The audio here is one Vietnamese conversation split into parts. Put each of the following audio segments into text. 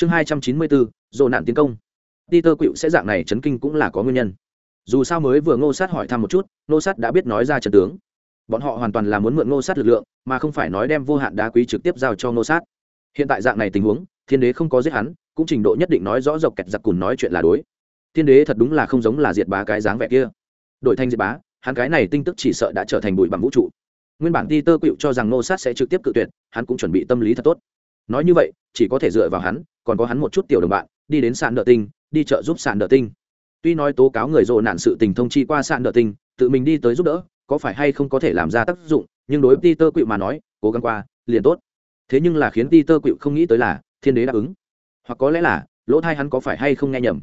chương hai trăm chín mươi bốn dồ nạn tiến công. Peter quỵu sẽ dạng này chấn kinh cũng là có nguyên nhân. Dù sao mới vừa ngô sát hỏi thăm một chút, ngô sát đã biết nói ra trận tướng. Bọn họ hoàn toàn là muốn mượn ngô sát lực lượng, mà không phải nói đem vô hạn đá quý trực tiếp giao cho ngô sát. Hiện tại dạng này tình huống, thiên đế không có giết hắn, cũng trình độ nhất định nói rõ dọc kẹt giặc cùn nói chuyện là đối. Thiên đế thật đúng là không giống là diệt bá cái dáng vẻ kia. Đội thanh diệt bá, hắn cái này tinh tức chỉ sợ đã trở thành bụi bằng vũ trụ. Nguyên bản ti tơ cựu cho rằng nô sát sẽ trực tiếp cự tuyệt, hắn cũng chuẩn bị tâm lý thật tốt. Nói như vậy chỉ có thể dựa vào hắn, còn có hắn một chút tiểu đồng bạn, đi đến sàn nợ tinh, đi chợ giúp sàn nợ tinh. Tuy nói tố cáo người dồ nạn sự tình thông chi qua sàn nợ tinh, tự mình đi tới giúp đỡ, có phải hay không có thể làm ra tác dụng, nhưng đối với peter cựu mà nói, cố gắng qua, liền tốt. Thế nhưng là khiến peter cựu không nghĩ tới là, thiên đế đáp ứng. Hoặc có lẽ là, lỗ thai hắn có phải hay không nghe nhầm?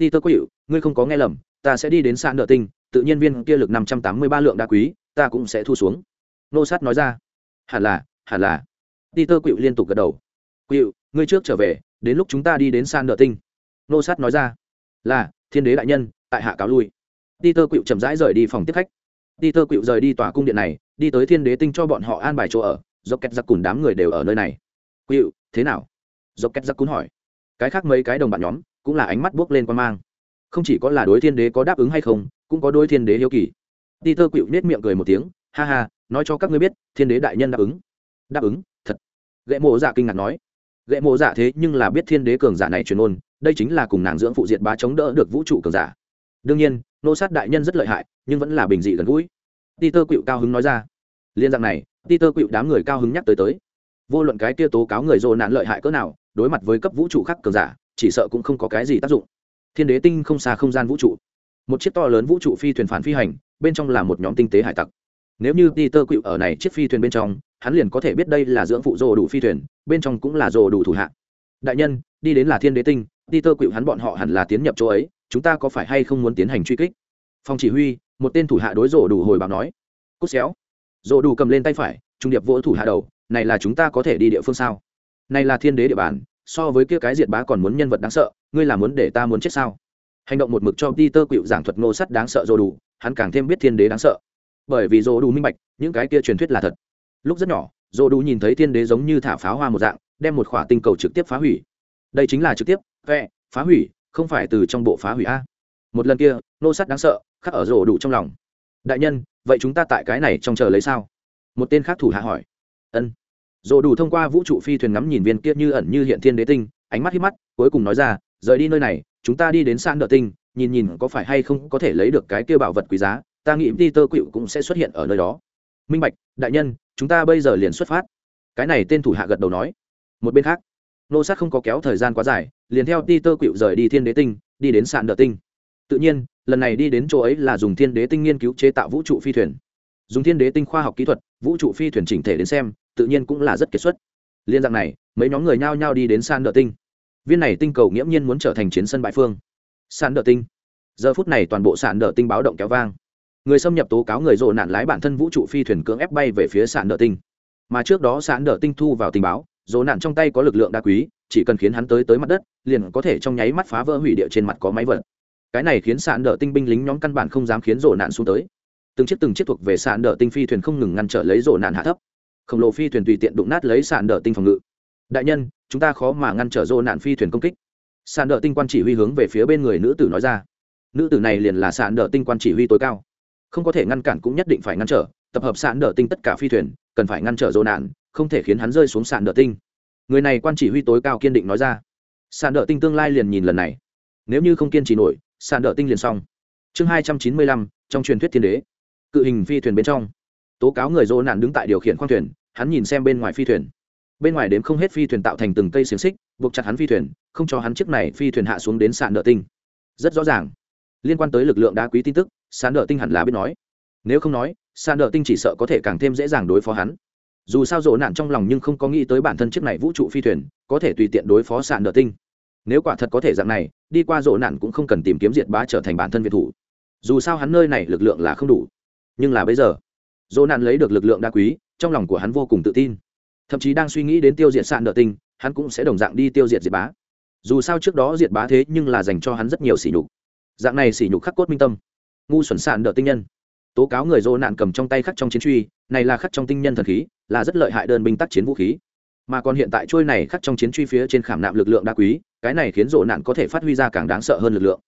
Peter cựu ngươi không có nghe lầm, ta sẽ đi đến sàn nợ tinh, tự nhiên viên kia lực năm trăm tám mươi ba lượng đá quý, ta cũng sẽ thu xuống. Nô sát nói ra. Hẳn là hẳn là. Peter quỵu liên tục gật đầu hiệu ngươi trước trở về, đến lúc chúng ta đi đến san nợ tinh. Nô sát nói ra. Là, thiên đế đại nhân, tại hạ cáo lui. Peter quỵu chậm rãi rời đi phòng tiếp khách. Peter quỵu rời đi tòa cung điện này, đi tới thiên đế tinh cho bọn họ an bài chỗ ở. Do két giặc cùn đám người đều ở nơi này. Hiệu thế nào? Do két giặc cùn hỏi. Cái khác mấy cái đồng bạn nhóm, cũng là ánh mắt buốc lên quan mang. Không chỉ có là đối thiên đế có đáp ứng hay không, cũng có đối thiên đế hiếu kỳ. Peter quỵu nết miệng cười một tiếng. Ha ha, nói cho các ngươi biết, thiên đế đại nhân đáp ứng. Đáp ứng, thật. Gậy mộ dạ kinh ngạc nói gậy mộ dạ thế nhưng là biết thiên đế cường giả này truyền ôn, đây chính là cùng nàng dưỡng phụ diệt bá chống đỡ được vũ trụ cường giả. Đương nhiên, nô sát đại nhân rất lợi hại, nhưng vẫn là bình dị gần gũi. Tơ quỵu cao hứng nói ra. Liên dạng này, peter quỵu đám người cao hứng nhắc tới tới. Vô luận cái kia tố cáo người dồ nạn lợi hại cỡ nào, đối mặt với cấp vũ trụ khác cường giả, chỉ sợ cũng không có cái gì tác dụng. Thiên đế tinh không xa không gian vũ trụ. Một chiếc to lớn vũ trụ phi thuyền phản phi hành, bên trong là một nhóm tinh tế hải tặc. Nếu như peter quỵu ở này chiếc phi thuyền bên trong hắn liền có thể biết đây là dưỡng phụ rồ đủ phi thuyền, bên trong cũng là rồ đủ thủ hạ. Đại nhân, đi đến là thiên đế tinh peter quỵu hắn bọn họ hẳn là tiến nhập chỗ ấy, chúng ta có phải hay không muốn tiến hành truy kích? Phòng chỉ huy, một tên thủ hạ đối rồ đủ hồi báo nói. Cút xéo. Rồ đủ cầm lên tay phải, trung điệp vỗ thủ hạ đầu, này là chúng ta có thể đi địa phương sao? Này là thiên đế địa bàn, so với kia cái diệt bá còn muốn nhân vật đáng sợ, ngươi là muốn để ta muốn chết sao? Hành động một mực cho peter quỵu giảng thuật ngô sắt đáng sợ rồ đủ, hắn càng thêm biết thiên đế đáng sợ. Bởi vì rồ đủ minh bạch, những cái kia truyền thuyết là thật lúc rất nhỏ dỗ đủ nhìn thấy thiên đế giống như thả pháo hoa một dạng, đem một khỏa tinh cầu trực tiếp phá hủy. Đây chính là trực tiếp vẹ phá hủy, không phải từ trong bộ phá hủy a. Một lần kia, nô sắt đáng sợ, khắc ở rổ đủ trong lòng. Đại nhân, vậy chúng ta tại cái này trong chờ lấy sao? Một tên khác thủ hạ hỏi. Ân. Rổ đủ thông qua vũ trụ phi thuyền ngắm nhìn viên kia như ẩn như hiện thiên đế tinh, ánh mắt hít mắt, cuối cùng nói ra, rời đi nơi này, chúng ta đi đến san đợi tinh, nhìn nhìn có phải hay không có thể lấy được cái kia bảo vật quý giá, ta nghĩ peter quỵu cũng sẽ xuất hiện ở nơi đó. Minh bạch, đại nhân chúng ta bây giờ liền xuất phát. Cái này tên thủ hạ gật đầu nói. Một bên khác, nô sát không có kéo thời gian quá dài, liền theo peter quỵu rời đi thiên đế tinh, đi đến sạn đờ tinh. Tự nhiên, lần này đi đến chỗ ấy là dùng thiên đế tinh nghiên cứu chế tạo vũ trụ phi thuyền. Dùng thiên đế tinh khoa học kỹ thuật, vũ trụ phi thuyền chỉnh thể đến xem, tự nhiên cũng là rất kiệt xuất. Liên dạng này, mấy nhóm người nhao nhao đi đến san đờ tinh. Viên này tinh cầu nghiễm nhiên muốn trở thành chiến sân bại phương. San đờ tinh. Giờ phút này toàn bộ sàn đờ tinh báo động kéo vang người xâm nhập tố cáo người rộ nạn lái bản thân vũ trụ phi thuyền cưỡng ép bay về phía sạn đỡ tinh. Mà trước đó sạn đỡ tinh thu vào tình báo, rộ nạn trong tay có lực lượng đa quý, chỉ cần khiến hắn tới tới mặt đất, liền có thể trong nháy mắt phá vỡ hủy địa trên mặt có máy vật. Cái này khiến sạn đỡ tinh binh lính nhóm căn bản không dám khiến rộ nạn xuống tới. Từng chiếc từng chiếc thuộc về sạn đỡ tinh phi thuyền không ngừng ngăn trở lấy rộ nạn hạ thấp. Khổng lồ phi thuyền tùy tiện đụng nát lấy sạn đỡ tinh phòng ngự. Đại nhân, chúng ta khó mà ngăn trở rộ nạn phi thuyền công kích. Sàn đỡ tinh quan chỉ huy hướng về phía bên người nữ tử nói ra. Nữ tử này liền là sạn đỡ tinh quan chỉ huy tối cao không có thể ngăn cản cũng nhất định phải ngăn trở, tập hợp sạn đỡ tinh tất cả phi thuyền, cần phải ngăn trở dồn nạn, không thể khiến hắn rơi xuống sạn đỡ tinh. Người này quan chỉ huy tối cao kiên định nói ra. Sạn đỡ tinh tương lai liền nhìn lần này. Nếu như không kiên trì nổi, sạn đỡ tinh liền xong. Chương hai trăm chín mươi lăm, trong truyền thuyết thiên đế. Cự hình phi thuyền bên trong. Tố cáo người dỗ nạn đứng tại điều khiển khoang thuyền, hắn nhìn xem bên ngoài phi thuyền. Bên ngoài đếm không hết phi thuyền tạo thành từng cây xiềng xích, buộc chặt hắn phi thuyền, không cho hắn chiếc này phi thuyền hạ xuống đến sạn đỡ tinh. Rất rõ ràng. Liên quan tới lực lượng đá quý tin tức sàn đỡ tinh hẳn là biết nói. Nếu không nói sàn đỡ tinh chỉ sợ có thể càng thêm dễ dàng đối phó hắn. Dù sao rộ nạn trong lòng nhưng không có nghĩ tới bản thân chiếc này vũ trụ phi thuyền, có thể tùy tiện đối phó sàn đỡ tinh. Nếu quả thật có thể dạng này, đi qua rộ nạn cũng không cần tìm kiếm diệt bá trở thành bản thân việt thủ. Dù sao hắn nơi này lực lượng là không đủ. Nhưng là bây giờ, rộ nạn lấy được lực lượng đa quý, trong lòng của hắn vô cùng tự tin. Thậm chí đang suy nghĩ đến tiêu diệt sàn đỡ tinh, hắn cũng sẽ đồng dạng đi tiêu diệt diệt bá. Dù sao trước đó diệt bá thế nhưng là dành cho hắn rất nhiều sỉ nhục. Dạng này sỉ nhục khắc cốt minh tâm ngu xuẩn sạn đỡ tinh nhân. Tố cáo người dô nạn cầm trong tay khắc trong chiến truy, này là khắc trong tinh nhân thần khí, là rất lợi hại đơn binh tác chiến vũ khí. Mà còn hiện tại trôi này khắc trong chiến truy phía trên khảm nạm lực lượng đa quý, cái này khiến rộ nạn có thể phát huy ra càng đáng sợ hơn lực lượng.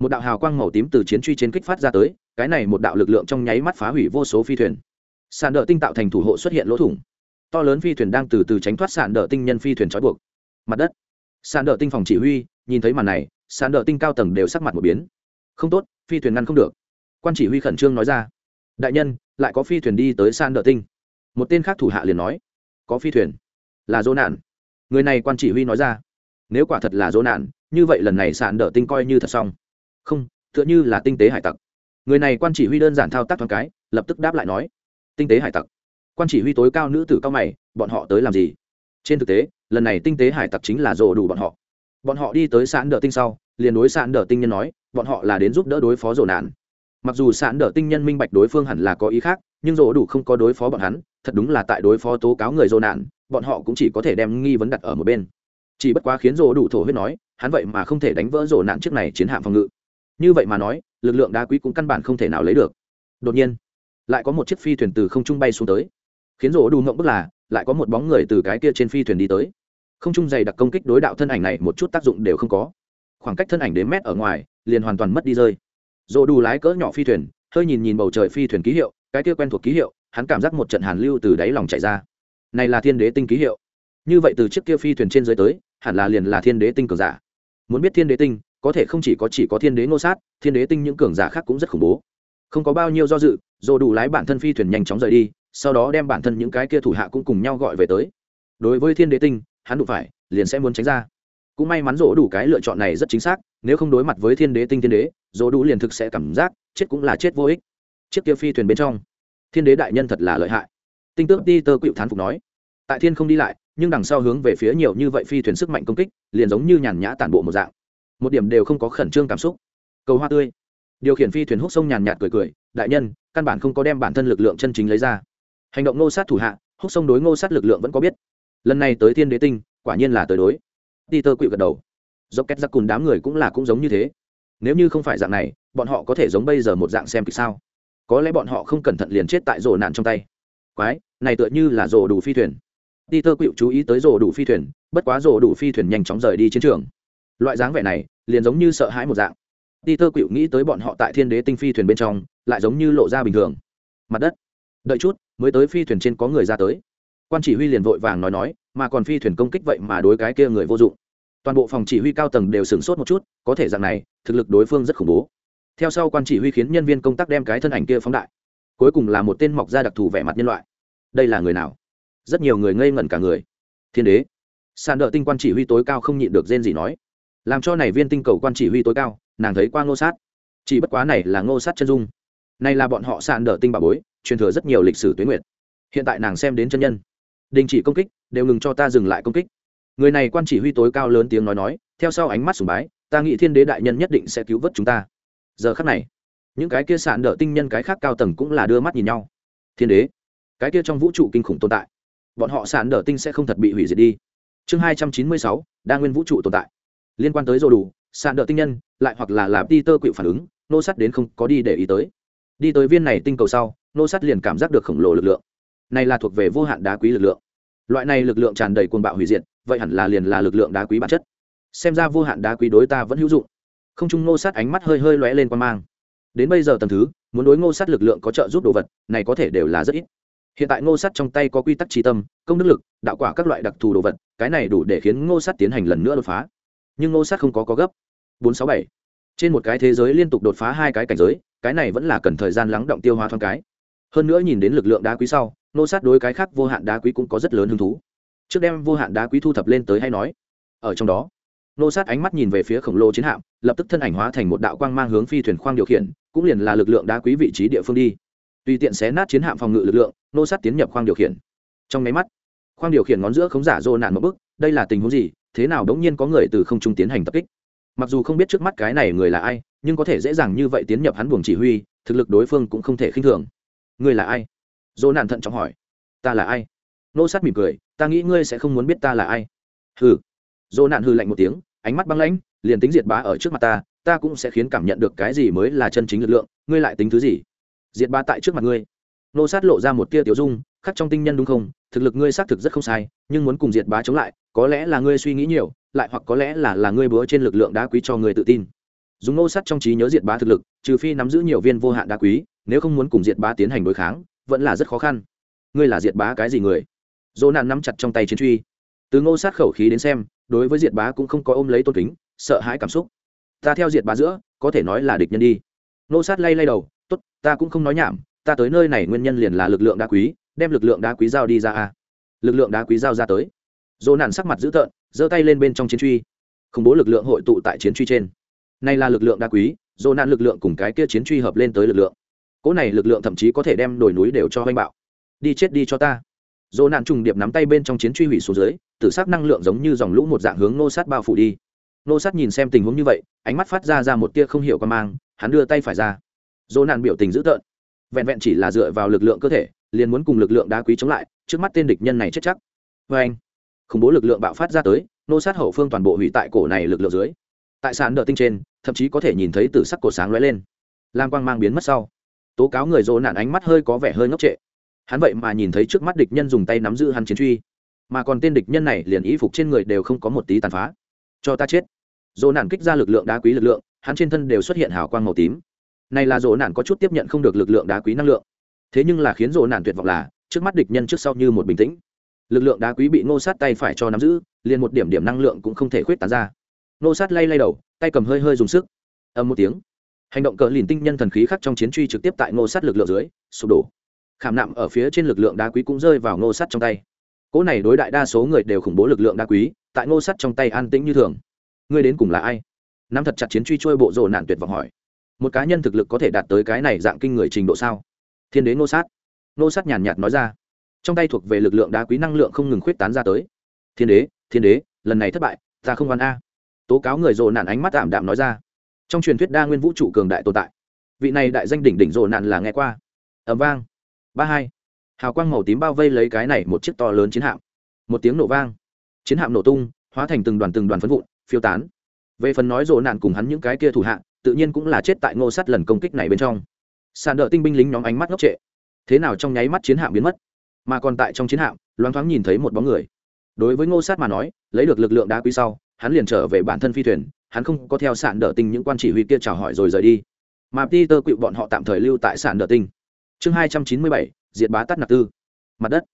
Một đạo hào quang màu tím từ chiến truy trên kích phát ra tới, cái này một đạo lực lượng trong nháy mắt phá hủy vô số phi thuyền. Sàn đỡ tinh tạo thành thủ hộ xuất hiện lỗ thủng. To lớn phi thuyền đang từ từ tránh thoát sàn đỡ tinh nhân phi thuyền trói buộc. Mặt đất. Sàn đỡ tinh phòng chỉ huy, nhìn thấy màn này sàn đỡ tinh cao tầng đều sắc mặt một biến. Không tốt, phi thuyền ngăn không được quan chỉ huy khẩn trương nói ra. Đại nhân, lại có phi thuyền đi tới san đỡ tinh. Một tên khác thủ hạ liền nói, có phi thuyền, là dỗ nạn. Người này quan chỉ huy nói ra, nếu quả thật là dỗ nạn, như vậy lần này sàn đỡ tinh coi như thật xong. Không, tựa như là tinh tế hải tặc. Người này quan chỉ huy đơn giản thao tác thoáng cái, lập tức đáp lại nói, tinh tế hải tặc. Quan chỉ huy tối cao nữ tử cao mày, bọn họ tới làm gì? Trên thực tế, lần này tinh tế hải tặc chính là rồ đủ bọn họ. Bọn họ đi tới sạn đỡ tinh sau, liền đối sạn đỡ tinh nhân nói, bọn họ là đến giúp đỡ đối phó rồ nạn mặc dù sạn đỡ tinh nhân minh bạch đối phương hẳn là có ý khác, nhưng rỗ đủ không có đối phó bọn hắn, thật đúng là tại đối phó tố cáo người rồ nạn, bọn họ cũng chỉ có thể đem nghi vấn đặt ở một bên. Chỉ bất quá khiến rỗ đủ thổ huyết nói, hắn vậy mà không thể đánh vỡ rồ nạn trước này chiến hạm phòng ngự. Như vậy mà nói, lực lượng đá quý cũng căn bản không thể nào lấy được. Đột nhiên, lại có một chiếc phi thuyền từ không trung bay xuống tới. Khiến rỗ đủ ngộng bức là, lại có một bóng người từ cái kia trên phi thuyền đi tới. Không trung dày đặc công kích đối đạo thân ảnh này một chút tác dụng đều không có. Khoảng cách thân ảnh đến mét ở ngoài, liền hoàn toàn mất đi rơi rỗ đủ lái cỡ nhỏ phi thuyền, hơi nhìn nhìn bầu trời phi thuyền ký hiệu, cái kia quen thuộc ký hiệu, hắn cảm giác một trận hàn lưu từ đáy lòng chạy ra. Này là thiên đế tinh ký hiệu. Như vậy từ chiếc kia phi thuyền trên dưới tới, hẳn là liền là thiên đế tinh cường giả. Muốn biết thiên đế tinh, có thể không chỉ có chỉ có thiên đế ngô sát, thiên đế tinh những cường giả khác cũng rất khủng bố. Không có bao nhiêu do dự dồ đủ lái bản thân phi thuyền nhanh chóng rời đi, sau đó đem bản thân những cái kia thủ hạ cũng cùng nhau gọi về tới. Đối với thiên đế tinh, hắn đụng phải, liền sẽ muốn tránh ra cũng may mắn rỗ đủ cái lựa chọn này rất chính xác, nếu không đối mặt với thiên đế tinh thiên đế, rỗ đủ liền thực sẽ cảm giác chết cũng là chết vô ích. Chiếc kia phi thuyền bên trong, thiên đế đại nhân thật là lợi hại. Tinh tước đi tơ cựu thán phục nói, tại thiên không đi lại, nhưng đằng sau hướng về phía nhiều như vậy phi thuyền sức mạnh công kích, liền giống như nhàn nhã tản bộ một dạng. Một điểm đều không có khẩn trương cảm xúc. Cầu hoa tươi. Điều khiển phi thuyền hút sông nhàn nhạt cười cười, đại nhân, căn bản không có đem bản thân lực lượng chân chính lấy ra. Hành động ngô sát thủ hạ, hút sông đối ngô sát lực lượng vẫn có biết. Lần này tới thiên đế tinh, quả nhiên là tới đối ti tơ quỵ gật đầu. Dốc két giặc cùn đám người cũng là cũng giống như thế. Nếu như không phải dạng này bọn họ có thể giống bây giờ một dạng xem kịch sao? Có lẽ bọn họ không cẩn thận liền chết tại rổ nạn trong tay. Quái này tựa như là rổ đủ phi thuyền. Ti tơ quỵ chú ý tới rổ đủ phi thuyền bất quá rổ đủ phi thuyền nhanh chóng rời đi chiến trường. Loại dáng vẻ này liền giống như sợ hãi một dạng. Peter quỵ nghĩ tới bọn họ tại Thiên Đế tinh phi thuyền bên trong, lại giống như lộ ra bình thường. Mặt đất. Đợi chút, mới tới phi thuyền trên có người ra tới. Quan chỉ huy liền vội vàng nói nói, mà còn phi thuyền công kích vậy mà đối cái kia người vô dụng. Toàn bộ phòng chỉ huy cao tầng đều sửng sốt một chút, có thể dạng này, thực lực đối phương rất khủng bố. Theo sau quan chỉ huy khiến nhân viên công tác đem cái thân ảnh kia phóng đại. Cuối cùng là một tên mọc ra đặc thù vẻ mặt nhân loại. Đây là người nào? Rất nhiều người ngây ngẩn cả người. Thiên đế. Sàn đỡ tinh quan chỉ huy tối cao không nhịn được rên gì nói làm cho này viên tinh cầu quan chỉ huy tối cao nàng thấy qua ngô sát chỉ bất quá này là ngô sát chân dung này là bọn họ sàn đỡ tinh bà bối truyền thừa rất nhiều lịch sử tuyến nguyệt hiện tại nàng xem đến chân nhân đình chỉ công kích, đều ngừng cho ta dừng lại công kích. Người này quan chỉ huy tối cao lớn tiếng nói nói, theo sau ánh mắt sùng bái, ta nghĩ thiên đế đại nhân nhất định sẽ cứu vớt chúng ta. Giờ khắc này, những cái kia sạn đỡ tinh nhân cái khác cao tầng cũng là đưa mắt nhìn nhau. Thiên đế, cái kia trong vũ trụ kinh khủng tồn tại, bọn họ sạn đỡ tinh sẽ không thật bị hủy diệt đi. Chương hai trăm chín mươi sáu, đa nguyên vũ trụ tồn tại. Liên quan tới rô đủ, sạn đỡ tinh nhân, lại hoặc là làm Peter tơ quỵ phản ứng, nô sắt đến không có đi để ý tới. Đi tới viên này tinh cầu sau, nô sắt liền cảm giác được khổng lồ lực lượng này là thuộc về vô hạn đá quý lực lượng. Loại này lực lượng tràn đầy cuồng bạo hủy diệt, vậy hẳn là liền là lực lượng đá quý bản chất. Xem ra vô hạn đá quý đối ta vẫn hữu dụng. Không trung Ngô sát ánh mắt hơi hơi lóe lên quan mang. Đến bây giờ tầm thứ, muốn đối ngô sát lực lượng có trợ giúp đồ vật, này có thể đều là rất ít. Hiện tại ngô sát trong tay có quy tắc tri tâm, công đức lực, đạo quả các loại đặc thù đồ vật, cái này đủ để khiến ngô sát tiến hành lần nữa đột phá. Nhưng ngô sát không có có gấp. Bốn sáu bảy. Trên một cái thế giới liên tục đột phá hai cái cảnh giới, cái này vẫn là cần thời gian lắng động tiêu hóa thoáng cái. Hơn nữa nhìn đến lực lượng đá quý sau Nô sát đối cái khác vô hạn đá quý cũng có rất lớn hứng thú. Trước đem vô hạn đá quý thu thập lên tới hay nói. Ở trong đó, Nô sát ánh mắt nhìn về phía khổng lồ chiến hạm, lập tức thân ảnh hóa thành một đạo quang mang hướng phi thuyền khoang điều khiển, cũng liền là lực lượng đá quý vị trí địa phương đi. Tùy tiện xé nát chiến hạm phòng ngự lực lượng, nô sát tiến nhập khoang điều khiển. Trong máy mắt, khoang điều khiển ngón giữa khống giả dô nạn một bức, đây là tình huống gì, thế nào đống nhiên có người từ không trung tiến hành tập kích? Mặc dù không biết trước mắt cái này người là ai, nhưng có thể dễ dàng như vậy tiến nhập hắn buồng chỉ huy, thực lực đối phương cũng không thể khinh thường. Người là ai? Dô nạn thận trọng hỏi, ta là ai? Nô sát mỉm cười, ta nghĩ ngươi sẽ không muốn biết ta là ai. Hừ. Dô nạn hư lạnh một tiếng, ánh mắt băng lãnh, liền tính diệt bá ở trước mặt ta ta cũng sẽ khiến cảm nhận được cái gì mới là chân chính lực lượng, ngươi lại tính thứ gì? Diệt bá tại trước mặt ngươi. Nô sát lộ ra một tia tiểu dung, khắc trong tinh nhân đúng không? Thực lực ngươi xác thực rất không sai, nhưng muốn cùng diệt bá chống lại, có lẽ là ngươi suy nghĩ nhiều, lại hoặc có lẽ là là ngươi búa trên lực lượng đá quý cho người tự tin. Dùng nô sát trong trí nhớ diệt bá thực lực, trừ phi nắm giữ nhiều viên vô hạn đá quý, nếu không muốn cùng diệt bá tiến hành đối kháng vẫn là rất khó khăn. Ngươi là diệt bá cái gì người? Dỗ nạn nắm chặt trong tay chiến truy. Từ ngô sát khẩu khí đến xem, đối với diệt bá cũng không có ôm lấy tôn kính, sợ hãi cảm xúc. Ta theo diệt bá giữa, có thể nói là địch nhân đi. Ngô sát lay lay đầu, tốt, ta cũng không nói nhảm, ta tới nơi này nguyên nhân liền là lực lượng đá quý, đem lực lượng đá quý giao đi ra a. Lực lượng đá quý giao ra tới. Dỗ nạn sắc mặt dữ tợn, giơ tay lên bên trong chiến truy. Khủng bố lực lượng hội tụ tại chiến truy trên. Này là lực lượng đá quý, dỗ nạn lực lượng cùng cái kia chiến truy hợp lên tới lực lượng cỗ này lực lượng thậm chí có thể đem đồi núi đều cho hoanh bạo. Đi chết đi cho ta. Dỗ nạn trùng điệp nắm tay bên trong chiến truy hủy xuống dưới, tử sắc năng lượng giống như dòng lũ một dạng hướng nô sát bao phủ đi. Nô sát nhìn xem tình huống như vậy, ánh mắt phát ra ra một tia không hiểu con mang, hắn đưa tay phải ra. Dỗ nạn biểu tình dữ tợn. Vẹn vẹn chỉ là dựa vào lực lượng cơ thể, liền muốn cùng lực lượng đá quý chống lại, trước mắt tên địch nhân này chết chắc. Vê anh, khủng bố lực lượng bạo phát ra tới nô sát hậu phương toàn bộ hủy tại cổ này lực lượng dưới. Tại sàn đợt tinh trên, thậm chí có thể nhìn thấy từ sắc cổ sáng lóe lên. Lam quang mang biến mất sau tố cáo người dỗ nạn ánh mắt hơi có vẻ hơi ngốc trệ. Hắn vậy mà nhìn thấy trước mắt địch nhân dùng tay nắm giữ hắn chiến truy. Mà còn tên địch nhân này liền ý phục trên người đều không có một tí tàn phá. Cho ta chết. Dỗ nạn kích ra lực lượng đá quý lực lượng, hắn trên thân đều xuất hiện hào quang màu tím. Này là dỗ nạn có chút tiếp nhận không được lực lượng đá quý năng lượng. Thế nhưng là khiến dỗ nạn tuyệt vọng là, trước mắt địch nhân trước sau như một bình tĩnh. Lực lượng đá quý bị ngô sát tay phải cho nắm giữ, liền một điểm điểm năng lượng cũng không thể khuyết tán ra. Ngô sát lay lay đầu, tay cầm hơi hơi dùng sức. Âm một tiếng hành động cờ lìn tinh nhân thần khí khắc trong chiến truy trực tiếp tại ngô sát lực lượng dưới, sụp đổ. Khảm nạm ở phía trên lực lượng đá quý cũng rơi vào ngô sát trong tay. Cỗ này đối đại đa số người đều khủng bố lực lượng đá quý, tại ngô sát trong tay an tĩnh như thường. Ngươi đến cùng là ai? Nắm thật chặt chiến truy trôi bộ rồ nạn tuyệt vọng hỏi. Một cá nhân thực lực có thể đạt tới cái này dạng kinh người trình độ sao? Thiên đế ngô sát. Ngô sát nhàn nhạt nói ra. Trong tay thuộc về lực lượng đá quý năng lượng không ngừng khuyết tán ra tới. Thiên đế thiên đế, lần này thất bại, ta không oan a. Tố cáo người rồ nạn ánh mắt tạm đạm nói ra trong truyền thuyết đa nguyên vũ trụ cường đại tồn tại, vị này đại danh đỉnh đỉnh rồ nạn là nghe qua. Ẩm vang. Ba hai. Hào quang màu tím bao vây lấy cái này một chiếc to lớn chiến hạm. Một tiếng nổ vang. Chiến hạm nổ tung, hóa thành từng đoàn từng đoàn phấn vụn, phiêu tán. Về phần nói rồ nạn cùng hắn những cái kia thủ hạ, tự nhiên cũng là chết tại ngô sắt lần công kích này bên trong. Sàn đỡ tinh binh lính nhóm ánh mắt ngốc trệ. Thế nào trong nháy mắt chiến hạm biến mất? Mà còn tại trong chiến hạm, loáng thoáng nhìn thấy một bóng người. Đối với ngô sát mà nói, lấy được lực lượng đá quý sau, hắn liền trở về bản thân phi thuyền hắn không có theo sạn đỡ tinh những quan chỉ huy kia chào hỏi rồi rời đi. Mà peter quỵ bọn họ tạm thời lưu tại sạn đỡ tinh. Chương hai trăm chín mươi bảy, diệt bá tắt nạp tư. Mặt đất.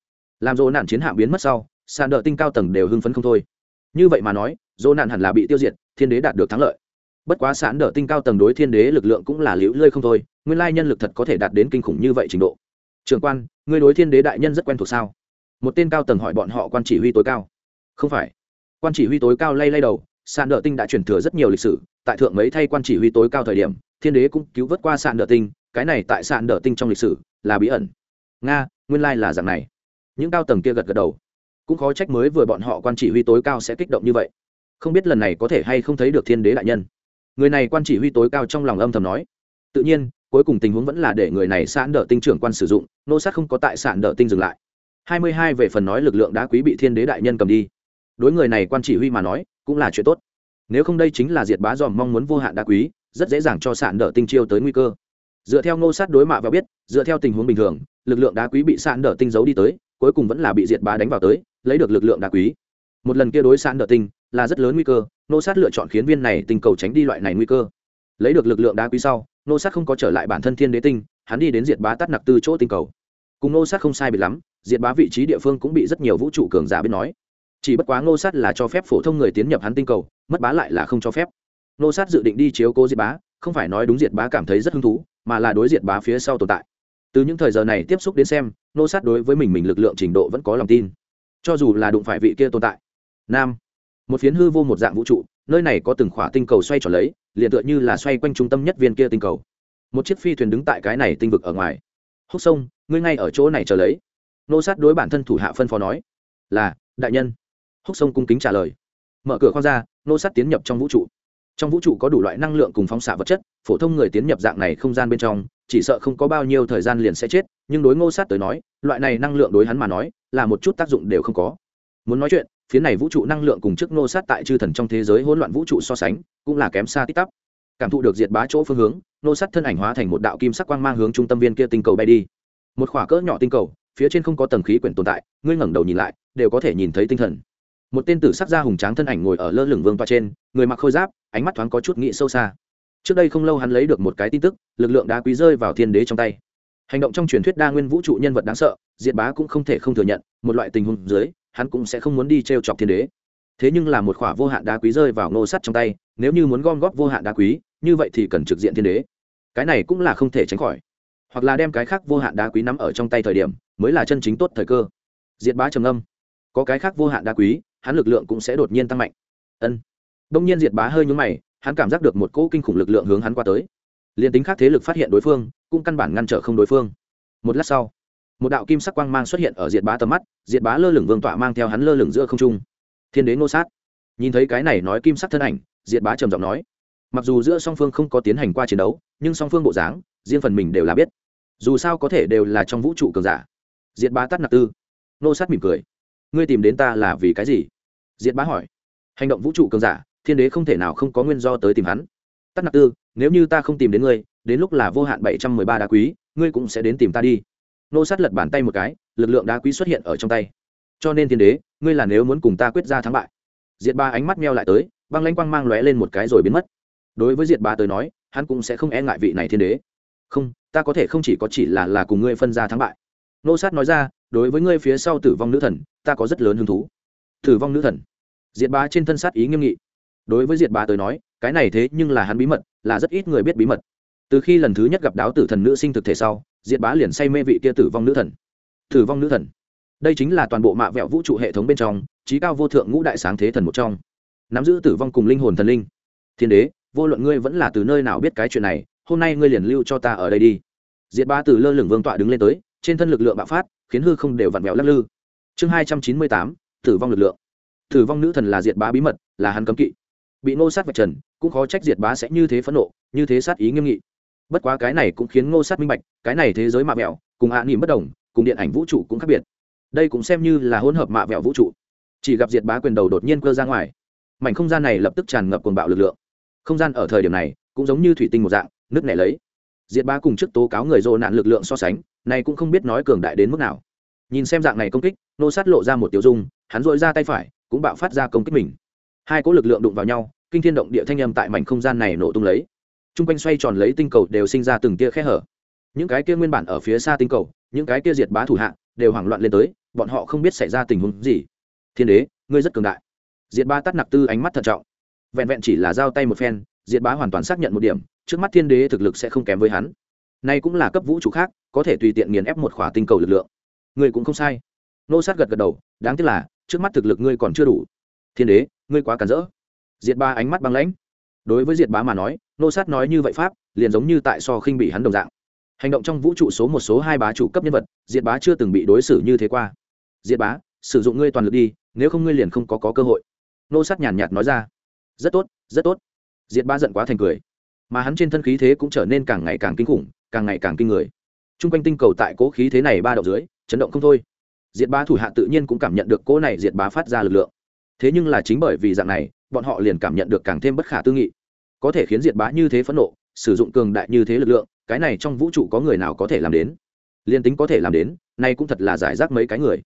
Làm dỗ nạn chiến hạm biến mất sau, sạn đỡ tinh cao tầng đều hưng phấn không thôi. Như vậy mà nói, dỗ nạn hẳn là bị tiêu diệt, thiên đế đạt được thắng lợi. Bất quá sạn đỡ tinh cao tầng đối thiên đế lực lượng cũng là liễu lơi không thôi, nguyên lai nhân lực thật có thể đạt đến kinh khủng như vậy trình độ. Trường quan người đối thiên đế đại nhân rất quen thuộc sao? Một tên cao tầng hỏi bọn họ quan chỉ huy tối cao. Không phải. Quan chỉ huy tối cao lay lay đầu sàn đỡ tinh đã truyền thừa rất nhiều lịch sử, tại thượng mấy thay quan chỉ huy tối cao thời điểm, thiên đế cũng cứu vớt qua sàn đỡ tinh, cái này tại sàn đỡ tinh trong lịch sử là bí ẩn. Nga, nguyên lai là dạng này. Những cao tầng kia gật gật đầu. Cũng khó trách mới vừa bọn họ quan chỉ huy tối cao sẽ kích động như vậy. Không biết lần này có thể hay không thấy được thiên đế đại nhân. Người này quan chỉ huy tối cao trong lòng âm thầm nói. Tự nhiên, cuối cùng tình huống vẫn là để người này sạn đỡ tinh trưởng quan sử dụng, nô sát không có tại sạn đỡ tinh dừng lại. Hai mươi hai về phần nói lực lượng đá quý bị thiên đế đại nhân cầm đi đối người này quan chỉ huy mà nói, cũng là chuyện tốt. Nếu không đây chính là diệt bá dòm mong muốn vô hạn đá quý, rất dễ dàng cho sạn đỡ tinh chiêu tới nguy cơ. Dựa theo ngô sát đối mạ và biết, dựa theo tình huống bình thường, lực lượng đá quý bị sạn đỡ tinh giấu đi tới, cuối cùng vẫn là bị diệt bá đánh vào tới, lấy được lực lượng đá quý. Một lần kia đối sạn đỡ tinh là rất lớn nguy cơ, ngô sát lựa chọn khiến viên này tình cầu tránh đi loại này nguy cơ. Lấy được lực lượng đá quý sau, ngô sát không có trở lại bản thân thiên đế tinh, hắn đi đến diệt bá tắt nặc tư chỗ tinh cầu. Cùng ngô sát không sai biệt lắm, diệt bá vị trí địa phương cũng bị rất nhiều vũ trụ cường giả biết nói chỉ bất quá nô sát là cho phép phổ thông người tiến nhập hắn tinh cầu, mất bá lại là không cho phép. Nô sát dự định đi chiếu cố diệt bá, không phải nói đúng diệt bá cảm thấy rất hứng thú, mà là đối diệt bá phía sau tồn tại. Từ những thời giờ này tiếp xúc đến xem nô sát đối với mình mình lực lượng trình độ vẫn có lòng tin. Cho dù là đụng phải vị kia tồn tại. Nam. Một phiến hư vô một dạng vũ trụ, nơi này có từng khỏa tinh cầu xoay trở lấy, liền tựa như là xoay quanh trung tâm nhất viên kia tinh cầu. Một chiếc phi thuyền đứng tại cái này tinh vực ở ngoài. Húc sông, ngươi ngay ở chỗ này chờ lấy. Nô sát đối bản thân thủ hạ phân phó nói. Là, đại nhân húc sông cung kính trả lời. Mở cửa khoang ra, nô sát tiến nhập trong vũ trụ. Trong vũ trụ có đủ loại năng lượng cùng phóng xạ vật chất, phổ thông người tiến nhập dạng này không gian bên trong, chỉ sợ không có bao nhiêu thời gian liền sẽ chết, nhưng đối ngô sát tới nói, loại này năng lượng đối hắn mà nói, là một chút tác dụng đều không có. Muốn nói chuyện, phía này vũ trụ năng lượng cùng trước Ngô sát tại chư thần trong thế giới hỗn loạn vũ trụ so sánh, cũng là kém xa tích tắp. Cảm thụ được diệt bá chỗ phương hướng, Ngô sát thân ảnh hóa thành một đạo kim sắc quang mang hướng trung tâm viên kia tinh cầu bay đi. Một khỏa cỡ nhỏ tinh cầu, phía trên không có tầng khí quyển tồn tại, ngươi ngẩng đầu nhìn lại, đều có thể nhìn thấy tinh thần một tên tử sắc da hùng tráng thân ảnh ngồi ở lơ lửng vương toa trên, người mặc khôi giáp, ánh mắt thoáng có chút nghĩ sâu xa. Trước đây không lâu hắn lấy được một cái tin tức, lực lượng đá quý rơi vào thiên đế trong tay. Hành động trong truyền thuyết đa nguyên vũ trụ nhân vật đáng sợ, diệt bá cũng không thể không thừa nhận, một loại tình huống dưới, hắn cũng sẽ không muốn đi t r e o chọc thiên đế. Thế nhưng là một khỏa vô hạn đá quý rơi vào nô sắt trong tay, nếu như muốn gom góp vô hạn đá quý, như vậy thì cần trực diện thiên đế. Cái này cũng là không thể tránh khỏi. Hoặc là đem cái khác vô hạn đá quý nắm ở trong tay thời điểm, mới là chân chính tốt thời cơ. Diệt bá trầm âm có cái khác vô hạn đá quý hắn lực lượng cũng sẽ đột nhiên tăng mạnh. Ân. Đông nhiên diệt bá hơi nhúng mày, hắn cảm giác được một cỗ kinh khủng lực lượng hướng hắn qua tới. Liền tính khác thế lực phát hiện đối phương, cũng căn bản ngăn trở không đối phương. Một lát sau, một đạo kim sắc quang mang xuất hiện ở diệt bá tầm mắt diệt bá lơ lửng vương tọa mang theo hắn lơ lửng giữa không trung. Thiên đế ngô sát. Nhìn thấy cái này nói kim sắc thân ảnh diệt bá trầm giọng nói, mặc dù giữa song phương không có tiến hành qua chiến đấu, nhưng song phương bộ dáng, riêng phần mình đều là biết. Dù sao có thể đều là trong vũ trụ cường giả. Diệt bá tắt nạp tư. Nô sát mỉm cười. Ngươi tìm đến ta là vì cái gì? Diệt bá hỏi. Hành động vũ trụ cường giả, thiên đế không thể nào không có nguyên do tới tìm hắn. Tắt nạp tư, nếu như ta không tìm đến ngươi, đến lúc là vô hạn bảy trăm mười ba đá quý, ngươi cũng sẽ đến tìm ta đi. Nô sát lật bàn tay một cái, lực lượng đá quý xuất hiện ở trong tay. Cho nên thiên đế, ngươi là nếu muốn cùng ta quyết ra thắng bại. Diệt ba ánh mắt meo lại tới, băng lanh quang mang lóe lên một cái rồi biến mất. Đối với diệt ba tới nói, hắn cũng sẽ không e ngại vị này thiên đế. Không, ta có thể không chỉ có chỉ là là cùng ngươi phân ra thắng bại. Nô sát nói ra, đối với ngươi phía sau tử vong nữ thần, ta có rất lớn hứng thú tử vong nữ thần. Diệt Bá trên thân sát ý nghiêm nghị. Đối với diệt Bá tới nói, cái này thế nhưng là hắn bí mật, là rất ít người biết bí mật. Từ khi lần thứ nhất gặp đáo tử thần nữ sinh thực thể sau, diệt bá liền say mê vị kia tử vong nữ thần. Tử vong nữ thần. Đây chính là toàn bộ mạ vẹo vũ trụ hệ thống bên trong trí cao vô thượng ngũ đại sáng thế thần một trong. Nắm giữ tử vong cùng linh hồn thần linh. Thiên đế, vô luận ngươi vẫn là từ nơi nào biết cái chuyện này, hôm nay ngươi liền lưu cho ta ở đây đi. Diệt bá từ lơ lửng vương tọa đứng lên tới, trên thân lực lượng bạo phát, khiến hư không đều vặn vẹo lắc lư. Chương hai trăm chín mươi tám tử vong lực lượng. Tử vong nữ thần là diệt bá bí mật, là hắn cấm kỵ. Bị Ngô sát vạch trần, cũng khó trách diệt bá sẽ như thế phẫn nộ, như thế sát ý nghiêm nghị. Bất quá cái này cũng khiến ngô sát minh bạch, cái này thế giới mạ vẹo, cùng ạ à nỉm bất đồng, cùng điện ảnh vũ trụ cũng khác biệt. Đây cũng xem như là hỗn hợp mạ vẹo vũ trụ. Chỉ gặp diệt bá quyền đầu đột nhiên cơ ra ngoài. Mảnh không gian này lập tức tràn ngập cuồng bạo lực lượng. Không gian ở thời điểm này, cũng giống như thủy tinh một dạng nước nẻ lấy. Diệt bá cùng trước tố cáo người dồ nạn lực lượng so sánh này cũng không biết nói cường đại đến mức nào. Nhìn xem dạng này công kích nô sát lộ ra một tiểu dung hắn dội ra tay phải, cũng bạo phát ra công kích mình. Hai cỗ lực lượng đụng vào nhau, kinh thiên động địa thanh âm tại mảnh không gian này nổ tung lấy. T r u n g quanh xoay tròn lấy tinh cầu đều sinh ra từng tia khe hở. Những cái kia nguyên bản ở phía xa tinh cầu, những cái kia diệt bá thủ hạ, đều hoảng loạn lên tới, bọn họ không biết xảy ra tình huống gì. Thiên đế, ngươi rất cường đại. Diệt bá tắt nặc tư ánh mắt thận trọng. Vẹn vẹn chỉ là giao tay một phen, diệt bá hoàn toàn xác nhận một điểm, trước mắt thiên đế thực lực sẽ không kém với hắn. Nay cũng là cấp vũ trụ khác, có thể tùy tiện nghiền ép một khỏa tinh cầu lực lượng. Ngươi cũng không sai. Nô sát gật gật đầu, đáng tiếc là trước mắt thực lực ngươi còn chưa đủ. Thiên đế ngươi quá cản rỡ. Diệt ba ánh mắt băng lãnh. Đối với diệt bá mà nói nô sát nói như vậy pháp liền giống như tại so khinh bị hắn đồng dạng. Hành động trong vũ trụ số một số hai bá chủ cấp nhân vật diệt bá chưa từng bị đối xử như thế qua. Diệt bá sử dụng ngươi toàn lực đi nếu không ngươi liền không có, có cơ hội. Nô sát nhàn nhạt nói ra. Rất tốt rất tốt. Diệt bá giận quá thành cười. Mà hắn trên thân khí thế cũng trở nên càng ngày càng kinh khủng càng ngày càng kinh người. T r u n g quanh tinh cầu tại cố khí thế này ba động dưới chấn động không thôi diệt bá thủ hạ tự nhiên cũng cảm nhận được cỗ này diệt bá phát ra lực lượng. Thế nhưng là chính bởi vì dạng này, bọn họ liền cảm nhận được càng thêm bất khả tư nghị. Có thể khiến diệt bá như thế phẫn nộ, sử dụng cường đại như thế lực lượng, cái này trong vũ trụ có người nào có thể làm đến? Liên tính có thể làm đến, nay cũng thật là giải rác mấy cái người.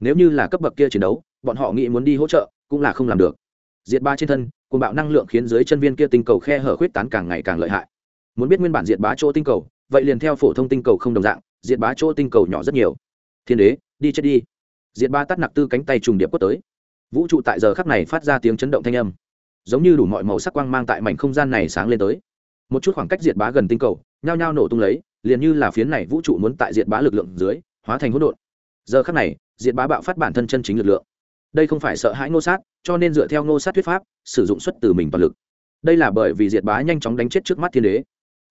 Nếu như là cấp bậc kia chiến đấu, bọn họ nghĩ muốn đi hỗ trợ, cũng là không làm được. Diệt ba trên thân cùng bạo năng lượng khiến dưới chân viên kia tinh cầu khe hở khuyết tán càng ngày càng lợi hại. Muốn biết nguyên bản diệt bá chỗ tinh cầu, vậy liền theo phổ thông tinh cầu không đồng dạng, diệt bá chỗ tinh cầu nhỏ rất nhiều. Thiên đế đi chết đi. Diệt ba tắt nặc tư cánh tay trùng điệp quất tới. Vũ trụ tại giờ khắc này phát ra tiếng chấn động thanh âm. Giống như đủ mọi màu sắc quang mang tại mảnh không gian này sáng lên tới. Một chút khoảng cách diệt bá gần tinh cầu, nhao nhao nổ tung lấy, liền như là phiến này vũ trụ muốn tại diệt bá lực lượng dưới, hóa thành hỗn độn. Giờ khắc này, diệt bá bạo phát bản thân chân chính lực lượng. Đây không phải sợ hãi ngô sát, cho nên dựa theo ngô sát thuyết pháp, sử dụng xuất từ mình toàn lực. Đây là bởi vì diệt bá nhanh chóng đánh chết trước mắt thiên đế.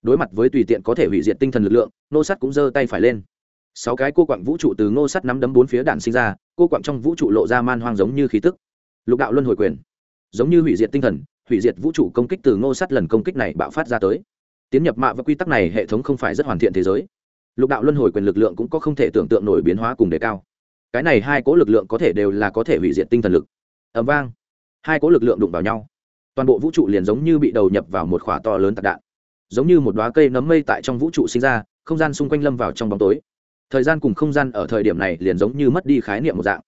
Đối mặt với tùy tiện có thể hủy diệt tinh thần lực lượng, ngô sát cũng giơ tay phải lên sáu cái cô quặng vũ trụ từ ngô sắt nắm đấm bốn phía đạn sinh ra, cô quặng trong vũ trụ lộ ra man hoang giống như khí tức. Lục đạo luân hồi quyền. Giống như hủy diệt tinh thần, hủy diệt vũ trụ công kích từ ngô sắt lần công kích này bạo phát ra tới. Tiến nhập mạ và quy tắc này hệ thống không phải rất hoàn thiện thế giới. Lục đạo luân hồi quyền lực lượng cũng có không thể tưởng tượng nổi biến hóa cùng đề cao. Cái này hai cố lực lượng có thể đều là có thể hủy diệt tinh thần lực. Ẩm vang. Hai cố lực lượng đụng vào nhau. Toàn bộ vũ trụ liền giống như bị đầu nhập vào một khỏa to lớn tạc đạn. Giống như một đoá cây nấm mây tại trong vũ trụ sinh ra, không gian xung quanh lâm vào trong bóng tối thời gian cùng không gian ở thời điểm này liền giống như mất đi khái niệm một dạng.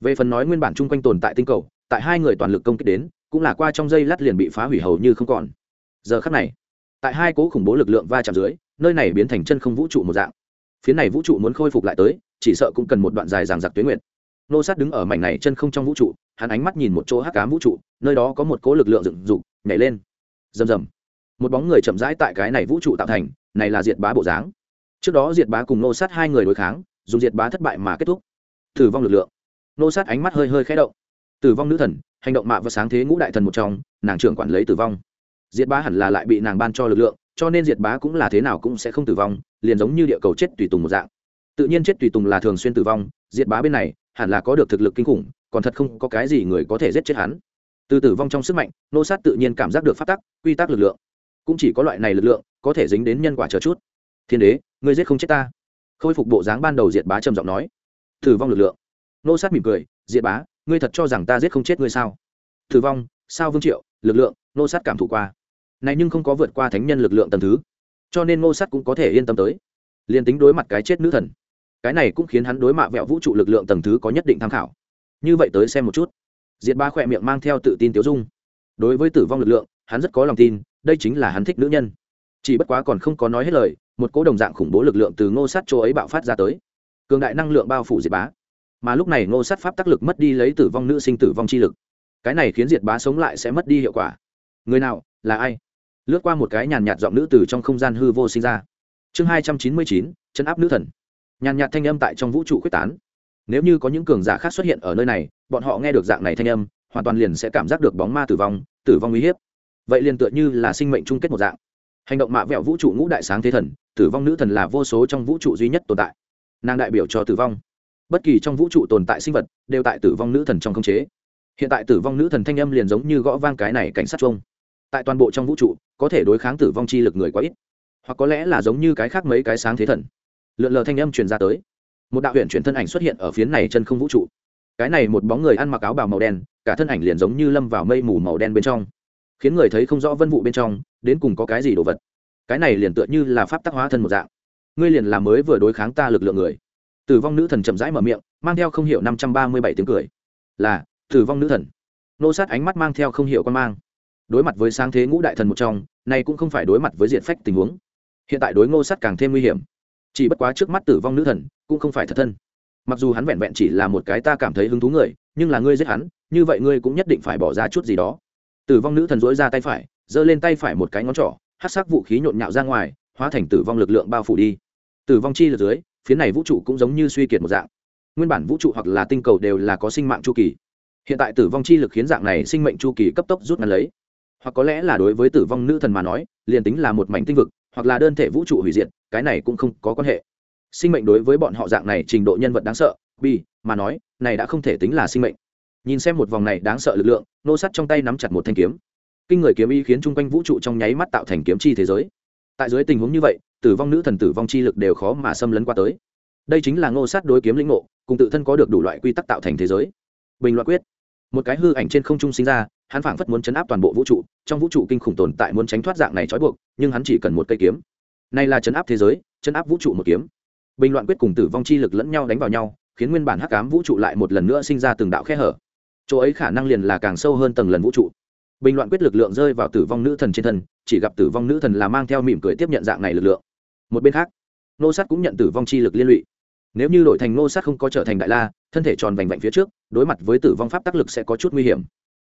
Về phần nói nguyên bản chung quanh tồn tại tinh cầu, tại hai người toàn lực công kích đến, cũng là qua trong dây lát liền bị phá hủy hầu như không còn. Giờ khắc này, tại hai cố khủng bố lực lượng va chạm dưới, nơi này biến thành chân không vũ trụ một dạng. Phía này vũ trụ muốn khôi phục lại tới, chỉ sợ cũng cần một đoạn dài ràng giặc tuyến nguyện nô sát đứng ở mảnh này chân không trong vũ trụ, hắn ánh mắt nhìn một chỗ hắc cám vũ trụ, nơi đó có một cố lực lượng dựng dục, nhảy lên. Rầm rầm. Một bóng người chậm rãi tại cái này vũ trụ tạo thành, này là diệt bá bộ dáng trước đó diệt bá cùng nô sát hai người đối kháng, dùng diệt bá thất bại mà kết thúc. Tử vong lực lượng. Nô sát ánh mắt hơi hơi khẽ động. Tử vong nữ thần, hành động mạ và sáng thế ngũ đại thần một trong, nàng trưởng quản lấy tử vong. Diệt bá hẳn là lại bị nàng ban cho lực lượng, cho nên diệt bá cũng là thế nào cũng sẽ không tử vong, liền giống như địa cầu chết tùy tùng một dạng. Tự nhiên chết tùy tùng là thường xuyên tử vong, diệt bá bên này hẳn là có được thực lực kinh khủng, còn thật không có cái gì người có thể giết chết hắn. Từ tử vong trong sức mạnh, nô sát tự nhiên cảm giác được phát tắc, quy tắc lực lượng. Cũng chỉ có loại này lực lượng có thể dính đến nhân quả chờ chút. Thiên đế ngươi giết không chết ta. Khôi phục bộ dáng ban đầu diệt bá trầm giọng nói. Tử vong lực lượng. Nô sát mỉm cười, diệt bá, ngươi thật cho rằng ta giết không chết ngươi sao? Tử vong, sao vương triệu, lực lượng? Nô sát cảm thụ qua. Này nhưng không có vượt qua thánh nhân lực lượng tầm thứ, cho nên nô sát cũng có thể yên tâm tới. Liền tính đối mặt cái chết nữ thần, cái này cũng khiến hắn đối mạ vẹo vũ trụ lực lượng tầng thứ có nhất định tham khảo. Như vậy tới xem một chút. Diệt ba khỏe miệng mang theo tự tin tiểu dung. Đối với tử vong lực lượng, hắn rất có lòng tin, đây chính là hắn thích nữ nhân. Chỉ bất quá còn không có nói hết lời một cỗ đồng dạng khủng bố lực lượng từ ngô sát chỗ ấy bạo phát ra tới. Cường đại năng lượng bao phủ diệt bá. Mà lúc này ngô sát pháp tác lực mất đi lấy tử vong nữ sinh tử vong chi lực. Cái này khiến diệt bá sống lại sẽ mất đi hiệu quả. Người nào, là ai? Lướt qua một cái nhàn nhạt giọng nữ từ trong không gian hư vô sinh ra. Chương hai trăm chín mươi chín, chân áp nữ thần. Nhàn nhạt thanh âm tại trong vũ trụ quyết tán. Nếu như có những cường giả khác xuất hiện ở nơi này, bọn họ nghe được dạng này thanh âm, hoàn toàn liền sẽ cảm giác được bóng ma tử vong tử vong uy hiếp. Vậy liền tựa như là sinh mệnh chung kết một dạng. Hành động mạ vẹo vũ trụ ngũ đại sáng thế thần tử vong nữ thần là vô số trong vũ trụ duy nhất tồn tại. Nàng đại biểu cho tử vong. Bất kỳ trong vũ trụ tồn tại sinh vật đều tại tử vong nữ thần trong khống chế. Hiện tại tử vong nữ thần thanh âm liền giống như gõ vang cái này cảnh sát chung tại toàn bộ trong vũ trụ, có thể đối kháng tử vong chi lực người quá ít. Hoặc có lẽ là giống như cái khác mấy cái sáng thế thần. Lượn lờ thanh âm truyền ra tới. Một đạo huyện chuyển thân ảnh xuất hiện ở phía này chân không vũ trụ. Cái này một bóng người ăn mặc áo bào màu đen, cả thân ảnh liền giống như lâm vào mây mù màu đen bên trong. Khiến người thấy không rõ vân vụ bên trong, đến cùng có cái gì đồ vật cái này liền tựa như là pháp tác hóa thân một dạng. Ngươi liền làm mới vừa đối kháng ta lực lượng người. Tử vong nữ thần chậm rãi mở miệng, mang theo không hiểu năm trăm ba mươi bảy tiếng cười. Là, tử vong nữ thần. Nô sát ánh mắt mang theo không hiểu con mang. Đối mặt với sáng thế ngũ đại thần một trong, này cũng không phải đối mặt với diện phách tình huống. Hiện tại đối ngô sát càng thêm nguy hiểm. Chỉ bất quá trước mắt tử vong nữ thần, cũng không phải thật thân. Mặc dù hắn vẹn vẹn chỉ là một cái ta cảm thấy hứng thú người, nhưng là ngươi giết hắn, như vậy ngươi cũng nhất định phải bỏ ra chút gì đó. Tử vong nữ thần dỗi ra tay phải, giơ lên tay phải một cái ngón trỏ hát sắc vũ khí nhộn nhạo ra ngoài, hóa thành tử vong lực lượng bao phủ đi. Tử vong chi lực dưới, phía này vũ trụ cũng giống như suy kiệt một dạng. Nguyên bản vũ trụ hoặc là tinh cầu đều là có sinh mạng chu kỳ. Hiện tại tử vong chi lực khiến dạng này sinh mệnh chu kỳ cấp tốc rút ngắn lấy. Hoặc có lẽ là đối với tử vong nữ thần mà nói, liền tính là một mảnh tinh vực, hoặc là đơn thể vũ trụ hủy diệt, cái này cũng không có quan hệ. Sinh mệnh đối với bọn họ dạng này trình độ nhân vật đáng sợ bi mà nói, này đã không thể tính là sinh mệnh. Nhìn xem một vòng này đáng sợ lực lượng, nô sắt trong tay nắm chặt một thanh kiếm kinh người kiếm ý khiến chung quanh vũ trụ trong nháy mắt tạo thành kiếm chi thế giới. Tại dưới tình huống như vậy, tử vong nữ thần tử vong chi lực đều khó mà xâm lấn qua tới. Đây chính là ngô sát đối kiếm lĩnh ngộ, cùng tự thân có được đủ loại quy tắc tạo thành thế giới. Bình loại quyết. Một cái hư ảnh trên không trung sinh ra, hắn phảng phất muốn chấn áp toàn bộ vũ trụ, trong vũ trụ kinh khủng tồn tại muốn tránh thoát dạng này trói buộc, nhưng hắn chỉ cần một cây kiếm. Này là chấn áp thế giới, chấn áp vũ trụ một kiếm. Bình loạn quyết cùng tử vong chi lực lẫn nhau đánh vào nhau, khiến nguyên bản hắc ám vũ trụ lại một lần nữa sinh ra từng đạo khe hở. Chỗ ấy khả năng liền là càng sâu hơn tầng lần vũ trụ bình loạn quyết lực lượng rơi vào tử vong nữ thần trên thân, chỉ gặp tử vong nữ thần là mang theo mỉm cười tiếp nhận dạng này lực lượng. Một bên khác nô sát cũng nhận tử vong chi lực liên lụy. Nếu như đổi thành nô sát không có trở thành đại la, thân thể tròn vành vạnh phía trước, đối mặt với tử vong pháp tác lực sẽ có chút nguy hiểm.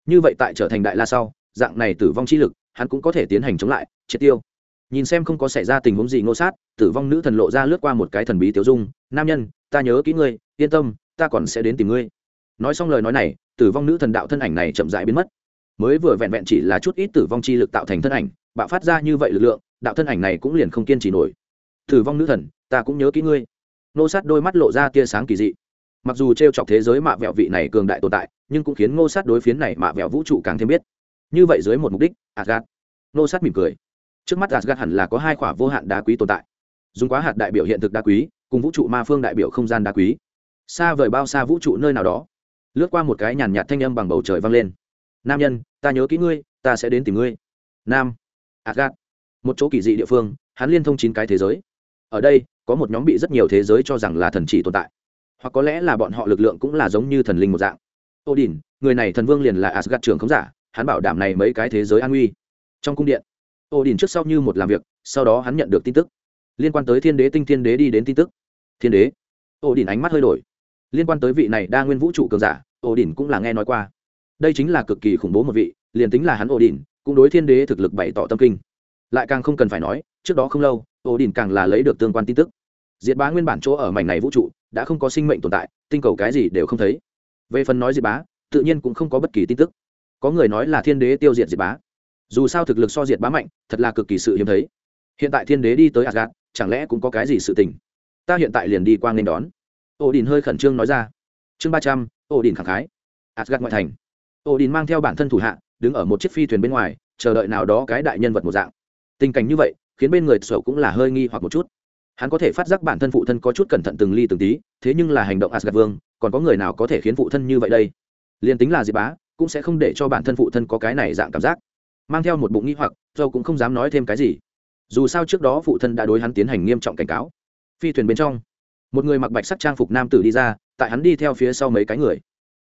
Như vậy tại trở thành đại la sau, dạng này tử vong chi lực, hắn cũng có thể tiến hành chống lại, triệt tiêu. Nhìn xem không có xảy ra tình huống gì nô sát, tử vong nữ thần lộ ra lướt qua một cái thần bí tiểu dung, nam nhân, ta nhớ kỹ ngươi, yên tâm, ta còn sẽ đến tìm ngươi. Nói xong lời nói này, tử vong nữ thần đạo thân ảnh này chậm rãi biến mất mới vừa vẹn vẹn chỉ là chút ít tử vong chi lực tạo thành thân ảnh, bạo phát ra như vậy lực lượng, đạo thân ảnh này cũng liền không kiên trì nổi. Tử vong nữ thần, ta cũng nhớ kỹ ngươi. Nô sát đôi mắt lộ ra tia sáng kỳ dị. Mặc dù t r e o chọc thế giới mạ vẹo vị này cường đại tồn tại, nhưng cũng khiến ngô sát đối phiến này mạ vẹo vũ trụ càng thêm biết. Như vậy dưới một mục đích adgad nô sát mỉm cười. Trước mắt adgad hẳn là có hai khoả vô hạn đá quý tồn tại. Dùng quá hạt đại biểu hiện thực đá quý, cùng vũ trụ ma phương đại biểu không gian đá quý. Xa vời bao xa vũ trụ nơi nào đó. Lướt qua một cái nhàn nhạt thanh âm bằng bầu trời vang lên. Nam nhân ta nhớ kỹ ngươi, ta sẽ đến tìm ngươi. Nam adgad một chỗ kỳ dị địa phương, hắn liên thông chín cái thế giới. Ở đây, có một nhóm bị rất nhiều thế giới cho rằng là thần chỉ tồn tại. Hoặc có lẽ là bọn họ lực lượng cũng là giống như thần linh một dạng. Odin, người này thần vương liền là asgad trưởng không giả, hắn bảo đảm này mấy cái thế giới an nguy. Trong cung điện, odin trước sau như một làm việc, sau đó hắn nhận được tin tức. Liên quan tới thiên đế tinh thiên đế đi đến tin tức. Thiên đế. Odin ánh mắt hơi đổi. Liên quan tới vị này đa nguyên vũ trụ cường giả, odin cũng là nghe nói qua đây chính là cực kỳ khủng bố một vị, liền tính là hắn odin, cũng đối thiên đế thực lực bày tỏ tâm kinh. Lại càng không cần phải nói, trước đó không lâu, odin càng là lấy được tương quan tin tức. Diệt bá nguyên bản chỗ ở mảnh này vũ trụ, đã không có sinh mệnh tồn tại, tinh cầu cái gì đều không thấy. Về phần nói diệt bá, tự nhiên cũng không có bất kỳ tin tức. Có người nói là thiên đế tiêu diệt diệt bá. Dù sao thực lực so diệt bá mạnh, thật là cực kỳ sự hiếm thấy. Hiện tại thiên đế đi tới asgad chẳng lẽ cũng có cái gì sự tình? Ta hiện tại liền đi qua nên đón. Ổ đình hơi khẩn trương nói ra. Chương ba trăm ổ đình khẳng khái. Asgad ngoại thành ổ đình mang theo bản thân thủ hạ, đứng ở một chiếc phi thuyền bên ngoài, chờ đợi nào đó cái đại nhân vật một dạng. Tình cảnh như vậy, khiến bên người sở cũng là hơi nghi hoặc một chút. Hắn có thể phát giác bản thân phụ thân có chút cẩn thận từng ly từng tí, thế nhưng là hành động asgad vương, còn có người nào có thể khiến phụ thân như vậy đây? Liền tính là diệp bá, cũng sẽ không để cho bản thân phụ thân có cái này dạng cảm giác. Mang theo một bụng nghi hoặc dâu cũng không dám nói thêm cái gì. Dù sao trước đó phụ thân đã đối hắn tiến hành nghiêm trọng cảnh cáo. Phi thuyền bên trong, một người mặc bạch sắc trang phục nam tử đi ra, tại hắn đi theo phía sau mấy cái người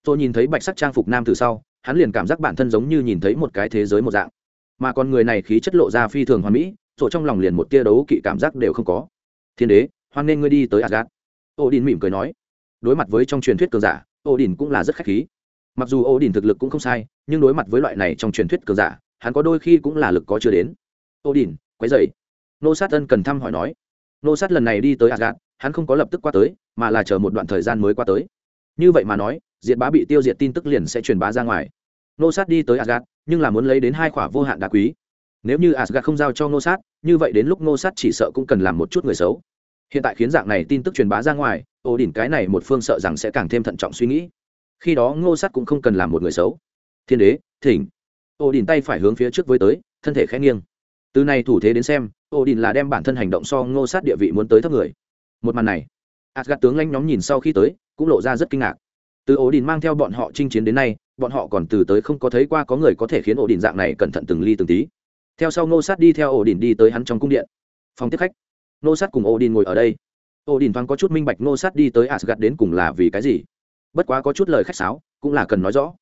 tôi nhìn thấy bạch sắc trang phục nam tử sau, hắn liền cảm giác bản thân giống như nhìn thấy một cái thế giới một dạng. Mà con người này khí chất lộ ra phi thường hoàn mỹ, rồi trong lòng liền một tia đấu kỵ cảm giác đều không có. Thiên đế, hoan nên ngươi đi tới asgad ô đình mỉm cười nói. Đối mặt với trong truyền thuyết cường giả ô đình cũng là rất khách khí. Mặc dù ô đình thực lực cũng không sai, nhưng đối mặt với loại này trong truyền thuyết cường giả, hắn có đôi khi cũng là lực có chưa đến. Ô đình quấy dậy nô sát ân cần thăm hỏi nói. Nô sát lần này đi tới asgad hắn không có lập tức qua tới, mà là chờ một đoạn thời gian mới qua tới. Như vậy mà nói diệt bá bị tiêu diệt tin tức liền sẽ truyền bá ra ngoài. Nô sát đi tới asgad nhưng là muốn lấy đến hai khỏa vô hạn đá quý. Nếu như asgad không giao cho nô sát như vậy đến lúc nô sát chỉ sợ cũng cần làm một chút người xấu. Hiện tại khiến dạng này tin tức truyền bá ra ngoài, ổ đỉnh cái này một phương sợ rằng sẽ càng thêm thận trọng suy nghĩ. Khi đó ngô sát cũng không cần làm một người xấu. Thiên đế, thỉnh. Ổ đỉnh tay phải hướng phía trước với tới, thân thể khẽ nghiêng. Từ này thủ thế đến xem, ổ đỉnh là đem bản thân hành động so ngô sát địa vị muốn tới thấp người. Một màn này asgad tướng lãnh nhóm nhìn sau khi tới, cũng lộ ra rất kinh ngạc từ ổ đình mang theo bọn họ chinh chiến đến nay, bọn họ còn từ tới không có thấy qua có người có thể khiến ổ đình dạng này cẩn thận từng ly từng tí. Theo sau Nô sát đi theo ổ đình đi tới hắn trong cung điện. Phòng tiếp khách. Nô sát cùng ổ đình ngồi ở đây. Ổ đình thoáng có chút minh bạch Nô sát đi tới asgad đến cùng là vì cái gì. Bất quá có chút lời khách sáo, cũng là cần nói rõ.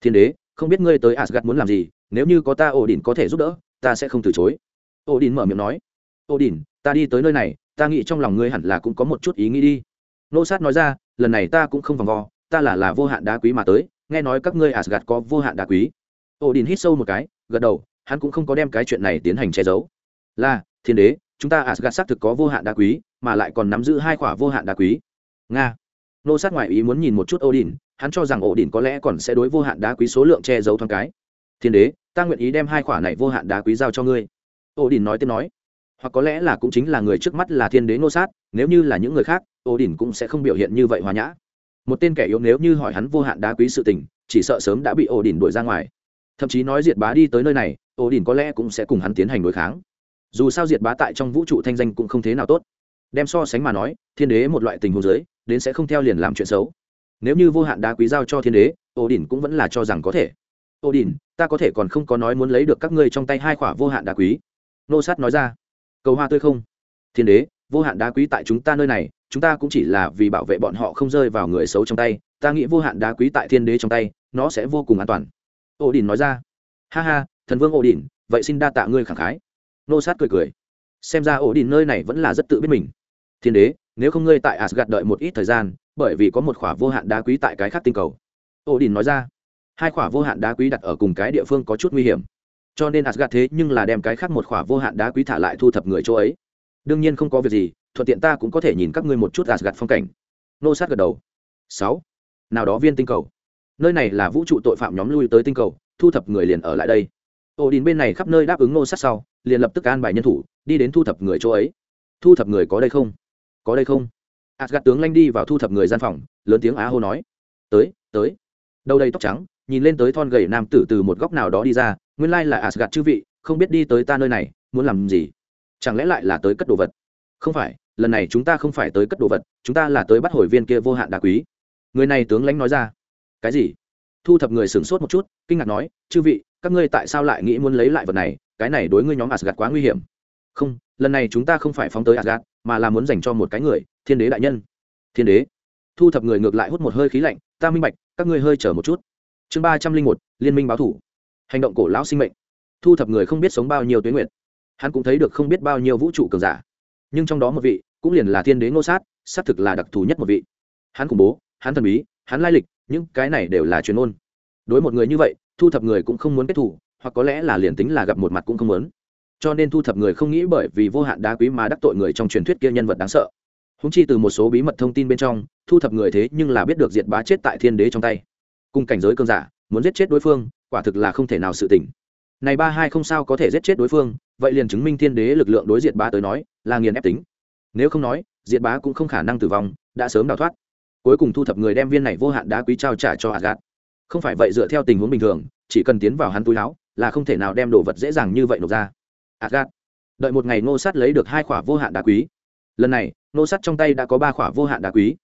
Thiên đế, không biết ngươi tới asgad muốn làm gì, nếu như có ta ổ đình có thể giúp đỡ, ta sẽ không từ chối. Ổ đình mở miệng nói. Ổ đình ta đi tới nơi này, ta nghĩ trong lòng ngươi hẳn là cũng có một chút ý nghĩ đi. Nô sát nói ra, lần này ta cũng không vòng vo ta là là vô hạn đá quý mà tới, nghe nói các ngươi asgad có vô hạn đá quý. Ổ đình hít sâu một cái, gật đầu, hắn cũng không có đem cái chuyện này tiến hành che giấu. Là, thiên đế, chúng ta asgad xác thực có vô hạn đá quý, mà lại còn nắm giữ hai quả vô hạn đá quý. Nga. Nô sát ngoại ý muốn nhìn một chút odin, hắn cho rằng odin có lẽ còn sẽ đối vô hạn đá quý số lượng che giấu thoáng cái. Thiên đế, ta nguyện ý đem hai quả này vô hạn đá quý giao cho ngươi. Odin nói tiếp nói. Hoặc có lẽ là cũng chính là người trước mắt là thiên đế nô sát, nếu như là những người khác, odin cũng sẽ không biểu hiện như vậy hòa nhã một tên kẻ yếu nếu như hỏi hắn vô hạn đá quý sự tình, chỉ sợ sớm đã bị odin đuổi ra ngoài. Thậm chí nói diệt bá đi tới nơi này odin có lẽ cũng sẽ cùng hắn tiến hành đối kháng. Dù sao diệt bá tại trong vũ trụ thanh danh cũng không thế nào tốt. Đem so sánh mà nói, thiên đế một loại tình huống giới đến sẽ không theo liền làm chuyện xấu. Nếu như vô hạn đá quý giao cho thiên đế, ổ đỉnh cũng vẫn là cho rằng có thể. Ổ đỉnh ta có thể còn không có nói muốn lấy được các ngươi trong tay hai khỏa vô hạn đá quý. Nô sát nói ra, cầu hoa tươi không? Thiên đế vô hạn đá quý tại chúng ta nơi này, chúng ta cũng chỉ là vì bảo vệ bọn họ không rơi vào người xấu trong tay, ta nghĩ vô hạn đá quý tại thiên đế trong tay, nó sẽ vô cùng an toàn. Ổ đình nói ra. Ha ha, thần vương ổ đình vậy xin đa tạ ngươi khẳng khái. Nô sát cười cười. Xem ra ổ đình nơi này vẫn là rất tự biết mình. Thiên đế, nếu không ngươi tại asgad đợi một ít thời gian, bởi vì có một khỏa vô hạn đá quý tại cái khác tinh cầu. Ổ đình nói ra. Hai khỏa vô hạn đá quý đặt ở cùng cái địa phương có chút nguy hiểm. Cho nên asgad thế nhưng là đem cái khác một khỏa vô hạn đá quý thả lại thu thập người chỗ ấy đương nhiên không có việc gì, thuận tiện ta cũng có thể nhìn các ngươi một chút gạt phong cảnh. Nô sát gật đầu. Sáu. Nào đó viên tinh cầu. Nơi này là vũ trụ tội phạm nhóm lui tới tinh cầu, thu thập người liền ở lại đây. Ổ đình bên này khắp nơi đáp ứng nô sát sau, liền lập tức an bài nhân thủ, đi đến thu thập người chỗ ấy. Thu thập người có đây không? Có đây không? Gạt tướng lanh đi vào thu thập người gian phòng, lớn tiếng á hô nói. Tới tới. Đâu đây tóc trắng, nhìn lên tới thon gầy nam tử từ một góc nào đó đi ra, nguyên lai là gạt chư vị, không biết đi tới ta nơi này, muốn làm gì? Chẳng lẽ lại là tới cất đồ vật? Không phải, lần này chúng ta không phải tới cất đồ vật, chúng ta là tới bắt hồi viên kia vô hạn đá quý. Người này tướng lãnh nói ra. Cái gì? Thu thập người sửng sốt một chút, kinh ngạc nói, chư vị, các ngươi tại sao lại nghĩ muốn lấy lại vật này? Cái này đối ngươi nhóm asgad quá nguy hiểm. Không, lần này chúng ta không phải phóng tới asgad mà là muốn dành cho một cái người, thiên đế đại nhân. Thiên đế? Thu thập người ngược lại hút một hơi khí lạnh, ta minh bạch, các ngươi hơi chờ một chút. Chương ba trăm linh một, liên minh báo thủ. Hành động cổ lão sinh mệnh. Thu thập người không biết sống bao nhiêu tuyến nguyện hắn cũng thấy được không biết bao nhiêu vũ trụ cường giả. Nhưng trong đó một vị, cũng liền là thiên đế ngô sát, xác thực là đặc thù nhất một vị. Hắn khủng bố, hắn thần bí, hắn lai lịch, những cái này đều là chuyên môn đối một người như vậy, thu thập người cũng không muốn kết thủ hoặc có lẽ là liền tính là gặp một mặt cũng không muốn. Cho nên thu thập người không nghĩ bởi vì vô hạn đá quý mà đắc tội người trong truyền thuyết kia nhân vật đáng sợ. Húng chi từ một số bí mật thông tin bên trong, thu thập người thế nhưng là biết được diệt bá chết tại thiên đế trong tay. Cùng cảnh giới cơn giả, muốn giết chết đối phương, quả thực là không thể nào sự tỉnh này ba hai không sao có thể giết chết đối phương, vậy liền chứng minh thiên đế lực lượng đối diệt bá tới nói, là nghiền ép tính. Nếu không nói, diệt bá cũng không khả năng tử vong, đã sớm đào thoát. Cuối cùng thu thập người đem viên này vô hạn đá quý trao trả cho hạt gạt. Không phải vậy dựa theo tình huống bình thường, chỉ cần tiến vào hắn túi láo là không thể nào đem đồ vật dễ dàng như vậy nộp ra. Hạt gạt. Đợi một ngày nô sát lấy được hai khỏa vô hạn đá quý. Lần này nô sát trong tay đã có ba khỏa vô hạn đá quý.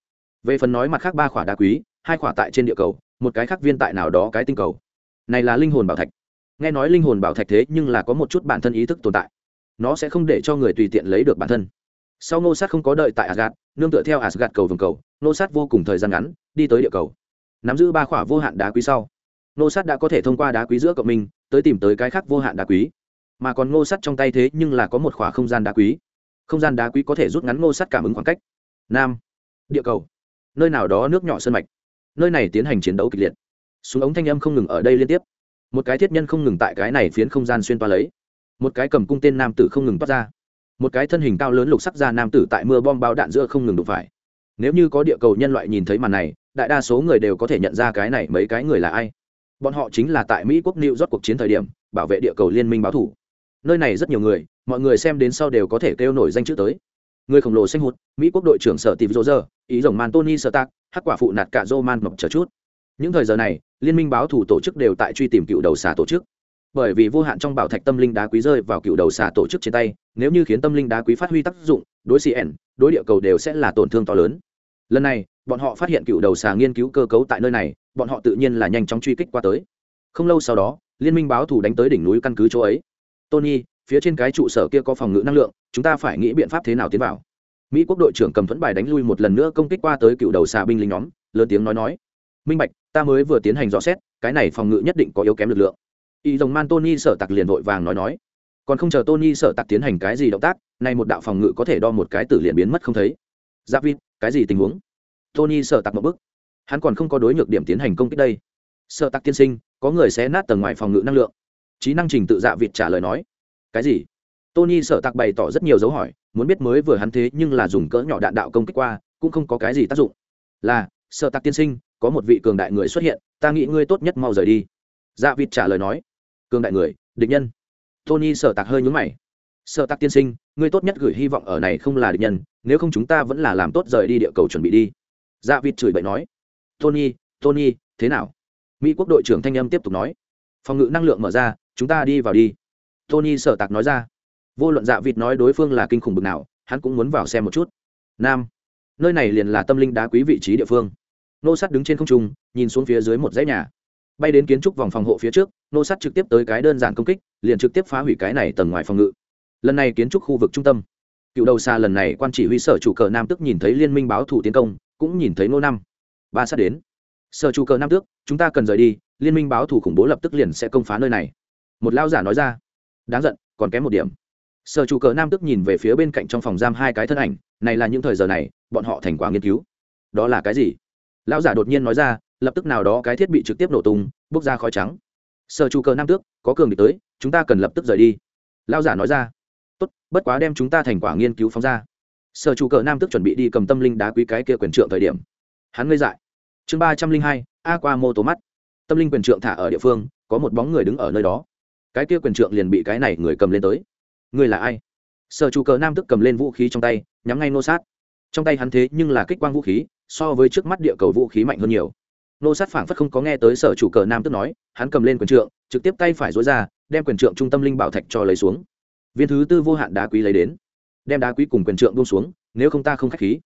Về phần nói mặt khác ba khỏa đá quý, hai khỏa tại trên địa cầu, một cái khác viên tại nào đó cái tinh cầu. Này là linh hồn bảo thạch nghe nói linh hồn bảo thạch thế nhưng là có một chút bản thân ý thức tồn tại. Nó sẽ không để cho người tùy tiện lấy được bản thân. Sau nô sát không có đợi tại asgad nương tựa theo asgad cầu vòng cầu nô sát vô cùng thời gian ngắn, đi tới địa cầu. Nắm giữ ba khỏa vô hạn đá quý sau nô sát đã có thể thông qua đá quý giữa cộng minh, tới tìm tới cái khác vô hạn đá quý. Mà còn nô sát trong tay thế nhưng là có một khỏa không gian đá quý. Không gian đá quý có thể rút ngắn nô sát cảm ứng khoảng cách. Nam, địa cầu. Nơi nào đó nước nhỏ sơn mạch. Nơi này tiến hành chiến đấu kịch liệt. Súng ống thanh âm không ngừng ở đây liên tiếp một cái thiết nhân không ngừng tại cái này phiến không gian xuyên toa lấy. Một cái cầm cung tên nam tử không ngừng toát ra. Một cái thân hình cao lớn lục sắc ra nam tử tại mưa bom bao đạn giữa không ngừng đụng phải. Nếu như có địa cầu nhân loại nhìn thấy màn này, đại đa số người đều có thể nhận ra cái này mấy cái người là ai. Bọn họ chính là tại mỹ quốc new rót cuộc chiến thời điểm, bảo vệ địa cầu liên minh báo thủ. Nơi này rất nhiều người, mọi người xem đến sau đều có thể kêu nổi danh chữ tới. Người khổng lồ xanh hụt, mỹ quốc đội trưởng sở tìm rô rơ, ý rồng man tony sơ tác hắc quả phụ nạt cả dô man mộc chờ chút. Những thời giờ này liên minh báo thủ tổ chức đều tại truy tìm cựu đầu xà tổ chức. Bởi vì vô hạn trong bảo thạch tâm linh đá quý rơi vào cựu đầu xà tổ chức trên tay, nếu như khiến tâm linh đá quý phát huy tác dụng, đối cn đối địa cầu đều sẽ là tổn thương to lớn. Lần này, bọn họ phát hiện cựu đầu xà nghiên cứu cơ cấu tại nơi này, bọn họ tự nhiên là nhanh chóng truy kích qua tới. Không lâu sau đó, liên minh báo thủ đánh tới đỉnh núi căn cứ chỗ ấy. Tony, phía trên cái trụ sở kia có phòng ngự năng lượng, chúng ta phải nghĩ biện pháp thế nào tiến vào. Mỹ quốc đội trưởng cầm thuẫn bài đánh lui một lần nữa công kích qua tới cựu đầu xà binh lính nhóm, lớn tiếng nói nói. Minh bạch ta mới vừa tiến hành dò xét, cái này phòng ngự nhất định có yếu kém lực lượng. Y dòng man tony sở tặc liền vội vàng nói nói. Còn không chờ tony sở tặc tiến hành cái gì động tác, nay một đạo phòng ngự có thể đo một cái tử liền biến mất không thấy. Giáp vịt cái gì tình huống? Tony sở tặc một bức hắn còn không có đối nhược điểm tiến hành công kích đây. Sở tặc tiên sinh, có người sẽ nát tầng ngoài phòng ngự năng lượng. Trí năng trình tự dạ vịt trả lời nói. Cái gì? Tony sở tặc bày tỏ rất nhiều dấu hỏi, muốn biết mới vừa hắn thế nhưng là dùng cỡ nhỏ đạn đạo công kích qua, cũng không có cái gì tác dụng. Là, sở tặc tiên sinh có một vị cường đại người xuất hiện, ta nghĩ ngươi tốt nhất mau rời đi. Dạ vịt trả lời nói. Cường đại người, địch nhân. Tony sở tặc hơi nhúng mày. Sở tặc tiên sinh, ngươi tốt nhất gửi hy vọng ở này không là địch nhân, nếu không chúng ta vẫn là làm tốt rời đi địa cầu chuẩn bị đi. Dạ vịt chửi bậy nói. Tony tony, thế nào? Mỹ quốc đội trưởng thanh âm tiếp tục nói. Phòng ngự năng lượng mở ra, chúng ta đi vào đi. Tony sở tặc nói ra. Vô luận dạ vịt nói đối phương là kinh khủng bực nào, hắn cũng muốn vào xem một chút. Nam, nơi này liền là tâm linh đá quý vị trí địa phương nô sắt đứng trên không trung, nhìn xuống phía dưới một dãy nhà. Bay đến kiến trúc vòng phòng hộ phía trước, nô sắt trực tiếp tới cái đơn giản công kích, liền trực tiếp phá hủy cái này tầng ngoài phòng ngự. Lần này kiến trúc khu vực trung tâm. Cựu đầu xa lần này quan chỉ huy sở chủ cờ nam tức nhìn thấy liên minh báo thủ tiến công, cũng nhìn thấy nô năm. Ba sát đến. Sở chủ cờ nam tước, chúng ta cần rời đi, liên minh báo thủ khủng bố lập tức liền sẽ công phá nơi này. Một lao giả nói ra. Đáng giận, còn kém một điểm. Sở chủ cờ nam tức nhìn về phía bên cạnh trong phòng giam hai cái thân ảnh, này là những thời giờ này, bọn họ thành quả nghiên cứu. Đó là cái gì? Lão giả đột nhiên nói ra, lập tức nào đó cái thiết bị trực tiếp nổ tung, bốc ra khói trắng. Sở chủ cờ nam tước, có cường địch tới, chúng ta cần lập tức rời đi. Lão giả nói ra. Tốt, bất quá đem chúng ta thành quả nghiên cứu phóng ra. Sở chủ cờ nam tước chuẩn bị đi cầm tâm linh đá quý cái kia quyền trượng thời điểm. Hắn ngây dại. Chương ba trăm linh hai a qua mô tố mắt tâm linh quyền trượng thả ở địa phương, có một bóng người đứng ở nơi đó. Cái kia quyền trượng liền bị cái này người cầm lên tới. Người là ai? Sở chủ cờ nam tức cầm lên vũ khí trong tay, nhắm ngay nô sát. Trong tay hắn thế nhưng là kích quang vũ khí so với trước mắt địa cầu vũ khí mạnh hơn nhiều. Nô sát phảng phất không có nghe tới sở chủ cờ nam tức nói, hắn cầm lên quyền trượng, trực tiếp tay phải dối ra, đem quyền trượng trung tâm linh bảo thạch cho lấy xuống. Viên thứ tư vô hạn đá quý lấy đến. Đem đá quý cùng quyền trượng buông xuống, nếu không ta không k h á c h khí.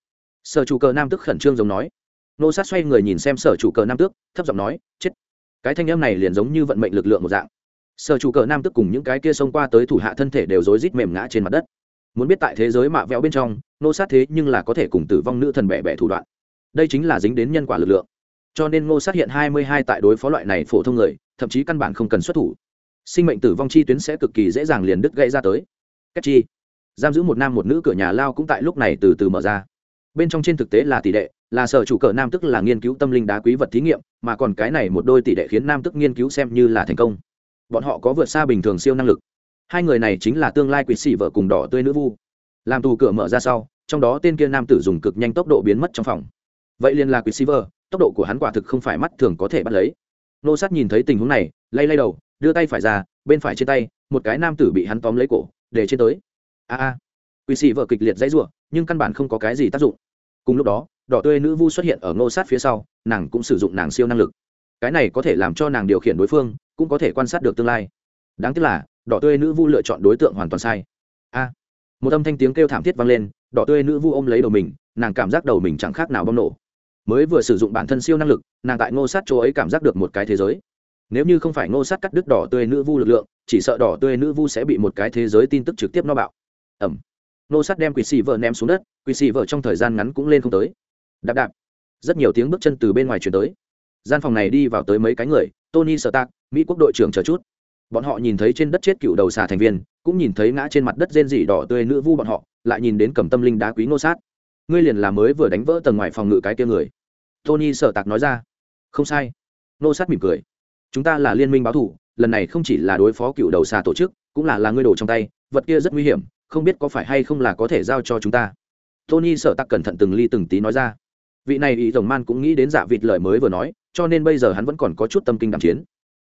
Sở chủ cờ nam tức khẩn trương giống nói. Nô sát xoay người nhìn xem sở chủ cờ nam tước thấp giọng nói, chết. Cái thanh em này liền giống như vận mệnh lực lượng một dạng. Sở chủ cờ nam tức cùng những cái kia xông qua tới thủ hạ thân thể đều rối rít mềm ngã trên mặt đất. Muốn biết tại thế giới mạ vẽo bên trong, nô sát thế nhưng là có thể cùng tử vong nữ thần bẻ bẻ thủ đoạn đây chính là dính đến nhân quả lực lượng. Cho nên ngô sát hiện hai mươi hai tại đối phó loại này phổ thông người, thậm chí căn bản không cần xuất thủ. Sinh mệnh tử vong chi tuyến sẽ cực kỳ dễ dàng liền đứt gãy ra tới. Cách chi? Giam giữ một nam một nữ cửa nhà lao cũng tại lúc này từ từ mở ra. Bên trong trên thực tế là tỷ đệ, là sở chủ cờ nam tức là nghiên cứu tâm linh đá quý vật thí nghiệm, mà còn cái này một đôi tỷ đệ khiến nam tức nghiên cứu xem như là thành công. Bọn họ có vượt xa bình thường siêu năng lực. Hai người này chính là tương lai quỷ sĩ vợ cùng đỏ tươi nữ vu. Làm tù cửa mở ra sau, trong đó tên kia nam tử dùng cực nhanh tốc độ biến mất trong phòng vậy liền là quỷ sĩ tốc độ của hắn quả thực không phải mắt thường có thể bắt lấy. Nô sát nhìn thấy tình huống này, lay lay đầu, đưa tay phải ra, bên phải trên tay, một cái nam tử bị hắn tóm lấy cổ, để trên tới. A a. Quỷ sĩ vợ kịch liệt dãy rủa, nhưng căn bản không có cái gì tác dụng. Cùng lúc đó, đỏ tươi nữ vu xuất hiện ở nô sát phía sau, nàng cũng sử dụng nàng siêu năng lực. Cái này có thể làm cho nàng điều khiển đối phương, cũng có thể quan sát được tương lai. Đáng tiếc là, đỏ tươi nữ vu lựa chọn đối tượng hoàn toàn sai. A. Một âm thanh tiếng kêu thảm thiết vang lên, đỏ tươi nữ vu ôm lấy đầu mình, nàng cảm giác đầu mình chẳng khác nào bong nổ mới vừa sử dụng bản thân siêu năng lực, nàng tại ngô sát chỗ ấy cảm giác được một cái thế giới. Nếu như không phải ngô sát cắt đứt đỏ tươi nữ vu lực lượng, chỉ sợ đỏ tươi nữ vu sẽ bị một cái thế giới tin tức trực tiếp no bạo. Ẩm ngô sát đem quỷ xì vợ ném xuống đất, quỷ xì vợ trong thời gian ngắn cũng lên không tới. Đạp đạp. Rất nhiều tiếng bước chân từ bên ngoài chuyển tới. Gian phòng này đi vào tới mấy cái người, tony sợ tạc mỹ quốc đội trưởng chờ chút. Bọn họ nhìn thấy trên đất chết cựu đầu xà thành viên, cũng nhìn thấy ngã trên mặt đất rên rỉ đỏ tươi nữ vu bọn họ, lại nhìn đến cầm tâm linh đá quý ngô sát ngươi liền là mới vừa đánh vỡ tầng ngoài phòng ngự cái tia người. Tony sở tạc nói ra. Không sai. Nô sát mỉm cười. Chúng ta là liên minh báo thủ, lần này không chỉ là đối phó cựu đầu xà tổ chức, cũng là là ngươi đổ trong tay, vật kia rất nguy hiểm, không biết có phải hay không là có thể giao cho chúng ta. Tony sở tạc cẩn thận từng ly từng tí nói ra. Vị này ý tổng man cũng nghĩ đến giả vịt lời mới vừa nói, cho nên bây giờ hắn vẫn còn có chút tâm kinh đ chiến.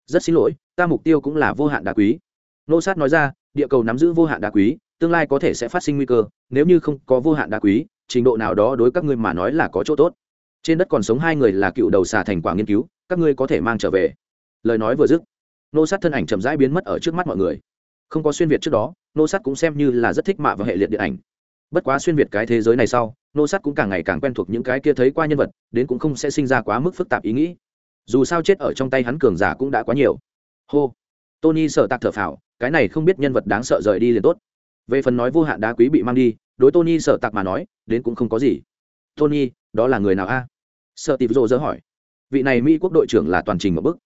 Rất xin lỗi, ta mục tiêu cũng là vô hạn đá quý. Nô sát nói ra, địa cầu nắm giữ vô hạn đá quý, tương lai có thể sẽ phát sinh nguy cơ, nếu như không có vô hạn đá quý trình độ nào đó đối các ngươi mà nói là có chỗ tốt. Trên đất còn sống hai người là cựu đầu xà thành quả nghiên cứu, các ngươi có thể mang trở về. Lời nói vừa dứt, nô sát thân ảnh chậm rãi biến mất ở trước mắt mọi người. Không có xuyên việt trước đó, nô sát cũng xem như là rất thích mạ và hệ liệt điện ảnh. Bất quá xuyên việt cái thế giới này sau, nô sát cũng càng ngày càng quen thuộc những cái kia thấy qua nhân vật, đến cũng không sẽ sinh ra quá mức phức tạp ý nghĩ. Dù sao chết ở trong tay hắn cường giả cũng đã quá nhiều. Hô, tony sợ tạc thở phào, cái này không biết nhân vật đáng sợ rời đi liền tốt về phần nói vô hạn đá quý bị mang đi, đối tony sợ tặc mà nói, đến cũng không có gì. Tony, đó là người nào a? Sợ tịp rộ dỡ hỏi. Vị này mỹ quốc đội trưởng là toàn trình một bức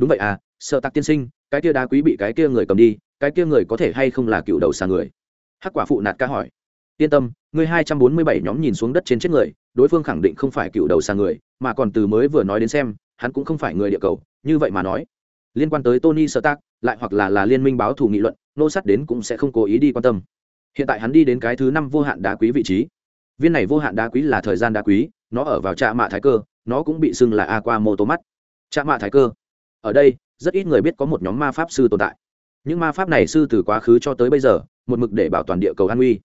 đúng vậy à sợ tặc tiên sinh, cái kia đá quý bị cái kia người cầm đi, cái kia người có thể hay không là cựu đầu xa người? Hắc quả phụ nạt ca hỏi. Yên tâm, người hai trăm bốn mươi bảy nhóm nhìn xuống đất trên chết người, đối phương khẳng định không phải cựu đầu xa người, mà còn từ mới vừa nói đến xem, hắn cũng không phải người địa cầu, như vậy mà nói. Liên quan tới tony sơ tác lại hoặc là là liên minh báo thù nghị luận, nô sát đến cũng sẽ không cố ý đi quan tâm. Hiện tại hắn đi đến cái thứ năm vô hạn đá quý vị trí. Viên này vô hạn đá quý là thời gian đá quý, nó ở vào trạ mạ thái cơ, nó cũng bị xưng là a qua mô tô mắt trạ mạ thái cơ. Ở đây, rất ít người biết có một nhóm ma pháp sư tồn tại. Những ma pháp này sư từ quá khứ cho tới bây giờ, một mực để bảo toàn địa cầu an uy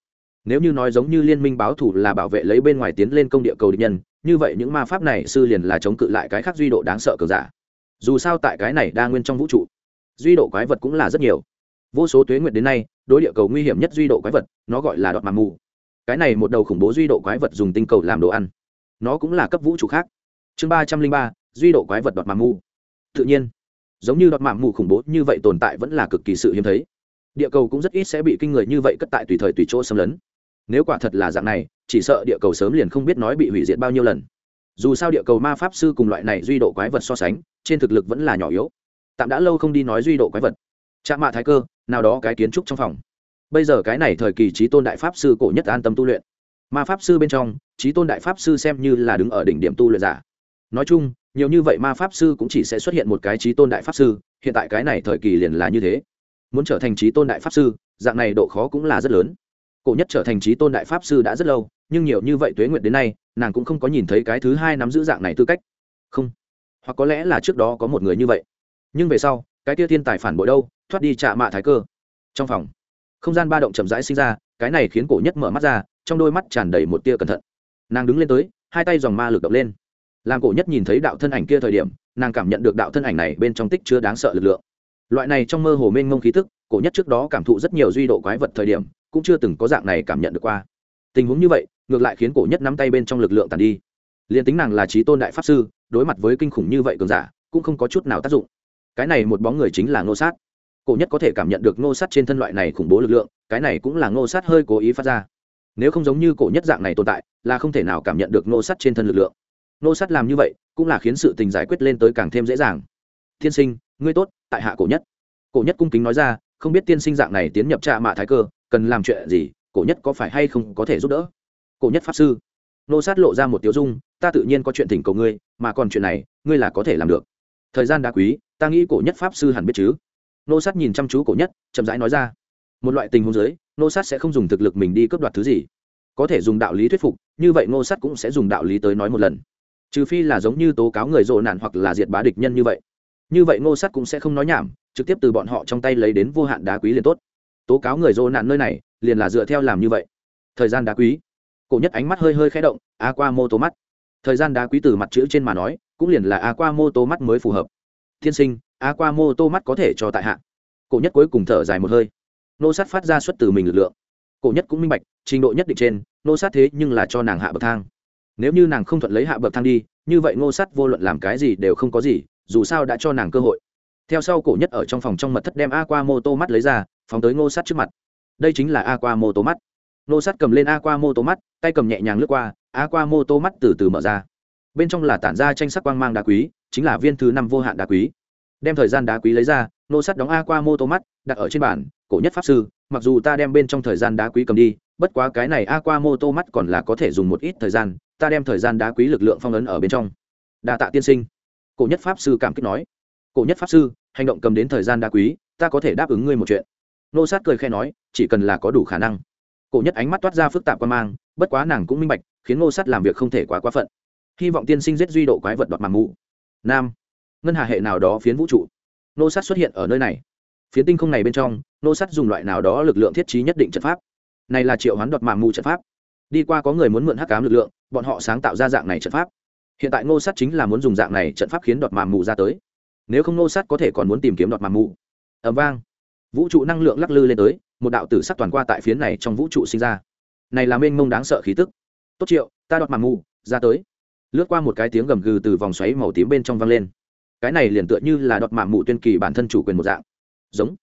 nếu như nói giống như liên minh báo thủ là bảo vệ lấy bên ngoài tiến lên công địa cầu địch nhân, như vậy những ma pháp này sư liền là chống cự lại cái khác duy độ đáng sợ cờ giả. Dù sao tại cái này đa nguyên trong vũ trụ duy độ quái vật cũng là rất nhiều. Vô số tuế nguyệt đến nay, đối địa cầu nguy hiểm nhất duy độ quái vật, nó gọi là đọt màng mù. Cái này một đầu khủng bố duy độ quái vật dùng tinh cầu làm đồ ăn. Nó cũng là cấp vũ trụ khác. Chương ba trăm linh ba, duy độ quái vật đọt màng mù. Tự nhiên, giống như đọt màng mù khủng bố như vậy tồn tại vẫn là cực kỳ sự hiếm thấy. Địa cầu cũng rất ít sẽ bị kinh người như vậy cất tại tùy thời tùy chỗ xâm lấn. Nếu quả thật là dạng này, chỉ sợ địa cầu sớm liền không biết nói bị hủy diệt bao nhiêu lần. Dù sao địa cầu ma pháp sư cùng loại này duy độ quái vật so sánh, trên thực lực vẫn là nhỏ yếu tạm đã lâu không đi nói duy độ quái vật. Chạm mạ thái cơ, nào đó cái kiến trúc trong phòng. Bây giờ cái này thời kỳ trí tôn đại pháp sư cổ nhất an tâm tu luyện. Ma pháp sư bên trong, trí tôn đại pháp sư xem như là đứng ở đỉnh điểm tu luyện giả. Nói chung, nhiều như vậy ma pháp sư cũng chỉ sẽ xuất hiện một cái trí tôn đại pháp sư, hiện tại cái này thời kỳ liền là như thế. Muốn trở thành trí tôn đại pháp sư, dạng này độ khó cũng là rất lớn. Cổ nhất trở thành trí tôn đại pháp sư đã rất lâu, nhưng nhiều như vậy tuế nguyệt đến nay, nàng cũng không có nhìn thấy cái thứ hai nắm giữ dạng này tư cách. Không. Hoặc có lẽ là trước đó có một người như vậy nhưng về sau, cái tia thiên tài phản bội đâu, thoát đi trạ mạ thái cơ. Trong phòng, không gian ba động chậm rãi sinh ra, cái này khiến cổ nhất mở mắt ra, trong đôi mắt tràn đầy một tia cẩn thận. Nàng đứng lên tới, hai tay dòng ma lực động lên. Làm cổ nhất nhìn thấy đạo thân ảnh kia thời điểm, nàng cảm nhận được đạo thân ảnh này bên trong tích chưa đáng sợ lực lượng. Loại này trong mơ hồ mênh mông khí tức, cổ nhất trước đó cảm thụ rất nhiều duy độ quái vật thời điểm, cũng chưa từng có dạng này cảm nhận được qua. Tình huống như vậy, ngược lại khiến cổ nhất nắm tay bên trong lực lượng tàn đi. Liền tính nàng là trí tôn đại pháp sư, đối mặt với kinh khủng như vậy cường giả, cũng không có chút nào tác dụng cái này một bóng người chính là ngô sát. Cổ nhất có thể cảm nhận được ngô sát trên thân loại này khủng bố lực lượng, cái này cũng là ngô sát hơi cố ý phát ra. Nếu không giống như cổ nhất dạng này tồn tại, là không thể nào cảm nhận được ngô sát trên thân lực lượng. Ngô sát làm như vậy, cũng là khiến sự tình giải quyết lên tới càng thêm dễ dàng. Tiên sinh, ngươi tốt, tại hạ cổ nhất. Cổ nhất cung kính nói ra, không biết tiên sinh dạng này tiến nhập trạ mạ thái cơ, cần làm chuyện gì, cổ nhất có phải hay không có thể giúp đỡ? Cổ nhất pháp sư. Nô sát lộ ra một tiếu dung, ta tự nhiên có chuyện thỉnh cầu ngươi, mà còn chuyện này, ngươi là có thể làm được. Thời gian đã quý ta nghĩ cổ nhất pháp sư hẳn biết chứ? Nô sát nhìn chăm chú cổ nhất, chậm rãi nói ra. Một loại tình huống giới nô sát sẽ không dùng thực lực mình đi cướp đoạt thứ gì. Có thể dùng đạo lý thuyết phục, như vậy nô sát cũng sẽ dùng đạo lý tới nói một lần. Trừ phi là giống như tố cáo người rộ nạn hoặc là diệt bá địch nhân như vậy. Như vậy nô sát cũng sẽ không nói nhảm, trực tiếp từ bọn họ trong tay lấy đến vô hạn đá quý liền tốt. Tố cáo người rộ nạn nơi này, liền là dựa theo làm như vậy. Thời gian đá quý. Cổ nhất ánh mắt hơi hơi khẽ động a qua mô tô mắt. Thời gian đá quý từ mặt chữ trên mà nói, cũng liền là a qua mô tô mắt mới phù hợp thiên sinh á qua mô tô mắt có thể cho tại hạ. Cổ nhất cuối cùng thở dài một hơi. Nô sát phát ra xuất từ mình lực lượng. Cổ nhất cũng minh bạch, trình độ nhất định trên, nô sát thế nhưng là cho nàng hạ bậc thang. Nếu như nàng không thuận lấy hạ bậc thang đi, như vậy ngô sát vô luận làm cái gì đều không có gì, dù sao đã cho nàng cơ hội. Theo sau cổ nhất ở trong phòng trong mật thất đem a qua mô tô mắt lấy ra, phóng tới ngô sát trước mặt. Đây chính là a qua mô tô mắt. Ngô sát cầm lên a qua mô tô mắt, tay cầm nhẹ nhàng lướt qua a qua mô tô mắt từ từ mở ra. Bên trong là tản ra tranh sắc quang mang đá quý chính là viên thứ năm vô hạn đá quý. Đem thời gian đá quý lấy ra, nô sắt đóng a qua mô tô mắt đặt ở trên bản cổ nhất pháp sư, mặc dù ta đem bên trong thời gian đá quý cầm đi, bất quá cái này a qua mô tô mắt còn là có thể dùng một ít thời gian, ta đem thời gian đá quý lực lượng phong ấn ở bên trong. Đa tạ tiên sinh. Cổ nhất pháp sư cảm kích nói. Cổ nhất pháp sư, hành động cầm đến thời gian đá quý, ta có thể đáp ứng ngươi một chuyện. Nô sát cười khe nói, chỉ cần là có đủ khả năng. Cổ nhất ánh mắt toát ra phức tạp quan mang, bất quá nàng cũng minh bạch, khiến nô sát làm việc không thể quá quá phận. Hy vọng tiên sinh giết duy độ quái vật đoạt màng mụ nam. Ngân hà hệ nào đó phiến vũ trụ. Nô sát xuất hiện ở nơi này. Phiến tinh không này bên trong, nô sát dùng loại nào đó lực lượng thiết trí nhất định trận pháp. Này là triệu hoán đoạt màng mù trận pháp. Đi qua có người muốn mượn hắc cám lực lượng, bọn họ sáng tạo ra dạng này trận pháp. Hiện tại nô sát chính là muốn dùng dạng này trận pháp khiến đoạt màng mù ra tới. Nếu không nô sát có thể còn muốn tìm kiếm đoạt màng mù. Ẩm vang. Vũ trụ năng lượng lắc lư lên tới, một đạo tử sắc toàn qua tại phiến này trong vũ trụ sinh ra. Này là mênh mông đáng sợ khí tức. Tốt triệu, ta đoạt màng mù, ra tới lướt qua một cái tiếng gầm gừ từ vòng xoáy màu tím bên trong vang lên. Cái này liền tựa như là đọt mạng mụ tuyên kỳ bản thân chủ quyền một dạng. Giống.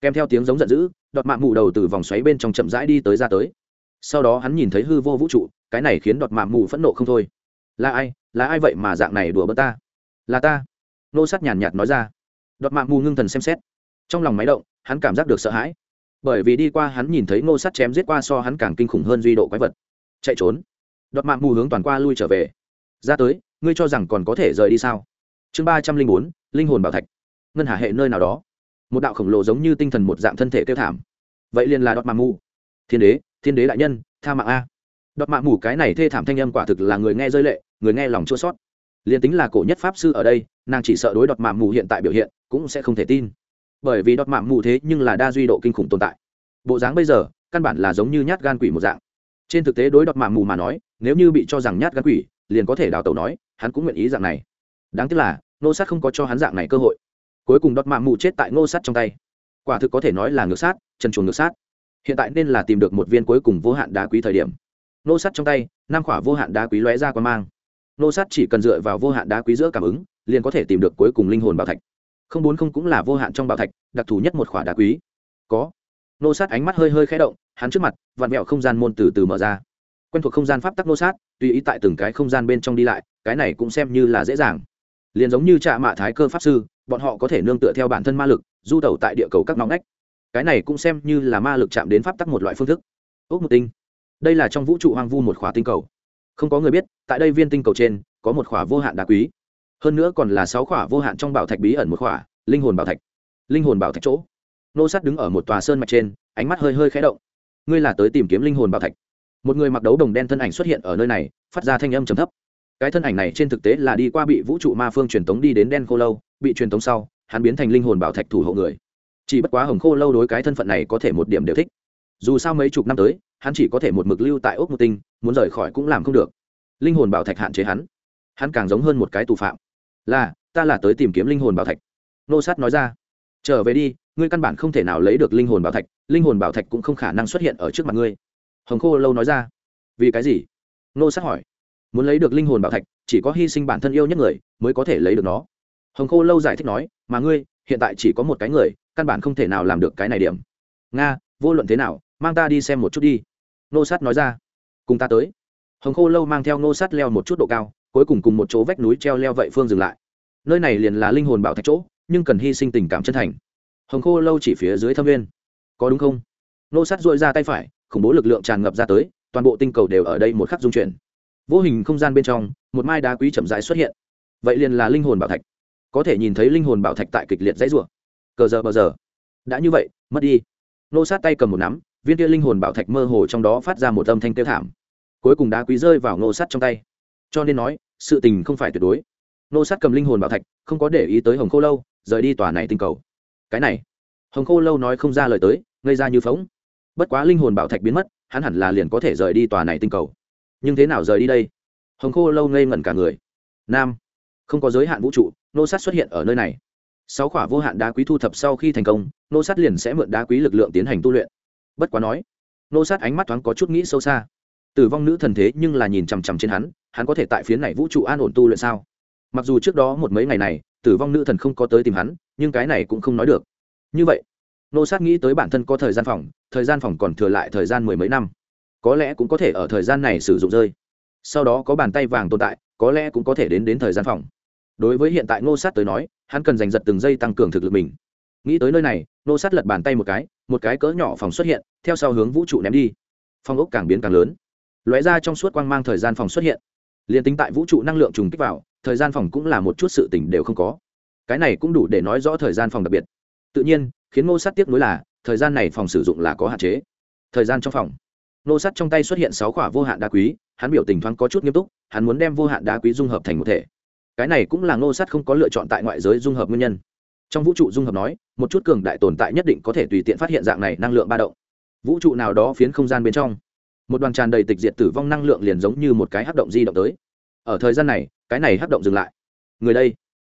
Kèm theo tiếng giống giận dữ, đọt mạng mụ đầu từ vòng xoáy bên trong chậm rãi đi tới ra tới. Sau đó hắn nhìn thấy hư vô vũ trụ, cái này khiến đọt mạng mụ phẫn nộ không thôi. Là ai? Là ai vậy mà dạng này đùa bớt ta? Là ta. Nô sát nhàn nhạt nói ra. Đọt mạng mù ngưng thần xem xét. Trong lòng máy động, hắn cảm giác được sợ hãi. Bởi vì đi qua hắn nhìn thấy nô sát chém giết qua so hắn càng kinh khủng hơn duy độ quái vật. Chạy trốn. Đọt mạng mù hướng toàn qua lui trở về ra tới, ngươi cho rằng còn có thể rời đi sao? Chương ba trăm linh bốn, linh hồn bảo thạch. Ngân hà hệ nơi nào đó. Một đạo khổng lồ giống như tinh thần một dạng thân thể kêu thảm. Vậy liền là đọt mạng mù. Thiên đế thiên đế đại nhân, tha mạng a. Đọt mạng mù cái này thê thảm thanh âm quả thực là người nghe rơi lệ, người nghe lòng chua sót liền tính là cổ nhất pháp sư ở đây, nàng chỉ sợ đối đọt mạng mù hiện tại biểu hiện cũng sẽ không thể tin. Bởi vì đọt mạng mù thế nhưng là đa duy độ kinh khủng tồn tại. Bộ dáng bây giờ, căn bản là giống như nhát gan quỷ một dạng. Trên thực tế đối đọt mạng mù mà nói, nếu như bị cho rằng nhát gan quỷ liền có thể đào tẩu nói, hắn cũng nguyện ý dạng này. Đáng tiếc là nô sát không có cho hắn dạng này cơ hội. Cuối cùng đọt mạng mù chết tại nô sát trong tay. Quả thực có thể nói là ngược sát chân chuồng ngược sát. Hiện tại nên là tìm được một viên cuối cùng vô hạn đá quý thời điểm. Nô sát trong tay, năm khỏa vô hạn đá quý lóe ra qua mang. Nô sát chỉ cần dựa vào vô hạn đá quý giữa cảm ứng, liền có thể tìm được cuối cùng linh hồn bảo thạch. Không bốn không cũng là vô hạn trong bảo thạch, đặc thù nhất một khỏa đá quý. Có. Nô sát ánh mắt hơi hơi khẽ động, hắn trước mặt vạn mẹo không gian môn từ từ mở ra quen thuộc không gian pháp tắc nô sát, tùy ý tại từng cái không gian bên trong đi lại, cái này cũng xem như là dễ dàng. Liền giống như trạ mạ thái cơ pháp sư, bọn họ có thể nương tựa theo bản thân ma lực, du tẩu tại địa cầu các nóng ngách. Cái này cũng xem như là ma lực chạm đến pháp tắc một loại phương thức. Ốc một tinh. Đây là trong vũ trụ hoang vu một khỏa tinh cầu. Không có người biết, tại đây viên tinh cầu trên, có một khỏa vô hạn đá quý. Hơn nữa còn là sáu khỏa vô hạn trong bảo thạch bí ẩn một khỏa, linh hồn bảo thạch. Linh hồn bảo thạch chỗ. Nô sát đứng ở một tòa sơn mạch trên, ánh mắt hơi hơi khẽ động. Ngươi là tới tìm kiếm linh hồn bảo thạch một người mặc đấu đồng đen thân ảnh xuất hiện ở nơi này, phát ra thanh âm trầm thấp. Cái thân ảnh này trên thực tế là đi qua bị vũ trụ ma phương truyền tống đi đến đen khô lâu, bị truyền tống sau, hắn biến thành linh hồn bảo thạch thủ hộ người. Chỉ bất quá hồng khô lâu đối cái thân phận này có thể một điểm đều thích. Dù sao mấy chục năm tới, hắn chỉ có thể một mực lưu tại ốc một tinh, muốn rời khỏi cũng làm không được. Linh hồn bảo thạch hạn chế hắn. Hắn càng giống hơn một cái tù phạm. Là, ta là tới tìm kiếm linh hồn bảo thạch. Nô sát nói ra. Trở về đi, ngươi căn bản không thể nào lấy được linh hồn bảo thạch, linh hồn bảo thạch cũng không khả năng xuất hiện ở trước mặt ngươi hồng khô lâu nói ra. Vì cái gì? Nô sát hỏi. Muốn lấy được linh hồn bảo thạch, chỉ có hy sinh bản thân yêu nhất người mới có thể lấy được nó. Hồng khô lâu giải thích nói, mà ngươi, hiện tại chỉ có một cái người, căn bản không thể nào làm được cái này điểm. Nga, vô luận thế nào, mang ta đi xem một chút đi. Nô sát nói ra. Cùng ta tới. Hồng khô lâu mang theo nô sát leo một chút độ cao, cuối cùng cùng một chỗ vách núi treo leo vậy phương dừng lại. Nơi này liền là linh hồn bảo thạch chỗ, nhưng cần hy sinh tình cảm chân thành. Hồng khô lâu chỉ phía dưới thâm viên. Có đúng không? Nô sát dội ra tay phải khủng bố lực lượng tràn ngập ra tới, toàn bộ tinh cầu đều ở đây một khắc dung chuyển. Vô hình không gian bên trong, một mai đá quý chậm rãi xuất hiện. Vậy liền là linh hồn bảo thạch. Có thể nhìn thấy linh hồn bảo thạch tại kịch liệt dãy rủa. Cờ giờ bờ giờ. Đã như vậy, mất đi. Nô sát tay cầm một nắm, viên kia linh hồn bảo thạch mơ hồ trong đó phát ra một âm thanh kêu thảm. Cuối cùng đá quý rơi vào nô sát trong tay. Cho nên nói, sự tình không phải tuyệt đối. Nô sát cầm linh hồn bảo thạch, không có để ý tới hồng khô lâu, rời đi tòa này tinh cầu. Cái này. Hồng khô lâu nói không ra lời tới gây ra như phóng bất quá linh hồn bảo thạch biến mất, hắn hẳn là liền có thể rời đi tòa này tinh cầu. Nhưng thế nào rời đi đây? Hồng khô lâu ngây ngẩn cả người. Nam, không có giới hạn vũ trụ, nô sát xuất hiện ở nơi này. Sáu khỏa vô hạn đá quý thu thập sau khi thành công, nô sát liền sẽ mượn đá quý lực lượng tiến hành tu luyện. Bất quá nói, nô sát ánh mắt thoáng có chút nghĩ sâu xa. Tử vong nữ thần thế nhưng là nhìn chằm chằm trên hắn hắn có thể tại phiến này vũ trụ an ổn tu luyện sao? Mặc dù trước đó một mấy ngày này, tử vong nữ thần không có tới tìm hắn, nhưng cái này cũng không nói được. Như vậy nô sát nghĩ tới bản thân có thời gian phòng, thời gian phòng còn thừa lại thời gian mười mấy năm. Có lẽ cũng có thể ở thời gian này sử dụng rơi. Sau đó có bàn tay vàng tồn tại, có lẽ cũng có thể đến đến thời gian phòng. Đối với hiện tại Nô sát tới nói, hắn cần giành giật từng giây tăng cường thực lực mình. Nghĩ tới nơi này, Nô sát lật bàn tay một cái một cái cỡ nhỏ phòng xuất hiện, theo sau hướng vũ trụ ném đi. Phong ốc càng biến càng lớn. Lóe ra trong suốt quang mang thời gian phòng xuất hiện. Liền tính tại vũ trụ năng lượng trùng kích vào, thời gian phòng cũng là một chút sự tỉnh đều không có. Cái này cũng đủ để nói rõ thời gian phòng đặc biệt. Tự nhiên khiến ngô sát tiếc nuối là, thời gian này phòng sử dụng là có hạn chế. Thời gian trong phòng. Ngô sát trong tay xuất hiện sáu quả vô hạn đá quý, hắn biểu tình thoáng có chút nghiêm túc, hắn muốn đem vô hạn đá quý dung hợp thành một thể. Cái này cũng là ngô sát không có lựa chọn tại ngoại giới dung hợp nguyên nhân. Trong vũ trụ dung hợp nói, một chút cường đại tồn tại nhất định có thể tùy tiện phát hiện dạng này năng lượng ba động. Vũ trụ nào đó phiến không gian bên trong, một đoàn tràn đầy tịch diệt tử vong năng lượng liền giống như một cái hấp động di động tới. Ở thời gian này, cái này hấp động dừng lại. Người đây,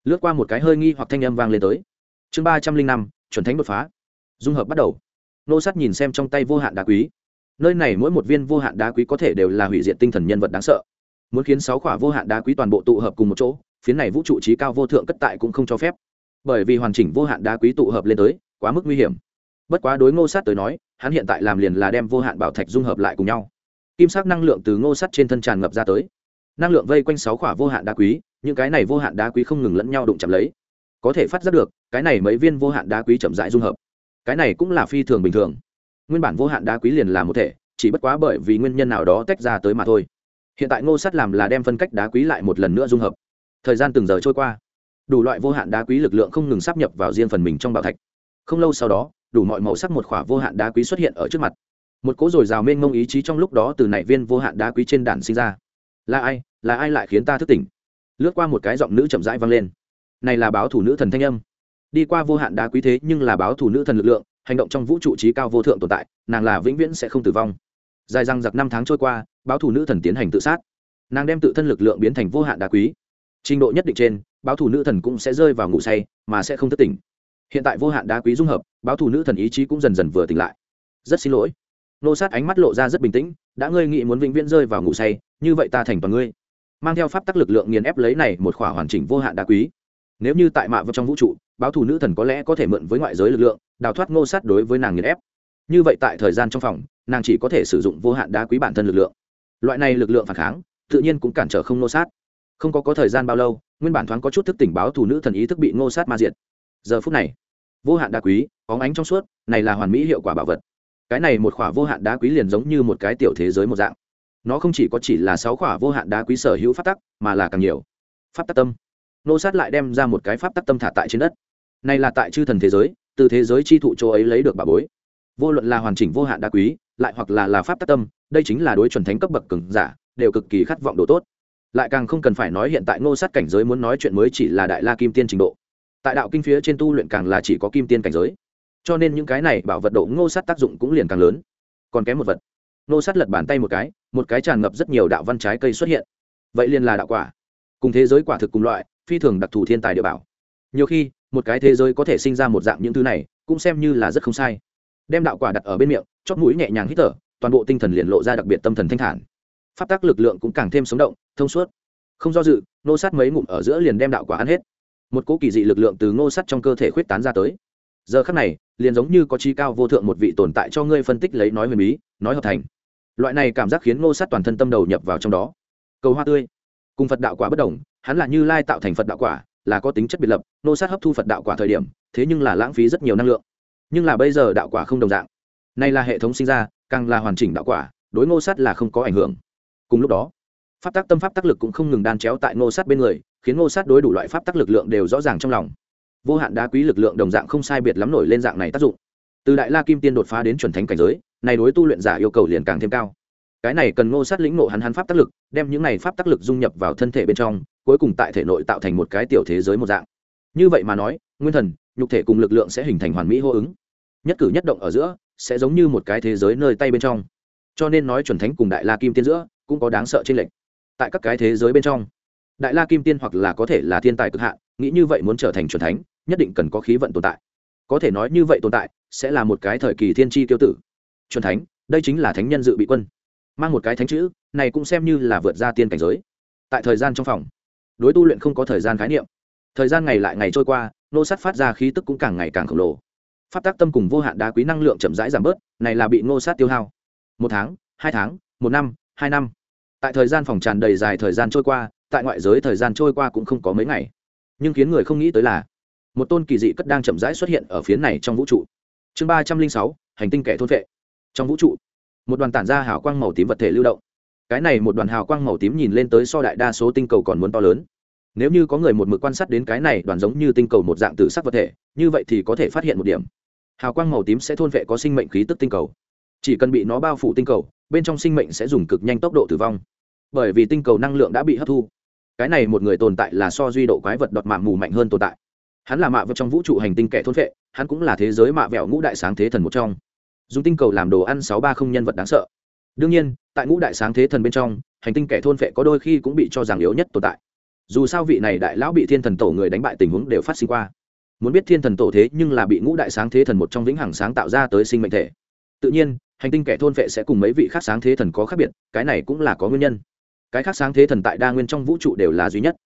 lướt qua một cái hơi nghi hoặc thanh âm vang lên tới. Chương ba trăm linh năm chuẩn thánh đột phá. Dung hợp bắt đầu. Nô sát nhìn xem trong tay vô hạn đá quý. Nơi này mỗi một viên vô hạn đá quý có thể đều là hủy diệt tinh thần nhân vật đáng sợ. Muốn khiến sáu khỏa vô hạn đá quý toàn bộ tụ hợp cùng một chỗ, phiến này vũ trụ trí cao vô thượng cất tại cũng không cho phép. Bởi vì hoàn chỉnh vô hạn đá quý tụ hợp lên tới, quá mức nguy hiểm. Bất quá đối ngô sát tới nói, hắn hiện tại làm liền là đem vô hạn bảo thạch dung hợp lại cùng nhau. Kim sắc năng lượng từ ngô sắt trên thân tràn ngập ra tới. Năng lượng vây quanh sáu khỏa vô hạn đá quý, những cái này vô hạn đá quý không ngừng lẫn nhau đụng chạm lấy có thể phát giác được, cái này mấy viên vô hạn đá quý chậm rãi dung hợp. Cái này cũng là phi thường bình thường. Nguyên bản vô hạn đá quý liền là một thể, chỉ bất quá bởi vì nguyên nhân nào đó tách ra tới mà thôi. Hiện tại ngô sắt làm là đem phân cách đá quý lại một lần nữa dung hợp. Thời gian từng giờ trôi qua, đủ loại vô hạn đá quý lực lượng không ngừng sắp nhập vào riêng phần mình trong bảo thạch. Không lâu sau đó, đủ mọi màu sắc một khỏa vô hạn đá quý xuất hiện ở trước mặt. Một cỗ dồi dào mênh mông ý chí trong lúc đó từ nảy viên vô hạn đá quý trên đàn sinh ra. Là ai? Là ai lại khiến ta thức tỉnh? Lướt qua một cái giọng nữ chậm rãi vang lên này là báo thủ nữ thần thanh âm. Đi qua vô hạn đá quý thế nhưng là báo thủ nữ thần lực lượng, hành động trong vũ trụ trí cao vô thượng tồn tại, nàng là vĩnh viễn sẽ không tử vong. Dài răng giặc năm tháng trôi qua, báo thủ nữ thần tiến hành tự sát. Nàng đem tự thân lực lượng biến thành vô hạn đá quý. Trình độ nhất định trên, báo thủ nữ thần cũng sẽ rơi vào ngủ say, mà sẽ không thức tỉnh. Hiện tại vô hạn đá quý dung hợp, báo thủ nữ thần ý chí cũng dần dần vừa tỉnh lại. Rất xin lỗi. Nô sát ánh mắt lộ ra rất bình tĩnh, đã ngươi nghĩ muốn vĩnh viễn rơi vào ngủ say, như vậy ta thành toàn ngươi. Mang theo pháp tắc lực lượng nghiền ép lấy này một khỏa hoàn chỉnh vô hạn đá quý nếu như tại mạ vật trong vũ trụ, báo thù nữ thần có lẽ có thể mượn với ngoại giới lực lượng, đào thoát ngô sát đối với nàng nghiền ép. Như vậy tại thời gian trong phòng, nàng chỉ có thể sử dụng vô hạn đá quý bản thân lực lượng. Loại này lực lượng phản kháng, tự nhiên cũng cản trở không ngô sát. Không có có thời gian bao lâu, nguyên bản thoáng có chút thức tỉnh báo thù nữ thần ý thức bị ngô sát ma diệt. Giờ phút này, vô hạn đá quý óng ánh trong suốt, này là hoàn mỹ hiệu quả bảo vật. Cái này một khỏa vô hạn đá quý liền giống như một cái tiểu thế giới một dạng. Nó không chỉ có chỉ là sáu khỏa vô hạn đá quý sở hữu phát tắc, mà là càng nhiều. Phát tắc tâm nô sát lại đem ra một cái pháp tắc tâm thả tại trên đất. Này là tại chư thần thế giới, từ thế giới chi thụ chỗ ấy lấy được bà bối. Vô luận là hoàn chỉnh vô hạn đa quý, lại hoặc là là pháp tắc tâm, đây chính là đối chuẩn thánh cấp bậc cường giả, đều cực kỳ khát vọng độ tốt. Lại càng không cần phải nói hiện tại ngô sát cảnh giới muốn nói chuyện mới chỉ là đại la kim tiên trình độ. Tại đạo kinh phía trên tu luyện càng là chỉ có kim tiên cảnh giới. Cho nên những cái này bảo vật độ ngô sát tác dụng cũng liền càng lớn. Còn kém một vật. Ngô sát lật bàn tay một cái một cái tràn ngập rất nhiều đạo văn trái cây xuất hiện. Vậy liền là đạo quả cùng thế giới quả thực cùng loại, phi thường đặc thù thiên tài địa bảo. Nhiều khi, một cái thế giới có thể sinh ra một dạng những thứ này, cũng xem như là rất không sai. Đem đạo quả đặt ở bên miệng chót mũi nhẹ nhàng hít thở, toàn bộ tinh thần liền lộ ra đặc biệt tâm thần thanh thản. Pháp tắc lực lượng cũng càng thêm sống động, thông suốt. Không do dự, nô sát mấy ngụm ở giữa liền đem đạo quả ăn hết. Một cỗ kỳ dị lực lượng từ ngô sắt trong cơ thể khuyết tán ra tới. Giờ khắc này, liền giống như có chi cao vô thượng một vị tồn tại cho ngươi phân tích lấy nói huyền bí, nói hợp thành. Loại này cảm giác khiến ngô sát toàn thân tâm đầu nhập vào trong đó. Cầu hoa tươi cùng phật đạo quả bất đồng, hắn là như lai tạo thành phật đạo quả, là có tính chất biệt lập ngô sát hấp thu phật đạo quả thời điểm, thế nhưng là lãng phí rất nhiều năng lượng. Nhưng là bây giờ đạo quả không đồng dạng. Nay là hệ thống sinh ra, càng là hoàn chỉnh đạo quả, đối ngô sát là không có ảnh hưởng. Cùng lúc đó, pháp tắc tâm pháp tác lực cũng không ngừng đan chéo tại ngô sát bên người, khiến ngô sát đối đủ loại pháp tắc lực lượng đều rõ ràng trong lòng. Vô hạn đá quý lực lượng đồng dạng không sai biệt lắm nổi lên dạng này tác dụng. Từ đại la kim tiên đột phá đến chuẩn thánh cảnh giới này đối tu luyện giả yêu cầu liền càng thêm cao cái này cần ngô sát lĩnh nộ hắn hắn pháp tác lực, đem những này pháp tác lực dung nhập vào thân thể bên trong, cuối cùng tại thể nội tạo thành một cái tiểu thế giới một dạng. Như vậy mà nói, nguyên thần, nhục thể cùng lực lượng sẽ hình thành hoàn mỹ hô ứng. Nhất cử nhất động ở giữa, sẽ giống như một cái thế giới nơi tay bên trong. Cho nên nói chuẩn thánh cùng đại la kim tiên giữa, cũng có đáng sợ trên lệnh tại các cái thế giới bên trong, đại la kim tiên hoặc là có thể là thiên tài cực hạn, nghĩ như vậy muốn trở thành chuẩn thánh, nhất định cần có khí vận tồn tại. Có thể nói như vậy tồn tại, sẽ là một cái thời kỳ thiên tri tiêu tử. Chuẩn thánh, đây chính là thánh nhân dự bị quân mang một cái thánh chữ, này cũng xem như là vượt ra tiên cảnh giới. Tại thời gian trong phòng, đối tu luyện không có thời gian khái niệm. Thời gian ngày lại ngày trôi qua, nô sát phát ra khí tức cũng càng ngày càng khổng lồ. Phát tác tâm cùng vô hạn đá quý năng lượng chậm rãi giảm bớt, này là bị nô sát tiêu hao. Một tháng, hai tháng, một năm, hai năm. Tại thời gian phòng tràn đầy dài thời gian trôi qua, tại ngoại giới thời gian trôi qua cũng không có mấy ngày. Nhưng khiến người không nghĩ tới là, một tôn kỳ dị cất đang chậm rãi xuất hiện ở phía này trong vũ trụ. Chương ba trăm linh sáu, hành tinh kẻ thôn vệ trong vũ trụ một đoàn tản ra hào quang màu tím vật thể lưu động. Cái này một đoàn hào quang màu tím nhìn lên tới so đại đa số tinh cầu còn muốn to lớn. Nếu như có người một mực quan sát đến cái này đoàn giống như tinh cầu một dạng tử sắc vật thể, như vậy thì có thể phát hiện một điểm. Hào quang màu tím sẽ thôn vệ có sinh mệnh khí tức tinh cầu. Chỉ cần bị nó bao phủ tinh cầu, bên trong sinh mệnh sẽ dùng cực nhanh tốc độ tử vong. Bởi vì tinh cầu năng lượng đã bị hấp thu. Cái này một người tồn tại là so duy độ quái vật đọt mạng mù mạnh hơn tồn tại. Hắn là mạ vật trong vũ trụ hành tinh kẻ thôn vệ, hắn cũng là thế giới mạ vẹo ngũ đại sáng thế thần một trong dùng tinh cầu làm đồ ăn sáu ba không nhân vật đáng sợ. Đương nhiên, tại ngũ đại sáng thế thần bên trong, hành tinh kẻ thôn vệ có đôi khi cũng bị cho rằng yếu nhất tồn tại. Dù sao vị này đại lão bị thiên thần tổ người đánh bại tình huống đều phát sinh qua. Muốn biết thiên thần tổ thế nhưng là bị ngũ đại sáng thế thần một trong vĩnh hằng sáng tạo ra tới sinh mệnh thể. Tự nhiên, hành tinh kẻ thôn vệ sẽ cùng mấy vị khác sáng thế thần có khác biệt, cái này cũng là có nguyên nhân. Cái khác sáng thế thần tại đa nguyên trong vũ trụ đều là duy nhất.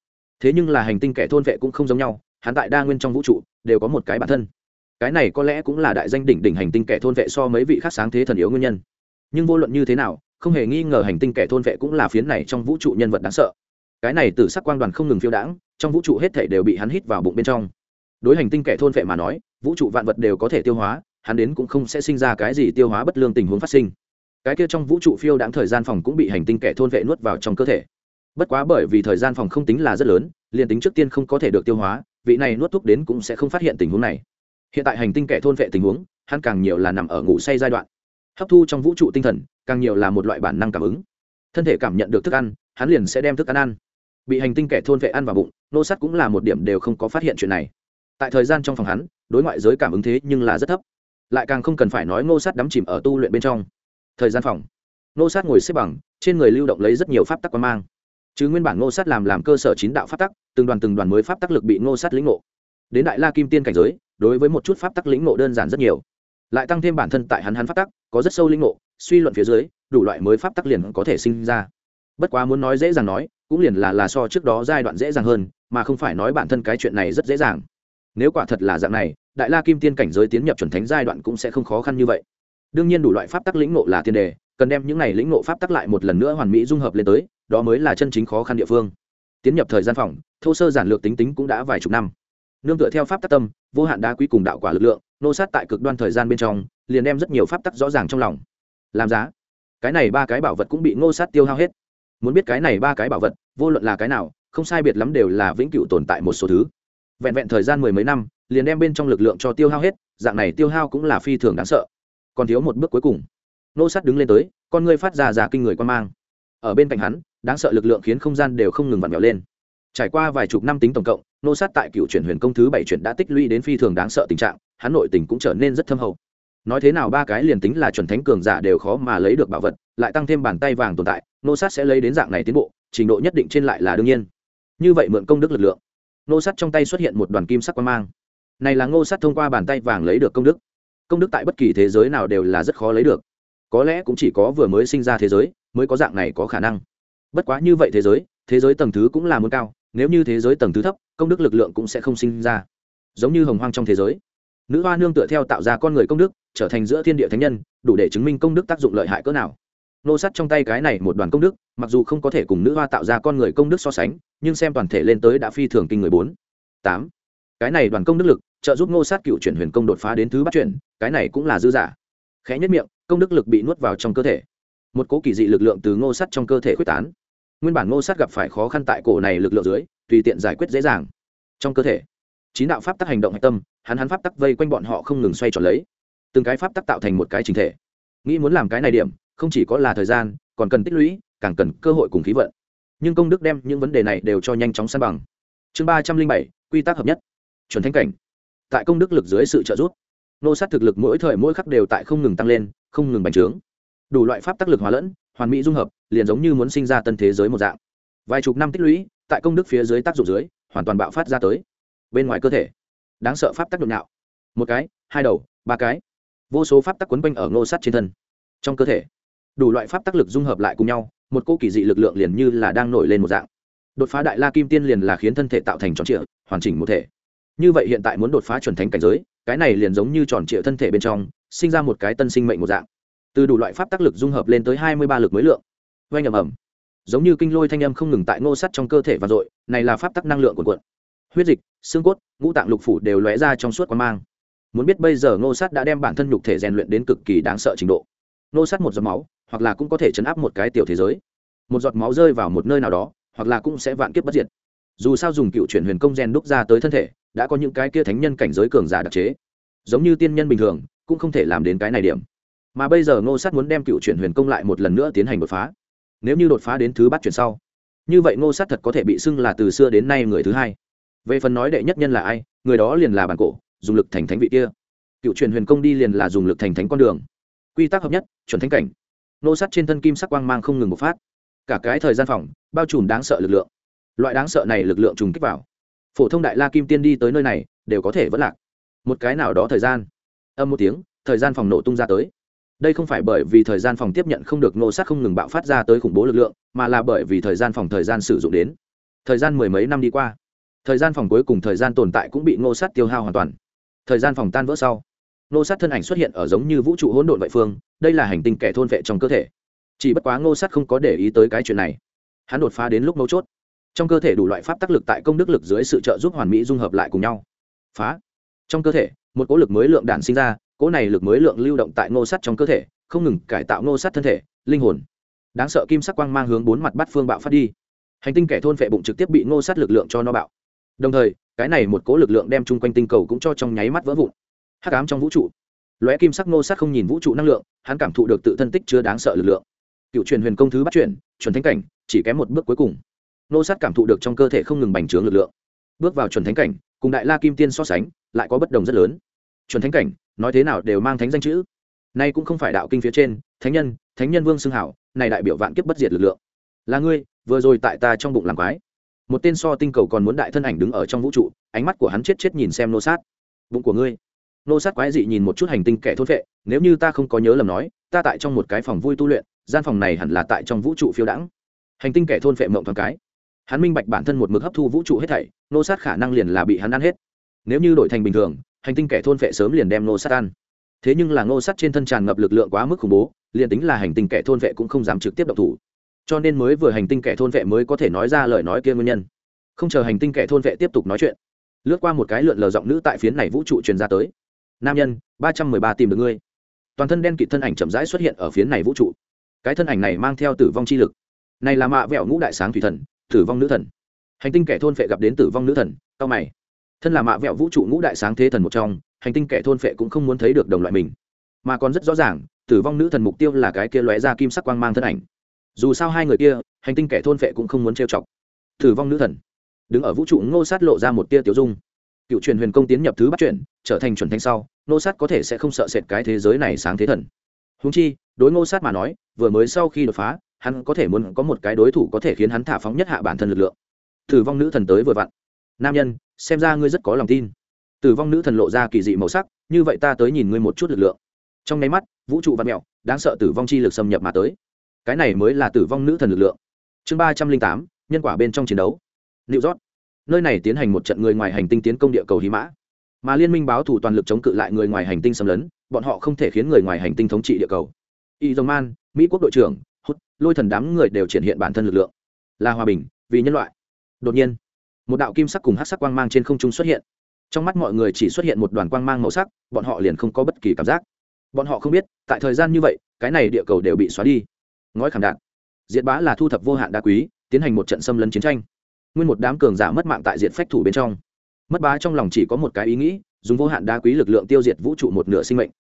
Thế nhưng là hành tinh kẻ thôn vệ cũng không giống nhau, hắn tại đa nguyên trong vũ trụ đều có một cái bản thân cái này có lẽ cũng là đại danh đỉnh đỉnh hành tinh kẻ thôn vệ so mấy vị khác sáng thế thần yếu nguyên nhân. Nhưng vô luận như thế nào, không hề nghi ngờ hành tinh kẻ thôn vệ cũng là phiến này trong vũ trụ nhân vật đáng sợ. Cái này từ sắc quang đoàn không ngừng phiêu đãng, trong vũ trụ hết thể đều bị hắn hít vào bụng bên trong. Đối hành tinh kẻ thôn vệ mà nói, vũ trụ vạn vật đều có thể tiêu hóa, hắn đến cũng không sẽ sinh ra cái gì tiêu hóa bất lương tình huống phát sinh. Cái kia trong vũ trụ phiêu đãng thời gian phòng cũng bị hành tinh kẻ thôn vệ nuốt vào trong cơ thể. Bất quá bởi vì thời gian phòng không tính là rất lớn, liền tính trước tiên không có thể được tiêu hóa, vị này nuốt thuốc đến cũng sẽ không phát hiện tình huống này hiện tại hành tinh kẻ thôn vệ tình huống, hắn càng nhiều là nằm ở ngủ say giai đoạn. Hấp thu trong vũ trụ tinh thần, càng nhiều là một loại bản năng cảm ứng. Thân thể cảm nhận được thức ăn, hắn liền sẽ đem thức ăn ăn. Bị hành tinh kẻ thôn vệ ăn vào bụng, nô sắt cũng là một điểm đều không có phát hiện chuyện này. Tại thời gian trong phòng hắn, đối ngoại giới cảm ứng thế nhưng là rất thấp. Lại càng không cần phải nói ngô sát đắm chìm ở tu luyện bên trong. Thời gian phòng. Ngô sát ngồi xếp bằng, trên người lưu động lấy rất nhiều pháp tắc quan mang. Chứ nguyên bản ngô sát làm làm cơ sở chín đạo pháp tắc, từng đoàn từng đoàn mới pháp tắc lực bị ngô sát lĩnh ngộ. Đến đại la kim tiên cảnh giới đối với một chút pháp tắc lĩnh ngộ đơn giản rất nhiều. Lại tăng thêm bản thân tại hắn hắn pháp tắc, có rất sâu lĩnh ngộ, suy luận phía dưới, đủ loại mới pháp tắc liền có thể sinh ra. Bất quá muốn nói dễ dàng nói, cũng liền là là so trước đó giai đoạn dễ dàng hơn, mà không phải nói bản thân cái chuyện này rất dễ dàng. Nếu quả thật là dạng này, đại la kim tiên cảnh giới tiến nhập chuẩn thánh giai đoạn cũng sẽ không khó khăn như vậy. Đương nhiên đủ loại pháp tắc lĩnh ngộ là tiền đề, cần đem những này lĩnh ngộ pháp tắc lại một lần nữa hoàn mỹ dung hợp lên tới, đó mới là chân chính khó khăn địa phương. Tiến nhập thời gian phòng, thô sơ giản lược tính tính cũng đã vài chục năm nương tựa theo pháp tắc tâm, vô hạn đá quý cùng đạo quả lực lượng, nô sát tại cực đoan thời gian bên trong, liền đem rất nhiều pháp tắc rõ ràng trong lòng. Làm giá. Cái này ba cái bảo vật cũng bị ngô sát tiêu hao hết. Muốn biết cái này ba cái bảo vật, vô luận là cái nào, không sai biệt lắm đều là vĩnh cửu tồn tại một số thứ. Vẹn vẹn thời gian mười mấy năm, liền đem bên trong lực lượng cho tiêu hao hết, dạng này tiêu hao cũng là phi thường đáng sợ. Còn thiếu một bước cuối cùng. Nô sát đứng lên tới, con ngươi phát ra già kinh người quan mang. Ở bên cạnh hắn, đáng sợ lực lượng khiến không gian đều không ngừng vặn vẹo lên trải qua vài chục năm tính tổng cộng, nô sát tại cựu chuyển huyền công thứ bảy chuyển đã tích lũy đến phi thường đáng sợ tình trạng, hắn nội tình cũng trở nên rất thâm hậu. Nói thế nào ba cái liền tính là chuẩn thánh cường giả đều khó mà lấy được bảo vật, lại tăng thêm bàn tay vàng tồn tại, nô sát sẽ lấy đến dạng này tiến bộ, trình độ nhất định trên lại là đương nhiên. Như vậy mượn công đức lực lượng, nô sát trong tay xuất hiện một đoàn kim sắc quan mang. Này là ngô sát thông qua bàn tay vàng lấy được công đức. Công đức tại bất kỳ thế giới nào đều là rất khó lấy được. Có lẽ cũng chỉ có vừa mới sinh ra thế giới, mới có dạng này có khả năng. Bất quá như vậy thế giới thế giới tầng thứ cũng là muốn cao nếu như thế giới tầng thứ thấp, công đức lực lượng cũng sẽ không sinh ra. Giống như hồng hoang trong thế giới, nữ hoa nương tựa theo tạo ra con người công đức, trở thành giữa thiên địa thánh nhân, đủ để chứng minh công đức tác dụng lợi hại cỡ nào. Nô sắt trong tay cái này một đoàn công đức, mặc dù không có thể cùng nữ hoa tạo ra con người công đức so sánh, nhưng xem toàn thể lên tới đã phi thường kinh người bốn. Tám. Cái này đoàn công đức lực, trợ giúp nô sát cựu chuyển huyền công đột phá đến thứ bắt chuyển, cái này cũng là dư giả. Khẽ nhất miệng, công đức lực bị nuốt vào trong cơ thể. Một cố kỳ dị lực lượng từ ngô sắt trong cơ thể quyết tán nguyên bản ngô Sát gặp phải khó khăn tại cổ này lực lượng dưới, tùy tiện giải quyết dễ dàng. Trong cơ thể, chín đạo pháp tắc hành động hạch tâm, hắn hắn pháp tắc vây quanh bọn họ không ngừng xoay tròn lấy. Từng cái pháp tắc tạo thành một cái trình thể. Nghĩ muốn làm cái này điểm, không chỉ có là thời gian, còn cần tích lũy, càng cần cơ hội cùng khí vận. Nhưng công đức đem những vấn đề này đều cho nhanh chóng san bằng. Chương ba trăm linh bảy, quy tắc hợp nhất. Chuẩn thanh cảnh. Tại công đức lực dưới sự trợ giúp nô sát thực lực mỗi thời mỗi khắc đều tại không ngừng tăng lên, không ngừng bành trướng. Đủ loại pháp tác lực hóa lẫn, hoàn mỹ dung hợp liền giống như muốn sinh ra tân thế giới một dạng. Vài chục năm tích lũy, tại công đức phía dưới tác dụng dưới, hoàn toàn bạo phát ra tới. Bên ngoài cơ thể, đáng sợ pháp tác động nhạo. Một cái, hai đầu, ba cái. Vô số pháp tác quấn quanh ở ngô sắt trên thân. Trong cơ thể, đủ loại pháp tác lực dung hợp lại cùng nhau, một cô kỳ dị lực lượng liền như là đang nổi lên một dạng. Đột phá đại la kim tiên liền là khiến thân thể tạo thành tròn trịa, hoàn chỉnh một thể. Như vậy hiện tại muốn đột phá chuẩn thánh cảnh giới, cái này liền giống như tròn trịa thân thể bên trong, sinh ra một cái tân sinh mệnh một dạng. Từ đủ loại pháp tác lực dung hợp lên tới hai mươi ba lực mới lượng oanh ầm ầm. Giống như kinh lôi thanh âm không ngừng tại ngô sắt trong cơ thể và dội, này là pháp tắc năng lượng của quận huyết dịch, xương cốt, ngũ tạng lục phủ đều lóe ra trong suốt quan mang. Muốn biết bây giờ ngô sắt đã đem bản thân nhục thể rèn luyện đến cực kỳ đáng sợ trình độ. Ngô sắt một giọt máu, hoặc là cũng có thể chấn áp một cái tiểu thế giới. Một giọt máu rơi vào một nơi nào đó, hoặc là cũng sẽ vạn kiếp bất diệt. Dù sao dùng cựu chuyển huyền công rèn đúc ra tới thân thể, đã có những cái kia thánh nhân cảnh giới cường giả đặc chế. Giống như tiên nhân bình thường, cũng không thể làm đến cái này điểm. Mà bây giờ ngô sát muốn đem cựu chuyển huyền công lại một lần nữa tiến hành đột phá nếu như đột phá đến thứ bắt chuyển sau. Như vậy ngô sát thật có thể bị xưng là từ xưa đến nay người thứ hai. Về phần nói đệ nhất nhân là ai, người đó liền là bản cổ, dùng lực thành thánh vị kia. Cựu truyền huyền công đi liền là dùng lực thành thánh con đường. Quy tắc hợp nhất, chuẩn thánh cảnh. Nô sát trên thân kim sắc quang mang không ngừng bộc phát. Cả cái thời gian phòng, bao trùm đáng sợ lực lượng. Loại đáng sợ này lực lượng trùng kích vào. Phổ thông đại la kim tiên đi tới nơi này, đều có thể vẫn lạc. Một cái nào đó thời gian. Âm một tiếng, thời gian phòng nổ tung ra tới đây không phải bởi vì thời gian phòng tiếp nhận không được nô sát không ngừng bạo phát ra tới khủng bố lực lượng, mà là bởi vì thời gian phòng thời gian sử dụng đến. Thời gian mười mấy năm đi qua, thời gian phòng cuối cùng thời gian tồn tại cũng bị ngô sát tiêu hao hoàn toàn. Thời gian phòng tan vỡ sau, ngô sát thân ảnh xuất hiện ở giống như vũ trụ hỗn độn vậy phương, đây là hành tinh kẻ thôn vệ trong cơ thể. Chỉ bất quá ngô sát không có để ý tới cái chuyện này. Hắn đột phá đến lúc mấu chốt. Trong cơ thể đủ loại pháp tác lực tại công đức lực dưới sự trợ giúp hoàn mỹ dung hợp lại cùng nhau. Phá. Trong cơ thể, một cỗ lực mới lượng đản sinh ra cỗ này lực mới lượng lưu động tại ngô sắt trong cơ thể, không ngừng cải tạo ngô sắt thân thể, linh hồn. Đáng sợ kim sắc quang mang hướng bốn mặt bắt phương bạo phát đi. Hành tinh kẻ thôn phệ bụng trực tiếp bị ngô sắt lực lượng cho nó bạo. Đồng thời, cái này một cỗ lực lượng đem chung quanh tinh cầu cũng cho trong nháy mắt vỡ vụn. Hắc ám trong vũ trụ. Lóe kim sắc ngô sắt không nhìn vũ trụ năng lượng, hắn cảm thụ được tự thân tích chưa đáng sợ lực lượng. Cựu truyền huyền công thứ bắt chuyển, chuẩn thánh cảnh, chỉ kém một bước cuối cùng. Ngô sắt cảm thụ được trong cơ thể không ngừng bành trướng lực lượng. Bước vào chuẩn thánh cảnh, cùng đại la kim tiên so sánh, lại có bất đồng rất lớn. Chuẩn thánh cảnh nói thế nào đều mang thánh danh chữ. Nay cũng không phải đạo kinh phía trên, thánh nhân thánh nhân vương xưng hảo, này đại biểu vạn kiếp bất diệt lực lượng. Là ngươi, vừa rồi tại ta trong bụng làm quái. Một tên so tinh cầu còn muốn đại thân ảnh đứng ở trong vũ trụ, ánh mắt của hắn chết chết nhìn xem nô sát. Bụng của ngươi. Nô sát quái dị nhìn một chút hành tinh kẻ thôn vệ nếu như ta không có nhớ lầm nói, ta tại trong một cái phòng vui tu luyện, gian phòng này hẳn là tại trong vũ trụ phiêu đãng. Hành tinh kẻ thôn vệ mộng thoáng cái. Hắn minh bạch bản thân một mực hấp thu vũ trụ hết thảy, nô sát khả năng liền là bị hắn ăn hết. Nếu như đổi thành bình thường hành tinh kẻ thôn vệ sớm liền đem nô sát ăn. Thế nhưng là nô sát trên thân tràn ngập lực lượng quá mức khủng bố, liền tính là hành tinh kẻ thôn vệ cũng không dám trực tiếp độc thủ. Cho nên mới vừa hành tinh kẻ thôn vệ mới có thể nói ra lời nói kia nguyên nhân. Không chờ hành tinh kẻ thôn vệ tiếp tục nói chuyện, lướt qua một cái lượn lờ giọng nữ tại phiến này vũ trụ truyền ra tới. Nam nhân, ba trăm mười ba tìm được ngươi. Toàn thân đen kịt thân ảnh chậm rãi xuất hiện ở phiến này vũ trụ. Cái thân ảnh này mang theo tử vong chi lực. Này là mạ vẹo ngũ đại sáng thủy thần, tử vong nữ thần. Hành tinh kẻ thôn vệ gặp đến tử vong nữ thần, cao mày thân là mạ vẹo vũ trụ ngũ đại sáng thế thần một trong, hành tinh kẻ thôn phệ cũng không muốn thấy được đồng loại mình. Mà còn rất rõ ràng, tử vong nữ thần mục tiêu là cái kia lóe ra kim sắc quang mang thân ảnh. Dù sao hai người kia, hành tinh kẻ thôn phệ cũng không muốn trêu chọc. Tử vong nữ thần. Đứng ở vũ trụ ngô sát lộ ra một tia tiểu dung. Cựu truyền huyền công tiến nhập thứ bắt chuyển trở thành chuẩn thanh sau, ngô sát có thể sẽ không sợ sệt cái thế giới này sáng thế thần. Húng chi, đối ngô sát mà nói, vừa mới sau khi đột phá, hắn có thể muốn có một cái đối thủ có thể khiến hắn thả phóng nhất hạ bản thân lực lượng. Tử vong nữ thần tới vừa vặn nam nhân, xem ra ngươi rất có lòng tin. Tử vong nữ thần lộ ra kỳ dị màu sắc, như vậy ta tới nhìn ngươi một chút lực lượng. Trong nháy mắt, vũ trụ văn mẹo đáng sợ tử vong chi lực xâm nhập mà tới. Cái này mới là tử vong nữ thần lực lượng. Chương ba trăm linh tám, nhân quả bên trong chiến đấu. New York. Nơi này tiến hành một trận người ngoài hành tinh tiến công địa cầu Hí Mã. mà liên minh báo thủ toàn lực chống cự lại người ngoài hành tinh xâm lấn, bọn họ không thể khiến người ngoài hành tinh thống trị địa cầu. Y dòng man mỹ quốc đội trưởng, hút, lôi thần đám người đều triển hiện bản thân lực lượng. Là hòa bình, vì nhân loại. Đột nhiên một đạo kim sắc cùng hát sắc quang mang trên không trung xuất hiện. Trong mắt mọi người chỉ xuất hiện một đoàn quang mang màu sắc, bọn họ liền không có bất kỳ cảm giác. Bọn họ không biết, tại thời gian như vậy, cái này địa cầu đều bị xóa đi. Ngói khảm đạn. Diệt bá là thu thập vô hạn đá quý, tiến hành một trận xâm lấn chiến tranh. Nguyên một đám cường giả mất mạng tại diện phách thủ bên trong. Mất bá trong lòng chỉ có một cái ý nghĩ, dùng vô hạn đá quý lực lượng tiêu diệt vũ trụ một nửa sinh mệnh.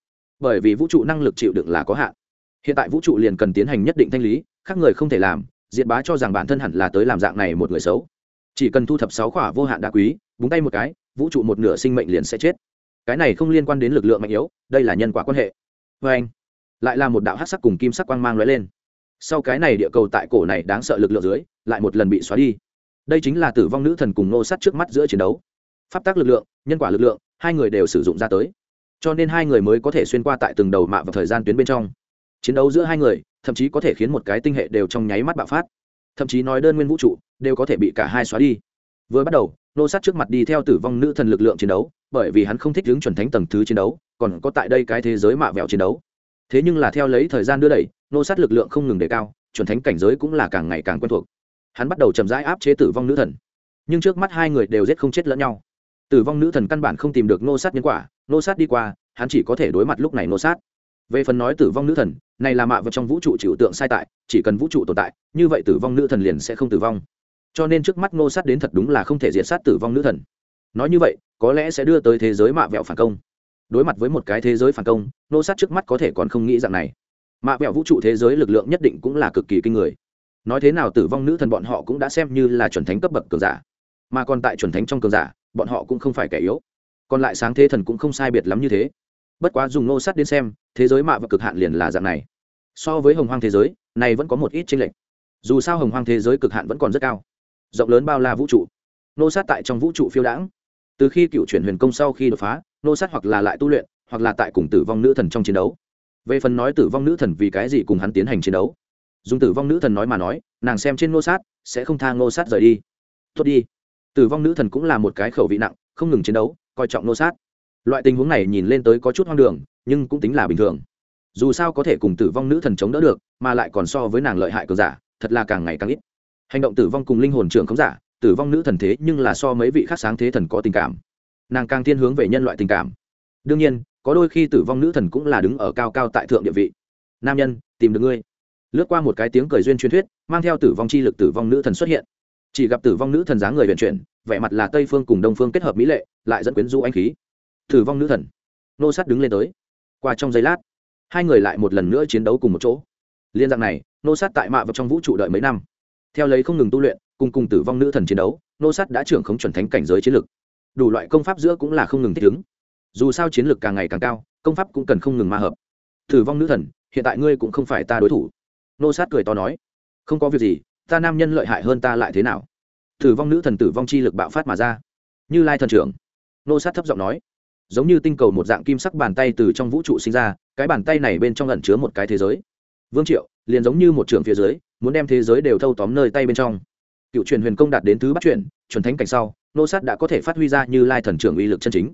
Bởi vì vũ trụ năng lực chịu đựng là có hạn. Hiện tại vũ trụ liền cần tiến hành nhất định thanh lý, khác người không thể làm, diệt bá cho rằng bản thân hẳn là tới làm dạng này một người xấu chỉ cần thu thập sáu khỏa vô hạn đá quý, búng tay một cái, vũ trụ một nửa sinh mệnh liền sẽ chết. Cái này không liên quan đến lực lượng mạnh yếu, đây là nhân quả quan hệ. Vê anh, lại là một đạo hát sắc cùng kim sắc quang mang lóe lên. Sau cái này địa cầu tại cổ này đáng sợ lực lượng dưới, lại một lần bị xóa đi. Đây chính là tử vong nữ thần cùng nô sắt trước mắt giữa chiến đấu. Pháp tác lực lượng, nhân quả lực lượng, hai người đều sử dụng ra tới. Cho nên hai người mới có thể xuyên qua tại từng đầu mạ vào thời gian tuyến bên trong. Chiến đấu giữa hai người, thậm chí có thể khiến một cái tinh hệ đều trong nháy mắt bạo phát. Thậm chí nói đơn nguyên vũ trụ đều có thể bị cả hai xóa đi. Vừa bắt đầu nô sát trước mặt đi theo tử vong nữ thần lực lượng chiến đấu, bởi vì hắn không thích hướng chuẩn thánh tầng thứ chiến đấu, còn có tại đây cái thế giới mạ vẹo chiến đấu. Thế nhưng là theo lấy thời gian đưa đẩy nô sát lực lượng không ngừng đề cao, chuẩn thánh cảnh giới cũng là càng ngày càng quen thuộc. Hắn bắt đầu chậm rãi áp chế tử vong nữ thần. Nhưng trước mắt hai người đều giết không chết lẫn nhau. Tử vong nữ thần căn bản không tìm được nô sát nhân quả nô sát đi qua, hắn chỉ có thể đối mặt lúc này nô sát. Về phần nói tử vong nữ thần, này là mạ vật trong vũ trụ chịu tượng sai tại, chỉ cần vũ trụ tồn tại, như vậy tử vong nữ thần liền sẽ không tử vong cho nên trước mắt Ngô sát đến thật đúng là không thể diệt sát tử vong nữ thần. Nói như vậy, có lẽ sẽ đưa tới thế giới mạ vẹo phản công. Đối mặt với một cái thế giới phản công, Ngô sát trước mắt có thể còn không nghĩ dạng này. Mạ vẹo vũ trụ thế giới lực lượng nhất định cũng là cực kỳ kinh người. Nói thế nào tử vong nữ thần bọn họ cũng đã xem như là chuẩn thánh cấp bậc cường giả. Mà còn tại chuẩn thánh trong cường giả, bọn họ cũng không phải kẻ yếu. Còn lại sáng thế thần cũng không sai biệt lắm như thế. Bất quá dùng Ngô sát đến xem, thế giới mạ và cực hạn liền là dạng này. So với hồng hoang thế giới, này vẫn có một ít tranh lệch. Dù sao hồng hoang thế giới cực hạn vẫn còn rất cao rộng lớn bao la vũ trụ. Nô sát tại trong vũ trụ phiêu đãng. Từ khi cựu chuyển huyền công sau khi đột phá, nô sát hoặc là lại tu luyện, hoặc là tại cùng tử vong nữ thần trong chiến đấu. Về phần nói tử vong nữ thần vì cái gì cùng hắn tiến hành chiến đấu. Dùng tử vong nữ thần nói mà nói, nàng xem trên nô sát, sẽ không tha nô sát rời đi. Tốt đi. Tử vong nữ thần cũng là một cái khẩu vị nặng, không ngừng chiến đấu, coi trọng nô sát. Loại tình huống này nhìn lên tới có chút hoang đường, nhưng cũng tính là bình thường. Dù sao có thể cùng tử vong nữ thần chống đỡ được, mà lại còn so với nàng lợi hại cường giả, thật là càng ngày càng ít hành động tử vong cùng linh hồn trưởng khống giả, tử vong nữ thần thế nhưng là so mấy vị khác sáng thế thần có tình cảm. Nàng càng thiên hướng về nhân loại tình cảm. Đương nhiên, có đôi khi tử vong nữ thần cũng là đứng ở cao cao tại thượng địa vị. Nam nhân, tìm được ngươi. Lướt qua một cái tiếng cười duyên truyền thuyết, mang theo tử vong chi lực tử vong nữ thần xuất hiện. Chỉ gặp tử vong nữ thần dáng người vận chuyển, vẻ mặt là tây phương cùng đông phương kết hợp mỹ lệ, lại dẫn quyến rũ anh khí. Tử vong nữ thần. Nô sát đứng lên tới. Qua trong giây lát, hai người lại một lần nữa chiến đấu cùng một chỗ. Liên dạng này, nô sát tại mạ vào trong vũ trụ đợi mấy năm theo lấy không ngừng tu luyện, cùng cùng tử vong nữ thần chiến đấu, nô sát đã trưởng khống chuẩn thánh cảnh giới chiến lược đủ loại công pháp giữa cũng là không ngừng thích ứng. Dù sao chiến lược càng ngày càng cao, công pháp cũng cần không ngừng ma hợp. Tử vong nữ thần, hiện tại ngươi cũng không phải ta đối thủ. Nô sát cười to nói, không có việc gì, ta nam nhân lợi hại hơn ta lại thế nào? Tử vong nữ thần tử vong chi lực bạo phát mà ra. Như lai thần trưởng, nô sát thấp giọng nói, giống như tinh cầu một dạng kim sắc bàn tay từ trong vũ trụ sinh ra, cái bàn tay này bên trong ẩn chứa một cái thế giới vương triệu, liền giống như một trường phía dưới, muốn đem thế giới đều thâu tóm nơi tay bên trong. Cựu truyền huyền công đạt đến thứ bắt chuyển, chuẩn thánh cảnh sau, nô sát đã có thể phát huy ra như lai thần trưởng uy lực chân chính.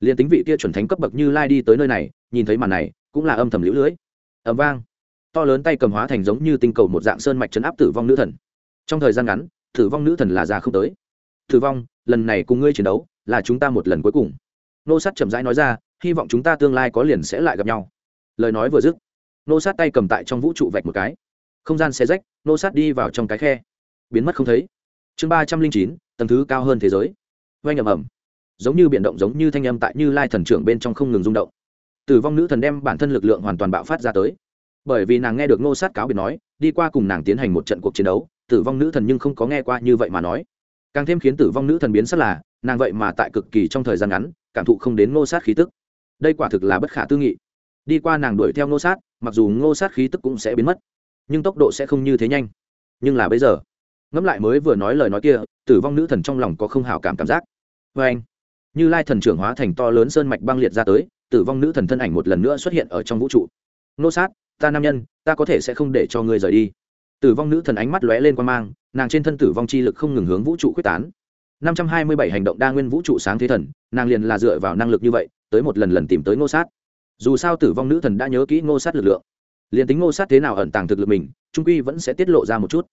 Liền tính vị kia chuẩn thánh cấp bậc như lai đi tới nơi này, nhìn thấy màn này, cũng là âm thầm lũ lưỡi. ẩm vang. To lớn tay cầm hóa thành giống như tinh cầu một dạng sơn mạch chấn áp tử vong nữ thần. Trong thời gian ngắn, tử vong nữ thần là ra không tới. Tử vong, lần này cùng ngươi chiến đấu, là chúng ta một lần cuối cùng. Nô sát chậm rãi nói ra, hy vọng chúng ta tương lai có liền sẽ lại gặp nhau. Lời nói vừa dứt nô sát tay cầm tại trong vũ trụ vạch một cái. Không gian xe rách, nô sát đi vào trong cái khe. Biến mất không thấy. Chương ba trăm linh chín, tầng thứ cao hơn thế giới. Oanh ầm ầm. Giống như biển động, giống như thanh âm tại như lai thần trưởng bên trong không ngừng rung động. Tử vong nữ thần đem bản thân lực lượng hoàn toàn bạo phát ra tới. Bởi vì nàng nghe được nô sát cáo biệt nói, đi qua cùng nàng tiến hành một trận cuộc chiến đấu, tử vong nữ thần nhưng không có nghe qua như vậy mà nói. Càng thêm khiến tử vong nữ thần biến sắc là, nàng vậy mà tại cực kỳ trong thời gian ngắn, cảm thụ không đến nô sát khí tức. Đây quả thực là bất khả tư nghị. Đi qua nàng đuổi theo nô sát mặc dù Ngô sát khí tức cũng sẽ biến mất, nhưng tốc độ sẽ không như thế nhanh. Nhưng là bây giờ, ngẫm lại mới vừa nói lời nói kia, tử vong nữ thần trong lòng có không hào cảm cảm giác. Vê anh, như lai thần trưởng hóa thành to lớn sơn mạch băng liệt ra tới, tử vong nữ thần thân ảnh một lần nữa xuất hiện ở trong vũ trụ. Nô sát, ta nam nhân, ta có thể sẽ không để cho ngươi rời đi. Tử vong nữ thần ánh mắt lóe lên quan mang, nàng trên thân tử vong chi lực không ngừng hướng vũ trụ quyết tán. Năm trăm hai mươi bảy hành động đa nguyên vũ trụ sáng thế thần, nàng liền là dựa vào năng lực như vậy, tới một lần lần tìm tới ngô sát dù sao tử vong nữ thần đã nhớ kỹ ngô sát lực lượng. Liền tính ngô sát thế nào ẩn tàng thực lực mình, trung quy vẫn sẽ tiết lộ ra một chút.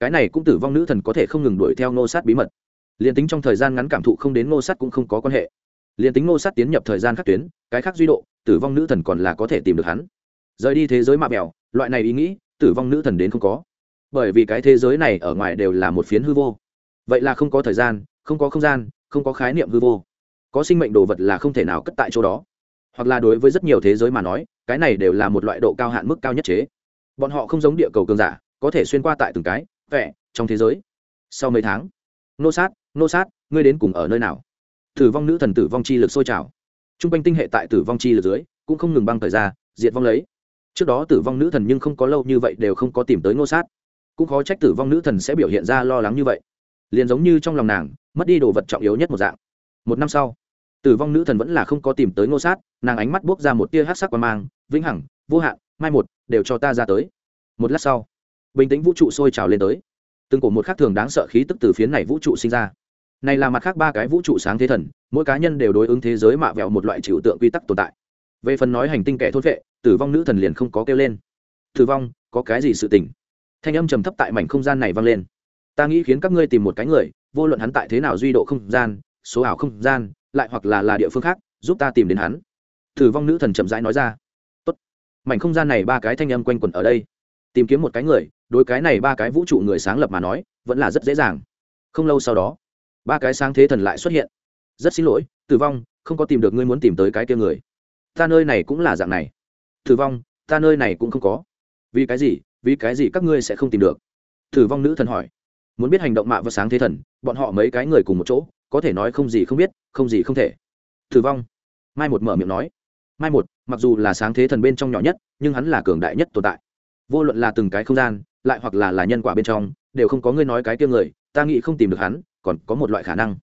Cái này cũng tử vong nữ thần có thể không ngừng đuổi theo ngô sát bí mật. Liền tính trong thời gian ngắn cảm thụ không đến ngô sát cũng không có quan hệ. Liền tính ngô sát tiến nhập thời gian khắc tuyến, cái khác duy độ, tử vong nữ thần còn là có thể tìm được hắn. Rời đi thế giới mạ bèo loại này ý nghĩ, tử vong nữ thần đến không có. Bởi vì cái thế giới này ở ngoài đều là một phiến hư vô. Vậy là không có thời gian, không có không gian, không có khái niệm hư vô. Có sinh mệnh đồ vật là không thể nào cất tại chỗ đó hoặc là đối với rất nhiều thế giới mà nói, cái này đều là một loại độ cao hạn mức cao nhất chế. Bọn họ không giống địa cầu cường giả, có thể xuyên qua tại từng cái vẽ trong thế giới. Sau mấy tháng, nô sát nô sát, ngươi đến cùng ở nơi nào? Tử vong nữ thần tử vong chi lực sôi trào. T r u n g quanh tinh hệ tại tử vong chi lực dưới, cũng không ngừng băng thời ra diệt vong lấy. Trước đó tử vong nữ thần nhưng không có lâu như vậy đều không có tìm tới nô sát. Cũng khó trách tử vong nữ thần sẽ biểu hiện ra lo lắng như vậy. Liền giống như trong lòng nàng, mất đi đồ vật trọng yếu nhất một dạng. Một năm sau tử vong nữ thần vẫn là không có tìm tới ngô sát, nàng ánh mắt buốc ra một tia hát sắc qua mang, vĩnh hằng, vô hạn, mai một, đều cho ta ra tới. Một lát sau, bình tĩnh vũ trụ sôi trào lên tới. Từng cổ một khác thường đáng sợ khí tức từ phía này vũ trụ sinh ra. Này là mặt khác ba cái vũ trụ sáng thế thần, mỗi cá nhân đều đối ứng thế giới mạ vẹo một loại trừu tượng quy tắc tồn tại. Về phần nói hành tinh kẻ thôn vệ, tử vong nữ thần liền không có kêu lên. Tử vong, có cái gì sự tình? Thanh âm trầm thấp tại mảnh không gian này vang lên. Ta nghĩ khiến các ngươi tìm một cái người, vô luận hắn tại thế nào duy độ không gian, số ảo không gian lại hoặc là là địa phương khác, giúp ta tìm đến hắn. Thử vong nữ thần chậm rãi nói ra. Tốt. mảnh không gian này ba cái thanh âm quanh quẩn ở đây. Tìm kiếm một cái người, đối cái này ba cái vũ trụ người sáng lập mà nói, vẫn là rất dễ dàng. Không lâu sau đó, ba cái sáng thế thần lại xuất hiện. Rất xin lỗi, tử vong, không có tìm được ngươi muốn tìm tới cái kia người. Ta nơi này cũng là dạng này. Tử vong, ta nơi này cũng không có. Vì cái gì, vì cái gì các ngươi sẽ không tìm được? Tử vong nữ thần hỏi. Muốn biết hành động mạ và sáng thế thần, bọn họ mấy cái người cùng một chỗ có thể nói không gì không biết, không gì không thể. Thử vong. Mai một mở miệng nói. Mai một, mặc dù là sáng thế thần bên trong nhỏ nhất, nhưng hắn là cường đại nhất tồn tại. Vô luận là từng cái không gian, lại hoặc là là nhân quả bên trong, đều không có ngươi nói cái kia người, ta nghĩ không tìm được hắn, còn có một loại khả năng.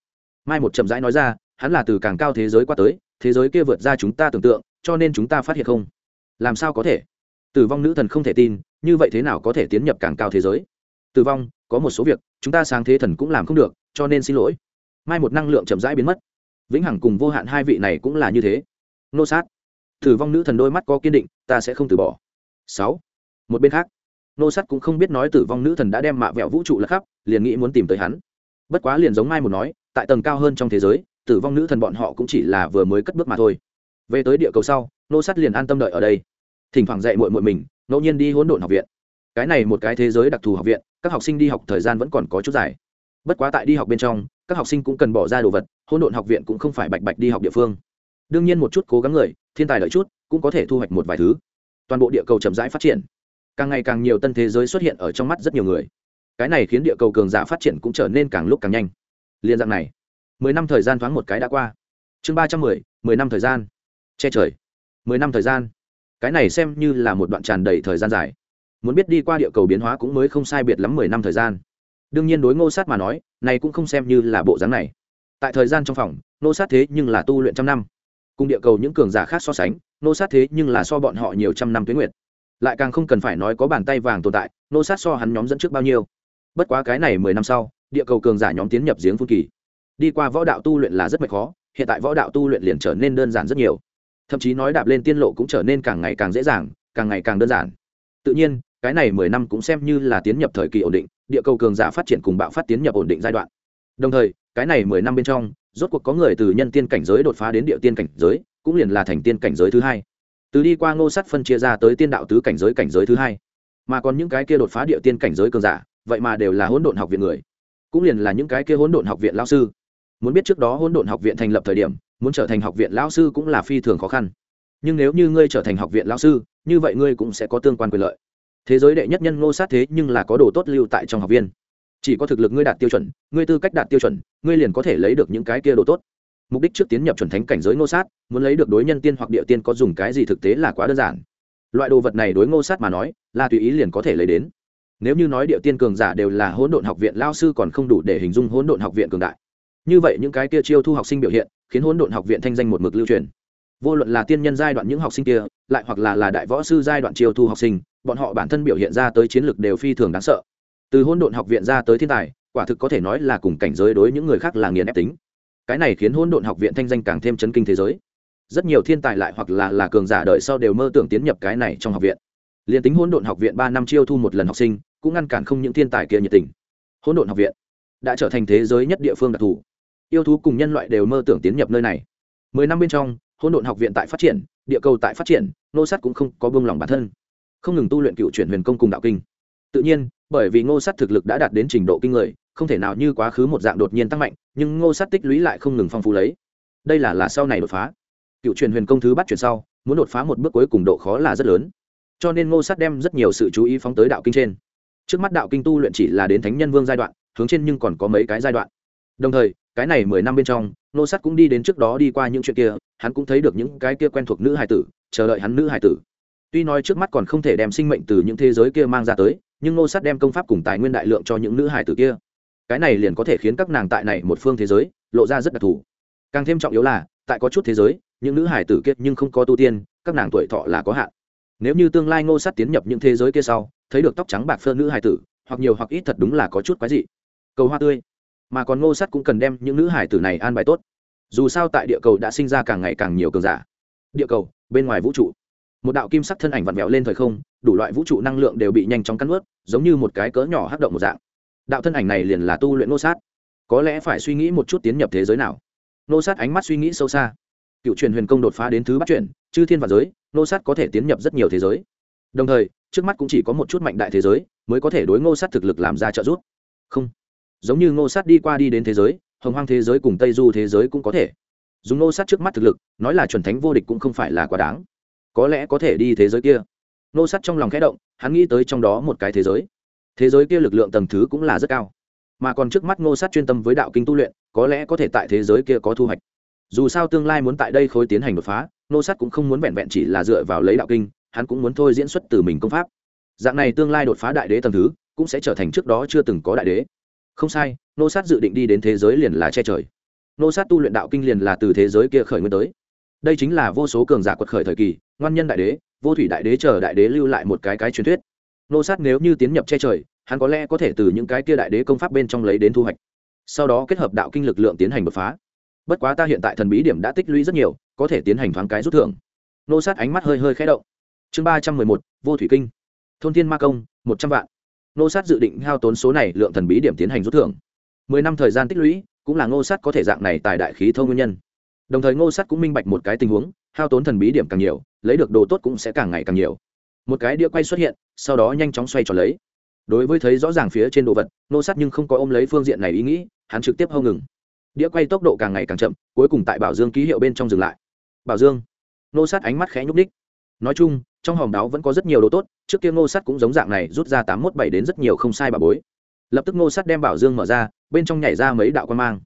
Mai một chậm rãi nói ra, hắn là từ càng cao thế giới qua tới, thế giới kia vượt ra chúng ta tưởng tượng, cho nên chúng ta phát hiện không. Làm sao có thể? Tử vong nữ thần không thể tin, như vậy thế nào có thể tiến nhập càng cao thế giới? Tử vong, có một số việc, chúng ta sáng thế thần cũng làm không được, cho nên xin lỗi mai một năng lượng chậm rãi biến mất. Vĩnh hằng cùng vô hạn hai vị này cũng là như thế. Nô sát. Thử vong nữ thần đôi mắt có kiên định, ta sẽ không từ bỏ. Sáu. Một bên khác, nô sát cũng không biết nói tử vong nữ thần đã đem mạ vẹo vũ trụ lật khắp, liền nghĩ muốn tìm tới hắn. Bất quá liền giống mai một nói, tại tầng cao hơn trong thế giới, tử vong nữ thần bọn họ cũng chỉ là vừa mới cất bước mà thôi. Về tới địa cầu sau, nô sát liền an tâm đợi ở đây. Thỉnh thoảng dạy muội muội mình, ngẫu nhiên đi hỗn độn học viện. Cái này một cái thế giới đặc thù học viện, các học sinh đi học thời gian vẫn còn có chút dài bất quá tại đi học bên trong, các học sinh cũng cần bỏ ra đồ vật hôn độn học viện cũng không phải bạch bạch đi học địa phương. Đương nhiên một chút cố gắng người, thiên tài lợi chút, cũng có thể thu hoạch một vài thứ. Toàn bộ địa cầu chậm rãi phát triển. Càng ngày càng nhiều tân thế giới xuất hiện ở trong mắt rất nhiều người. Cái này khiến địa cầu cường giả phát triển cũng trở nên càng lúc càng nhanh. Liên dạng này, mười năm thời gian thoáng một cái đã qua. Chương ba trăm mười mười năm thời gian. Che trời. Mười năm thời gian. Cái này xem như là một đoạn tràn đầy thời gian dài. Muốn biết đi qua địa cầu biến hóa cũng mới không sai biệt lắm mười năm thời gian đương nhiên đối ngô sát mà nói, này cũng không xem như là bộ dáng này. Tại thời gian trong phòng, ngô sát thế nhưng là tu luyện trăm năm. Cùng địa cầu những cường giả khác so sánh, ngô sát thế nhưng là so bọn họ nhiều trăm năm tuyến nguyệt. Lại càng không cần phải nói có bàn tay vàng tồn tại, ngô sát so hắn nhóm dẫn trước bao nhiêu. Bất quá cái này mười năm sau, địa cầu cường giả nhóm tiến nhập giếng phun kỳ. Đi qua võ đạo tu luyện là rất mệt khó, hiện tại võ đạo tu luyện liền trở nên đơn giản rất nhiều. Thậm chí nói đạp lên tiên lộ cũng trở nên càng ngày càng dễ dàng, càng ngày càng đơn giản. Tự nhiên cái này mười năm cũng xem như là tiến nhập thời kỳ ổn định, địa cầu cường giả phát triển cùng bạo phát tiến nhập ổn định giai đoạn. Đồng thời, cái này mười năm bên trong, rốt cuộc có người từ nhân tiên cảnh giới đột phá đến địa tiên cảnh giới, cũng liền là thành tiên cảnh giới thứ hai. Từ đi qua ngô sắt phân chia ra tới tiên đạo tứ cảnh giới cảnh giới thứ hai. Mà còn những cái kia đột phá địa tiên cảnh giới cường giả, vậy mà đều là hỗn độn học viện người. Cũng liền là những cái kia hỗn độn học viện lao sư. Muốn biết trước đó hỗn độn học viện thành lập thời điểm, muốn trở thành học viện lao sư cũng là phi thường khó khăn. Nhưng nếu như ngươi trở thành học viện lao sư, như vậy ngươi cũng sẽ có tương quan quyền lợi thế giới đệ nhất nhân ngô sát thế nhưng là có đồ tốt lưu tại trong học viên. Chỉ có thực lực ngươi đạt tiêu chuẩn, ngươi tư cách đạt tiêu chuẩn, ngươi liền có thể lấy được những cái kia đồ tốt. Mục đích trước tiến nhập chuẩn thánh cảnh giới ngô sát, muốn lấy được đối nhân tiên hoặc địa tiên có dùng cái gì thực tế là quá đơn giản. Loại đồ vật này đối ngô sát mà nói, là tùy ý liền có thể lấy đến. Nếu như nói địa tiên cường giả đều là hỗn độn học viện lao sư còn không đủ để hình dung hỗn độn học viện cường đại. Như vậy những cái kia chiêu thu học sinh biểu hiện, khiến hỗn độn học viện thanh danh một mực lưu truyền. Vô luận là tiên nhân giai đoạn những học sinh kia, lại hoặc là là đại võ sư giai đoạn chiêu thu học sinh bọn họ bản thân biểu hiện ra tới chiến lược đều phi thường đáng sợ. Từ hôn độn học viện ra tới thiên tài, quả thực có thể nói là cùng cảnh giới đối những người khác là nghiền ép tính. Cái này khiến hôn độn học viện thanh danh càng thêm chấn kinh thế giới. Rất nhiều thiên tài lại hoặc là là cường giả đợi sau đều mơ tưởng tiến nhập cái này trong học viện. Liền tính hôn độn học viện ba năm chiêu thu một lần học sinh, cũng ngăn cản không những thiên tài kia nhiệt tình. Hôn độn học viện đã trở thành thế giới nhất địa phương đặc thù. Yêu thú cùng nhân loại đều mơ tưởng tiến nhập nơi này. Mười năm bên trong hôn độn học viện tại phát triển, địa cầu tại phát triển, nô sát cũng không có buông lỏng bản thân không ngừng tu luyện cựu chuyển huyền công cùng đạo kinh. Tự nhiên, bởi vì ngô sát thực lực đã đạt đến trình độ kinh người, không thể nào như quá khứ một dạng đột nhiên tăng mạnh, nhưng ngô sát tích lũy lại không ngừng phong phú lấy. Đây là là sau này đột phá. Cựu truyền huyền công thứ bắt chuyển sau, muốn đột phá một bước cuối cùng độ khó là rất lớn. Cho nên ngô sát đem rất nhiều sự chú ý phóng tới đạo kinh trên. Trước mắt đạo kinh tu luyện chỉ là đến thánh nhân vương giai đoạn, hướng trên nhưng còn có mấy cái giai đoạn. Đồng thời, cái này mười năm bên trong, ngô sát cũng đi đến trước đó đi qua những chuyện kia, hắn cũng thấy được những cái kia quen thuộc nữ hải tử, chờ đợi hắn nữ hải tử tuy nói trước mắt còn không thể đem sinh mệnh từ những thế giới kia mang ra tới, nhưng ngô sát đem công pháp cùng tài nguyên đại lượng cho những nữ hải tử kia. Cái này liền có thể khiến các nàng tại này một phương thế giới lộ ra rất đặc thù. Càng thêm trọng yếu là, tại có chút thế giới, những nữ hải tử kiệt nhưng không có tu tiên, các nàng tuổi thọ là có hạn. Nếu như tương lai ngô sát tiến nhập những thế giới kia sau, thấy được tóc trắng bạc phơ nữ hải tử, hoặc nhiều hoặc ít thật đúng là có chút quái dị. Cầu hoa tươi. Mà còn ngô sát cũng cần đem những nữ hải tử này an bài tốt. Dù sao tại địa cầu đã sinh ra càng ngày càng nhiều cường giả. Địa cầu, bên ngoài vũ trụ một đạo kim sắc thân ảnh vặn vẹo lên thời không, đủ loại vũ trụ năng lượng đều bị nhanh chóng cắn ướt giống như một cái cỡ nhỏ hắc động một dạng. Đạo thân ảnh này liền là tu luyện ngô sát. Có lẽ phải suy nghĩ một chút tiến nhập thế giới nào. Ngô sát ánh mắt suy nghĩ sâu xa. Cựu truyền huyền công đột phá đến thứ bắt chuyển chư thiên và giới ngô sát có thể tiến nhập rất nhiều thế giới. Đồng thời, trước mắt cũng chỉ có một chút mạnh đại thế giới, mới có thể đối ngô sát thực lực làm ra trợ giúp. Không. Giống như ngô sát đi qua đi đến thế giới, hồng hoang thế giới cùng tây du thế giới cũng có thể. Dùng ngô sát trước mắt thực lực, nói là chuẩn thánh vô địch cũng không phải là quá đáng có lẽ có thể đi thế giới kia. Ngô Sắt trong lòng khẽ động, hắn nghĩ tới trong đó một cái thế giới. Thế giới kia lực lượng tầng thứ cũng là rất cao. Mà còn trước mắt ngô Sắt chuyên tâm với đạo kinh tu luyện, có lẽ có thể tại thế giới kia có thu hoạch. Dù sao tương lai muốn tại đây khối tiến hành đột phá ngô Sắt cũng không muốn vẹn vẹn chỉ là dựa vào lấy đạo kinh, hắn cũng muốn thôi diễn xuất từ mình công pháp. Dạng này tương lai đột phá đại đế tầng thứ, cũng sẽ trở thành trước đó chưa từng có đại đế. Không sai ngô sát dự định đi đến thế giới liền là che trời. Ngô sát tu luyện đạo kinh liền là từ thế giới kia khởi nguyên tới đây chính là vô số cường giả quật khởi thời kỳ, ngoan nhân đại đế, vô thủy đại đế chờ đại đế lưu lại một cái cái truyền thuyết. Nô sát nếu như tiến nhập che trời, hắn có lẽ có thể từ những cái kia đại đế công pháp bên trong lấy đến thu hoạch. Sau đó kết hợp đạo kinh lực lượng tiến hành đột phá. Bất quá ta hiện tại thần bí điểm đã tích lũy rất nhiều, có thể tiến hành thoáng cái rút thưởng. Nô sát ánh mắt hơi hơi khẽ động. Chương ba trăm mười một, vô thủy kinh. Thôn thiên ma công, một trăm vạn. Nô sát dự định hao tốn số này lượng thần bí điểm tiến hành rút thưởng. Mười năm thời gian tích lũy, cũng là ngô sát có thể dạng này tài đại khí thông nguyên nhân đồng thời ngô Sắt cũng minh bạch một cái tình huống, hao tốn thần bí điểm càng nhiều, lấy được đồ tốt cũng sẽ càng ngày càng nhiều. Một cái đĩa quay xuất hiện, sau đó nhanh chóng xoay tròn lấy. Đối với thấy rõ ràng phía trên đồ vật, Ngô Sắt nhưng không có ôm lấy phương diện này ý nghĩ, hắn trực tiếp hâu ngừng. Đĩa quay tốc độ càng ngày càng chậm, cuối cùng tại bảo dương ký hiệu bên trong dừng lại. Bảo dương. Ngô Sắt ánh mắt khẽ nhúc ních nói chung, trong hòm đáo vẫn có rất nhiều đồ tốt, trước kia ngô Sắt cũng giống dạng này rút ra tám mốt bảy đến rất nhiều không sai bà bối. Lập tức ngô Sắt đem bảo dương mở ra, bên trong nhảy ra mấy đạo quan mang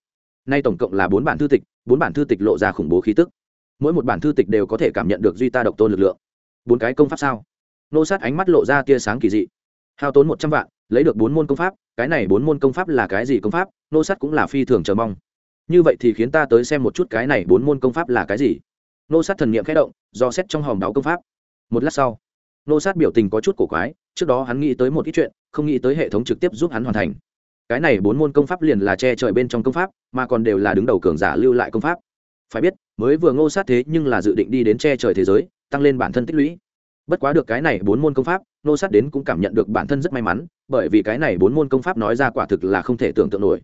nay tổng cộng là bốn bản thư tịch, bốn bản thư tịch lộ ra khủng bố khí tức. Mỗi một bản thư tịch đều có thể cảm nhận được duy ta độc tôn lực lượng. Bốn cái công pháp sao? Nô sát ánh mắt lộ ra tia sáng kỳ dị. Hao tốn một trăm vạn, lấy được bốn môn công pháp, cái này bốn môn công pháp là cái gì công pháp? Nô sát cũng là phi thường chờ mong. Như vậy thì khiến ta tới xem một chút cái này bốn môn công pháp là cái gì. Nô sát thần nghiệm k h ẽ khẽ động, do xét trong hòm đáo công pháp. Một lát sau, nô sát biểu tình có chút cổ quái, trước đó hắn nghĩ tới một ít chuyện, không nghĩ tới hệ thống trực tiếp giúp hắn hoàn thành cái này bốn môn công pháp liền là che trời bên trong công pháp, mà còn đều là đứng đầu cường giả lưu lại công pháp. Phải biết, mới vừa ngô sát thế nhưng là dự định đi đến che trời thế giới, tăng lên bản thân tích lũy. Bất quá được cái này bốn môn công pháp, ngô sát đến cũng cảm nhận được bản thân rất may mắn, bởi vì cái này bốn môn công pháp nói ra quả thực là không thể tưởng tượng nổi.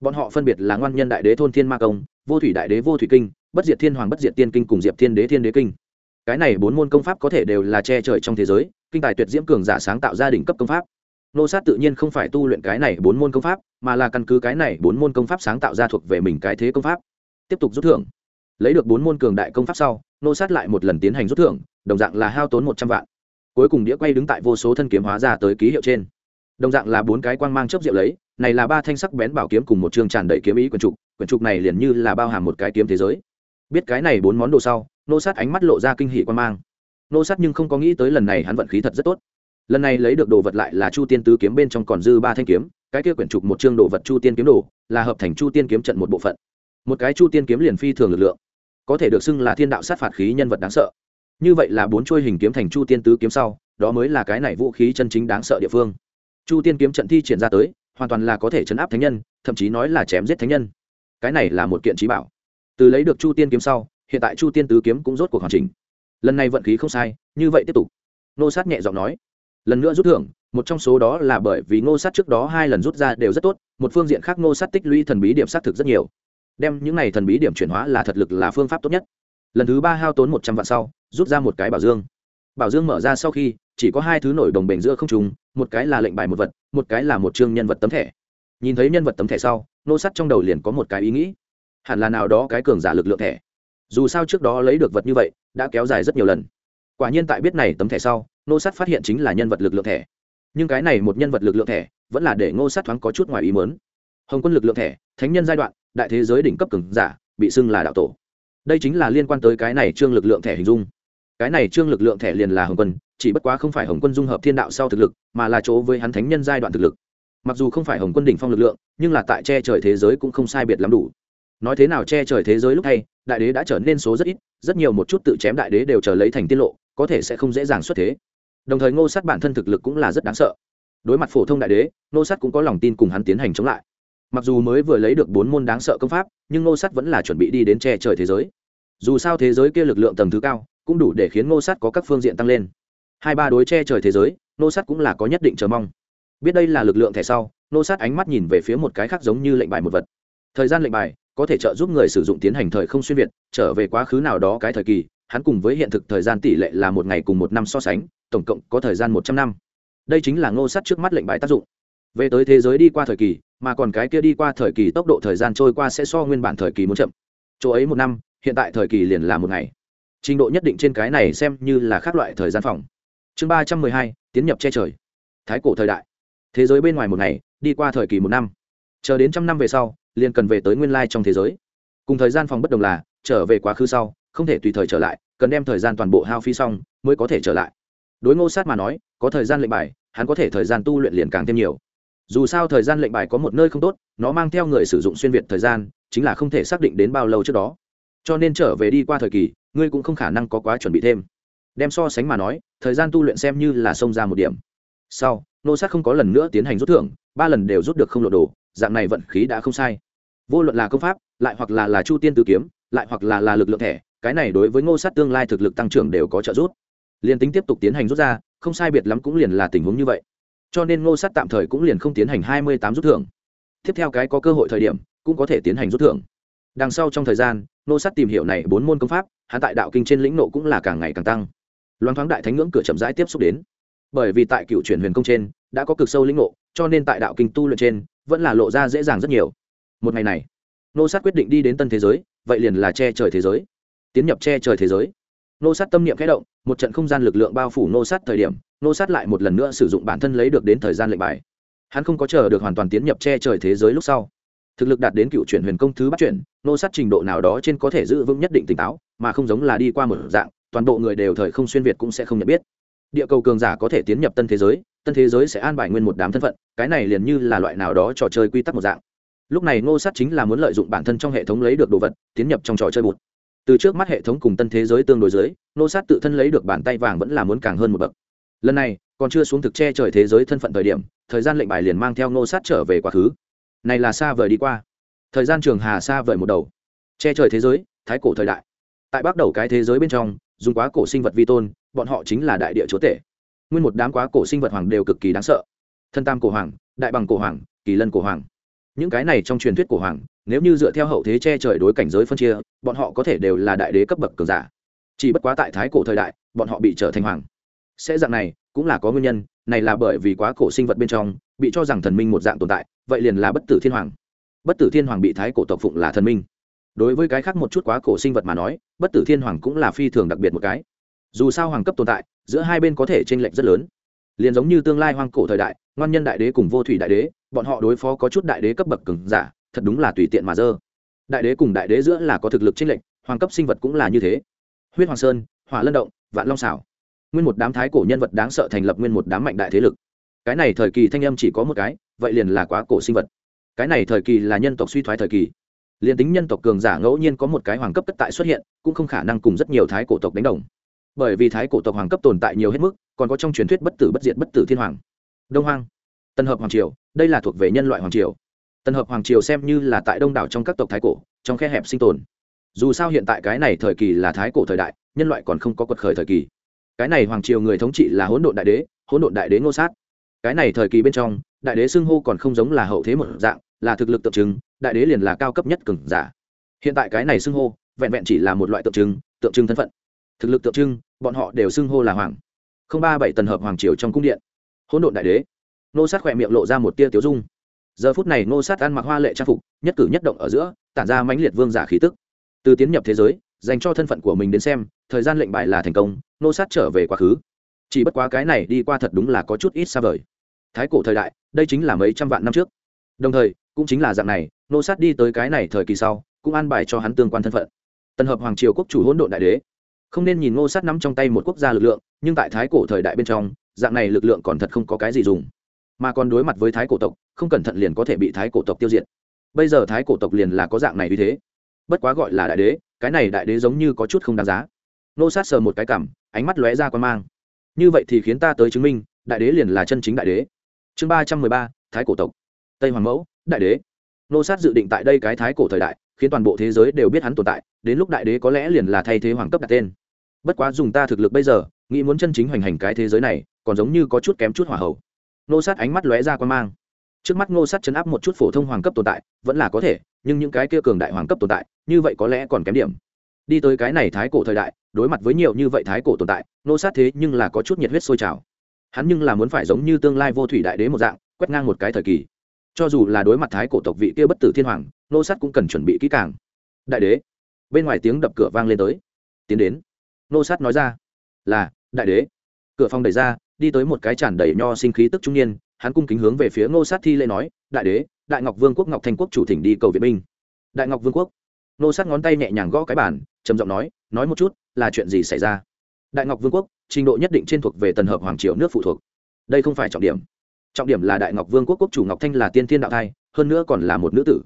Bọn họ phân biệt là ngoan nhân đại đế thôn thiên ma công, vô thủy đại đế vô thủy kinh, bất diệt thiên hoàng bất diệt tiên kinh cùng diệp thiên đế thiên đế kinh. Cái này bốn môn công pháp có thể đều là che trời trong thế giới, kinh tài tuyệt diễm cường giả sáng tạo gia đình cấp công pháp nô sát tự nhiên không phải tu luyện cái này bốn môn công pháp, mà là căn cứ cái này bốn môn công pháp sáng tạo ra thuộc về mình cái thế công pháp. Tiếp tục rút thưởng. Lấy được bốn môn cường đại công pháp sau, nô sát lại một lần tiến hành rút thưởng, đồng dạng là hao tốn một trăm vạn. Cuối cùng đĩa quay đứng tại vô số thân kiếm hóa ra tới ký hiệu trên. Đồng dạng là bốn cái quang mang chớp diệu lấy, này là ba thanh sắc bén bảo kiếm cùng một chương tràn đầy kiếm ý quyển trục quyển trục này liền như là bao hàm một cái kiếm thế giới. Biết cái này bốn món đồ sau, nô sát ánh mắt lộ ra kinh hỷ quang mang. Nô sát nhưng không có nghĩ tới lần này hắn vận khí thật rất tốt lần này lấy được đồ vật lại là chu tiên tứ kiếm bên trong còn dư ba thanh kiếm, cái kia quyển trục một chương đồ vật chu tiên kiếm đồ, là hợp thành chu tiên kiếm trận một bộ phận. Một cái chu tiên kiếm liền phi thường lực lượng, có thể được xưng là thiên đạo sát phạt khí nhân vật đáng sợ. Như vậy là bốn chuôi hình kiếm thành chu tiên tứ kiếm sau, đó mới là cái này vũ khí chân chính đáng sợ địa phương. Chu tiên kiếm trận thi triển ra tới, hoàn toàn là có thể chấn áp thánh nhân, thậm chí nói là chém giết thánh nhân. Cái này là một kiện trí bảo. Từ lấy được chu tiên kiếm sau, hiện tại chu tiên tứ kiếm cũng rốt cuộc hoàn chỉnh. Lần này vận khí không sai, như vậy tiếp tục. Nô sát nhẹ giọng nói lần nữa rút thưởng, một trong số đó là bởi vì ngô sát trước đó hai lần rút ra đều rất tốt, một phương diện khác ngô sát tích lũy thần bí điểm xác thực rất nhiều. Đem những này thần bí điểm chuyển hóa là thật lực là phương pháp tốt nhất. Lần thứ ba hao tốn một trăm vạn sau, rút ra một cái bảo dương. Bảo dương mở ra sau khi, chỉ có hai thứ nổi đồng bền giữa không trùng một cái là lệnh bài một vật, một cái là một chương nhân vật tấm thẻ. Nhìn thấy nhân vật tấm thẻ sau nô sắt trong đầu liền có một cái ý nghĩ. Hẳn là nào đó cái cường giả lực lượng thẻ. Dù sao trước đó lấy được vật như vậy, đã kéo dài rất nhiều lần quả nhiên tại biết này tấm thẻ sau nô Sát phát hiện chính là nhân vật lực lượng thẻ. Nhưng cái này một nhân vật lực lượng thẻ, vẫn là để ngô sát thoáng có chút ngoài ý mớn hồng quân lực lượng thẻ, thánh nhân giai đoạn, đại thế giới đỉnh cấp cường giả, bị xưng là đạo tổ. Đây chính là liên quan tới cái này trương lực lượng thẻ hình dung. Cái này trương lực lượng thẻ liền là hồng quân, chỉ bất quá không phải hồng quân dung hợp thiên đạo sau thực lực, mà là chỗ với hắn thánh nhân giai đoạn thực lực. Mặc dù không phải hồng quân đỉnh phong lực lượng, nhưng là tại che trời thế giới cũng không sai biệt lắm đủ. Nói thế nào che trời thế giới lúc này đại đế đã trở nên số rất ít, rất nhiều một chút tự chém đại đế đều chờ lấy thành tiết lộ có thể sẽ không dễ dàng xuất thế. Đồng thời ngô sát bản thân thực lực cũng là rất đáng sợ. Đối mặt phổ thông đại đế, ngô sát cũng có lòng tin cùng hắn tiến hành chống lại. Mặc dù mới vừa lấy được bốn môn đáng sợ công pháp, nhưng ngô sát vẫn là chuẩn bị đi đến che trời thế giới. Dù sao thế giới kia lực lượng tầng thứ cao, cũng đủ để khiến ngô sát có các phương diện tăng lên. Hai ba đối che trời thế giới, ngô sát cũng là có nhất định chờ mong. Biết đây là lực lượng thẻ sau, ngô sát ánh mắt nhìn về phía một cái khác giống như lệnh bài một vật. Thời gian lệnh bài có thể trợ giúp người sử dụng tiến hành thời không xuyên việt, trở về quá khứ nào đó cái thời kỳ hắn cùng với hiện thực thời gian tỷ lệ là một ngày cùng một năm so sánh, tổng cộng có thời gian một trăm năm. Đây chính là ngô sát trước mắt lệnh bài tác dụng. Về tới thế giới đi qua thời kỳ, mà còn cái kia đi qua thời kỳ tốc độ thời gian trôi qua sẽ so nguyên bản thời kỳ muốn chậm. Chỗ ấy một năm, hiện tại thời kỳ liền là một ngày. Trình độ nhất định trên cái này xem như là khác loại thời gian phòng. Chương ba trăm mười hai, tiến nhập che trời. Thái cổ thời đại. Thế giới bên ngoài một ngày, đi qua thời kỳ một năm. Chờ đến trăm năm về sau, liền cần về tới nguyên lai trong thế giới. Cùng thời gian phòng bất đồng là, trở về quá khứ sau, không thể tùy thời trở lại cần đem thời gian toàn bộ hao phí xong mới có thể trở lại. Đối ngô sát mà nói, có thời gian lệnh bài, hắn có thể thời gian tu luyện liền càng thêm nhiều. Dù sao thời gian lệnh bài có một nơi không tốt, nó mang theo người sử dụng xuyên việt thời gian, chính là không thể xác định đến bao lâu trước đó. Cho nên trở về đi qua thời kỳ, ngươi cũng không khả năng có quá chuẩn bị thêm. Đem so sánh mà nói, thời gian tu luyện xem như là xông ra một điểm. Sau nô sát không có lần nữa tiến hành rút thưởng, ba lần đều rút được không lộ đồ, dạng này vận khí đã không sai. Vô luận là công pháp, lại hoặc là là chu tiên tử kiếm, lại hoặc là là lực lượng thẻ cái này đối với ngô sát tương lai thực lực tăng trưởng đều có trợ giúp. Liền tính tiếp tục tiến hành rút ra, không sai biệt lắm cũng liền là tình huống như vậy. Cho nên ngô sát tạm thời cũng liền không tiến hành hai mươi tám rút thưởng. Tiếp theo cái có cơ hội thời điểm, cũng có thể tiến hành rút thưởng. Đằng sau trong thời gian, ngô sát tìm hiểu này bốn môn công pháp hạ tại đạo kinh trên lĩnh nộ cũng là càng ngày càng tăng. Loan thoáng đại thánh ngưỡng cửa chậm rãi tiếp xúc đến. Bởi vì tại cựu truyền huyền công trên, đã có cực sâu lĩnh nộ cho nên tại đạo kinh tu luyện trên, vẫn là lộ ra dễ dàng rất nhiều. Một ngày này nô sát quyết định đi đến tân thế giới, vậy liền là che trời thế giới tiến nhập che trời thế giới. Nô sát tâm niệm khẽ động, một trận không gian lực lượng bao phủ nô sát thời điểm, nô sát lại một lần nữa sử dụng bản thân lấy được đến thời gian lệnh bài. Hắn không có chờ được hoàn toàn tiến nhập che trời thế giới lúc sau. Thực lực đạt đến cựu chuyển huyền công thứ bắt chuyển, nô sát trình độ nào đó trên có thể giữ vững nhất định tỉnh táo, mà không giống là đi qua một dạng, toàn bộ người đều thời không xuyên việt cũng sẽ không nhận biết. Địa cầu cường giả có thể tiến nhập tân thế giới, tân thế giới sẽ an bài nguyên một đám thân phận, cái này liền như là loại nào đó trò chơi quy tắc một dạng. Lúc này ngô sát chính là muốn lợi dụng bản thân trong hệ thống lấy được đồ vật, tiến nhập trong trò chơi bụt từ trước mắt hệ thống cùng tân thế giới tương đối giới Nô sát tự thân lấy được bàn tay vàng vẫn là muốn càng hơn một bậc. Lần này, còn chưa xuống thực che trời thế giới thân phận thời điểm, thời gian lệnh bài liền mang theo Nô sát trở về quá khứ. Này là xa vời đi qua. Thời gian trường hà xa vời một đầu. Che trời thế giới, thái cổ thời đại. Tại bắt đầu cái thế giới bên trong, dùng quá cổ sinh vật vi tôn, bọn họ chính là đại địa chúa tể. Nguyên một đám quá cổ sinh vật hoàng đều cực kỳ đáng sợ. Thân tam cổ hoàng, đại bằng cổ hoàng, kỳ lân cổ hoàng. Những cái này trong truyền thuyết cổ hoàng nếu như dựa theo hậu thế che trời đối cảnh giới phân chia, bọn họ có thể đều là đại đế cấp bậc cường giả. Chỉ bất quá tại thái cổ thời đại, bọn họ bị trở thành hoàng. Sẽ dạng này, cũng là có nguyên nhân, này là bởi vì quá cổ sinh vật bên trong, bị cho rằng thần minh một dạng tồn tại, vậy liền là bất tử thiên hoàng. Bất tử thiên hoàng bị thái cổ tộc phụng là thần minh. Đối với cái khác một chút quá cổ sinh vật mà nói, bất tử thiên hoàng cũng là phi thường đặc biệt một cái. Dù sao hoàng cấp tồn tại, giữa hai bên có thể t r ê n lệch rất lớn. Liền giống như tương lai hoang cổ thời đại, ngoan nhân đại đế cùng vô thủy đại đế, bọn họ đối phó có chút đại đế cấp bậc cứng giả thật đúng là tùy tiện mà dơ. Đại đế cùng đại đế giữa là có thực lực t lệch, hoàng cấp sinh vật cũng là như thế. Huyết hoàng sơn, hỏa lân động, vạn long xảo nguyên một đám thái cổ nhân vật đáng sợ thành lập nguyên một đám mạnh đại thế lực. Cái này thời kỳ thanh âm chỉ có một cái, vậy liền là quá cổ sinh vật. Cái này thời kỳ là nhân tộc suy thoái thời kỳ. Liền tính nhân tộc cường giả ngẫu nhiên có một cái hoàng cấp tất tại xuất hiện, cũng không khả năng cùng rất nhiều thái cổ tộc đánh đồng. Bởi vì thái cổ tộc hoàng cấp tồn tại nhiều hết mức, còn có trong truyền thuyết bất tử bất diệt bất tử thiên hoàng. Đông hoang, tân hợp hoàng triều, đây là thuộc về nhân loại hoàng triều tân hợp hoàng triều xem như là tại đông đảo trong các tộc thái cổ, trong khe hẹp sinh tồn. Dù sao hiện tại cái này thời kỳ là thái cổ thời đại, nhân loại còn không có quật khởi thời kỳ. Cái này hoàng triều người thống trị là hỗn độn đại đế, hỗn độn đại đế ngô sát. Cái này thời kỳ bên trong, đại đế xưng hô còn không giống là hậu thế một dạng, là thực lực tượng trưng, đại đế liền là cao cấp nhất cường giả. Hiện tại cái này xưng hô, vẹn vẹn chỉ là một loại tượng trưng tượng trưng thân phận. Thực lực tượng trưng, bọn họ đều xưng hô là hoàng. Không ba bảy tần hợp hoàng triều trong cung điện. Hỗn độn đại đế. Nô sát khỏe miệng lộ ra một tia tiếu dung giờ phút này nô sát ăn mặc hoa lệ trang phục, nhất cử nhất động ở giữa, tản ra mãnh liệt vương giả khí tức. Từ tiến nhập thế giới, dành cho thân phận của mình đến xem, thời gian lệnh bài là thành công nô sát trở về quá khứ. Chỉ bất quá cái này đi qua thật đúng là có chút ít xa vời. Thái cổ thời đại, đây chính là mấy trăm vạn năm trước. Đồng thời, cũng chính là dạng này nô sát đi tới cái này thời kỳ sau, cũng an bài cho hắn tương quan thân phận. Tần hợp hoàng triều quốc chủ hỗn độn đại đế. Không nên nhìn ngô sát nắm trong tay một quốc gia lực lượng, nhưng tại thái cổ thời đại bên trong, dạng này lực lượng còn thật không có cái gì dùng mà còn đối mặt với thái cổ tộc, không cẩn thận liền có thể bị thái cổ tộc tiêu diệt. Bây giờ thái cổ tộc liền là có dạng này như thế. Bất quá gọi là đại đế, cái này đại đế giống như có chút không đáng giá. Nô sát sờ một cái cảm, ánh mắt lóe ra quan mang. Như vậy thì khiến ta tới chứng minh, đại đế liền là chân chính đại đế. Chương ba trăm mười ba, thái cổ tộc. Tây hoàng mẫu, đại đế. Nô sát dự định tại đây cái thái cổ thời đại, khiến toàn bộ thế giới đều biết hắn tồn tại, đến lúc đại đế có lẽ liền là thay thế hoàng cấp đặt tên. Bất quá dùng ta thực lực bây giờ, nghĩ muốn chân chính hoành hành cái thế giới này, còn giống như có chút kém chút hỏa hậu nô sát ánh mắt lóe ra quan mang. Trước mắt nô sát chấn áp một chút phổ thông hoàng cấp tồn tại, vẫn là có thể, nhưng những cái kia cường đại hoàng cấp tồn tại, như vậy có lẽ còn kém điểm. Đi tới cái này thái cổ thời đại, đối mặt với nhiều như vậy thái cổ tồn tại nô sát thế nhưng là có chút nhiệt huyết sôi trào. Hắn nhưng là muốn phải giống như tương lai vô thủy đại đế một dạng, quét ngang một cái thời kỳ. Cho dù là đối mặt thái cổ tộc vị kia bất tử thiên hoàng nô sát cũng cần chuẩn bị kỹ càng. Đại đế. Bên ngoài tiếng đập cửa vang lên tới. Tiến đến. Nô sát nói ra, là, đại đế. Cửa phòng đẩy ra đi tới một cái tràn đầy nho sinh khí tức trung niên, hắn cung kính hướng về phía ngô sát thi lễ nói, đại đế, đại ngọc vương quốc ngọc thanh quốc chủ thỉnh đi cầu viện binh. Đại ngọc vương quốc? Nô sát ngón tay nhẹ nhàng gõ cái bàn, trầm giọng nói nói một chút, là chuyện gì xảy ra? Đại ngọc vương quốc, trình độ nhất định trên thuộc về tần hợp hoàng triều nước phụ thuộc. Đây không phải trọng điểm. Trọng điểm là đại ngọc vương quốc quốc chủ ngọc thanh là tiên thiên đạo thai, hơn nữa còn là một nữ tử.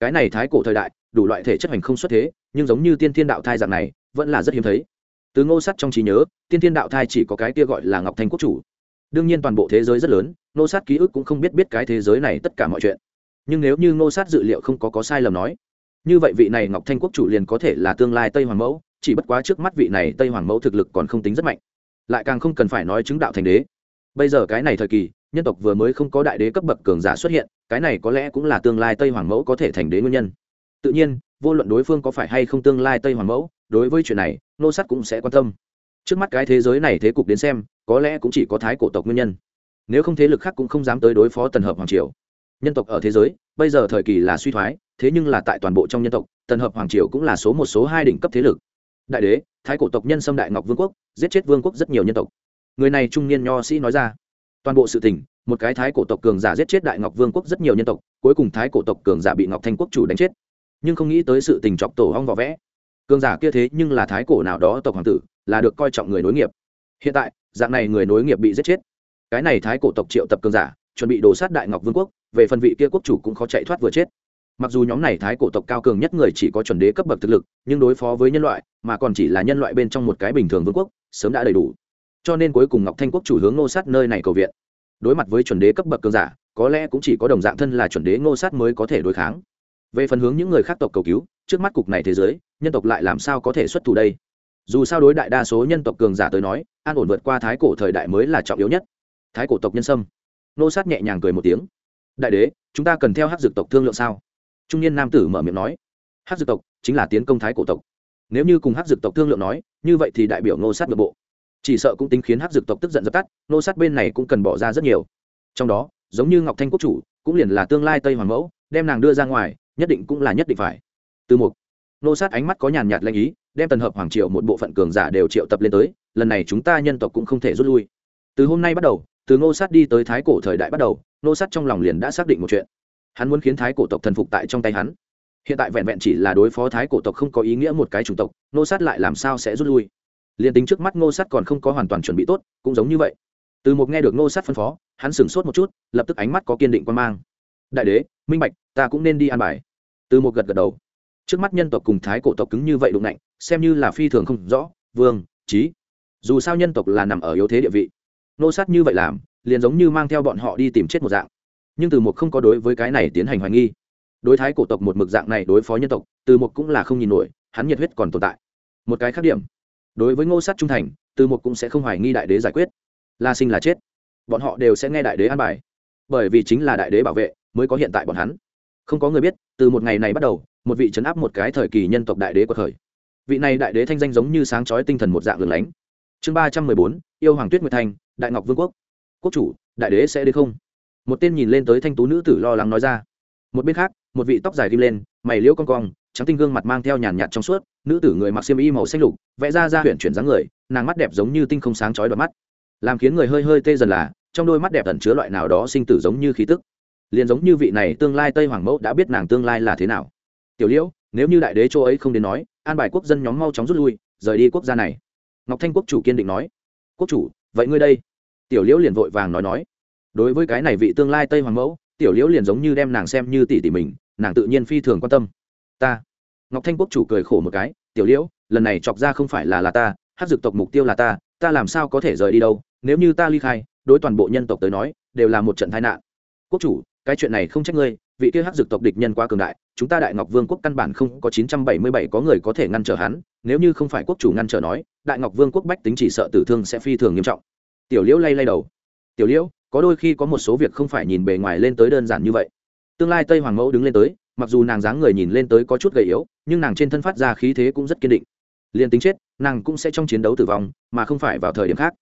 Cái này thái cổ thời đại, đủ loại thể chất hành không xuất thế, nhưng giống như tiên thiên đạo thai dạng này, vẫn là rất hiếm thấy từ ngô Sát trong trí nhớ, tiên thiên đạo thai chỉ có cái kia gọi là ngọc thanh quốc chủ. Đương nhiên toàn bộ thế giới rất lớn, ngô sát ký ức cũng không biết biết cái thế giới này tất cả mọi chuyện. Nhưng nếu như ngô sát dự liệu không có có sai lầm nói, như vậy vị này ngọc thanh quốc chủ liền có thể là tương lai tây hoàng mẫu, chỉ bất quá trước mắt vị này tây hoàng mẫu thực lực còn không tính rất mạnh. Lại càng không cần phải nói chứng đạo thành đế. Bây giờ cái này thời kỳ, nhân tộc vừa mới không có đại đế cấp bậc cường giả xuất hiện, cái này có lẽ cũng là tương lai tây hoàng mẫu có thể thành đế nguyên nhân. Tự nhiên, vô luận đối phương có phải hay không tương lai tây hoàng mẫu, đối với chuyện này nô sát cũng sẽ quan tâm. Trước mắt cái thế giới này thế cục đến xem, có lẽ cũng chỉ có thái cổ tộc nguyên nhân. Nếu không thế lực khác cũng không dám tới đối phó tần hợp hoàng triều. Nhân tộc ở thế giới, bây giờ thời kỳ là suy thoái, thế nhưng là tại toàn bộ trong nhân tộc, tần hợp hoàng triều cũng là số một, số hai đỉnh cấp thế lực. Đại đế, thái cổ tộc nhân xâm đại ngọc vương quốc, giết chết vương quốc rất nhiều nhân tộc. Người này trung niên nho sĩ nói ra. Toàn bộ sự tình, một cái thái cổ tộc cường giả giết chết đại ngọc vương quốc rất nhiều nhân tộc, cuối cùng thái cổ tộc cường giả bị ngọc thanh quốc chủ đánh chết. Nhưng không nghĩ tới sự tình chọc tổ hong vỏ vẽ cường giả kia thế nhưng là thái cổ nào đó tộc hoàng tử, là được coi trọng người nối nghiệp. Hiện tại, dạng này người nối nghiệp bị giết chết. Cái này thái cổ tộc triệu tập cường giả, chuẩn bị đổ sát đại ngọc vương quốc, về phần vị kia quốc chủ cũng khó chạy thoát vừa chết. Mặc dù nhóm này thái cổ tộc cao cường nhất người chỉ có chuẩn đế cấp bậc thực lực, nhưng đối phó với nhân loại, mà còn chỉ là nhân loại bên trong một cái bình thường vương quốc, sớm đã đầy đủ. Cho nên cuối cùng ngọc thanh quốc chủ hướng nô sát nơi này cầu viện. Đối mặt với chuẩn đế cấp bậc cường giả, có lẽ cũng chỉ có đồng dạng thân là chuẩn đế ngô sát mới có thể đối kháng. Về phần hướng những người khác tộc cầu cứu, trước mắt cục này thế giới nhân tộc lại làm sao có thể xuất thủ đây? Dù sao đối đại đa số nhân tộc cường giả tới nói, an ổn vượt qua thái cổ thời đại mới là trọng yếu nhất. Thái cổ tộc nhân sâm. Nô sát nhẹ nhàng cười một tiếng. Đại đế, chúng ta cần theo hát dược tộc thương lượng sao? Trung niên nam tử mở miệng nói. Hát dược tộc chính là tiến công thái cổ tộc. Nếu như cùng hát dược tộc thương lượng nói, như vậy thì đại biểu nô sát nội bộ. Chỉ sợ cũng tính khiến hát dược tộc tức giận dập tắt, nô sát bên này cũng cần bỏ ra rất nhiều. Trong đó, giống như ngọc thanh quốc chủ, cũng liền là tương lai tây hoàng mẫu, đem nàng đưa ra ngoài, nhất định cũng là nhất định phải. Từ mục nô sát ánh mắt có nhàn nhạt lanh ý, đem tần hợp hoàng triệu một bộ phận cường giả đều triệu tập lên tới, lần này chúng ta nhân tộc cũng không thể rút lui. Từ hôm nay bắt đầu, từ ngô sát đi tới thái cổ thời đại bắt đầu, nô sát trong lòng liền đã xác định một chuyện. Hắn muốn khiến thái cổ tộc thần phục tại trong tay hắn. Hiện tại vẹn vẹn chỉ là đối phó thái cổ tộc không có ý nghĩa một cái chủng tộc, nô sát lại làm sao sẽ rút lui? Liền tính trước mắt ngô sát còn không có hoàn toàn chuẩn bị tốt, cũng giống như vậy. Từ một nghe được ngô sát phân phó, hắn sửng sốt một chút, lập tức ánh mắt có kiên định quan mang. Đại đế, minh bạch, ta cũng nên đi an bài. Từ một gật gật đầu trước mắt nhân tộc cùng thái cổ tộc cứng như vậy đụng nạnh, xem như là phi thường không rõ, vương trí dù sao nhân tộc là nằm ở yếu thế địa vị. Nô sát như vậy làm, liền giống như mang theo bọn họ đi tìm chết một dạng. Nhưng từ một không có đối với cái này tiến hành hoài nghi. Đối thái cổ tộc một mực dạng này đối phó nhân tộc, từ một cũng là không nhìn nổi, hắn nhiệt huyết còn tồn tại. Một cái khác điểm, đối với ngô sát trung thành, từ một cũng sẽ không hoài nghi đại đế giải quyết. Là sinh là chết. Bọn họ đều sẽ nghe đại đế an bài. Bởi vì chính là đại đế bảo vệ, mới có hiện tại bọn hắn. Không có người biết, từ một ngày này bắt đầu một vị trấn áp một cái thời kỳ nhân tộc đại đế của thời. Vị này đại đế thanh danh giống như sáng chói tinh thần một dạng lừng lánh. Chương ba trăm mười bốn, yêu hoàng tuyết nguyệt thành, đại ngọc vương quốc. Quốc chủ, đại đế sẽ đến không? Một tên nhìn lên tới thanh tú nữ tử lo lắng nói ra. Một bên khác, một vị tóc dài kim lên, mày liễu cong cong, trắng tinh gương mặt mang theo nhàn nhạt trong suốt, nữ tử người mặc xiêm y màu xanh lục, vẽ ra ra huyện chuyển dáng người, nàng mắt đẹp giống như tinh không sáng chói đỏ mắt. Làm khiến người hơi hơi tê dần là, trong đôi mắt đẹp ẩn chứa loại nào đó sinh tử giống như khí tức. Liền giống như vị này tương lai tây hoàng mẫu đã biết nàng tương lai là thế nào tiểu liễu, nếu như đại đế châu ấy không đến nói, an bài quốc dân nhóm mau chóng rút lui, rời đi quốc gia này. Ngọc thanh quốc chủ kiên định nói. Quốc chủ, vậy ngươi đây? Tiểu liễu liền vội vàng nói nói. Đối với cái này vị tương lai tây hoàng mẫu, tiểu liễu liền giống như đem nàng xem như tỷ tỷ mình, nàng tự nhiên phi thường quan tâm. Ta. Ngọc thanh quốc chủ cười khổ một cái. Tiểu liễu, lần này chọc ra không phải là là ta hát dược tộc mục tiêu là ta ta làm sao có thể rời đi đâu? Nếu như ta ly khai, đối toàn bộ nhân tộc tới nói, đều là một trận tai nạn. Quốc chủ, cái chuyện này không trách ngươi vị kia hắc dược tộc địch nhân quá cường đại, chúng ta đại ngọc vương quốc căn bản không có chín trăm bảy mươi bảy có người có thể ngăn trở hắn, nếu như không phải quốc chủ ngăn trở nói, đại ngọc vương quốc bách tính chỉ sợ tử thương sẽ phi thường nghiêm trọng. Tiểu liễu lay lay đầu. Tiểu liễu, có đôi khi có một số việc không phải nhìn bề ngoài lên tới đơn giản như vậy. Tương lai tây hoàng mẫu đứng lên tới, mặc dù nàng dáng người nhìn lên tới có chút gầy yếu, nhưng nàng trên thân phát ra khí thế cũng rất kiên định. Liền tính chết, nàng cũng sẽ trong chiến đấu tử vong, mà không phải vào thời điểm khác.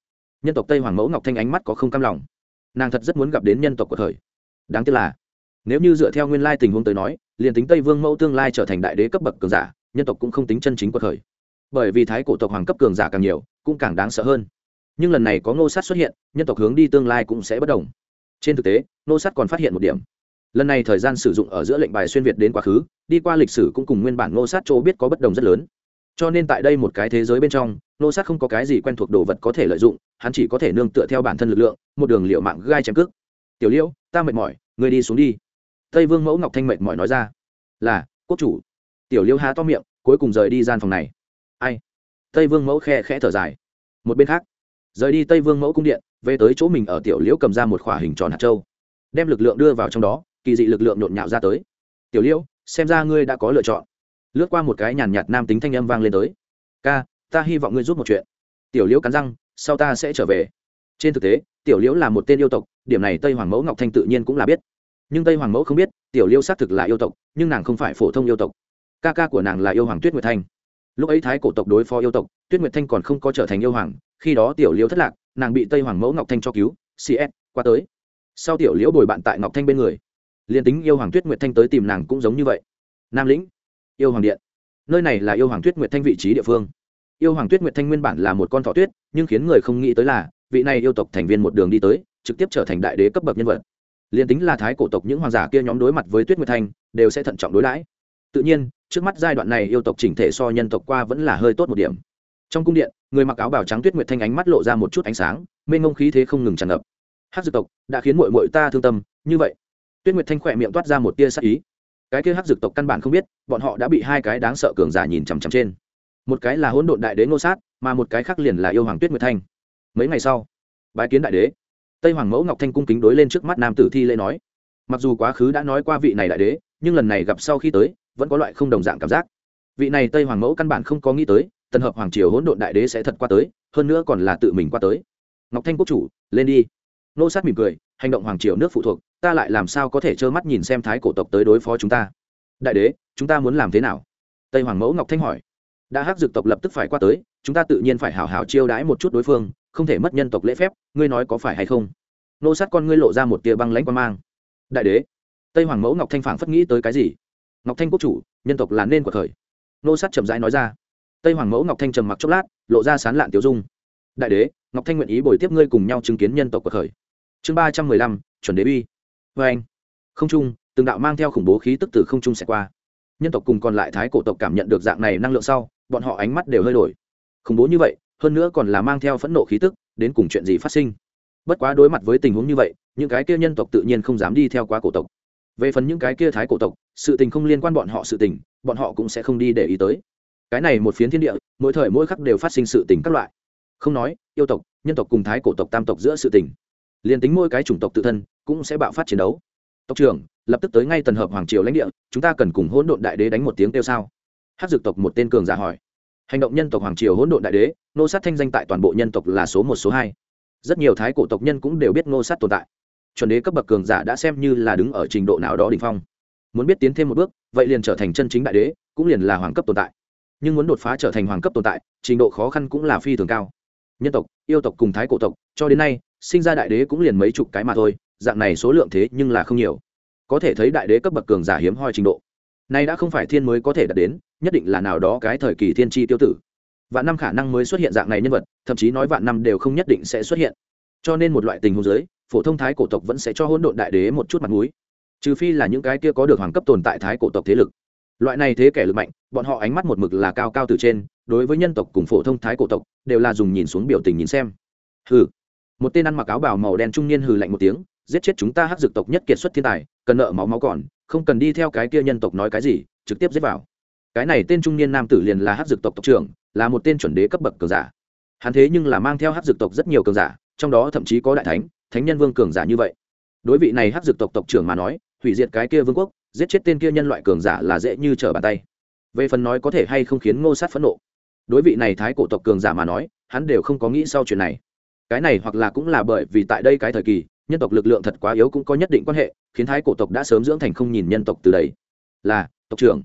Nhân tộc tây hoàng mẫu ngọc thanh ánh mắt có không cam lòng. Nàng thật rất muốn gặp đến nhân tộc của thời. Đáng tiếc là nếu như dựa theo nguyên lai tình huống tới nói, liền tính tây vương mẫu tương lai trở thành đại đế cấp bậc cường giả, nhân tộc cũng không tính chân chính cuộc khởi. Bởi vì thái cổ tộc hoàng cấp cường giả càng nhiều, cũng càng đáng sợ hơn. Nhưng lần này có ngô sát xuất hiện, nhân tộc hướng đi tương lai cũng sẽ bất đồng. Trên thực tế, ngô sát còn phát hiện một điểm. Lần này thời gian sử dụng ở giữa lệnh bài xuyên việt đến quá khứ, đi qua lịch sử cũng cùng nguyên bản ngô sát chỗ biết có bất đồng rất lớn. Cho nên tại đây một cái thế giới bên trong, ngô sát không có cái gì quen thuộc đồ vật có thể lợi dụng, hắn chỉ có thể nương tựa theo bản thân lực lượng, một đường liệu mạng gai chém cước. Tiểu liễu, ta mệt mỏi người đi xuống đi tây vương mẫu ngọc thanh mệt mỏi nói ra. Là, quốc chủ. Tiểu liễu há to miệng, cuối cùng rời đi gian phòng này. Ai? Tây vương mẫu khe khẽ thở dài. Một bên khác, rời đi tây vương mẫu cung điện, về tới chỗ mình ở tiểu liễu cầm ra một khỏa hình tròn hạt châu. Đem lực lượng đưa vào trong đó, kỳ dị lực lượng nhộn nhạo ra tới. Tiểu liễu xem ra ngươi đã có lựa chọn. Lướt qua một cái nhàn nhạt nam tính thanh âm vang lên tới. Ca, ta hy vọng ngươi giúp một chuyện. Tiểu liễu cắn răng, sau ta sẽ trở về. Trên thực tế, tiểu liễu là một tên yêu tộc, điểm này tây hoàng mẫu ngọc thanh tự nhiên cũng là biết nhưng tây hoàng mẫu không biết, tiểu Liêu xác thực là yêu tộc, nhưng nàng không phải phổ thông yêu tộc. Ca ca của nàng là yêu hoàng tuyết nguyệt thanh. Lúc ấy thái cổ tộc đối phó yêu tộc, tuyết nguyệt thanh còn không có trở thành yêu hoàng, khi đó tiểu Liêu thất lạc, nàng bị tây hoàng mẫu ngọc thanh cho cứu. Cs qua tới. Sau tiểu liễu bồi bạn tại ngọc thanh bên người, liền tính yêu hoàng tuyết nguyệt thanh tới tìm nàng cũng giống như vậy. Nam lĩnh, yêu hoàng điện. Nơi này là yêu hoàng tuyết nguyệt thanh vị trí địa phương. Yêu hoàng tuyết nguyệt thanh nguyên bản là một con thỏ tuyết, nhưng khiến người không nghĩ tới là, vị này yêu tộc thành viên một đường đi tới, trực tiếp trở thành đại đế cấp bậc nhân vật liền tính là thái cổ tộc những hoàng giả kia nhóm đối mặt với tuyết nguyệt thanh đều sẽ thận trọng đối đãi. Tự nhiên, trước mắt giai đoạn này yêu tộc chỉnh thể so nhân tộc qua vẫn là hơi tốt một điểm. Trong cung điện, người mặc áo bào trắng tuyết nguyệt thanh ánh mắt lộ ra một chút ánh sáng, mênh ngông khí thế không ngừng tràn ngập. Hát dược tộc, đã khiến mội mội ta thương tâm, như vậy. Tuyết nguyệt thanh khỏe miệng toát ra một tia sắc ý. Cái kia hát dược tộc căn bản không biết, bọn họ đã bị hai cái đáng sợ cường giả nhìn chằm chằm trên. Một cái là hỗn độn đại đế ngô sát, mà một cái khác liền là yêu hoàng tuyết nguyệt thanh mấy ngày sau, bái kiến đại đế tây hoàng mẫu ngọc thanh cung kính đối lên trước mắt nam tử thi lễ nói, mặc dù quá khứ đã nói qua vị này đại đế, nhưng lần này gặp sau khi tới, vẫn có loại không đồng dạng cảm giác. Vị này tây hoàng mẫu căn bản không có nghĩ tới, tần hợp hoàng triều hỗn độn đại đế sẽ thật qua tới, hơn nữa còn là tự mình qua tới. Ngọc thanh quốc chủ, lên đi. Nô sát mỉm cười, hành động hoàng triều nước phụ thuộc, ta lại làm sao có thể trơ mắt nhìn xem thái cổ tộc tới đối phó chúng ta? Đại đế, chúng ta muốn làm thế nào? Tây hoàng mẫu ngọc thanh hỏi. Đã hắc dược tộc lập tức phải qua tới, chúng ta tự nhiên phải hào hào chiêu đãi một chút đối phương không thể mất nhân tộc lễ phép, ngươi nói có phải hay không? Nô sát con ngươi lộ ra một tia băng lãnh quan mang. Đại đế, tây hoàng mẫu ngọc thanh phảng phất nghĩ tới cái gì? Ngọc thanh quốc chủ, nhân tộc là nên của thời. Nô sát chậm rãi nói ra. Tây hoàng mẫu ngọc thanh trầm mặc chốc lát, lộ ra sán lạn tiểu dung. Đại đế, ngọc thanh nguyện ý bồi tiếp ngươi cùng nhau chứng kiến nhân tộc của thời. chương ba trăm mười lăm, chuẩn đế uy. Vê anh. Không trung, từng đạo mang theo khủng bố khí tức từ không trung sẽ qua. Nhân tộc cùng còn lại thái cổ tộc cảm nhận được dạng này năng lượng sau, bọn họ ánh mắt đều hơi đổi. Khủng bố như vậy hơn nữa còn là mang theo phẫn nộ khí tức, đến cùng chuyện gì phát sinh. Bất quá đối mặt với tình huống như vậy, những cái kia nhân tộc tự nhiên không dám đi theo quá cổ tộc. Về phần những cái kia thái cổ tộc, sự tình không liên quan bọn họ sự tình, bọn họ cũng sẽ không đi để ý tới. Cái này một phiến thiên địa, mỗi thời mỗi khắc đều phát sinh sự tình các loại. Không nói, yêu tộc, nhân tộc cùng thái cổ tộc tam tộc giữa sự tình. Liền tính mỗi cái chủng tộc tự thân, cũng sẽ bạo phát chiến đấu. Tộc trưởng, lập tức tới ngay tần hợp hoàng triều lãnh địa, chúng ta cần cùng hỗn độn đại đế đánh một tiếng kêu sao? Hát dược tộc một tên cường giả hỏi hành động nhân tộc hoàng triều hỗn độn đại đế nô sát thanh danh tại toàn bộ nhân tộc là số một, số hai. Rất nhiều thái cổ tộc nhân cũng đều biết nô sát tồn tại. Chuẩn đế cấp bậc cường giả đã xem như là đứng ở trình độ nào đó đ ỉ n h phong. Muốn biết tiến thêm một bước, vậy liền trở thành chân chính đại đế, cũng liền là hoàng cấp tồn tại. Nhưng muốn đột phá trở thành hoàng cấp tồn tại, trình độ khó khăn cũng là phi thường cao. Nhân tộc, yêu tộc cùng thái cổ tộc, cho đến nay, sinh ra đại đế cũng liền mấy chục cái mà thôi, dạng này số lượng thế nhưng là không nhiều. Có thể thấy đại đế cấp bậc cường giả hiếm hoi trình độ nay đã không phải thiên mới có thể đạt đến, nhất định là nào đó cái thời kỳ thiên tri tiêu tử. Vạn năm khả năng mới xuất hiện dạng này nhân vật, thậm chí nói vạn năm đều không nhất định sẽ xuất hiện. Cho nên một loại tình huống giới phổ thông thái cổ tộc vẫn sẽ cho hỗn độn đại đế một chút mặt mũi. Trừ phi là những cái kia có được hoàng cấp tồn tại thái cổ tộc thế lực. Loại này thế kẻ lực mạnh, bọn họ ánh mắt một mực là cao cao từ trên, đối với nhân tộc cùng phổ thông thái cổ tộc, đều là dùng nhìn xuống biểu tình nhìn xem. Hừ. Một tên ăn mặc áo bào màu đen trung niên hừ lạnh một tiếng, giết chết chúng ta hắc dược tộc nhất kiệt xuất thiên tài, cần nợ máu máu còn không cần đi theo cái kia nhân tộc nói cái gì, trực tiếp giết vào. Cái này tên trung niên nam tử liền là hắc dược tộc tộc trưởng, là một tên chuẩn đế cấp bậc cường giả. Hắn thế nhưng là mang theo hắc dược tộc rất nhiều cường giả, trong đó thậm chí có đại thánh thánh nhân vương cường giả như vậy. Đối vị này hắc dược tộc tộc trưởng mà nói, hủy diệt cái kia vương quốc, giết chết tên kia nhân loại cường giả là dễ như trở bàn tay. Về phần nói có thể hay không khiến ngô sát phẫn nộ, đối vị này thái cổ tộc cường giả mà nói, hắn đều không có nghĩ sau chuyện này. Cái này hoặc là cũng là bởi vì tại đây cái thời kỳ nhân tộc lực lượng thật quá yếu cũng có nhất định quan hệ, khiến thái cổ tộc đã sớm dưỡng thành không nhìn nhân tộc từ đấy là, tộc trưởng.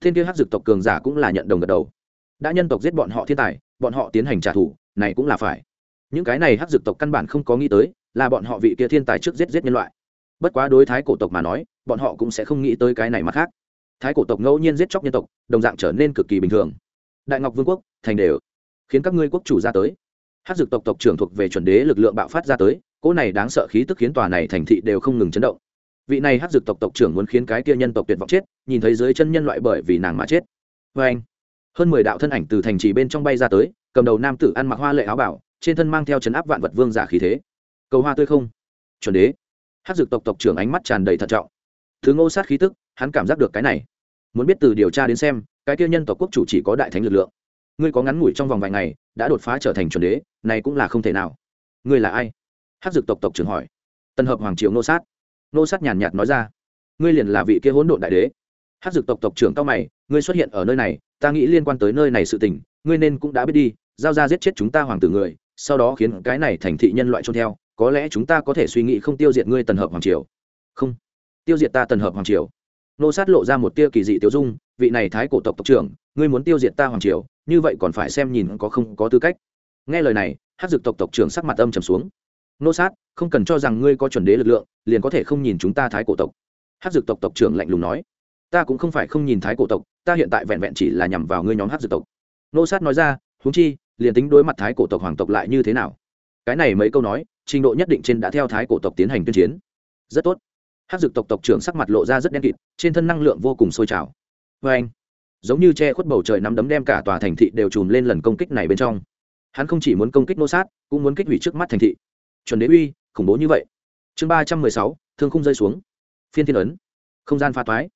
Thiên kia hắc dược tộc cường giả cũng là nhận đồng gật đầu. Đã nhân tộc giết bọn họ thiên tài, bọn họ tiến hành trả thù, này cũng là phải. Những cái này hắc dược tộc căn bản không có nghĩ tới, là bọn họ vị kia thiên tài trước giết giết nhân loại. Bất quá đối thái cổ tộc mà nói, bọn họ cũng sẽ không nghĩ tới cái này mà khác. Thái cổ tộc ngẫu nhiên giết chóc nhân tộc, đồng dạng trở nên cực kỳ bình thường. Đại ngọc vương quốc, thành đều. Khiến các ngươi quốc chủ ra tới. Hát dược tộc tộc trưởng thuộc về chuẩn đế lực lượng bạo phát ra tới cỗ này đáng sợ khí tức khiến tòa này thành thị đều không ngừng chấn động. Vị này hát dược tộc tộc trưởng muốn khiến cái kia nhân tộc tuyệt vọng chết, nhìn thấy dưới chân nhân loại bởi vì nàng mà chết. Vê anh. Hơn mười đạo thân ảnh từ thành trì bên trong bay ra tới, cầm đầu nam tử ăn mặc hoa lệ áo bảo, trên thân mang theo chấn áp vạn vật vương giả khí thế. Cầu hoa tươi không? Chuẩn đế. Hát dược tộc tộc trưởng ánh mắt tràn đầy thận trọng. Thứ ngô sát khí tức, hắn cảm giác được cái này. Muốn biết từ điều tra đến xem, cái kia nhân tộc quốc chủ chỉ có đại thánh lực lượng. Ngươi có ngắn ngủi trong vòng vài ngày, đã đột phá trở thành chuẩn đế, này cũng là không thể nào. Ngươi là ai? Hát Dực tộc tộc trưởng hỏi. Tân hợp hoàng triều nô sát. Nô sát nhàn nhạt nói ra. Ngươi liền là vị kia hỗn độn đại đế. Hát Dực tộc tộc trưởng cao mày, ngươi xuất hiện ở nơi này, ta nghĩ liên quan tới nơi này sự tình, ngươi nên cũng đã biết đi, giao ra giết chết chúng ta hoàng tử người, sau đó khiến cái này thành thị nhân loại trôn theo, có lẽ chúng ta có thể suy nghĩ không tiêu diệt ngươi tần hợp hoàng triều. Không. Tiêu diệt ta tần hợp hoàng triều. Nô sát lộ ra một tia kỳ dị tiêu dung, vị này thái cổ tộc tộc trưởng, ngươi muốn tiêu diệt ta hoàng triều, như vậy còn phải xem nhìn có không có tư cách. Nghe lời này hát Dực tộc tộc trưởng sắc mặt âm trầm xuống nô sát, không cần cho rằng ngươi có chuẩn đế lực lượng, liền có thể không nhìn chúng ta thái cổ tộc. Hát dược tộc tộc trưởng lạnh lùng nói. Ta cũng không phải không nhìn thái cổ tộc, ta hiện tại vẹn vẹn chỉ là nhằm vào ngươi nhóm hát dược tộc. Nô sát nói ra, huống chi, liền tính đối mặt thái cổ tộc hoàng tộc lại như thế nào? Cái này mấy câu nói, trình độ nhất định trên đã theo thái cổ tộc tiến hành tuyên chiến. Rất tốt. Hát dược tộc tộc trưởng sắc mặt lộ ra rất đen kịt, trên thân năng lượng vô cùng sôi trào. Vê anh. Giống như che khuất bầu trời nắm đấm đem cả tòa thành thị đều trùm lên lần công kích này bên trong. Hắn không chỉ muốn công kích nô sát, cũng muốn kích hủy trước mắt thành thị chuẩn đế uy, khủng bố như vậy. Chương ba trăm mười sáu, thương khung rơi xuống. Phiên thiên ấn. Không gian pha toái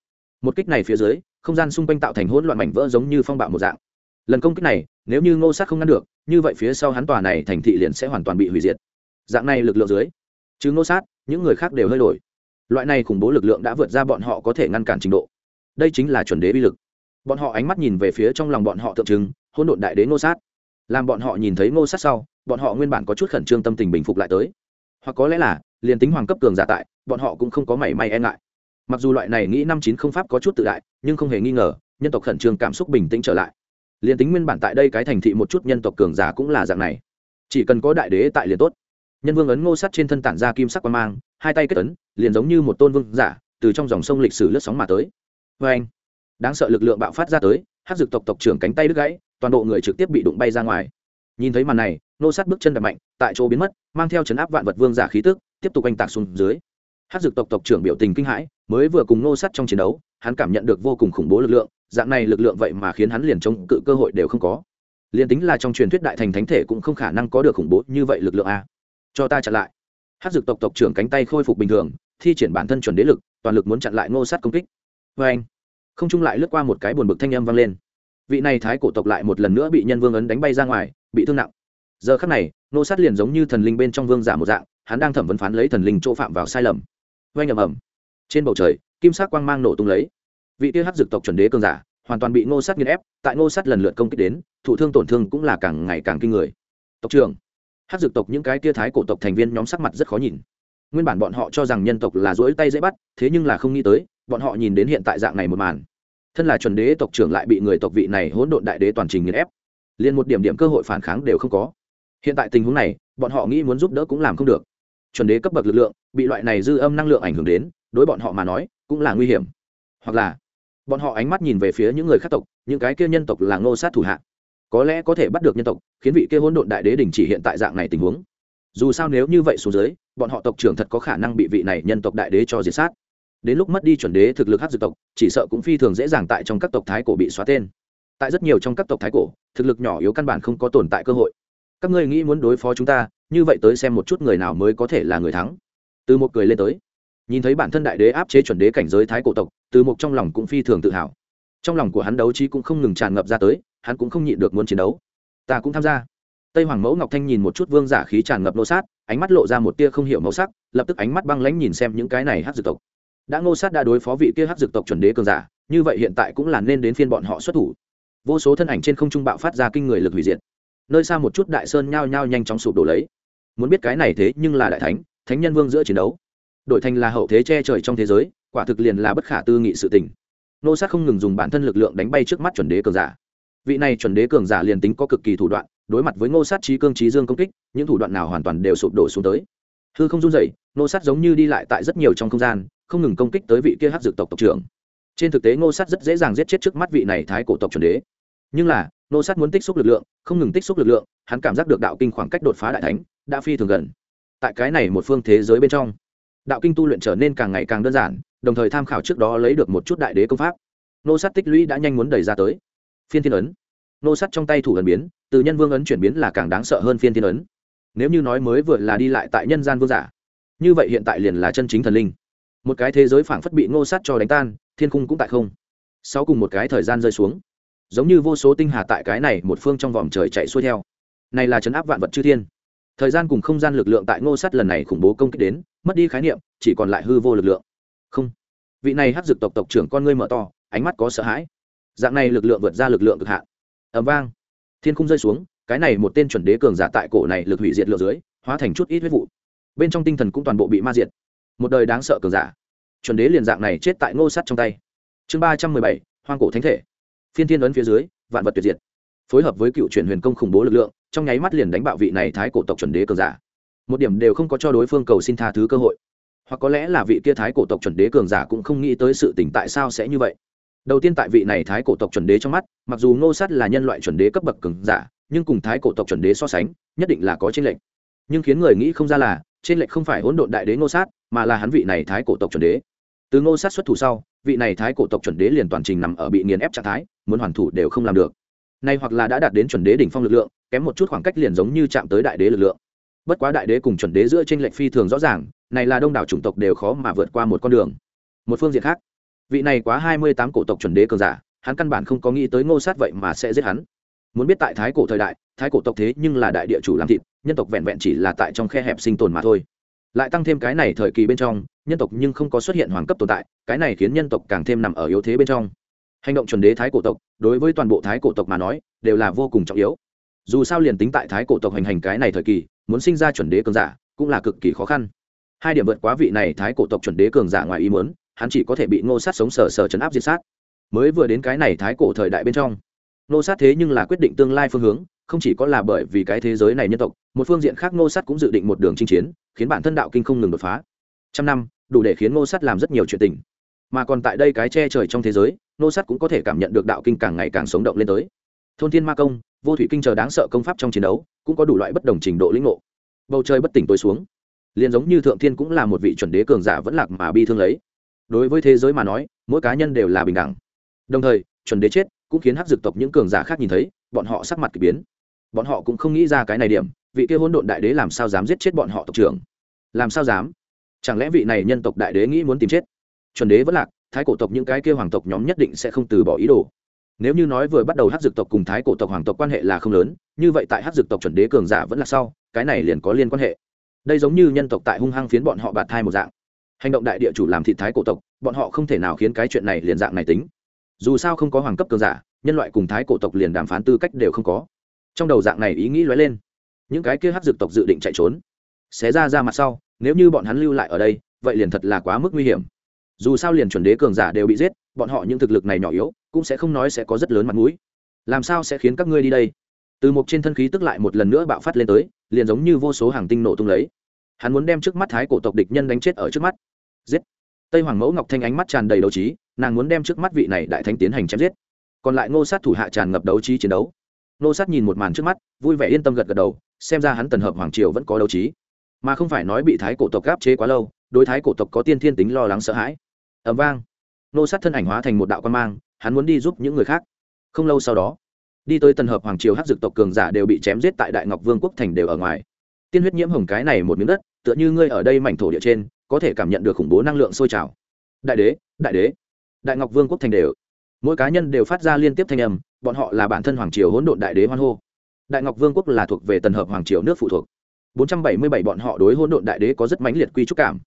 một kích này phía dưới, không gian xung quanh tạo thành hỗn loạn mảnh vỡ giống như phong bạo một dạng. Lần công kích này, nếu như ngô sát không ngăn được, như vậy phía sau hắn tòa này thành thị liền sẽ hoàn toàn bị hủy diệt. Dạng này lực lượng dưới, chứ ngô sát, những người khác đều hơi đổi. Loại này khủng bố lực lượng đã vượt ra bọn họ có thể ngăn cản trình độ. Đây chính là chuẩn đế bi lực. Bọn họ ánh mắt nhìn về phía trong lòng bọn họ tượng trưng hôn độn đại đế ngô sát. Làm bọn họ nhìn thấy ngô sát sau bọn họ nguyên bản có chút khẩn trương tâm tình bình phục lại tới. Hoặc có lẽ là, liền tính hoàng cấp cường giả tại, bọn họ cũng không có mảy may e ngại. Mặc dù loại này nghĩ năm chín không pháp có chút tự đại, nhưng không hề nghi ngờ, nhân tộc khẩn trương cảm xúc bình tĩnh trở lại. Liền tính nguyên bản tại đây cái thành thị một chút nhân tộc cường giả cũng là dạng này. Chỉ cần có đại đế tại liền tốt. Nhân vương ấn ngô sắt trên thân tản ra kim sắc quan mang, hai tay kết ấn, liền giống như một tôn vương giả, từ trong dòng sông lịch sử lướt sóng mà tới. Vê anh, đáng sợ lực lượng bạo phát ra tới hát dược tộc tộc trưởng cánh tay đứt gãy, toàn bộ người trực tiếp bị đụng bay ra ngoài nhìn thấy màn này, nô sát bước chân đập mạnh, tại chỗ biến mất, mang theo chấn áp vạn vật vương giả khí tức, tiếp tục oanh tạc xuống dưới. Hát dược tộc tộc trưởng biểu tình kinh hãi, mới vừa cùng nô sát trong chiến đấu, hắn cảm nhận được vô cùng khủng bố lực lượng, dạng này lực lượng vậy mà khiến hắn liền chống cự cơ hội đều không có. Liền tính là trong truyền thuyết đại thành thánh thể cũng không khả năng có được khủng bố như vậy lực lượng a. Cho ta chặn lại. Hát dược tộc tộc trưởng cánh tay khôi phục bình thường, thi triển bản thân chuẩn đế lực, toàn lực muốn chặn lại ngô sát công kích. Vê anh, không trung lại lướt qua một cái buồn bực thanh âm vang lên. Vị này thái cổ tộc lại một lần nữa bị nhân vương ấn đánh bay ra ngoài bị thương nặng. Giờ khắc này, nô sát liền giống như thần linh bên trong vương giả một dạng, hắn đang thẩm vấn phán lấy thần linh chỗ phạm vào sai lầm. Oanh ầm ầm. Trên bầu trời, kim sắc quang mang nổ tung lấy. Vị tiêu hắc dược tộc chuẩn đế cường giả, hoàn toàn bị ngô Sát nghiên ép, tại ngô Sát lần lượt công kích đến, thụ thương tổn thương cũng là càng ngày càng kinh người. Tộc trưởng, hắc dược tộc những cái tia thái cổ tộc thành viên nhóm sắc mặt rất khó nhìn. Nguyên bản bọn họ cho rằng nhân tộc là rỗi tay dễ bắt, thế nhưng là không nghĩ tới, bọn họ nhìn đến hiện tại dạng này một màn. Thân là chuẩn đế tộc trưởng lại bị người tộc vị này hỗn độn đại đế toàn trình nghiền ép liền một điểm điểm cơ hội phản kháng đều không có. Hiện tại tình huống này, bọn họ nghĩ muốn giúp đỡ cũng làm không được. Chuẩn đế cấp bậc lực lượng, bị loại này dư âm năng lượng ảnh hưởng đến, đối bọn họ mà nói, cũng là nguy hiểm. Hoặc là, bọn họ ánh mắt nhìn về phía những người khác tộc, những cái kia nhân tộc là ngô sát thủ hạ. Có lẽ có thể bắt được nhân tộc, khiến vị kia hỗn độn đại đế đình chỉ hiện tại dạng này tình huống. Dù sao nếu như vậy xuống dưới, bọn họ tộc trưởng thật có khả năng bị vị này nhân tộc đại đế cho diệt sát. Đến lúc mất đi chuẩn đế thực lực hát dược tộc, chỉ sợ cũng phi thường dễ dàng tại trong các tộc thái cổ bị xóa tên tại rất nhiều trong các tộc thái cổ, thực lực nhỏ yếu căn bản không có tồn tại cơ hội. Các ngươi nghĩ muốn đối phó chúng ta, như vậy tới xem một chút người nào mới có thể là người thắng. Từ một cười lên tới. Nhìn thấy bản thân đại đế áp chế chuẩn đế cảnh giới thái cổ tộc, từ một trong lòng cũng phi thường tự hào. Trong lòng của hắn đấu trí cũng không ngừng tràn ngập ra tới, hắn cũng không nhịn được muốn chiến đấu. Ta cũng tham gia. Tây hoàng mẫu ngọc thanh nhìn một chút vương giả khí tràn ngập nô sát, ánh mắt lộ ra một tia không hiểu màu sắc, lập tức ánh mắt băng lãnh nhìn xem những cái này hát dược tộc. Đã ngô sát đã đối phó vị kia hát dược tộc chuẩn đế cường giả, như vậy hiện tại cũng là nên đến phiên bọn họ xuất thủ vô số thân ảnh trên không trung bạo phát ra kinh người lực hủy diệt. Nơi xa một chút đại sơn nhao nhao nhanh chóng sụp đổ lấy. Muốn biết cái này thế nhưng là đại thánh thánh nhân vương giữa chiến đấu. Đội thành là hậu thế che trời trong thế giới, quả thực liền là bất khả tư nghị sự tình. Nô sát không ngừng dùng bản thân lực lượng đánh bay trước mắt chuẩn đế cường giả. Vị này chuẩn đế cường giả liền tính có cực kỳ thủ đoạn, đối mặt với ngô sát trí cương trí dương công kích, những thủ đoạn nào hoàn toàn đều sụp đổ xuống tới. Hư không run dậy ngô sát giống như đi lại tại rất nhiều trong không gian, không ngừng công kích tới vị kia hát dược tộc tộc trưởng trên thực tế, ngô sát rất dễ dàng giết chết trước mắt vị này thái cổ tộc chuẩn đế. Nhưng là, ngô sát muốn tích xúc lực lượng, không ngừng tích xúc lực lượng, hắn cảm giác được đạo kinh khoảng cách đột phá đại thánh đã phi thường gần. Tại cái này một phương thế giới bên trong, đạo kinh tu luyện trở nên càng ngày càng đơn giản, đồng thời tham khảo trước đó lấy được một chút đại đế công pháp. Nô sát tích lũy đã nhanh muốn đẩy ra tới. Phiên thiên ấn. Nô sát trong tay thủ ấn biến, từ nhân vương ấn chuyển biến là càng đáng sợ hơn phiên thiên ấn. Nếu như nói mới vừa là đi lại tại nhân gian vương giả, như vậy hiện tại liền là chân chính thần linh một cái thế giới phảng phất bị ngô sát cho đánh tan, thiên khung cũng tại không. Sau cùng một cái thời gian rơi xuống, giống như vô số tinh hà tại cái này một phương trong vòng trời chạy xuôi theo. Này là chấn áp vạn vật chư thiên. Thời gian cùng không gian lực lượng tại ngô sát lần này khủng bố công kích đến, mất đi khái niệm, chỉ còn lại hư vô lực lượng. Không. Vị này hắc dực tộc tộc trưởng con ngươi mở to, ánh mắt có sợ hãi. Dạng này lực lượng vượt ra lực lượng cực hạn. Ẩm vang. Thiên khung rơi xuống, cái này một tên chuẩn đế cường giả tại cổ này lực hủy diệt lượng dưới, hóa thành chút ít huyết vụ. Bên trong tinh thần cũng toàn bộ bị ma diệt một đời đáng sợ cường giả. Chuẩn đế liền dạng này chết tại ngô sắt trong tay. Chương ba trăm mười bảy, hoang cổ thánh thể. Phiên thiên ấn phía dưới, vạn vật tuyệt diệt. Phối hợp với cựu chuyển huyền công khủng bố lực lượng, trong nháy mắt liền đánh bạo vị này thái cổ tộc chuẩn đế cường giả. Một điểm đều không có cho đối phương cầu xin tha thứ cơ hội. Hoặc có lẽ là vị kia thái cổ tộc chuẩn đế cường giả cũng không nghĩ tới sự tỉnh tại sao sẽ như vậy. Đầu tiên tại vị này thái cổ tộc chuẩn đế trong mắt, mặc dù ngô sát là nhân loại chuẩn đế cấp bậc cường giả, nhưng cùng thái cổ tộc chuẩn đế so sánh, nhất định là có trên lệnh nhưng khiến người nghĩ không ra là trên lệch không phải hỗn độn đại đế ngô sát, mà là hắn vị này thái cổ tộc chuẩn đế. Từ ngô sát xuất thủ sau, vị này thái cổ tộc chuẩn đế liền toàn trình nằm ở bị nghiền ép trạng thái, muốn hoàn thủ đều không làm được. Nay hoặc là đã đạt đến chuẩn đế đỉnh phong lực lượng, kém một chút khoảng cách liền giống như chạm tới đại đế lực lượng. Bất quá đại đế cùng chuẩn đế giữa trên lệch phi thường rõ ràng, này là đông đảo chủng tộc đều khó mà vượt qua một con đường. Một phương diện khác, vị này quá hai mươi tám cổ tộc chuẩn đế cường giả, hắn căn bản không có nghĩ tới ngô sát vậy mà sẽ giết hắn. Muốn biết tại thái cổ thời đại, thái cổ tộc thế nhưng là đại địa chủ làm thịt nhân tộc vẹn vẹn chỉ là tại trong khe hẹp sinh tồn mà thôi. Lại tăng thêm cái này thời kỳ bên trong, nhân tộc nhưng không có xuất hiện hoàng cấp tồn tại, cái này khiến nhân tộc càng thêm nằm ở yếu thế bên trong. Hành động chuẩn đế thái cổ tộc, đối với toàn bộ thái cổ tộc mà nói, đều là vô cùng trọng yếu. Dù sao liền tính tại thái cổ tộc hành hành cái này thời kỳ, muốn sinh ra chuẩn đế cường giả, cũng là cực kỳ khó khăn. Hai điểm vượt quá vị này thái cổ tộc chuẩn đế cường giả ngoài ý muốn, hắn chỉ có thể bị ngô sát sống sờ sờ chấn áp diệt sát. Mới vừa đến cái này thái cổ thời đại bên trong, ngô sát thế nhưng là quyết định tương lai phương hướng không chỉ có là bởi vì cái thế giới này nhân tộc, một phương diện khác ngô sát cũng dự định một đường chinh chiến, khiến bản thân đạo kinh không ngừng đột phá. Trăm năm, đủ để khiến ngô sát làm rất nhiều chuyện tình. Mà còn tại đây cái che trời trong thế giới, ngô sát cũng có thể cảm nhận được đạo kinh càng ngày càng sống động lên tới. Thôn thiên ma công, vô thủy kinh chờ đáng sợ công pháp trong chiến đấu, cũng có đủ loại bất đồng trình độ lĩnh ngộ. Bầu trời bất tỉnh tối xuống. Liền giống như thượng thiên cũng là một vị chuẩn đế cường giả vẫn lạc mà bi thương lấy. Đối với thế giới mà nói, mỗi cá nhân đều là bình đẳng. Đồng thời, chuẩn đế chết cũng khiến hắc dực tộc những cường giả khác nhìn thấy, bọn họ sắc mặt k ỳ biến bọn họ cũng không nghĩ ra cái này điểm, vị kia hôn độn đại đế làm sao dám giết chết bọn họ tộc trưởng? Làm sao dám? Chẳng lẽ vị này nhân tộc đại đế nghĩ muốn tìm chết? Chuẩn đế vẫn lạc, thái cổ tộc những cái kia hoàng tộc nhóm nhất định sẽ không từ bỏ ý đồ. Nếu như nói vừa bắt đầu hát dược tộc cùng thái cổ tộc hoàng tộc quan hệ là không lớn, như vậy tại hát dược tộc chuẩn đế cường giả vẫn là sau, cái này liền có liên quan hệ. Đây giống như nhân tộc tại hung hăng phiến bọn họ bạt thai một dạng. Hành động đại địa chủ làm thị thái cổ tộc, bọn họ không thể nào khiến cái chuyện này liền dạng này tính. Dù sao không có hoàng cấp cường giả, nhân loại cùng thái cổ tộc liền đàm phán tư cách đều không có trong đầu dạng này ý nghĩ lóe lên. Những cái kia hát dược tộc dự định chạy trốn. Xé ra ra mặt sau, nếu như bọn hắn lưu lại ở đây, vậy liền thật là quá mức nguy hiểm. Dù sao liền chuẩn đế cường giả đều bị giết, bọn họ những thực lực này nhỏ yếu, cũng sẽ không nói sẽ có rất lớn mặt mũi. Làm sao sẽ khiến các ngươi đi đây? Từ một trên thân khí tức lại một lần nữa bạo phát lên tới, liền giống như vô số hàng tinh nổ tung lấy. Hắn muốn đem trước mắt thái cổ tộc địch nhân đánh chết ở trước mắt. Giết! Tây hoàng mẫu ngọc thanh ánh mắt tràn đầy đấu trí, nàng muốn đem trước mắt vị này đại thánh tiến hành chém giết. Còn lại ngô sát thủ hạ tràn ngập đấu trí chiến đấu. Nô sát nhìn một màn trước mắt, vui vẻ yên tâm gật gật đầu, xem ra hắn tần hợp hoàng triều vẫn có đấu trí. Mà không phải nói bị thái cổ tộc gáp chế quá lâu, đối thái cổ tộc có tiên thiên tính lo lắng sợ hãi. Ẩm vang. Nô sát thân ảnh hóa thành một đạo quan mang, hắn muốn đi giúp những người khác. Không lâu sau đó, đi tới tần hợp hoàng triều hát dực tộc cường giả đều bị chém giết tại đại ngọc vương quốc thành đều ở ngoài. Tiên huyết nhiễm hồng cái này một miếng đất, tựa như ngươi ở đây mảnh thổ địa trên, có thể cảm nhận được khủng bố năng lượng sôi trào. Đại đế đại đế. Đại ngọc vương quốc thành đều. Mỗi cá nhân đều phát ra liên tiếp thanh âm bọn họ là bản thân hoàng triều hỗn độn đại đế hoan hô. Đại ngọc vương quốc là thuộc về tần hợp hoàng triều nước phụ thuộc. 477 bọn họ đối hỗn độn đại đế có rất mãnh liệt quy trúc cảm.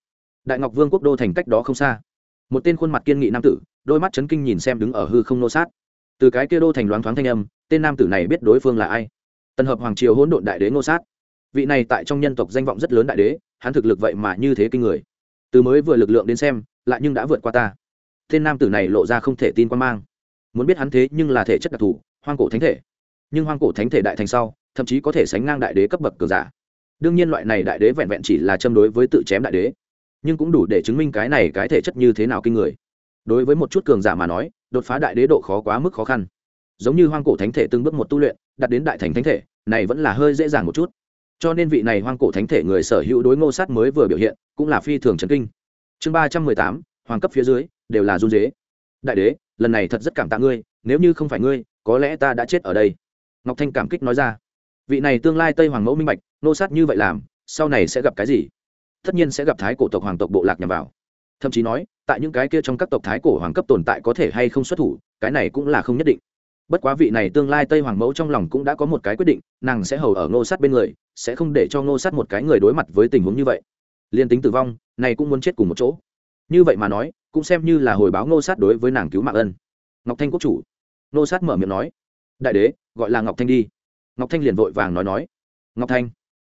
Đại ngọc vương quốc đô thành cách đó không xa. Một tên khuôn mặt kiên nghị nam tử, đôi mắt chấn kinh nhìn xem đứng ở hư không nô sát. Từ cái kia đô thành loáng thoáng thanh âm, tên nam tử này biết đối phương là ai. Tần hợp hoàng triều hỗn độn đại đế nô sát. Vị này tại trong nhân tộc danh vọng rất lớn đại đế, hắn thực lực vậy mà như thế kinh người. Từ mới vừa lực lượng đến xem, lại nhưng đã vượt qua ta. Tên nam tử này lộ ra không thể tin quan mang muốn biết hắn thế nhưng là thể chất đặc thù, hoang cổ thánh thể. Nhưng hoang cổ thánh thể đại thành sau, thậm chí có thể sánh ngang đại đế cấp bậc cường giả. Đương nhiên loại này đại đế vẹn vẹn chỉ là châm đối với tự chém đại đế, nhưng cũng đủ để chứng minh cái này cái thể chất như thế nào kinh người. Đối với một chút cường giả mà nói, đột phá đại đế độ khó quá mức khó khăn. Giống như hoang cổ thánh thể từng bước một tu luyện đặt đến đại thành thánh thể, này vẫn là hơi dễ dàng một chút. Cho nên vị này hoang cổ thánh thể người sở hữu đối ngô sát mới vừa biểu hiện, cũng là phi thường trần kinh. Chương ba trăm mười tám, hoàng cấp phía dưới, đều là run dế đại đế lần này thật rất cảm tạ ngươi, nếu như không phải ngươi, có lẽ ta đã chết ở đây. Ngọc thanh cảm kích nói ra. Vị này tương lai tây hoàng mẫu minh bạch, nô sát như vậy làm, sau này sẽ gặp cái gì? Tất nhiên sẽ gặp thái cổ tộc hoàng tộc bộ lạc nhằm vào. Thậm chí nói, tại những cái kia trong các tộc thái cổ hoàng cấp tồn tại có thể hay không xuất thủ, cái này cũng là không nhất định. Bất quá vị này tương lai tây hoàng mẫu trong lòng cũng đã có một cái quyết định, nàng sẽ hầu ở ngô sát bên người, sẽ không để cho ngô sát một cái người đối mặt với tình huống như vậy. Liên tính tử vong này cũng muốn chết cùng một chỗ. Như vậy mà nói cũng xem như là hồi báo ngô sát đối với nàng cứu mạng ân. Ngọc thanh quốc chủ. Ngô sát mở miệng nói, đại đế, gọi là ngọc thanh đi. Ngọc thanh liền vội vàng nói nói, ngọc thanh.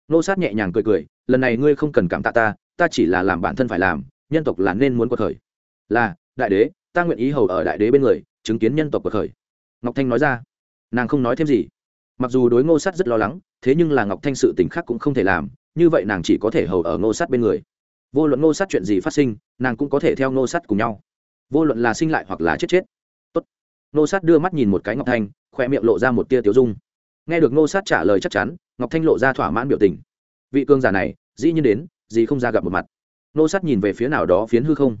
Ngô sát nhẹ nhàng cười cười, lần này ngươi không cần cảm tạ ta ta chỉ là làm bản thân phải làm, nhân tộc là nên muốn cuộc khởi. Là, đại đế, ta nguyện ý hầu ở đại đế bên người, chứng kiến nhân tộc cuộc khởi. Ngọc thanh nói ra. Nàng không nói thêm gì. Mặc dù đối ngô sát rất lo lắng, thế nhưng là ngọc thanh sự t khác cũng không thể làm, như vậy nàng chỉ có thể hầu ở ngô sát bên người vô luận ngô sát chuyện gì phát sinh, nàng cũng có thể theo ngô sát cùng nhau. Vô luận là sinh lại hoặc là chết chết. Tốt. ngô sát đưa mắt nhìn một cái ngọc thanh khoe miệng lộ ra một tia tiêu dung. Nghe được ngô sát trả lời chắc chắn, ngọc thanh lộ ra thỏa mãn biểu tình. Vị cương giả này, dĩ nhiên đến gì không ra gặp một mặt. Ngô sát nhìn về phía nào đó phiến hư không.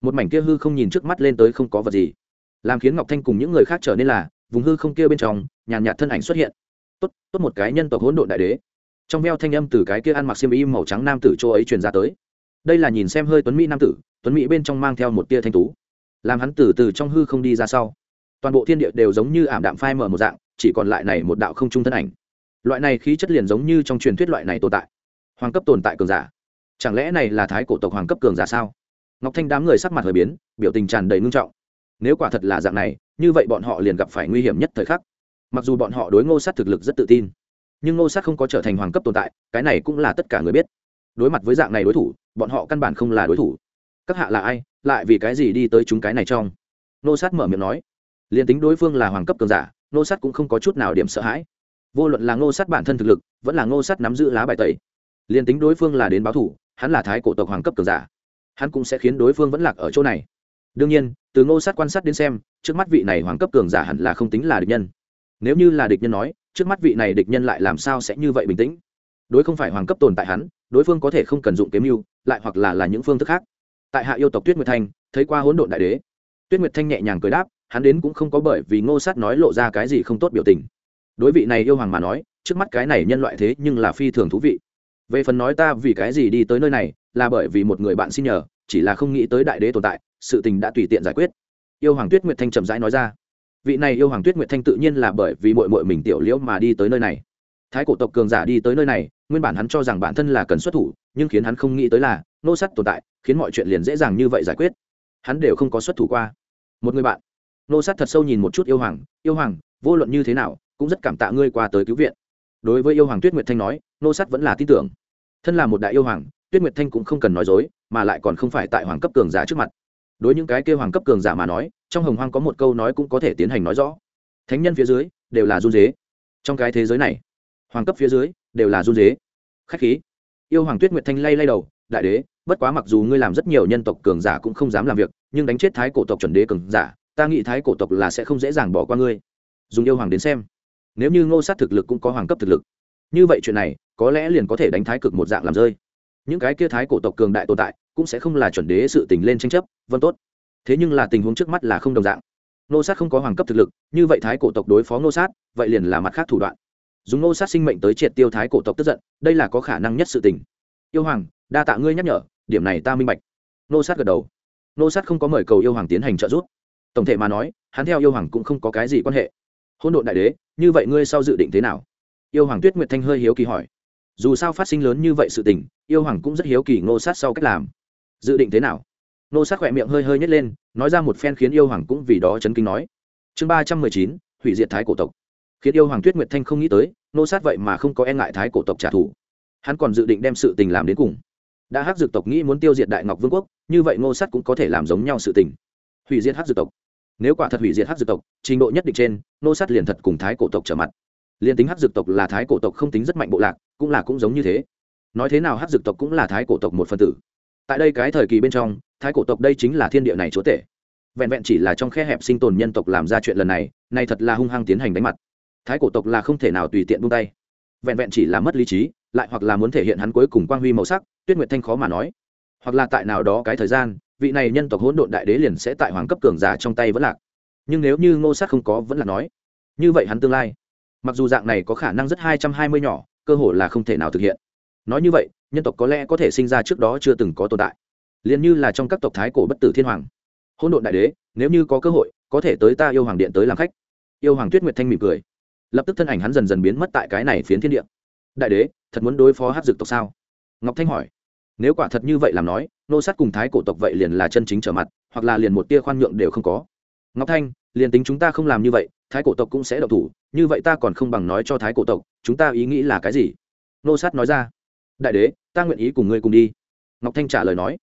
Một mảnh kia hư không nhìn trước mắt lên tới không có vật gì. Làm khiến ngọc thanh cùng những người khác trở nên là, vùng hư không kia bên trong, nhàn nhạt thân ảnh xuất hiện. Tốt tốt một cái nhân tộc hỗn độn đại đế. Trong veo thanh âm từ cái kia ăn mặc xiêm y màu trắng nam tử chỗ ấy truyền ra tới đây là nhìn xem hơi tuấn mỹ nam tử, tuấn mỹ bên trong mang theo một tia thanh tú. Làm hắn từ từ trong hư không đi ra sau. Toàn bộ thiên địa đều giống như ảm đạm phai mở một dạng, chỉ còn lại này một đạo không trung thân ảnh. Loại này khí chất liền giống như trong truyền thuyết loại này tồn tại. Hoàng cấp tồn tại cường giả. Chẳng lẽ này là thái cổ tộc hoàng cấp cường giả sao? Ngọc thanh đám người sắc mặt hơi biến, biểu tình tràn đầy ngưng trọng. Nếu quả thật là dạng này, như vậy bọn họ liền gặp phải nguy hiểm nhất thời khắc. Mặc dù bọn họ đối ngô sát thực lực rất tự tin, nhưng ngô sát không có trở thành hoàng cấp tồn tại, cái này cũng là tất cả người biết. Đối mặt với dạng này đối thủ bọn họ căn bản không là đối thủ. Các hạ là ai, lại vì cái gì đi tới chúng cái này trong? Ngô sát mở miệng nói. Liền tính đối phương là hoàng cấp cường giả ngô sát cũng không có chút nào điểm sợ hãi. Vô luận là ngô sát bản thân thực lực, vẫn là ngô sát nắm giữ lá bài tẩy. Liền tính đối phương là đến báo thủ, hắn là thái cổ tộc hoàng cấp cường giả. Hắn cũng sẽ khiến đối phương vẫn lạc ở chỗ này. Đương nhiên, từ ngô sát quan sát đến xem, trước mắt vị này hoàng cấp cường giả hẳn là không tính là địch nhân. Nếu như là địch nhân nói, trước mắt vị này địch nhân lại làm sao sẽ như vậy bình tĩnh? Đối không phải hoàng cấp tồn tại hắn đối phương có thể không cần dụng kiếm mưu, lại hoặc là là những phương thức khác. Tại hạ yêu tộc tuyết nguyệt thanh, thấy qua hỗn độn đại đế. Tuyết nguyệt thanh nhẹ nhàng cười đáp, hắn đến cũng không có bởi vì ngô sát nói lộ ra cái gì không tốt biểu tình. Đối vị này yêu hoàng mà nói, trước mắt cái này nhân loại thế nhưng là phi thường thú vị. Về phần nói ta vì cái gì đi tới nơi này, là bởi vì một người bạn xin nhờ, chỉ là không nghĩ tới đại đế tồn tại, sự tình đã tùy tiện giải quyết. Yêu hoàng tuyết nguyệt thanh chậm rãi nói ra. Vị này yêu hoàng tuyết nguyệt thanh tự nhiên là bởi vì mội mội mình tiểu liễu mà đi tới nơi này thái cổ tộc cường giả đi tới nơi này, nguyên bản hắn cho rằng bản thân là cần xuất thủ, nhưng khiến hắn không nghĩ tới là, nô sắt tồn tại, khiến mọi chuyện liền dễ dàng như vậy giải quyết. Hắn đều không có xuất thủ qua. Một người bạn. Nô sát thật sâu nhìn một chút yêu hoàng. Yêu hoàng, vô luận như thế nào, cũng rất cảm tạ ngươi qua tới cứu viện. Đối với yêu hoàng tuyết nguyệt thanh nói, nô sát vẫn là tin tưởng. Thân là một đại yêu hoàng, tuyết nguyệt thanh cũng không cần nói dối, mà lại còn không phải tại hoàng cấp cường giả trước mặt. Đối những cái kêu hoàng cấp cường giả mà nói, trong hồng hoang có một câu nói cũng có thể tiến hành nói rõ. Thánh nhân phía dưới, đều là run dế trong cái thế giới này hoàng cấp phía dưới, đều là run dế. Khách khí. Yêu hoàng tuyết nguyệt thanh lay lay đầu, đại đế, bất quá mặc dù ngươi làm rất nhiều nhân tộc cường giả cũng không dám làm việc, nhưng đánh chết thái cổ tộc chuẩn đế cường giả, ta nghĩ thái cổ tộc là sẽ không dễ dàng bỏ qua ngươi. Dùng yêu hoàng đến xem, nếu như ngô sát thực lực cũng có hoàng cấp thực lực, như vậy chuyện này, có lẽ liền có thể đánh thái cực một dạng làm rơi. Những cái kia thái cổ tộc cường đại tồn tại, cũng sẽ không là chuẩn đế sự tình lên tranh chấp vân tốt. Thế nhưng là tình huống trước mắt là không đồng dạng. Nô sát không có hoàng cấp thực lực, như vậy thái cổ tộc đối phó nô sát, vậy liền là mặt khác thủ đoạn dùng nô sát sinh mệnh tới triệt tiêu thái cổ tộc tức giận, đây là có khả năng nhất sự tình. Yêu hoàng, đa tạ ngươi nhắc nhở, điểm này ta minh bạch. Nô sát gật đầu. Nô sát không có mời cầu yêu hoàng tiến hành trợ giúp. Tổng thể mà nói, hắn theo yêu hoàng cũng không có cái gì quan hệ. Hôn độn đại đế, như vậy ngươi sau dự định thế nào? Yêu hoàng tuyết nguyệt thanh hơi hiếu kỳ hỏi. Dù sao phát sinh lớn như vậy sự tình, yêu hoàng cũng rất hiếu kỳ nô sát sau cách làm. Dự định thế nào? Nô sát khỏe miệng hơi hơi nhét lên, nói ra một phen khiến yêu hoàng cũng vì đó chấn kinh nói. Chương ba trăm mười chín, hủy diệt thái cổ tộc khiến yêu hoàng tuyết nguyệt thanh không nghĩ tới ngô sát vậy mà không có e ngại thái cổ tộc trả thù. Hắn còn dự định đem sự tình làm đến cùng. Đã hắc dược tộc nghĩ muốn tiêu diệt đại ngọc vương quốc, như vậy ngô sát cũng có thể làm giống nhau sự tình. Hủy diệt hắc dược tộc. Nếu quả thật hủy diệt hắc dược tộc, trình độ nhất định trên ngô sát liền thật cùng thái cổ tộc trở mặt. Liền tính hắc dược tộc là thái cổ tộc không tính rất mạnh bộ lạc, cũng là cũng giống như thế. Nói thế nào hắc dược tộc cũng là thái cổ tộc một phần tử. Tại đây cái thời kỳ bên trong, thái cổ tộc đây chính là thiên địa này chúa tể. Vẹn vẹn chỉ là trong khe hẹp sinh tồn nhân tộc làm ra chuyện lần này này thật là hung hăng tiến hành đánh mặt thái cổ tộc là không thể nào tùy tiện buông tay. Vẹn vẹn chỉ là mất lý trí, lại hoặc là muốn thể hiện hắn cuối cùng quang huy màu sắc, tuyết nguyệt thanh khó mà nói. Hoặc là tại nào đó cái thời gian, vị này nhân tộc hỗn độn đại đế liền sẽ tại hoàng cấp cường giả trong tay vẫn lạc. Nhưng nếu như ngô sát không có vẫn là nói, như vậy hắn tương lai, mặc dù dạng này có khả năng rất hai trăm hai mươi nhỏ, cơ hội là không thể nào thực hiện. Nói như vậy, nhân tộc có lẽ có thể sinh ra trước đó chưa từng có tồn tại. Liền như là trong các tộc thái cổ bất tử thiên hoàng, hỗn độn đại đế, nếu như có cơ hội, có thể tới ta yêu hoàng điện tới làm khách. Yêu hoàng tuyết nguyệt thanh mỉm cười lập tức thân ảnh hắn dần dần biến mất tại cái này phiến thiên địa. Đại đế, thật muốn đối phó hát dược tộc sao? Ngọc thanh hỏi. Nếu quả thật như vậy làm nói, nô sát cùng thái cổ tộc vậy liền là chân chính trở mặt, hoặc là liền một tia khoan nhượng đều không có. Ngọc thanh, liền tính chúng ta không làm như vậy, thái cổ tộc cũng sẽ độc thủ, như vậy ta còn không bằng nói cho thái cổ tộc, chúng ta ý nghĩ là cái gì? Nô sát nói ra. Đại đế, ta nguyện ý cùng ngươi cùng đi. Ngọc thanh trả lời nói.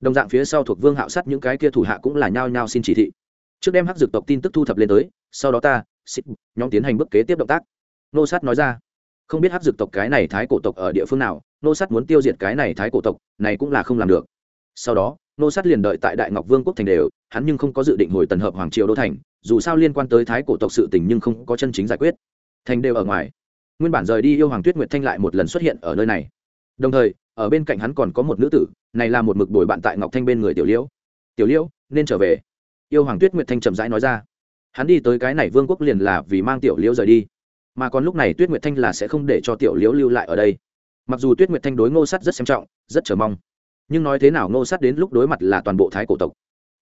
Đồng dạng phía sau thuộc vương hạo sát những cái kia thủ hạ cũng là nhao nhao xin chỉ thị. Trước đem hắc dược tộc tin tức thu thập lên tới, sau đó ta xích, nhóm tiến hành bước kế tiếp động tác. Nô sát nói ra, không biết hát dược tộc cái này thái cổ tộc ở địa phương nào, nô sát muốn tiêu diệt cái này thái cổ tộc, này cũng là không làm được. Sau đó, nô sát liền đợi tại đại ngọc vương quốc thành đều, hắn nhưng không có dự định hồi tần hợp hoàng triều đô thành, dù sao liên quan tới thái cổ tộc sự tình nhưng không có chân chính giải quyết. Thành đều ở ngoài. Nguyên bản rời đi yêu hoàng tuyết nguyệt thanh lại một lần xuất hiện ở nơi này. Đồng thời, ở bên cạnh hắn còn có một nữ tử, này là một mực đổi bạn tại ngọc thanh bên người tiểu liễu. Tiểu liễu, nên trở về. Yêu hoàng tuyết nguyệt thanh chậm rãi nói ra hắn đi tới cái này vương quốc liền là vì mang tiểu liễu rời đi. Mà còn lúc này tuyết nguyệt thanh là sẽ không để cho tiểu liễu lưu lại ở đây. Mặc dù tuyết nguyệt thanh đối ngô sắt rất xem trọng, rất chờ mong, nhưng nói thế nào ngô sắt đến lúc đối mặt là toàn bộ thái cổ tộc.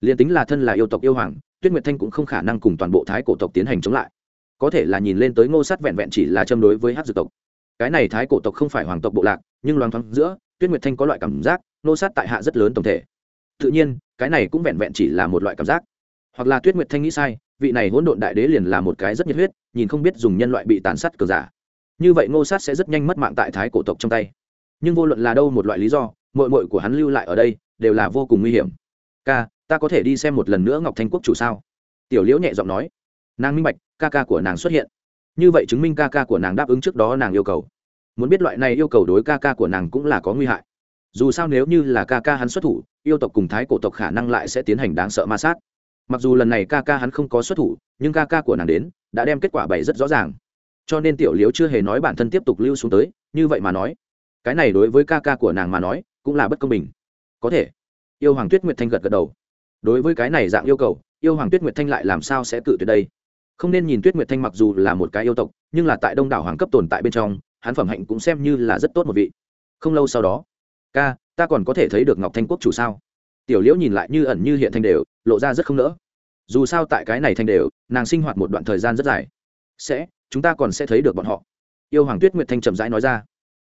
Liền tính là thân là yêu tộc yêu hoàng, tuyết nguyệt thanh cũng không khả năng cùng toàn bộ thái cổ tộc tiến hành chống lại. Có thể là nhìn lên tới ngô sắt vẹn vẹn chỉ là châm đối với hát dược tộc. Cái này thái cổ tộc không phải hoàng tộc bộ lạc, nhưng loáng thoáng giữa, tuyết nguyệt thanh có loại cảm giác ngô sát tại hạ rất lớn tổng thể. Tự nhiên, cái này cũng vẹn vẹn chỉ là một loại cảm giác. Hoặc là tuyết nguyệt thanh nghĩ sai vị này hỗn độn đại đế liền là một cái rất nhiệt huyết, nhìn không biết dùng nhân loại bị tàn sát cờ giả. Như vậy ngô sát sẽ rất nhanh mất mạng tại thái cổ tộc trong tay. Nhưng vô luận là đâu một loại lý do mội mội của hắn lưu lại ở đây, đều là vô cùng nguy hiểm. Ca, ta có thể đi xem một lần nữa ngọc thanh quốc chủ sao? Tiểu liễu nhẹ giọng nói. Nàng minh bạch, ca ca của nàng xuất hiện. Như vậy chứng minh ca ca của nàng đáp ứng trước đó nàng yêu cầu. Muốn biết loại này yêu cầu đối ca ca của nàng cũng là có nguy hại. Dù sao nếu như là ca ca hắn xuất thủ, yêu tộc cùng thái cổ tộc khả năng lại sẽ tiến hành đáng sợ ma sát mặc dù lần này ca ca hắn không có xuất thủ, nhưng ca ca của nàng đến, đã đem kết quả bày rất rõ ràng. Cho nên tiểu liếu chưa hề nói bản thân tiếp tục lưu xuống tới, như vậy mà nói. Cái này đối với ca ca của nàng mà nói, cũng là bất công bình. Có thể. Yêu hoàng tuyết nguyệt thanh gật gật đầu. Đối với cái này dạng yêu cầu, yêu hoàng tuyết nguyệt thanh lại làm sao sẽ cự tuyệt đây? Không nên nhìn tuyết nguyệt thanh mặc dù là một cái yêu tộc, nhưng là tại đông đảo hoàng cấp tồn tại bên trong, hắn phẩm hạnh cũng xem như là rất tốt một vị. Không lâu sau đó, ca, ta còn có thể thấy được ngọc thanh quốc chủ sao? Tiểu liễu nhìn lại như ẩn như hiện thanh đều lộ ra rất không nỡ. Dù sao tại cái này thành đều, nàng sinh hoạt một đoạn thời gian rất dài. Sẽ, chúng ta còn sẽ thấy được bọn họ. Yêu hoàng tuyết nguyệt thanh trầm rãi nói ra.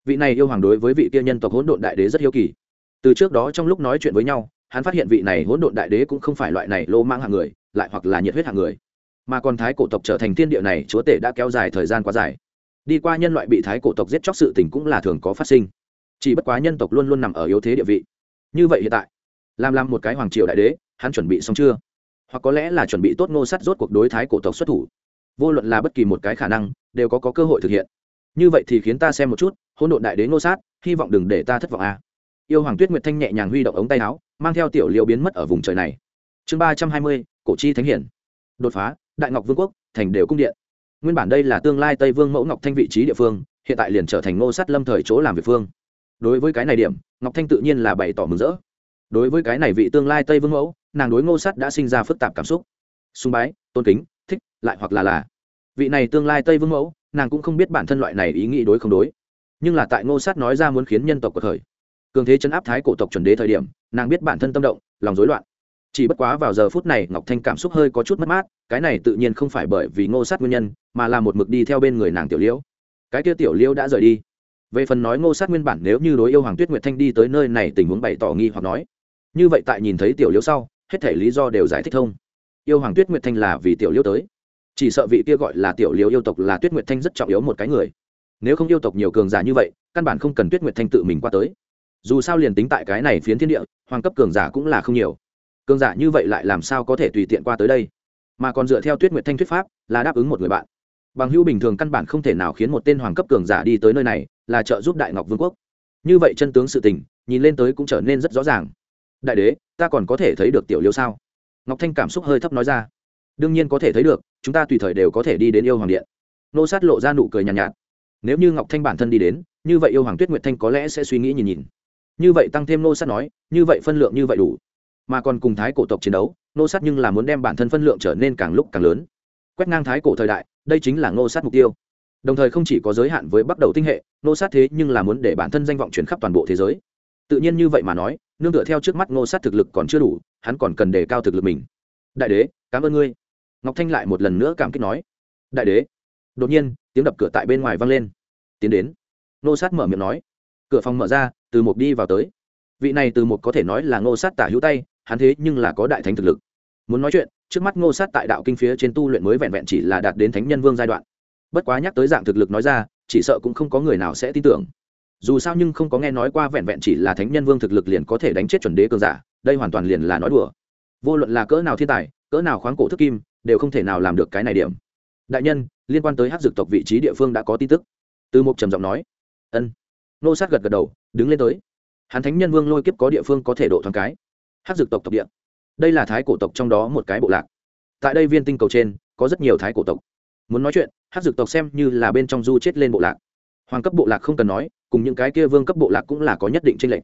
Vị này yêu hoàng đối với vị kia nhân tộc hỗn độn đại đế rất hiếu kỳ. Từ trước đó trong lúc nói chuyện với nhau, hắn phát hiện vị này hỗn độn đại đế cũng không phải loại này lô mang hạng người, lại hoặc là nhiệt huyết hạng người. Mà còn thái cổ tộc trở thành thiên địa này, chúa tể đã kéo dài thời gian quá dài. Đi qua nhân loại bị thái cổ tộc giết chóc sự tình cũng là thường có phát sinh. Chỉ bất quá nhân tộc luôn luôn nằm ở yếu thế địa vị. Như vậy hiện tại, làm làm một cái hoàng triều đại đế hắn chuẩn bị xong chưa? Hoặc có lẽ là chuẩn bị tốt ngô sắt rốt cuộc đối thái cổ tộc xuất thủ. Vô luận là bất kỳ một cái khả năng đều có, có cơ hội thực hiện. Như vậy thì khiến ta xem một chút hôn độn đại đế ngô sát hy vọng đừng để ta thất vọng a. À. yêu hoàng tuyết nguyệt thanh nhẹ nhàng huy động ống tay áo mang theo tiểu liệu biến mất ở vùng trời này. Chương ba trăm hai mươi cổ chi thánh hiển. Đột phá đại ngọc vương quốc thành đều cung điện. Nguyên bản đây là tương lai tây vương mẫu ngọc thanh vị trí địa phương hiện tại liền trở thành ngô sát lâm thời chỗ làm việc phương. Đối với cái này điểm ngọc thanh tự nhiên là bày tỏ mừng rỡ. Đối với cái này vị tương lai tây vương mẫu nàng đối ngô sát đã sinh ra phức tạp cảm xúc. Sùng bái, tôn kính, thích, lại hoặc là là. Vị này tương lai tây vương mẫu, nàng cũng không biết bản thân loại này ý nghĩ đối không đối. Nhưng là tại ngô sát nói ra muốn khiến nhân tộc của thời, cường thế chấn áp thái cổ tộc chuẩn đế thời điểm, nàng biết bản thân tâm động, lòng rối loạn. Chỉ bất quá vào giờ phút này, ngọc thanh cảm xúc hơi có chút mất mát, cái này tự nhiên không phải bởi vì ngô sát nguyên nhân, mà là một mực đi theo bên người nàng tiểu liễu. Cái kia tiểu liễu đã rời đi. Về phần nói ngô sát nguyên bản nếu như đối yêu hoàng tuyết nguyệt thanh đi tới nơi này tình huống bày tỏ nghi hoặc nói. Như vậy tại nhìn thấy tiểu liễu sau hết thể lý do đều giải thích thông. Yêu hoàng tuyết nguyệt thanh là vì tiểu liêu tới. Chỉ sợ vị kia gọi là tiểu liêu yêu tộc là tuyết nguyệt thanh rất trọng yếu một cái người. Nếu không yêu tộc nhiều cường giả như vậy, căn bản không cần tuyết nguyệt thanh tự mình qua tới. Dù sao liền tính tại cái này phiến thiên địa, hoàng cấp cường giả cũng là không nhiều. Cường giả như vậy lại làm sao có thể tùy tiện qua tới đây? Mà còn dựa theo tuyết nguyệt thanh thuyết pháp, là đáp ứng một người bạn. Bằng hữu bình thường căn bản không thể nào khiến một tên hoàng cấp cường giả đi tới nơi này, là trợ giúp đại ngọc vương quốc. Như vậy chân tướng sự tình, nhìn lên tới cũng trở nên rất rõ ràng đại đế ta còn có thể thấy được tiểu liêu sao? Ngọc thanh cảm xúc hơi thấp nói ra. Đương nhiên có thể thấy được chúng ta tùy thời đều có thể đi đến yêu hoàng điện. Nô sát lộ ra nụ cười nhàn nhạt, nhạt. Nếu như ngọc thanh bản thân đi đến như vậy yêu hoàng tuyết nguyệt thanh có lẽ sẽ suy nghĩ nhìn nhìn. Như vậy tăng thêm nô sát nói như vậy phân lượng như vậy đủ. Mà còn cùng thái cổ tộc chiến đấu nô sát nhưng là muốn đem bản thân phân lượng trở nên càng lúc càng lớn. Quét ngang thái cổ thời đại đây chính là nô sát mục tiêu. Đồng thời không chỉ có giới hạn với bắt đầu tinh hệ nô sát thế nhưng là muốn để bản thân danh vọng chuyển khắp toàn bộ thế giới tự nhiên như vậy mà nói, nương tựa theo trước mắt Ngô sát thực lực còn chưa đủ, hắn còn cần đề cao thực lực mình. Đại đế, cảm ơn ngươi. Ngọc thanh lại một lần nữa cảm kích nói. Đại đế. Đột nhiên, tiếng đập cửa tại bên ngoài vang lên. Tiến đến. Ngô sát mở miệng nói. Cửa phòng mở ra, từ một đi vào tới. Vị này từ một có thể nói là ngô sát tả hữu tay, hắn thế nhưng là có đại thánh thực lực. Muốn nói chuyện, trước mắt ngô sát tại đạo kinh phía trên tu luyện mới vẹn vẹn chỉ là đạt đến thánh nhân vương giai đoạn. Bất quá nhắc tới dạng thực lực nói ra, chỉ sợ cũng không có người nào sẽ tin tưởng dù sao nhưng không có nghe nói qua vẹn vẹn chỉ là thánh nhân vương thực lực liền có thể đánh chết chuẩn đế cường giả, đây hoàn toàn liền là nói đùa. Vô luận là cỡ nào thiên tài, cỡ nào khoáng cổ thức kim, đều không thể nào làm được cái này điểm. Đại nhân, liên quan tới hát dược tộc vị trí địa phương đã có tin tức. Từ mục trầm giọng nói. Ân. Nô sát gật gật đầu, đứng lên tới. Hắn thánh nhân vương lôi kiếp có địa phương có thể độ thoáng cái. Hát dược tộc tộc địa. Đây là thái cổ tộc trong đó một cái bộ lạc. Tại đây viên tinh cầu trên, có rất nhiều thái cổ tộc. Muốn nói chuyện hát dược tộc xem như là bên trong du chết lên bộ lạc. Hoàng cấp bộ lạc không cần nói cùng những cái kia vương cấp bộ lạc cũng là có nhất định tranh lệch.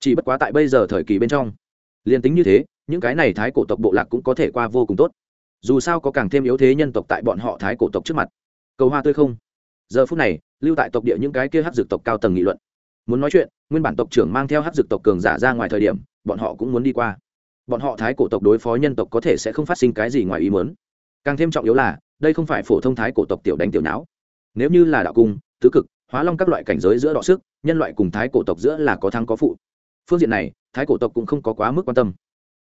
Chỉ bất quá tại bây giờ thời kỳ bên trong, liền tính như thế, những cái này thái cổ tộc bộ lạc cũng có thể qua vô cùng tốt. Dù sao có càng thêm yếu thế nhân tộc tại bọn họ thái cổ tộc trước mặt. Cầu hoa tươi không? Giờ phút này, lưu tại tộc địa những cái kia hát dược tộc cao tầng nghị luận. Muốn nói chuyện, nguyên bản tộc trưởng mang theo hát dược tộc cường giả ra ngoài thời điểm, bọn họ cũng muốn đi qua. Bọn họ thái cổ tộc đối phó nhân tộc có thể sẽ không phát sinh cái gì ngoài ý muốn. Càng thêm trọng yếu là, đây không phải phổ thông thái cổ tộc tiểu đánh tiểu não nếu như là đạo cung, tứ cực hóa long các loại cảnh giới giữa đọ sức, nhân loại cùng thái cổ tộc giữa là có thắng có phụ. Phương diện này, thái cổ tộc cũng không có quá mức quan tâm.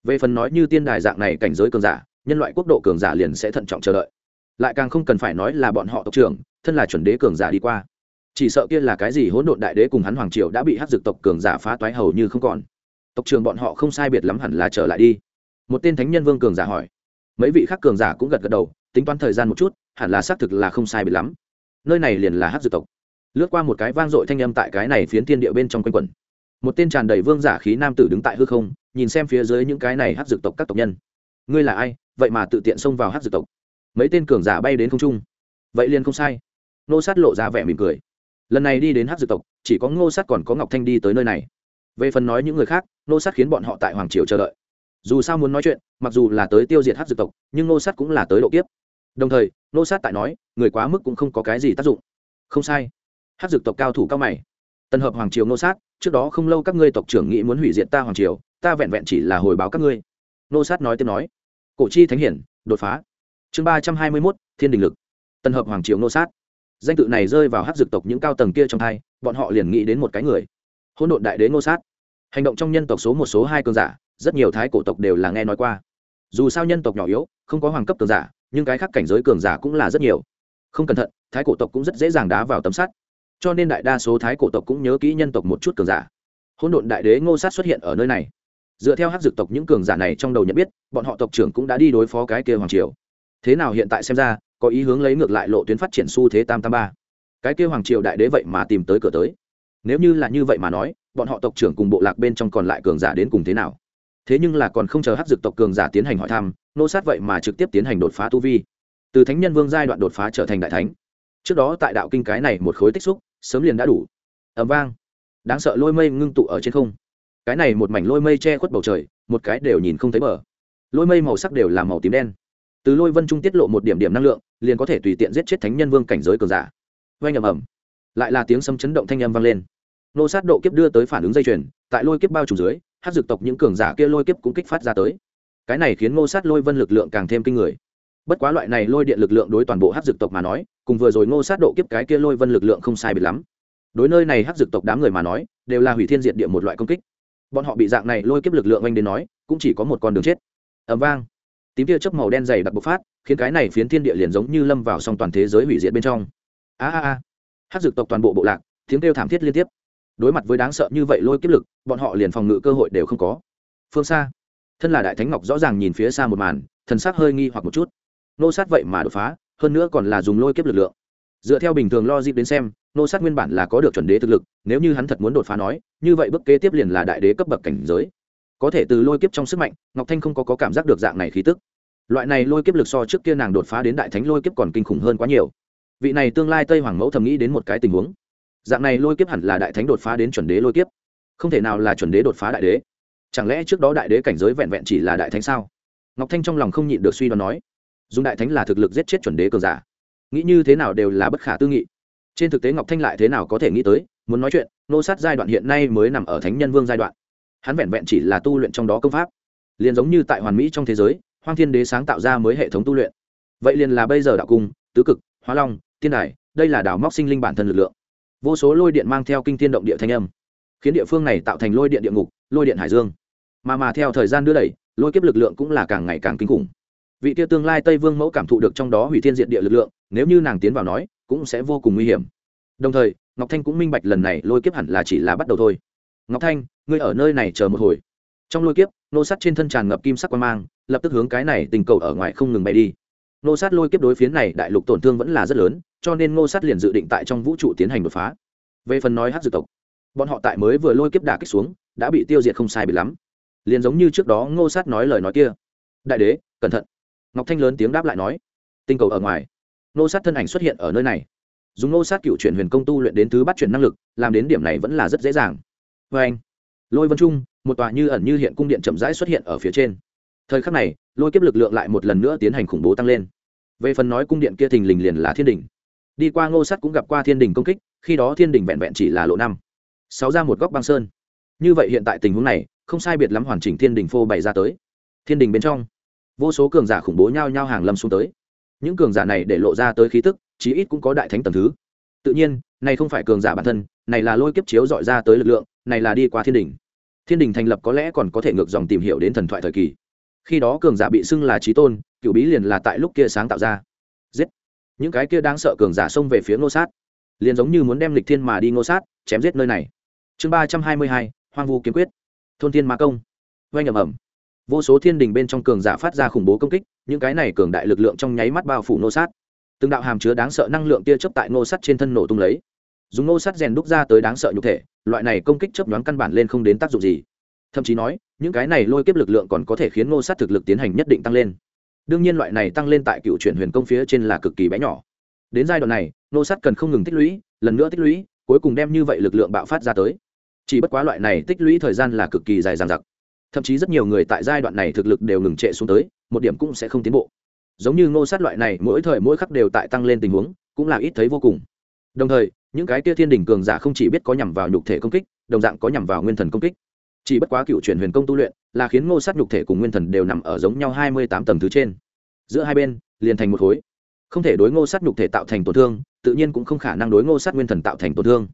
Về phần nói như tiên đài dạng này cảnh giới cường giả, nhân loại quốc độ cường giả liền sẽ thận trọng chờ đợi. Lại càng không cần phải nói là bọn họ tộc trưởng, thân là chuẩn đế cường giả đi qua. Chỉ sợ kia là cái gì hỗn độn đại đế cùng hắn hoàng triều đã bị hát dực tộc cường giả phá toái hầu như không còn. Tộc trường bọn họ không sai biệt lắm hẳn là trở lại đi. Một tên thánh nhân vương cường giả hỏi. Mấy vị khác cường giả cũng gật gật đầu, tính toán thời gian một chút, hẳn là xác thực là không sai biệt lắm. Nơi này liền là hát dực tộc lướt qua một cái vang dội thanh âm tại cái này phiến thiên địa bên trong quanh quẩn. Một tên tràn đầy vương giả khí nam tử đứng tại hư không, nhìn xem phía dưới những cái này hát dược tộc các tộc nhân. Ngươi là ai? Vậy mà tự tiện xông vào hát dược tộc. Mấy tên cường giả bay đến không trung. Vậy liền không sai. Nô sát lộ ra vẻ mỉm cười. Lần này đi đến hát dược tộc, chỉ có ngô sát còn có ngọc thanh đi tới nơi này. Về phần nói những người khác, ngô sát khiến bọn họ tại hoàng triều chờ đợi. Dù sao muốn nói chuyện, mặc dù là tới tiêu diệt hát dược tộc, nhưng ngô sát cũng là tới độ kiếp. Đồng thời, ngô sát tại nói, người quá mức cũng không có cái gì tác dụng. Không sai hát dược tộc cao thủ cao mày. Tân hợp hoàng triều nô sát, trước đó không lâu các ngươi tộc trưởng nghĩ muốn hủy diệt ta hoàng triều, ta vẹn vẹn chỉ là hồi báo các ngươi. Nô sát nói tiếp nói. Cổ chi thánh hiển, đột phá. Chương ba trăm hai mươi mốt, thiên đình lực. Tân hợp hoàng triều nô sát. Danh tự này rơi vào hát dược tộc những cao tầng kia trong thai, bọn họ liền nghĩ đến một cái người. Hỗn độn đại đế nô sát. Hành động trong nhân tộc số một số hai cường giả, rất nhiều thái cổ tộc đều là nghe nói qua. Dù sao nhân tộc nhỏ yếu, không có hoàng cấp cường giả, nhưng cái khác cảnh giới cường giả cũng là rất nhiều. Không cẩn thận, thái cổ tộc cũng rất dễ dàng đá vào tấm sắt cho nên đại đa số thái cổ tộc cũng nhớ kỹ nhân tộc một chút cường giả. Hỗn độn đại đế ngô sát xuất hiện ở nơi này. Dựa theo hát dược tộc những cường giả này trong đầu nhận biết, bọn họ tộc trưởng cũng đã đi đối phó cái kia hoàng triều. Thế nào hiện tại xem ra, có ý hướng lấy ngược lại lộ tuyến phát triển xu thế tam tam ba. Cái kia hoàng triều đại đế vậy mà tìm tới cửa tới. Nếu như là như vậy mà nói, bọn họ tộc trưởng cùng bộ lạc bên trong còn lại cường giả đến cùng thế nào? Thế nhưng là còn không chờ hát dược tộc cường giả tiến hành hỏi thăm nô sát vậy mà trực tiếp tiến hành đột phá tu vi. Từ thánh nhân vương giai đoạn đột phá trở thành đại thánh. Trước đó tại đạo kinh cái này một khối tích xúc sớm liền đã đủ. Ẩm vang. Đáng sợ lôi mây ngưng tụ ở trên không. Cái này một mảnh lôi mây che khuất bầu trời, một cái đều nhìn không thấy bờ. Lôi mây màu sắc đều là màu tím đen. Từ lôi vân trung tiết lộ một điểm điểm năng lượng, liền có thể tùy tiện giết chết thánh nhân vương cảnh giới cường giả. Oanh ầm ầm. Lại là tiếng sấm chấn động thanh âm vang lên. Nô sát độ kiếp đưa tới phản ứng dây chuyền, tại lôi kiếp bao trùm dưới, hát dược tộc những cường giả kia lôi kiếp cũng kích phát ra tới. Cái này khiến ngô sát lôi vân lực lượng càng thêm kinh người bất quá loại này lôi điện lực lượng đối toàn bộ hát dược tộc mà nói, cùng vừa rồi ngô sát độ kiếp cái kia lôi vân lực lượng không sai biệt lắm. Đối nơi này hát dược tộc đám người mà nói, đều là hủy thiên diệt địa một loại công kích. Bọn họ bị dạng này lôi kiếp lực lượng anh đến nói, cũng chỉ có một con đường chết. Ẩm vang. Tím kia chớp màu đen dày đặc bộc phát, khiến cái này phiến thiên địa liền giống như lâm vào song toàn thế giới hủy diệt bên trong. A a a. Hát dược tộc toàn bộ bộ lạc, tiếng kêu thảm thiết liên tiếp. Đối mặt với đáng sợ như vậy lôi kiếp lực, bọn họ liền phòng ngự cơ hội đều không có. Phương xa. Thân là đại thánh ngọc rõ ràng nhìn phía xa một màn, thần sắc hơi nghi hoặc một chút nô sát vậy mà đột phá hơn nữa còn là dùng lôi kiếp lực lượng. Dựa theo bình thường lo dịp đến xem nô sát nguyên bản là có được chuẩn đế thực lực nếu như hắn thật muốn đột phá nói như vậy bước kế tiếp liền là đại đế cấp bậc cảnh giới. Có thể từ lôi kiếp trong sức mạnh ngọc thanh không có, có cảm giác được dạng này khí tức. Loại này lôi kiếp lực so trước kia nàng đột phá đến đại thánh lôi kiếp còn kinh khủng hơn quá nhiều. Vị này tương lai tây hoàng mẫu thầm nghĩ đến một cái tình huống. Dạng này lôi kiếp hẳn là đại thánh đột phá đến chuẩn đế lôi kiếp. Không thể nào là chuẩn đế đột phá đại đế. Chẳng lẽ trước đó đại đế cảnh giới vẹn vẹn chỉ là đại thánh sao? Ngọc thanh trong lòng không nhịn được suy đoán nói dùng đại thánh là thực lực giết chết chuẩn đế cường giả. Nghĩ như thế nào đều là bất khả tư nghị. Trên thực tế ngọc thanh lại thế nào có thể nghĩ tới, muốn nói chuyện, nô sát giai đoạn hiện nay mới nằm ở thánh nhân vương giai đoạn. Hắn vẹn vẹn chỉ là tu luyện trong đó công pháp. Liền giống như tại hoàn mỹ trong thế giới, hoang thiên đế sáng tạo ra mới hệ thống tu luyện. Vậy liền là bây giờ đạo cung, tứ cực, hóa long, tiên đài, đây là đảo móc sinh linh bản thân lực lượng. Vô số lôi điện mang theo kinh thiên động địa thanh âm, khiến địa phương này tạo thành lôi điện địa ngục, lôi điện hải dương. Mà mà theo thời gian đưa đẩy, lôi kiếp lực lượng cũng là càng ngày càng kinh khủng vị kia tương lai tây vương mẫu cảm thụ được trong đó hủy thiên diện địa lực lượng, nếu như nàng tiến vào nói, cũng sẽ vô cùng nguy hiểm. Đồng thời, ngọc thanh cũng minh bạch lần này lôi kiếp hẳn là chỉ là bắt đầu thôi. Ngọc thanh, ngươi ở nơi này chờ một hồi. Trong lôi kiếp, nô Sát trên thân tràn ngập kim sắc quan mang, lập tức hướng cái này tình cầu ở ngoài không ngừng bay đi. Nô sát lôi kiếp đối phiến này đại lục tổn thương vẫn là rất lớn, cho nên ngô sát liền dự định tại trong vũ trụ tiến hành đột phá. Về phần nói hát dược tộc, bọn họ tại mới vừa lôi kiếp đả kích xuống, đã bị tiêu diệt không sai bị lắm. Liền giống như trước đó ngô sát nói lời nói kia. Đại đế, cẩn thận ngọc thanh lớn tiếng đáp lại nói, tinh cầu ở ngoài. Ngô sát thân ảnh xuất hiện ở nơi này. Dùng ngô sát cựu chuyển huyền công tu luyện đến thứ bắt chuyển năng lực, làm đến điểm này vẫn là rất dễ dàng. Vê anh, lôi vân trung, một tòa như ẩn như hiện cung điện chậm rãi xuất hiện ở phía trên. Thời khắc này, lôi kiếp lực lượng lại một lần nữa tiến hành khủng bố tăng lên. Về phần nói cung điện kia thình lình liền là thiên đình đi qua ngô sắt cũng gặp qua thiên đình công kích, khi đó thiên đình vẹn vẹn chỉ là lộ năm. Sáu ra một góc băng sơn. Như vậy hiện tại tình huống này, không sai biệt lắm hoàn chỉnh thiên đình phô bày ra tới. Thiên đình bên trong vô số cường giả khủng bố nhao nhao hàng lâm xuống tới. Những cường giả này để lộ ra tới khí tức, chí ít cũng có đại thánh tầm thứ. Tự nhiên, này không phải cường giả bản thân, này là lôi kiếp chiếu dọi ra tới lực lượng, này là đi qua thiên đình. Thiên đình thành lập có lẽ còn có thể ngược dòng tìm hiểu đến thần thoại thời kỳ. Khi đó cường giả bị xưng là trí tôn, cựu bí liền là tại lúc kia sáng tạo ra. Giết! Những cái kia đáng sợ cường giả xông về phía ngô sát. Liền giống như muốn đem lịch thiên mà đi ngô sát, chém giết nơi này. Chương ba trăm hai mươi hai, hoang vu kiếm quyết. Thôn thiên ma công. Oanh ẩm ẩm vô số thiên đình bên trong cường giả phát ra khủng bố công kích, những cái này cường đại lực lượng trong nháy mắt bao phủ nô sát. Từng đạo hàm chứa đáng sợ năng lượng tia chấp tại nô sát trên thân nổ tung lấy. Dùng nô sát rèn đúc ra tới đáng sợ nhục thể, loại này công kích chấp nhoáng căn bản lên không đến tác dụng gì. Thậm chí nói, những cái này lôi kiếp lực lượng còn có thể khiến nô sát thực lực tiến hành nhất định tăng lên. Đương nhiên loại này tăng lên tại cựu chuyển huyền công phía trên là cực kỳ bé nhỏ. Đến giai đoạn này nô sát cần không ngừng tích lũy, lần nữa tích lũy, cuối cùng đem như vậy lực lượng bạo phát ra tới. Chỉ bất quá loại này tích lũy thời gian là cực kỳ dài dằng dặc thậm chí rất nhiều người tại giai đoạn này thực lực đều ngừng trệ xuống tới, một điểm cũng sẽ không tiến bộ. Giống như ngô sát loại này, mỗi thời mỗi khắc đều tại tăng lên tình huống, cũng là ít thấy vô cùng. Đồng thời, những cái tia thiên đình cường giả không chỉ biết có nhằm vào nhục thể công kích, đồng dạng có nhằm vào nguyên thần công kích. Chỉ bất quá cựu chuyển huyền công tu luyện, là khiến ngô sát nhục thể cùng nguyên thần đều nằm ở giống nhau hai mươi tám tầng thứ trên. Giữa hai bên, liền thành một khối. Không thể đối ngô sát nhục thể tạo thành tổn thương, tự nhiên cũng không khả năng đối ngô sát nguyên thần tạo thành tổn thương.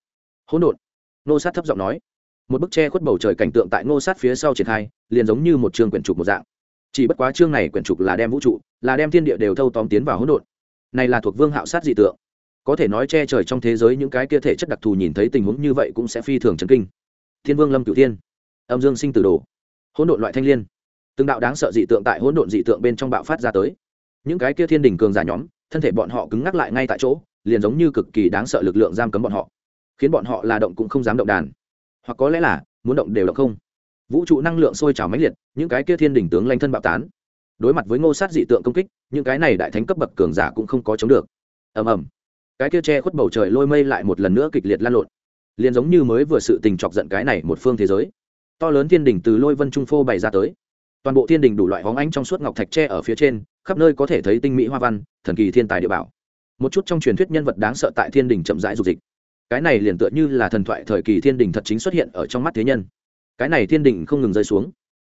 Hỗn độn. Ngô sát thấp giọng nói một bức tre khuất bầu trời cảnh tượng tại ngô sát phía sau triển khai, liền giống như một chương quyển trục một dạng. Chỉ bất quá chương này quyển trục là đem vũ trụ, là đem thiên địa đều thâu tóm tiến vào hỗn độn. Này là thuộc vương hạo sát dị tượng. Có thể nói che trời trong thế giới những cái kia thể chất đặc thù nhìn thấy tình huống như vậy cũng sẽ phi thường chấn kinh. Thiên vương lâm cửu thiên, âm dương sinh tử đồ, hỗn độn loại thanh liên. Từng đạo đáng sợ dị tượng tại hỗn độn dị tượng bên trong bạo phát ra tới. Những cái kia thiên đình cường giả nhóm, thân thể bọn họ cứng ngắc lại ngay tại chỗ, liền giống như cực kỳ đáng sợ lực lượng giam cấm bọn họ. Khiến bọn họ là động cũng không dám động đàn hoặc có lẽ là muốn động đều động không. Vũ trụ năng lượng sôi trào mãnh liệt, những cái kia thiên đỉnh tướng lanh thân bạo tán. Đối mặt với ngô sát dị tượng công kích, những cái này đại thánh cấp bậc cường giả cũng không có chống được. Ầm ầm. Cái kia che khuất bầu trời lôi mây lại một lần nữa kịch liệt lan lộn. Liền giống như mới vừa sự tình chọc giận cái này một phương thế giới. To lớn thiên đỉnh từ lôi vân trung phô bày ra tới. Toàn bộ thiên đỉnh đủ loại hóng ánh trong suốt ngọc thạch tre ở phía trên, khắp nơi có thể thấy tinh mỹ hoa văn, thần kỳ thiên tài địa bảo. Một chút trong truyền thuyết nhân vật đáng sợ tại thiên đỉnh chậm rãi dục dịch cái này liền tựa như là thần thoại thời kỳ thiên đình thật chính xuất hiện ở trong mắt thế nhân. Cái này thiên đình không ngừng rơi xuống.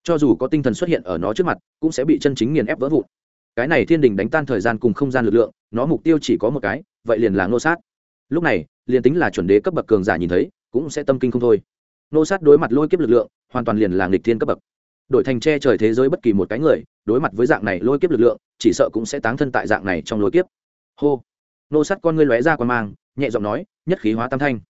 Cho dù có tinh thần xuất hiện ở nó trước mặt, cũng sẽ bị chân chính nghiền ép vỡ vụn. Cái này thiên đình đánh tan thời gian cùng không gian lực lượng, nó mục tiêu chỉ có một cái, vậy liền là nô sát. Lúc này, liền tính là chuẩn đế cấp bậc cường giả nhìn thấy, cũng sẽ tâm kinh không thôi. Nô sát đối mặt lôi kiếp lực lượng, hoàn toàn liền là nghịch thiên cấp bậc. Đổi thành che trời thế giới bất kỳ một cái người, đối mặt với dạng này lôi kiếp lực lượng, chỉ sợ cũng sẽ táng thân tại dạng này trong lôi kiếp. Hô. Nô sát con ngươi lóe ra quan mang nhẹ giọng nói, nhất khí hóa tam thanh.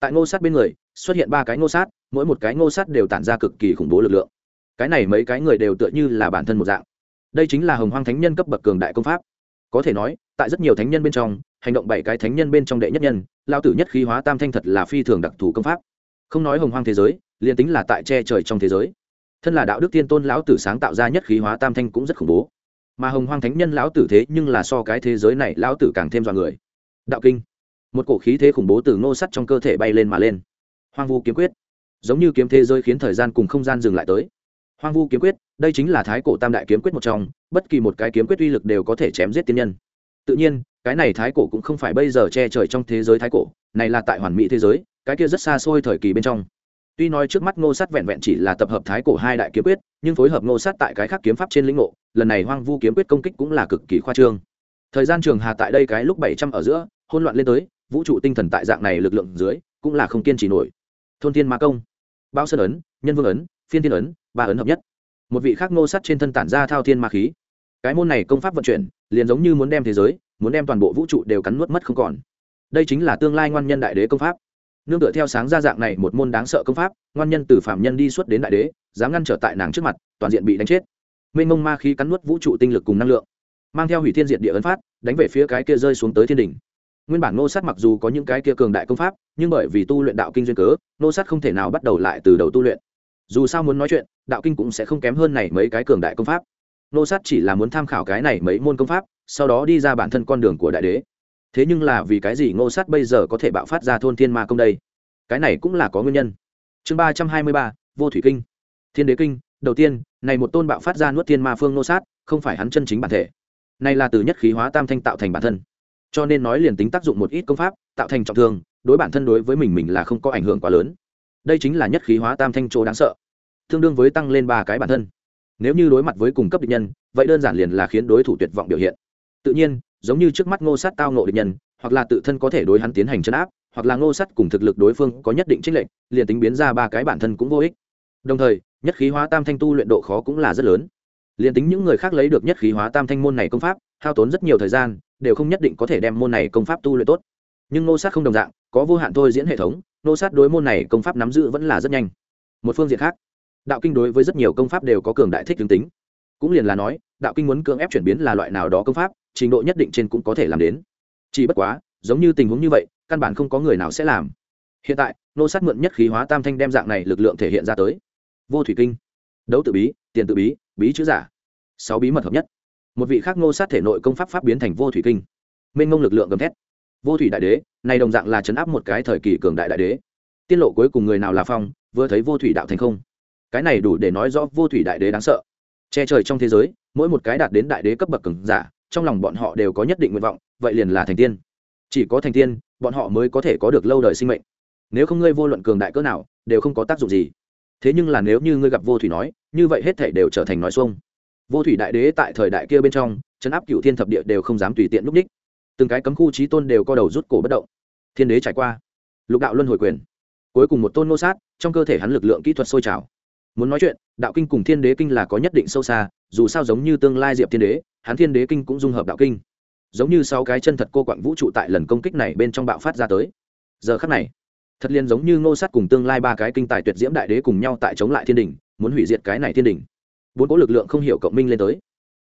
Tại ngô sát bên người, xuất hiện ba cái ngô sát, mỗi một cái ngô sát đều tản ra cực kỳ khủng bố lực lượng. Cái này mấy cái người đều tựa như là bản thân một dạng. Đây chính là hồng hoang thánh nhân cấp bậc cường đại công pháp. Có thể nói, tại rất nhiều thánh nhân bên trong, hành động bảy cái thánh nhân bên trong đệ nhất nhân lao tử nhất khí hóa tam thanh thật là phi thường đặc thù công pháp. Không nói hồng hoang thế giới, liền tính là tại che trời trong thế giới. Thân là đạo đức tiên tôn lão tử sáng tạo ra nhất khí hóa tam thanh cũng rất khủng bố. Mà hồng hoang thánh nhân lão tử thế nhưng là so cái thế giới này lão tử càng thêm dọa người. Đạo kinh một cổ khí thế khủng bố từ ngô sắt trong cơ thể bay lên mà lên. Hoang vu kiếm quyết. Giống như kiếm thế giới khiến thời gian cùng không gian dừng lại tới. Hoang vu kiếm quyết, đây chính là thái cổ tam đại kiếm quyết một trong, bất kỳ một cái kiếm quyết uy lực đều có thể chém giết tiên nhân. Tự nhiên, cái này thái cổ cũng không phải bây giờ che trời trong thế giới thái cổ, này là tại hoàn mỹ thế giới, cái kia rất xa xôi thời kỳ bên trong. Tuy nói trước mắt ngô sát vẹn vẹn chỉ là tập hợp thái cổ hai đại kiếm quyết, nhưng phối hợp ngô sát tại cái khác kiếm pháp trên lĩnh ngộ, lần này hoang vu kiếm quyết công kích cũng là cực kỳ khoa trương. Thời gian trường hà tại đây cái lúc bảy trăm ở giữa hôn loạn lên tới vũ trụ tinh thần tại dạng này lực lượng dưới, cũng là không kiên trì nổi. Thôn thiên ma công, bao sơn ấn, nhân vương ấn, phiên thiên ấn, ba ấn hợp nhất. Một vị khác ngô sắt trên thân tản ra thao thiên ma khí. Cái môn này công pháp vận chuyển, liền giống như muốn đem thế giới, muốn đem toàn bộ vũ trụ đều cắn nuốt mất không còn. Đây chính là tương lai ngoan nhân đại đế công pháp. Nương tựa theo sáng ra dạng này một môn đáng sợ công pháp, ngoan nhân từ phạm nhân đi xuất đến đại đế, dám ngăn trở tại nàng trước mặt, toàn diện bị đánh chết. Mênh mông ma khí cắn nuốt vũ trụ tinh lực cùng năng lượng, mang theo hủy thiên diện địa ấn phát, đánh về phía cái kia rơi xuống tới thiên đỉnh nguyên bản nô sát mặc dù có những cái kia cường đại công pháp, nhưng bởi vì tu luyện đạo kinh duyên cớ, nô sát không thể nào bắt đầu lại từ đầu tu luyện. Dù sao muốn nói chuyện, đạo kinh cũng sẽ không kém hơn này mấy cái cường đại công pháp. Nô sát chỉ là muốn tham khảo cái này mấy môn công pháp, sau đó đi ra bản thân con đường của đại đế. Thế nhưng là vì cái gì ngô sát bây giờ có thể bạo phát ra thôn thiên ma công đây? Cái này cũng là có nguyên nhân. Chương ba trăm hai mươi ba, vô thủy kinh. Thiên đế kinh, đầu tiên, này một tôn bạo phát ra nuốt thiên ma phương nô sát, không phải hắn chân chính bản thể. Này là từ nhất khí hóa tam thanh tạo thành bản thân cho nên nói liền tính tác dụng một ít công pháp, tạo thành trọng thương, đối bản thân đối với mình mình là không có ảnh hưởng quá lớn. Đây chính là nhất khí hóa tam thanh chỗ đáng sợ. Tương đương với tăng lên ba cái bản thân. Nếu như đối mặt với cùng cấp địch nhân, vậy đơn giản liền là khiến đối thủ tuyệt vọng biểu hiện. Tự nhiên, giống như trước mắt ngô sát tao nộ địch nhân, hoặc là tự thân có thể đối hắn tiến hành chấn áp, hoặc là ngô sát cùng thực lực đối phương có nhất định trích lệnh liền tính biến ra ba cái bản thân cũng vô ích. Đồng thời, nhất khí hóa tam thanh tu luyện độ khó cũng là rất lớn. Liền tính những người khác lấy được nhất khí hóa tam thanh môn này công pháp, hao tốn rất nhiều thời gian đều không nhất định có thể đem môn này công pháp tu luyện tốt. Nhưng nô sát không đồng dạng, có vô hạn thôi diễn hệ thống nô sát đối môn này công pháp nắm giữ vẫn là rất nhanh. Một phương diện khác, đạo kinh đối với rất nhiều công pháp đều có cường đại thích tướng tính. Cũng liền là nói, đạo kinh muốn cưỡng ép chuyển biến là loại nào đó công pháp, trình độ nhất định trên cũng có thể làm đến. Chỉ bất quá, giống như tình huống như vậy, căn bản không có người nào sẽ làm. Hiện tại nô sát mượn nhất khí hóa tam thanh đem dạng này lực lượng thể hiện ra tới. Vô thủy kinh, đấu tự bí, tiền tự bí bí chữ giả, sáu bí mật hợp nhất một vị khác ngô sát thể nội công pháp pháp biến thành vô thủy kinh. Mênh mông lực lượng gầm thét. Vô thủy đại đế, này đồng dạng là chấn áp một cái thời kỳ cường đại đại đế. Tiết lộ cuối cùng người nào là phong, vừa thấy vô thủy đạo thành không? Cái này đủ để nói rõ vô thủy đại đế đáng sợ. Che trời trong thế giới, mỗi một cái đạt đến đại đế cấp bậc cường giả, trong lòng bọn họ đều có nhất định nguyện vọng, vậy liền là thành tiên. Chỉ có thành tiên, bọn họ mới có thể có được lâu đời sinh mệnh. Nếu không ngươi vô luận cường đại cỡ nào, đều không có tác dụng gì. Thế nhưng là nếu như ngươi gặp vô thủy nói, như vậy hết thể đều trở thành nói xuông vô thủy đại đế tại thời đại kia bên trong, chấn áp cựu thiên thập địa đều không dám tùy tiện núp ních từng cái cấm khu trí tôn đều co đầu rút cổ bất động. Thiên đế trải qua. Lục đạo luân hồi quyền. Cuối cùng một tôn nô sát, trong cơ thể hắn lực lượng kỹ thuật sôi trào. Muốn nói chuyện, đạo kinh cùng thiên đế kinh là có nhất định sâu xa, dù sao giống như tương lai diệp thiên đế, hắn thiên đế kinh cũng dung hợp đạo kinh. Giống như sáu cái chân thật cô quặng vũ trụ tại lần công kích này bên trong bạo phát ra tới. Giờ khắc này, thật liền giống như ngô sát cùng tương lai ba cái kinh tài tuyệt diễm đại đế cùng nhau tại chống lại thiên đình muốn hủy diệt cái này thiên đình bốn cỗ lực lượng không hiểu cộng minh lên tới.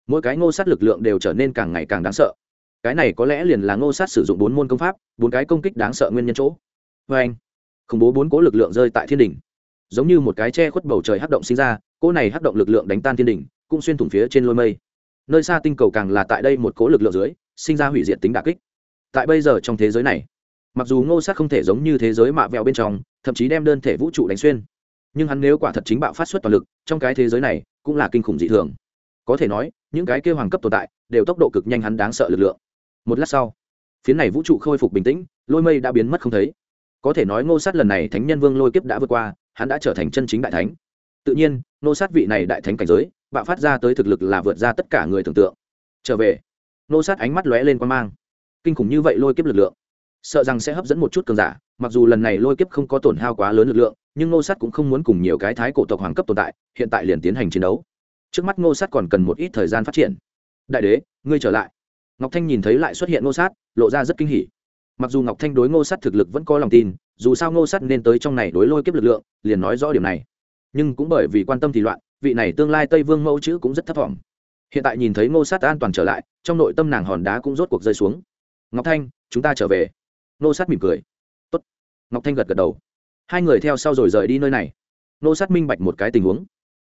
Mỗi cái ngô sát lực lượng đều trở nên càng ngày càng đáng sợ. Cái này có lẽ liền là ngô sát sử dụng bốn môn công pháp, bốn cái công kích đáng sợ nguyên nhân chỗ. Vê anh, khủng bố bốn cỗ lực lượng rơi tại thiên đình giống như một cái che khuất bầu trời hắc động sinh ra, cỗ này hắc động lực lượng đánh tan thiên đình cũng xuyên thủng phía trên lôi mây. Nơi xa tinh cầu càng là tại đây một cỗ lực lượng dưới, sinh ra hủy diệt tính đà kích. Tại bây giờ trong thế giới này, mặc dù ngô sát không thể giống như thế giới mạ vẹo bên trong, thậm chí đem đơn thể vũ trụ đánh xuyên nhưng hắn nếu quả thật chính bạo phát xuất toàn lực, trong cái thế giới này, cũng là kinh khủng dị thường. Có thể nói, những cái kêu hoàng cấp tồn tại, đều tốc độ cực nhanh hắn đáng sợ lực lượng. Một lát sau, phiến này vũ trụ khôi phục bình tĩnh, lôi mây đã biến mất không thấy. Có thể nói ngô sát lần này thánh nhân vương lôi kiếp đã vượt qua, hắn đã trở thành chân chính đại thánh. Tự nhiên, ngô sát vị này đại thánh cảnh giới, bạo phát ra tới thực lực là vượt ra tất cả người tưởng tượng. Trở về, ngô sát ánh mắt lóe lên quan mang. Kinh khủng như vậy lôi kiếp lực lượng sợ rằng sẽ hấp dẫn một chút cường giả, mặc dù lần này lôi kiếp không có tổn hao quá lớn lực lượng, nhưng ngô sát cũng không muốn cùng nhiều cái thái cổ tộc hoàng cấp tồn tại, hiện tại liền tiến hành chiến đấu. Trước mắt ngô sát còn cần một ít thời gian phát triển. Đại đế, ngươi trở lại. Ngọc thanh nhìn thấy lại xuất hiện ngô sát, lộ ra rất kinh hỉ. Mặc dù ngọc thanh đối ngô sát thực lực vẫn có lòng tin, dù sao ngô sát nên tới trong này đối lôi kiếp lực lượng, liền nói rõ điểm này. Nhưng cũng bởi vì quan tâm thì loạn, vị này tương lai tây vương mẫu chữ cũng rất thấp t hiện tại nhìn thấy ngô sát an toàn trở lại, trong nội tâm nàng hòn đá cũng rốt cuộc rơi xuống. Ngọc thanh, chúng ta trở về. Nô sát mỉm cười. Tốt. ngọc thanh gật gật đầu. Hai người theo sau rồi rời đi nơi này. Nô sát minh bạch một cái tình huống.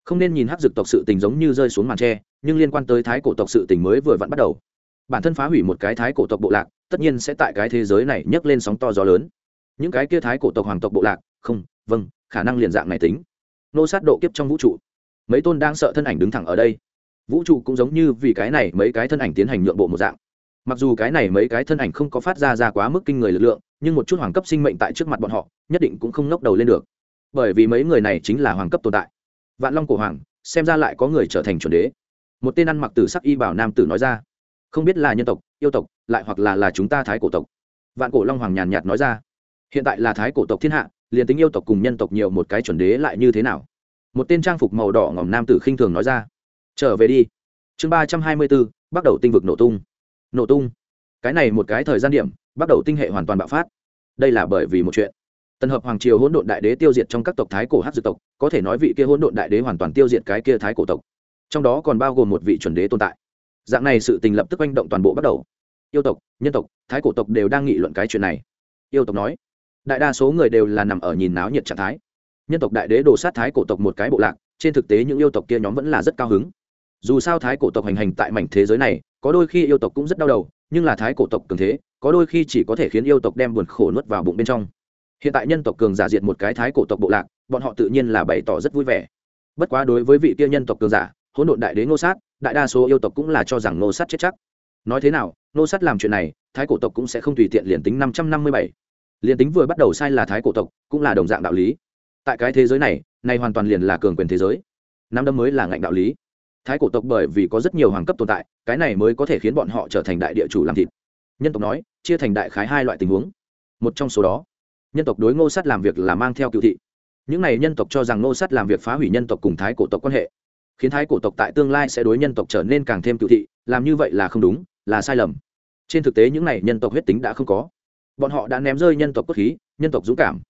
Không nên nhìn hắc dực tộc sự tình giống như rơi xuống màn tre, nhưng liên quan tới thái cổ tộc sự tình mới vừa vặn bắt đầu. Bản thân phá hủy một cái thái cổ tộc bộ lạc, tất nhiên sẽ tại cái thế giới này nhấc lên sóng to gió lớn. Những cái kia thái cổ tộc hoàng tộc bộ lạc, không vâng khả năng liền dạng này tính. Nô sát độ kiếp trong vũ trụ. Mấy tôn đang sợ thân ảnh đứng thẳng ở đây. Vũ trụ cũng giống như vì cái này mấy cái thân ảnh tiến hành nhượng bộ một dạng mặc dù cái này mấy cái thân ảnh không có phát ra ra quá mức kinh người lực lượng, nhưng một chút hoàng cấp sinh mệnh tại trước mặt bọn họ, nhất định cũng không ngóc đầu lên được. Bởi vì mấy người này chính là hoàng cấp tồn tại. Vạn long cổ hoàng, xem ra lại có người trở thành chuẩn đế. Một tên ăn mặc tử sắc y bảo nam tử nói ra. Không biết là nhân tộc, yêu tộc, lại hoặc là là chúng ta thái cổ tộc. Vạn cổ long hoàng nhàn nhạt nói ra. Hiện tại là thái cổ tộc thiên hạ, liền tính yêu tộc cùng nhân tộc nhiều một cái chuẩn đế lại như thế nào? Một tên trang phục màu đỏ ngỏm nam tử khinh thường nói ra. Trở về đi. Chương ba trăm hai mươi bốn, bắt đầu tinh vực nổ tung nổ tung. Cái này một cái thời gian điểm, bắt đầu tinh hệ hoàn toàn bạo phát. Đây là bởi vì một chuyện. Tần hợp hoàng triều hỗn độn đại đế tiêu diệt trong các tộc thái cổ hát dược tộc, có thể nói vị kia hỗn độn đại đế hoàn toàn tiêu diệt cái kia thái cổ tộc. Trong đó còn bao gồm một vị chuẩn đế tồn tại. Dạng này sự tình lập tức oanh động toàn bộ bắt đầu. Yêu tộc, nhân tộc, thái cổ tộc đều đang nghị luận cái chuyện này. Yêu tộc nói, đại đa số người đều là nằm ở nhìn náo nhiệt trạng thái. Nhân tộc đại đế đổ sát thái cổ tộc một cái bộ lạc, trên thực tế những yêu tộc kia nhóm vẫn là rất cao hứng dù sao thái cổ tộc hành hành tại mảnh thế giới này, có đôi khi yêu tộc cũng rất đau đầu, nhưng là thái cổ tộc cường thế, có đôi khi chỉ có thể khiến yêu tộc đem buồn khổ nuốt vào bụng bên trong. Hiện tại nhân tộc cường giả diệt một cái thái cổ tộc bộ lạc, bọn họ tự nhiên là bày tỏ rất vui vẻ. Bất quá đối với vị kia nhân tộc cường giả, hỗn độn đại đế ngô sát, đại đa số yêu tộc cũng là cho rằng ngô sát chết chắc. Nói thế nào, ngô sát làm chuyện này, thái cổ tộc cũng sẽ không tùy tiện liền tính năm trăm năm mươi bảy. Liền tính vừa bắt đầu sai là thái cổ tộc, cũng là đồng dạng đạo lý. Tại cái thế giới này này hoàn toàn liền là cường quyền thế giới. Năm đâm mới là ngạnh đạo lý thái cổ tộc bởi vì có rất nhiều hoàng cấp tồn tại, cái này mới có thể khiến bọn họ trở thành đại địa chủ làm thịt. Nhân tộc nói, chia thành đại khái hai loại tình huống. Một trong số đó, nhân tộc đối ngô sát làm việc là mang theo cựu thị. Những này nhân tộc cho rằng ngô sát làm việc phá hủy nhân tộc cùng thái cổ tộc quan hệ, khiến thái cổ tộc tại tương lai sẽ đối nhân tộc trở nên càng thêm cựu thị, làm như vậy là không đúng, là sai lầm. Trên thực tế những này nhân tộc huyết tính đã không có. Bọn họ đã ném rơi nhân tộc cốt khí, nhân tộc dũng cảm.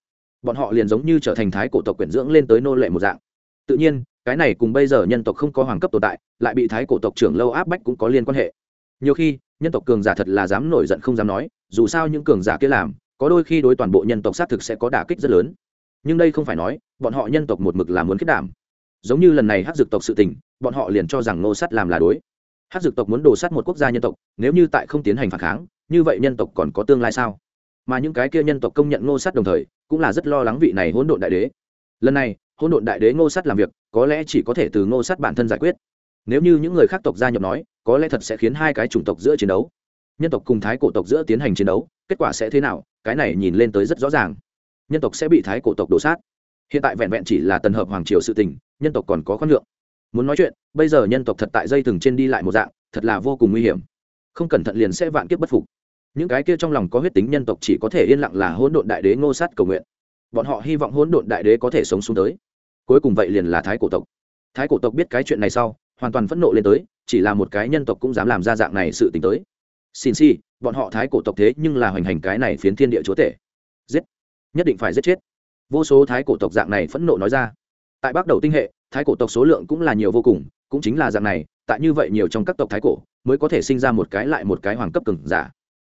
Bọn họ liền giống như trở thành thái cổ tộc quyển dưỡng lên tới nô lệ một dạng. Tự nhiên cái này cùng bây giờ nhân tộc không có hoàng cấp tồn tại, lại bị thái cổ tộc trưởng lâu áp bách cũng có liên quan hệ. Nhiều khi, nhân tộc cường giả thật là dám nổi giận không dám nói, dù sao những cường giả kia làm, có đôi khi đối toàn bộ nhân tộc xác thực sẽ có đả kích rất lớn. Nhưng đây không phải nói, bọn họ nhân tộc một mực là muốn kết đảm. Giống như lần này hát dược tộc sự tình, bọn họ liền cho rằng nô sắt làm là đối. Hát dược tộc muốn đổ sắt một quốc gia nhân tộc, nếu như tại không tiến hành phản kháng, như vậy nhân tộc còn có tương lai sao? Mà những cái kia nhân tộc công nhận ngô sắt đồng thời, cũng là rất lo lắng vị này hỗn độn đại đế. Lần này hỗn độn đại đế ngô sắt làm việc, có lẽ chỉ có thể từ ngô sắt bản thân giải quyết. Nếu như những người khác tộc gia nhập nói, có lẽ thật sẽ khiến hai cái chủng tộc giữa chiến đấu, nhân tộc cùng thái cổ tộc giữa tiến hành chiến đấu, kết quả sẽ thế nào, cái này nhìn lên tới rất rõ ràng. Nhân tộc sẽ bị thái cổ tộc đổ sát. Hiện tại vẹn vẹn chỉ là tần hợp hoàng triều sự tình, nhân tộc còn có khoan lượng muốn nói chuyện, bây giờ nhân tộc thật tại dây thừng trên đi lại một dạng, thật là vô cùng nguy hiểm. Không cẩn thận liền sẽ vạn kiếp bất phục. Những cái kia trong lòng có huyết tính nhân tộc chỉ có thể yên lặng là hỗn độn đại đế ngô sát cầu nguyện. Bọn họ hy vọng hỗn độn đại đế có thể sống xuống tới cuối cùng vậy liền là thái cổ tộc. Thái cổ tộc biết cái chuyện này sau, hoàn toàn phẫn nộ lên tới, chỉ là một cái nhân tộc cũng dám làm ra dạng này sự t ì n h tới. Xin si bọn họ thái cổ tộc thế nhưng là hoành hành cái này phiến thiên địa chúa tể. Giết. Nhất định phải giết chết. Vô số thái cổ tộc dạng này phẫn nộ nói ra. Tại bắc đầu tinh hệ, thái cổ tộc số lượng cũng là nhiều vô cùng, cũng chính là dạng này, tại như vậy nhiều trong các tộc thái cổ, mới có thể sinh ra một cái lại một cái hoàng cấp cừng giả.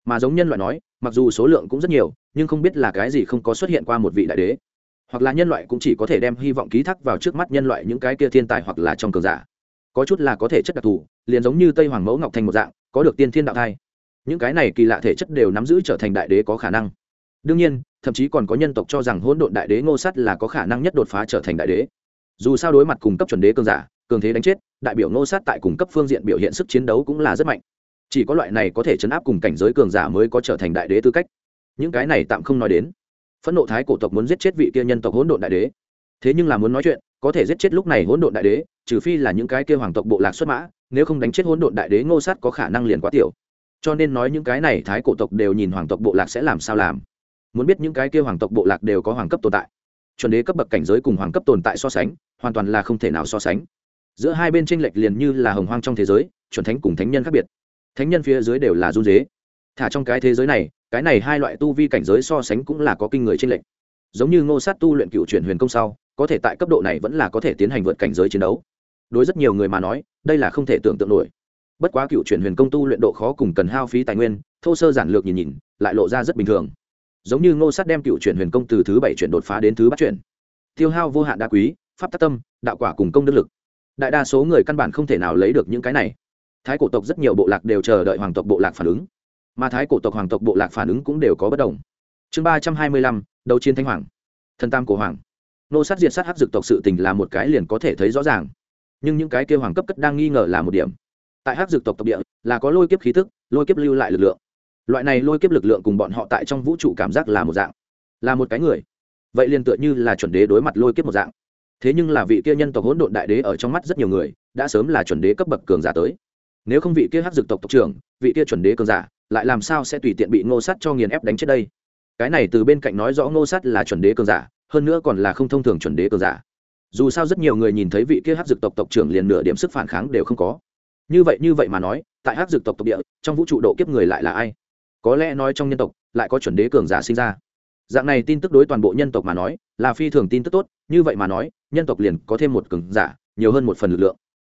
Mà giống nhân loại nói, mặc dù số lượng cũng rất nhiều, nhưng không biết là cái gì không có xuất hiện qua một vị đại đế hoặc là nhân loại cũng chỉ có thể đem hy vọng ký thác vào trước mắt nhân loại những cái kia thiên tài hoặc là trong cường giả. Có chút là có thể chất đặc thù, liền giống như tây hoàng mẫu ngọc thành một dạng, có được tiên thiên đạo thai. Những cái này kỳ lạ thể chất đều nắm giữ trở thành đại đế có khả năng. Đương nhiên, thậm chí còn có nhân tộc cho rằng hỗn độn đại đế ngô sắt là có khả năng nhất đột phá trở thành đại đế. Dù sao đối mặt cùng cấp chuẩn đế cường giả, cường thế đánh chết, đại biểu ngô sát tại cùng cấp phương diện biểu hiện sức chiến đấu cũng là rất mạnh. Chỉ có loại này có thể chấn áp cùng cảnh giới cường giả mới có trở thành đại đế tư cách. Những cái này tạm không nói đến phẫn nộ thái cổ tộc muốn giết chết vị kia nhân tộc hỗn độn đại đế. Thế nhưng là muốn nói chuyện, có thể giết chết lúc này hỗn độn đại đế, trừ phi là những cái kia hoàng tộc bộ lạc xuất mã, nếu không đánh chết hỗn độn đại đế ngô sát có khả năng liền quá tiểu. Cho nên nói những cái này thái cổ tộc đều nhìn hoàng tộc bộ lạc sẽ làm sao làm. Muốn biết những cái kia hoàng tộc bộ lạc đều có hoàng cấp tồn tại. Chuẩn đế cấp bậc cảnh giới cùng hoàng cấp tồn tại so sánh, hoàn toàn là không thể nào so sánh. Giữa hai bên tranh lệch liền như là hồng hoang trong thế giới, chuẩn thánh cùng thánh nhân khác biệt. Thánh nhân phía dưới đều là run dế thả trong cái thế giới này cái này hai loại tu vi cảnh giới so sánh cũng là có kinh người trên lệnh giống như ngô sát tu luyện cựu chuyển huyền công sau, có thể tại cấp độ này vẫn là có thể tiến hành vượt cảnh giới chiến đấu. Đối rất nhiều người mà nói, đây là không thể tưởng tượng nổi. Bất quá cựu chuyển huyền công tu luyện độ khó cùng cần hao phí tài nguyên, thô sơ giản lược nhìn nhìn, lại lộ ra rất bình thường. Giống như ngô sát đem cựu chuyển huyền công từ thứ bảy chuyển đột phá đến thứ bắt chuyển. Tiêu hao vô hạn đa quý, pháp tác tâm, đạo quả cùng công đức lực. Đại đa số người căn bản không thể nào lấy được những cái này. Thái cổ tộc rất nhiều bộ lạc đều chờ đợi hoàng tộc bộ lạc phản ứng mà thái cổ tộc hoàng tộc bộ lạc phản ứng cũng đều có bất đồng. Chương ba trăm hai mươi lăm, đấu chiến thanh hoàng. Thần tam cổ hoàng. Nô sát diệt sát hắc dực tộc sự tình là một cái liền có thể thấy rõ ràng. Nhưng những cái kêu hoàng cấp cất đang nghi ngờ là một điểm. Tại hắc dực tộc tộc địa, là có lôi kiếp khí tức, lôi kiếp lưu lại lực lượng. Loại này lôi kiếp lực lượng cùng bọn họ tại trong vũ trụ cảm giác là một dạng, là một cái người. Vậy liền tựa như là chuẩn đế đối mặt lôi kiếp một dạng. Thế nhưng là vị kia nhân tộc hỗn độn đại đế ở trong mắt rất nhiều người, đã sớm là chuẩn đế cấp bậc cường giả tới. Nếu không vị kia hắc dực tộc tộc trưởng, vị kia chuẩn đế cường giả lại làm sao sẽ tùy tiện bị ngô sắt cho nghiền ép đánh chết đây? Cái này từ bên cạnh nói rõ ngô sắt là chuẩn đế cường giả, hơn nữa còn là không thông thường chuẩn đế cường giả. Dù sao rất nhiều người nhìn thấy vị kia hát dược tộc tộc trưởng liền nửa điểm sức phản kháng đều không có. Như vậy như vậy mà nói, tại hát dược tộc tộc địa, trong vũ trụ độ kiếp người lại là ai? Có lẽ nói trong nhân tộc, lại có chuẩn đế cường giả sinh ra. Dạng này tin tức đối toàn bộ nhân tộc mà nói, là phi thường tin tức tốt, như vậy mà nói, nhân tộc liền có thêm một cường giả, nhiều hơn một phần lực lượng.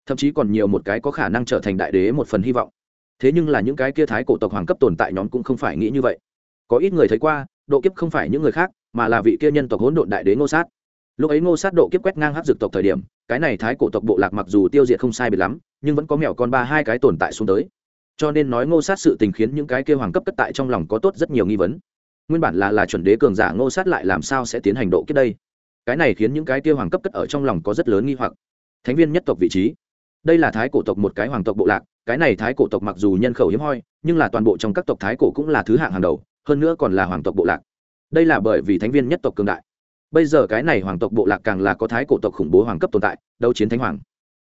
Thậm chí còn nhiều một cái có khả năng trở thành đại đế một phần hy vọng thế nhưng là những cái kia thái cổ tộc hoàng cấp tồn tại nhóm cũng không phải nghĩ như vậy. Có ít người thấy qua, độ kiếp không phải những người khác, mà là vị kia nhân tộc hỗn độn đại đế ngô sát. Lúc ấy ngô sát độ kiếp quét ngang hát dược tộc thời điểm, cái này thái cổ tộc bộ lạc mặc dù tiêu diệt không sai biệt lắm, nhưng vẫn có mèo con ba hai cái tồn tại xuống tới. Cho nên nói ngô sát sự tình khiến những cái kia hoàng cấp cất tại trong lòng có tốt rất nhiều nghi vấn. Nguyên bản là là chuẩn đế cường giả ngô sát lại làm sao sẽ tiến hành độ kiếp đây? Cái này khiến những cái kia hoàng cấp cất ở trong lòng có rất lớn nghi hoặc. Thánh viên nhất tộc vị trí. Đây là thái cổ tộc một cái hoàng tộc bộ lạc cái này thái cổ tộc mặc dù nhân khẩu hiếm hoi, nhưng là toàn bộ trong các tộc thái cổ cũng là thứ hạng hàng đầu, hơn nữa còn là hoàng tộc bộ lạc. Đây là bởi vì thánh viên nhất tộc cường đại. Bây giờ cái này hoàng tộc bộ lạc càng là có thái cổ tộc khủng bố hoàng cấp tồn tại, đấu chiến thánh hoàng.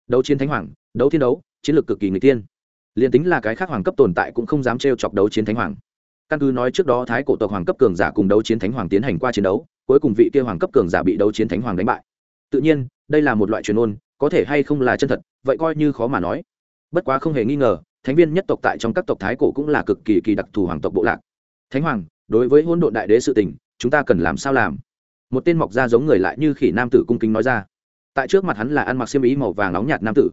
Đấu chiến thánh hoàng, đấu thiên đấu, chiến lược cực kỳ người tiên liền tính là cái khác hoàng cấp tồn tại cũng không dám trêu chọc đấu chiến thánh hoàng. Căn cứ nói trước đó thái cổ tộc hoàng cấp cường giả cùng đấu chiến thánh hoàng tiến hành qua chiến đấu, cuối cùng vị kia hoàng cấp cường giả bị đấu chiến thánh hoàng đánh bại. Tự nhiên, đây là một loại truyền ôn, có thể hay không là chân thật, vậy coi như khó mà nói bất quá không hề nghi ngờ, thánh viên nhất tộc tại trong các tộc thái cổ cũng là cực kỳ kỳ đặc thù hoàng tộc bộ lạc. Thánh hoàng, đối với hôn độn đại đế sự tình, chúng ta cần làm sao làm? Một tên mọc ra giống người lại như khỉ nam tử cung kính nói ra. Tại trước mặt hắn là ăn mặc xiêm ý màu vàng nóng nhạt nam tử.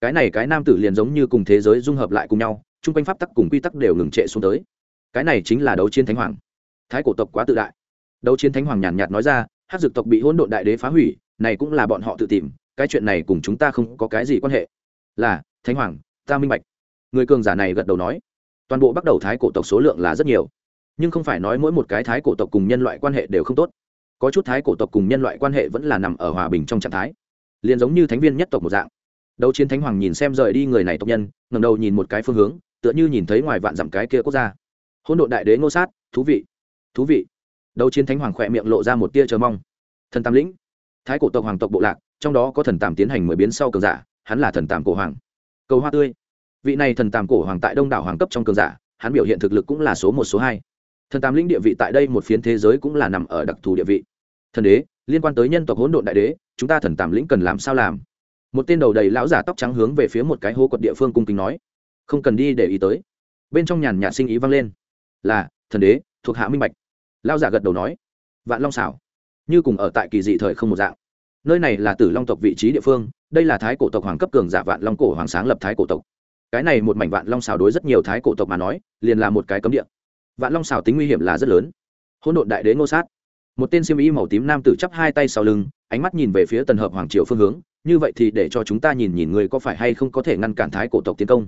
Cái này cái nam tử liền giống như cùng thế giới dung hợp lại cùng nhau, chung quanh pháp tắc cùng quy tắc đều ngừng trệ xuống tới. Cái này chính là đấu chiến thánh hoàng. Thái cổ tộc quá tự đại. Đấu chiến thánh hoàng nhàn nhạt nói ra hát dược tộc bị hỗn độn đại đế phá hủy, này cũng là bọn họ tự tìm, cái chuyện này cùng chúng ta không có cái gì quan hệ. Là thánh hoàng, ta minh bạch. Người cường giả này gật đầu nói, toàn bộ bắt đầu thái cổ tộc số lượng là rất nhiều, nhưng không phải nói mỗi một cái thái cổ tộc cùng nhân loại quan hệ đều không tốt. Có chút thái cổ tộc cùng nhân loại quan hệ vẫn là nằm ở hòa bình trong trạng thái, liền giống như thánh viên nhất tộc một dạng. Đấu chiến thánh hoàng nhìn xem rời đi người này tộc nhân ngầm đầu nhìn một cái phương hướng, tựa như nhìn thấy ngoài vạn dặm cái kia quốc gia. Hôn đội đại đế ngô sát, thú vị thú vị. Đấu chiến thánh hoàng khỏe miệng lộ ra một tia chờ mong. Thần tam lĩnh, thái cổ tộc hoàng tộc bộ lạc, trong đó có thần tàm tiến hành mười biến sau cường giả, hắn là thần tàm cổ hoàng cầu hoa tươi. Vị này thần tàm cổ hoàng tại đông đảo hoàng cấp trong cường giả, hắn biểu hiện thực lực cũng là số một, số hai. Thần tam lĩnh địa vị tại đây một phiến thế giới cũng là nằm ở đặc thù địa vị. Thần đế, liên quan tới nhân tộc hỗn độn đại đế, chúng ta thần tam lĩnh cần làm sao làm? Một tên đầu đầy lão giả tóc trắng hướng về phía một cái hố quật địa phương cung kính nói. Không cần đi để ý tới. Bên trong nhàn nhạt sinh ý vang lên. Là, thần đế, thuộc hạ minh bạch. Lão giả gật đầu nói. Vạn long xảo như cùng ở tại kỳ dị thời không một dạng. Nơi này là tử long tộc vị trí địa phương đây là thái cổ tộc hoàng cấp cường giả vạn long cổ hoàng sáng lập thái cổ tộc. Cái này một mảnh vạn long xào đối rất nhiều thái cổ tộc mà nói, liền là một cái cấm địa. Vạn long xào tính nguy hiểm là rất lớn. Hỗn độn đại đế ngô sát. Một tên siêu y màu tím nam tử chắp hai tay sau lưng, ánh mắt nhìn về phía tần hợp hoàng triều phương hướng, như vậy thì để cho chúng ta nhìn nhìn người có phải hay không có thể ngăn cản thái cổ tộc tiến công.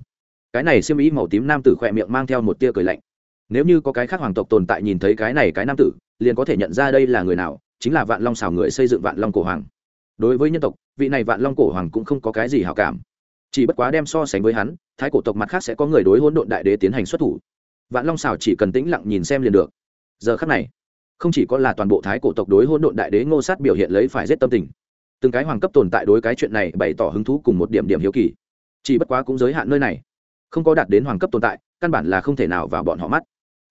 Cái này siêu y màu tím nam tử khỏe miệng mang theo một tia cười lạnh. Nếu như có cái khác hoàng tộc tồn tại nhìn thấy cái này cái nam tử, liền có thể nhận ra đây là người nào, chính là vạn long xào người xây dựng vạn long cổ hoàng đối với nhân tộc, vị này vạn long cổ hoàng cũng không có cái gì hảo cảm. Chỉ bất quá đem so sánh với hắn, thái cổ tộc mặt khác sẽ có người đối hỗn độn đại đế tiến hành xuất thủ. Vạn long xảo chỉ cần tĩnh lặng nhìn xem liền được. Giờ khắc này, không chỉ có là toàn bộ thái cổ tộc đối hỗn độn đại đế ngô sát biểu hiện lấy phải rét tâm tình. Từng cái hoàng cấp tồn tại đối cái chuyện này bày tỏ hứng thú cùng một điểm điểm hiếu kỳ. Chỉ bất quá cũng giới hạn nơi này. Không có đạt đến hoàng cấp tồn tại, căn bản là không thể nào vào bọn họ mắt.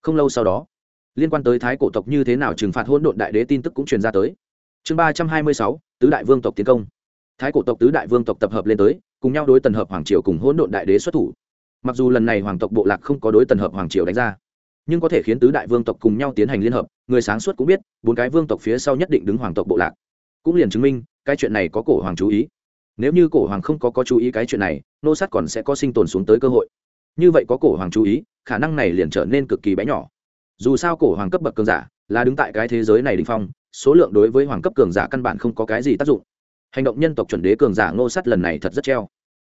Không lâu sau đó, liên quan tới thái cổ tộc như thế nào trừng phạt hỗn độn đại đế tin tức cũng truyền ra tới chương ba trăm hai mươi sáu, tứ đại vương tộc tiến công. Thái cổ tộc tứ đại vương tộc tập hợp lên tới, cùng nhau đối tần hợp hoàng triều cùng hỗn độn đại đế xuất thủ. Mặc dù lần này hoàng tộc bộ lạc không có đối tần hợp hoàng triều đánh ra, nhưng có thể khiến tứ đại vương tộc cùng nhau tiến hành liên hợp, người sáng suốt cũng biết, bốn cái vương tộc phía sau nhất định đứng hoàng tộc bộ lạc. Cũng liền chứng minh, cái chuyện này có cổ hoàng chú ý. Nếu như cổ hoàng không có có chú ý cái chuyện này, nô sát còn sẽ có sinh tồn xuống tới cơ hội. Như vậy có cổ hoàng chú ý, khả năng này liền trở nên cực kỳ bé nhỏ. Dù sao cổ hoàng cấp bậc cường giả là đứng tại cái thế giới này đình phong số lượng đối với hoàng cấp cường giả căn bản không có cái gì tác dụng. Hành động nhân tộc chuẩn đế cường giả ngô sắt lần này thật rất treo.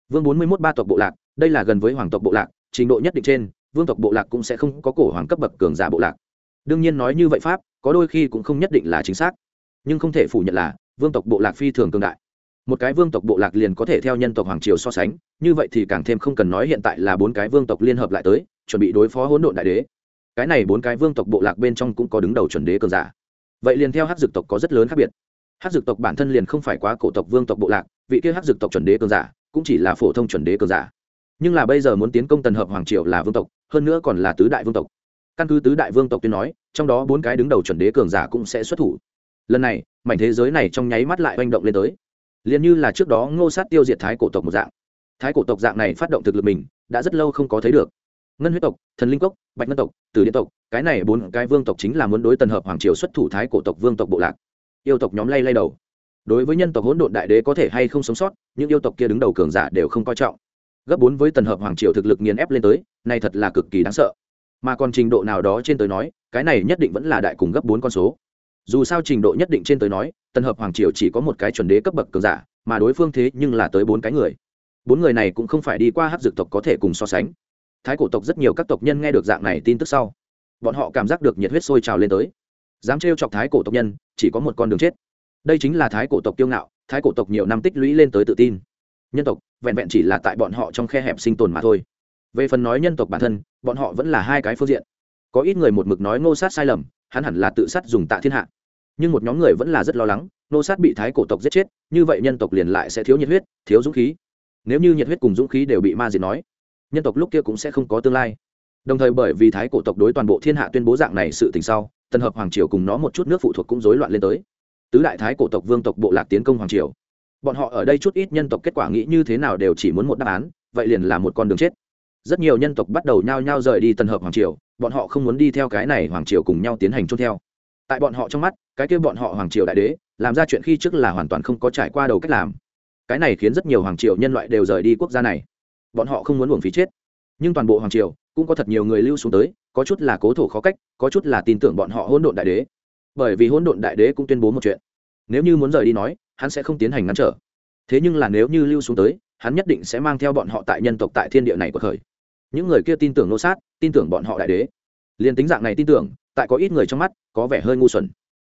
Vương bốn mươi mốt ba tộc bộ lạc, đây là gần với hoàng tộc bộ lạc, trình độ nhất định trên, vương tộc bộ lạc cũng sẽ không có cổ hoàng cấp bậc cường giả bộ lạc. Đương nhiên nói như vậy pháp, có đôi khi cũng không nhất định là chính xác. Nhưng không thể phủ nhận là, vương tộc bộ lạc phi thường cường đại. Một cái vương tộc bộ lạc liền có thể theo nhân tộc hoàng triều so sánh, như vậy thì càng thêm không cần nói hiện tại là bốn cái vương tộc liên hợp lại tới, chuẩn bị đối phó hỗn độn đại đế. Cái này bốn cái vương tộc bộ lạc bên trong cũng có đứng đầu chuẩn đế cường giả vậy liền theo hát dược tộc có rất lớn khác biệt. Hát dược tộc bản thân liền không phải quá cổ tộc vương tộc bộ lạc, vị kia hát dược tộc chuẩn đế cường giả cũng chỉ là phổ thông chuẩn đế cường giả. Nhưng là bây giờ muốn tiến công tần hợp hoàng triều là vương tộc, hơn nữa còn là tứ đại vương tộc. Căn cứ tứ đại vương tộc tuyên nói, trong đó bốn cái đứng đầu chuẩn đế cường giả cũng sẽ xuất thủ. Lần này, mảnh thế giới này trong nháy mắt lại oanh động lên tới. Liền như là trước đó ngô sát tiêu diệt thái cổ tộc một dạng. Thái cổ tộc dạng này phát động thực lực mình, đã rất lâu không có thấy được ngân huyết tộc, thần linh cốc, bạch ngân tộc từ điện tộc, cái này bốn cái vương tộc chính là muốn đối tần hợp hoàng triều xuất thủ thái cổ tộc vương tộc bộ lạc. Yêu tộc nhóm lay lay đầu. Đối với nhân tộc hỗn độn đại đế có thể hay không sống sót, những yêu tộc kia đứng đầu cường giả đều không coi trọng. Gấp bốn với tần hợp hoàng triều thực lực nghiền ép lên tới, này thật là cực kỳ đáng sợ. Mà còn trình độ nào đó trên tới nói, cái này nhất định vẫn là đại cùng gấp bốn con số. Dù sao trình độ nhất định trên tới nói, tần hợp hoàng triều chỉ có một cái chuẩn đế cấp bậc cường giả, mà đối phương thế nhưng là tới bốn cái người. Bốn người này cũng không phải đi qua hát dược tộc có thể cùng so sánh thái cổ tộc rất nhiều các tộc nhân nghe được dạng này tin tức sau, bọn họ cảm giác được nhiệt huyết sôi trào lên tới. Dám trêu chọc thái cổ tộc nhân, chỉ có một con đường chết. Đây chính là thái cổ tộc kiêu ngạo, thái cổ tộc nhiều năm tích lũy lên tới tự tin. Nhân tộc, vẹn vẹn chỉ là tại bọn họ trong khe hẹp sinh tồn mà thôi. Về phần nói nhân tộc bản thân, bọn họ vẫn là hai cái phương diện. Có ít người một mực nói ngô sát sai lầm, hắn hẳn là tự sát dùng tạ thiên hạ. Nhưng một nhóm người vẫn là rất lo lắng, ngô sát bị thái cổ tộc giết chết, như vậy nhân tộc liền lại sẽ thiếu nhiệt huyết, thiếu dũng khí. Nếu như nhiệt huyết cùng dũng khí đều bị ma diệt nói nhân tộc lúc kia cũng sẽ không có tương lai. Đồng thời bởi vì thái cổ tộc đối toàn bộ thiên hạ tuyên bố dạng này sự tình sau tân hợp hoàng triều cùng nó một chút nước phụ thuộc cũng rối loạn lên tới. Tứ đại thái cổ tộc vương tộc bộ lạc tiến công hoàng triều. Bọn họ ở đây chút ít nhân tộc kết quả nghĩ như thế nào đều chỉ muốn một đáp án, vậy liền là một con đường chết. Rất nhiều nhân tộc bắt đầu nhao nhao rời đi tân hợp hoàng triều, bọn họ không muốn đi theo cái này hoàng triều cùng nhau tiến hành chôn theo. Tại bọn họ trong mắt, cái kia bọn họ hoàng triều đại đế, làm ra chuyện khi trước là hoàn toàn không có trải qua đầu cách làm. Cái này khiến rất nhiều hoàng triều nhân loại đều rời đi quốc gia này bọn họ không muốn buồn phí chết. Nhưng toàn bộ hoàng triều cũng có thật nhiều người lưu xuống tới, có chút là cố thổ khó cách, có chút là tin tưởng bọn họ hỗn độn đại đế. Bởi vì hỗn độn đại đế cũng tuyên bố một chuyện. Nếu như muốn rời đi nói, hắn sẽ không tiến hành ngăn trở. Thế nhưng là nếu như lưu xuống tới, hắn nhất định sẽ mang theo bọn họ tại nhân tộc tại thiên địa này của khởi những người kia tin tưởng nô sát, tin tưởng bọn họ đại đế. Liền tính dạng này tin tưởng, tại có ít người trong mắt, có vẻ hơi ngu xuẩn.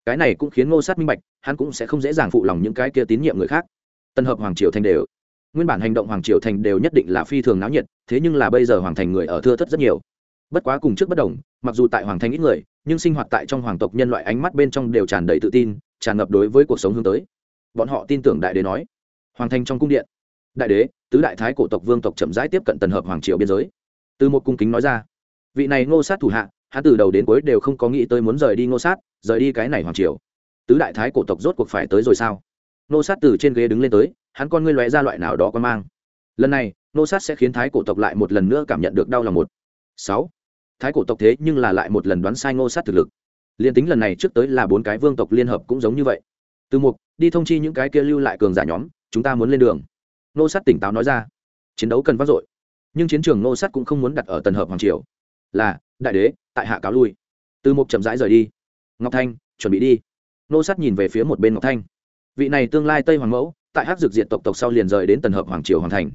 Cái này cũng khiến ngô sát minh bạch, hắn cũng sẽ không dễ dàng phụ lòng những cái kia tín nhiệm người khác. Tân hợp hoàng triều thành đều nguyên bản hành động hoàng triều thành đều nhất định là phi thường náo nhiệt, thế nhưng là bây giờ hoàng thành người ở thưa thất rất nhiều. Bất quá cùng trước bất đồng, mặc dù tại hoàng thành ít người, nhưng sinh hoạt tại trong hoàng tộc nhân loại ánh mắt bên trong đều tràn đầy tự tin, tràn ngập đối với cuộc sống hướng tới. Bọn họ tin tưởng đại đế nói, hoàng thành trong cung điện, đại đế, tứ đại thái cổ tộc vương tộc chậm rãi tiếp cận tần hợp hoàng triều biên giới. Từ một cung kính nói ra. Vị này ngô sát thủ hạ, hắn từ đầu đến cuối đều không có nghĩ tới muốn rời đi ngô sát, rời đi cái này hoàng triều. Tứ đại thái cổ tộc rốt cuộc phải tới rồi sao? Ngô sát từ trên ghế đứng lên tới hắn con ngươi lóe ra loại nào đó có mang. Lần này, nô sát sẽ khiến thái cổ tộc lại một lần nữa cảm nhận được đau lòng một. Sáu. Thái cổ tộc thế nhưng là lại một lần đoán sai ngô sát thực lực. Liên tính lần này trước tới là bốn cái vương tộc liên hợp cũng giống như vậy. Từ mục, đi thông chi những cái kia lưu lại cường giả nhóm, chúng ta muốn lên đường. Nô sát tỉnh táo nói ra. Chiến đấu cần vác dội. Nhưng chiến trường nô sát cũng không muốn đặt ở tần hợp hoàng triều. Là, đại đế, tại hạ cáo lui. Từ mục chậm rãi rời đi. Ngọc thanh, chuẩn bị đi. Nô sát nhìn về phía một bên ngọc thanh. Vị này tương lai tây hoàng mẫu tại hát dược diện tộc tộc sau liền rời đến tần hợp hoàng triều hoàng thành.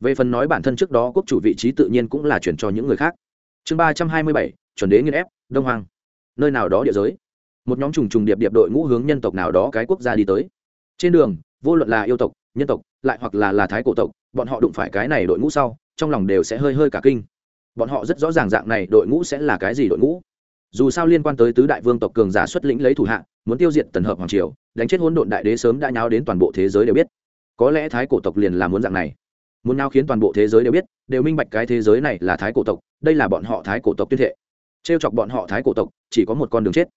Về phần nói bản thân trước đó quốc chủ vị trí tự nhiên cũng là chuyển cho những người khác. Chương ba trăm hai mươi bảy, chuẩn đế nghiên ép, đông hoàng nơi nào đó địa giới. Một nhóm trùng trùng điệp điệp đội ngũ hướng nhân tộc nào đó cái quốc gia đi tới. Trên đường, vô luận là yêu tộc, nhân tộc, lại hoặc là là thái cổ tộc, bọn họ đụng phải cái này đội ngũ sau, trong lòng đều sẽ hơi hơi cả kinh. Bọn họ rất rõ ràng dạng này đội ngũ sẽ là cái gì đội ngũ dù sao liên quan tới tứ đại vương tộc cường giả xuất lĩnh lấy thủ hạ, muốn tiêu diệt tần hợp hoàng triều, đánh chết hỗn độn đại đế sớm đã nháo đến toàn bộ thế giới đều biết. Có lẽ thái cổ tộc liền là muốn dạng này. Muốn nào khiến toàn bộ thế giới đều biết, đều minh bạch cái thế giới này là thái cổ tộc, đây là bọn họ thái cổ tộc tuyên thệ. Trêu chọc bọn họ thái cổ tộc, chỉ có một con đường chết.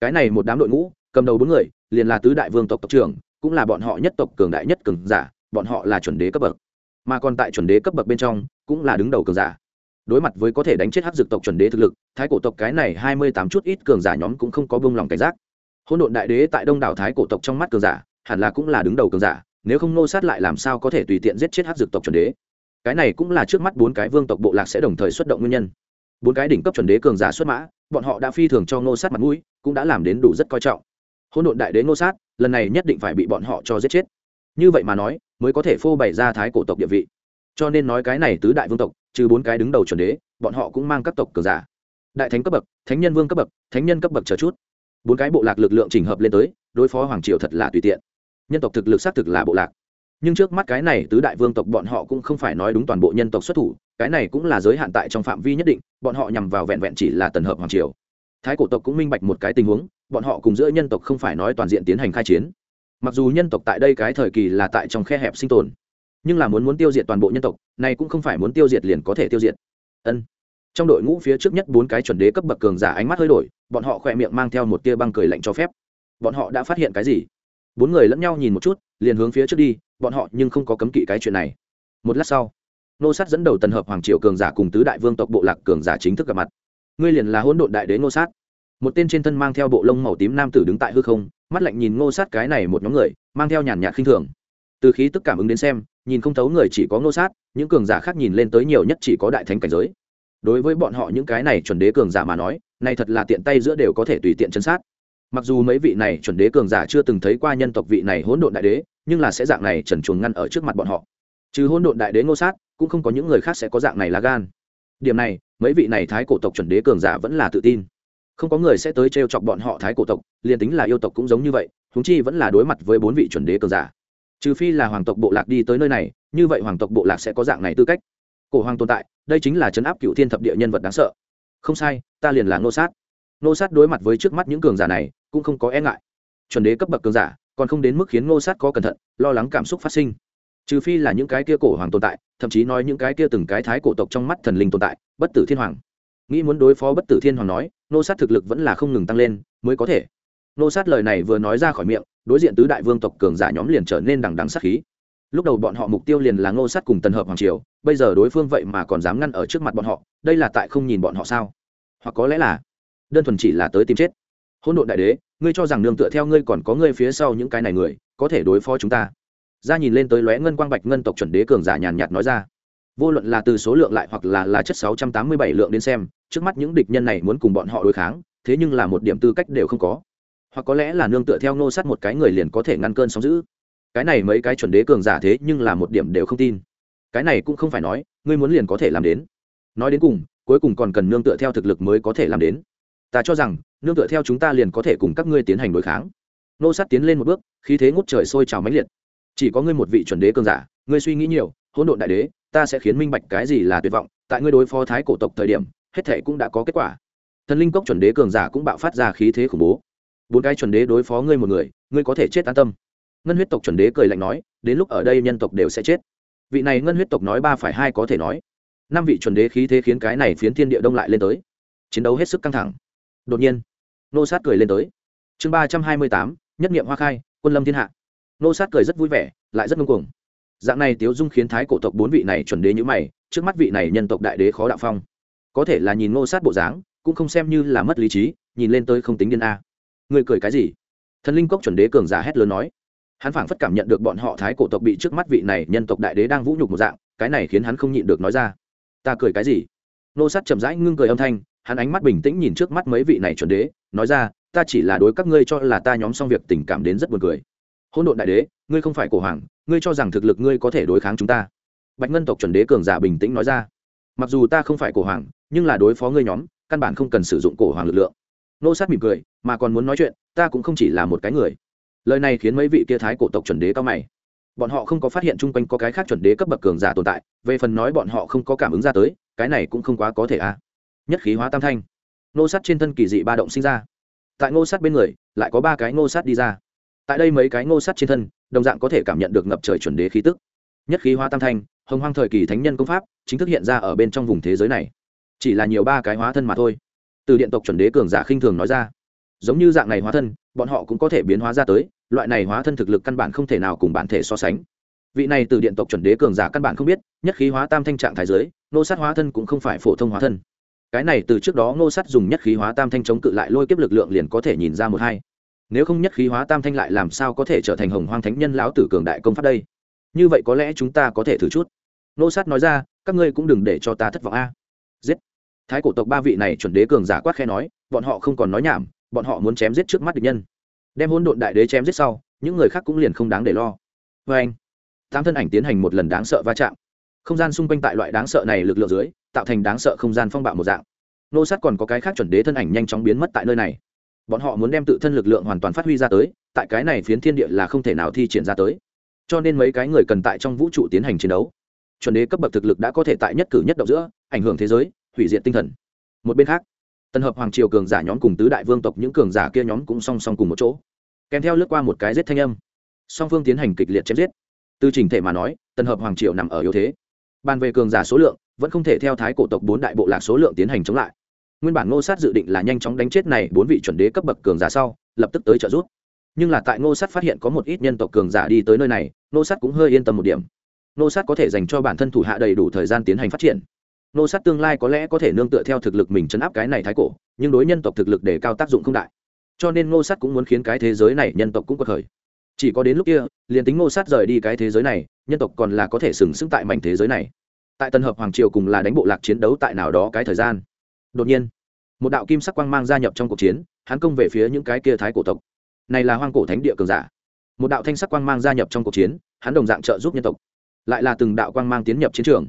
Cái này một đám đội ngũ, cầm đầu bốn người, liền là tứ đại vương tộc tộc trưởng, cũng là bọn họ nhất tộc cường đại nhất cường giả, bọn họ là chuẩn đế cấp bậc. Mà còn tại chuẩn đế cấp bậc bên trong, cũng là đứng đầu cường giả đối mặt với có thể đánh chết hắc dược tộc chuẩn đế thực lực, thái cổ tộc cái này hai mươi tám chút ít cường giả nhóm cũng không có bông lòng cảnh giác. Hỗn độn đại đế tại đông đảo thái cổ tộc trong mắt cường giả, hẳn là cũng là đứng đầu cường giả, nếu không nô sát lại làm sao có thể tùy tiện giết chết hắc dược tộc chuẩn đế? Cái này cũng là trước mắt bốn cái vương tộc bộ lạc sẽ đồng thời xuất động nguyên nhân. Bốn cái đỉnh cấp chuẩn đế cường giả xuất mã, bọn họ đã phi thường cho nô sát mặt mũi, cũng đã làm đến đủ rất coi trọng. Hỗn độn đại đế nô sát, lần này nhất định phải bị bọn họ cho giết chết. Như vậy mà nói, mới có thể phô bày ra thái cổ tộc địa vị. Cho nên nói cái này tứ đại vương tộc trừ bốn cái đứng đầu chuẩn đế, bọn họ cũng mang các tộc cường giả. Đại thánh cấp bậc, thánh nhân vương cấp bậc, thánh nhân cấp bậc chờ chút. Bốn cái bộ lạc lực lượng chỉnh hợp lên tới, đối phó hoàng triều thật là tùy tiện. Nhân tộc thực lực xác thực là bộ lạc. Nhưng trước mắt cái này tứ đại vương tộc bọn họ cũng không phải nói đúng toàn bộ nhân tộc xuất thủ, cái này cũng là giới hạn tại trong phạm vi nhất định, bọn họ nhằm vào vẹn vẹn chỉ là tần hợp hoàng triều. Thái cổ tộc cũng minh bạch một cái tình huống, bọn họ cùng giữa nhân tộc không phải nói toàn diện tiến hành khai chiến. Mặc dù nhân tộc tại đây cái thời kỳ là tại trong khe hẹp sinh tồn nhưng là muốn muốn tiêu diệt toàn bộ nhân tộc, này cũng không phải muốn tiêu diệt liền có thể tiêu diệt. Ân. Trong đội ngũ phía trước nhất bốn cái chuẩn đế cấp bậc cường giả ánh mắt hơi đổi, bọn họ khỏe miệng mang theo một tia băng cười lạnh cho phép. Bọn họ đã phát hiện cái gì? Bốn người lẫn nhau nhìn một chút, liền hướng phía trước đi, bọn họ nhưng không có cấm kỵ cái chuyện này. Một lát sau, nô sát dẫn đầu tần hợp hoàng triều cường giả cùng tứ đại vương tộc bộ lạc cường giả chính thức gặp mặt. Ngươi liền là hỗn độn đại đế nô sát. Một tên trên thân mang theo bộ lông màu tím nam tử đứng tại hư không, mắt lạnh nhìn ngô sát cái này một nhóm người, mang theo nhàn nhạt khinh thường. Từ khí tức cảm ứng đến xem nhìn không thấu người chỉ có ngô sát, những cường giả khác nhìn lên tới nhiều nhất chỉ có đại thánh cảnh giới. Đối với bọn họ những cái này chuẩn đế cường giả mà nói này thật là tiện tay giữa đều có thể tùy tiện chân sát. Mặc dù mấy vị này chuẩn đế cường giả chưa từng thấy qua nhân tộc vị này hỗn độn đại đế, nhưng là sẽ dạng này trần chuồng ngăn ở trước mặt bọn họ. Trừ hỗn độn đại đế ngô sát, cũng không có những người khác sẽ có dạng này là gan. Điểm này, mấy vị này thái cổ tộc chuẩn đế cường giả vẫn là tự tin. Không có người sẽ tới trêu chọc bọn họ thái cổ tộc, liền tính là yêu tộc cũng giống như vậy húng chi vẫn là đối mặt với bốn vị chuẩn đế cường giả trừ phi là hoàng tộc bộ lạc đi tới nơi này, như vậy hoàng tộc bộ lạc sẽ có dạng này tư cách. Cổ hoàng tồn tại, đây chính là chấn áp cựu thiên thập địa nhân vật đáng sợ. Không sai, ta liền là nô sát. Nô sát đối mặt với trước mắt những cường giả này, cũng không có e ngại. Chuẩn đế cấp bậc cường giả, còn không đến mức khiến nô sát có cẩn thận, lo lắng cảm xúc phát sinh. Trừ phi là những cái kia cổ hoàng tồn tại, thậm chí nói những cái kia từng cái thái cổ tộc trong mắt thần linh tồn tại, bất tử thiên hoàng. Nghĩ muốn đối phó bất tử thiên hoàng nói, nô sát thực lực vẫn là không ngừng tăng lên, mới có thể nô sát lời này vừa nói ra khỏi miệng, đối diện tứ đại vương tộc cường giả nhóm liền trở nên đằng đằng sát khí. Lúc đầu bọn họ mục tiêu liền là ngô sát cùng tần hợp hoàng triều, bây giờ đối phương vậy mà còn dám ngăn ở trước mặt bọn họ, đây là tại không nhìn bọn họ sao? Hoặc có lẽ là đơn thuần chỉ là tới tìm chết. Hôn đ ộ đại đế, ngươi cho rằng nương tựa theo ngươi còn có ngươi phía sau những cái này người, có thể đối phó chúng ta? Ra nhìn lên tới lóe ngân quang bạch ngân tộc chuẩn đế cường giả nhàn nhạt nói ra. Vô luận là từ số lượng lại hoặc là là chất sáu trăm tám mươi bảy lượng đến xem, trước mắt những địch nhân này muốn cùng bọn họ đối kháng, thế nhưng là một điểm tư cách đều không có hoặc có lẽ là nương tựa theo nô sát một cái người liền có thể ngăn cơn sóng giữ cái này mấy cái chuẩn đế cường giả thế nhưng là một điểm đều không tin. Cái này cũng không phải nói, ngươi muốn liền có thể làm đến. Nói đến cùng, cuối cùng còn cần nương tựa theo thực lực mới có thể làm đến. Ta cho rằng, nương tựa theo chúng ta liền có thể cùng các ngươi tiến hành đối kháng. Nô sát tiến lên một bước, khí thế ngút trời sôi trào mãnh liệt. Chỉ có ngươi một vị chuẩn đế cường giả, ngươi suy nghĩ nhiều, hỗn độn đại đế, ta sẽ khiến minh bạch cái gì là tuyệt vọng, tại ngươi đối phó thái cổ tộc thời điểm, hết thể cũng đã có kết quả. Thần linh cốc chuẩn đế cường giả cũng bạo phát ra khí thế khủng bố bốn cái chuẩn đế đối phó ngươi một người, ngươi có thể chết an tâm. Ngân huyết tộc chuẩn đế cười lạnh nói, đến lúc ở đây nhân tộc đều sẽ chết. Vị này ngân huyết tộc nói ba phải hai có thể nói. Năm vị chuẩn đế khí thế khiến cái này phiến thiên địa đông lại lên tới. Chiến đấu hết sức căng thẳng. Đột nhiên, nô sát cười lên tới. Chương ba trăm hai mươi tám, nhất nghiệm hoa khai, quân lâm thiên hạ. Nô sát cười rất vui vẻ, lại rất ngông cuồng. Dạng này tiếu dung khiến thái cổ tộc bốn vị này chuẩn đế như mày, trước mắt vị này nhân tộc đại đế khó đạo phong. Có thể là nhìn nô sát bộ dáng, cũng không xem như là mất lý trí, nhìn lên tới không tính điên a người cười cái gì? Thần linh cốc chuẩn đế cường giả hét lớn nói. Hắn phảng phất cảm nhận được bọn họ thái cổ tộc bị trước mắt vị này nhân tộc đại đế đang vũ nhục một dạng, cái này khiến hắn không nhịn được nói ra. Ta cười cái gì? Nô sát chậm rãi ngưng cười âm thanh, hắn ánh mắt bình tĩnh nhìn trước mắt mấy vị này chuẩn đế, nói ra, ta chỉ là đối các ngươi cho là ta nhóm xong việc tình cảm đến rất buồn cười. Hỗn độn đại đế, ngươi không phải cổ hoàng, ngươi cho rằng thực lực ngươi có thể đối kháng chúng ta. Bạch ngân tộc chuẩn đế cường giả bình tĩnh nói ra, mặc dù ta không phải cổ hoàng, nhưng là đối phó ngươi nhóm, căn bản không cần sử dụng cổ hoàng lực lượng nô sát mỉm cười, mà còn muốn nói chuyện, ta cũng không chỉ là một cái người. Lời này khiến mấy vị kia thái cổ tộc chuẩn đế cao mày. Bọn họ không có phát hiện chung quanh có cái khác chuẩn đế cấp bậc cường giả tồn tại, về phần nói bọn họ không có cảm ứng ra tới, cái này cũng không quá có thể à. Nhất khí hóa tam thanh. Nô sát trên thân kỳ dị ba động sinh ra. Tại ngô sát bên người, lại có ba cái ngô sát đi ra. Tại đây mấy cái ngô sát trên thân, đồng dạng có thể cảm nhận được ngập trời chuẩn đế khí tức. Nhất khí hóa tam thanh, hồng hoang thời kỳ thánh nhân công pháp, chính thức hiện ra ở bên trong vùng thế giới này. Chỉ là nhiều ba cái hóa thân mà thôi từ điện tộc chuẩn đế cường giả khinh thường nói ra. Giống như dạng này hóa thân, bọn họ cũng có thể biến hóa ra tới, loại này hóa thân thực lực căn bản không thể nào cùng bản thể so sánh. Vị này từ điện tộc chuẩn đế cường giả căn bản không biết, nhất khí hóa tam thanh trạng thái giới, nô sát hóa thân cũng không phải phổ thông hóa thân. Cái này từ trước đó nô sát dùng nhất khí hóa tam thanh chống cự lại lôi kiếp lực lượng liền có thể nhìn ra một hai. Nếu không nhất khí hóa tam thanh lại làm sao có thể trở thành hồng hoang thánh nhân lão tử cường đại công pháp đây? Như vậy có lẽ chúng ta có thể thử chút. Nô sát nói ra, các ngươi cũng đừng để cho ta thất vọng a. Giết thái cổ tộc ba vị này chuẩn đế cường giả quát khe nói, bọn họ không còn nói nhảm, bọn họ muốn chém giết trước mắt địch nhân. Đem hỗn độn đại đế chém giết sau, những người khác cũng liền không đáng để lo. Vê anh, tám thân ảnh tiến hành một lần đáng sợ va chạm. Không gian xung quanh tại loại đáng sợ này lực lượng dưới, tạo thành đáng sợ không gian phong bạo một dạng. Nô sát còn có cái khác chuẩn đế thân ảnh nhanh chóng biến mất tại nơi này. Bọn họ muốn đem tự thân lực lượng hoàn toàn phát huy ra tới, tại cái này phiến thiên địa là không thể nào thi triển ra tới. Cho nên mấy cái người cần tại trong vũ trụ tiến hành chiến đấu. Chuẩn đế cấp bậc thực lực đã có thể tại nhất cử nhất động giữa, ảnh hưởng thế giới hủy diệt tinh thần. Một bên khác, tân hợp hoàng triều cường giả nhóm cùng tứ đại vương tộc những cường giả kia nhóm cũng song song cùng một chỗ, kèm theo lướt qua một cái giết thanh âm. Song phương tiến hành kịch liệt chém giết. Từ trình thể mà nói, tân hợp hoàng triều nằm ở yếu thế. Bàn về cường giả số lượng, vẫn không thể theo thái cổ tộc bốn đại bộ lạc số lượng tiến hành chống lại. Nguyên bản ngô sát dự định là nhanh chóng đánh chết này bốn vị chuẩn đế cấp bậc cường giả sau, lập tức tới trợ giúp. Nhưng là tại ngô sát phát hiện có một ít nhân tộc cường giả đi tới nơi này, ngô sát cũng hơi yên tâm một điểm. Ngô sát có thể dành cho bản thân thủ hạ đầy đủ thời gian tiến hành phát triển ngô sát tương lai có lẽ có thể nương tựa theo thực lực mình chấn áp cái này thái cổ, nhưng đối nhân tộc thực lực để cao tác dụng không đại. Cho nên ngô sát cũng muốn khiến cái thế giới này nhân tộc cũng có khởi. Chỉ có đến lúc kia, liền tính ngô sát rời đi cái thế giới này, nhân tộc còn là có thể sừng sững tại mảnh thế giới này. Tại tân hợp hoàng triều cùng là đánh bộ lạc chiến đấu tại nào đó cái thời gian. Đột nhiên, một đạo kim sắc quang mang gia nhập trong cuộc chiến, hắn công về phía những cái kia thái cổ tộc. Này là hoang cổ thánh địa cường giả. Một đạo thanh sắc quang mang gia nhập trong cuộc chiến, hắn đồng dạng trợ giúp nhân tộc. Lại là từng đạo quang mang tiến nhập chiến trường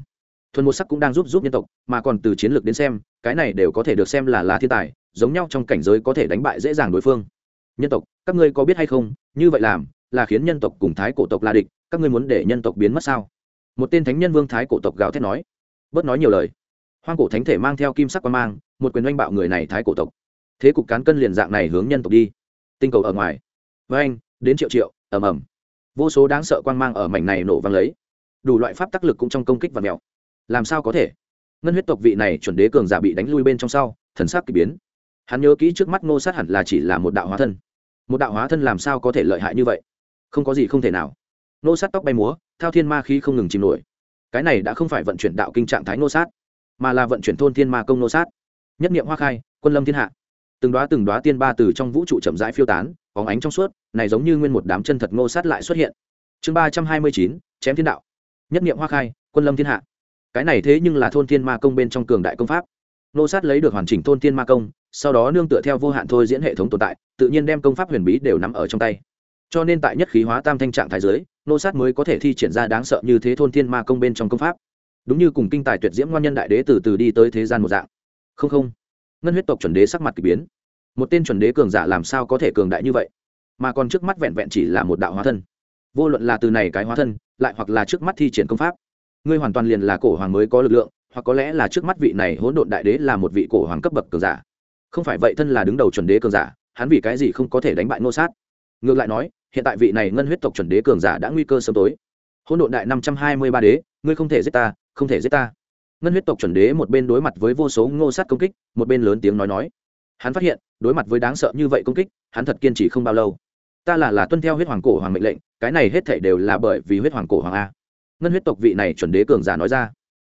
thuần một sắc cũng đang giúp giúp nhân tộc, mà còn từ chiến lược đến xem, cái này đều có thể được xem là là thiên tài, giống nhau trong cảnh giới có thể đánh bại dễ dàng đối phương. Nhân tộc, các ngươi có biết hay không, như vậy làm, là khiến nhân tộc cùng thái cổ tộc là địch, các ngươi muốn để nhân tộc biến mất sao? Một tên thánh nhân vương thái cổ tộc gào thét nói. Bớt nói nhiều lời. Hoang cổ thánh thể mang theo kim sắc quan mang, một quyền oanh bạo người này thái cổ tộc. Thế cục cán cân liền dạng này hướng nhân tộc đi. Tinh cầu ở ngoài. Với anh đến triệu triệu, ầm ầm. Vô số đáng sợ quang mang ở mảnh này nổ vang lấy. Đủ loại pháp tác lực cũng trong công kích và mèo làm sao có thể? Ngân huyết tộc vị này chuẩn đế cường giả bị đánh lui bên trong sau, thần sắc k ỳ biến. Hắn nhớ kỹ trước mắt ngô sát hẳn là chỉ là một đạo hóa thân. Một đạo hóa thân làm sao có thể lợi hại như vậy? Không có gì không thể nào. Ngô sát tóc bay múa, thao thiên ma khí không ngừng chìm nổi. Cái này đã không phải vận chuyển đạo kinh trạng thái ngô sát, mà là vận chuyển thôn thiên ma công ngô sát. Nhất nghiệm hoa khai, quân lâm thiên hạ. Từng đoá từng đoá tiên ba từ trong vũ trụ chậm rãi phiêu tán có ánh trong suốt, này giống như nguyên một đám chân thật ngô sát lại xuất hiện. Chương ba trăm hai mươi chín, chém thiên đạo. Nhất niệm hoa khai, quân lâm thiên hạ cái này thế nhưng là thôn thiên ma công bên trong cường đại công pháp. Nô sát lấy được hoàn chỉnh thôn thiên ma công, sau đó nương tựa theo vô hạn thôi diễn hệ thống tồn tại, tự nhiên đem công pháp huyền bí đều nắm ở trong tay. Cho nên tại nhất khí hóa tam thanh trạng thái giới nô sát mới có thể thi triển ra đáng sợ như thế thôn thiên ma công bên trong công pháp. Đúng như cùng kinh tài tuyệt diễm ngoan nhân đại đế từ từ đi tới thế gian một dạng. Không không. Ngân huyết tộc chuẩn đế sắc mặt k ỳ biến. Một tên chuẩn đế cường giả làm sao có thể cường đại như vậy? Mà còn trước mắt vẹn vẹn chỉ là một đạo hóa thân. Vô luận là từ này cái hóa thân, lại hoặc là trước mắt thi triển công pháp ngươi hoàn toàn liền là cổ hoàng mới có lực lượng, hoặc có lẽ là trước mắt vị này hỗn độn đại đế là một vị cổ hoàng cấp bậc cường giả. Không phải vậy thân là đứng đầu chuẩn đế cường giả, hắn vì cái gì không có thể đánh bại nô sát? Ngược lại nói, hiện tại vị này ngân huyết tộc chuẩn đế cường giả đã nguy cơ sớm tối. Hỗn độn đại năm trăm hai mươi ba đế, ngươi không thể giết ta, không thể giết ta. Ngân huyết tộc chuẩn đế một bên đối mặt với vô số ngô sát công kích, một bên lớn tiếng nói nói. Hắn phát hiện, đối mặt với đáng sợ như vậy công kích, hắn thật kiên trì không bao lâu. Ta là là tuân theo huyết hoàng cổ hoàng mệnh lệnh, cái này hết thể đều là bởi vì huyết hoàng cổ hoàng a ngân huyết tộc vị này chuẩn đế cường giả nói ra.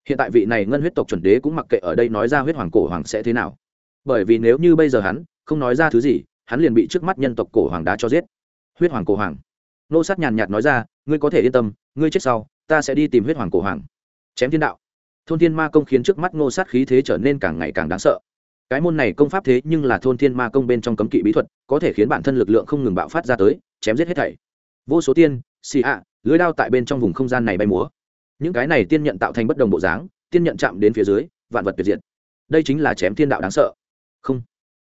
Hiện tại vị này ngân huyết tộc chuẩn đế cũng mặc kệ ở đây nói ra huyết hoàng cổ hoàng sẽ thế nào. Bởi vì nếu như bây giờ hắn không nói ra thứ gì, hắn liền bị trước mắt nhân tộc cổ hoàng đá cho giết. Huyết hoàng cổ hoàng. Nô sát nhàn nhạt nói ra, ngươi có thể yên tâm, ngươi chết sau, ta sẽ đi tìm huyết hoàng cổ hoàng. Chém thiên đạo. Thôn thiên ma công khiến trước mắt ngô sát khí thế trở nên càng ngày càng đáng sợ. Cái môn này công pháp thế nhưng là thôn thiên ma công bên trong cấm kỵ bí thuật, có thể khiến bản thân lực lượng không ngừng bạo phát ra tới, chém giết hết thảy. Vô số tiên, xì ạ lưới đao tại bên trong vùng không gian này bay múa. Những cái này tiên nhận tạo thành bất đồng bộ dáng, tiên nhận chạm đến phía dưới, vạn vật tuyệt diệt. Đây chính là chém thiên đạo đáng sợ. Không.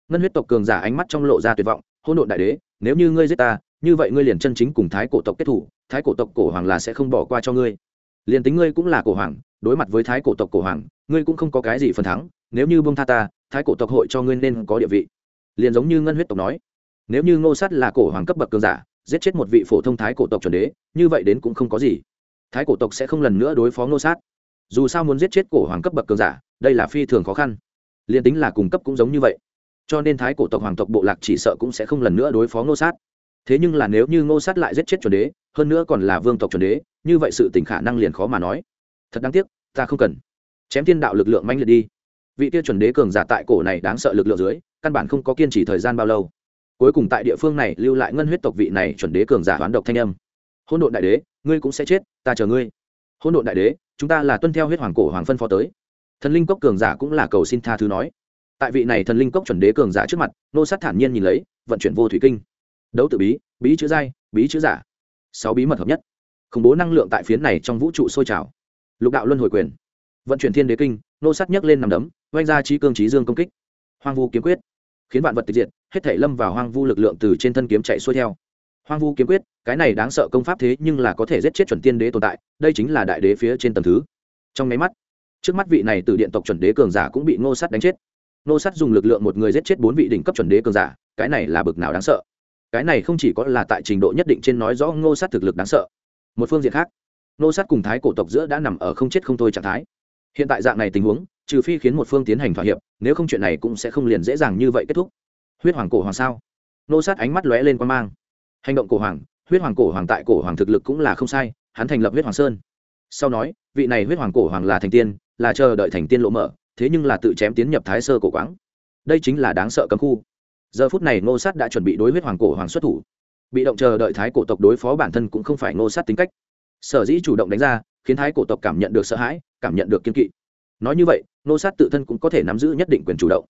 Ngân huyết tộc cường giả ánh mắt trong lộ ra tuyệt vọng hôn độn đại đế, nếu như ngươi giết ta, như vậy ngươi liền chân chính cùng thái cổ tộc kết thủ, thái cổ tộc cổ hoàng là sẽ không bỏ qua cho ngươi. Liền tính ngươi cũng là cổ hoàng, đối mặt với thái cổ tộc cổ hoàng, ngươi cũng không có cái gì phần thắng, nếu như bông tha ta, thái cổ tộc hội cho ngươi nên có địa vị. Liền giống như ngân huyết tộc nói, nếu như ngô sắt là cổ hoàng cấp bậc cường giả giết chết một vị phổ thông thái cổ tộc chuẩn đế, như vậy đến cũng không có gì. Thái cổ tộc sẽ không lần nữa đối phó ngô sát. Dù sao muốn giết chết cổ hoàng cấp bậc cường giả, đây là phi thường khó khăn. Liền tính là cung cấp cũng giống như vậy. Cho nên thái cổ tộc, hoàng tộc, bộ lạc chỉ sợ cũng sẽ không lần nữa đối phó ngô sát. Thế nhưng là nếu như ngô sát lại giết chết chuẩn đế, hơn nữa còn là vương tộc chuẩn đế, như vậy sự tình khả năng liền khó mà nói. Thật đáng tiếc, ta không cần. Chém thiên đạo lực lượng manh liệt đi. Vị tiêu chuẩn đế cường giả tại cổ này đáng sợ lực lượng dưới, căn bản không có kiên trì thời gian bao lâu cuối cùng tại địa phương này lưu lại ngân huyết tộc vị này chuẩn đế cường giả hoán độc thanh âm. Hôn độn đại đế, ngươi cũng sẽ chết, ta chờ ngươi. Hôn độn đại đế, chúng ta là tuân theo huyết hoàng cổ hoàng phân phó tới. Thần linh cốc cường giả cũng là cầu xin tha thứ nói. Tại vị này thần linh cốc chuẩn đế cường giả trước mặt, nô sát thản nhiên nhìn lấy, vận chuyển vô thủy kinh. Đấu tự bí bí chữ giai, bí chữ giả. Sáu bí mật hợp nhất. Khủng bố năng lượng tại phiến này trong vũ trụ sôi trào. Lục đạo luân hồi quyền. Vận chuyển thiên đế kinh, nô sát nhấc lên nằm đấm, oanh ra trí cương trí dương công kích. Hoang vu kiếm quyết khiến vạn vật tịch diệt, hết thể lâm vào hoang vu lực lượng từ trên thân kiếm chạy xuôi theo. Hoang vu kiếm quyết, cái này đáng sợ công pháp thế nhưng là có thể giết chết chuẩn tiên đế tồn tại, đây chính là đại đế phía trên tầm thứ. Trong máy mắt, trước mắt vị này từ điện tộc chuẩn đế cường giả cũng bị ngô sắt đánh chết. Ngô sắt dùng lực lượng một người giết chết bốn vị đỉnh cấp chuẩn đế cường giả, cái này là bực nào đáng sợ? Cái này không chỉ có là tại trình độ nhất định trên nói rõ ngô sắt thực lực đáng sợ. Một phương diện khác, ngô sắt cùng thái cổ tộc giữa đã nằm ở không chết không thôi trạng thái. Hiện tại dạng này tình huống trừ phi khiến một phương tiến hành thỏa hiệp, nếu không chuyện này cũng sẽ không liền dễ dàng như vậy kết thúc. Huyết hoàng cổ hoàng sao? Nô sát ánh mắt lóe lên quan mang. Hành động cổ hoàng, huyết hoàng cổ hoàng tại cổ hoàng thực lực cũng là không sai, hắn thành lập huyết hoàng sơn. Sau nói, vị này huyết hoàng cổ hoàng là thành tiên, là chờ đợi thành tiên lộ mở, thế nhưng là tự chém tiến nhập thái sơ cổ quáng. Đây chính là đáng sợ cấm khu. Giờ phút này ngô sát đã chuẩn bị đối huyết hoàng cổ hoàng xuất thủ. Bị động chờ đợi thái cổ tộc đối phó bản thân cũng không phải ngô sát tính cách. Sở dĩ chủ động đánh ra, khiến thái cổ tộc cảm nhận được sợ hãi, cảm nhận được kiên kỵ nói như vậy, nô sát tự thân cũng có thể nắm giữ nhất định quyền chủ động.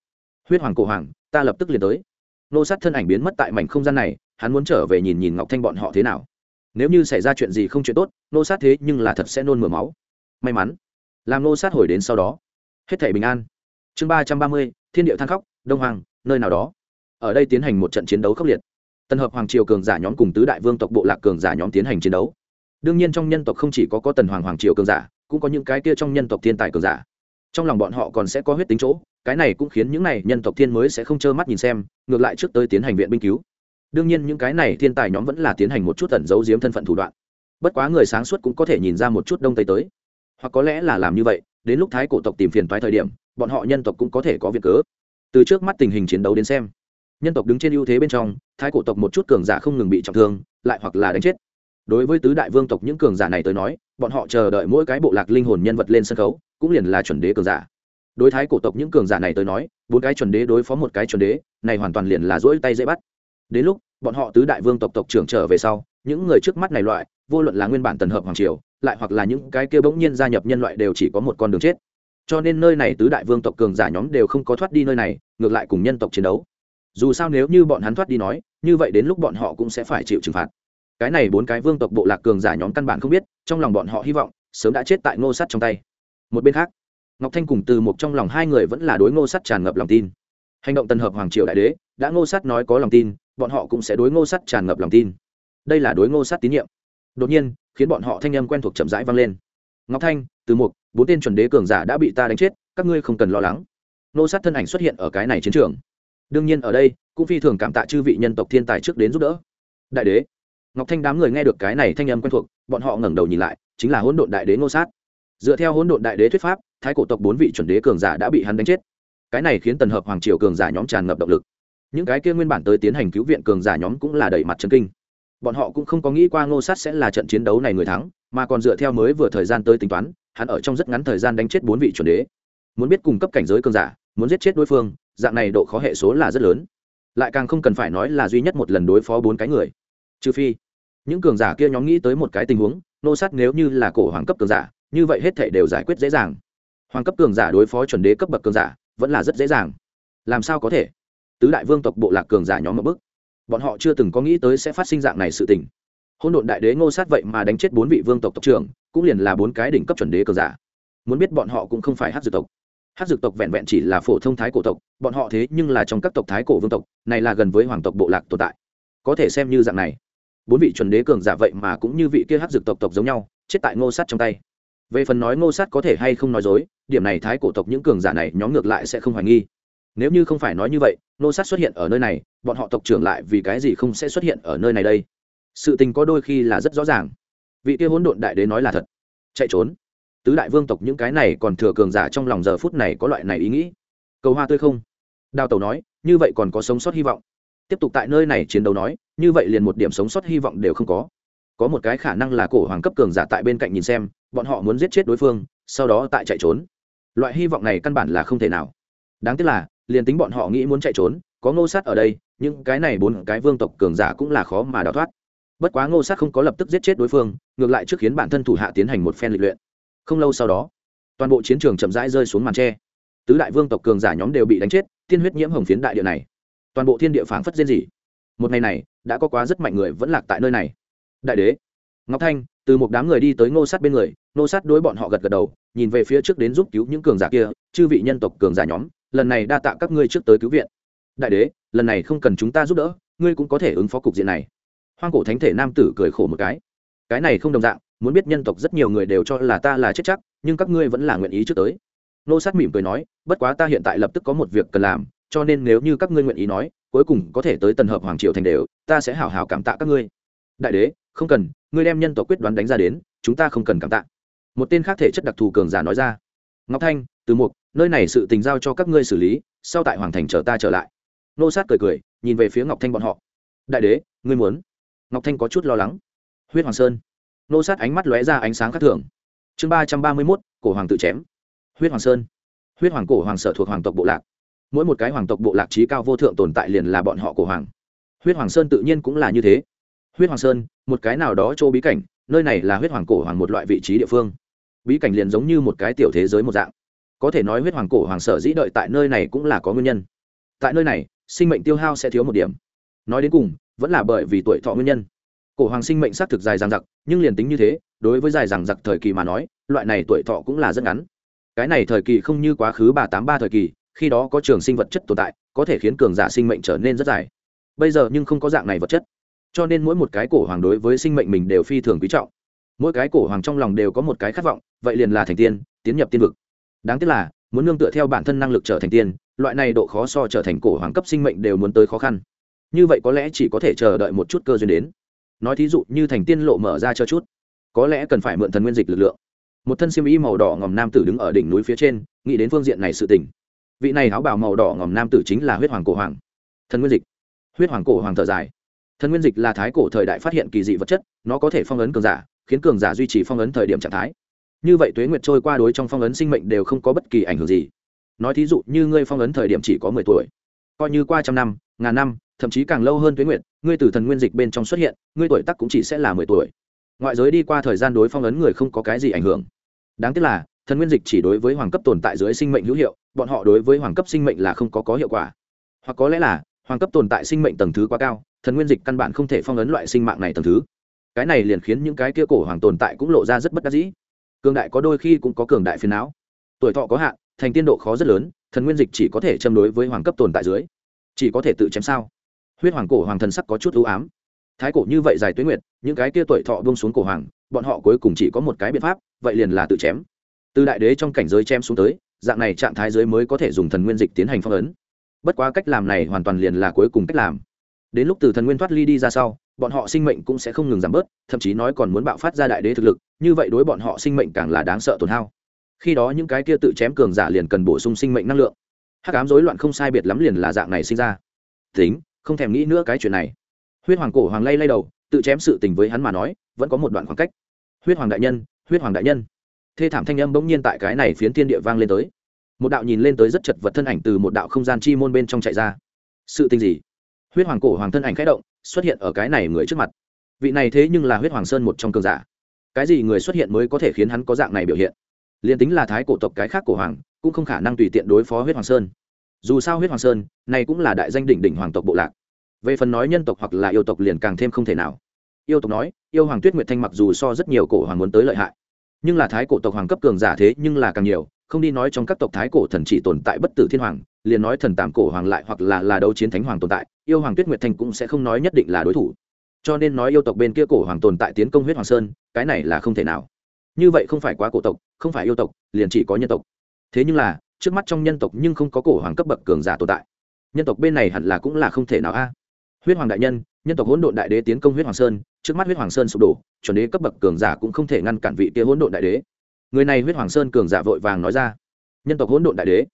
Huyết hoàng cổ hoàng, ta lập tức liền tới. Nô sát thân ảnh biến mất tại mảnh không gian này, hắn muốn trở về nhìn nhìn ngọc thanh bọn họ thế nào. Nếu như xảy ra chuyện gì không chuyện tốt, nô sát thế nhưng là thật sẽ nôn mửa máu. May mắn, làm nô sát hồi đến sau đó. Hết thể bình an. Chương ba trăm ba mươi, thiên điệu than khóc, đông hoàng, nơi nào đó. Ở đây tiến hành một trận chiến đấu khốc liệt. Tân hợp hoàng triều cường giả nhóm cùng tứ đại vương tộc bộ lạc cường giả nhóm tiến hành chiến đấu. Đương nhiên trong nhân tộc không chỉ có có tần hoàng hoàng triều cường giả, cũng có những cái kia trong nhân tộc thiên tài cường giả trong lòng bọn họ còn sẽ có huyết tính chỗ, cái này cũng khiến những này nhân tộc thiên mới sẽ không trơ mắt nhìn xem, ngược lại trước tới tiến hành viện binh cứu. Đương nhiên những cái này thiên tài nhóm vẫn là tiến hành một chút tẩn giấu giếm thân phận thủ đoạn. Bất quá người sáng suốt cũng có thể nhìn ra một chút đông tây tới. Hoặc có lẽ là làm như vậy, đến lúc thái cổ tộc tìm phiền toái thời điểm, bọn họ nhân tộc cũng có thể có việc cớ. Từ trước mắt tình hình chiến đấu đến xem, nhân tộc đứng trên ưu thế bên trong, thái cổ tộc một chút cường giả không ngừng bị trọng thương, lại hoặc là đánh chết. Đối với tứ đại vương tộc những cường giả này tới nói, bọn họ chờ đợi mỗi cái bộ lạc linh hồn nhân vật lên sân khấu cũng liền là chuẩn đế cường giả. Đối thái cổ tộc những cường giả này tới nói, bốn cái chuẩn đế đối phó một cái chuẩn đế, này hoàn toàn liền là rỗi tay dễ bắt. Đến lúc, bọn họ tứ đại vương tộc tộc trưởng trở về sau, những người trước mắt này loại, vô luận là nguyên bản tần hợp hoàng triều, lại hoặc là những cái kia bỗng nhiên gia nhập nhân loại đều chỉ có một con đường chết. Cho nên nơi này tứ đại vương tộc cường giả nhóm đều không có thoát đi nơi này, ngược lại cùng nhân tộc chiến đấu. Dù sao nếu như bọn hắn thoát đi nói, như vậy đến lúc bọn họ cũng sẽ phải chịu trừng phạt. Cái này bốn cái vương tộc bộ lạc cường giả nhóm căn bản không biết, trong lòng bọn họ hy vọng, sớm đã chết tại ngô sắt trong tay một bên khác, ngọc thanh cùng từ một trong lòng hai người vẫn là đối ngô sắt tràn ngập lòng tin. Hành động tân hợp hoàng triều đại đế, đã ngô sắt nói có lòng tin, bọn họ cũng sẽ đối ngô sắt tràn ngập lòng tin. Đây là đối ngô sắt tín nhiệm. Đột nhiên, khiến bọn họ thanh âm quen thuộc chậm rãi vang lên. Ngọc thanh, từ một bốn tên chuẩn đế cường giả đã bị ta đánh chết, các ngươi không cần lo lắng. Ngô sắt thân ảnh xuất hiện ở cái này chiến trường. Đương nhiên ở đây, cũng phi thường cảm tạ chư vị nhân tộc thiên tài trước đến giúp đỡ. Đại đế. Ngọc thanh đám người nghe được cái này thanh âm quen thuộc, bọn họ ngẩng đầu nhìn lại, chính là hỗn độn đại đế ngô sát dựa theo hỗn độn đại đế thuyết pháp, thái cổ tộc bốn vị chuẩn đế cường giả đã bị hắn đánh chết. Cái này khiến tần hợp hoàng triều cường giả nhóm tràn ngập động lực. Những cái kia nguyên bản tới tiến hành cứu viện cường giả nhóm cũng là đẩy mặt chân kinh. Bọn họ cũng không có nghĩ qua ngô sát sẽ là trận chiến đấu này người thắng, mà còn dựa theo mới vừa thời gian tới tính toán, hắn ở trong rất ngắn thời gian đánh chết bốn vị chuẩn đế. Muốn biết cung cấp cảnh giới cường giả, muốn giết chết đối phương, dạng này độ khó hệ số là rất lớn. Lại càng không cần phải nói là duy nhất một lần đối phó bốn cái người. Trừ phi, những cường giả kia nhóm nghĩ tới một cái tình huống nô sát nếu như là cổ hoàng cấp cường giả như vậy hết thể đều giải quyết dễ dàng. Hoàng cấp cường giả đối phó chuẩn đế cấp bậc cường giả vẫn là rất dễ dàng. Làm sao có thể? Tứ đại vương tộc bộ lạc cường giả nhóm một bức bọn họ chưa từng có nghĩ tới sẽ phát sinh dạng này sự tình. Hôn độn đại đế ngô sát vậy mà đánh chết bốn vị vương tộc tộc trưởng, cũng liền là bốn cái đỉnh cấp chuẩn đế cường giả. Muốn biết bọn họ cũng không phải hát dược tộc. Hát dược tộc vẹn vẹn chỉ là phổ thông thái cổ tộc, bọn họ thế nhưng là trong các tộc thái cổ vương tộc, này là gần với hoàng tộc bộ lạc tồn tại. Có thể xem như dạng này. Bốn vị chuẩn đế cường giả vậy mà cũng như vị kia hát dược tộc tộc giống nhau, chết tại ngô sát trong tay về phần nói ngô sát có thể hay không nói dối, điểm này thái cổ tộc những cường giả này nhóm ngược lại sẽ không hoài nghi. Nếu như không phải nói như vậy, ngô sát xuất hiện ở nơi này, bọn họ tộc trưởng lại vì cái gì không sẽ xuất hiện ở nơi này đây? Sự tình có đôi khi là rất rõ ràng. Vị kia hỗn độn đại đế nói là thật. Chạy trốn. Tứ đại vương tộc những cái này còn thừa cường giả trong lòng giờ phút này có loại này ý nghĩ. Cầu hoa tươi không? Đào tẩu nói, như vậy còn có sống sót hy vọng. Tiếp tục tại nơi này chiến đấu nói, như vậy liền một điểm sống sót hy vọng đều không có. Có một cái khả năng là cổ hoàng cấp cường giả tại bên cạnh nhìn xem bọn họ muốn giết chết đối phương, sau đó tại chạy trốn. Loại hy vọng này căn bản là không thể nào. Đáng tiếc là, liền tính bọn họ nghĩ muốn chạy trốn, có ngô sát ở đây, những cái này bốn cái vương tộc cường giả cũng là khó mà đào thoát. Bất quá ngô sát không có lập tức giết chết đối phương, ngược lại trước khiến bản thân thủ hạ tiến hành một phen lịch luyện. Không lâu sau đó, toàn bộ chiến trường chậm rãi rơi xuống màn tre. Tứ đại vương tộc cường giả nhóm đều bị đánh chết, tiên huyết nhiễm hồng phiến đại địa này. Toàn bộ thiên địa phảng phất diên dị một ngày này, đã có quá rất mạnh người vẫn lạc tại nơi này. Đại đế, ngọc thanh, từ một đám người đi tới ngô sát bên người Nô sát đối bọn họ gật gật đầu, nhìn về phía trước đến giúp cứu những cường giả kia, chư vị nhân tộc cường giả nhóm, lần này đa tạ các ngươi trước tới cứu viện. Đại đế, lần này không cần chúng ta giúp đỡ, ngươi cũng có thể ứng phó cục diện này. Hoang cổ thánh thể nam tử cười khổ một cái. Cái này không đồng dạng, muốn biết nhân tộc rất nhiều người đều cho là ta là chết chắc, nhưng các ngươi vẫn là nguyện ý trước tới. Nô sát mỉm cười nói, bất quá ta hiện tại lập tức có một việc cần làm, cho nên nếu như các ngươi nguyện ý nói, cuối cùng có thể tới tần hợp hoàng triều thành đều, ta sẽ hảo hảo cảm tạ các ngươi. Đại đế, không cần, ngươi đem nhân tộc quyết đoán đánh ra đến, chúng ta không cần cảm tạ một tên khác thể chất đặc thù cường giả nói ra. Ngọc thanh, từ mục, nơi này sự tình giao cho các ngươi xử lý, sau tại hoàng thành chờ ta trở lại. Nô sát cười cười, nhìn về phía ngọc thanh bọn họ. Đại đế, ngươi muốn? Ngọc thanh có chút lo lắng. Huyết hoàng sơn. Nô sát ánh mắt lóe ra ánh sáng khác thường. Chương ba trăm ba mươi mốt, cổ hoàng tự chém. Huyết hoàng sơn. Huyết hoàng cổ hoàng sở thuộc hoàng tộc bộ lạc. Mỗi một cái hoàng tộc bộ lạc trí cao vô thượng tồn tại liền là bọn họ cổ hoàng. Huyết hoàng sơn tự nhiên cũng là như thế. Huyết hoàng sơn, một cái nào đó chỗ bí cảnh, nơi này là huyết hoàng cổ hoàng một loại vị trí địa phương bí cảnh liền giống như một cái tiểu thế giới một dạng. Có thể nói huyết hoàng cổ hoàng sở dĩ đợi tại nơi này cũng là có nguyên nhân. Tại nơi này, sinh mệnh tiêu hao sẽ thiếu một điểm. Nói đến cùng, vẫn là bởi vì tuổi thọ nguyên nhân. Cổ hoàng sinh mệnh xác thực dài dằng dặc, nhưng liền tính như thế, đối với dài dằng dặc thời kỳ mà nói, loại này tuổi thọ cũng là rất ngắn. Cái này thời kỳ không như quá khứ ba tám ba thời kỳ, khi đó có trường sinh vật chất tồn tại, có thể khiến cường giả sinh mệnh trở nên rất dài. Bây giờ nhưng không có dạng này vật chất. Cho nên mỗi một cái cổ hoàng đối với sinh mệnh mình đều phi thường quý trọng mỗi cái cổ hoàng trong lòng đều có một cái khát vọng, vậy liền là thành tiên, tiến nhập tiên vực. Đáng tiếc là, muốn nương tựa theo bản thân năng lực trở thành tiên, loại này độ khó so trở thành cổ hoàng cấp sinh mệnh đều muốn tới khó khăn. Như vậy có lẽ chỉ có thể chờ đợi một chút cơ duyên đến. Nói thí dụ như thành tiên lộ mở ra cho chút, có lẽ cần phải mượn thần nguyên dịch lực lượng. Một thân xiêm y màu đỏ ngòm nam tử đứng ở đỉnh núi phía trên, nghĩ đến phương diện này sự tỉnh vị này áo bào màu đỏ ngòm nam tử chính là huyết hoàng cổ hoàng. Thần nguyên dịch. Huyết hoàng cổ hoàng thở dài. Thần nguyên dịch là thái cổ thời đại phát hiện kỳ dị vật chất, nó có thể phong ấn cường giả khiến cường giả duy trì phong ấn thời điểm trạng thái. Như vậy tuế nguyệt trôi qua đối trong phong ấn sinh mệnh đều không có bất kỳ ảnh hưởng gì. Nói thí dụ như ngươi phong ấn thời điểm chỉ có mười tuổi, coi như qua trăm năm, ngàn năm, thậm chí càng lâu hơn tuế nguyệt, ngươi từ thần nguyên dịch bên trong xuất hiện, ngươi tuổi tắc cũng chỉ sẽ là mười tuổi. Ngoại giới đi qua thời gian đối phong ấn người không có cái gì ảnh hưởng. Đáng tiếc là, thần nguyên dịch chỉ đối với hoàng cấp tồn tại dưới sinh mệnh hữu hiệu, bọn họ đối với hoàng cấp sinh mệnh là không có có hiệu quả. Hoặc có lẽ là, hoàng cấp tồn tại sinh mệnh tầng thứ quá cao, thần nguyên dịch căn bản không thể phong ấn loại sinh mạng này tầng thứ cái này liền khiến những cái kia cổ hoàng tồn tại cũng lộ ra rất bất đắc dĩ. Cường đại có đôi khi cũng có cường đại phiền não. Tuổi thọ có hạn, thành tiên độ khó rất lớn, thần nguyên dịch chỉ có thể châm đối với hoàng cấp tồn tại dưới. Chỉ có thể tự chém sao? Huyết hoàng cổ hoàng thần sắc có chút ưu ám. Thái cổ như vậy dài tuyến nguyệt, những cái kia tuổi thọ bông xuống cổ hoàng, bọn họ cuối cùng chỉ có một cái biện pháp, vậy liền là tự chém. Từ đại đế trong cảnh giới chém xuống tới, dạng này trạng thái giới mới có thể dùng thần nguyên dịch tiến hành phong ấn. Bất quá cách làm này hoàn toàn liền là cuối cùng cách làm. Đến lúc từ thần nguyên thoát ly đi ra sau bọn họ sinh mệnh cũng sẽ không ngừng giảm bớt, thậm chí nói còn muốn bạo phát ra đại đế thực lực, như vậy đối bọn họ sinh mệnh càng là đáng sợ tổn hao. Khi đó những cái kia tự chém cường giả liền cần bổ sung sinh mệnh năng lượng. Hắc ám rối loạn không sai biệt lắm liền là dạng này sinh ra. Tính, không thèm nghĩ nữa cái chuyện này. Huyết hoàng cổ hoàng lay lay đầu, tự chém sự tình với hắn mà nói, vẫn có một đoạn khoảng cách. Huyết hoàng đại nhân, huyết hoàng đại nhân. Thê thảm thanh âm bỗng nhiên tại cái này phiến thiên địa vang lên tới. Một đạo nhìn lên tới rất chật vật thân ảnh từ một đạo không gian chi môn bên trong chạy ra. Sự tình gì? Huyết hoàng cổ hoàng thân ảnh khẽ động xuất hiện ở cái này người trước mặt. Vị này thế nhưng là huyết hoàng sơn một trong cường giả. Cái gì người xuất hiện mới có thể khiến hắn có dạng này biểu hiện? Liền tính là thái cổ tộc cái khác của hoàng, cũng không khả năng tùy tiện đối phó huyết hoàng sơn. Dù sao huyết hoàng sơn, này cũng là đại danh đỉnh đỉnh hoàng tộc bộ lạc. Về phần nói nhân tộc hoặc là yêu tộc liền càng thêm không thể nào. Yêu tộc nói, yêu hoàng tuyết nguyệt thanh mặc dù so rất nhiều cổ hoàng muốn tới lợi hại nhưng là thái cổ tộc hoàng cấp cường giả thế nhưng là càng nhiều, không đi nói trong các tộc thái cổ thần chỉ tồn tại bất tử thiên hoàng, liền nói thần tàm cổ hoàng lại hoặc là là đấu chiến thánh hoàng tồn tại, yêu hoàng tuyết nguyệt thành cũng sẽ không nói nhất định là đối thủ. Cho nên nói yêu tộc bên kia cổ hoàng tồn tại tiến công huyết hoàng sơn, cái này là không thể nào. Như vậy không phải quá cổ tộc, không phải yêu tộc, liền chỉ có nhân tộc. Thế nhưng là, trước mắt trong nhân tộc nhưng không có cổ hoàng cấp bậc cường giả tồn tại. Nhân tộc bên này hẳn là cũng là không thể nào a. Huyết hoàng đại nhân nhân tộc hỗn độn đại đế tiến công huyết hoàng sơn trước mắt huyết hoàng sơn sụp đổ, chuẩn đế cấp bậc cường giả cũng không thể ngăn cản vị kia hỗn độn đại đế. Người này huyết hoàng sơn cường giả vội vàng nói ra, nhân tộc hỗn độn đại đế.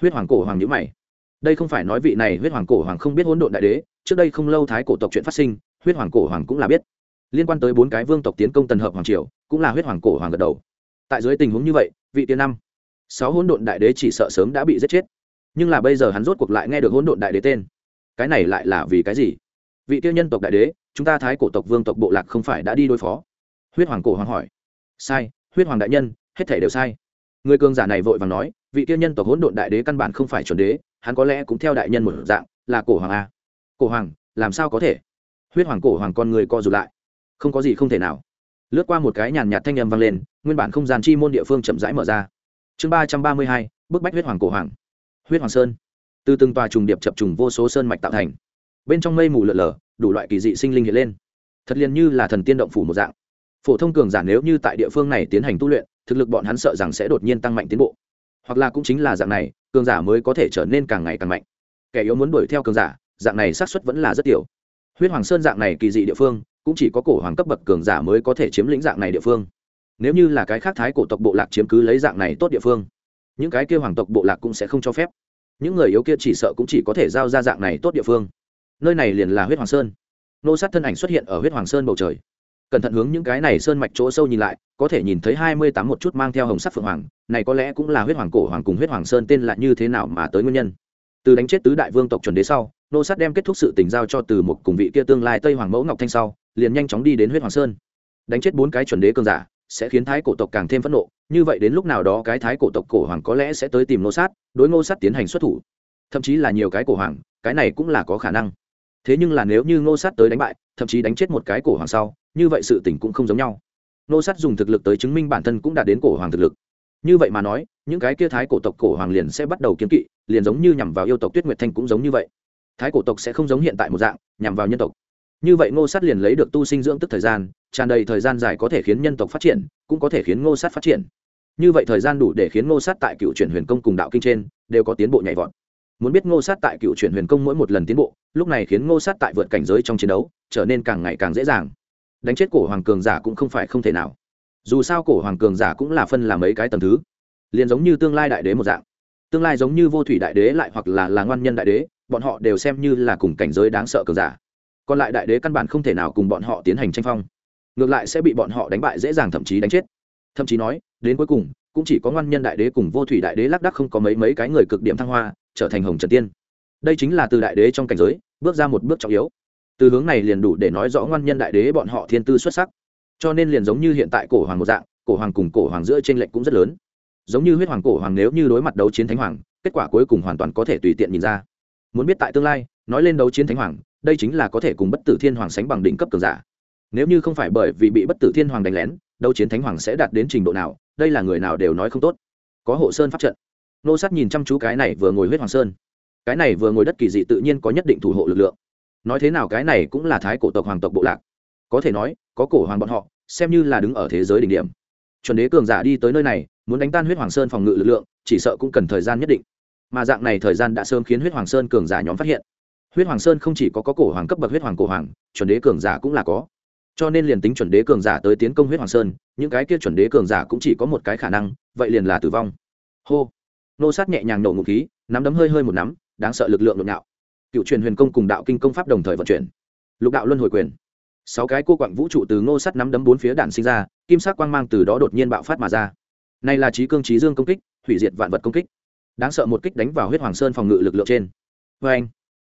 Huyết hoàng cổ hoàng nhữ mày. Đây không phải nói vị này huyết hoàng cổ hoàng không biết hỗn độn đại đế, trước đây không lâu thái cổ tộc chuyện phát sinh, huyết hoàng cổ hoàng cũng là biết. Liên quan tới bốn cái vương tộc tiến công tần hợp hoàng triều, cũng là huyết hoàng cổ hoàng gật đầu. Tại dưới tình huống như vậy, vị tiên năm, sáu hỗn độn đại đế chỉ sợ sớm đã bị giết chết. Nhưng là bây giờ hắn rốt cuộc lại nghe được hỗn độn đại đế tên. Cái này lại là vì cái gì? Vị tiêu nhân tộc đại đế, chúng ta thái cổ tộc vương tộc bộ lạc không phải đã đi đối phó? Huyết hoàng cổ hoàng hỏi. Sai, huyết hoàng đại nhân, hết thể đều sai. Người cường giả này vội vàng nói, vị tiêu nhân tộc hỗn độn đại đế căn bản không phải chuẩn đế, hắn có lẽ cũng theo đại nhân một dạng, là cổ hoàng a. Cổ hoàng, làm sao có thể? Huyết hoàng cổ hoàng con người co rụt lại. Không có gì không thể nào. Lướt qua một cái nhàn nhạt thanh âm vang lên, nguyên bản không gian chi môn địa phương chậm rãi mở ra. Chương ba trăm ba mươi hai, bức bách huyết hoàng cổ hoàng. Huyết hoàng sơn. Từ từng tòa trùng điệp chập trùng vô số sơn mạch tạo thành bên trong mây mù lợn lờ đủ loại kỳ dị sinh linh hiện lên. Thật liền như là thần tiên động phủ một dạng. Phổ thông cường giả nếu như tại địa phương này tiến hành tu luyện, thực lực bọn hắn sợ rằng sẽ đột nhiên tăng mạnh tiến bộ. Hoặc là cũng chính là dạng này, cường giả mới có thể trở nên càng ngày càng mạnh. Kẻ yếu muốn đuổi theo cường giả, dạng này xác suất vẫn là rất tiểu. Huyết hoàng sơn dạng này kỳ dị địa phương, cũng chỉ có cổ hoàng cấp bậc cường giả mới có thể chiếm lĩnh dạng này địa phương. Nếu như là cái khác thái cổ tộc bộ lạc chiếm cứ lấy dạng này tốt địa phương, những cái kia hoàng tộc bộ lạc cũng sẽ không cho phép. Những người yếu kia chỉ sợ cũng chỉ có thể giao ra dạng này tốt địa phương nơi này liền là huyết hoàng sơn. Nô sát thân ảnh xuất hiện ở huyết hoàng sơn bầu trời. Cẩn thận hướng những cái này sơn mạch chỗ sâu nhìn lại, có thể nhìn thấy hai mươi tám một chút mang theo hồng sắc phượng hoàng, này có lẽ cũng là huyết hoàng cổ hoàng cùng huyết hoàng sơn tên là như thế nào mà tới nguyên nhân. Từ đánh chết tứ đại vương tộc chuẩn đế sau, nô sát đem kết thúc sự tình giao cho từ một cùng vị kia tương lai tây hoàng mẫu ngọc thanh sau, liền nhanh chóng đi đến huyết hoàng sơn. Đánh chết bốn cái chuẩn đế cơn giả, sẽ khiến thái cổ tộc càng thêm phẫn nộ. Như vậy đến lúc nào đó cái thái cổ tộc cổ hoàng có lẽ sẽ tới tìm nô sát, đối ngô sát tiến hành xuất thủ. Thậm chí là nhiều cái cổ hoàng, cái này cũng là có khả năng thế nhưng là nếu như ngô sát tới đánh bại, thậm chí đánh chết một cái cổ hoàng sau, như vậy sự tình cũng không giống nhau. Ngô sát dùng thực lực tới chứng minh bản thân cũng đã đến cổ hoàng thực lực. Như vậy mà nói, những cái kia thái cổ tộc cổ hoàng liền sẽ bắt đầu kiếm kỵ, liền giống như nhằm vào yêu tộc tuyết nguyệt thanh cũng giống như vậy. Thái cổ tộc sẽ không giống hiện tại một dạng, nhằm vào nhân tộc. Như vậy ngô sát liền lấy được tu sinh dưỡng tức thời gian, tràn đầy thời gian dài có thể khiến nhân tộc phát triển, cũng có thể khiến ngô sát phát triển. Như vậy thời gian đủ để khiến ngô sát tại cựu chuyển huyền công cùng đạo kinh trên, đều có tiến bộ nhảy vọt muốn biết ngô sát tại cựu chuyển huyền công mỗi một lần tiến bộ, lúc này khiến ngô sát tại vượt cảnh giới trong chiến đấu, trở nên càng ngày càng dễ dàng. Đánh chết cổ hoàng cường giả cũng không phải không thể nào. Dù sao cổ hoàng cường giả cũng là phân làm mấy cái tầm thứ. Liền giống như tương lai đại đế một dạng. Tương lai giống như vô thủy đại đế lại hoặc là là ngoan nhân đại đế, bọn họ đều xem như là cùng cảnh giới đáng sợ cường giả. Còn lại đại đế căn bản không thể nào cùng bọn họ tiến hành tranh phong. Ngược lại sẽ bị bọn họ đánh bại dễ dàng thậm chí đánh chết. Thậm chí nói, đến cuối cùng, cũng chỉ có ngoan nhân đại đế cùng vô thủy đại đế lác đắc không có mấy mấy cái người cực điểm thăng hoa trở thành hồng trần tiên. Đây chính là từ đại đế trong cảnh giới, bước ra một bước trọng yếu. Từ hướng này liền đủ để nói rõ ngoan nhân đại đế bọn họ thiên tư xuất sắc. Cho nên liền giống như hiện tại cổ hoàng một dạng, cổ hoàng cùng cổ hoàng giữa t r ê n lệch cũng rất lớn. Giống như huyết hoàng cổ hoàng nếu như đối mặt đấu chiến thánh hoàng, kết quả cuối cùng hoàn toàn có thể tùy tiện nhìn ra. Muốn biết tại tương lai, nói lên đấu chiến thánh hoàng, đây chính là có thể cùng bất tử thiên hoàng sánh bằng đỉnh cấp cường giả. Nếu như không phải bởi vì bị bất tử thiên hoàng đánh lén, đấu chiến thánh hoàng sẽ đạt đến trình độ nào, đây là người nào đều nói không tốt. Có hộ sơn pháp trận nô sát nhìn chăm chú cái này vừa ngồi huyết hoàng sơn. Cái này vừa ngồi đất kỳ dị tự nhiên có nhất định thủ hộ lực lượng. Nói thế nào cái này cũng là thái cổ tộc hoàng tộc bộ lạc. Có thể nói có cổ hoàng bọn họ xem như là đứng ở thế giới đỉnh điểm. Chuẩn đế cường giả đi tới nơi này muốn đánh tan huyết hoàng sơn phòng ngự lực lượng chỉ sợ cũng cần thời gian nhất định. Mà dạng này thời gian đã sớm khiến huyết hoàng sơn cường giả nhóm phát hiện. Huyết hoàng sơn không chỉ có, có cổ hoàng cấp bậc huyết hoàng cổ hoàng chuẩn đế cường giả cũng là có. Cho nên liền tính chuẩn đế cường giả tới tiến công huyết hoàng sơn những cái kia chuẩn đế cường giả cũng chỉ có một cái khả năng vậy liền là tử vong. Hô nô sát nhẹ nhàng nổ ngụ khí, nắm đấm hơi hơi một nắm, đáng sợ lực lượng nội nạo. cựu truyền huyền công cùng đạo kinh công pháp đồng thời vận chuyển. Lục đạo luân hồi quyền. Sáu cái cô quặng vũ trụ từ ngô sắt nắm đấm bốn phía đạn sinh ra, kim sắc quang mang từ đó đột nhiên bạo phát mà ra. Này là trí cương trí dương công kích, hủy diệt vạn vật công kích. Đáng sợ một kích đánh vào huyết hoàng sơn phòng ngự lực lượng trên. Vê anh,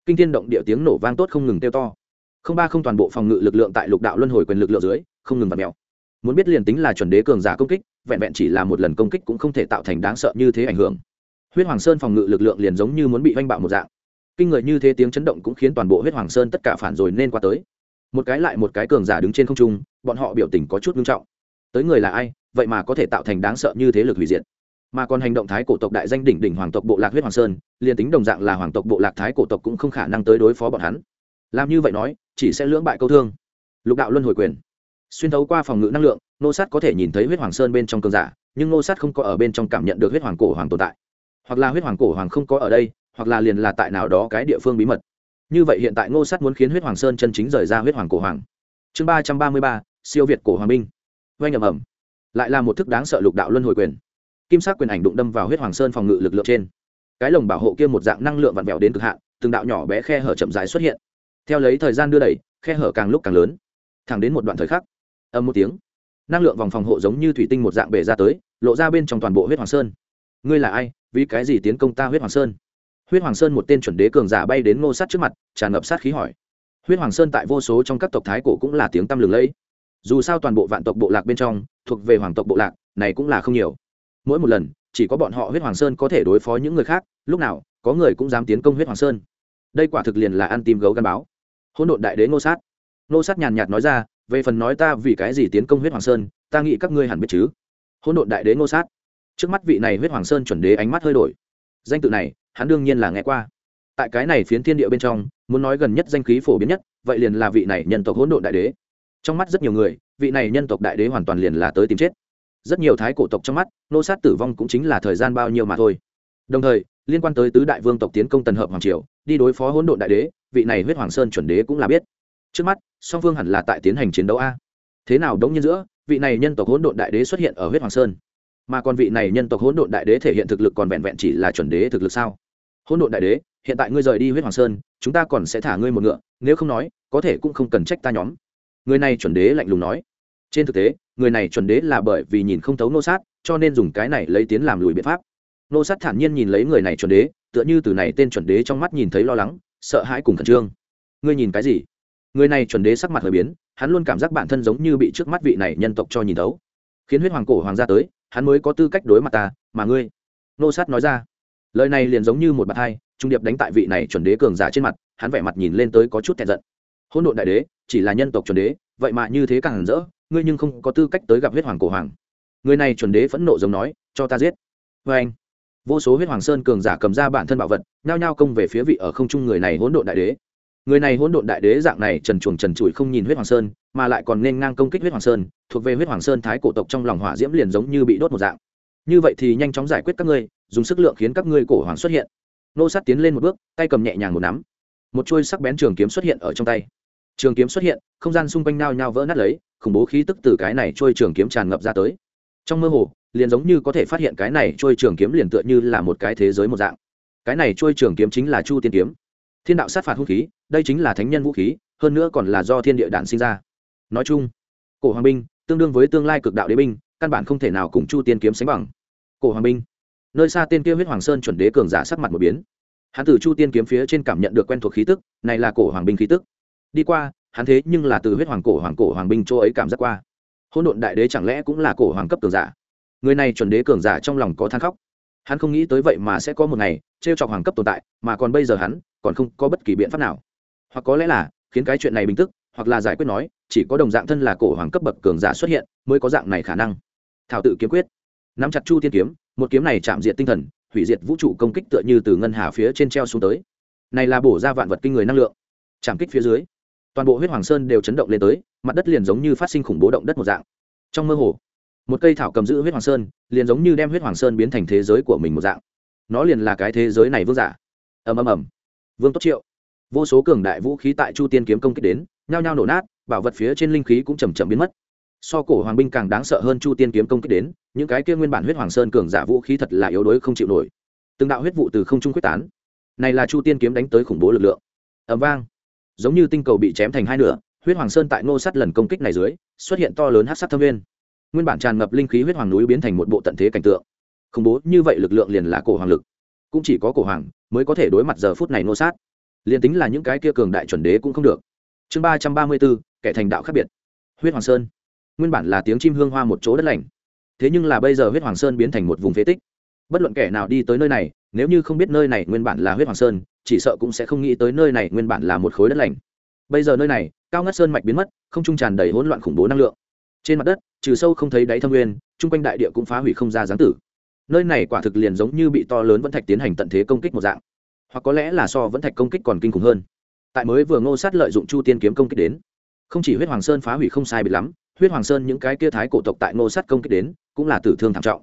kinh thiên động địa tiếng nổ vang tốt không ngừng tiêu to. Không ba không toàn bộ phòng ngự lực lượng tại lục đạo luân hồi quyền lực lượng dưới, không ngừng vặt mèo. Muốn biết liền tính là chuẩn đế cường giả công kích, vẹn vẹn chỉ là một lần công kích cũng không thể tạo thành đáng sợ như thế ảnh hưởng huyết hoàng sơn phòng ngự lực lượng liền giống như muốn bị oanh bạo một dạng. Kinh người như thế tiếng chấn động cũng khiến toàn bộ huyết hoàng sơn tất cả phản rồi nên qua tới. Một cái lại một cái cường giả đứng trên không trung, bọn họ biểu tình có chút nghiêm trọng. Tới người là ai, vậy mà có thể tạo thành đáng sợ như thế lực hủy diệt. Mà còn hành động thái cổ tộc đại danh đỉnh đỉnh hoàng tộc bộ lạc huyết hoàng sơn, liền tính đồng dạng là hoàng tộc bộ lạc thái cổ tộc cũng không khả năng tới đối phó bọn hắn. Làm như vậy nói, chỉ sẽ lưỡng bại câu thương. Lục đạo luân hồi quyền. Xuyên thấu qua phòng ngự năng lượng, nô sát có thể nhìn thấy huyết hoàng sơn bên trong cường giả, nhưng nô sát không có ở bên trong cảm nhận được huyết hoàng cổ hoàng tồn tại hoặc là huyết hoàng cổ hoàng không có ở đây, hoặc là liền là tại nào đó cái địa phương bí mật. Như vậy hiện tại ngô sát muốn khiến huyết hoàng sơn chân chính rời ra huyết hoàng cổ hoàng. Chương ba trăm ba mươi ba, siêu việt cổ hoàng binh. Oanh ầm ầm. Lại là một thức đáng sợ lục đạo luân hồi quyền. Kim sắc quyền ảnh đụng đâm vào huyết hoàng sơn phòng ngự lực lượng trên. Cái lồng bảo hộ kia một dạng năng lượng vặn vẹo đến cực hạn, từng đạo nhỏ bé khe hở chậm rãi xuất hiện. Theo lấy thời gian đưa đẩy, khe hở càng lúc càng lớn. Thẳng đến một đoạn thời khắc âm một tiếng, năng lượng vòng phòng hộ giống như thủy tinh một dạng bể ra tới, lộ ra bên trong toàn bộ huyết hoàng sơn. Ngươi là ai? Vì cái gì tiến công ta huyết hoàng sơn? Huyết hoàng sơn một tên chuẩn đế cường giả bay đến ngô sát trước mặt, tràn ngập sát khí hỏi. Huyết hoàng sơn tại vô số trong các tộc thái cổ cũng là tiếng tăm lừng lẫy. Dù sao toàn bộ vạn tộc bộ lạc bên trong, thuộc về hoàng tộc bộ lạc, này cũng là không nhiều. Mỗi một lần, chỉ có bọn họ huyết hoàng sơn có thể đối phó những người khác, lúc nào, có người cũng dám tiến công huyết hoàng sơn. Đây quả thực liền là ăn tim gấu gắn báo. Hỗn độn đại đế ngô sát. Ngô sát nhàn nhạt nói ra, về phần nói ta vì cái gì tiến công huyết hoàng sơn, ta nghĩ các ngươi hẳn biết chứ? Hỗn độn đại đế ngô sát trước mắt vị này huyết hoàng sơn chuẩn đế ánh mắt hơi đổi. Danh tự này, hắn đương nhiên là nghe qua. Tại cái này phiến thiên địa bên trong, muốn nói gần nhất danh khí phổ biến nhất, vậy liền là vị này nhân tộc hỗn độn đại đế. Trong mắt rất nhiều người, vị này nhân tộc đại đế hoàn toàn liền là tới tìm chết. Rất nhiều thái cổ tộc trong mắt, nô sát tử vong cũng chính là thời gian bao nhiêu mà thôi. Đồng thời, liên quan tới tứ đại vương tộc tiến công tần hợp hoàng triều, đi đối phó hỗn độn đại đế, vị này huyết hoàng sơn chuẩn đế cũng là biết. Trước mắt, song phương hẳn là tại tiến hành chiến đấu a. Thế nào đống nhiên giữa, vị này nhân tộc hỗn độn đại đế xuất hiện ở huyết hoàng sơn? Mà còn vị này nhân tộc hỗn độn đại đế thể hiện thực lực còn vẹn vẹn chỉ là chuẩn đế thực lực sao? Hỗn độn đại đế, hiện tại ngươi rời đi huyết hoàng sơn, chúng ta còn sẽ thả ngươi một ngựa, nếu không nói, có thể cũng không cần trách ta nhóm. Người này chuẩn đế lạnh lùng nói. Trên thực tế, người này chuẩn đế là bởi vì nhìn không thấu nô sát, cho nên dùng cái này lấy tiến làm lùi biện pháp. Nô sát thản nhiên nhìn lấy người này chuẩn đế, tựa như từ này tên chuẩn đế trong mắt nhìn thấy lo lắng, sợ hãi cùng khẩn trương. Ngươi nhìn cái gì? Người này chuẩn đế sắc mặt hơi biến, hắn luôn cảm giác bản thân giống như bị trước mắt vị này nhân tộc cho nhìn thấu. Khiến huyết hoàng cổ hoàng gia tới hắn mới có tư cách đối mặt ta, mà ngươi? Nô sát nói ra. Lời này liền giống như một bạt hai, trung điệp đánh tại vị này chuẩn đế cường giả trên mặt, hắn vẻ mặt nhìn lên tới có chút thẹn giận. Hôn độn đại đế, chỉ là nhân tộc chuẩn đế, vậy mà như thế càng hẳn rỡ, ngươi nhưng không có tư cách tới gặp huyết hoàng cổ hoàng. Người này chuẩn đế phẫn nộ giống nói, cho ta giết. Vê anh, vô số huyết hoàng sơn cường giả cầm ra bản thân bảo vật, nhao nhao công về phía vị ở không trung người này hỗn độn đại đế người này hỗn độn đại đế dạng này trần chuồng trần trụi không nhìn huyết hoàng sơn, mà lại còn nên ngang công kích huyết hoàng sơn, thuộc về huyết hoàng sơn thái cổ tộc trong lòng hỏa diễm liền giống như bị đốt một dạng. Như vậy thì nhanh chóng giải quyết các ngươi, dùng sức lượng khiến các ngươi cổ hoàng xuất hiện. Nô sát tiến lên một bước, tay cầm nhẹ nhàng một nắm. Một chuôi sắc bén trường kiếm xuất hiện ở trong tay. Trường kiếm xuất hiện, không gian xung quanh nao nhao vỡ nát lấy, khủng bố khí tức từ cái này trôi trường kiếm tràn ngập ra tới. Trong mơ hồ, liền giống như có thể phát hiện cái này trôi trường kiếm liền tựa như là một cái thế giới một dạng. Cái này trôi trường kiếm chính là chu tiên kiếm thiên đạo sát phạt hung khí, đây chính là thánh nhân vũ khí, hơn nữa còn là do thiên địa đản sinh ra. Nói chung, cổ hoàng binh, tương đương với tương lai cực đạo đế binh, căn bản không thể nào cùng chu tiên kiếm sánh bằng. Cổ hoàng binh, nơi xa tên kia huyết hoàng sơn chuẩn đế cường giả sắc mặt một biến. Hắn từ chu tiên kiếm phía trên cảm nhận được quen thuộc khí tức, này là cổ hoàng binh khí tức. Đi qua, hắn thế nhưng là từ huyết hoàng cổ hoàng cổ hoàng binh chỗ ấy cảm giác qua. Hôn độn đại đế chẳng lẽ cũng là cổ hoàng cấp cường giả? Người này chuẩn đế cường giả trong lòng có than khóc. Hắn không nghĩ tới vậy mà sẽ có một ngày Trêu e chọc hoàng cấp tồn tại, mà còn bây giờ hắn còn không có bất kỳ biện pháp nào. Hoặc có lẽ là, khiến cái chuyện này bình tức, hoặc là giải quyết nói, chỉ có đồng dạng thân là cổ hoàng cấp bậc cường giả xuất hiện mới có dạng này khả năng. Thảo tự kiếm quyết. Nắm chặt chu tiên kiếm, một kiếm này chạm diệt tinh thần, hủy diệt vũ trụ công kích tựa như từ ngân hà phía trên treo xuống tới. Này là bổ ra vạn vật kinh người năng lượng. Chạm kích phía dưới, toàn bộ huyết hoàng sơn đều chấn động lên tới, mặt đất liền giống như phát sinh khủng bố động đất một dạng. Trong mơ hồ, một cây thảo cầm giữ huyết hoàng sơn, liền giống như đem huyết hoàng sơn biến thành thế giới của mình một dạng nó liền là cái thế giới này vương giả. Ầm ầm ầm. Vương tốt triệu. Vô số cường đại vũ khí tại chu tiên kiếm công kích đến, nhao nhao nổ nát, bảo vật phía trên linh khí cũng chầm chậm biến mất. So cổ hoàng binh càng đáng sợ hơn chu tiên kiếm công kích đến, những cái kia nguyên bản huyết hoàng sơn cường giả vũ khí thật là yếu đuối không chịu nổi. Từng đạo huyết vụ từ không trung quyết tán. Này là chu tiên kiếm đánh tới khủng bố lực lượng. Ầm vang. Giống như tinh cầu bị chém thành hai nửa, huyết hoàng sơn tại ngô sắt lần công kích này dưới, xuất hiện to lớn hát sắc thâm nguyên. Nguyên bản tràn ngập linh khí huyết hoàng núi biến thành một bộ tận thế cảnh tượng khủng bố như vậy lực lượng liền là cổ hoàng lực. Cũng chỉ có cổ hoàng mới có thể đối mặt giờ phút này nô sát. Liền tính là những cái kia cường đại chuẩn đế cũng không được. Chương ba trăm ba mươi bốn kẻ thành đạo khác biệt. Huyết hoàng sơn. Nguyên bản là tiếng chim hương hoa một chỗ đất lành. Thế nhưng là bây giờ huyết hoàng sơn biến thành một vùng phế tích. Bất luận kẻ nào đi tới nơi này, nếu như không biết nơi này nguyên bản là huyết hoàng sơn, chỉ sợ cũng sẽ không nghĩ tới nơi này nguyên bản là một khối đất lành. Bây giờ nơi này, cao ngất sơn mạch biến mất, không trung tràn đầy hỗn loạn khủng bố năng lượng. Trên mặt đất, trừ sâu không thấy đáy thâm nguyên, chung quanh đại địa cũng phá hủy không ra giáng tử nơi này quả thực liền giống như bị to lớn vẫn thạch tiến hành tận thế công kích một dạng. Hoặc có lẽ là so vẫn thạch công kích còn kinh khủng hơn. Tại mới vừa ngô sát lợi dụng chu tiên kiếm công kích đến, không chỉ huyết hoàng sơn phá hủy không sai bị lắm, huyết hoàng sơn những cái kia thái cổ tộc tại ngô sát công kích đến, cũng là tử thương thảm trọng.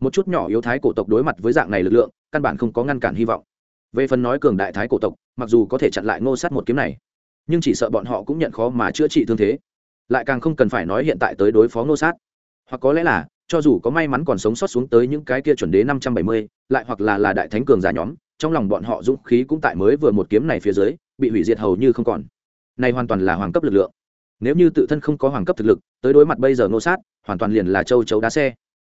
Một chút nhỏ yếu thái cổ tộc đối mặt với dạng này lực lượng, căn bản không có ngăn cản hy vọng. Về phần nói cường đại thái cổ tộc, mặc dù có thể chặn lại ngô sát một kiếm này, nhưng chỉ sợ bọn họ cũng nhận khó mà chữa trị thương thế. Lại càng không cần phải nói hiện tại tới đối phó ngô sát. Hoặc có lẽ là cho dù có may mắn còn sống sót xuống tới những cái kia chuẩn đế năm trăm bảy mươi, lại hoặc là là đại thánh cường giả nhóm, trong lòng bọn họ dũng khí cũng tại mới vừa một kiếm này phía dưới, bị hủy diệt hầu như không còn. Này hoàn toàn là hoàng cấp lực lượng. Nếu như tự thân không có hoàng cấp thực lực, tới đối mặt bây giờ ngô sát, hoàn toàn liền là châu chấu đá xe.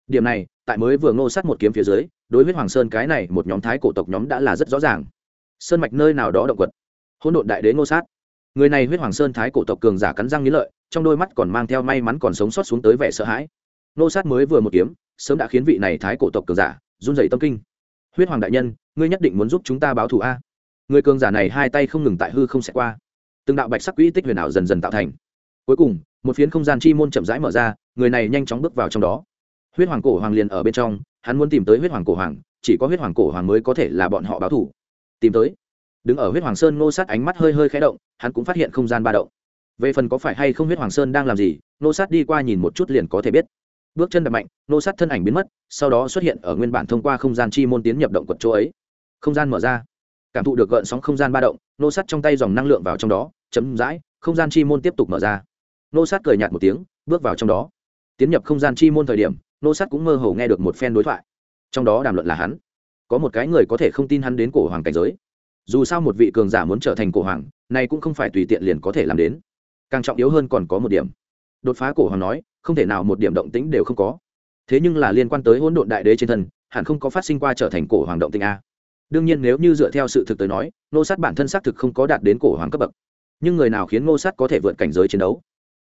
Điểm này, tại mới vừa ngô sát một kiếm phía dưới, đối với hoàng sơn cái này một nhóm thái cổ tộc nhóm đã là rất rõ ràng. Sơn mạch nơi nào đó động quật. Hỗn độn đại đế ngô sát. Người này huyết hoàng sơn thái cổ tộc cường giả cắn răng nghĩ lợi, trong đôi mắt còn mang theo may mắn còn sống sót xuống tới vẻ sợ hãi. Nô sát mới vừa một kiếm, sớm đã khiến vị này thái cổ tộc cường giả run rẩy tâm kinh. Huyết hoàng đại nhân, ngươi nhất định muốn giúp chúng ta báo thù a. Người cường giả này hai tay không ngừng tại hư không sẽ qua. Từng đạo bạch sắc quỹ tích huyền ảo dần dần tạo thành. Cuối cùng, một phiến không gian chi môn chậm rãi mở ra, người này nhanh chóng bước vào trong đó. Huyết hoàng cổ hoàng liền ở bên trong, hắn muốn tìm tới huyết hoàng cổ hoàng, chỉ có huyết hoàng cổ hoàng mới có thể là bọn họ báo thủ tìm tới. Đứng ở huyết hoàng sơn Nô sát ánh mắt hơi hơi khé động, hắn cũng phát hiện không gian ba động. Về phần có phải hay không huyết hoàng sơn đang làm gì, Nô sát đi qua nhìn một chút liền có thể biết bước chân đập mạnh, Nô sát thân ảnh biến mất, sau đó xuất hiện ở nguyên bản thông qua không gian chi môn tiến nhập động quật chỗ ấy. Không gian mở ra. Cảm thụ được gợn sóng không gian ba động, Nô sát trong tay dòng năng lượng vào trong đó chấm dãi không gian chi môn tiếp tục mở ra. Nô sát cười nhạt một tiếng, bước vào trong đó. Tiến nhập không gian chi môn thời điểm, nô sát cũng mơ hồ nghe được một phen đối thoại. Trong đó đàm luận là hắn. Có một cái người có thể không tin hắn đến cổ hoàng cảnh giới. Dù sao một vị cường giả muốn trở thành cổ hoàng, này cũng không phải tùy tiện liền có thể làm đến. Càng trọng yếu hơn còn có một điểm. Đột phá cổ hoàng nói không thể nào một điểm động tĩnh đều không có. Thế nhưng là liên quan tới hỗn độn đại đế trên thân, hẳn không có phát sinh qua trở thành cổ hoàng động tĩnh a. Đương nhiên nếu như dựa theo sự thực tới nói nô sát bản thân xác thực không có đạt đến cổ hoàng cấp bậc. Nhưng người nào khiến nô sát có thể vượt cảnh giới chiến đấu?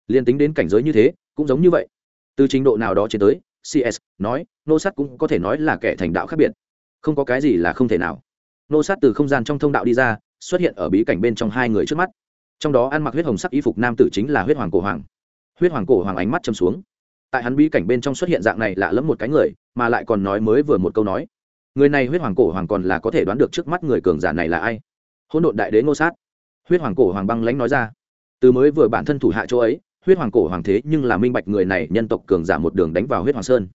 Liên tính đến cảnh giới như thế, cũng giống như vậy. Từ trình độ nào đó trên tới cs nói nô sát cũng có thể nói là kẻ thành đạo khác biệt. Không có cái gì là không thể nào. Nô sát từ không gian trong thông đạo đi ra, xuất hiện ở bí cảnh bên trong hai người trước mắt. Trong đó ăn mặc huyết hồng sắc y phục nam tử chính là huyết hoàng cổ hoàng huyết hoàng cổ hoàng ánh mắt châm xuống. Tại hắn bí cảnh bên trong xuất hiện dạng này lạ lẫm một cái người, mà lại còn nói mới vừa một câu nói. Người này huyết hoàng cổ hoàng còn là có thể đoán được trước mắt người cường giả này là ai. Hỗn độn đại đế ngô sát. Huyết hoàng cổ hoàng băng lãnh nói ra. Từ mới vừa bản thân thủ hạ chỗ ấy, huyết hoàng cổ hoàng thế nhưng là minh bạch người này nhân tộc cường giả một đường đánh vào huyết hoàng sơn.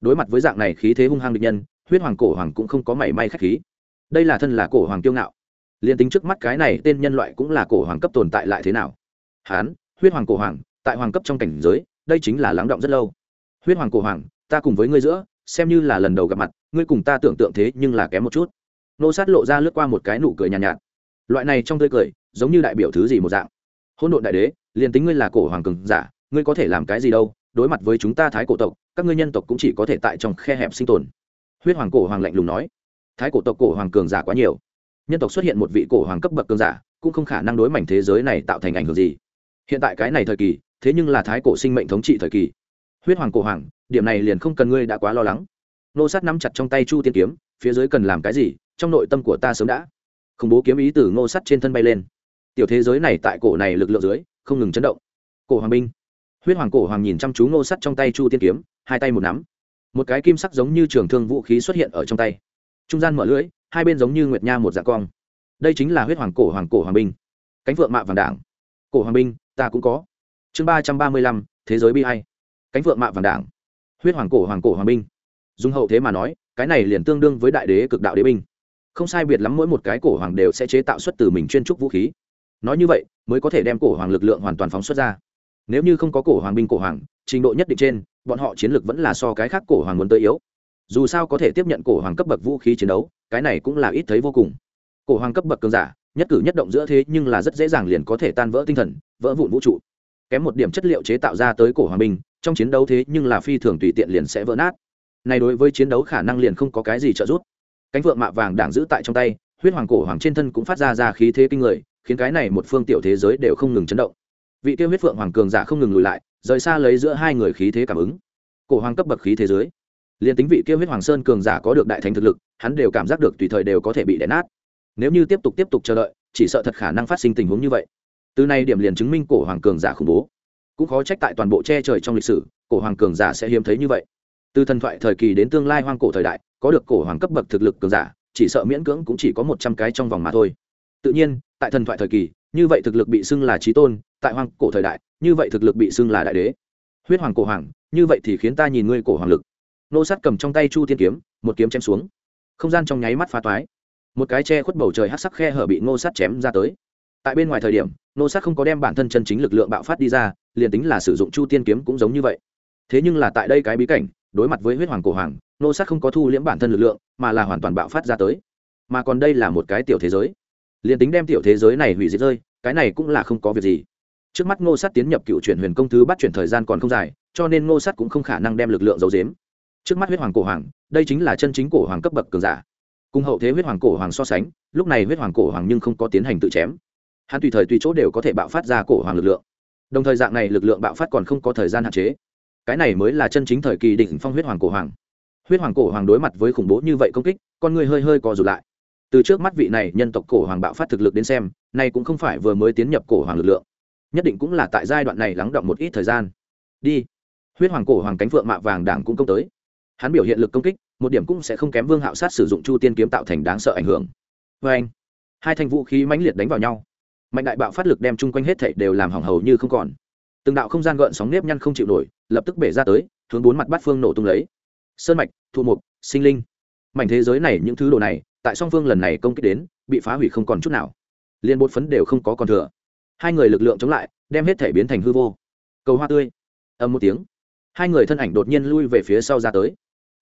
Đối mặt với dạng này khí thế hung hăng địch nhân, huyết hoàng cổ hoàng cũng không có mảy may khách khí. Đây là thân là cổ hoàng kiêu ngạo. Liền tính trước mắt cái này tên nhân loại cũng là cổ hoàng cấp tồn tại lại thế nào? Hán huyết hoàng cổ hoàng tại hoàng cấp trong cảnh giới đây chính là lắng động rất lâu. Huyết hoàng cổ hoàng ta cùng với ngươi giữa xem như là lần đầu gặp mặt ngươi cùng ta tưởng tượng thế nhưng là kém một chút. Nô sát lộ ra lướt qua một cái nụ cười nhàn nhạt, nhạt. Loại này trong tươi cười giống như đại biểu thứ gì một dạng. Hôn độn đại đế liền tính ngươi là cổ hoàng cường giả ngươi có thể làm cái gì đâu đối mặt với chúng ta thái cổ tộc các ngươi nhân tộc cũng chỉ có thể tại trong khe hẹp sinh tồn. Huyết hoàng cổ hoàng lạnh lùng nói thái cổ tộc cổ hoàng cường giả quá nhiều. Nhân tộc xuất hiện một vị cổ hoàng cấp bậc cường giả cũng không khả năng đối mảnh thế giới này tạo thành ảnh hưởng gì. Hiện tại cái này thời kỳ thế nhưng là thái cổ sinh mệnh thống trị thời kỳ. Huyết hoàng cổ hoàng, điểm này liền không cần ngươi đã quá lo lắng. Nô sát nắm chặt trong tay chu tiên kiếm, phía dưới cần làm cái gì, trong nội tâm của ta sớm đã. Khủng bố kiếm ý từ ngô sắt trên thân bay lên. Tiểu thế giới này tại cổ này lực lượng dưới, không ngừng chấn động. Cổ hoàng binh. Huyết hoàng cổ hoàng nhìn chăm chú ngô sắt trong tay chu tiên kiếm, hai tay một nắm. Một cái kim sắc giống như trường thương vũ khí xuất hiện ở trong tay. Trung gian mở lưỡi, hai bên giống như nguyệt nha một dạng cong. Đây chính là huyết hoàng cổ hoàng cổ hoàng binh. Cánh vượng mạ vàng đảng. Cổ hoàng binh, ta cũng có chương ba trăm ba mươi lăm, thế giới bi hay cánh vượng mạ vàng đảng. Huyết hoàng cổ hoàng cổ, hoàng binh. Dùng hậu thế mà nói, cái này liền tương đương với đại đế cực đạo đế binh. Không sai biệt lắm mỗi một cái cổ hoàng đều sẽ chế tạo xuất từ mình chuyên trúc vũ khí. Nói như vậy, mới có thể đem cổ hoàng lực lượng hoàn toàn phóng xuất ra. Nếu như không có cổ hoàng binh, cổ hoàng, trình độ nhất định trên, bọn họ chiến lược vẫn là so cái khác cổ hoàng muốn tới yếu. Dù sao có thể tiếp nhận cổ hoàng cấp bậc vũ khí chiến đấu, cái này cũng là ít thấy vô cùng. Cổ hoàng cấp bậc cường giả, nhất cử nhất động giữa thế nhưng là rất dễ dàng liền có thể tan vỡ tinh thần, vỡ vụn vũ trụ kém một điểm chất liệu chế tạo ra tới cổ hoàng binh trong chiến đấu thế nhưng là phi thường tùy tiện liền sẽ vỡ nát. Này đối với chiến đấu khả năng liền không có cái gì trợ giúp. Cánh vượng mạ vàng đảng giữ tại trong tay, huyết hoàng cổ hoàng trên thân cũng phát ra ra khí thế kinh người, khiến cái này một phương tiểu thế giới đều không ngừng chấn động. Vị tiêu huyết phượng hoàng cường giả không ngừng lùi lại, rời xa lấy giữa hai người khí thế cảm ứng. Cổ hoàng cấp bậc khí thế giới. Liền tính vị kia huyết hoàng sơn cường giả có được đại thành thực lực, hắn đều cảm giác được tùy thời đều có thể bị đè nát. Nếu như tiếp tục tiếp tục chờ đợi, chỉ sợ thật khả năng phát sinh tình huống như vậy từ nay điểm liền chứng minh cổ hoàng cường giả khủng bố. Cũng khó trách tại toàn bộ che trời trong lịch sử, cổ hoàng cường giả sẽ hiếm thấy như vậy. Từ thần thoại thời kỳ đến tương lai hoang cổ thời đại, có được cổ hoàng cấp bậc thực lực cường giả, chỉ sợ miễn cưỡng cũng chỉ có một trăm cái trong vòng mà thôi. Tự nhiên, tại thần thoại thời kỳ, như vậy thực lực bị xưng là trí tôn, tại hoang cổ thời đại, như vậy thực lực bị xưng là đại đế. Huyết hoàng cổ hoàng, như vậy thì khiến ta nhìn ngươi cổ hoàng lực. Nô sát cầm trong tay chu tiên kiếm, một kiếm chém xuống. Không gian trong nháy mắt phá toái. Một cái che khuất bầu trời hát sắc khe hở bị nô sát chém ra tới. Tại bên ngoài thời điểm nô sát không có đem bản thân chân chính lực lượng bạo phát đi ra, liền tính là sử dụng chu tiên kiếm cũng giống như vậy. Thế nhưng là tại đây cái bí cảnh, đối mặt với huyết hoàng cổ hoàng, nô sát không có thu liễm bản thân lực lượng, mà là hoàn toàn bạo phát ra tới. Mà còn đây là một cái tiểu thế giới. Liền tính đem tiểu thế giới này hủy diệt rơi, cái này cũng là không có việc gì. Trước mắt ngô sát tiến nhập cựu chuyển huyền công thứ bắt chuyển thời gian còn không dài, cho nên ngô sát cũng không khả năng đem lực lượng giấu dếm trước mắt huyết hoàng cổ hoàng, đây chính là chân chính cổ hoàng cấp bậc cường giả. Cùng hậu thế huyết hoàng cổ hoàng so sánh, lúc này huyết hoàng cổ hoàng nhưng không có tiến hành tự chém hắn tùy thời tùy chỗ đều có thể bạo phát ra cổ hoàng lực lượng. Đồng thời dạng này lực lượng bạo phát còn không có thời gian hạn chế. Cái này mới là chân chính thời kỳ đỉnh phong huyết hoàng cổ hoàng. Huyết hoàng cổ hoàng đối mặt với khủng bố như vậy công kích, con người hơi hơi co rụt lại. Từ trước mắt vị này nhân tộc cổ hoàng bạo phát thực lực đến xem, nay cũng không phải vừa mới tiến nhập cổ hoàng lực lượng. Nhất định cũng là tại giai đoạn này lắng động một ít thời gian. Đi. Huyết hoàng cổ hoàng cánh phượng mạ vàng đảng cũng công tới. Hắn biểu hiện lực công kích, một điểm cũng sẽ không kém vương hạo sát sử dụng chu tiên kiếm tạo thành đáng sợ ảnh hưởng. Vê anh hai thanh vũ khí mãnh liệt đánh vào nhau mạnh đại bạo phát lực đem chung quanh hết thảy đều làm hỏng hầu như không còn. Từng đạo không gian gợn sóng nếp nhăn không chịu nổi, lập tức bể ra tới, hướng bốn mặt bát phương nổ tung lấy. Sơn mạch, thụ mục, sinh linh. Mảnh thế giới này những thứ đồ này, tại song phương lần này công kích đến, bị phá hủy không còn chút nào. Liên bột phấn đều không có còn thừa. Hai người lực lượng chống lại, đem hết thể biến thành hư vô. Cầu hoa tươi. Âm một tiếng. Hai người thân ảnh đột nhiên lui về phía sau ra tới.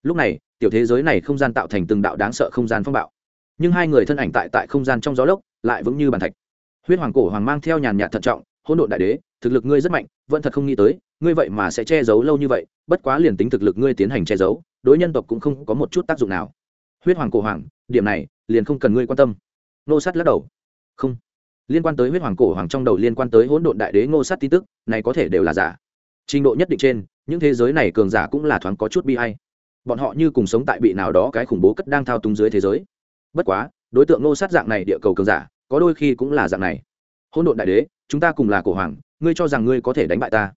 Lúc này, tiểu thế giới này không gian tạo thành từng đạo đáng sợ không gian phong bạo. Nhưng hai người thân ảnh tại tại không gian trong gió lốc, lại vững như bàn thạch huyết hoàng cổ hoàng mang theo nhàn nhạt thận trọng, hỗn độn đại đế, thực lực ngươi rất mạnh, vẫn thật không nghĩ tới, ngươi vậy mà sẽ che giấu lâu như vậy, bất quá liền tính thực lực ngươi tiến hành che giấu, đối nhân tộc cũng không có một chút tác dụng nào. Huyết hoàng cổ hoàng, điểm này, liền không cần ngươi quan tâm. Nô sắt lắc đầu, không. Liên quan tới huyết hoàng cổ hoàng trong đầu liên quan tới hỗn độn đại đế ngô sát tin tức, này có thể đều là giả. Trình độ nhất định trên, những thế giới này cường giả cũng là thoáng có chút bi hay bọn họ như cùng sống tại bị nào đó cái khủng bố cất đang thao túng dưới thế giới. Bất quá, đối tượng ngô sát dạng này địa cầu cường giả có đôi khi cũng là dạng này. Hỗn độn đại đế, chúng ta cùng là cổ hoàng, ngươi cho rằng ngươi có thể đánh bại ta?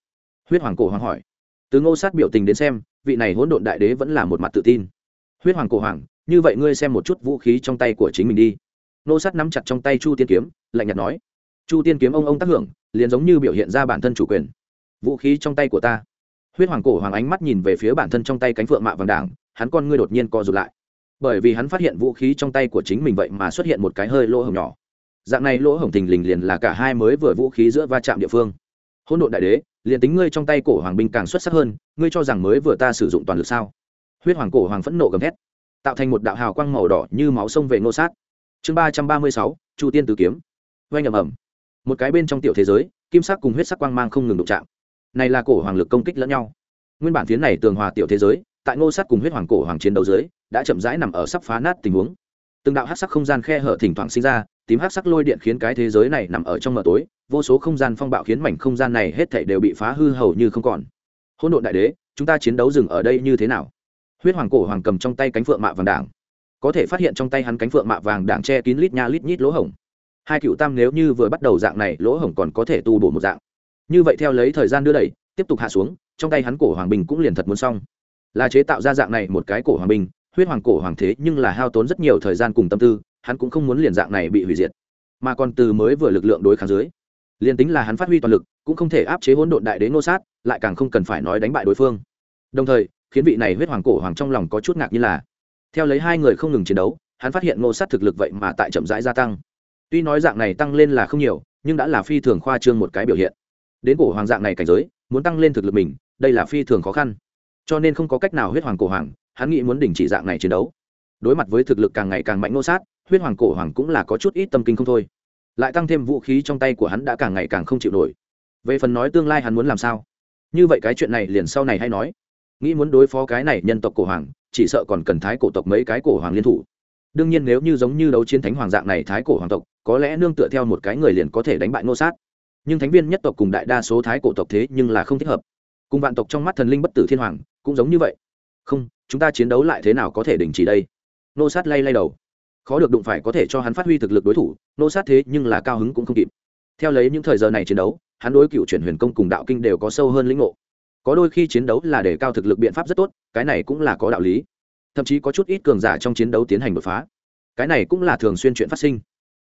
Huyết hoàng cổ hoàng hỏi. Từ ngô sát biểu tình đến xem, vị này hỗn độn đại đế vẫn là một mặt tự tin. Huyết hoàng cổ hoàng, như vậy ngươi xem một chút vũ khí trong tay của chính mình đi. Ngô sát nắm chặt trong tay chu tiên kiếm, lạnh nhạt nói. Chu tiên kiếm ông ông tác hưởng, liền giống như biểu hiện ra bản thân chủ quyền. Vũ khí trong tay của ta. Huyết hoàng cổ hoàng ánh mắt nhìn về phía bản thân trong tay cánh phượng mạ vàng đảng, hắn con ngươi đột nhiên co rụt lại. Bởi vì hắn phát hiện vũ khí trong tay của chính mình vậy mà xuất hiện một cái hơi lỗ hổng nhỏ dạng này lỗ hổng thình lình liền là cả hai mới vừa vũ khí giữa va chạm địa phương. Hôn đ đại đế, liền tính ngươi trong tay cổ hoàng binh càng xuất sắc hơn, ngươi cho rằng mới vừa ta sử dụng toàn lực sao? Huyết hoàng cổ hoàng phẫn nộ gầm thét, tạo thành một đạo hào quang màu đỏ như máu sông về ngô sát. Chương ba trăm ba mươi sáu, chu tiên tử kiếm. Oanh ầm ầm. Một cái bên trong tiểu thế giới, kim sắc cùng huyết sắc quang mang không ngừng đụng chạm. Này là cổ hoàng lực công kích lẫn nhau. Nguyên bản phiến này tường hòa tiểu thế giới, tại ngô sát cùng huyết hoàng cổ hoàng chiến đấu dưới, đã chậm rãi nằm ở sắp phá nát tình huống. Từng đạo hát sắc không gian khe hở thỉnh thoảng sinh ra tím hắc sắc lôi điện khiến cái thế giới này nằm ở trong mờ tối, vô số không gian phong bạo khiến mảnh không gian này hết thảy đều bị phá hư hầu như không còn. Hỗn độn đại đế, chúng ta chiến đấu dừng ở đây như thế nào? Huyết hoàng cổ hoàng cầm trong tay cánh phượng mạ vàng đảng. Có thể phát hiện trong tay hắn cánh phượng mạ vàng đảng che kín lít nha lít nhít lỗ hổng. Hai cựu tam nếu như vừa bắt đầu dạng này, lỗ hổng còn có thể tu bổ một dạng. Như vậy theo lấy thời gian đưa đẩy, tiếp tục hạ xuống, trong tay hắn cổ hoàng bình cũng liền thật muốn xong. Là chế tạo ra dạng này một cái cổ hoàng bình, huyết hoàng cổ hoàng thế nhưng là hao tốn rất nhiều thời gian cùng tâm tư hắn cũng không muốn liền dạng này bị hủy diệt. Mà còn từ mới vừa lực lượng đối kháng dưới, liền tính là hắn phát huy toàn lực, cũng không thể áp chế hỗn độn đại đế Ngô sát, lại càng không cần phải nói đánh bại đối phương. Đồng thời, khiến vị này huyết hoàng cổ hoàng trong lòng có chút ngạc như là, theo lấy hai người không ngừng chiến đấu, hắn phát hiện ngô sát thực lực vậy mà tại chậm rãi gia tăng. Tuy nói dạng này tăng lên là không nhiều, nhưng đã là phi thường khoa trương một cái biểu hiện. Đến cổ hoàng dạng này cảnh giới, muốn tăng lên thực lực mình, đây là phi thường khó khăn. Cho nên không có cách nào huyết hoàng cổ hoàng, hắn nghĩ muốn đình chỉ dạng này chiến đấu đối mặt với thực lực càng ngày càng mạnh nô sát, huyết hoàng cổ hoàng cũng là có chút ít tâm kinh không thôi. Lại tăng thêm vũ khí trong tay của hắn đã càng ngày càng không chịu nổi. Về phần nói tương lai hắn muốn làm sao? Như vậy cái chuyện này liền sau này hay nói. Nghĩ muốn đối phó cái này nhân tộc cổ hoàng, chỉ sợ còn cần thái cổ tộc mấy cái cổ hoàng liên thủ. Đương nhiên nếu như giống như đấu chiến thánh hoàng dạng này thái cổ hoàng tộc, có lẽ nương tựa theo một cái người liền có thể đánh bại nô sát. Nhưng thánh viên nhất tộc cùng đại đa số thái cổ tộc thế nhưng là không thích hợp. Cùng vạn tộc trong mắt thần linh bất tử thiên hoàng, cũng giống như vậy. Không, chúng ta chiến đấu lại thế nào có thể đình chỉ đây? Nô sát lay lay đầu. Khó được đụng phải có thể cho hắn phát huy thực lực đối thủ, nô sát thế nhưng là cao hứng cũng không kịp. Theo lấy những thời giờ này chiến đấu, hắn đối cựu chuyển huyền công cùng đạo kinh đều có sâu hơn lĩnh ngộ. Có đôi khi chiến đấu là để cao thực lực biện pháp rất tốt, cái này cũng là có đạo lý. Thậm chí có chút ít cường giả trong chiến đấu tiến hành đột phá. Cái này cũng là thường xuyên chuyện phát sinh.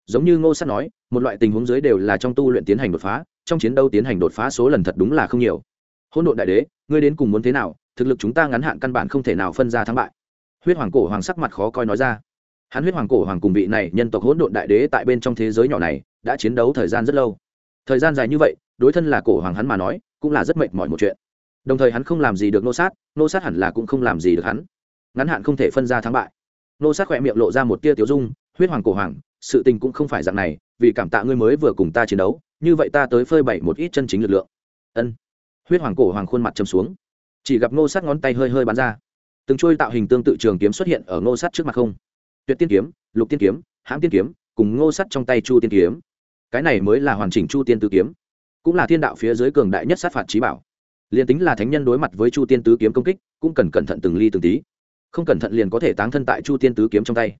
Giống như ngô sát nói, một loại tình huống dưới đều là trong tu luyện tiến hành đột phá, trong chiến đấu tiến hành đột phá số lần thật đúng là không nhiều. Hỗn độn đại đế, ngươi đến cùng muốn thế nào? Thực lực chúng ta ngắn hạn căn bản không thể nào phân ra thắng bại huyết hoàng cổ hoàng sắc mặt khó coi nói ra. Hắn huyết hoàng cổ hoàng cùng vị này nhân tộc hỗn độn đại đế tại bên trong thế giới nhỏ này đã chiến đấu thời gian rất lâu. Thời gian dài như vậy, đối thân là cổ hoàng hắn mà nói, cũng là rất mệt mỏi một chuyện. Đồng thời hắn không làm gì được nô sát nô sát hẳn là cũng không làm gì được hắn. Ngắn hạn không thể phân ra thắng bại. Nô sát khỏe miệng lộ ra một tia tiểu dung, huyết hoàng cổ hoàng, sự tình cũng không phải dạng này, vì cảm tạ ngươi mới vừa cùng ta chiến đấu, như vậy ta tới phơi bày một ít chân chính lực lượng. Ân. Huyết hoàng cổ hoàng khuôn mặt chầm xuống. Chỉ gặp nô sát ngón tay hơi hơi bắn ra từng trôi tạo hình tương tự trường kiếm xuất hiện ở Ngô Sắt trước mặt không? Tuyệt tiên kiếm, lục tiên kiếm, hãm tiên kiếm, cùng ngô sắt trong tay chu tiên kiếm. Cái này mới là hoàn chỉnh chu tiên tứ kiếm. Cũng là thiên đạo phía dưới cường đại nhất sát phạt trí bảo. Liền tính là thánh nhân đối mặt với chu tiên tứ kiếm công kích, cũng cần cẩn thận từng ly từng tí. Không cẩn thận liền có thể táng thân tại chu tiên tứ kiếm trong tay.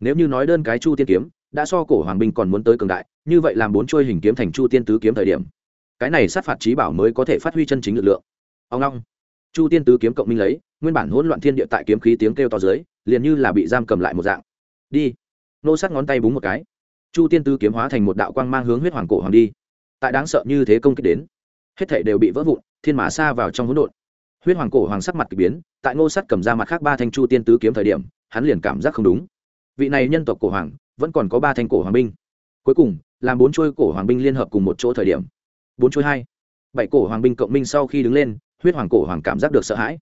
Nếu như nói đơn cái chu tiên kiếm, đã so cổ hoàng binh còn muốn tới cường đại, như vậy làm bốn trôi hình kiếm thành chu tiên tứ kiếm thời điểm, cái này sát phạt trí bảo mới có thể phát huy chân chính lực lượng. Ông long, chu tiên tứ kiếm cộng minh lấy nguyên bản hỗn loạn thiên địa tại kiếm khí tiếng kêu to dưới, liền như là bị giam cầm lại một dạng. Đi. Nô sát ngón tay búng một cái. Chu tiên Tư kiếm hóa thành một đạo quang mang hướng huyết hoàng cổ hoàng đi. Tại đáng sợ như thế công kích đến, hết thảy đều bị vỡ vụn, thiên mã xa vào trong hỗn độn. Huyết hoàng cổ hoàng sắc mặt k ỳ biến, tại ngô sát cầm ra mặt khác ba thanh chu tiên tứ kiếm thời điểm, hắn liền cảm giác không đúng. Vị này nhân tộc cổ hoàng, vẫn còn có ba thanh cổ hoàng binh. Cuối cùng, làm bốn chuôi cổ hoàng binh liên hợp cùng một chỗ thời điểm. Bốn chuôi hai. Bảy cổ hoàng binh cộng minh sau khi đứng lên, huyết hoàng cổ hoàng cảm giác được sợ hãi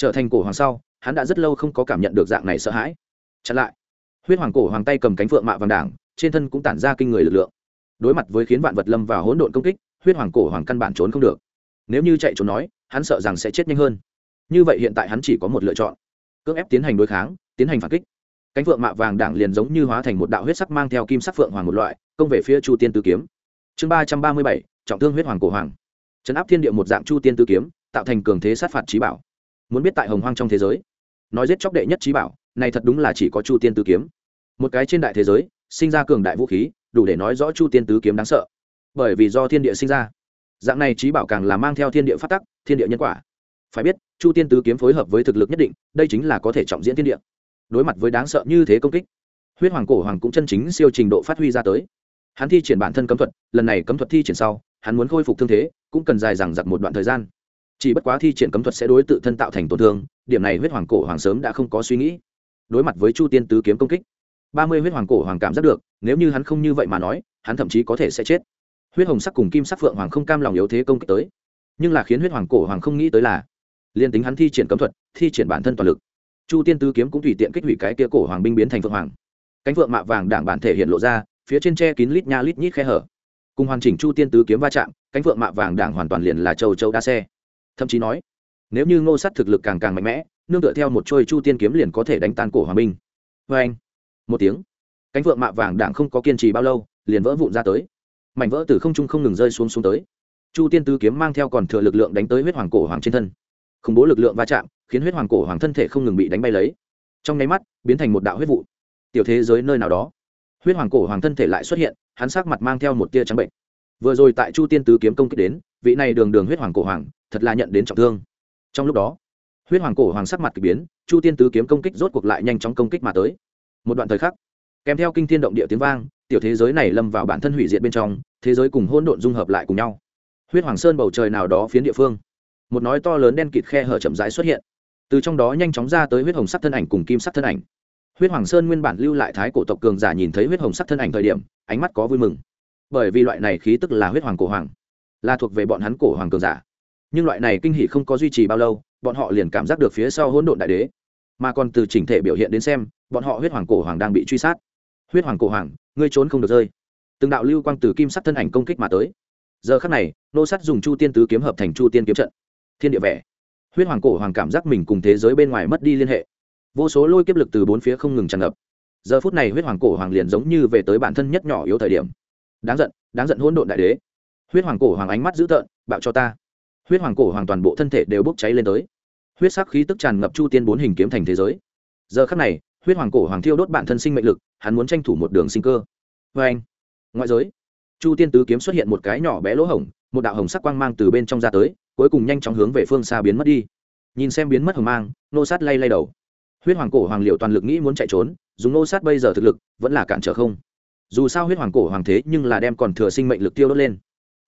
trở thành cổ hoàng sau, hắn đã rất lâu không có cảm nhận được dạng này sợ hãi. Chặn lại. Huyết hoàng cổ hoàng tay cầm cánh phượng mạ vàng đảng, trên thân cũng tản ra kinh người lực lượng. Đối mặt với khiến vạn vật lâm vào hỗn độn công kích, huyết hoàng cổ hoàng căn bản trốn không được. Nếu như chạy trốn nói, hắn sợ rằng sẽ chết nhanh hơn. Như vậy hiện tại hắn chỉ có một lựa chọn. Cưỡng ép tiến hành đối kháng, tiến hành phản kích. Cánh phượng mạ vàng đảng liền giống như hóa thành một đạo huyết sắc mang theo kim sắc phượng hoàng một loại, công về phía chu tiên tứ kiếm. Chương ba trăm ba mươi bảy, trọng thương huyết hoàng cổ hoàng. Trấn áp thiên địa một dạng chu tiên tứ kiếm, tạo thành cường thế sát phạt trí bảo muốn biết tại hồng hoang trong thế giới. Nói giết chóc đệ nhất trí bảo, này thật đúng là chỉ có chu tiên tứ kiếm. Một cái trên đại thế giới, sinh ra cường đại vũ khí, đủ để nói rõ chu tiên tứ kiếm đáng sợ. Bởi vì do thiên địa sinh ra, dạng này trí bảo càng là mang theo thiên địa phát tắc, thiên địa nhân quả. Phải biết, chu tiên tứ kiếm phối hợp với thực lực nhất định, đây chính là có thể trọng diễn thiên địa. Đối mặt với đáng sợ như thế công kích, huyết hoàng cổ hoàng cũng chân chính siêu trình độ phát huy ra tới. Hắn thi triển bản thân cấm thuật, lần này cấm thuật thi triển sau, hắn muốn khôi phục thương thế, cũng cần dài dằng dặc một đoạn thời gian chỉ bất quá thi triển cấm thuật sẽ đối tự thân tạo thành tổn thương, điểm này huyết hoàng cổ hoàng sớm đã không có suy nghĩ. Đối mặt với chu tiên tứ kiếm công kích, ba mươi huyết hoàng cổ hoàng cảm giác được, nếu như hắn không như vậy mà nói, hắn thậm chí có thể sẽ chết. Huyết hồng sắc cùng kim sắc phượng hoàng không cam lòng yếu thế công kích tới. Nhưng là khiến huyết hoàng cổ hoàng không nghĩ tới là liền tính hắn thi triển cấm thuật, thi triển bản thân toàn lực, chu tiên tứ kiếm cũng tùy tiện kích hủy cái kia cổ hoàng binh biến thành phượng hoàng. Cánh phượng mạ vàng đảng bản thể hiện lộ ra, phía trên tre kín lít nha lít nhít khe hở. Cùng hoàn chỉnh chu tiên tứ kiếm va chạm, cánh phượng mạ vàng đảng hoàn toàn liền là châu châu đa xe thậm chí nói, nếu như ngô sắt thực lực càng càng mạnh mẽ, nương tựa theo một trôi chu tiên kiếm liền có thể đánh tan cổ hoàng minh. vê anh, một tiếng, cánh vượng mạ vàng đảng không có kiên trì bao lâu, liền vỡ vụn ra tới. Mảnh vỡ từ không trung không ngừng rơi xuống xuống tới. Chu tiên tứ kiếm mang theo còn thừa lực lượng đánh tới huyết hoàng cổ hoàng trên thân. Khủng bố lực lượng va chạm, khiến huyết hoàng cổ hoàng thân thể không ngừng bị đánh bay lấy. Trong nháy mắt, biến thành một đạo huyết vụ. Tiểu thế giới nơi nào đó, huyết hoàng cổ hoàng thân thể lại xuất hiện, hắn sắc mặt mang theo một tia trắng bệnh. Vừa rồi tại chu tiên tứ kiếm công kích đến vị này đường đường huyết hoàng cổ hoàng, thật là nhận đến trọng thương. Trong lúc đó, huyết hoàng cổ hoàng sắc mặt k ỳ biến, chu tiên tứ kiếm công kích rốt cuộc lại nhanh chóng công kích mà tới. Một đoạn thời khắc, kèm theo kinh thiên động địa tiếng vang, tiểu thế giới này lâm vào bản thân hủy diệt bên trong, thế giới cùng hôn độn dung hợp lại cùng nhau. Huyết hoàng sơn bầu trời nào đó phiến địa phương, một nói to lớn đen kịt khe hở chậm rãi xuất hiện. Từ trong đó nhanh chóng ra tới huyết hồng sắc thân ảnh cùng kim sắc thân ảnh. Huyết hoàng sơn nguyên bản lưu lại thái cổ tộc cường giả nhìn thấy huyết hồng sắc thân ảnh thời điểm, ánh mắt có vui mừng. Bởi vì loại này khí tức là huyết hoàng cổ hoàng là thuộc về bọn hắn cổ hoàng cường giả. Nhưng loại này kinh hỉ không có duy trì bao lâu, bọn họ liền cảm giác được phía sau hỗn độn đại đế. Mà còn từ chỉnh thể biểu hiện đến xem, bọn họ huyết hoàng cổ hoàng đang bị truy sát. Huyết hoàng cổ hoàng, ngươi trốn không được rơi. Từng đạo lưu quang từ kim sắc thân ảnh công kích mà tới. Giờ khắc này, nô sắt dùng chu tiên tứ kiếm hợp thành chu tiên kiếm trận. Thiên địa vẻ. Huyết hoàng cổ hoàng cảm giác mình cùng thế giới bên ngoài mất đi liên hệ. Vô số lôi kiếp lực từ bốn phía không ngừng tràn ngập. Giờ phút này huyết hoàng cổ hoàng liền giống như về tới bản thân nhất nhỏ yếu thời điểm. Đáng giận đáng giận hỗn độn đại đế huyết hoàng cổ hoàng ánh mắt dữ tợn, bạo cho ta. Huyết hoàng cổ hoàng toàn bộ thân thể đều bốc cháy lên tới. Huyết sắc khí tức tràn ngập chu tiên bốn hình kiếm thành thế giới. Giờ khắc này, huyết hoàng cổ hoàng thiêu đốt bản thân sinh mệnh lực, hắn muốn tranh thủ một đường sinh cơ. Vê anh, ngoại giới, chu tiên tứ kiếm xuất hiện một cái nhỏ bé lỗ hổng, một đạo hồng sắc quang mang từ bên trong ra tới, cuối cùng nhanh chóng hướng về phương xa biến mất đi. Nhìn xem biến mất hồng mang, nô sát lay lay đầu. Huyết hoàng cổ hoàng liệu toàn lực nghĩ muốn chạy trốn, dùng nô sát bây giờ thực lực, vẫn là cản trở không. Dù sao huyết hoàng cổ hoàng thế nhưng là đem còn thừa sinh mệnh lực tiêu đốt lên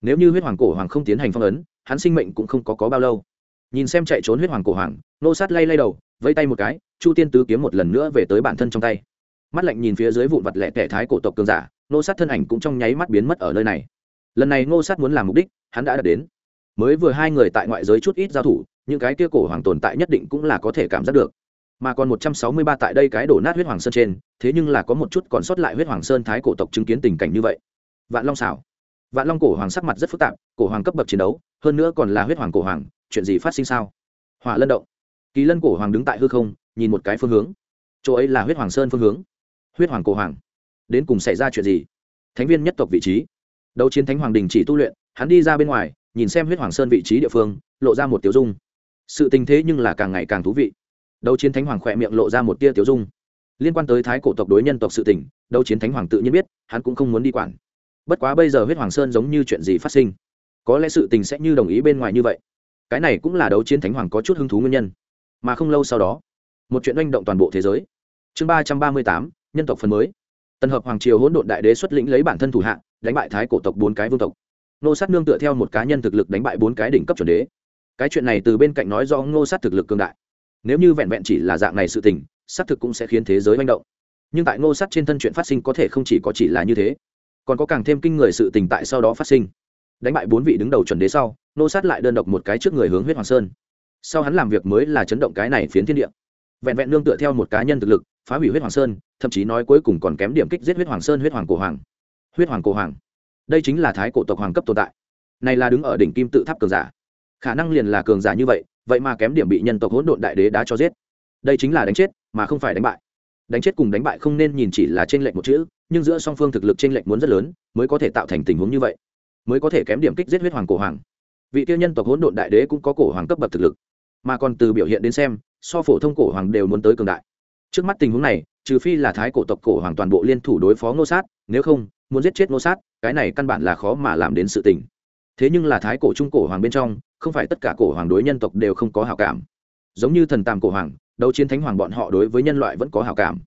nếu như huyết hoàng cổ hoàng không tiến hành phong ấn hắn sinh mệnh cũng không có, có bao lâu. Nhìn xem chạy trốn huyết hoàng cổ hoàng nô sát lay lay đầu vẫy tay một cái chu tiên tứ kiếm một lần nữa về tới bản thân trong tay. Mắt lạnh nhìn phía dưới vụn vặt lẹ tẻ thái cổ tộc cường giả nô sát thân ảnh cũng trong nháy mắt biến mất ở nơi này. Lần này nô sát muốn làm mục đích hắn đã đạt đến. Mới vừa hai người tại ngoại giới chút ít giao thủ những cái kia cổ hoàng tồn tại nhất định cũng là có thể cảm giác được. Mà còn một trăm sáu mươi ba tại đây cái đổ nát huyết hoàng sơn trên thế nhưng là có một chút còn sót lại huyết hoàng sơn thái cổ tộc chứng kiến tình cảnh như vậy. Vạn long xảo vạn long cổ hoàng sắc mặt rất phức tạp, cổ hoàng cấp bậc chiến đấu, hơn nữa còn là huyết hoàng cổ hoàng, chuyện gì phát sinh sao? Hỏa lân động. Kỳ lân cổ hoàng đứng tại hư không, nhìn một cái phương hướng. Chỗ ấy là huyết hoàng sơn phương hướng. Huyết hoàng cổ hoàng. Đến cùng xảy ra chuyện gì? Thánh viên nhất tộc vị trí. Đấu chiến thánh hoàng đình chỉ tu luyện, hắn đi ra bên ngoài, nhìn xem huyết hoàng sơn vị trí địa phương, lộ ra một tiểu dung. Sự tình thế nhưng là càng ngày càng thú vị. Đấu chiến thánh hoàng khỏe miệng lộ ra một tia tiểu dung. Liên quan tới thái cổ tộc đối nhân tộc sự tình, đấu chiến thánh hoàng tự nhiên biết, hắn cũng không muốn đi quản bất quá bây giờ huyết hoàng sơn giống như chuyện gì phát sinh, có lẽ sự tình sẽ như đồng ý bên ngoài như vậy. Cái này cũng là đấu chiến thánh hoàng có chút hứng thú nguyên nhân. Mà không lâu sau đó, một chuyện oanh động toàn bộ thế giới. Chương ba trăm ba mươi tám, nhân tộc phần mới. Tần hợp hoàng triều hỗn độn đại đế xuất lĩnh lấy bản thân thủ hạ, đánh bại thái cổ tộc bốn cái vương tộc. Nô sát nương tựa theo một cá nhân thực lực đánh bại bốn cái đỉnh cấp chuẩn đế. Cái chuyện này từ bên cạnh nói do ngô sát thực lực cương đại. Nếu như vẹn vẹn chỉ là dạng này sự tình, xác thực cũng sẽ khiến thế giới manh động. Nhưng tại ngô sát trên thân chuyện phát sinh có thể không chỉ có chỉ là như thế còn có càng thêm kinh người sự tình tại sau đó phát sinh. Đánh bại bốn vị đứng đầu chuẩn đế sau, nô sát lại đơn độc một cái trước người hướng huyết hoàng sơn. Sau hắn làm việc mới là chấn động cái này phiến thiên địa. Vẹn vẹn nương tựa theo một cá nhân thực lực, phá hủy huyết hoàng sơn, thậm chí nói cuối cùng còn kém điểm kích giết huyết hoàng sơn huyết hoàng cổ hoàng. Huyết hoàng cổ hoàng. Đây chính là thái cổ tộc hoàng cấp tồn tại. Này là đứng ở đỉnh kim tự tháp cường giả. Khả năng liền là cường giả như vậy vậy mà kém điểm bị nhân tộc hỗn độn đại đế đã cho giết. Đây chính là đánh chết, mà không phải đánh bại đánh chết cùng đánh bại không nên nhìn chỉ là trên lệnh một chữ, nhưng giữa song phương thực lực trên lệnh muốn rất lớn, mới có thể tạo thành tình huống như vậy, mới có thể kém điểm kích giết huyết hoàng cổ hoàng. Vị tiêu nhân tộc hỗn độn đại đế cũng có cổ hoàng cấp bậc thực lực, mà còn từ biểu hiện đến xem, so phổ thông cổ hoàng đều muốn tới cường đại. Trước mắt tình huống này, trừ phi là thái cổ tộc cổ hoàng toàn bộ liên thủ đối phó ngô sát, nếu không, muốn giết chết ngô sát, cái này căn bản là khó mà làm đến sự tình. Thế nhưng là thái cổ trung cổ hoàng bên trong, không phải tất cả cổ hoàng đối nhân tộc đều không có hảo cảm. Giống như thần tàm cổ hoàng đấu chiến thánh hoàng bọn họ đối với nhân loại vẫn có hảo cảm.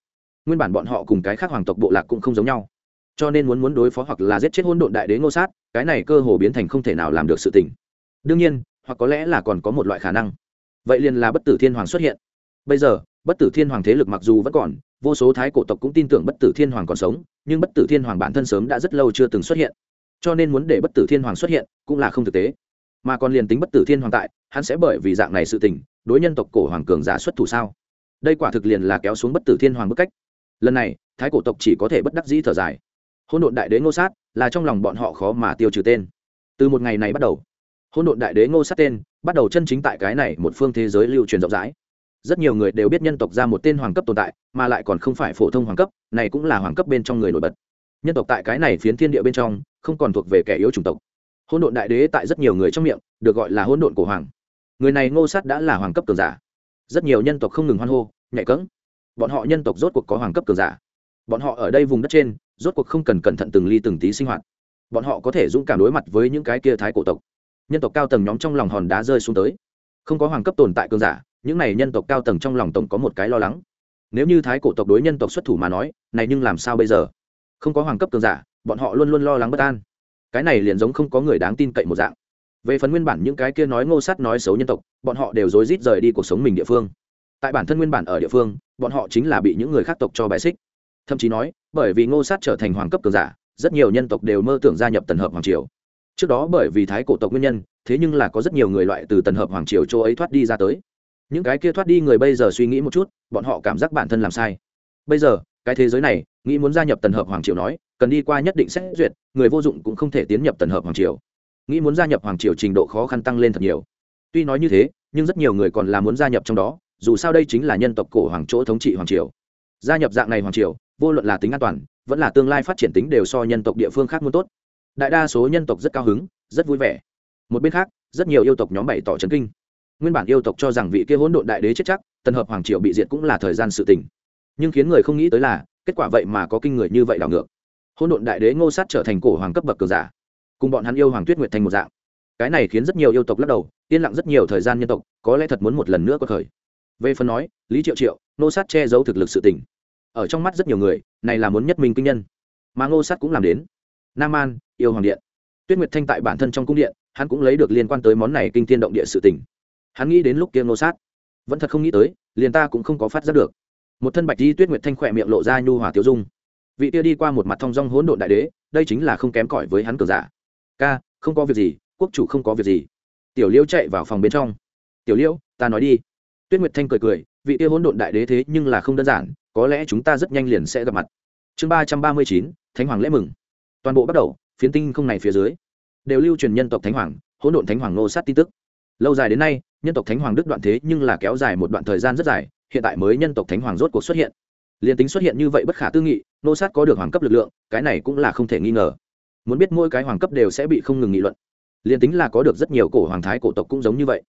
Nguyên bản bọn họ cùng cái khác hoàng tộc bộ lạc cũng không giống nhau. Cho nên muốn muốn đối phó hoặc là giết chết hôn độn đại đế ngô sát, cái này cơ hồ biến thành không thể nào làm được sự tình. Đương nhiên, hoặc có lẽ là còn có một loại khả năng. Vậy liền là bất tử thiên hoàng xuất hiện. Bây giờ, bất tử thiên hoàng thế lực mặc dù vẫn còn, vô số thái cổ tộc cũng tin tưởng bất tử thiên hoàng còn sống, nhưng bất tử thiên hoàng bản thân sớm đã rất lâu chưa từng xuất hiện. Cho nên muốn để bất tử thiên hoàng xuất hiện cũng là không thực tế. Mà còn liền tính bất tử thiên hoàng tại, hắn sẽ bởi vì dạng này sự tình đối nhân tộc cổ hoàng cường giả xuất thủ sao? Đây quả thực liền là kéo xuống bất tử thiên hoàng bức cách. Lần này, thái cổ tộc chỉ có thể bất đắc dĩ thở dài. Hôn độn đại đế ngô sát là trong lòng bọn họ khó mà tiêu trừ tên. Từ một ngày này bắt đầu hôn độn đại đế ngô sát tên bắt đầu chân chính tại cái này một phương thế giới lưu truyền rộng rãi. Rất nhiều người đều biết nhân tộc ra một tên hoàng cấp tồn tại, mà lại còn không phải phổ thông hoàng cấp, này cũng là hoàng cấp bên trong người nổi bật. Nhân tộc tại cái này phiến thiên địa bên trong, không còn thuộc về kẻ yếu chủng tộc. Hôn độn đại đế tại rất nhiều người trong miệng, được gọi là hôn độn cổ hoàng người này ngô sát đã là hoàng cấp cường giả. Rất nhiều nhân tộc không ngừng hoan hô nhạy cỡng bọn họ nhân tộc rốt cuộc có hoàng cấp cường giả. Bọn họ ở đây vùng đất trên, rốt cuộc không cần cẩn thận từng ly từng tí sinh hoạt. Bọn họ có thể dũng cảm đối mặt với những cái kia thái cổ tộc. Nhân tộc cao tầng nhóm trong lòng hòn đá rơi xuống tới. Không có hoàng cấp tồn tại cường giả, những này nhân tộc cao tầng trong lòng tổng có một cái lo lắng. Nếu như thái cổ tộc đối nhân tộc xuất thủ mà nói, này nhưng làm sao bây giờ? Không có hoàng cấp cường giả, bọn họ luôn luôn lo lắng bất an. Cái này liền giống không có người đáng tin cậy một dạng về phần nguyên bản những cái kia nói ngô sát nói xấu nhân tộc, bọn họ đều rối rít rời đi cuộc sống mình địa phương. Tại bản thân nguyên bản ở địa phương, bọn họ chính là bị những người khác tộc cho bài xích. Thậm chí nói, bởi vì ngô sát trở thành hoàng cấp cường giả, rất nhiều nhân tộc đều mơ tưởng gia nhập tần hợp hoàng triều. Trước đó bởi vì thái cổ tộc nguyên nhân, thế nhưng là có rất nhiều người loại từ tần hợp hoàng triều châu ấy thoát đi ra tới. Những cái kia thoát đi người bây giờ suy nghĩ một chút, bọn họ cảm giác bản thân làm sai. Bây giờ, cái thế giới này, nghĩ muốn gia nhập tần hợp hoàng triều nói, cần đi qua nhất định xét duyệt, người vô dụng cũng không thể tiến nhập tần hợp hoàng triều nghĩ muốn gia nhập hoàng triều trình độ khó khăn tăng lên thật nhiều. Tuy nói như thế, nhưng rất nhiều người còn là muốn gia nhập trong đó, dù sao đây chính là nhân tộc cổ hoàng chỗ thống trị hoàng triều. Gia nhập dạng này hoàng triều, vô luận là tính an toàn, vẫn là tương lai phát triển tính đều so nhân tộc địa phương khác muốn tốt. Đại đa số nhân tộc rất cao hứng, rất vui vẻ. Một bên khác, rất nhiều yêu tộc nhóm bày tỏ trấn kinh. Nguyên bản yêu tộc cho rằng vị kia hỗn độn đại đế chết chắc, tần hợp hoàng triều bị diệt cũng là thời gian sự tình. Nhưng khiến người không nghĩ tới là, kết quả vậy mà có kinh người như vậy đảo ngược. Hỗn độn đại đế ngô sát trở thành cổ hoàng cấp bậc cường giả cùng bọn hắn yêu hoàng tuyết nguyệt thành một dạng. Cái này khiến rất nhiều yêu tộc lắc đầu, yên lặng rất nhiều thời gian nhân tộc, có lẽ thật muốn một lần nữa có khởi về phần nói, lý triệu triệu nô sát che giấu thực lực sự tình. Ở trong mắt rất nhiều người, này là muốn nhất minh kinh nhân. Mà ngô sát cũng làm đến. Nam an, yêu hoàng điện. Tuyết nguyệt thanh tại bản thân trong cung điện, hắn cũng lấy được liên quan tới món này kinh thiên động địa sự tình. Hắn nghĩ đến lúc kia ngô sát. Vẫn thật không nghĩ tới, liền ta cũng không có phát giác được. Một thân bạch di tuyết nguyệt thanh khỏe miệng lộ ra nhu hòa tiêu dung. Vị kia đi qua một mặt thong dong hỗn độn đại đế, đây chính là không kém cỏi với hắn cường giả ca, không có việc gì, quốc chủ không có việc gì. Tiểu liễu chạy vào phòng bên trong. Tiểu liễu, ta nói đi. Tuyết nguyệt thanh cười cười, vị kia hỗn độn đại đế thế nhưng là không đơn giản, có lẽ chúng ta rất nhanh liền sẽ gặp mặt. Chương ba trăm ba mươi chín, thánh hoàng lễ mừng. Toàn bộ bắt đầu, phiến tinh không này phía dưới, đều lưu truyền nhân tộc thánh hoàng, hỗn độn thánh hoàng nô sát tin tức. Lâu dài đến nay, nhân tộc thánh hoàng đức đoạn thế nhưng là kéo dài một đoạn thời gian rất dài, hiện tại mới nhân tộc thánh hoàng rốt cuộc xuất hiện. Liền tính xuất hiện như vậy bất khả tư nghị, nô sát có được hoàng cấp lực lượng, cái này cũng là không thể nghi ngờ muốn biết mỗi cái hoàng cấp đều sẽ bị không ngừng nghị luận. Liền tính là có được rất nhiều cổ hoàng thái cổ tộc cũng giống như vậy.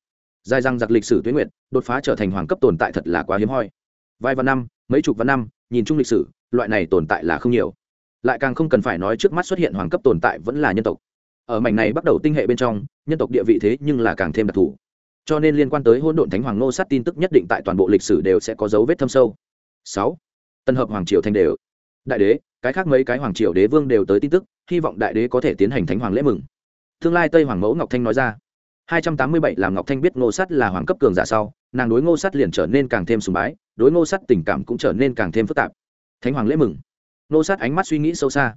Dài răng giặc lịch sử tuyến nguyện, đột phá trở thành hoàng cấp tồn tại thật là quá hiếm hoi. Vài vạn năm, mấy chục vạn năm, nhìn chung lịch sử, loại này tồn tại là không nhiều. Lại càng không cần phải nói trước mắt xuất hiện hoàng cấp tồn tại vẫn là nhân tộc. Ở mảnh này bắt đầu tinh hệ bên trong, nhân tộc địa vị thế nhưng là càng thêm đặc thù. Cho nên liên quan tới hỗn độn thánh hoàng nô sát tin tức nhất định tại toàn bộ lịch sử đều sẽ có dấu vết thâm sâu. Sáu. Tân hợp hoàng triều thành đều. Đại đế cái khác mấy cái hoàng triều đế vương đều tới tin tức, hy vọng đại đế có thể tiến hành thánh hoàng lễ mừng. Tương lai tây hoàng mẫu ngọc thanh nói ra. Hai trăm tám mươi bảy làm ngọc thanh biết ngô sắt là hoàng cấp cường giả sau, nàng đối ngô sắt liền trở nên càng thêm sùng bái, đối ngô sắt tình cảm cũng trở nên càng thêm phức tạp. Thánh hoàng lễ mừng. Ngô sắt ánh mắt suy nghĩ sâu xa.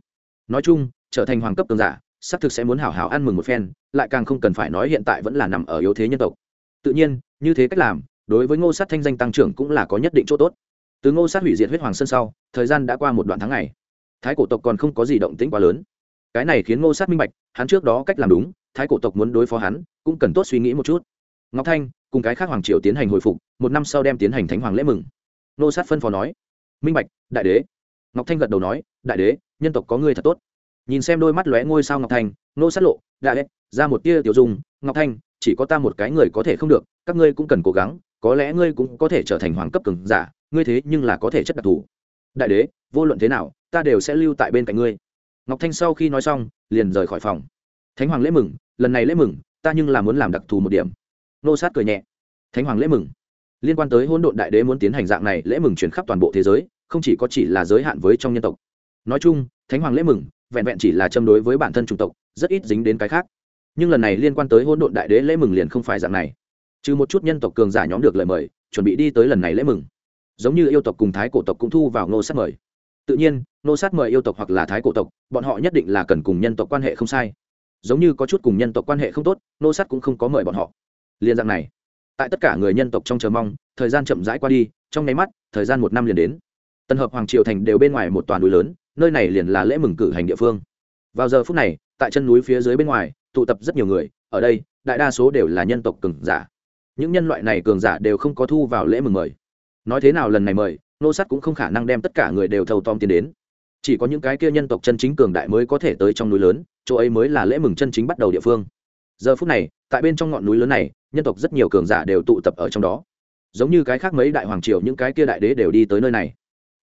Nói chung, trở thành hoàng cấp cường giả, xác thực sẽ muốn hảo hảo ăn mừng một phen, lại càng không cần phải nói hiện tại vẫn là nằm ở yếu thế nhân tộc. Tự nhiên, như thế cách làm, đối với ngô sát thanh danh tăng trưởng cũng là có nhất định chỗ tốt. Từ ngô sát hủy diệt huyết hoàng sơn sau, thời gian đã qua một đoạn tháng ngày thái cổ tộc còn không có gì động tĩnh quá lớn. Cái này khiến ngô sát minh bạch hắn trước đó cách làm đúng thái cổ tộc muốn đối phó hắn cũng cần tốt suy nghĩ một chút. Ngọc thanh cùng cái khác hoàng triều tiến hành hồi phục một năm sau đem tiến hành thánh hoàng lễ mừng. Ngô sát phân phó nói minh bạch đại đế. Ngọc thanh gật đầu nói đại đế nhân tộc có ngươi thật tốt. Nhìn xem đôi mắt lóe ngôi sao ngọc thanh ngô sát lộ đại đế, ra một tia tiểu dung ngọc thanh chỉ có ta một cái người có thể không được các ngươi cũng cần cố gắng có lẽ ngươi cũng có thể trở thành hoàng cấp cường giả ngươi thế nhưng là có thể chất đặc thù. Đại đế vô luận thế nào ta đều sẽ lưu tại bên cạnh ngươi. Ngọc thanh sau khi nói xong, liền rời khỏi phòng. Thánh hoàng lễ mừng, lần này lễ mừng, ta nhưng là muốn làm đặc thù một điểm. Nô sát cười nhẹ. Thánh hoàng lễ mừng. Liên quan tới hỗn độn đại đế muốn tiến hành dạng này lễ mừng chuyển khắp toàn bộ thế giới, không chỉ có chỉ là giới hạn với trong nhân tộc. Nói chung, thánh hoàng lễ mừng, vẹn vẹn chỉ là châm đối với bản thân chủng tộc, rất ít dính đến cái khác. Nhưng lần này liên quan tới hỗn độn đại đế lễ mừng liền không phải dạng này. Trừ một chút nhân tộc cường giả nhóm được lời mời, chuẩn bị đi tới lần này lễ mừng. Giống như yêu tộc cùng thái cổ tộc cũng thu vào nô sát mời tự nhiên, nô sát mời yêu tộc hoặc là thái cổ tộc, bọn họ nhất định là cần cùng nhân tộc quan hệ không sai. Giống như có chút cùng nhân tộc quan hệ không tốt, nô sát cũng không có mời bọn họ. Liên dạng này, tại tất cả người nhân tộc trong chờ mong, thời gian chậm rãi qua đi, trong nháy mắt, thời gian một năm liền đến. Tân hợp hoàng triều thành đều bên ngoài một toàn núi lớn, nơi này liền là lễ mừng cử hành địa phương. Vào giờ phút này, tại chân núi phía dưới bên ngoài, tụ tập rất nhiều người, ở đây, đại đa số đều là nhân tộc cường giả. Những nhân loại này cường giả đều không có thu vào lễ mừng mời. Nói thế nào lần này mời nô sát cũng không khả năng đem tất cả người đều thâu tom tiến đến. Chỉ có những cái kia nhân tộc chân chính cường đại mới có thể tới trong núi lớn, chỗ ấy mới là lễ mừng chân chính bắt đầu địa phương. Giờ phút này, tại bên trong ngọn núi lớn này, nhân tộc rất nhiều cường giả đều tụ tập ở trong đó. Giống như cái khác mấy đại hoàng triều, những cái kia đại đế đều đi tới nơi này.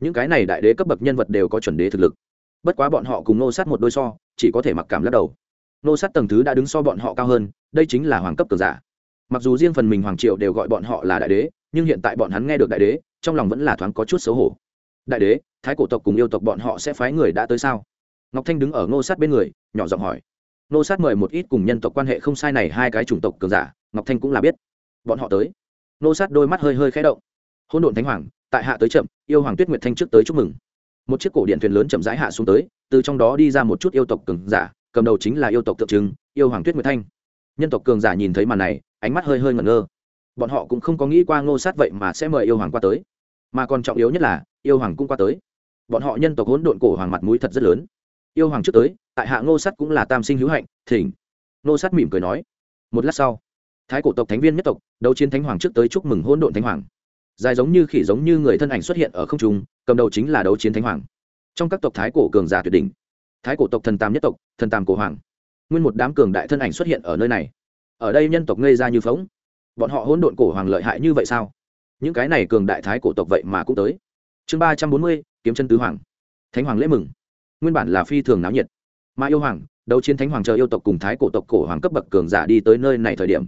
Những cái này đại đế cấp bậc nhân vật đều có chuẩn đế thực lực. Bất quá bọn họ cùng nô sát một đôi so, chỉ có thể mặc cảm lắc đầu. Nô sát tầng thứ đã đứng so bọn họ cao hơn, đây chính là hoàng cấp cường giả. Mặc dù riêng phần mình hoàng triều đều gọi bọn họ là đại đế nhưng hiện tại bọn hắn nghe được đại đế, trong lòng vẫn là thoáng có chút xấu hổ. Đại đế, thái cổ tộc cùng yêu tộc bọn họ sẽ phái người đã tới sao? Ngọc thanh đứng ở ngô sát bên người, nhỏ giọng hỏi. Ngô sát mời một ít cùng nhân tộc quan hệ không sai này hai cái chủng tộc cường giả, ngọc thanh cũng là biết. Bọn họ tới. Ngô sát đôi mắt hơi hơi khẽ động. Hôn đồn thánh hoàng, tại hạ tới chậm, yêu hoàng tuyết nguyệt thanh trước tới chúc mừng. Một chiếc cổ điện thuyền lớn chậm rãi hạ xuống tới, từ trong đó đi ra một chút yêu tộc cường giả, cầm đầu chính là yêu tộc tượng trưng, yêu hoàng tuyết nguyệt thanh. Nhân tộc cường giả nhìn thấy màn này, ánh mắt hơi hơi ngẩn ngơ bọn họ cũng không có nghĩ qua ngô sát vậy mà sẽ mời yêu hoàng qua tới. Mà còn trọng yếu nhất là, yêu hoàng cũng qua tới. Bọn họ nhân tộc hỗn độn cổ hoàng mặt mũi thật rất lớn. Yêu hoàng trước tới, tại hạ ngô sát cũng là tam sinh hữu hạnh, thỉnh. Ngô sát mỉm cười nói. Một lát sau, thái cổ tộc thánh viên nhất tộc, đấu chiến thánh hoàng trước tới chúc mừng hỗn độn thánh hoàng. Dài giống như khỉ giống như người thân ảnh xuất hiện ở không trung, cầm đầu chính là đấu chiến thánh hoàng. Trong các tộc thái cổ cường giả tuyệt đỉnh. Thái cổ tộc thần tam nhất tộc, thần tam cổ hoàng. Nguyên một đám cường đại thân ảnh xuất hiện ở nơi này. Ở đây nhân tộc ngây ra như phóng bọn họ hỗn độn cổ hoàng lợi hại như vậy sao? Những cái này cường đại thái cổ tộc vậy mà cũng tới. Chương ba trăm bốn mươi, kiếm chân tứ hoàng. Thánh hoàng lễ mừng. Nguyên bản là phi thường náo nhiệt. Mà yêu hoàng, đấu chiến thánh hoàng chờ yêu tộc cùng thái cổ tộc cổ hoàng cấp bậc cường giả đi tới nơi này thời điểm,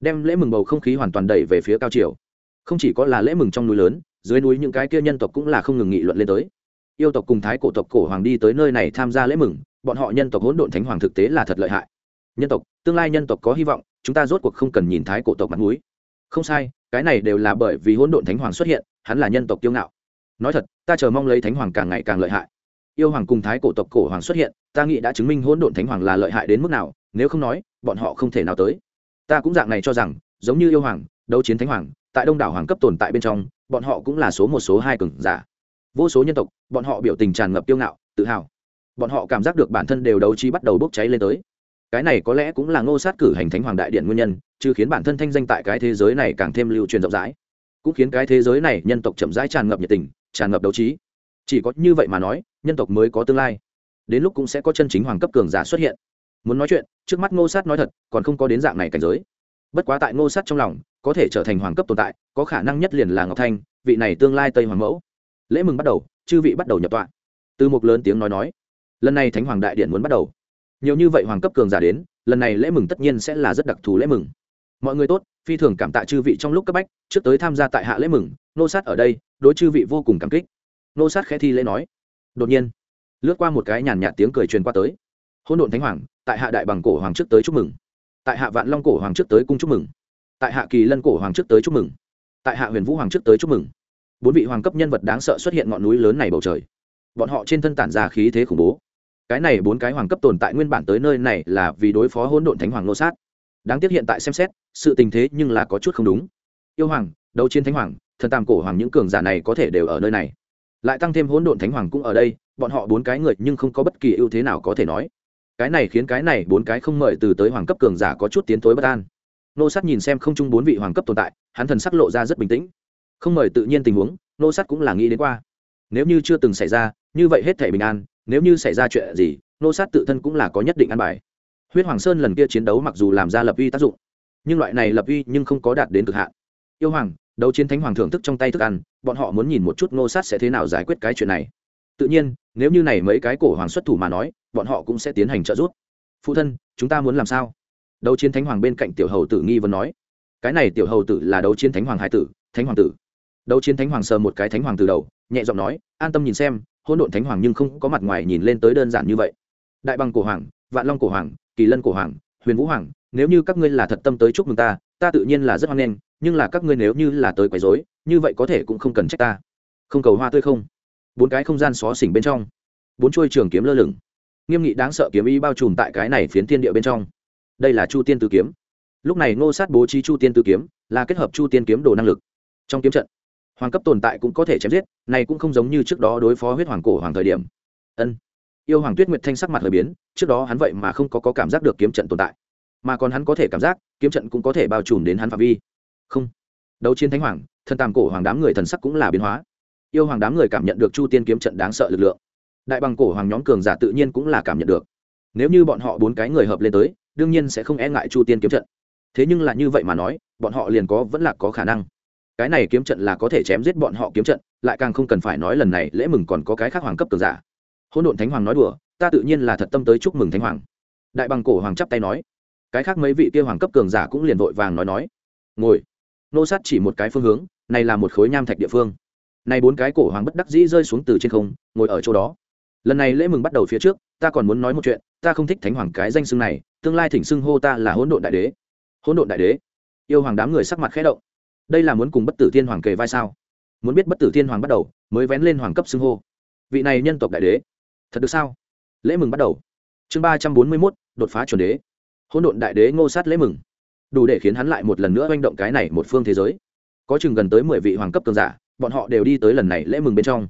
đem lễ mừng bầu không khí hoàn toàn đẩy về phía cao triều. Không chỉ có là lễ mừng trong núi lớn, dưới núi những cái kia nhân tộc cũng là không ngừng nghị luận lên tới. Yêu tộc cùng thái cổ tộc cổ hoàng đi tới nơi này tham gia lễ mừng, bọn họ nhân tộc hỗn độn thánh hoàng thực tế là thật lợi hại. Nhân tộc, tương lai nhân tộc có hy vọng chúng ta rốt cuộc không cần nhìn thái cổ tộc mặt mũi. không sai, cái này đều là bởi vì hỗn độn thánh hoàng xuất hiện, hắn là nhân tộc kiêu ngạo. Nói thật, ta chờ mong lấy thánh hoàng càng ngày càng lợi hại. Yêu hoàng cùng thái cổ tộc cổ hoàng xuất hiện, ta nghĩ đã chứng minh hỗn độn thánh hoàng là lợi hại đến mức nào, nếu không nói, bọn họ không thể nào tới. Ta cũng dạng này cho rằng, giống như yêu hoàng, đấu chiến thánh hoàng, tại đông đảo hoàng cấp tồn tại bên trong, bọn họ cũng là số một, số hai cường giả. Vô số nhân tộc, bọn họ biểu tình tràn ngập kiêu ngạo, tự hào. Bọn họ cảm giác được bản thân đều đấu trí bắt đầu bốc cháy lên tới cái này có lẽ cũng là ngô sát cử hành thánh hoàng đại điện nguyên nhân, chứ khiến bản thân thanh danh tại cái thế giới này càng thêm lưu truyền rộng rãi. Cũng khiến cái thế giới này nhân tộc chậm rãi tràn ngập nhiệt tình, tràn ngập đấu trí. Chỉ có như vậy mà nói, nhân tộc mới có tương lai. Đến lúc cũng sẽ có chân chính hoàng cấp cường giả xuất hiện. Muốn nói chuyện, trước mắt ngô sát nói thật, còn không có đến dạng này cảnh giới. Bất quá tại ngô sát trong lòng, có thể trở thành hoàng cấp tồn tại, có khả năng nhất liền là ngọc thanh, vị này tương lai tây hoàng mẫu. Lễ mừng bắt đầu, chư vị bắt đầu nhập tọa. Từ một lớn tiếng nói nói. Lần này thánh hoàng đại điện muốn bắt đầu nhiều như vậy hoàng cấp cường giả đến, lần này lễ mừng tất nhiên sẽ là rất đặc thù lễ mừng. Mọi người tốt, phi thường cảm tạ chư vị trong lúc cấp bách, trước tới tham gia tại hạ lễ mừng, nô sát ở đây, đối chư vị vô cùng cảm kích. Nô sát khẽ thi lễ nói. Đột nhiên, lướt qua một cái nhàn nhạt tiếng cười truyền qua tới. Hôn độn thánh hoàng, tại hạ đại bằng cổ hoàng trước tới chúc mừng. Tại hạ vạn long cổ hoàng trước tới cung chúc mừng. Tại hạ kỳ lân cổ hoàng trước tới chúc mừng. Tại hạ huyền vũ hoàng trước tới chúc mừng. Bốn vị hoàng cấp nhân vật đáng sợ xuất hiện ngọn núi lớn này bầu trời. Bọn họ trên thân tản ra khí thế khủng bố cái này bốn cái hoàng cấp tồn tại nguyên bản tới nơi này là vì đối phó hỗn độn thánh hoàng nô sát. Đáng tiếc hiện tại xem xét, sự tình thế nhưng là có chút không đúng. Yêu hoàng, đấu chiến thánh hoàng, thần tàm cổ hoàng những cường giả này có thể đều ở nơi này. Lại tăng thêm hỗn độn thánh hoàng cũng ở đây, bọn họ bốn cái người nhưng không có bất kỳ ưu thế nào có thể nói. Cái này khiến cái này bốn cái không mời từ tới hoàng cấp cường giả có chút tiến tối bất an. Nô sát nhìn xem không chung bốn vị hoàng cấp tồn tại, hắn thần sắc lộ ra rất bình tĩnh. Không mời tự nhiên tình huống nô sát cũng là nghĩ đến qua. Nếu như chưa từng xảy ra, như vậy hết thể bình an nếu như xảy ra chuyện gì, nô sát tự thân cũng là có nhất định an bài. Huyết hoàng sơn lần kia chiến đấu mặc dù làm ra lập uy tác dụng, nhưng loại này lập uy nhưng không có đạt đến cực hạn. Yêu hoàng, đấu chiến thánh hoàng thưởng thức trong tay thức ăn, bọn họ muốn nhìn một chút nô sát sẽ thế nào giải quyết cái chuyện này. Tự nhiên, nếu như này mấy cái cổ hoàng xuất thủ mà nói, bọn họ cũng sẽ tiến hành trợ giúp. Phụ thân, chúng ta muốn làm sao? Đấu chiến thánh hoàng bên cạnh tiểu hầu tử nghi vấn nói. Cái này tiểu hầu tử là đấu chiến thánh hoàng hai tử, thánh hoàng tử. Đấu chiến thánh hoàng sờ một cái thánh hoàng từ đầu, nhẹ giọng nói, an tâm nhìn xem hôn độn thánh hoàng nhưng không có mặt ngoài nhìn lên tới đơn giản như vậy. Đại bằng cổ hoàng, vạn long cổ hoàng, kỳ lân cổ hoàng, huyền vũ hoàng, nếu như các ngươi là thật tâm tới chúc mừng ta ta tự nhiên là rất hoan nghênh, nhưng là các ngươi nếu như là tới quấy rối, như vậy có thể cũng không cần trách ta. Không cầu hoa tươi không? Bốn cái không gian xó xỉnh bên trong. Bốn chuôi trường kiếm lơ lửng. Nghiêm nghị đáng sợ kiếm ý bao trùm tại cái này phiến thiên địa bên trong. Đây là chu tiên tứ kiếm. Lúc này ngô sát bố trí chu tiên tứ kiếm, là kết hợp chu tiên kiếm đồ năng lực. Trong kiếm trận hoàng cấp tồn tại cũng có thể chém giết này cũng không giống như trước đó đối phó huyết hoàng cổ hoàng thời điểm. Ân. Yêu hoàng tuyết nguyệt thanh sắc mặt hơi biến trước đó hắn vậy mà không có, có cảm giác được kiếm trận tồn tại mà còn hắn có thể cảm giác kiếm trận cũng có thể bao trùm đến hắn phạm vi. Không. Đấu chiến thánh hoàng thân tàm cổ hoàng đám người thần sắc cũng là biến hóa. Yêu hoàng đám người cảm nhận được chu tiên kiếm trận đáng sợ lực lượng. Đại bằng cổ hoàng nhóm cường giả tự nhiên cũng là cảm nhận được. Nếu như bọn họ bốn cái người hợp lên tới đương nhiên sẽ không e ngại chu tiên kiếm trận. Thế nhưng là như vậy mà nói bọn họ liền có vẫn là có khả năng cái này kiếm trận là có thể chém giết bọn họ kiếm trận, lại càng không cần phải nói lần này lễ mừng còn có cái khác hoàng cấp cường giả. Hỗn độn thánh hoàng nói đùa, ta tự nhiên là thật tâm tới chúc mừng thánh hoàng. Đại bằng cổ hoàng chắp tay nói. Cái khác mấy vị kia hoàng cấp cường giả cũng liền vội vàng nói nói. Ngồi. Nô sát chỉ một cái phương hướng, này là một khối nham thạch địa phương. Này bốn cái cổ hoàng bất đắc dĩ rơi xuống từ trên không, ngồi ở chỗ đó. Lần này lễ mừng bắt đầu phía trước, ta còn muốn nói một chuyện, ta không thích thánh hoàng cái danh xưng này, tương lai thỉnh xưng hô ta là hỗn độn đại đế. Hỗn độn đại đế. Yêu hoàng đám người sắc mặt khẽ động đây là muốn cùng bất tử thiên hoàng kề vai sao? Muốn biết bất tử thiên hoàng bắt đầu, mới vén lên hoàng cấp xưng hô. Vị này nhân tộc đại đế, thật được sao? Lễ mừng bắt đầu. Chương ba trăm bốn mươi mốt, đột phá chuẩn đế. Hỗn độn đại đế ngô sát lễ mừng. Đủ để khiến hắn lại một lần nữa manh động cái này một phương thế giới. Có chừng gần tới mười vị hoàng cấp cường giả, bọn họ đều đi tới lần này lễ mừng bên trong.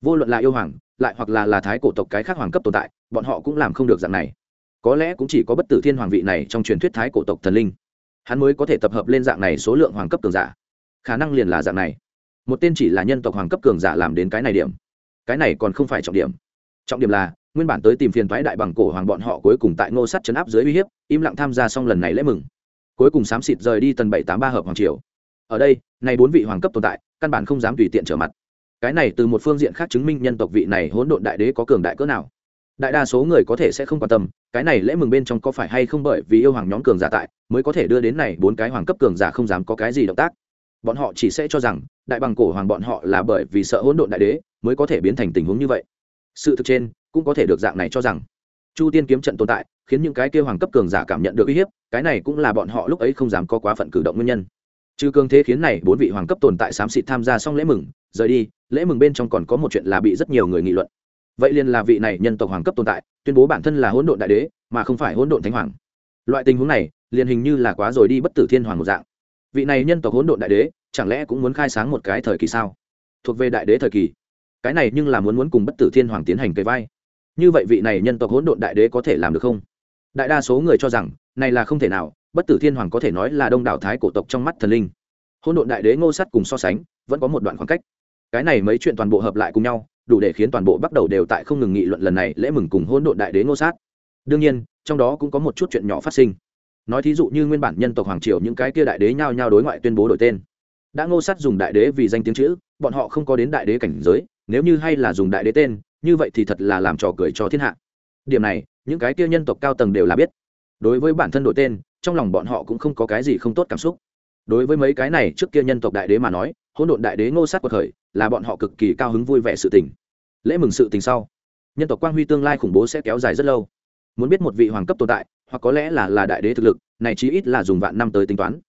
Vô luận là yêu hoàng, lại hoặc là là thái cổ tộc cái khác hoàng cấp tồn tại, bọn họ cũng làm không được dạng này. Có lẽ cũng chỉ có bất tử thiên hoàng vị này trong truyền thuyết thái cổ tộc thần linh hắn mới có thể tập hợp lên dạng này số lượng hoàng cấp cường giả. Khả năng liền là dạng này. Một tên chỉ là nhân tộc hoàng cấp cường giả làm đến cái này điểm. Cái này còn không phải trọng điểm. Trọng điểm là, nguyên bản tới tìm phiền thoái đại bằng cổ hoàng bọn họ cuối cùng tại ngô sắt chấn áp dưới uy hiếp, im lặng tham gia xong lần này lễ mừng. Cuối cùng xám xịt rời đi tần bảy tám ba hợp hoàng triều. Ở đây nay bốn vị hoàng cấp tồn tại, căn bản không dám tùy tiện trở mặt. Cái này từ một phương diện khác chứng minh nhân tộc vị này hỗn độn đại đế có cường đại cỡ nào đại đa số người có thể sẽ không quan tâm, cái này lễ mừng bên trong có phải hay không bởi vì yêu hoàng nhóm cường giả tại, mới có thể đưa đến này bốn cái hoàng cấp cường giả không dám có cái gì động tác. Bọn họ chỉ sẽ cho rằng, đại bằng cổ hoàng bọn họ là bởi vì sợ hỗn độn đại đế, mới có thể biến thành tình huống như vậy. Sự thực trên, cũng có thể được dạng này cho rằng. Chu tiên kiếm trận tồn tại, khiến những cái kêu hoàng cấp cường giả cảm nhận được uy hiếp, cái này cũng là bọn họ lúc ấy không dám có quá phận cử động nguyên nhân. Trừ cường thế khiến này bốn vị hoàng cấp tồn tại xám xịt tham gia xong lễ mừng, rời đi, lễ mừng bên trong còn có một chuyện là bị rất nhiều người nghị luận vậy liền là vị này nhân tộc hoàng cấp tồn tại, tuyên bố bản thân là hỗn độn đại đế, mà không phải hỗn độn thánh hoàng. Loại tình huống này, liền hình như là quá rồi đi bất tử thiên hoàng một dạng. Vị này nhân tộc hỗn độn đại đế, chẳng lẽ cũng muốn khai sáng một cái thời kỳ sao? Thuộc về đại đế thời kỳ. Cái này nhưng là muốn muốn cùng bất tử thiên hoàng tiến hành cây vai. Như vậy vị này nhân tộc hỗn độn đại đế có thể làm được không? Đại đa số người cho rằng, này là không thể nào, bất tử thiên hoàng có thể nói là đông đảo thái cổ tộc trong mắt thần linh. Hỗn độn đại đế ngô sắt cùng so sánh, vẫn có một đoạn khoảng cách. Cái này mấy chuyện toàn bộ hợp lại cùng nhau đủ để khiến toàn bộ bắt đầu đều tại không ngừng nghị luận lần này lễ mừng cùng hôn độn đại đế ngô sát. Đương nhiên, trong đó cũng có một chút chuyện nhỏ phát sinh. Nói thí dụ như nguyên bản nhân tộc hoàng triều những cái kia đại đế nhao nhao đối ngoại tuyên bố đổi tên. Đã ngô sát dùng đại đế vì danh tiếng chữ, bọn họ không có đến đại đế cảnh giới, nếu như hay là dùng đại đế tên, như vậy thì thật là làm trò cười cho thiên hạ. Điểm này, những cái kia nhân tộc cao tầng đều là biết. Đối với bản thân đổi tên, trong lòng bọn họ cũng không có cái gì không tốt cảm xúc đối với mấy cái này trước kia nhân tộc đại đế mà nói, hỗn độn đại đế ngô sát cuộc khởi là bọn họ cực kỳ cao hứng vui vẻ sự tình. Lễ mừng sự tình sau, nhân tộc quang huy tương lai khủng bố sẽ kéo dài rất lâu. Muốn biết một vị hoàng cấp tồn tại, hoặc có lẽ là là đại đế thực lực, này chí ít là dùng vạn năm tới tính toán.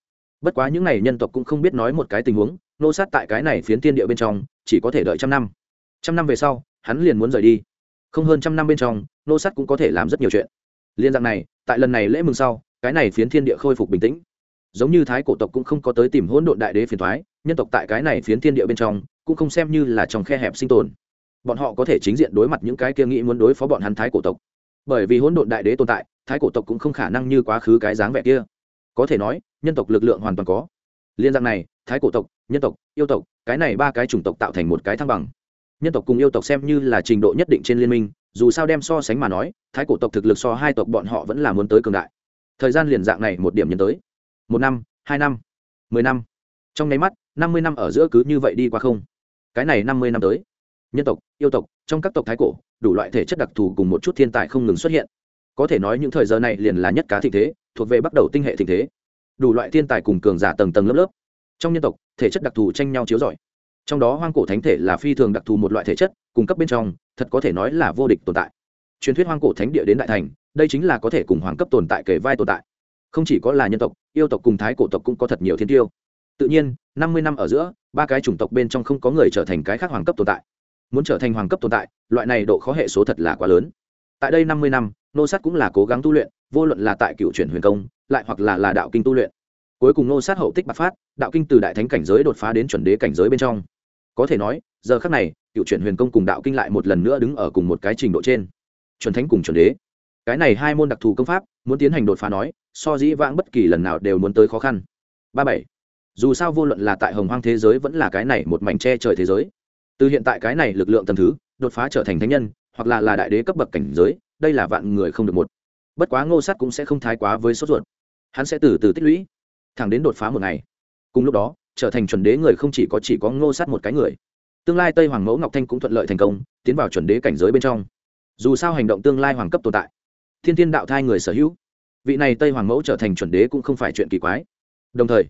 Bất quá những n à y nhân tộc cũng không biết nói một cái tình huống nô sát tại cái này phiến tiên địa bên trong, chỉ có thể đợi trăm năm. Trăm năm về sau, hắn liền muốn rời đi. Không hơn trăm năm bên trong nô sát cũng có thể làm rất nhiều chuyện. Liên dạng này, tại lần này lễ mừng sau, cái này phiến thiên địa khôi phục bình tĩnh giống như thái cổ tộc cũng không có tới tìm hỗn độn đại đế phiền thoái, nhân tộc tại cái này phiến thiên địa bên trong, cũng không xem như là trong khe hẹp sinh tồn. Bọn họ có thể chính diện đối mặt những cái kia nghĩ muốn đối phó bọn hắn thái cổ tộc. Bởi vì hỗn độn đại đế tồn tại, thái cổ tộc cũng không khả năng như quá khứ cái dáng vẻ kia. Có thể nói, nhân tộc lực lượng hoàn toàn có. Liên dạng này, thái cổ tộc, nhân tộc, yêu tộc, cái này ba cái chủng tộc tạo thành một cái thăng bằng. Nhân tộc cùng yêu tộc xem như là trình độ nhất định trên liên minh, dù sao đem so sánh mà nói, thái cổ tộc thực lực so hai tộc bọn họ vẫn là muốn tới cường đại. Thời gian liền dạng này một điểm nhân tới một năm, hai năm, mười năm. Trong nháy mắt, năm mươi năm ở giữa cứ như vậy đi qua không. Cái này năm mươi năm tới. Nhân tộc, yêu tộc, trong các tộc thái cổ, đủ loại thể chất đặc thù cùng một chút thiên tài không ngừng xuất hiện. Có thể nói những thời giờ này liền là nhất cá thịnh thế, thuộc về bắt đầu tinh hệ thịnh thế. Đủ loại thiên tài cùng cường giả tầng tầng lớp lớp. Trong nhân tộc, thể chất đặc thù tranh nhau chiếu giỏi trong đó hoang cổ thánh thể là phi thường đặc thù một loại thể chất, cung cấp bên trong, thật có thể nói là vô địch tồn tại. Truyền thuyết hoang cổ thánh địa đến đại thành, đây chính là có thể cùng hoàng cấp tồn tại kể vai tồn tại không chỉ có là nhân tộc, yêu tộc cùng thái cổ tộc cũng có thật nhiều thiên tiêu. Tự nhiên, năm mươi năm ở giữa, ba cái chủng tộc bên trong không có người trở thành cái khác hoàng cấp tồn tại. Muốn trở thành hoàng cấp tồn tại, loại này độ khó hệ số thật là quá lớn. Tại đây năm mươi năm, nô sát cũng là cố gắng tu luyện, vô luận là tại cựu chuyển huyền công, lại hoặc là là đạo kinh tu luyện. Cuối cùng nô sát hậu tích bạc phát, đạo kinh từ đại thánh cảnh giới đột phá đến chuẩn đế cảnh giới bên trong. Có thể nói, giờ khác này, cựu chuyển huyền công cùng đạo kinh lại một lần nữa đứng ở cùng một cái trình độ trên. Chuẩn thánh cùng chuẩn đế. Cái này hai môn đặc thù công pháp, muốn tiến hành đột phá nói so dĩ vãng bất kỳ lần nào đều muốn tới khó khăn. Ba bảy. Dù sao vô luận là tại hồng hoang thế giới vẫn là cái này một mảnh che trời thế giới. Từ hiện tại cái này lực lượng tầm thứ, đột phá trở thành thánh nhân, hoặc là là đại đế cấp bậc cảnh giới, đây là vạn người không được một. Bất quá ngô sát cũng sẽ không thái quá với sốt ruột. Hắn sẽ từ từ tích lũy, thẳng đến đột phá một ngày. Cùng lúc đó, trở thành chuẩn đế người không chỉ có chỉ có ngô sát một cái người. Tương lai tây hoàng mẫu ngọc thanh cũng thuận lợi thành công, tiến vào chuẩn đế cảnh giới bên trong. Dù sao hành động tương lai hoàng cấp tồn tại. Thiên thiên đạo thai người sở hữu vị này tây hoàng mẫu trở thành chuẩn đế cũng không phải chuyện kỳ quái. Đồng thời,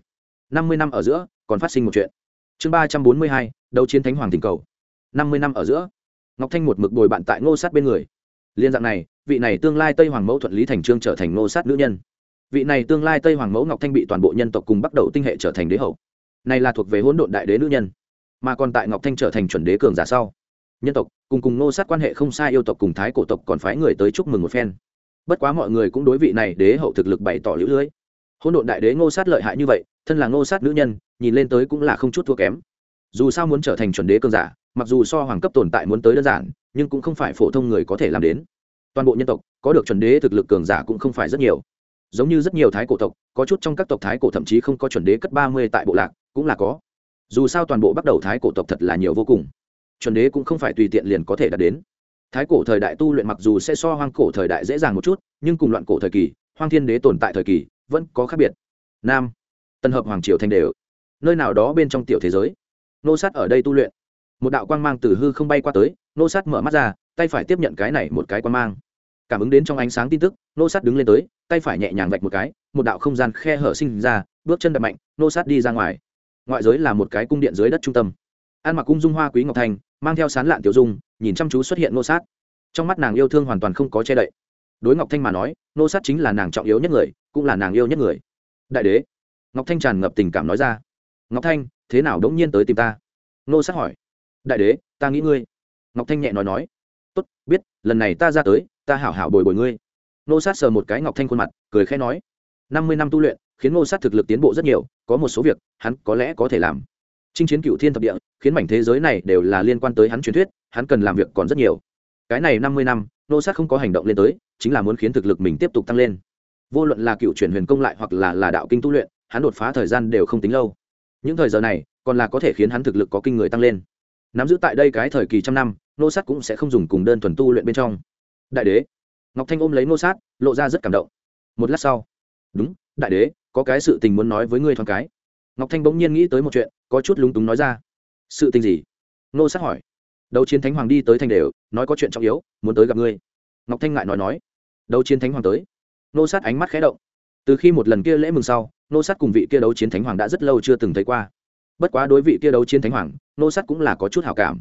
năm mươi năm ở giữa, còn phát sinh một chuyện. Chương ba trăm bốn mươi hai, đấu chiến thánh hoàng tình cầu. năm mươi năm ở giữa, ngọc thanh một mực bồi bạn tại ngô sát bên người. Liên dạng này, vị này tương lai tây hoàng mẫu thuận lý thành trương trở thành ngô sát nữ nhân. Vị này tương lai tây hoàng mẫu ngọc thanh bị toàn bộ nhân tộc cùng bắt đầu tinh hệ trở thành đế hậu. Này là thuộc về hỗn độn đại đế nữ nhân, mà còn tại ngọc thanh trở thành chuẩn đế cường giả sau. Nhân tộc, cùng cùng ngô sát quan hệ không sai, yêu tộc cùng thái cổ tộc còn phái người tới chúc mừng một phen bất quá mọi người cũng đối vị này đế hậu thực lực bày tỏ lũ lưới. Hỗn độn đại đế ngô sát lợi hại như vậy, thân là ngô sát nữ nhân, nhìn lên tới cũng là không chút thua kém. Dù sao muốn trở thành chuẩn đế cơn giả, mặc dù so hoàng cấp tồn tại muốn tới đơn giản, nhưng cũng không phải phổ thông người có thể làm đến. Toàn bộ nhân tộc, có được chuẩn đế thực lực cường giả cũng không phải rất nhiều. Giống như rất nhiều thái cổ tộc, có chút trong các tộc thái cổ thậm chí không có chuẩn đế cấp ba mươi tại bộ lạc, cũng là có. Dù sao toàn bộ bắt đầu thái cổ tộc thật là nhiều vô cùng. Chuẩn đế cũng không phải tùy tiện liền có thể đạt đến thái cổ thời đại tu luyện mặc dù sẽ so hoang cổ thời đại dễ dàng một chút, nhưng cùng loạn cổ thời kỳ, hoang thiên đế tồn tại thời kỳ, vẫn có khác biệt. Nam, tân hợp hoàng triều thành đều nơi nào đó bên trong tiểu thế giới. Nô sát ở đây tu luyện. Một đạo quang mang từ hư không bay qua tới, nô sát mở mắt ra, tay phải tiếp nhận cái này một cái quang mang. Cảm ứng đến trong ánh sáng tin tức, nô sát đứng lên tới, tay phải nhẹ nhàng vạch một cái, một đạo không gian khe hở sinh ra, bước chân đập mạnh, nô sát đi ra ngoài. Ngoại giới là một cái cung điện dưới đất trung tâm. Ăn mặc cung dung hoa quý ngọc thành mang theo sán lạn tiểu dung, nhìn chăm chú xuất hiện nô sát. Trong mắt nàng yêu thương hoàn toàn không có che đậy. Đối ngọc thanh mà nói nô sát chính là nàng trọng yếu nhất người, cũng là nàng yêu nhất người. Đại đế. Ngọc thanh tràn ngập tình cảm nói ra. Ngọc thanh, thế nào đống nhiên tới tìm ta? Nô sát hỏi. Đại đế, ta nghĩ ngươi. Ngọc thanh nhẹ nói nói. Tốt, biết, lần này ta ra tới, ta hảo hảo bồi bồi ngươi. Nô sát sờ một cái ngọc thanh khuôn mặt, cười khẽ nói. Năm mươi năm tu luyện, khiến nô sát thực lực tiến bộ rất nhiều, có một số việc, hắn có lẽ có thể làm chinh chiến cựu thiên thập địa, khiến mảnh thế giới này đều là liên quan tới hắn truyền thuyết, hắn cần làm việc còn rất nhiều. Cái này năm mươi năm, nô sát không có hành động lên tới, chính là muốn khiến thực lực mình tiếp tục tăng lên. Vô luận là cựu chuyển huyền công lại hoặc là là đạo kinh tu luyện, hắn đột phá thời gian đều không tính lâu. Những thời giờ này, còn là có thể khiến hắn thực lực có kinh người tăng lên. Nắm giữ tại đây cái thời kỳ trăm năm, nô sát cũng sẽ không dùng cùng đơn thuần tu luyện bên trong. Đại đế. Ngọc thanh ôm lấy nô sát, lộ ra rất cảm động. Một lát sau. Đúng, đại đế, có cái sự tình muốn nói với ngươi thoáng cái ngọc thanh bỗng nhiên nghĩ tới một chuyện, có chút lúng túng nói ra. Sự tình gì? Nô sát hỏi. Đấu chiến thánh hoàng đi tới thành đều, nói có chuyện trọng yếu, muốn tới gặp ngươi. Ngọc thanh ngại nói nói. Đấu chiến thánh hoàng tới? Nô sát ánh mắt khẽ động. Từ khi một lần kia lễ mừng sau, nô sát cùng vị kia đấu chiến thánh hoàng đã rất lâu chưa từng thấy qua. Bất quá đối vị kia đấu chiến thánh hoàng, nô sát cũng là có chút hảo cảm.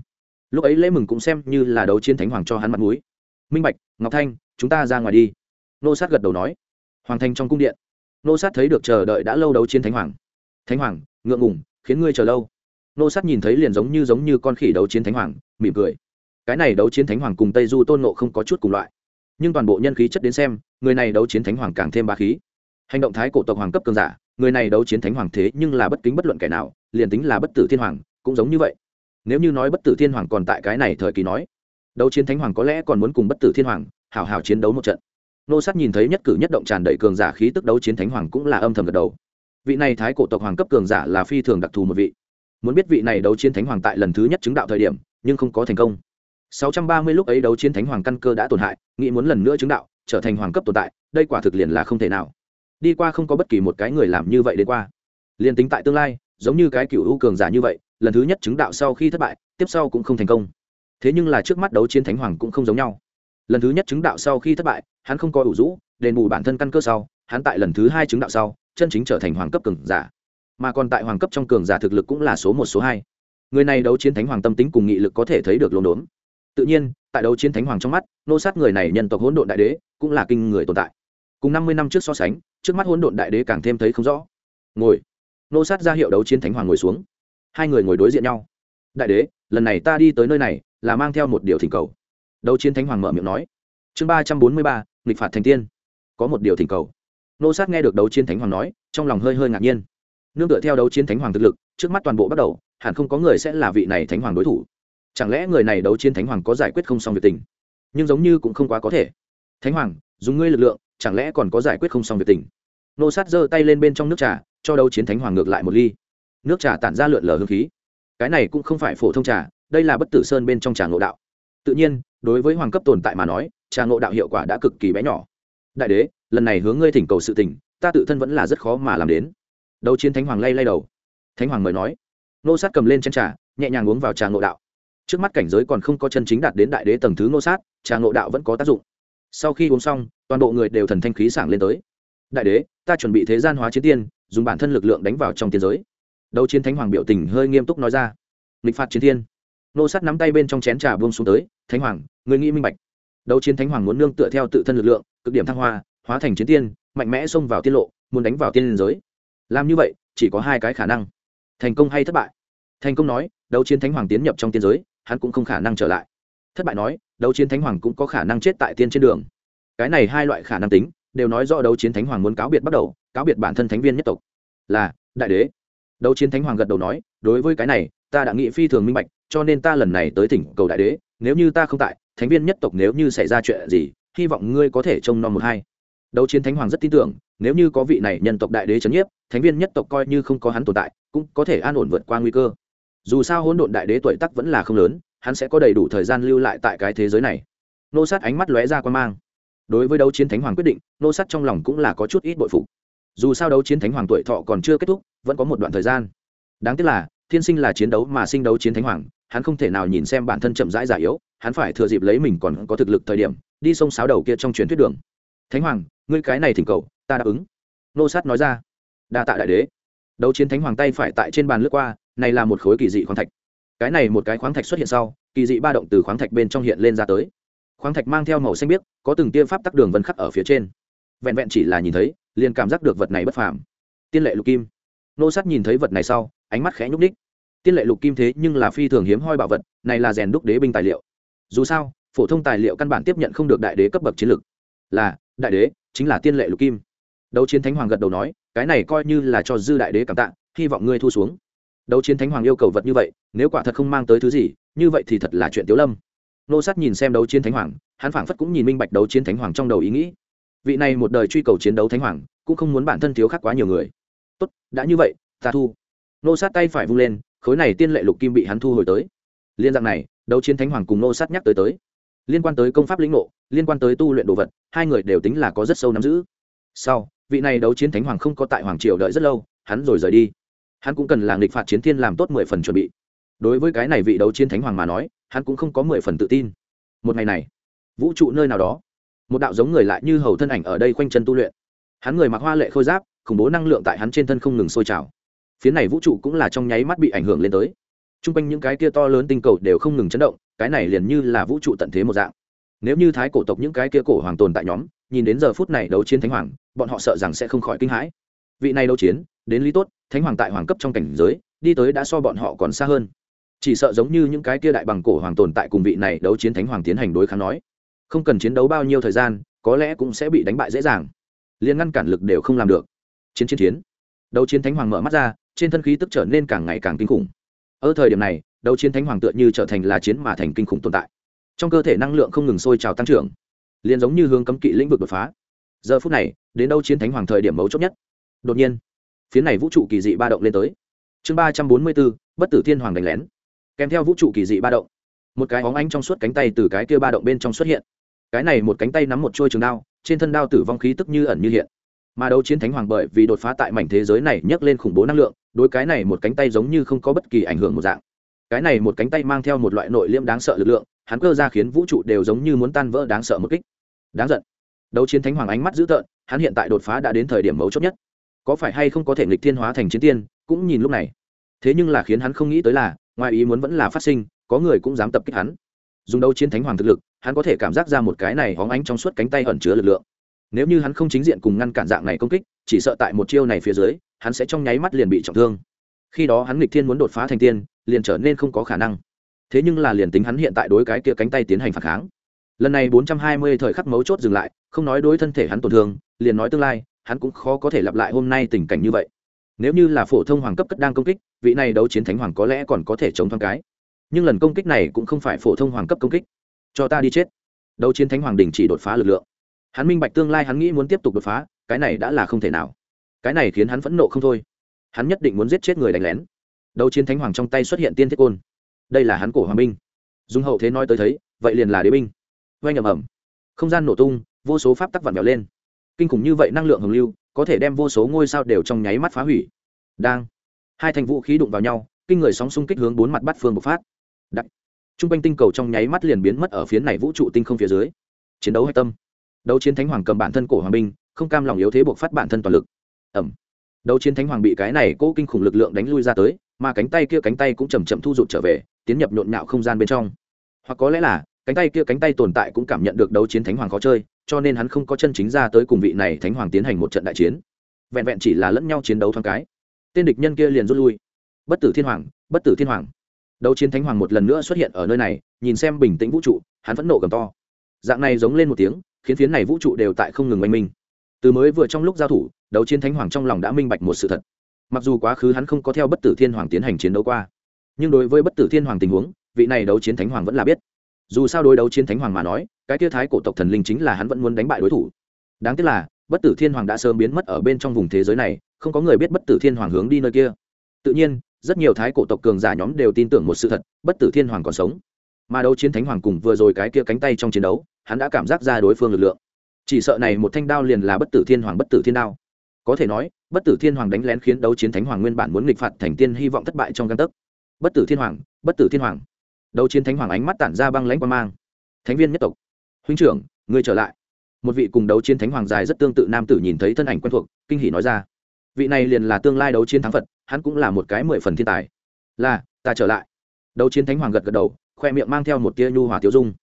Lúc ấy lễ mừng cũng xem như là đấu chiến thánh hoàng cho hắn mặt mũi. Minh bạch, ngọc thanh, chúng ta ra ngoài đi. Nô sát gật đầu nói. Hoàng thanh trong cung điện. Nô sát thấy được chờ đợi đã lâu đấu chiến thánh hoàng thánh hoàng ngượng ngùng, khiến ngươi chờ lâu. Nô sát nhìn thấy liền giống như giống như con khỉ đấu chiến thánh hoàng mỉm cười. Cái này đấu chiến thánh hoàng cùng tây du tôn nộ không có chút cùng loại. Nhưng toàn bộ nhân khí chất đến xem người này đấu chiến thánh hoàng càng thêm ba khí. Hành động thái cổ tộc hoàng cấp cường giả người này đấu chiến thánh hoàng thế nhưng là bất kính bất luận kẻ nào liền tính là bất tử thiên hoàng cũng giống như vậy. Nếu như nói bất tử thiên hoàng còn tại cái này thời kỳ nói đấu chiến thánh hoàng có lẽ còn muốn cùng bất tử thiên hoàng hào hào chiến đấu một trận. Nô sát nhìn thấy nhất cử nhất động tràn đầy cường giả khí tức đấu chiến thánh hoàng cũng là âm thầm gật đầu vị này thái cổ tộc hoàng cấp cường giả là phi thường đặc thù một vị. Muốn biết vị này đấu chiến thánh hoàng tại lần thứ nhất chứng đạo thời điểm, nhưng không có thành công. 630 lúc ấy đấu chiến thánh hoàng căn cơ đã tổn hại, nghĩ muốn lần nữa chứng đạo, trở thành hoàng cấp tồn tại, đây quả thực liền là không thể nào. Đi qua không có bất kỳ một cái người làm như vậy đến qua. Liền tính tại tương lai, giống như cái cựu ưu cường giả như vậy, lần thứ nhất chứng đạo sau khi thất bại, tiếp sau cũng không thành công. Thế nhưng là trước mắt đấu chiến thánh hoàng cũng không giống nhau. Lần thứ nhất chứng đạo sau khi thất bại, hắn không có ủ rũ, đền bù bản thân căn cơ sau, hắn tại lần thứ hai chứng đạo sau chân chính trở thành hoàng cấp cường giả. Mà còn tại hoàng cấp trong cường giả thực lực cũng là số một, số hai. Người này đấu chiến thánh hoàng tâm tính cùng nghị lực có thể thấy được lồn đốn. Tự nhiên, tại đấu chiến thánh hoàng trong mắt, nô sát người này nhân tộc hỗn độn đại đế cũng là kinh người tồn tại. Cùng năm mươi năm trước so sánh, trước mắt hỗn độn đại đế càng thêm thấy không rõ. Ngồi. Nô sát ra hiệu đấu chiến thánh hoàng ngồi xuống. Hai người ngồi đối diện nhau. Đại đế, lần này ta đi tới nơi này, là mang theo một điều thỉnh cầu. Đấu chiến thánh hoàng mở miệng nói. Chương ba trăm bốn mươi ba, nghịch phạt thành tiên. Có một điều thỉnh cầu nô sát nghe được đấu chiến thánh hoàng nói, trong lòng hơi hơi ngạc nhiên. Nương tựa theo đấu chiến thánh hoàng thực lực, trước mắt toàn bộ bắt đầu, hẳn không có người sẽ là vị này thánh hoàng đối thủ. Chẳng lẽ người này đấu chiến thánh hoàng có giải quyết không xong việc tình? Nhưng giống như cũng không quá có thể. Thánh hoàng, dùng ngươi lực lượng, chẳng lẽ còn có giải quyết không xong việc tình? Nô sát giơ tay lên bên trong nước trà, cho đấu chiến thánh hoàng ngược lại một ly. Nước trà tản ra lượn lờ hương khí. Cái này cũng không phải phổ thông trà, đây là bất tử sơn bên trong trà ngộ đạo. Tự nhiên, đối với hoàng cấp tồn tại mà nói, trà ngộ đạo hiệu quả đã cực kỳ bé nhỏ. Đại đế lần này hướng ngươi thỉnh cầu sự tình, ta tự thân vẫn là rất khó mà làm đến. Đấu chiến thánh hoàng lay lay đầu. Thánh hoàng mời nói. Nô sát cầm lên chén trà, nhẹ nhàng uống vào trà ngộ đạo. Trước mắt cảnh giới còn không có chân chính đạt đến đại đế tầng thứ nô sát, trà ngộ đạo vẫn có tác dụng. Sau khi uống xong, toàn bộ người đều thần thanh khí sảng lên tới. Đại đế, ta chuẩn bị thế gian hóa chiến tiên, dùng bản thân lực lượng đánh vào trong tiên giới. Đấu chiến thánh hoàng biểu tình hơi nghiêm túc nói ra. Nghịch phạt chiến thiên nô sát nắm tay bên trong chén trà buông xuống tới. Thánh hoàng người nghĩ minh bạch. Đấu chiến thánh hoàng muốn nương tựa theo tự thân lực lượng, cực điểm thăng hoa hóa thành chiến tiên, mạnh mẽ xông vào tiên lộ, muốn đánh vào tiên liên giới. Làm như vậy, chỉ có hai cái khả năng. Thành công hay thất bại? Thành công nói, đấu chiến thánh hoàng tiến nhập trong tiên giới, hắn cũng không khả năng trở lại. Thất bại nói, đấu chiến thánh hoàng cũng có khả năng chết tại tiên trên đường. Cái này hai loại khả năng tính, đều nói rõ đấu chiến thánh hoàng muốn cáo biệt bắt đầu, cáo biệt bản thân thánh viên nhất tộc. Là, đại đế. Đấu chiến thánh hoàng gật đầu nói, đối với cái này, ta đã nghĩ phi thường minh bạch, cho nên ta lần này tới thỉnh cầu đại đế, nếu như ta không tại, thánh viên nhất tộc nếu như xảy ra chuyện gì, hy vọng ngươi có thể trông nom một hai đấu chiến thánh hoàng rất tin tưởng, nếu như có vị này nhân tộc đại đế c h ấ n nhiếp, thánh viên nhất tộc coi như không có hắn tồn tại, cũng có thể an ổn vượt qua nguy cơ. Dù sao hỗn độn đại đế tuổi tắc vẫn là không lớn, hắn sẽ có đầy đủ thời gian lưu lại tại cái thế giới này. Nô sát ánh mắt lóe ra quan mang. Đối với đấu chiến thánh hoàng quyết định, nô sát trong lòng cũng là có chút ít bội phục. Dù sao đấu chiến thánh hoàng tuổi thọ còn chưa kết thúc, vẫn có một đoạn thời gian. Đáng tiếc là, thiên sinh là chiến đấu mà sinh đấu chiến thánh hoàng, hắn không thể nào nhìn xem bản thân chậm rãi giả yếu, hắn phải thừa dịp lấy mình còn có thực lực thời điểm, đi sông sáo đầu kia trong truyền thuyết đường. Thánh hoàng ngươi cái này thỉnh cầu, ta đáp ứng. Nô sát nói ra. Đa tạ đại đế. Đấu chiến thánh hoàng tay phải tại trên bàn lướt qua, này là một khối kỳ dị khoáng thạch. Cái này một cái khoáng thạch xuất hiện sau, kỳ dị ba động từ khoáng thạch bên trong hiện lên ra tới. Khoáng thạch mang theo màu xanh biếc, có từng tia pháp tắc đường vân khắc ở phía trên. Vẹn vẹn chỉ là nhìn thấy, liền cảm giác được vật này bất phàm. Tiên lệ lục kim. Nô sát nhìn thấy vật này sau, ánh mắt khẽ nhúc ních tiên lệ lục kim thế nhưng là phi thường hiếm hoi bảo vật, này là rèn đúc đế binh tài liệu. Dù sao, phổ thông tài liệu căn bản tiếp nhận không được đại đế cấp bậc chiến lược là, đại đế chính là tiên lệ lục kim. Đấu chiến thánh hoàng gật đầu nói, cái này coi như là cho dư đại đế cảm tạ, hy vọng ngươi thu xuống. Đấu chiến thánh hoàng yêu cầu vật như vậy, nếu quả thật không mang tới thứ gì, như vậy thì thật là chuyện tiếu lâm. Nô sát nhìn xem đấu chiến thánh hoàng, hắn phảng phất cũng nhìn minh bạch đấu chiến thánh hoàng trong đầu ý nghĩ. Vị này một đời truy cầu chiến đấu thánh hoàng, cũng không muốn bản thân thiếu khắc quá nhiều người. Tốt, đã như vậy, ta thu. Nô sát tay phải vung lên, khối này tiên lệ lục kim bị hắn thu hồi tới. Liên dạng này, đấu chiến thánh hoàng cùng nô sát nhắc tới tới liên quan tới công pháp lĩnh ngộ, liên quan tới tu luyện đồ vật, hai người đều tính là có rất sâu nắm giữ. Sau, vị này đấu chiến thánh hoàng không có tại hoàng triều đợi rất lâu, hắn rồi rời đi. Hắn cũng cần là nghịch phạt chiến thiên làm tốt mười phần chuẩn bị. Đối với cái này vị đấu chiến thánh hoàng mà nói, hắn cũng không có mười phần tự tin. Một ngày này, vũ trụ nơi nào đó, một đạo giống người lại như hầu thân ảnh ở đây quanh chân tu luyện. Hắn người mặc hoa lệ khôi giáp, khủng bố năng lượng tại hắn trên thân không ngừng sôi trào. Phía này vũ trụ cũng là trong nháy mắt bị ảnh hưởng lên tới. T r u n g quanh những cái kia to lớn tinh cầu đều không ngừng chấn động cái này liền như là vũ trụ tận thế một dạng. Nếu như thái cổ tộc những cái kia cổ hoàng tồn tại nhóm, nhìn đến giờ phút này đấu chiến thánh hoàng, bọn họ sợ rằng sẽ không khỏi kinh hãi. Vị này đấu chiến, đến lý tốt, thánh hoàng tại hoàng cấp trong cảnh giới, đi tới đã so bọn họ còn xa hơn. Chỉ sợ giống như những cái kia đại bằng cổ hoàng tồn tại cùng vị này đấu chiến thánh hoàng tiến hành đối kháng nói, không cần chiến đấu bao nhiêu thời gian, có lẽ cũng sẽ bị đánh bại dễ dàng. Liền ngăn cản lực đều không làm được. Chiến chiến chiến. Đấu chiến thánh hoàng mở mắt ra, trên thân khí tức trở nên càng ngày càng kinh khủng. Ở thời điểm này đấu chiến thánh hoàng tựa như trở thành là chiến mà thành kinh khủng tồn tại. Trong cơ thể năng lượng không ngừng sôi trào tăng trưởng, liền giống như hướng cấm kỵ lĩnh vực đột phá. Giờ phút này, đến đâu chiến thánh hoàng thời điểm mấu chốt nhất. Đột nhiên phía này vũ trụ kỳ dị ba động lên tới. Chương ba trăm bốn mươi bốn bất tử thiên hoàng đánh lén. Kèm theo vũ trụ kỳ dị ba động, một cái óng ánh trong suốt cánh tay từ cái kia ba động bên trong xuất hiện. Cái này một cánh tay nắm một trôi trường đao, trên thân đao tử vong khí tức như ẩn như hiện. Mà đấu chiến thánh hoàng bởi vì đột phá tại mảnh thế giới này nhấc lên khủng bố năng lượng, đối cái này một cánh tay giống như không có bất kỳ ảnh hưởng một dạng cái này một cánh tay mang theo một loại nội liêm đáng sợ lực lượng, hắn cơ ra khiến vũ trụ đều giống như muốn tan vỡ đáng sợ một kích. Đáng giận. Đấu chiến thánh hoàng ánh mắt dữ tợn, hắn hiện tại đột phá đã đến thời điểm mấu chốt nhất. Có phải hay không có thể nghịch thiên hóa thành chiến tiên, cũng nhìn lúc này. Thế nhưng là khiến hắn không nghĩ tới là, ngoài ý muốn vẫn là phát sinh, có người cũng dám tập kích hắn. Dùng đấu chiến thánh hoàng thực lực, hắn có thể cảm giác ra một cái này hóng ánh trong suốt cánh tay ẩn chứa lực lượng. Nếu như hắn không chính diện cùng ngăn cản dạng này công kích, chỉ sợ tại một chiêu này phía dưới, hắn sẽ trong nháy mắt liền bị trọng thương. Khi đó hắn nghịch thiên muốn đột phá thành tiên liền trở nên không có khả năng. Thế nhưng là liền tính hắn hiện tại đối cái kia cánh tay tiến hành phản kháng, lần này bốn trăm hai mươi thời khắc mấu chốt dừng lại, không nói đối thân thể hắn tổn thương, liền nói tương lai, hắn cũng khó có thể lặp lại hôm nay tình cảnh như vậy. Nếu như là phổ thông hoàng cấp cất đang công kích, vị này đấu chiến thánh hoàng có lẽ còn có thể chống thoáng cái. Nhưng lần công kích này cũng không phải phổ thông hoàng cấp công kích. Cho ta đi chết. Đấu chiến thánh hoàng đình chỉ đột phá lực lượng. Hắn minh bạch tương lai hắn nghĩ muốn tiếp tục đột phá, cái này đã là không thể nào. Cái này khiến hắn phẫn nộ không thôi. Hắn nhất định muốn giết chết người đánh lén đấu chiến thánh hoàng trong tay xuất hiện tiên thiết côn. Đây là hắn cổ hoàng binh. Dung hậu thế nói tới thấy, vậy liền là đế binh. Oanh ầm ầm. Không gian nổ tung, vô số pháp tắc vặn vẹo lên. Kinh khủng như vậy năng lượng hồng lưu, có thể đem vô số ngôi sao đều trong nháy mắt phá hủy. Đang. Hai thành vũ khí đụng vào nhau, kinh người sóng xung kích hướng bốn mặt bắt phương bộc phát. Đặc t r u n g quanh tinh cầu trong nháy mắt liền biến mất ở phía này vũ trụ tinh không phía dưới. Chiến đấu hạch tâm. Đấu chiến thánh hoàng cầm bản thân cổ hoàng binh, không cam lòng yếu thế buộc phát bản thân toàn lực. Ẩm đấu chiến thánh hoàng bị cái này cố kinh khủng lực lượng đánh lui ra tới mà cánh tay kia cánh tay cũng chầm chậm thu rụt trở về, tiến nhập nhộn nhạo không gian bên trong. Hoặc có lẽ là, cánh tay kia cánh tay tồn tại cũng cảm nhận được đấu chiến thánh hoàng khó chơi, cho nên hắn không có chân chính ra tới cùng vị này thánh hoàng tiến hành một trận đại chiến. Vẹn vẹn chỉ là lẫn nhau chiến đấu thoáng cái. Tên địch nhân kia liền rút lui. Bất tử thiên hoàng, bất tử thiên hoàng. Đấu chiến thánh hoàng một lần nữa xuất hiện ở nơi này, nhìn xem bình tĩnh vũ trụ, hắn vẫn nộ cầm to. Dạng này giống lên một tiếng, khiến phiến này vũ trụ đều tại không ngừng oanh minh. Từ mới vừa trong lúc giao thủ, đấu chiến thánh hoàng trong lòng đã minh bạch một sự thật mặc dù quá khứ hắn không có theo bất tử thiên hoàng tiến hành chiến đấu qua, nhưng đối với bất tử thiên hoàng tình huống, vị này đấu chiến thánh hoàng vẫn là biết. Dù sao đối đấu chiến thánh hoàng mà nói, cái tiêu thái cổ tộc thần linh chính là hắn vẫn muốn đánh bại đối thủ. Đáng tiếc là, bất tử thiên hoàng đã sớm biến mất ở bên trong vùng thế giới này, không có người biết bất tử thiên hoàng hướng đi nơi kia. Tự nhiên, rất nhiều thái cổ tộc cường giả nhóm đều tin tưởng một sự thật, bất tử thiên hoàng còn sống. Mà đấu chiến thánh hoàng cùng vừa rồi cái kia cánh tay trong chiến đấu, hắn đã cảm giác ra đối phương lực lượng. Chỉ sợ này một thanh đao liền là bất tử thiên hoàng bất tử thiên đao có thể nói, bất tử thiên hoàng đánh lén khiến đấu chiến thánh hoàng nguyên bản muốn nghịch phạt thành tiên hy vọng thất bại trong căn tấc. Bất tử thiên hoàng, bất tử thiên hoàng. Đấu chiến thánh hoàng ánh mắt tản ra băng lãnh quan mang. Thánh viên nhất tộc. Huynh trưởng, ngươi trở lại. Một vị cùng đấu chiến thánh hoàng dài rất tương tự nam tử nhìn thấy thân ảnh quen thuộc, kinh hỷ nói ra. Vị này liền là tương lai đấu chiến thắng phật, hắn cũng là một cái mười phần thiên tài. Là, ta trở lại. Đấu chiến thánh hoàng gật gật đầu, khoe miệng mang theo một tia nhu hòa tiêu dung.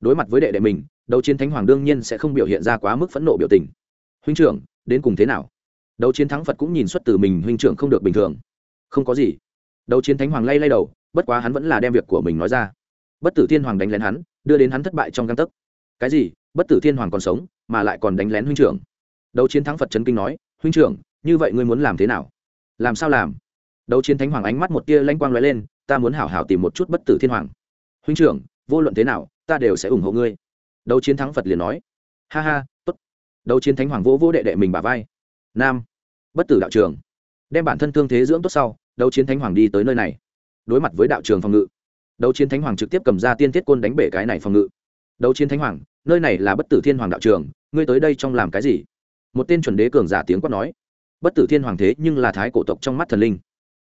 Đối mặt với đệ đệ mình, đấu chiến thánh hoàng đương nhiên sẽ không biểu hiện ra quá mức phẫn nộ biểu tình. Huynh trưởng, đến cùng thế nào? Đấu chiến thắng phật cũng nhìn xuất từ mình, huynh trưởng không được bình thường. Không có gì. Đấu chiến thánh hoàng lay lay đầu, bất quá hắn vẫn là đem việc của mình nói ra. Bất tử thiên hoàng đánh lén hắn, đưa đến hắn thất bại trong găng tấc. Cái gì? Bất tử thiên hoàng còn sống, mà lại còn đánh lén huynh trưởng. Đấu chiến thắng phật trấn kinh nói, huynh trưởng, như vậy ngươi muốn làm thế nào? Làm sao làm? Đấu chiến thánh hoàng ánh mắt một tia lanh quang lóe lên, ta muốn hảo hảo tìm một chút bất tử thiên hoàng. Huynh trưởng, vô luận thế nào, ta đều sẽ ủng hộ ngươi. Đấu chiến thắng phật liền nói, ha ha, tốt. Đấu chiến thánh hoàng vỗ vỗ đệ đệ mình bả vai. Nam bất tử đạo trường. Đem bản thân thương thế dưỡng tốt sau, đấu chiến thánh hoàng đi tới nơi này. Đối mặt với đạo trường phòng ngự, đấu chiến thánh hoàng trực tiếp cầm ra tiên thiết côn đánh bể cái này phòng ngự. Đấu chiến thánh hoàng, nơi này là bất tử thiên hoàng đạo trường, ngươi tới đây trong làm cái gì? Một tên chuẩn đế cường giả tiếng quát nói. Bất tử thiên hoàng thế nhưng là thái cổ tộc trong mắt thần linh.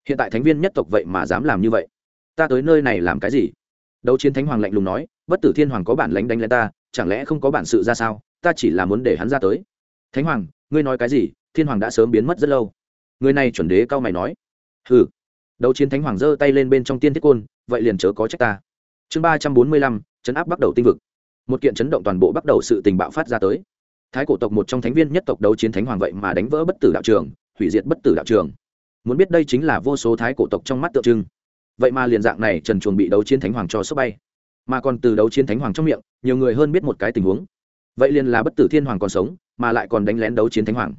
Hiện tại thánh viên nhất tộc vậy mà dám làm như vậy? Ta tới nơi này làm cái gì? Đấu chiến thánh hoàng lạnh lùng nói. Bất tử thiên hoàng có bản lánh đánh lên ta, chẳng lẽ không có bản sự ra sao? Ta chỉ là muốn để hắn ra tới. Thánh hoàng, ngươi nói cái gì? Thiên hoàng đã sớm biến mất rất lâu. Người này chuẩn đế cao mày nói, hừ, đấu chiến thánh hoàng giơ tay lên bên trong tiên thiết côn, vậy liền chớ có trách ta. Chương ba trăm bốn mươi lăm, chấn áp bắt đầu tinh vực. Một kiện chấn động toàn bộ bắt đầu sự tình bạo phát ra tới. Thái cổ tộc một trong thánh viên nhất tộc đấu chiến thánh hoàng vậy mà đánh vỡ bất tử đạo trường, hủy diệt bất tử đạo trường. Muốn biết đây chính là vô số thái cổ tộc trong mắt tượng trưng. Vậy mà liền dạng này trần chuồng bị đấu chiến thánh hoàng cho sốc bay. Mà còn từ đấu chiến thánh hoàng trong miệng, nhiều người hơn biết một cái tình huống. Vậy liền là bất tử thiên hoàng còn sống, mà lại còn đánh lén đấu chiến thánh hoàng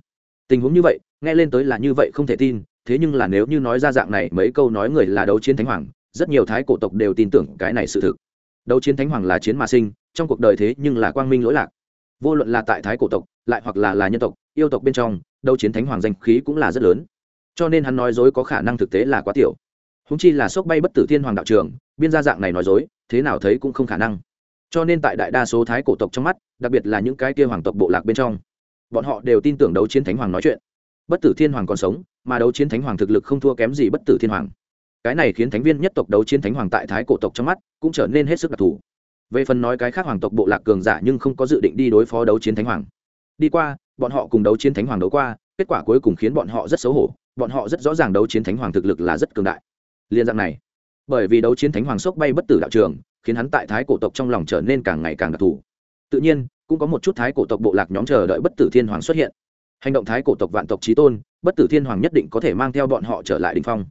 tình huống như vậy, nghe lên tới là như vậy không thể tin, thế nhưng là nếu như nói ra dạng này, mấy câu nói người là đấu chiến thánh hoàng, rất nhiều thái cổ tộc đều tin tưởng cái này sự thực. Đấu chiến thánh hoàng là chiến mà sinh, trong cuộc đời thế nhưng là quang minh lỗi lạc. Vô luận là tại thái cổ tộc, lại hoặc là là nhân tộc, yêu tộc bên trong, đấu chiến thánh hoàng danh khí cũng là rất lớn. Cho nên hắn nói dối có khả năng thực tế là quá tiểu. Húng chi là sốc bay bất tử thiên hoàng đạo trường, biên gia dạng này nói dối, thế nào thấy cũng không khả năng. Cho nên tại đại đa số thái cổ tộc trong mắt, đặc biệt là những cái kia hoàng tộc bộ lạc bên trong bọn họ đều tin tưởng đấu chiến thánh hoàng nói chuyện. Bất tử thiên hoàng còn sống, mà đấu chiến thánh hoàng thực lực không thua kém gì bất tử thiên hoàng. Cái này khiến thánh viên nhất tộc đấu chiến thánh hoàng tại thái cổ tộc trong mắt cũng trở nên hết sức đặc thù. Về phần nói cái khác hoàng tộc bộ lạc cường giả nhưng không có dự định đi đối phó đấu chiến thánh hoàng. Đi qua, bọn họ cùng đấu chiến thánh hoàng đấu qua, kết quả cuối cùng khiến bọn họ rất xấu hổ, bọn họ rất rõ ràng đấu chiến thánh hoàng thực lực là rất cường đại. Liên dạng này, bởi vì đấu chiến thánh hoàng sốc bay bất tử đạo trường, khiến hắn tại thái cổ tộc trong lòng trở nên càng ngày càng đặc thù. Tự nhiên cũng có một chút thái cổ tộc bộ lạc nhóm chờ đợi bất tử thiên hoàng xuất hiện. Hành động thái cổ tộc vạn tộc trí tôn, bất tử thiên hoàng nhất định có thể mang theo bọn họ trở lại đình phong.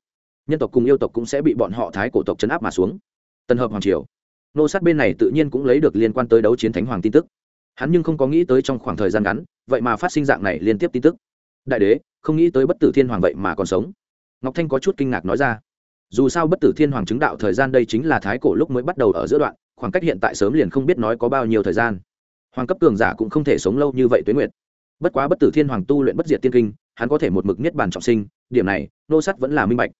Nhân tộc cùng yêu tộc cũng sẽ bị bọn họ thái cổ tộc chấn áp mà xuống. Tân hợp hoàng triều. Nô sát bên này tự nhiên cũng lấy được liên quan tới đấu chiến thánh hoàng tin tức. Hắn nhưng không có nghĩ tới trong khoảng thời gian ngắn, vậy mà phát sinh dạng này liên tiếp tin tức. Đại đế, không nghĩ tới bất tử thiên hoàng vậy mà còn sống. Ngọc thanh có chút kinh ngạc nói ra. Dù sao bất tử thiên hoàng chứng đạo thời gian đây chính là thái cổ lúc mới bắt đầu ở giữa đoạn, khoảng cách hiện tại sớm liền không biết nói có bao nhiêu thời gian hoàng cấp cường giả cũng không thể sống lâu như vậy tuế nguyệt. Bất quá bất tử thiên hoàng tu luyện bất diệt tiên kinh, hắn có thể một mực niết bàn trọng sinh, điểm này, nô sát vẫn là minh bạch.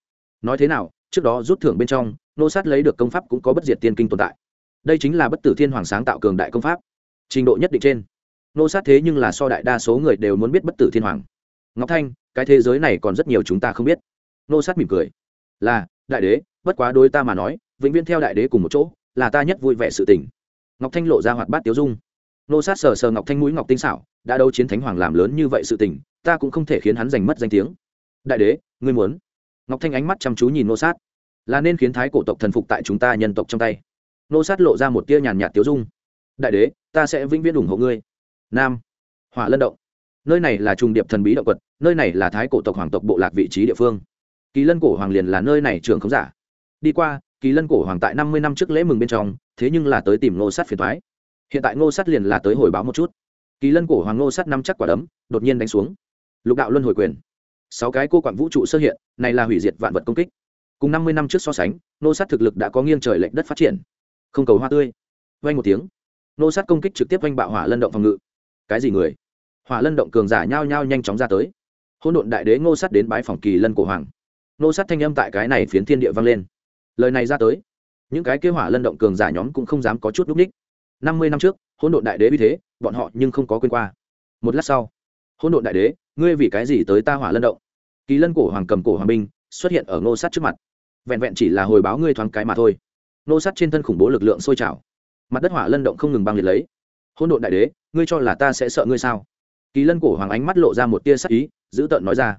Nói thế nào, trước đó rút thưởng bên trong, nô sát lấy được công pháp cũng có bất diệt tiên kinh tồn tại. Đây chính là bất tử thiên hoàng sáng tạo cường đại công pháp. Trình độ nhất định trên. Nô sát thế nhưng là so đại đa số người đều muốn biết bất tử thiên hoàng. Ngọc thanh, cái thế giới này còn rất nhiều chúng ta không biết. Nô sát mỉm cười. Là, đại đế, bất quá đối ta mà nói, vĩnh viễn theo đại đế cùng một chỗ, là ta nhất vui vẻ sự tình. Ngọc thanh lộ ra hoạt bát tiếu dung nô sát sờ sờ ngọc thanh mũi ngọc tinh xảo, đã đấu chiến thánh hoàng làm lớn như vậy sự tình, ta cũng không thể khiến hắn giành mất danh tiếng. Đại đế, ngươi muốn? Ngọc thanh ánh mắt chăm chú nhìn nô sát. Là nên khiến thái cổ tộc thần phục tại chúng ta nhân tộc trong tay. Nô sát lộ ra một tia nhàn nhạt tiếu dung. Đại đế, ta sẽ vĩnh viễn ủng hộ ngươi. Nam, hỏa lân động. Nơi này là trùng điệp thần bí động quật, nơi này là thái cổ tộc hoàng tộc bộ lạc vị trí địa phương. Kỳ lân cổ hoàng liền là nơi này trường không giả. Đi qua, kỳ lân cổ hoàng tại năm mươi năm trước lễ mừng bên trong, thế nhưng là tới tìm Nô sát phiền thoái hiện tại ngô sát liền là tới hồi báo một chút. Kỳ lân cổ hoàng ngô sát năm chắc quả đấm, đột nhiên đánh xuống. Lục đạo luân hồi quyền. Sáu cái cô quản vũ trụ xuất hiện, này là hủy diệt vạn vật công kích. Cùng năm mươi năm trước so sánh, Ngô sát thực lực đã có nghiêng trời lệnh đất phát triển. Không cầu hoa tươi. Vang một tiếng. Ngô sát công kích trực tiếp vang bạo hỏa lân động phòng ngự. Cái gì người? Hỏa lân động cường giả nhao nhao nhanh chóng ra tới. Hỗn độn đại đế ngô sát đến bái phòng kỳ lân cổ hoàng. Ngô sát thanh âm tại cái này phiến thiên địa vang lên. Lời này ra tới, những cái kế hỏa lân động cường giả nhóm cũng không dám có chút núp ních năm mươi năm trước, hỗn độn đại đế vì thế, bọn họ nhưng không có quên qua. Một lát sau, hỗn độn đại đế, ngươi vì cái gì tới ta hỏa lân động? Kỳ lân cổ hoàng cầm cổ hoàng binh, xuất hiện ở ngô sát trước mặt. Vẹn vẹn chỉ là hồi báo ngươi thoáng cái mà thôi. Ngô sát trên thân khủng bố lực lượng sôi trào. Mặt đất hỏa lân động không ngừng băng liệt lấy. Hỗn độn đại đế, ngươi cho là ta sẽ sợ ngươi sao? Kỳ lân cổ hoàng ánh mắt lộ ra một tia sắc ý, giữ tợn nói ra.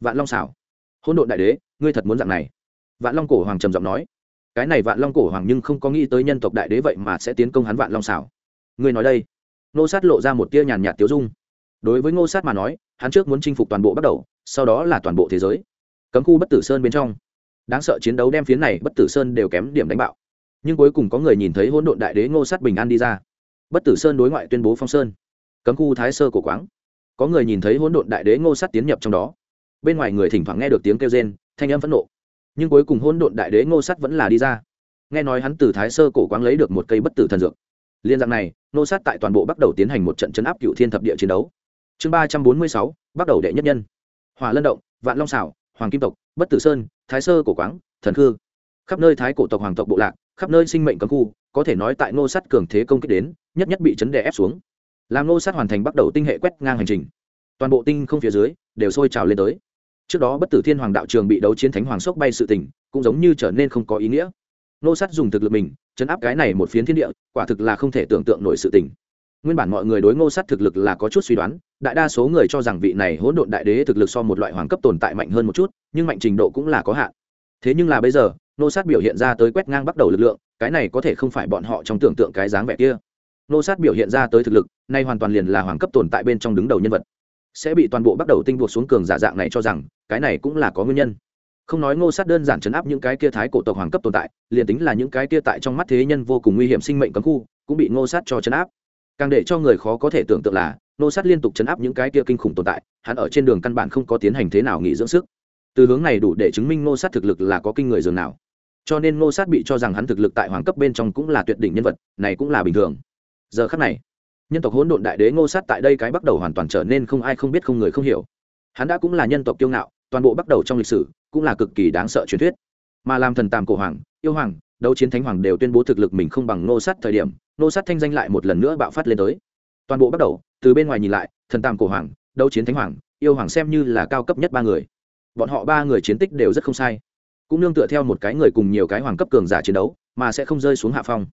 Vạn long xảo hỗn độn đại đế, ngươi thật muốn dạng này? Vạn long cổ hoàng trầm giọng nói cái này vạn long cổ hoàng nhưng không có nghĩ tới nhân tộc đại đế vậy mà sẽ tiến công hắn vạn long xảo. Người nói đây. Ngô sát lộ ra một tia nhàn nhạt tiếu dung. Đối với ngô sát mà nói, hắn trước muốn chinh phục toàn bộ bắt đầu, sau đó là toàn bộ thế giới. Cấm khu bất tử sơn bên trong. Đáng sợ chiến đấu đem phiến này bất tử sơn đều kém điểm đánh bạo. Nhưng cuối cùng có người nhìn thấy hỗn độn đại đế ngô sát bình an đi ra. Bất tử sơn đối ngoại tuyên bố phong sơn. Cấm khu thái sơ cổ quáng. Có người nhìn thấy hỗn độn đại đế ngô sát tiến nhập trong đó. Bên ngoài người thỉnh thoảng nghe được tiếng kêu rên, thanh âm phẫn nộ nhưng cuối cùng hỗn độn đại đế ngô sát vẫn là đi ra. Nghe nói hắn từ thái sơ cổ quáng lấy được một cây bất tử thần dược. Liên dạng này, ngô sát tại toàn bộ bắt đầu tiến hành một trận chấn áp cựu thiên thập địa chiến đấu. Chương ba trăm bốn mươi sáu bắt đầu đệ nhất nhân. Hỏa lân động, vạn long xảo hoàng kim tộc, bất tử sơn, thái sơ cổ quáng, thần khư. Khắp nơi thái cổ tộc hoàng tộc bộ lạc, khắp nơi sinh mệnh cấm khu, có thể nói tại ngô Sát cường thế công kích đến, nhất nhất bị chấn đè ép xuống. Làm ngô Sát hoàn thành bắt đầu tinh hệ quét ngang hành trình. Toàn bộ tinh không phía dưới đều sôi trào lên tới trước đó bất tử thiên hoàng đạo trường bị đấu chiến thánh hoàng sốc bay sự tình, cũng giống như trở nên không có ý nghĩa. Nô sát dùng thực lực mình, chấn áp cái này một phiến thiên địa, quả thực là không thể tưởng tượng nổi sự tình. Nguyên bản mọi người đối ngô sát thực lực là có chút suy đoán, đại đa số người cho rằng vị này hỗn độn đại đế thực lực so một loại hoàng cấp tồn tại mạnh hơn một chút, nhưng mạnh trình độ cũng là có hạn. Thế nhưng là bây giờ nô sát biểu hiện ra tới quét ngang bắt đầu lực lượng, cái này có thể không phải bọn họ trong tưởng tượng cái dáng vẻ kia. Nô sát biểu hiện ra tới thực lực, nay hoàn toàn liền là hoàng cấp tồn tại bên trong đứng đầu nhân vật sẽ bị toàn bộ bắt đầu tinh buộc xuống cường giả dạng này cho rằng, cái này cũng là có nguyên nhân. Không nói ngô sát đơn giản chấn áp những cái kia thái cổ tộc hoàng cấp tồn tại, liền tính là những cái kia tại trong mắt thế nhân vô cùng nguy hiểm sinh mệnh cấm khu, cũng bị ngô sát cho chấn áp. Càng để cho người khó có thể tưởng tượng là, ngô sát liên tục chấn áp những cái kia kinh khủng tồn tại, hắn ở trên đường căn bản không có tiến hành thế nào nghỉ dưỡng sức. Từ hướng này đủ để chứng minh ngô sát thực lực là có kinh người dường nào. Cho nên ngô sát bị cho rằng hắn thực lực tại hoàng cấp bên trong cũng là tuyệt đỉnh nhân vật, này cũng là bình thường. Giờ khắc này nhân tộc hỗn độn đại đế ngô sát tại đây cái bắt đầu hoàn toàn trở nên không ai không biết không người không hiểu. Hắn đã cũng là nhân tộc kiêu ngạo, toàn bộ bắt đầu trong lịch sử cũng là cực kỳ đáng sợ truyền thuyết. Mà làm thần tàm cổ hoàng, yêu hoàng, đấu chiến thánh hoàng đều tuyên bố thực lực mình không bằng ngô sát thời điểm, ngô sát thanh danh lại một lần nữa bạo phát lên tới. Toàn bộ bắt đầu, từ bên ngoài nhìn lại, thần tàm cổ hoàng, đấu chiến thánh hoàng, yêu hoàng xem như là cao cấp nhất ba người. Bọn họ ba người chiến tích đều rất không sai. Cũng nương tựa theo một cái người cùng nhiều cái hoàng cấp cường giả chiến đấu, mà sẽ không rơi xuống hạ phong.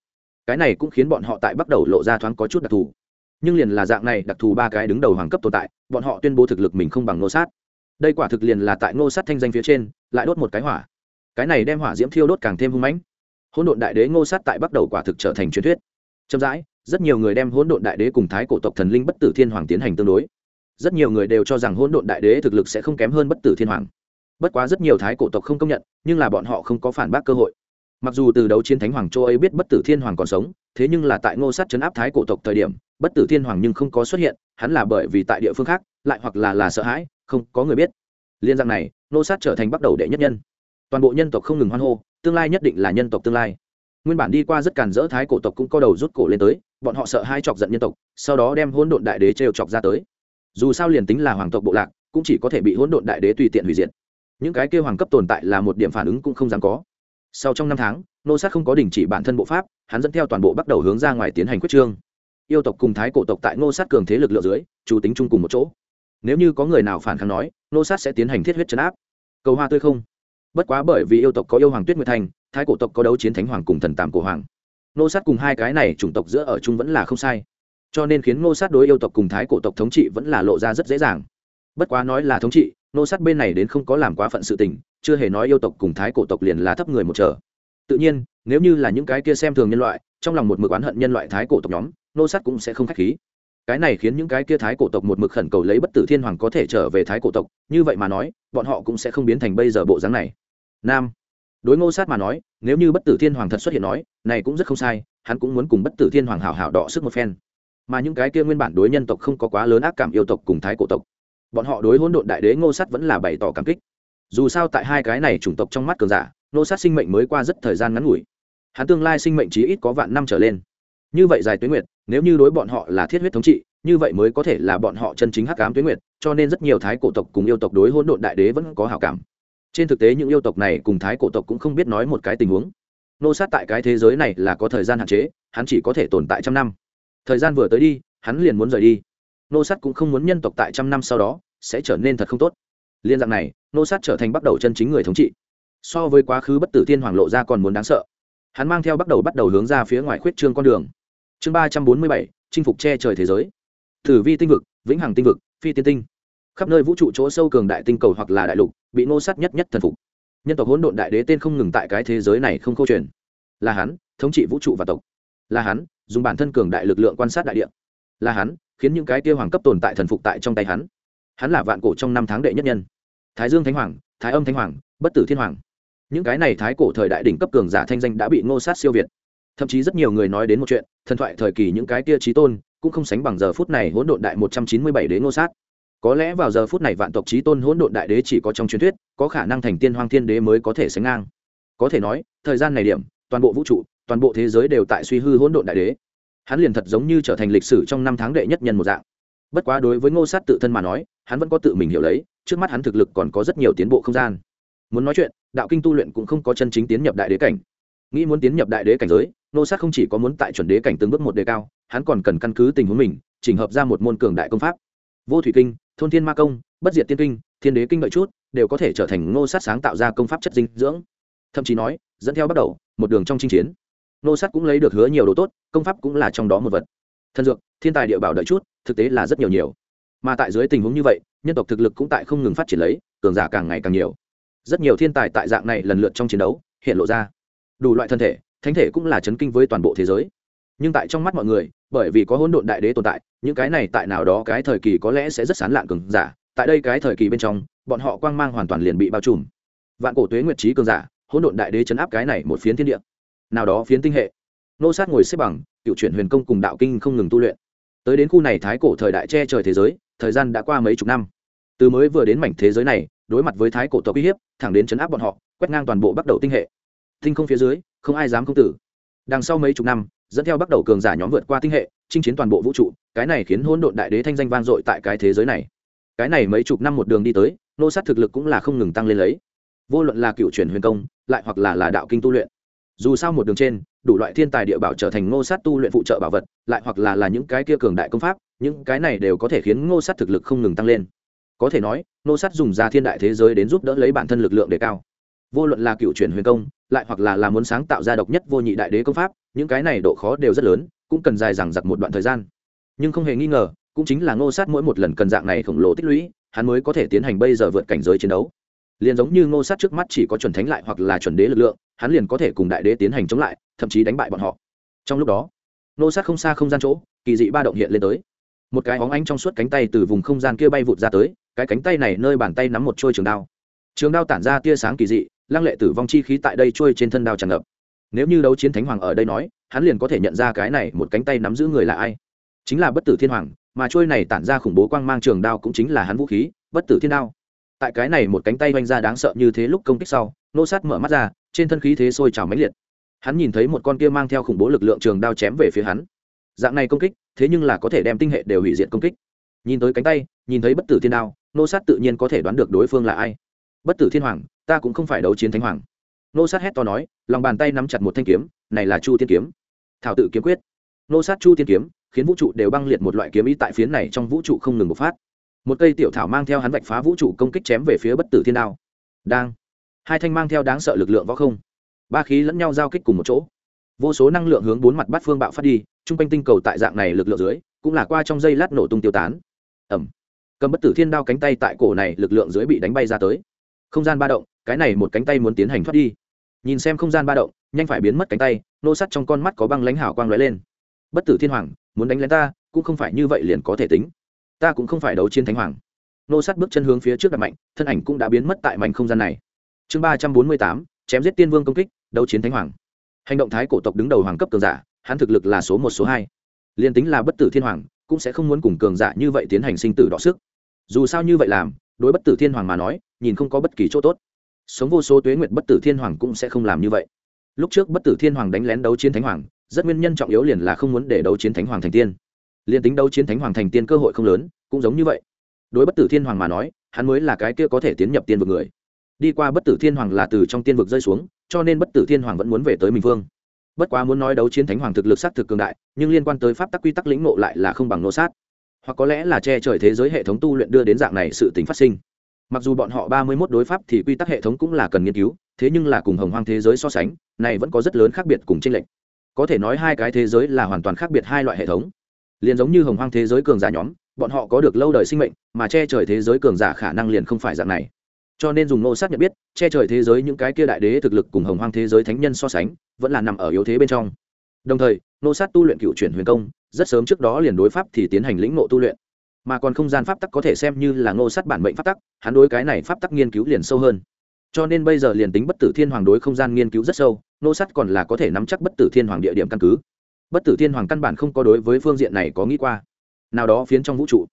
Cái này cũng khiến bọn họ tại bắt đầu lộ ra thoáng có chút đặc thù nhưng liền là dạng này đặc thù ba cái đứng đầu hoàng cấp tồn tại, bọn họ tuyên bố thực lực mình không bằng ngô sát. Đây quả thực liền là tại ngô sát thanh danh phía trên, lại đốt một cái hỏa. Cái này đem hỏa diễm thiêu đốt càng thêm hung mãnh. Hỗn độn đại đế ngô sát tại bắt đầu quả thực trở thành truyền thuyết. Chậm rãi, rất nhiều người đem hỗn độn đại đế cùng thái cổ tộc thần linh bất tử thiên hoàng tiến hành tương đối. Rất nhiều người đều cho rằng hỗn độn đại đế thực lực sẽ không kém hơn bất tử thiên hoàng. Bất quá rất nhiều thái cổ tộc không công nhận, nhưng là bọn họ không có phản bác cơ hội. Mặc dù từ đấu chiến thánh hoàng châu ấy biết bất tử thiên hoàng còn sống, thế nhưng là tại ngô sát chấn áp thái cổ tộc thời điểm bất tử thiên hoàng nhưng không có xuất hiện, hắn là bởi vì tại địa phương khác, lại hoặc là là sợ hãi, không có người biết. Liên rằng này, Nô sát trở thành bắt đầu đệ nhất nhân. Toàn bộ nhân tộc không ngừng hoan hô, tương lai nhất định là nhân tộc tương lai. Nguyên bản đi qua rất càn rỡ thái cổ tộc cũng có đầu rút cổ lên tới, bọn họ sợ hai chọc giận nhân tộc, sau đó đem hỗn độn đại đế trêu chọc ra tới. Dù sao liền tính là hoàng tộc bộ lạc, cũng chỉ có thể bị hỗn độn đại đế tùy tiện hủy diệt. Những cái kêu hoàng cấp tồn tại là một điểm phản ứng cũng không dám có. Sau trong năm tháng, nô sát không có đình chỉ bản thân bộ pháp, hắn dẫn theo toàn bộ bắt đầu hướng ra ngoài tiến hành quyết trương yêu tộc cùng thái cổ tộc tại Ngô sát cường thế lực lượng dưới, chủ tính chung cùng một chỗ. Nếu như có người nào phản kháng nói, Ngô sát sẽ tiến hành thiết huyết chấn áp. Cầu hoa tươi không? Bất quá bởi vì yêu tộc có yêu hoàng tuyết nguyệt thành, thái cổ tộc có đấu chiến thánh hoàng cùng thần tàm cổ hoàng. Ngô sát cùng hai cái này chủng tộc giữa ở chung vẫn là không sai. Cho nên khiến Ngô sát đối yêu tộc cùng thái cổ tộc thống trị vẫn là lộ ra rất dễ dàng. Bất quá nói là thống trị, Ngô sát bên này đến không có làm quá phận sự tình, chưa hề nói yêu tộc cùng thái cổ tộc liền là thấp người một trở. Tự nhiên, nếu như là những cái kia xem thường nhân loại, trong lòng một mực oán hận nhân loại thái cổ tộc nhóm nô sát cũng sẽ không khách khí. Cái này khiến những cái kia thái cổ tộc một mực khẩn cầu lấy bất tử thiên hoàng có thể trở về thái cổ tộc, như vậy mà nói, bọn họ cũng sẽ không biến thành bây giờ bộ dáng này. Nam. Đối ngô sát mà nói, nếu như bất tử thiên hoàng thật xuất hiện nói, này cũng rất không sai, hắn cũng muốn cùng bất tử thiên hoàng hảo hảo đọ sức một phen. Mà những cái kia nguyên bản đối nhân tộc không có quá lớn ác cảm yêu tộc cùng thái cổ tộc, bọn họ đối hỗn độn đại đế ngô sát vẫn là bày tỏ cảm kích. Dù sao tại hai cái này chủng tộc trong mắt cường giả, ngô sát sinh mệnh mới qua rất thời gian ngắn ngủi. Hắn tương lai sinh mệnh chí ít có vạn năm trở lên như vậy dài tuyến nguyệt, nếu như đối bọn họ là thiết huyết thống trị, như vậy mới có thể là bọn họ chân chính hắc ám tuyến nguyệt, cho nên rất nhiều thái cổ tộc cùng yêu tộc đối hỗn độn đại đế vẫn có hảo cảm. Trên thực tế những yêu tộc này cùng thái cổ tộc cũng không biết nói một cái tình huống. Nô sát tại cái thế giới này là có thời gian hạn chế, hắn chỉ có thể tồn tại trăm năm. Thời gian vừa tới đi, hắn liền muốn rời đi. Nô sát cũng không muốn nhân tộc tại trăm năm sau đó sẽ trở nên thật không tốt. Liên dạng này, nô sát trở thành bắt đầu chân chính người thống trị. So với quá khứ bất tử thiên hoàng lộ ra còn muốn đáng sợ. Hắn mang theo bắt đầu bắt đầu hướng ra phía ngoài khuyết trương con đường chương ba trăm bốn mươi bảy, chinh phục che trời thế giới. Thử vi tinh vực, vĩnh hằng tinh vực, phi tiên tinh. Khắp nơi vũ trụ chỗ sâu cường đại tinh cầu hoặc là đại lục, bị nô sát nhất nhất thần phục. Nhân tộc hỗn độn đại đế tên không ngừng tại cái thế giới này không câu chuyện. là hắn, thống trị vũ trụ và tộc. Là hắn, dùng bản thân cường đại lực lượng quan sát đại địa. Là hắn, khiến những cái kia hoàng cấp tồn tại thần phục tại trong tay hắn. Hắn là vạn cổ trong năm tháng đệ nhất nhân. Thái dương thánh hoàng, thái âm thánh hoàng, bất tử thiên hoàng. Những cái này thái cổ thời đại đỉnh cấp cường giả thanh danh đã bị ngô sát siêu việt. Thậm chí rất nhiều người nói đến một chuyện thần thoại thời kỳ những cái kia trí tôn, cũng không sánh bằng giờ phút này hỗn độn đại một trăm chín mươi bảy đế ngô sát. Có lẽ vào giờ phút này vạn tộc trí tôn hỗn độn đại đế chỉ có trong truyền thuyết, có khả năng thành tiên hoang thiên đế mới có thể sánh ngang. Có thể nói, thời gian này điểm, toàn bộ vũ trụ, toàn bộ thế giới đều tại suy hư hỗn độn đại đế. Hắn liền thật giống như trở thành lịch sử trong năm tháng đệ nhất nhân một dạng. Bất quá đối với ngô sát tự thân mà nói, hắn vẫn có tự mình hiểu lấy, trước mắt hắn thực lực còn có rất nhiều tiến bộ không gian. Muốn nói chuyện, đạo kinh tu luyện cũng không có chân chính tiến nhập đại đế cảnh. Nghĩ muốn tiến nhập đại đế cảnh giới Nô sát không chỉ có muốn tại chuẩn đế cảnh từng bước một đề cao, hắn còn cần căn cứ tình huống mình, chỉnh hợp ra một môn cường đại công pháp. Vô thủy kinh, thôn thiên ma công, bất diệt tiên kinh, thiên đế kinh đợi chút, đều có thể trở thành Nô sát sáng tạo ra công pháp chất dinh dưỡng. Thậm chí nói, dẫn theo bắt đầu, một đường trong chinh chiến. Nô sát cũng lấy được hứa nhiều đồ tốt, công pháp cũng là trong đó một vật. Thân dược, thiên tài địa bảo đợi chút, thực tế là rất nhiều nhiều. Mà tại dưới tình huống như vậy, nhân tộc thực lực cũng tại không ngừng phát triển lấy, cường giả càng ngày càng nhiều. Rất nhiều thiên tài tại dạng này lần lượt trong chiến đấu, hiện lộ ra đủ loại thân thể thánh thể cũng là chấn kinh với toàn bộ thế giới. Nhưng tại trong mắt mọi người, bởi vì có hỗn độn đại đế tồn tại, những cái này tại nào đó cái thời kỳ có lẽ sẽ rất sán lạn cường giả, tại đây cái thời kỳ bên trong, bọn họ quang mang hoàn toàn liền bị bao trùm. Vạn cổ tuế nguyệt trí cường giả, hỗn độn đại đế chấn áp cái này một phiến thiên địa. Nào đó phiến tinh hệ. Nô sát ngồi xếp bằng, cựu chuyển huyền công cùng đạo kinh không ngừng tu luyện. Tới đến khu này thái cổ thời đại che trời thế giới, thời gian đã qua mấy chục năm. Từ mới vừa đến mảnh thế giới này, đối mặt với thái cổ tộc uy hiếp, thẳng đến chấn áp bọn họ, quét ngang toàn bộ bắt đầu tinh hệ. Tinh không phía dưới không ai dám công tử. Đằng sau mấy chục năm, dẫn theo bắt đầu cường giả nhóm vượt qua tinh hệ, chinh chiến toàn bộ vũ trụ, cái này khiến hỗn độn đại đế thanh danh vang dội tại cái thế giới này. Cái này mấy chục năm một đường đi tới, nô sát thực lực cũng là không ngừng tăng lên lấy. Vô luận là cựu chuyển huyền công, lại hoặc là là đạo kinh tu luyện. Dù sao một đường trên, đủ loại thiên tài địa bảo trở thành ngô sát tu luyện phụ trợ bảo vật, lại hoặc là là những cái kia cường đại công pháp, những cái này đều có thể khiến ngô sát thực lực không ngừng tăng lên. Có thể nói ngô sát dùng ra thiên đại thế giới đến giúp đỡ lấy bản thân lực lượng đề cao. Vô luận là cựu chuyển huyền công lại hoặc là là muốn sáng tạo ra độc nhất vô nhị đại đế công pháp, những cái này độ khó đều rất lớn, cũng cần dài dằng dặc một đoạn thời gian. Nhưng không hề nghi ngờ, cũng chính là ngô sát mỗi một lần cần dạng này khổng lồ tích lũy, hắn mới có thể tiến hành bây giờ vượt cảnh giới chiến đấu. Liền giống như ngô sát trước mắt chỉ có chuẩn thánh lại hoặc là chuẩn đế lực lượng, hắn liền có thể cùng đại đế tiến hành chống lại, thậm chí đánh bại bọn họ. Trong lúc đó, ngô sát không xa không gian chỗ, kỳ dị ba động hiện lên tới. Một cái óng ánh trong suốt cánh tay từ vùng không gian kia bay vụt ra tới, cái cánh tay này nơi bàn tay nắm một trôi trường đao. Trường đao tản ra tia sáng kỳ dị lăng lệ tử vong chi khí tại đây trôi trên thân đao tràn ngập. Nếu như đấu chiến thánh hoàng ở đây nói, hắn liền có thể nhận ra cái này một cánh tay nắm giữ người là ai. Chính là bất tử thiên hoàng, mà trôi này tản ra khủng bố quang mang trường đao cũng chính là hắn vũ khí, bất tử thiên đao. Tại cái này một cánh tay oanh ra đáng sợ như thế lúc công kích sau, nô sát mở mắt ra, trên thân khí thế sôi trào mãnh liệt. Hắn nhìn thấy một con kia mang theo khủng bố lực lượng trường đao chém về phía hắn. Dạng này công kích, thế nhưng là có thể đem tinh hệ đều hủy diệt công kích. Nhìn tới cánh tay, nhìn thấy bất tử thiên đao, nô sát tự nhiên có thể đoán được đối phương là ai bất tử thiên hoàng, ta cũng không phải đấu chiến thánh hoàng. Nô sát hét to nói, lòng bàn tay nắm chặt một thanh kiếm, này là chu tiên kiếm. Thảo tự kiếm quyết. Nô sát chu tiên kiếm, khiến vũ trụ đều băng liệt một loại kiếm ý tại phiến này trong vũ trụ không ngừng bộc phát. Một cây tiểu thảo mang theo hắn vạch phá vũ trụ công kích chém về phía bất tử thiên đao. Đang. Hai thanh mang theo đáng sợ lực lượng võ không. Ba khí lẫn nhau giao kích cùng một chỗ. Vô số năng lượng hướng bốn mặt bát phương bạo phát đi t r u n g quanh tinh cầu tại dạng này lực lượng dưới, cũng là qua trong dây lát nổ tung tiêu tán. Ẩm cầm bất tử thiên đao cánh tay tại cổ này lực lượng dưới bị đánh bay ra tới không gian ba động, cái này một cánh tay muốn tiến hành thoát đi. Nhìn xem không gian ba động, nhanh phải biến mất cánh tay, nô sắt trong con mắt có băng lãnh hảo quang lóe lên. Bất tử thiên hoàng, muốn đánh lén ta, cũng không phải như vậy liền có thể tính. Ta cũng không phải đấu chiến thánh hoàng. Nô sát bước chân hướng phía trước đặt mạnh, thân ảnh cũng đã biến mất tại mảnh không gian này. Chương ba trăm bốn mươi tám, chém giết tiên vương công kích, đấu chiến thánh hoàng. Hành động thái cổ tộc đứng đầu hoàng cấp cường giả, hắn thực lực là số một, số hai. Liền tính là bất tử thiên hoàng, cũng sẽ không muốn cùng cường giả như vậy tiến hành sinh tử đọ sức. Dù sao như vậy làm đối bất tử thiên hoàng mà nói, nhìn không có bất kỳ chỗ tốt. Sống vô số tuế nguyệt bất tử thiên hoàng cũng sẽ không làm như vậy. Lúc trước bất tử thiên hoàng đánh lén đấu chiến thánh hoàng, rất nguyên nhân trọng yếu liền là không muốn để đấu chiến thánh hoàng thành tiên. Liền tính đấu chiến thánh hoàng thành tiên cơ hội không lớn, cũng giống như vậy. Đối bất tử thiên hoàng mà nói, hắn mới là cái kia có thể tiến nhập tiên vực người. Đi qua bất tử thiên hoàng là từ trong tiên vực rơi xuống, cho nên bất tử thiên hoàng vẫn muốn về tới mình vương. Bất quá muốn nói đấu chiến thánh hoàng thực lực s á t thực cường đại, nhưng liên quan tới pháp tắc quy tắc lĩnh ngộ lại là không bằng nô sát hoặc có lẽ là che trời thế giới hệ thống tu luyện đưa đến dạng này sự t phát sinh. Mặc dù bọn họ ba mươi mốt đối pháp thì quy tắc hệ thống cũng là cần nghiên cứu, thế nhưng là cùng hồng hoang thế giới so sánh, này vẫn có rất lớn khác biệt cùng tranh lệch. Có thể nói hai cái thế giới là hoàn toàn khác biệt hai loại hệ thống. Liền giống như hồng hoang thế giới cường giả nhóm, bọn họ có được lâu đời sinh mệnh, mà che trời thế giới cường giả khả năng liền không phải dạng này. Cho nên dùng nô sát nhận biết, che trời thế giới những cái kia đại đế thực lực cùng hồng hoang thế giới thánh nhân so sánh, vẫn là nằm ở yếu thế bên trong. Đồng thời nô sát tu luyện cựu chuyển huyền công rất sớm trước đó liền đối pháp thì tiến hành lĩnh ngộ tu luyện. Mà còn không gian pháp tắc có thể xem như là ngô sát bản mệnh pháp tắc, hắn đối cái này pháp tắc nghiên cứu liền sâu hơn. Cho nên bây giờ liền tính bất tử thiên hoàng đối không gian nghiên cứu rất sâu nô sát còn là có thể nắm chắc bất tử thiên hoàng địa điểm căn cứ. Bất tử thiên hoàng căn bản không có đối với phương diện này có nghĩ qua. Nào đó phiến trong vũ trụ,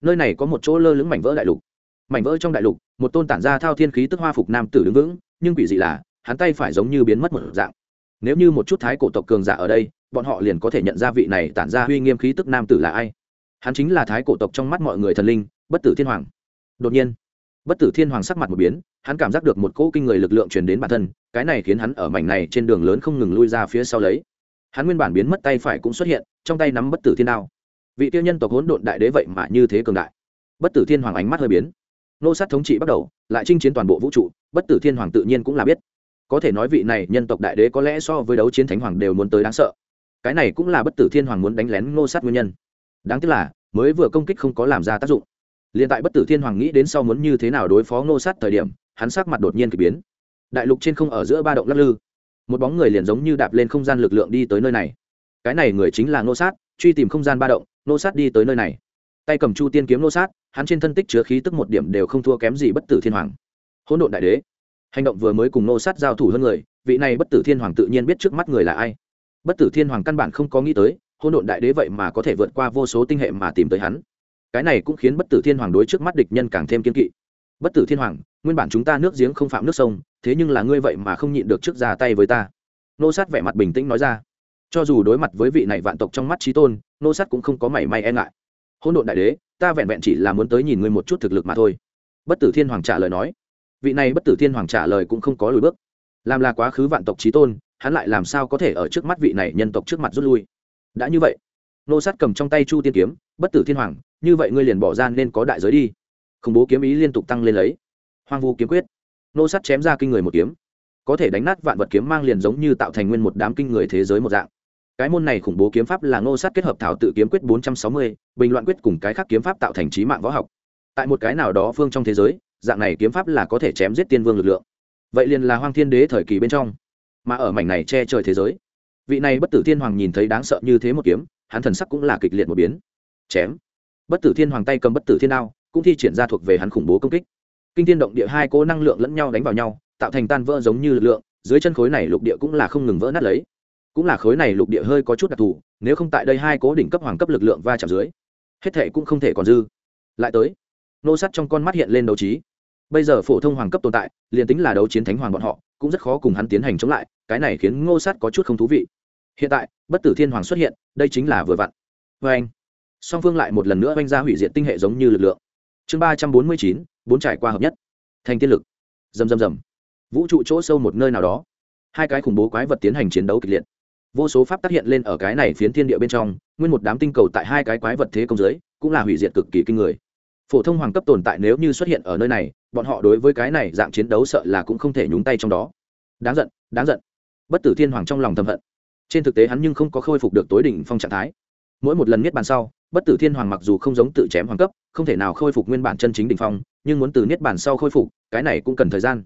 nơi này có một chỗ lơ lửng mảnh vỡ đại lục. Mảnh vỡ trong đại lục, một tôn tản ra thao thiên khí tức hoa phục nam tử đứng vững, nhưng quỷ dị là, hắn tay phải giống như biến mất một dạng nếu như một chút thái cổ tộc cường giả ở đây, bọn họ liền có thể nhận ra vị này tản ra uy nghiêm khí tức nam tử là ai. Hắn chính là thái cổ tộc trong mắt mọi người thần linh, bất tử thiên hoàng. Đột nhiên, bất tử thiên hoàng sắc mặt một biến, hắn cảm giác được một cỗ kinh người lực lượng truyền đến bản thân, cái này khiến hắn ở mảnh này trên đường lớn không ngừng lui ra phía sau lấy. Hắn nguyên bản biến mất tay phải cũng xuất hiện, trong tay nắm bất tử thiên đao. Vị tiêu nhân tộc hỗn độn đại đế vậy mà như thế cường đại. Bất tử thiên hoàng ánh mắt hơi biến. Nô sát thống trị bắt đầu, lại chinh chiến toàn bộ vũ trụ, bất tử thiên hoàng tự nhiên cũng là biết có thể nói vị này nhân tộc đại đế có lẽ so với đấu chiến thánh hoàng đều muốn tới đáng sợ. Cái này cũng là bất tử thiên hoàng muốn đánh lén nô sát nguyên nhân. Đáng tiếc là, mới vừa công kích không có làm ra tác dụng. Liền tại bất tử thiên hoàng nghĩ đến sau muốn như thế nào đối phó nô sát thời điểm, hắn sắc mặt đột nhiên k ỳ biến. Đại lục trên không ở giữa ba động lắc lư. Một bóng người liền giống như đạp lên không gian lực lượng đi tới nơi này. Cái này người chính là nô sát, truy tìm không gian ba động nô sát đi tới nơi này. Tay cầm chu tiên kiếm nô sát, hắn trên thân tích chứa khí tức một điểm đều không thua kém gì bất tử thiên hoàng. Hỗn độn đại đế hành động vừa mới cùng nô sát giao thủ hơn người, vị này bất tử thiên hoàng tự nhiên biết trước mắt người là ai. Bất tử thiên hoàng căn bản không có nghĩ tới, hỗn độn đại đế vậy mà có thể vượt qua vô số tinh hệ mà tìm tới hắn. Cái này cũng khiến bất tử thiên hoàng đối trước mắt địch nhân càng thêm kiên kỵ. Bất tử thiên hoàng, nguyên bản chúng ta nước giếng không phạm nước sông, thế nhưng là ngươi vậy mà không nhịn được trước ra tay với ta. Nô sát vẻ mặt bình tĩnh nói ra. Cho dù đối mặt với vị này vạn tộc trong mắt trí tôn, nô sát cũng không có mảy may e ngại. Hôn độn đại đế, ta vẹn vẹn chỉ là muốn tới nhìn ngươi một chút thực lực mà thôi. Bất tử thiên hoàng trả lời nói vị này bất tử thiên hoàng trả lời cũng không có lùi bước. Làm là quá khứ vạn tộc trí tôn, hắn lại làm sao có thể ở trước mắt vị này nhân tộc trước mặt rút lui? Đã như vậy, nô sát cầm trong tay chu tiên kiếm, bất tử thiên hoàng, như vậy ngươi liền bỏ ra nên có đại giới đi. Khủng bố kiếm ý liên tục tăng lên lấy. Hoang vu kiếm quyết. Nô sát chém ra kinh người một kiếm. Có thể đánh nát vạn vật kiếm mang liền giống như tạo thành nguyên một đám kinh người thế giới một dạng. Cái môn này khủng bố kiếm pháp là nô sát kết hợp thảo tự kiếm quyết bốn trăm sáu mươi, bình loạn quyết cùng cái khác kiếm pháp tạo thành trí mạng võ học. Tại một cái nào đó phương trong thế giới dạng này kiếm pháp là có thể chém giết tiên vương lực lượng. Vậy liền là hoang thiên đế thời kỳ bên trong, mà ở mảnh này che trời thế giới, vị này bất tử thiên hoàng nhìn thấy đáng sợ như thế một kiếm, hắn thần sắc cũng là kịch liệt một biến. Chém. Bất tử thiên hoàng tay cầm bất tử thiên đao, cũng thi triển ra thuộc về hắn khủng bố công kích. Kinh thiên động địa hai cố năng lượng lẫn nhau đánh vào nhau, tạo thành tan vỡ giống như lực lượng, dưới chân khối này lục địa cũng là không ngừng vỡ nát lấy. Cũng là khối này lục địa hơi có chút đặc thù, nếu không tại đây hai cố đỉnh cấp hoàng cấp lực lượng va chạm dưới, hết thệ cũng không thể còn dư. Lại tới, nô sắt trong con mắt hiện lên đấu trí bây giờ phổ thông hoàng cấp tồn tại, liền tính là đấu chiến thánh hoàng bọn họ, cũng rất khó cùng hắn tiến hành chống lại, cái này khiến ngô sát có chút không thú vị. Hiện tại, bất tử thiên hoàng xuất hiện, đây chính là vừa vặn. Vê anh, song phương lại một lần nữa oanh ra hủy diệt tinh hệ giống như lực lượng. Chương ba trăm bốn mươi chín, bốn trải qua hợp nhất. Thành tiên lực. Rầm rầm rầm. Vũ trụ chỗ sâu một nơi nào đó. Hai cái khủng bố quái vật tiến hành chiến đấu kịch liệt. Vô số pháp tác hiện lên ở cái này phiến thiên địa bên trong, nguyên một đám tinh cầu tại hai cái quái vật thế công giới, cũng là hủy diệt cực kỳ kinh người phổ thông hoàng cấp tồn tại nếu như xuất hiện ở nơi này, bọn họ đối với cái này dạng chiến đấu sợ là cũng không thể nhúng tay trong đó. Đáng giận đáng giận. Bất tử thiên hoàng trong lòng thầm hận. Trên thực tế hắn nhưng không có khôi phục được tối đỉnh phong trạng thái. Mỗi một lần niết bàn sau, bất tử thiên hoàng mặc dù không giống tự chém hoàng cấp, không thể nào khôi phục nguyên bản chân chính đỉnh phong, nhưng muốn từ niết bàn sau khôi phục, cái này cũng cần thời gian.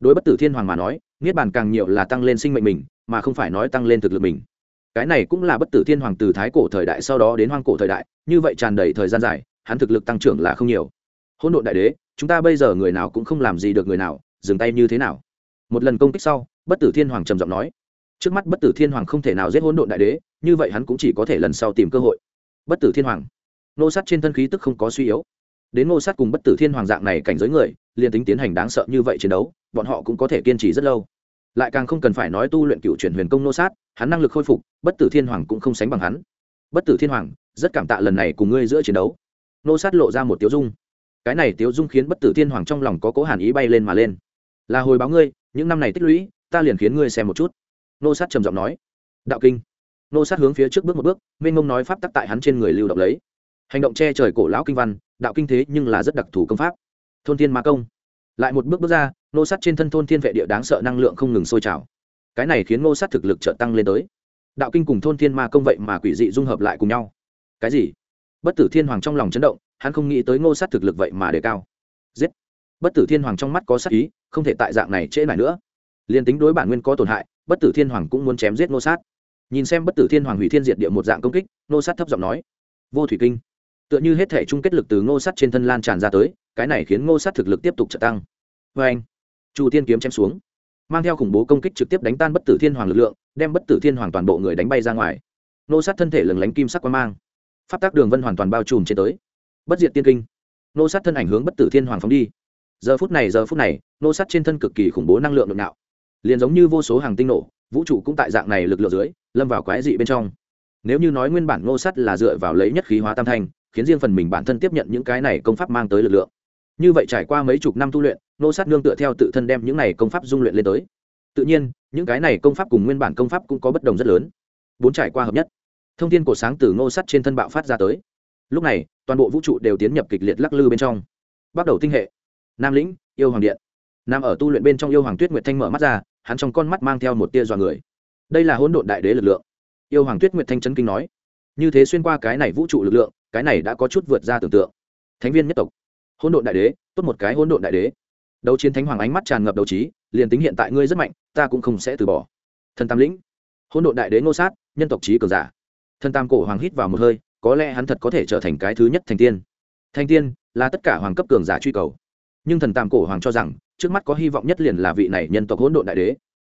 Đối bất tử thiên hoàng mà nói, niết bàn càng nhiều là tăng lên sinh mệnh mình, mà không phải nói tăng lên thực lực mình. Cái này cũng là bất tử thiên hoàng từ thái cổ thời đại sau đó đến hoang cổ thời đại, như vậy tràn đầy thời gian dài hắn thực lực tăng trưởng là không nhiều. Hỗn độn đại đế, chúng ta bây giờ người nào cũng không làm gì được người nào, dừng tay như thế nào? Một lần công kích sau, bất tử thiên hoàng trầm giọng nói. Trước mắt bất tử thiên hoàng không thể nào giết hỗn độn đại đế, như vậy hắn cũng chỉ có thể lần sau tìm cơ hội. Bất tử thiên hoàng. Nô sát trên thân khí tức không có suy yếu. Đến nô sát cùng bất tử thiên hoàng dạng này cảnh giới người, liền tính tiến hành đáng sợ như vậy chiến đấu, bọn họ cũng có thể kiên trì rất lâu. Lại càng không cần phải nói tu luyện cựu chuyển huyền công nô sát, hắn năng lực khôi phục, bất tử thiên hoàng cũng không sánh bằng hắn. Bất tử thiên hoàng, rất cảm tạ lần này cùng ngươi giữa chiến đấu nô sát lộ ra một tiếu dung. Cái này tiếu dung khiến bất tử thiên hoàng trong lòng có cố hàn ý bay lên mà lên. Là hồi báo ngươi, những năm này tích lũy, ta liền khiến ngươi xem một chút. Nô sát trầm giọng nói. Đạo kinh. Nô sát hướng phía trước bước một bước minh mông nói pháp tắc tại hắn trên người lưu động lấy. Hành động che trời cổ lão kinh văn, đạo kinh thế nhưng là rất đặc thù công pháp. Thôn thiên ma công. Lại một bước bước ra, nô sát trên thân thôn thiên vệ địa đáng sợ năng lượng không ngừng sôi trào. Cái này khiến nô sát thực lực trợ tăng lên tới. Đạo kinh cùng thôn thiên ma công vậy mà quỷ dị dung hợp lại cùng nhau. Cái gì? Bất tử thiên hoàng trong lòng chấn động, hắn không nghĩ tới ngô sát thực lực vậy mà đề cao. Giết! Bất tử thiên hoàng trong mắt có sát ý, không thể tại dạng này trễ này nữa. Liền tính đối bản nguyên có tổn hại, bất tử thiên hoàng cũng muốn chém giết ngô sát. Nhìn xem bất tử thiên hoàng hủy thiên diệt địa một dạng công kích, ngô sát thấp giọng nói, vô thủy kinh. Tựa như hết thể chung kết lực từ ngô sát trên thân lan tràn ra tới, cái này khiến ngô sát thực lực tiếp tục trợ tăng. Vê anh, chu tiên kiếm chém xuống, mang theo khủng bố công kích trực tiếp đánh tan bất tử thiên hoàng lực lượng, đem bất tử thiên hoàng toàn bộ người đánh bay ra ngoài. Ngô sát thân thể lừng lánh kim sắc quang mang pháp tác đường vân hoàn toàn bao trùm trên tới. Bất diệt tiên kinh. Nô sát thân ảnh hướng bất tử thiên hoàng phóng đi. Giờ phút này, giờ phút này, nô sát trên thân cực kỳ khủng bố năng lượng nội nạo. Liền giống như vô số hàng tinh nổ, vũ trụ cũng tại dạng này lực lượng dưới, lâm vào quái dị bên trong. Nếu như nói nguyên bản nô sát là dựa vào lấy nhất khí hóa tam thanh, khiến riêng phần mình bản thân tiếp nhận những cái này công pháp mang tới lực lượng. Như vậy trải qua mấy chục năm tu luyện, nô sát nương tựa theo tự thân đem những này công pháp dung luyện lên tới. Tự nhiên, những cái này công pháp cùng nguyên bản công pháp cũng có bất đồng rất lớn. Bốn trải qua hợp nhất thông tin cổ sáng từ ngô sắt trên thân bạo phát ra tới. Lúc này, toàn bộ vũ trụ đều tiến nhập kịch liệt lắc lư bên trong. Bắt đầu tinh hệ. Nam lĩnh, yêu hoàng điện. Nằm ở tu luyện bên trong yêu hoàng tuyết nguyệt thanh mở mắt ra, hắn trong con mắt mang theo một tia dọa người. Đây là hỗn độn đại đế lực lượng. Yêu hoàng tuyết nguyệt thanh chấn kinh nói. Như thế xuyên qua cái này vũ trụ lực lượng, cái này đã có chút vượt ra tưởng tượng. Thánh viên nhất tộc. Hỗn độn đại đế, tốt một cái hỗn độn đại đế. Đấu chiến thánh hoàng ánh mắt tràn ngập đầu trí, liền tính hiện tại ngươi rất mạnh, ta cũng không sẽ từ bỏ. Thần tam lĩnh. Hỗn độn đại đế ngô sát, nhân tộc trí cường giả thần tam cổ hoàng hít vào một hơi, có lẽ hắn thật có thể trở thành cái thứ nhất thành tiên. Thành tiên là tất cả hoàng cấp cường giả truy cầu. Nhưng thần tam cổ hoàng cho rằng, trước mắt có hy vọng nhất liền là vị này nhân tộc hỗn độn đại đế.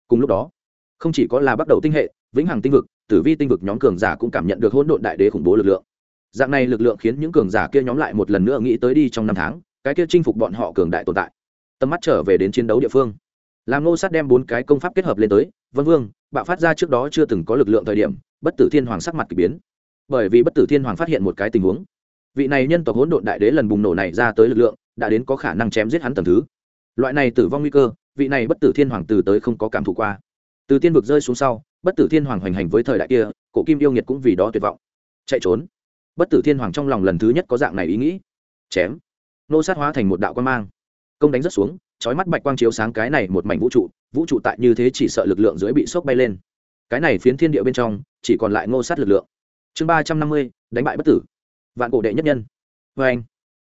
Cùng lúc đó, không chỉ có là bắt đầu tinh hệ, vĩnh hằng tinh vực, tử vi tinh vực nhóm cường giả cũng cảm nhận được hỗn độn đại đế khủng bố lực lượng. Dạng này lực lượng khiến những cường giả kia nhóm lại một lần nữa nghĩ tới đi trong năm tháng, cái kia chinh phục bọn họ cường đại tồn tại. Tầm mắt trở về đến chiến đấu địa phương. Làm ngô sát đem bốn cái công pháp kết hợp lên tới, vân vương, bạo phát ra trước đó chưa từng có lực lượng thời điểm bất tử thiên hoàng sắc mặt k ỳ biến. Bởi vì bất tử thiên hoàng phát hiện một cái tình huống. Vị này nhân tộc hỗn độn đại đế lần bùng nổ này ra tới lực lượng, đã đến có khả năng chém giết hắn tầm thứ. Loại này tử vong nguy cơ, vị này bất tử thiên hoàng từ tới không có cảm thụ qua. Từ tiên vực rơi xuống sau, bất tử thiên hoàng hoành hành với thời đại kia, cổ kim yêu nghiệt cũng vì đó tuyệt vọng. Chạy trốn. Bất tử thiên hoàng trong lòng lần thứ nhất có dạng này ý nghĩ. Chém. Nô sát hóa thành một đạo quan mang. Công đánh rất xuống trói mắt bạch quang chiếu sáng cái này một mảnh vũ trụ vũ trụ tại như thế chỉ sợ lực lượng dưới bị sốc bay lên. Cái này phiến thiên địa bên trong chỉ còn lại ngô sát lực lượng. Chương ba trăm năm mươi, đánh bại bất tử. Vạn cổ đệ nhất nhân. Vê anh,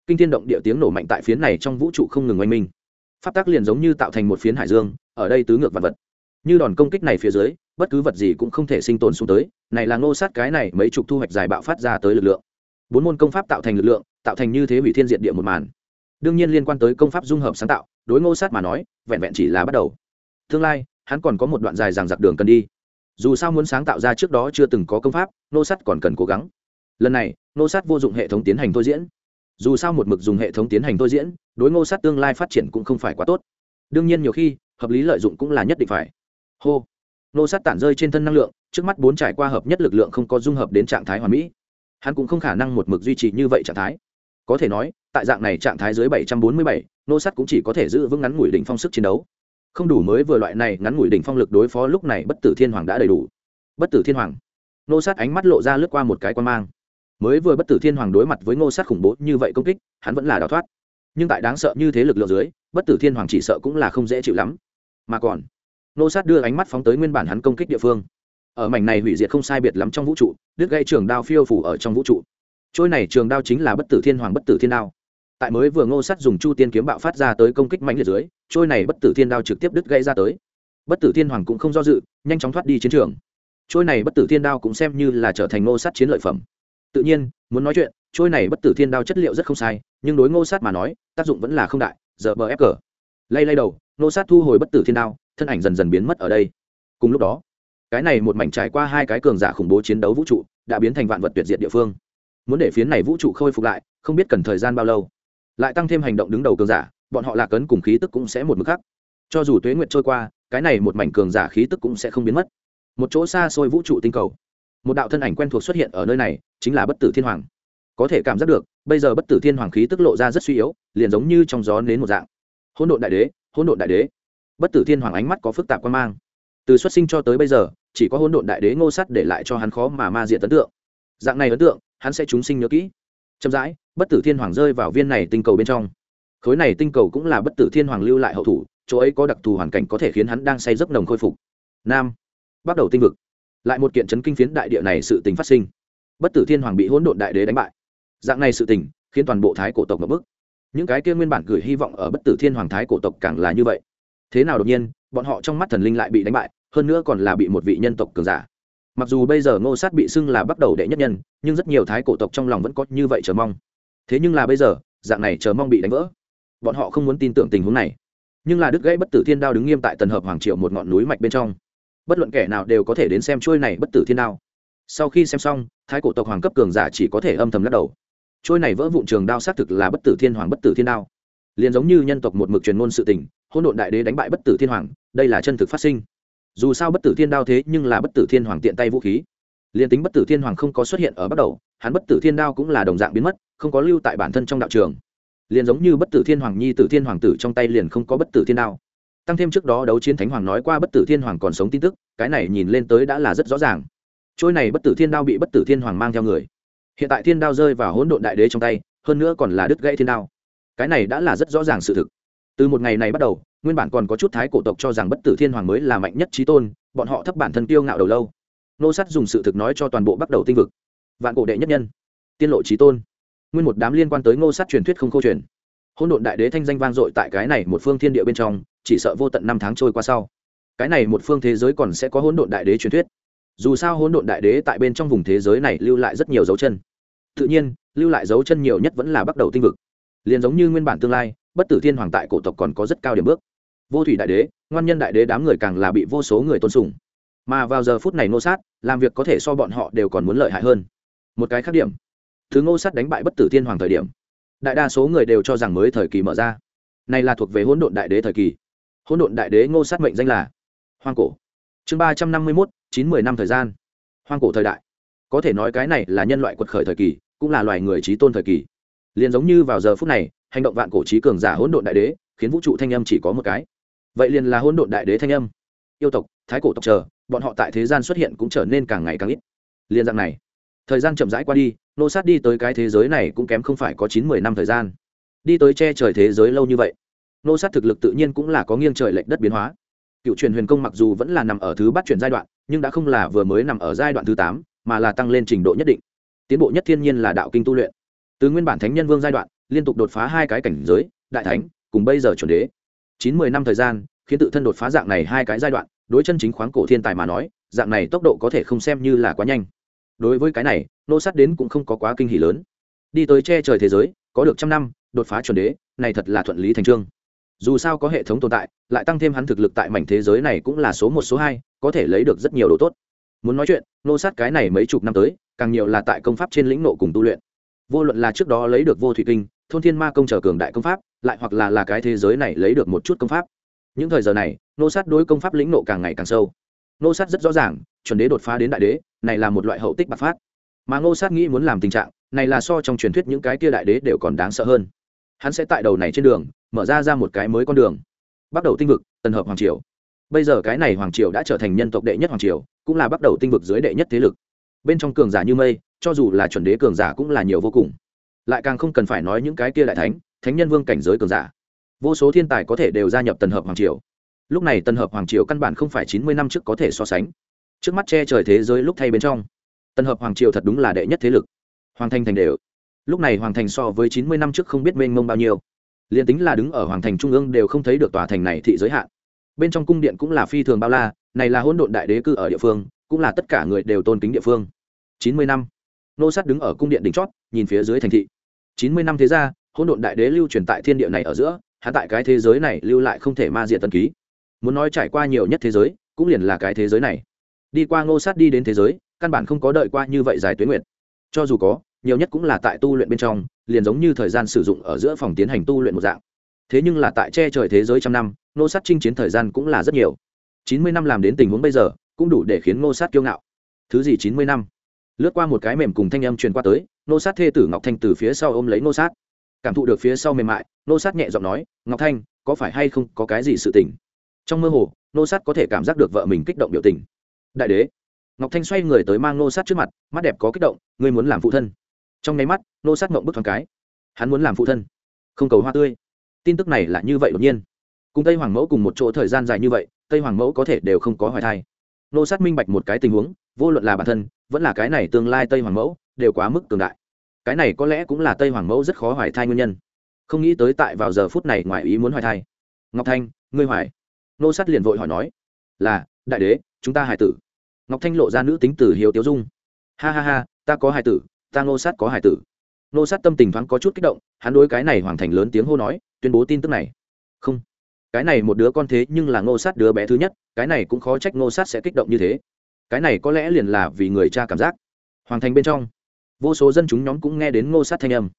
kinh thiên động địa tiếng nổ mạnh tại phiến này trong vũ trụ không ngừng oanh minh. Pháp tác liền giống như tạo thành một phiến hải dương, ở đây tứ ngược vật vật. Như đòn công kích này phía dưới, bất cứ vật gì cũng không thể sinh tồn xuống tới, này là ngô sát cái này mấy chục thu hoạch dài bạo phát ra tới lực lượng. Bốn môn công pháp tạo thành lực lượng, tạo thành như thế hủy thiên diện địa một màn. Đương nhiên liên quan tới công pháp dung hợp sáng tạo, đối ngô sát mà nói, vẹn vẹn chỉ là bắt đầu. Tương lai, hắn còn có một đoạn dài ràng giặc đường cần đi dù sao muốn sáng tạo ra trước đó chưa từng có công pháp, nô sắt còn cần cố gắng. Lần này, nô sát vô dụng hệ thống tiến hành thôi diễn. Dù sao một mực dùng hệ thống tiến hành thôi diễn, đối ngô sát tương lai phát triển cũng không phải quá tốt. Đương nhiên nhiều khi, hợp lý lợi dụng cũng là nhất định phải. Hô. Nô sát tản rơi trên thân năng lượng, trước mắt bốn trải qua hợp nhất lực lượng không có dung hợp đến trạng thái hoàn mỹ. Hắn cũng không khả năng một mực duy trì như vậy trạng thái. Có thể nói, tại dạng này trạng thái dưới bảy trăm bốn mươi bảy, nô sát cũng chỉ có thể giữ vững ngắn ngủi đỉnh phong sức chiến đấu không đủ mới vừa loại này ngắn ngủi đỉnh phong lực đối phó lúc này bất tử thiên hoàng đã đầy đủ. Bất tử thiên hoàng. Nô sát ánh mắt lộ ra lướt qua một cái quan mang. Mới vừa bất tử thiên hoàng đối mặt với ngô sát khủng bố như vậy công kích, hắn vẫn là đào thoát. Nhưng tại đáng sợ như thế lực lượng dưới, bất tử thiên hoàng chỉ sợ cũng là không dễ chịu lắm. Mà còn nô sát đưa ánh mắt phóng tới nguyên bản hắn công kích địa phương. Ở mảnh này hủy diệt không sai biệt lắm trong vũ trụ, đứt gây trường đao phiêu phủ ở trong vũ trụ. Trôi này trường đao chính là bất tử thiên hoàng bất tử thiên đao tại mới vừa ngô sát dùng chu tiên kiếm bạo phát ra tới công kích mạnh liệt dưới, trôi này bất tử thiên đao trực tiếp đứt gãy ra tới. Bất tử thiên hoàng cũng không do dự, nhanh chóng thoát đi chiến trường. Trôi này bất tử thiên đao cũng xem như là trở thành ngô sát chiến lợi phẩm. Tự nhiên, muốn nói chuyện, trôi này bất tử thiên đao chất liệu rất không sai, nhưng đối ngô sát mà nói, tác dụng vẫn là không đại, giờ bờ ép cờ. Lay lay đầu, ngô sát thu hồi bất tử thiên đao, thân ảnh dần dần biến mất ở đây. Cùng lúc đó, cái này một mảnh trải qua hai cái cường giả khủng bố chiến đấu vũ trụ, đã biến thành vạn vật tuyệt diệt địa phương. Muốn để phiến này vũ trụ khôi phục lại, không biết cần thời gian bao lâu lại tăng thêm hành động đứng đầu cường giả, bọn họ lạc ấn cùng khí tức cũng sẽ một mực khác. Cho dù tuế nguyệt trôi qua, cái này một mảnh cường giả khí tức cũng sẽ không biến mất. Một chỗ xa xôi vũ trụ tinh cầu. Một đạo thân ảnh quen thuộc xuất hiện ở nơi này, chính là bất tử thiên hoàng. Có thể cảm giác được, bây giờ bất tử thiên hoàng khí tức lộ ra rất suy yếu, liền giống như trong gió nến một dạng. Hỗn độn đại đế, hỗn độn đại đế. Bất tử thiên hoàng ánh mắt có phức tạp quan mang. Từ xuất sinh cho tới bây giờ, chỉ có hỗn độn đại đế ngô sắt để lại cho hắn khó mà ma diện ấn tượng. Dạng này ấn tượng, hắn sẽ chúng sinh nhớ kỹ chậm rãi, bất tử thiên hoàng rơi vào viên này tinh cầu bên trong. Khối này tinh cầu cũng là bất tử thiên hoàng lưu lại hậu thủ, chỗ ấy có đặc thù hoàn cảnh có thể khiến hắn đang say giấc nồng khôi phục. Nam, bắt đầu tinh vực. Lại một kiện chấn kinh phiến đại địa này sự tình phát sinh. Bất tử thiên hoàng bị hỗn độn đại đế đánh bại. Dạng này sự tình, khiến toàn bộ thái cổ tộc ngập bức. Những cái kia nguyên bản gửi hy vọng ở bất tử thiên hoàng thái cổ tộc càng là như vậy. Thế nào đột nhiên, bọn họ trong mắt thần linh lại bị đánh bại, hơn nữa còn là bị một vị nhân tộc cường giả mặc dù bây giờ ngô sát bị xưng là bắt đầu đệ nhất nhân, nhưng rất nhiều thái cổ tộc trong lòng vẫn có như vậy chờ mong. Thế nhưng là bây giờ, dạng này chờ mong bị đánh vỡ. Bọn họ không muốn tin tưởng tình huống này. Nhưng là đứt gãy bất tử thiên đao đứng nghiêm tại tần hợp hoàng triệu một ngọn núi mạch bên trong. Bất luận kẻ nào đều có thể đến xem trôi này bất tử thiên đao. Sau khi xem xong, thái cổ tộc hoàng cấp cường giả chỉ có thể âm thầm lắc đầu. Trôi này vỡ vụn trường đao xác thực là bất tử thiên hoàng bất tử thiên đao. Liền giống như nhân tộc một mực truyền ngôn sự tình hôn độn đại đế đánh bại bất tử thiên hoàng, đây là chân thực phát sinh dù sao bất tử thiên đao thế nhưng là bất tử thiên hoàng tiện tay vũ khí liền tính bất tử thiên hoàng không có xuất hiện ở bắt đầu hắn bất tử thiên đao cũng là đồng dạng biến mất không có lưu tại bản thân trong đạo trường liền giống như bất tử thiên hoàng nhi tử thiên hoàng tử trong tay liền không có bất tử thiên đao tăng thêm trước đó đấu chiến thánh hoàng nói qua bất tử thiên hoàng còn sống tin tức cái này nhìn lên tới đã là rất rõ ràng trôi này bất tử thiên đao bị bất tử thiên hoàng mang theo người hiện tại thiên đao rơi vào hỗn độn đại đế trong tay hơn nữa còn là đứt gãy thiên đao cái này đã là rất rõ ràng sự thực từ một ngày này bắt đầu nguyên bản còn có chút thái cổ tộc cho rằng bất tử thiên hoàng mới là mạnh nhất trí tôn, bọn họ thấp bản thân tiêu ngạo đầu lâu. Nô sắt dùng sự thực nói cho toàn bộ bắt đầu tinh vực. Vạn cổ đệ nhất nhân, tiên lộ trí tôn. Nguyên một đám liên quan tới ngô sát truyền thuyết không câu truyền. Hôn độn đại đế thanh danh vang dội tại cái này một phương thiên địa bên trong, chỉ sợ vô tận năm tháng trôi qua sau. Cái này một phương thế giới còn sẽ có hỗn độn đại đế truyền thuyết. Dù sao hỗn độn đại đế tại bên trong vùng thế giới này lưu lại rất nhiều dấu chân. Tự nhiên, lưu lại dấu chân nhiều nhất vẫn là bắt đầu tinh vực. Liền giống như nguyên bản tương lai bất tử thiên hoàng tại cổ tộc còn có rất cao điểm bước. Vô thủy đại đế, ngoan nhân đại đế đám người càng là bị vô số người tôn sùng. Mà vào giờ phút này nô sát, làm việc có thể so bọn họ đều còn muốn lợi hại hơn. Một cái khác điểm, thứ ngô sát đánh bại bất tử thiên hoàng thời điểm, đại đa số người đều cho rằng mới thời kỳ mở ra. Này là thuộc về hỗn độn đại đế thời kỳ. Hỗn độn đại đế ngô sát mệnh danh là hoang cổ. Chương ba trăm năm mươi mốt, chín mươi năm thời gian. Hoang cổ thời đại. Có thể nói cái này là nhân loại quật khởi thời kỳ, cũng là loài người trí tôn thời kỳ. Liền giống như vào giờ phút này hành động vạn cổ trí cường giả hỗn độn đại đế, khiến vũ trụ thanh âm chỉ có một cái. Vậy liền là hỗn độn đại đế thanh âm. Yêu tộc, thái cổ tộc chờ, bọn họ tại thế gian xuất hiện cũng trở nên càng ngày càng ít. Liên dạng này, thời gian chậm rãi qua đi, nô sát đi tới cái thế giới này cũng kém không phải có chín mười năm thời gian. Đi tới che trời thế giới lâu như vậy, nô sát thực lực tự nhiên cũng là có nghiêng trời lệch đất biến hóa. Cựu truyền huyền công mặc dù vẫn là nằm ở thứ bắt chuyển giai đoạn, nhưng đã không là vừa mới nằm ở giai đoạn thứ tám, mà là tăng lên trình độ nhất định. Tiến bộ nhất thiên nhiên là đạo kinh tu luyện. Từ nguyên bản thánh nhân vương giai đoạn liên tục đột phá hai cái cảnh giới, đại thánh, cùng bây giờ chuẩn đế. Chín mười năm thời gian, khiến tự thân đột phá dạng này hai cái giai đoạn, đối chân chính khoáng cổ thiên tài mà nói, dạng này tốc độ có thể không xem như là quá nhanh. Đối với cái này, nô sát đến cũng không có quá kinh hỉ lớn. Đi tới che trời thế giới, có được trăm năm, đột phá chuẩn đế, này thật là thuận lý thành trương. Dù sao có hệ thống tồn tại, lại tăng thêm hắn thực lực tại mảnh thế giới này cũng là số một, số hai, có thể lấy được rất nhiều đồ tốt. Muốn nói chuyện, nô sát cái này mấy chục năm tới, càng nhiều là tại công pháp trên lĩnh nộ cùng tu luyện. Vô luận là trước đó lấy được vô thủy kinh thôn thiên ma công trở cường đại công pháp, lại hoặc là là cái thế giới này lấy được một chút công pháp. Những thời giờ này, nô sát đối công pháp lĩnh nộ càng ngày càng sâu. Nô sát rất rõ ràng, chuẩn đế đột phá đến đại đế, này là một loại hậu tích bạc phát. Mà ngô sát nghĩ muốn làm tình trạng, này là so trong truyền thuyết những cái kia đại đế đều còn đáng sợ hơn. Hắn sẽ tại đầu này trên đường, mở ra ra một cái mới con đường. Bắt đầu tinh vực, tần hợp hoàng triều. Bây giờ cái này hoàng triều đã trở thành nhân tộc đệ nhất hoàng triều, cũng là bắt đầu tinh vực dưới đệ nhất thế lực. Bên trong cường giả như mây, cho dù là chuẩn đế cường giả cũng là nhiều vô cùng lại càng không cần phải nói những cái kia đại thánh thánh nhân vương cảnh giới cường giả. Vô số thiên tài có thể đều gia nhập tần hợp hoàng triều. Lúc này tần hợp hoàng triều căn bản không phải chín mươi năm trước có thể so sánh. Trước mắt che trời thế giới lúc thay bên trong, tần hợp hoàng triều thật đúng là đệ nhất thế lực. Hoàng thành thành đều. Lúc này hoàng thành so với chín mươi năm trước không biết mênh mông bao nhiêu. Liền tính là đứng ở hoàng thành trung ương đều không thấy được tòa thành này thị giới hạn. Bên trong cung điện cũng là phi thường bao la, này là hỗn độn đại đế cư ở địa phương, cũng là tất cả người đều tôn kính địa phương. chín mươi năm, nô sát đứng ở cung điện đỉnh chót, nhìn phía dưới thành thị chín mươi năm thế gia, hỗn độn đại đế lưu truyền tại thiên địa này ở giữa hạ tại cái thế giới này lưu lại không thể ma diện tân ký. Muốn nói trải qua nhiều nhất thế giới cũng liền là cái thế giới này. Đi qua ngô sát đi đến thế giới căn bản không có đợi qua như vậy dài tuyến nguyện cho dù có nhiều nhất cũng là tại tu luyện bên trong liền giống như thời gian sử dụng ở giữa phòng tiến hành tu luyện một dạng. Thế nhưng là tại che trời thế giới trăm năm ngô sát chinh chiến thời gian cũng là rất nhiều. Chín mươi năm làm đến tình huống bây giờ cũng đủ để khiến ngô sát kiêu ngạo. Thứ gì chín mươi năm? Lướt qua một cái mềm cùng thanh âm truyền qua tới nô sát thê tử ngọc thanh từ phía sau ôm lấy nô sát. Cảm thụ được phía sau mềm mại, nô sát nhẹ giọng nói, ngọc thanh, có phải hay không có cái gì sự tình? Trong mơ hồ, nô sát có thể cảm giác được vợ mình kích động biểu tình. Đại đế. Ngọc thanh xoay người tới mang nô sát trước mặt, mắt đẹp có kích động, ngươi muốn làm phụ thân? Trong nháy mắt, nô sát mộng bức thoáng cái. Hắn muốn làm phụ thân? Không cầu hoa tươi. Tin tức này là như vậy đột nhiên. Cùng tây hoàng mẫu cùng một chỗ thời gian dài như vậy, tây hoàng mẫu có thể đều không có hoài thai. Nô sát minh bạch một cái tình huống, vô luận là bản thân, vẫn là cái này tương lai tây hoàng mẫu đều quá mức cường đại. Cái này có lẽ cũng là tây hoàng mẫu rất khó hoài thai nguyên nhân. Không nghĩ tới tại vào giờ phút này ngoài ý muốn hoài thai. Ngọc thanh, ngươi hoài. Nô sát liền vội hỏi nói, là, đại đế, chúng ta hài tử. Ngọc thanh lộ ra nữ tính tử hiếu tiếu dung. Ha ha ha, ta có hài tử, ta nô sát có hài tử. Nô sát tâm tình thoáng có chút kích động, hắn đối cái này hoàng thành lớn tiếng hô nói, tuyên bố tin tức này. Không. Cái này một đứa con thế nhưng là ngô sát đứa bé thứ nhất, cái này cũng khó trách ngô sát sẽ kích động như thế. Cái này có lẽ liền là vì người cha cảm giác. Hoàng thành bên trong vô số dân chúng nhóm cũng nghe đến ngô sát thanh âm.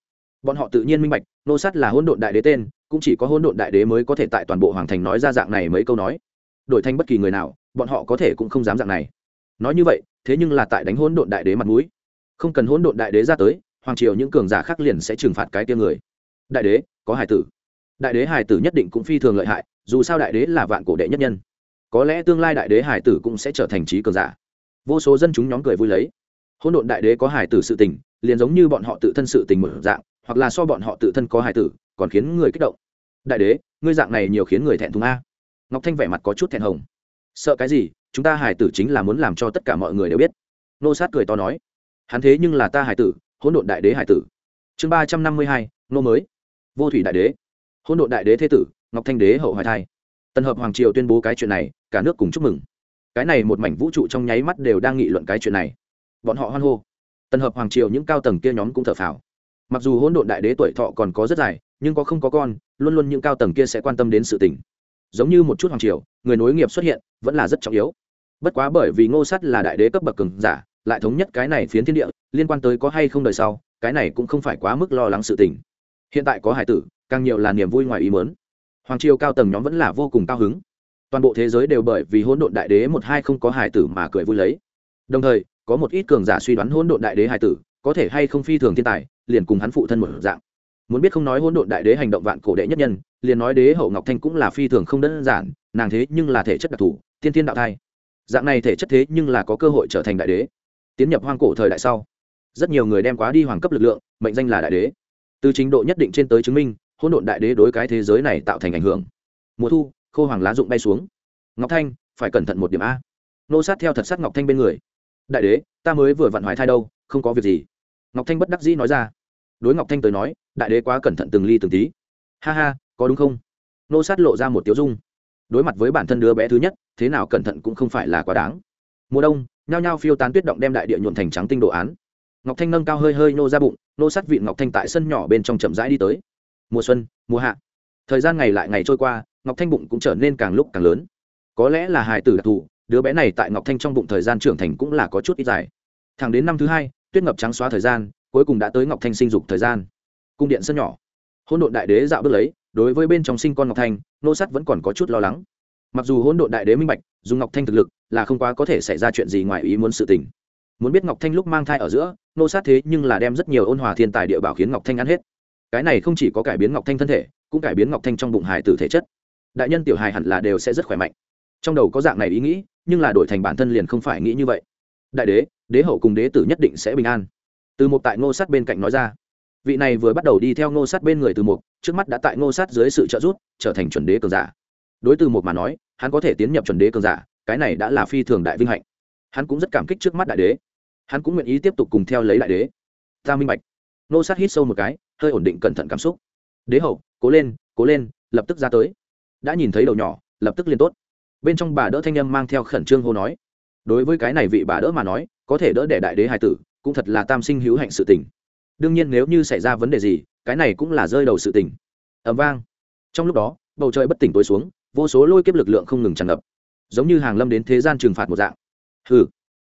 Bọn họ tự nhiên minh bạch, ngô sát là hôn độn đại đế tên, cũng chỉ có hôn độn đại đế mới có thể tại toàn bộ hoàng thành nói ra dạng này mấy câu nói. Đổi thành bất kỳ người nào, bọn họ có thể cũng không dám dạng này. Nói như vậy, thế nhưng là tại đánh hôn độn đại đế mặt mũi. Không cần hôn độn đại đế ra tới, hoàng triều những cường giả khác liền sẽ trừng phạt cái tia người. Đại đế, có hải tử. Đại đế hải tử nhất định cũng phi thường lợi hại, dù sao đại đế là vạn cổ đệ nhất nhân. Có lẽ tương lai đại đế hải tử cũng sẽ trở thành trí cường giả. Vô số dân chúng nhóm cười vui lấy hỗn độn đại đế có hải tử sự tình, liền giống như bọn họ tự thân sự tình một dạng, hoặc là so bọn họ tự thân có hải tử, còn khiến người kích động. Đại đế, ngươi dạng này nhiều khiến người thẹn thùng a. Ngọc thanh vẻ mặt có chút thẹn hồng. Sợ cái gì, chúng ta hải tử chính là muốn làm cho tất cả mọi người đều biết. Nô sát cười to nói. Hắn thế nhưng là ta hải tử, hỗn độn đại đế hải tử. Chương ba trăm năm mươi hai, nô mới. Vô thủy đại đế. Hỗn độn đại đế thế tử, ngọc thanh đế hậu hoài thai. Tân hợp hoàng triều tuyên bố cái chuyện này, cả nước cùng chúc mừng. Cái này một mảnh vũ trụ trong nháy mắt đều đang nghị luận cái chuyện này bọn họ hoan hô. Tân hợp hoàng triều những cao tầng kia nhóm cũng thở phào. Mặc dù hỗn độn đại đế tuổi thọ còn có rất dài, nhưng có không có con, luôn luôn những cao tầng kia sẽ quan tâm đến sự tình. Giống như một chút hoàng triều, người nối nghiệp xuất hiện, vẫn là rất trọng yếu. Bất quá bởi vì ngô sắt là đại đế cấp bậc cường giả, lại thống nhất cái này phiến thiên địa, liên quan tới có hay không đời sau, cái này cũng không phải quá mức lo lắng sự tình. Hiện tại có hải tử, càng nhiều là niềm vui ngoài ý mớn hoàng triều cao tầng nhóm vẫn là vô cùng cao hứng. Toàn bộ thế giới đều bởi vì hỗn độn đại đế một hai không có hải tử mà cười vui lấy. Đồng thời có một ít cường giả suy đoán hỗn độn đại đế hải tử, có thể hay không phi thường thiên tài, liền cùng hắn phụ thân một dạng. Muốn biết không nói hỗn độn đại đế hành động vạn cổ đệ nhất nhân, liền nói đế hậu ngọc thanh cũng là phi thường không đơn giản, nàng thế nhưng là thể chất đặc thù, tiên thiên đạo thai. Dạng này thể chất thế nhưng là có cơ hội trở thành đại đế. Tiến nhập hoang cổ thời đại sau, rất nhiều người đem quá đi hoàng cấp lực lượng, mệnh danh là đại đế. Từ trình độ nhất định trên tới chứng minh, hỗn độn đại đế đối cái thế giới này tạo thành ảnh hưởng. Mùa thu, khô hoàng lá rụng bay xuống. Ngọc thanh, phải cẩn thận một điểm a. Nô sát theo thật sát ngọc thanh bên người đại đế, ta mới vừa vặn hoài thai đâu, không có việc gì. Ngọc thanh bất đắc dĩ nói ra. Đối ngọc thanh tới nói, đại đế quá cẩn thận từng ly từng tí. Ha ha, có đúng không? Nô sát lộ ra một tiếu dung. Đối mặt với bản thân đứa bé thứ nhất, thế nào cẩn thận cũng không phải là quá đáng. Mùa đông, nhao nhao phiêu tán tuyết động đem đại địa nhuộn thành trắng tinh đồ án. Ngọc thanh nâng cao hơi hơi nô ra bụng, nô sát vịn ngọc thanh tại sân nhỏ bên trong chậm rãi đi tới. Mùa xuân, mùa hạ. Thời gian ngày lại ngày trôi qua, ngọc thanh bụng cũng trở nên càng lúc càng lớn. Có lẽ là hài tử đặc thù đứa bé này tại ngọc thanh trong bụng thời gian trưởng thành cũng là có chút ít dài. Thẳng đến năm thứ hai, tuyết ngập trắng xóa thời gian, cuối cùng đã tới ngọc thanh sinh dục thời gian. Cung điện sân nhỏ. Hôn độn đại đế dạo bước lấy, đối với bên trong sinh con ngọc thanh, nô sắt vẫn còn có chút lo lắng. Mặc dù hôn độn đại đế minh bạch, dùng ngọc thanh thực lực là không quá có thể xảy ra chuyện gì ngoài ý muốn sự tình. Muốn biết ngọc thanh lúc mang thai ở giữa, nô sát thế nhưng là đem rất nhiều ôn hòa thiên tài địa bảo khiến ngọc thanh ăn hết. Cái này không chỉ có cải biến ngọc thanh thân thể, cũng cải biến ngọc thanh trong bụng hài tử thể chất. Đại nhân tiểu hài hẳn là đều sẽ rất khỏe mạnh. Trong đầu có dạng này ý nghĩ nhưng là đổi thành bản thân liền không phải nghĩ như vậy. Đại đế đế hậu cùng đế tử nhất định sẽ bình an. Từ một tại ngô sát bên cạnh nói ra. Vị này vừa bắt đầu đi theo ngô sát bên người từ một trước mắt đã tại ngô sát dưới sự trợ giúp, trở thành chuẩn đế cường giả. Đối từ một mà nói, hắn có thể tiến nhập chuẩn đế cường giả, cái này đã là phi thường đại vinh hạnh. Hắn cũng rất cảm kích trước mắt đại đế. Hắn cũng nguyện ý tiếp tục cùng theo lấy đại đế. Ta minh bạch. Ngô sát hít sâu một cái, hơi ổn định cẩn thận cảm xúc. Đế hậu, cố lên cố lên, lập tức ra tới. Đã nhìn thấy đầu nhỏ, lập tức liên tốt bên trong bà đỡ thanh â m mang theo khẩn trương hô nói, đối với cái này vị bà đỡ mà nói, có thể đỡ để đại đế hài tử, cũng thật là tam sinh hữu hạnh sự tình. Đương nhiên nếu như xảy ra vấn đề gì, cái này cũng là rơi đầu sự tình. Ẩm vang. Trong lúc đó, bầu trời bất tỉnh tối xuống, vô số lôi kiếp lực lượng không ngừng tràn ngập, giống như hàng lâm đến thế gian trừng phạt một dạng. Hừ.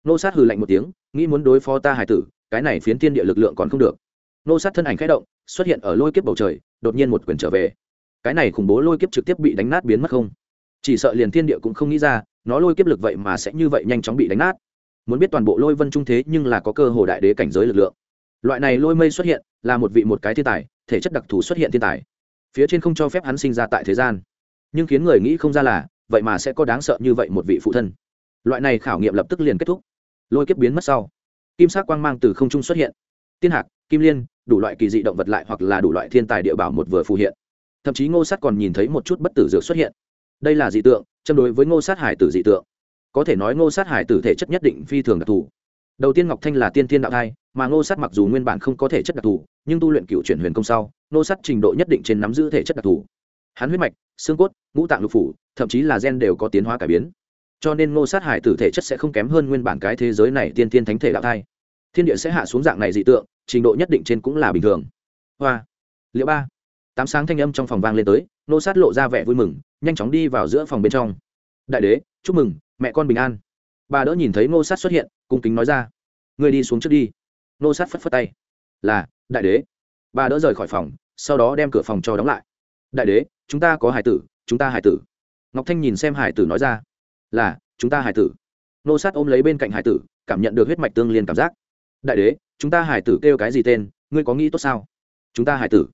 Nô sát hừ lạnh một tiếng, nghĩ muốn đối phó ta hải tử, cái này phiến thiên địa lực lượng còn không được. Nô sát thân ảnh khẽ động, xuất hiện ở lôi kiếp bầu trời, đột nhiên một quyền trở về. Cái này khủng bố lôi kiếp trực tiếp bị đánh nát biến mất không? Chỉ sợ liền thiên địa cũng không nghĩ ra, nó lôi kiếp lực vậy mà sẽ như vậy nhanh chóng bị đánh nát. Muốn biết toàn bộ lôi vân trung thế nhưng là có cơ hồ đại đế cảnh giới lực lượng. Loại này lôi mây xuất hiện, là một vị một cái thiên tài, thể chất đặc thù xuất hiện thiên tài. Phía trên không cho phép hắn sinh ra tại thế gian. Nhưng khiến người nghĩ không ra là, vậy mà sẽ có đáng sợ như vậy một vị phụ thân. Loại này khảo nghiệm lập tức liền kết thúc. Lôi kiếp biến mất sau, kim sắc quang mang từ không trung xuất hiện. Tiên hạc, kim liên, đủ loại kỳ dị động vật lại hoặc là đủ loại thiên tài địa bảo một vừa phù hiện. Thậm chí ngô sát còn nhìn thấy một chút bất tử dược xuất hiện đây là dị tượng, châm đối với ngô sát hải tử dị tượng. Có thể nói ngô sát hải tử thể chất nhất định phi thường đặc thù. Đầu tiên ngọc thanh là tiên thiên đạo thai, mà ngô sát mặc dù nguyên bản không có thể chất đặc thù, nhưng tu luyện cựu chuyển huyền công sau, ngô sát trình độ nhất định trên nắm giữ thể chất đặc thù. Hắn huyết mạch, xương cốt, ngũ tạng lục phủ, thậm chí là gen đều có tiến hóa cải biến. Cho nên ngô sát hải tử thể chất sẽ không kém hơn nguyên bản cái thế giới này tiên thiên thánh thể đạo thai. Thiên địa sẽ hạ xuống dạng này dị tượng, trình độ nhất định trên cũng là bình thường. Hoa. Liệu ba tám sáng thanh âm trong phòng vang lên tới, nô sát lộ ra vẻ vui mừng, nhanh chóng đi vào giữa phòng bên trong. Đại đế, chúc mừng, mẹ con bình an. Bà đỡ nhìn thấy nô sát xuất hiện, cung kính nói ra. Người đi xuống trước đi. Nô sát phất phất tay. Là, đại đế. Bà đỡ rời khỏi phòng, sau đó đem cửa phòng cho đóng lại. Đại đế, chúng ta có hải tử, chúng ta hải tử. Ngọc thanh nhìn xem hải tử nói ra. Là, chúng ta hải tử. Nô sát ôm lấy bên cạnh hải tử, cảm nhận được huyết mạch tương liên cảm giác. Đại đế, chúng ta hải tử kêu cái gì tên, ngươi có nghĩ tốt sao? Chúng ta hải tử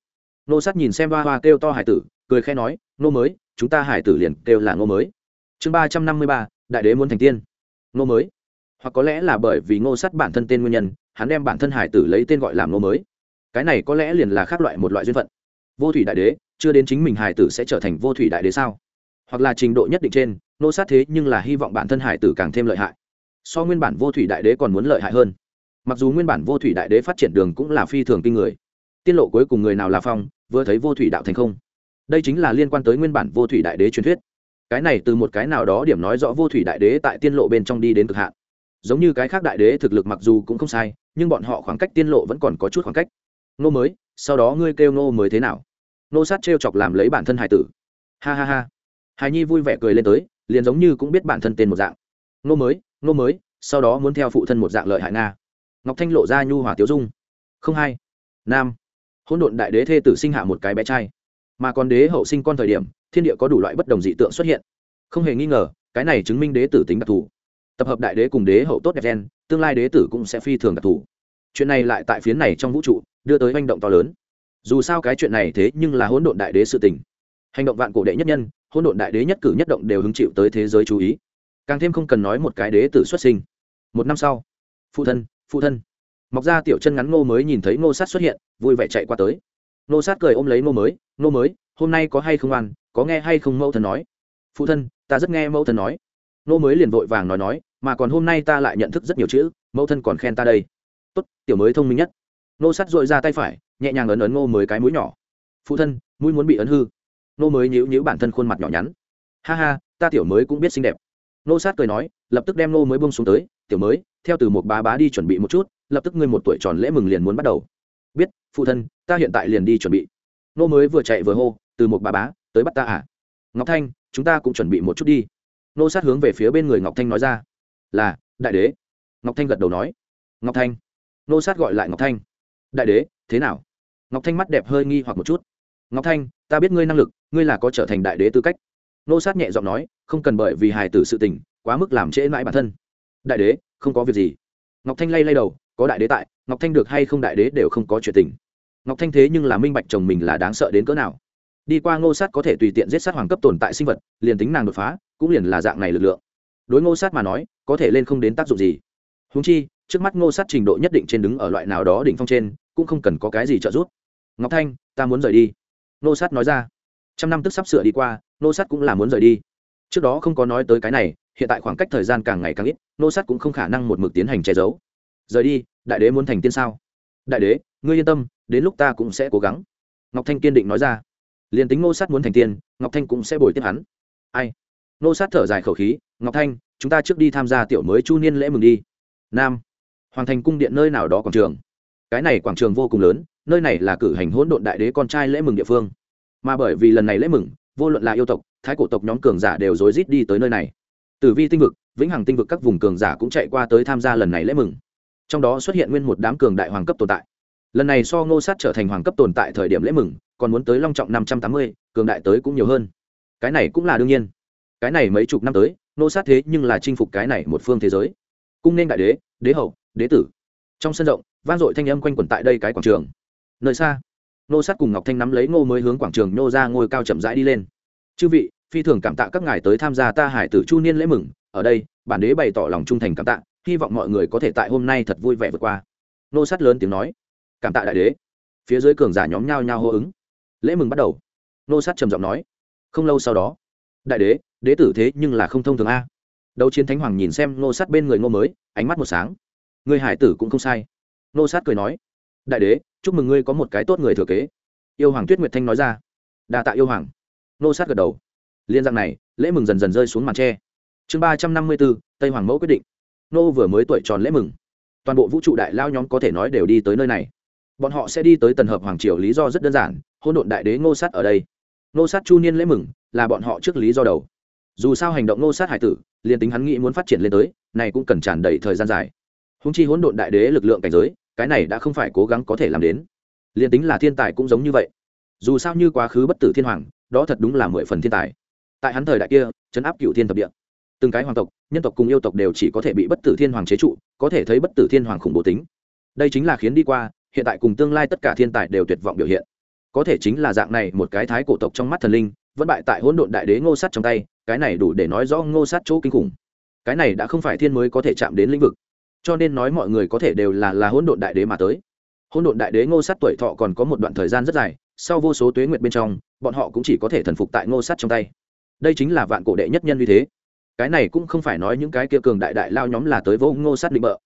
nô sát nhìn xem hoa hoa kêu to hải tử, cười khẽ nói, nô mới, chúng ta hải tử liền kêu là nô mới. Chương ba trăm năm mươi ba, đại đế muốn thành tiên. Nô mới. Hoặc có lẽ là bởi vì ngô sát bản thân tên nguyên nhân, hắn đem bản thân hải tử lấy tên gọi làm nô mới. Cái này có lẽ liền là khác loại một loại duyên phận. Vô thủy đại đế, chưa đến chính mình hải tử sẽ trở thành vô thủy đại đế sao? Hoặc là trình độ nhất định trên, nô sát thế nhưng là hy vọng bản thân hải tử càng thêm lợi hại. So nguyên bản vô thủy đại đế còn muốn lợi hại hơn. Mặc dù nguyên bản vô thủy đại đế phát triển đường cũng là phi thường kinh người tiên lộ cuối cùng người nào là phong, vừa thấy vô thủy đạo thành không? Đây chính là liên quan tới nguyên bản vô thủy đại đế truyền thuyết. Cái này từ một cái nào đó điểm nói rõ vô thủy đại đế tại tiên lộ bên trong đi đến cực hạn. Giống như cái khác đại đế thực lực mặc dù cũng không sai, nhưng bọn họ khoảng cách tiên lộ vẫn còn có chút khoảng cách. Nô mới, sau đó ngươi kêu nô mới thế nào? Nô sát t chọc làm lấy bản thân hải tử. Ha ha ha. Hài nhi vui vẻ cười lên tới, liền giống như cũng biết bản thân tên một dạng. Nô mới nô mới, sau đó muốn theo phụ thân một dạng lợi hại nga. Ngọc thanh lộ ra nhu hòa tiếu dung. Không hai nam hỗn độn đại đế thê tử sinh hạ một cái bé trai. Mà còn đế hậu sinh con thời điểm, thiên địa có đủ loại bất đồng dị tượng xuất hiện. Không hề nghi ngờ, cái này chứng minh đế tử tính đặc thù. Tập hợp đại đế cùng đế hậu tốt đẹp gen, tương lai đế tử cũng sẽ phi thường đặc thù. Chuyện này lại tại phiến này trong vũ trụ, đưa tới hành động to lớn. Dù sao cái chuyện này thế nhưng là hỗn độn đại đế sự tình. Hành động vạn cổ đệ nhất nhân, hỗn độn đại đế nhất cử nhất động đều hứng chịu tới thế giới chú ý. Càng thêm không cần nói một cái đế tử xuất sinh. Một năm sau, phụ thân phụ thân mọc ra tiểu chân ngắn ngô mới nhìn thấy ngô sát xuất hiện, vui vẻ chạy qua tới. Ngô sát cười ôm lấy ngô mới ngô mới, hôm nay có hay không ăn có nghe hay không mẫu thần nói? Phụ thân, ta rất nghe mẫu thần nói. Ngô mới liền vội vàng nói nói, mà còn hôm nay ta lại nhận thức rất nhiều chữ, mẫu thân còn khen ta đây. Tốt, tiểu mới thông minh nhất. Ngô sát dội ra tay phải, nhẹ nhàng ấn ấn ngô mới cái mũi nhỏ. Phụ thân, mũi muốn bị ấn hư. Ngô mới nhíu nhíu bản thân khuôn mặt nhỏ nhắn. Ha ha, ta tiểu mới cũng biết xinh đẹp. Ngô sát cười nói, lập tức đem ngô mới bông xuống tới, tiểu mới, theo từ một bá bá đi chuẩn bị một chút lập tức ngươi một tuổi tròn lễ mừng liền muốn bắt đầu. Biết, phụ thân, ta hiện tại liền đi chuẩn bị. Nô mới vừa chạy vừa hô, từ một bà bá tới bắt ta à? Ngọc thanh, chúng ta cũng chuẩn bị một chút đi. Nô sát hướng về phía bên người ngọc thanh nói ra. Là, đại đế. Ngọc thanh gật đầu nói. Ngọc thanh. Nô sát gọi lại ngọc thanh. Đại đế, thế nào? Ngọc thanh mắt đẹp hơi nghi hoặc một chút. Ngọc thanh, ta biết ngươi năng lực, ngươi là có trở thành đại đế tư cách. Nô sát nhẹ giọng nói, không cần bởi vì hài tử sự tình, quá mức làm trễ mãi bản thân. Đại đế, không có việc gì. Ngọc thanh lay lay đầu có đại đế tại, ngọc thanh được hay không đại đế đều không có chuyện tình. Ngọc thanh thế nhưng là minh bạch chồng mình là đáng sợ đến cỡ nào. Đi qua ngô sát có thể tùy tiện giết sát hoàng cấp tồn tại sinh vật, liền tính nàng đột phá, cũng liền là dạng này lực lượng. Đối ngô sát mà nói, có thể lên không đến tác dụng gì. Húng chi, trước mắt ngô sát trình độ nhất định trên đứng ở loại nào đó đỉnh phong trên, cũng không cần có cái gì trợ giúp. Ngọc thanh, ta muốn rời đi. Ngô sát nói ra. Trăm năm tức sắp sửa đi qua, ngô sát cũng là muốn rời đi. Trước đó không có nói tới cái này, hiện tại khoảng cách thời gian càng ngày càng ít, ngô sát cũng không khả năng một mực tiến hành che giấu rời đi, đại đế muốn thành tiên sao? Đại đế, ngươi yên tâm, đến lúc ta cũng sẽ cố gắng. Ngọc thanh kiên định nói ra. Liền tính ngô sát muốn thành tiên, ngọc thanh cũng sẽ bồi tiếp hắn. Ai? Ngô sát thở dài khẩu khí, ngọc thanh, chúng ta trước đi tham gia tiểu mới chu niên lễ mừng đi. Nam. Hoàng thành cung điện nơi nào đó quảng trường. Cái này quảng trường vô cùng lớn, nơi này là cử hành hỗn độn đại đế con trai lễ mừng địa phương. Mà bởi vì lần này lễ mừng, vô luận là yêu tộc, thái cổ tộc nhóm cường giả đều rối rít đi tới nơi này. Từ vi tinh vực, vĩnh hằng tinh vực các vùng cường giả cũng chạy qua tới tham gia lần này lễ mừng trong đó xuất hiện nguyên một đám cường đại hoàng cấp tồn tại. Lần này so ngô sát trở thành hoàng cấp tồn tại thời điểm lễ mừng, còn muốn tới long trọng năm trăm tám mươi, cường đại tới cũng nhiều hơn. Cái này cũng là đương nhiên. Cái này mấy chục năm tới, ngô sát thế nhưng là chinh phục cái này một phương thế giới. Cung nên đại đế đế hậu, đế tử. Trong sân rộng, vang dội thanh âm quanh quẩn tại đây cái quảng trường. Nơi xa, Ngô sát cùng ngọc thanh nắm lấy ngô mới hướng quảng trường nô ra ngôi cao chậm rãi đi lên. Chư vị, phi thường cảm tạ các ngài tới tham gia ta hải tử chu niên lễ mừng, ở đây, bản đế bày tỏ lòng trung thành cảm tạ hy vọng mọi người có thể tại hôm nay thật vui vẻ vượt qua. Nô sát lớn tiếng nói, cảm tạ đại đế. Phía dưới cường giả nhóm nhao nhao hô ứng. Lễ mừng bắt đầu. Nô sát trầm giọng nói, không lâu sau đó, đại đế đế tử thế nhưng là không thông thường a. Đấu chiến thánh hoàng nhìn xem nô sát bên người ngô mới, ánh mắt một sáng. Người hải tử cũng không sai. Nô sát cười nói, đại đế, chúc mừng ngươi có một cái tốt người thừa kế. Yêu hoàng tuyết nguyệt thanh nói ra, đa tạ yêu hoàng. Nô sát gật đầu. Liên dạng này, lễ mừng dần dần rơi xuống màn tre. Chương ba trăm năm mươi bốn, tây hoàng mẫu quyết định nô vừa mới tuổi tròn lễ mừng. Toàn bộ vũ trụ đại lao nhóm có thể nói đều đi tới nơi này. Bọn họ sẽ đi tới tần hợp hoàng triều, lý do rất đơn giản, hôn độn đại đế ngô sát ở đây. Ngô sát chu niên lễ mừng, là bọn họ trước lý do đầu. Dù sao hành động ngô sát hải tử, liền tính hắn nghĩ muốn phát triển lên tới, này cũng cần tràn đầy thời gian dài. Húng chi hỗn độn đại đế lực lượng cảnh giới, cái này đã không phải cố gắng có thể làm đến. Liền tính là thiên tài cũng giống như vậy. Dù sao như quá khứ bất tử thiên hoàng, đó thật đúng là mười phần thiên tài. Tại hắn thời đại kia, chấn áp cựu thiên thập địa từng cái hoàng tộc, nhân tộc cùng yêu tộc đều chỉ có thể bị bất tử thiên hoàng chế trụ, có thể thấy bất tử thiên hoàng khủng bố tính. Đây chính là khiến đi qua, hiện tại cùng tương lai tất cả thiên tài đều tuyệt vọng biểu hiện. Có thể chính là dạng này một cái thái cổ tộc trong mắt thần linh, vẫn bại tại hỗn độn đại đế ngô sát trong tay, cái này đủ để nói rõ ngô sát chỗ kinh khủng. Cái này đã không phải thiên mới có thể chạm đến lĩnh vực. Cho nên nói mọi người có thể đều là là hỗn độn đại đế mà tới. Hỗn độn đại đế ngô sát tuổi thọ còn có một đoạn thời gian rất dài, sau vô số tuế nguyệt bên trong, bọn họ cũng chỉ có thể thần phục tại ngô sát trong tay. Đây chính là vạn cổ đệ nhất nhân như thế cái này cũng không phải nói những cái kia cường đại đại lao nhóm là tới vô ngô sát định bợ.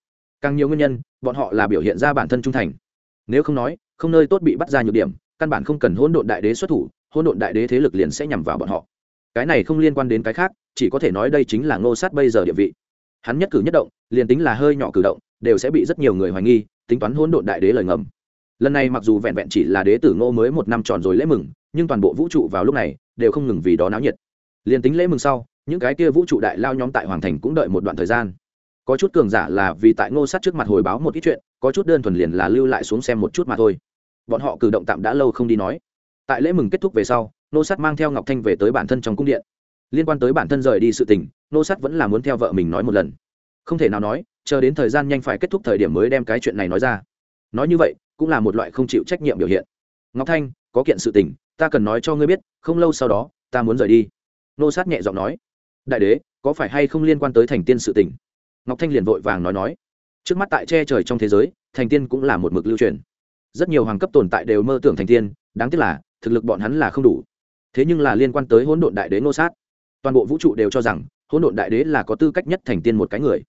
Càng nhiều nguyên nhân, bọn họ là biểu hiện ra bản thân trung thành. Nếu không nói, không nơi tốt bị bắt ra nhược điểm, căn bản không cần hỗn độn đại đế xuất thủ, hỗn độn đại đế thế lực liền sẽ nhằm vào bọn họ. Cái này không liên quan đến cái khác, chỉ có thể nói đây chính là ngô sát bây giờ địa vị. Hắn nhất cử nhất động, liền tính là hơi nhỏ cử động, đều sẽ bị rất nhiều người hoài nghi, tính toán hỗn độn đại đế lời ngầm. Lần này mặc dù vẹn vẹn chỉ là đế tử ngô mới một năm tròn rồi lễ mừng, nhưng toàn bộ vũ trụ vào lúc này, đều không ngừng vì đó náo nhiệt. Liền tính lễ mừng sau những cái kia vũ trụ đại lao nhóm tại hoàng thành cũng đợi một đoạn thời gian. Có chút cường giả là vì tại ngô sát trước mặt hồi báo một ít chuyện, có chút đơn thuần liền là lưu lại xuống xem một chút mà thôi. Bọn họ cử động tạm đã lâu không đi nói. Tại lễ mừng kết thúc về sau nô sát mang theo ngọc thanh về tới bản thân trong cung điện. Liên quan tới bản thân rời đi sự tình nô sát vẫn là muốn theo vợ mình nói một lần. Không thể nào nói, chờ đến thời gian nhanh phải kết thúc thời điểm mới đem cái chuyện này nói ra. Nói như vậy, cũng là một loại không chịu trách nhiệm biểu hiện. Ngọc thanh, có kiện sự tình, ta cần nói cho ngươi biết, không lâu sau đó, ta muốn rời đi. Nô sát nhẹ giọng nói đại đế, có phải hay không liên quan tới thành tiên sự tình? Ngọc thanh liền vội vàng nói nói. Trước mắt tại che trời trong thế giới, thành tiên cũng là một mực lưu truyền. Rất nhiều hoàng cấp tồn tại đều mơ tưởng thành tiên, đáng tiếc là, thực lực bọn hắn là không đủ. Thế nhưng là liên quan tới hỗn độn đại đế nô sát, toàn bộ vũ trụ đều cho rằng, hỗn độn đại đế là có tư cách nhất thành tiên một cái người.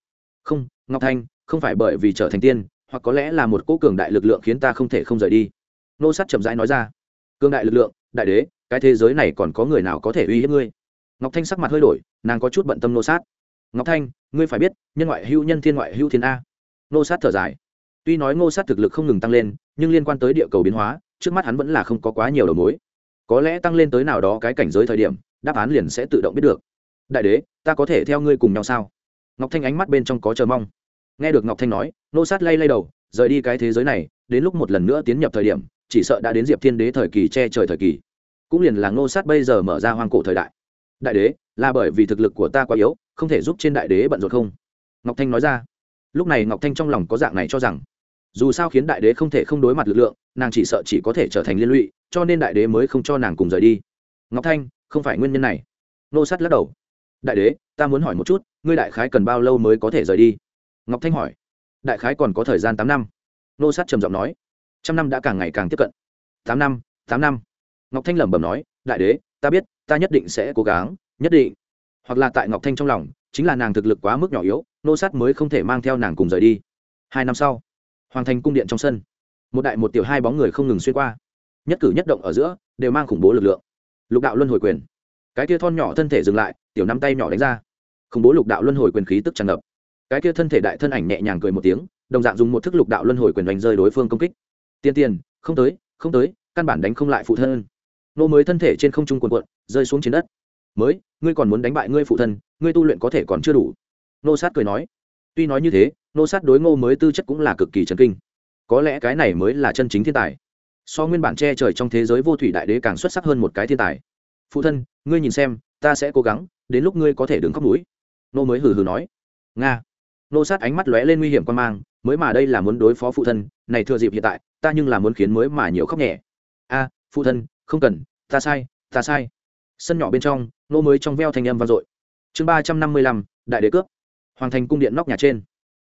Không, ngọc thanh, không phải bởi vì trở thành tiên, hoặc có lẽ là một cỗ cường đại lực lượng khiến ta không thể không rời đi. Nô sát chậm rãi nói ra. Cường đại lực lượng, đại đế, cái thế giới này còn có người nào có thể uy hiếp ngươi? Ngọc thanh sắc mặt hơi đổi, nàng có chút bận tâm nô sát. Ngọc thanh, ngươi phải biết, nhân ngoại hữu nhân thiên ngoại hữu thiên a. Nô sát thở dài. Tuy nói ngô sát thực lực không ngừng tăng lên, nhưng liên quan tới địa cầu biến hóa, trước mắt hắn vẫn là không có quá nhiều đầu mối. Có lẽ tăng lên tới nào đó cái cảnh giới thời điểm, đáp án liền sẽ tự động biết được. Đại đế, ta có thể theo ngươi cùng nhau sao? Ngọc thanh ánh mắt bên trong có chờ mong. Nghe được ngọc thanh nói, nô sát lay lay đầu, rời đi cái thế giới này, đến lúc một lần nữa tiến nhập thời điểm, chỉ sợ đã đến diệp thiên đế thời kỳ che trời thời kỳ. Cũng liền là ngô sát bây giờ mở ra hoang cổ thời đại đại đế, là bởi vì thực lực của ta quá yếu, không thể giúp trên đại đế bận rộn không? Ngọc thanh nói ra. Lúc này ngọc thanh trong lòng có dạng này cho rằng, dù sao khiến đại đế không thể không đối mặt lực lượng, nàng chỉ sợ chỉ có thể trở thành liên lụy, cho nên đại đế mới không cho nàng cùng rời đi. Ngọc thanh, không phải nguyên nhân này. Nô sát lắc đầu. Đại đế, ta muốn hỏi một chút, ngươi đại khái cần bao lâu mới có thể rời đi? Ngọc thanh hỏi. Đại khái còn có thời gian tám năm. Nô sát trầm giọng nói. Trăm năm đã càng ngày càng tiếp cận. Tám năm tám năm. Ngọc thanh lẩm bẩm nói, đại đế ta biết, ta nhất định sẽ cố gắng, nhất định. Hoặc là tại ngọc thanh trong lòng, chính là nàng thực lực quá mức nhỏ yếu, nô sát mới không thể mang theo nàng cùng rời đi. Hai năm sau, hoàng thành cung điện trong sân, một đại một tiểu hai bóng người không ngừng xuyên qua. Nhất cử nhất động ở giữa, đều mang khủng bố lực lượng. Lục đạo luân hồi quyền. Cái kia thon nhỏ thân thể dừng lại, tiểu nắm tay nhỏ đánh ra. Khủng bố lục đạo luân hồi quyền khí tức tràn ngập. Cái kia thân thể đại thân ảnh nhẹ nhàng cười một tiếng, đồng dạng dùng một thức lục đạo luân hồi quyền đánh rơi đối phương công kích. Tiên tiền không tới không tới, căn bản đánh không lại phụ thân nô mới thân thể trên không trung quần quận rơi xuống trên đất. Mới, ngươi còn muốn đánh bại ngươi phụ thân, ngươi tu luyện có thể còn chưa đủ. Nô sát cười nói. Tuy nói như thế, nô sát đối ngô mới tư chất cũng là cực kỳ trần kinh. Có lẽ cái này mới là chân chính thiên tài. So nguyên bản che trời trong thế giới vô thủy đại đế càng xuất sắc hơn một cái thiên tài. Phụ thân, ngươi nhìn xem, ta sẽ cố gắng, đến lúc ngươi có thể đứng khóc núi nô mới hừ hừ nói. Nga. Nô sát ánh mắt lóe lên nguy hiểm quan mang, mới mà đây là muốn đối phó phụ thân, này thừa dịp hiện tại, ta nhưng là muốn khiến mới mà nhiều khóc nhẹ. A, phụ thân không cần, ta sai ta sai. Sân nhỏ bên trong, nô mới trong veo thanh âm vang dội. Chương ba trăm năm mươi lăm, đại đế cướp. Hoàng thành cung điện nóc nhà trên.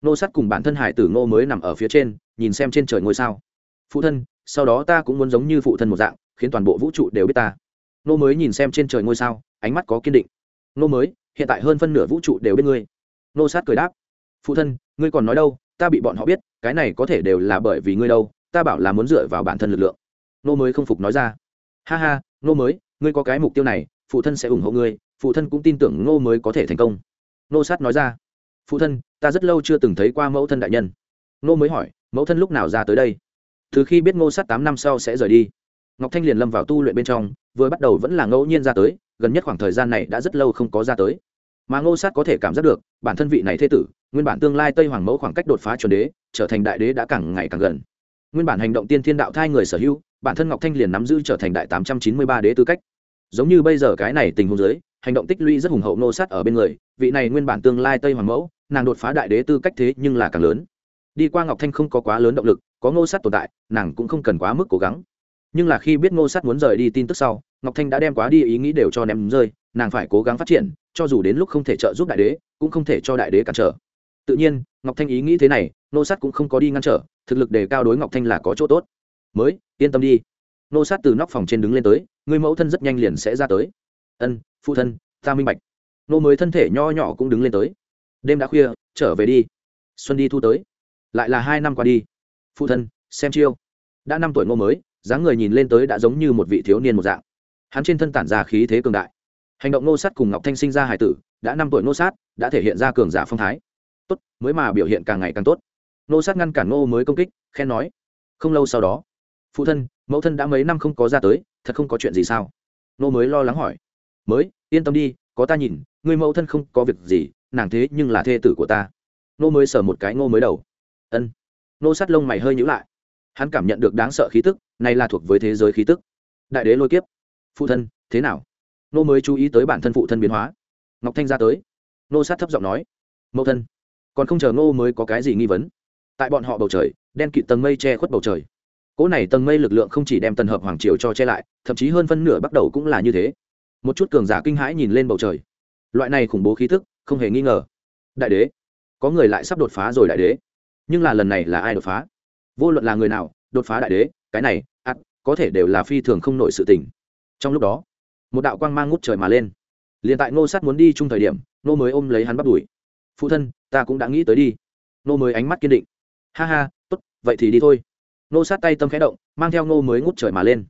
Nô sát cùng bản thân hải tử ngô mới nằm ở phía trên, nhìn xem trên trời ngôi sao. Phụ thân, sau đó ta cũng muốn giống như phụ thân một dạng, khiến toàn bộ vũ trụ đều biết ta. Nô mới nhìn xem trên trời ngôi sao, ánh mắt có kiên định. Nô mới, hiện tại hơn phân nửa vũ trụ đều biết ngươi. Nô sát cười đáp. Phụ thân, ngươi còn nói đâu, ta bị bọn họ biết, cái này có thể đều là bởi vì ngươi đâu, ta bảo là muốn dựa vào bản thân lực lượng. Nô mới không phục nói ra ha ha, Ngô mới, ngươi có cái mục tiêu này, phụ thân sẽ ủng hộ ngươi, phụ thân cũng tin tưởng ngô mới có thể thành công. Nô sát nói ra. Phụ thân, ta rất lâu chưa từng thấy qua mẫu thân đại nhân. Ngô mới hỏi, mẫu thân lúc nào ra tới đây? Từ khi biết ngô sát tám năm sau sẽ rời đi. Ngọc thanh liền lâm vào tu luyện bên trong, vừa bắt đầu vẫn là ngẫu nhiên ra tới, gần nhất khoảng thời gian này đã rất lâu không có ra tới. Mà ngô sát có thể cảm giác được, bản thân vị này thế tử, nguyên bản tương lai tây hoàng mẫu khoảng cách đột phá chuẩn đế, trở thành đại đế đã càng ngày càng gần. Nguyên bản hành động tiên thiên đạo thai người sở hữu bản thân ngọc thanh liền nắm giữ trở thành đại tám trăm chín mươi ba đế tư cách. Giống như bây giờ cái này tình huống giới hành động tích lũy rất hùng hậu nô sát ở bên người, vị này nguyên bản tương lai tây hoàng mẫu, nàng đột phá đại đế tư cách thế nhưng là càng lớn. Đi qua ngọc thanh không có quá lớn động lực, có ngô sát tồn tại, nàng cũng không cần quá mức cố gắng. Nhưng là khi biết ngô sát muốn rời đi tin tức sau, ngọc thanh đã đem quá đi ý nghĩ đều cho ném rơi, nàng phải cố gắng phát triển, cho dù đến lúc không thể trợ giúp đại đế, cũng không thể cho đại đế cản trở. Tự nhiên, ngọc thanh ý nghĩ thế này ngô sát cũng không có đi ngăn trở, thực lực đề cao đối ngọc thanh là có chỗ tốt mới, yên tâm đi. Nô sát từ nóc phòng trên đứng lên tới, người mẫu thân rất nhanh liền sẽ ra tới. Ân, phụ thân, ta minh bạch. Nô mới thân thể nho nhỏ cũng đứng lên tới. Đêm đã khuya, trở về đi. Xuân đi thu tới. Lại là hai năm qua đi. Phụ thân, xem chiêu. Đã năm tuổi ngô mới, dáng người nhìn lên tới đã giống như một vị thiếu niên một dạng. Hắn trên thân tản ra khí thế cường đại. Hành động nô sát cùng ngọc thanh sinh ra hải tử, đã năm tuổi nô sát, đã thể hiện ra cường giả phong thái. Tốt, mới mà biểu hiện càng ngày càng tốt. Nô sát ngăn cản nô mới công kích, khen nói. Không lâu sau đó phụ thân, mẫu thân đã mấy năm không có ra tới, thật không có chuyện gì sao? Nô mới lo lắng hỏi. Mới, yên tâm đi, có ta nhìn, người mẫu thân không có việc gì, nàng thế nhưng là thê tử của ta. Nô mới sờ một cái ngô mới đầu. Ân. Nô sát lông mày hơi nhữ lại. Hắn cảm nhận được đáng sợ khí tức, này là thuộc với thế giới khí tức. Đại đế lôi kiếp. Phụ thân, thế nào? Nô mới chú ý tới bản thân phụ thân biến hóa. Ngọc thanh ra tới. Nô sát thấp giọng nói. Mẫu thân, còn không chờ ngô mới có cái gì nghi vấn. Tại bọn họ bầu trời, đen kịt tầng mây che khuất bầu trời cỗ này tầng mây lực lượng không chỉ đem tần hợp hoàng triều cho che lại, thậm chí hơn phân nửa bắt đầu cũng là như thế. Một chút cường giả kinh hãi nhìn lên bầu trời. Loại này khủng bố khí thức không hề nghi ngờ. Đại đế, có người lại sắp đột phá rồi đại đế. Nhưng là lần này là ai đột phá? Vô luận là người nào, đột phá đại đế, cái này ắt có thể đều là phi thường không nổi sự tình. Trong lúc đó, một đạo quang mang ngút trời mà lên. Liền tại ngô sát muốn đi chung thời điểm, ngô mới ôm lấy hắn bắt đuổi. Phụ thân, ta cũng đã nghĩ tới đi. Ngô mới ánh mắt kiên định. Ha ha, tốt, vậy thì đi thôi. Nô sát tay tâm khẽ động, mang theo ngô mới ngút trời mà lên.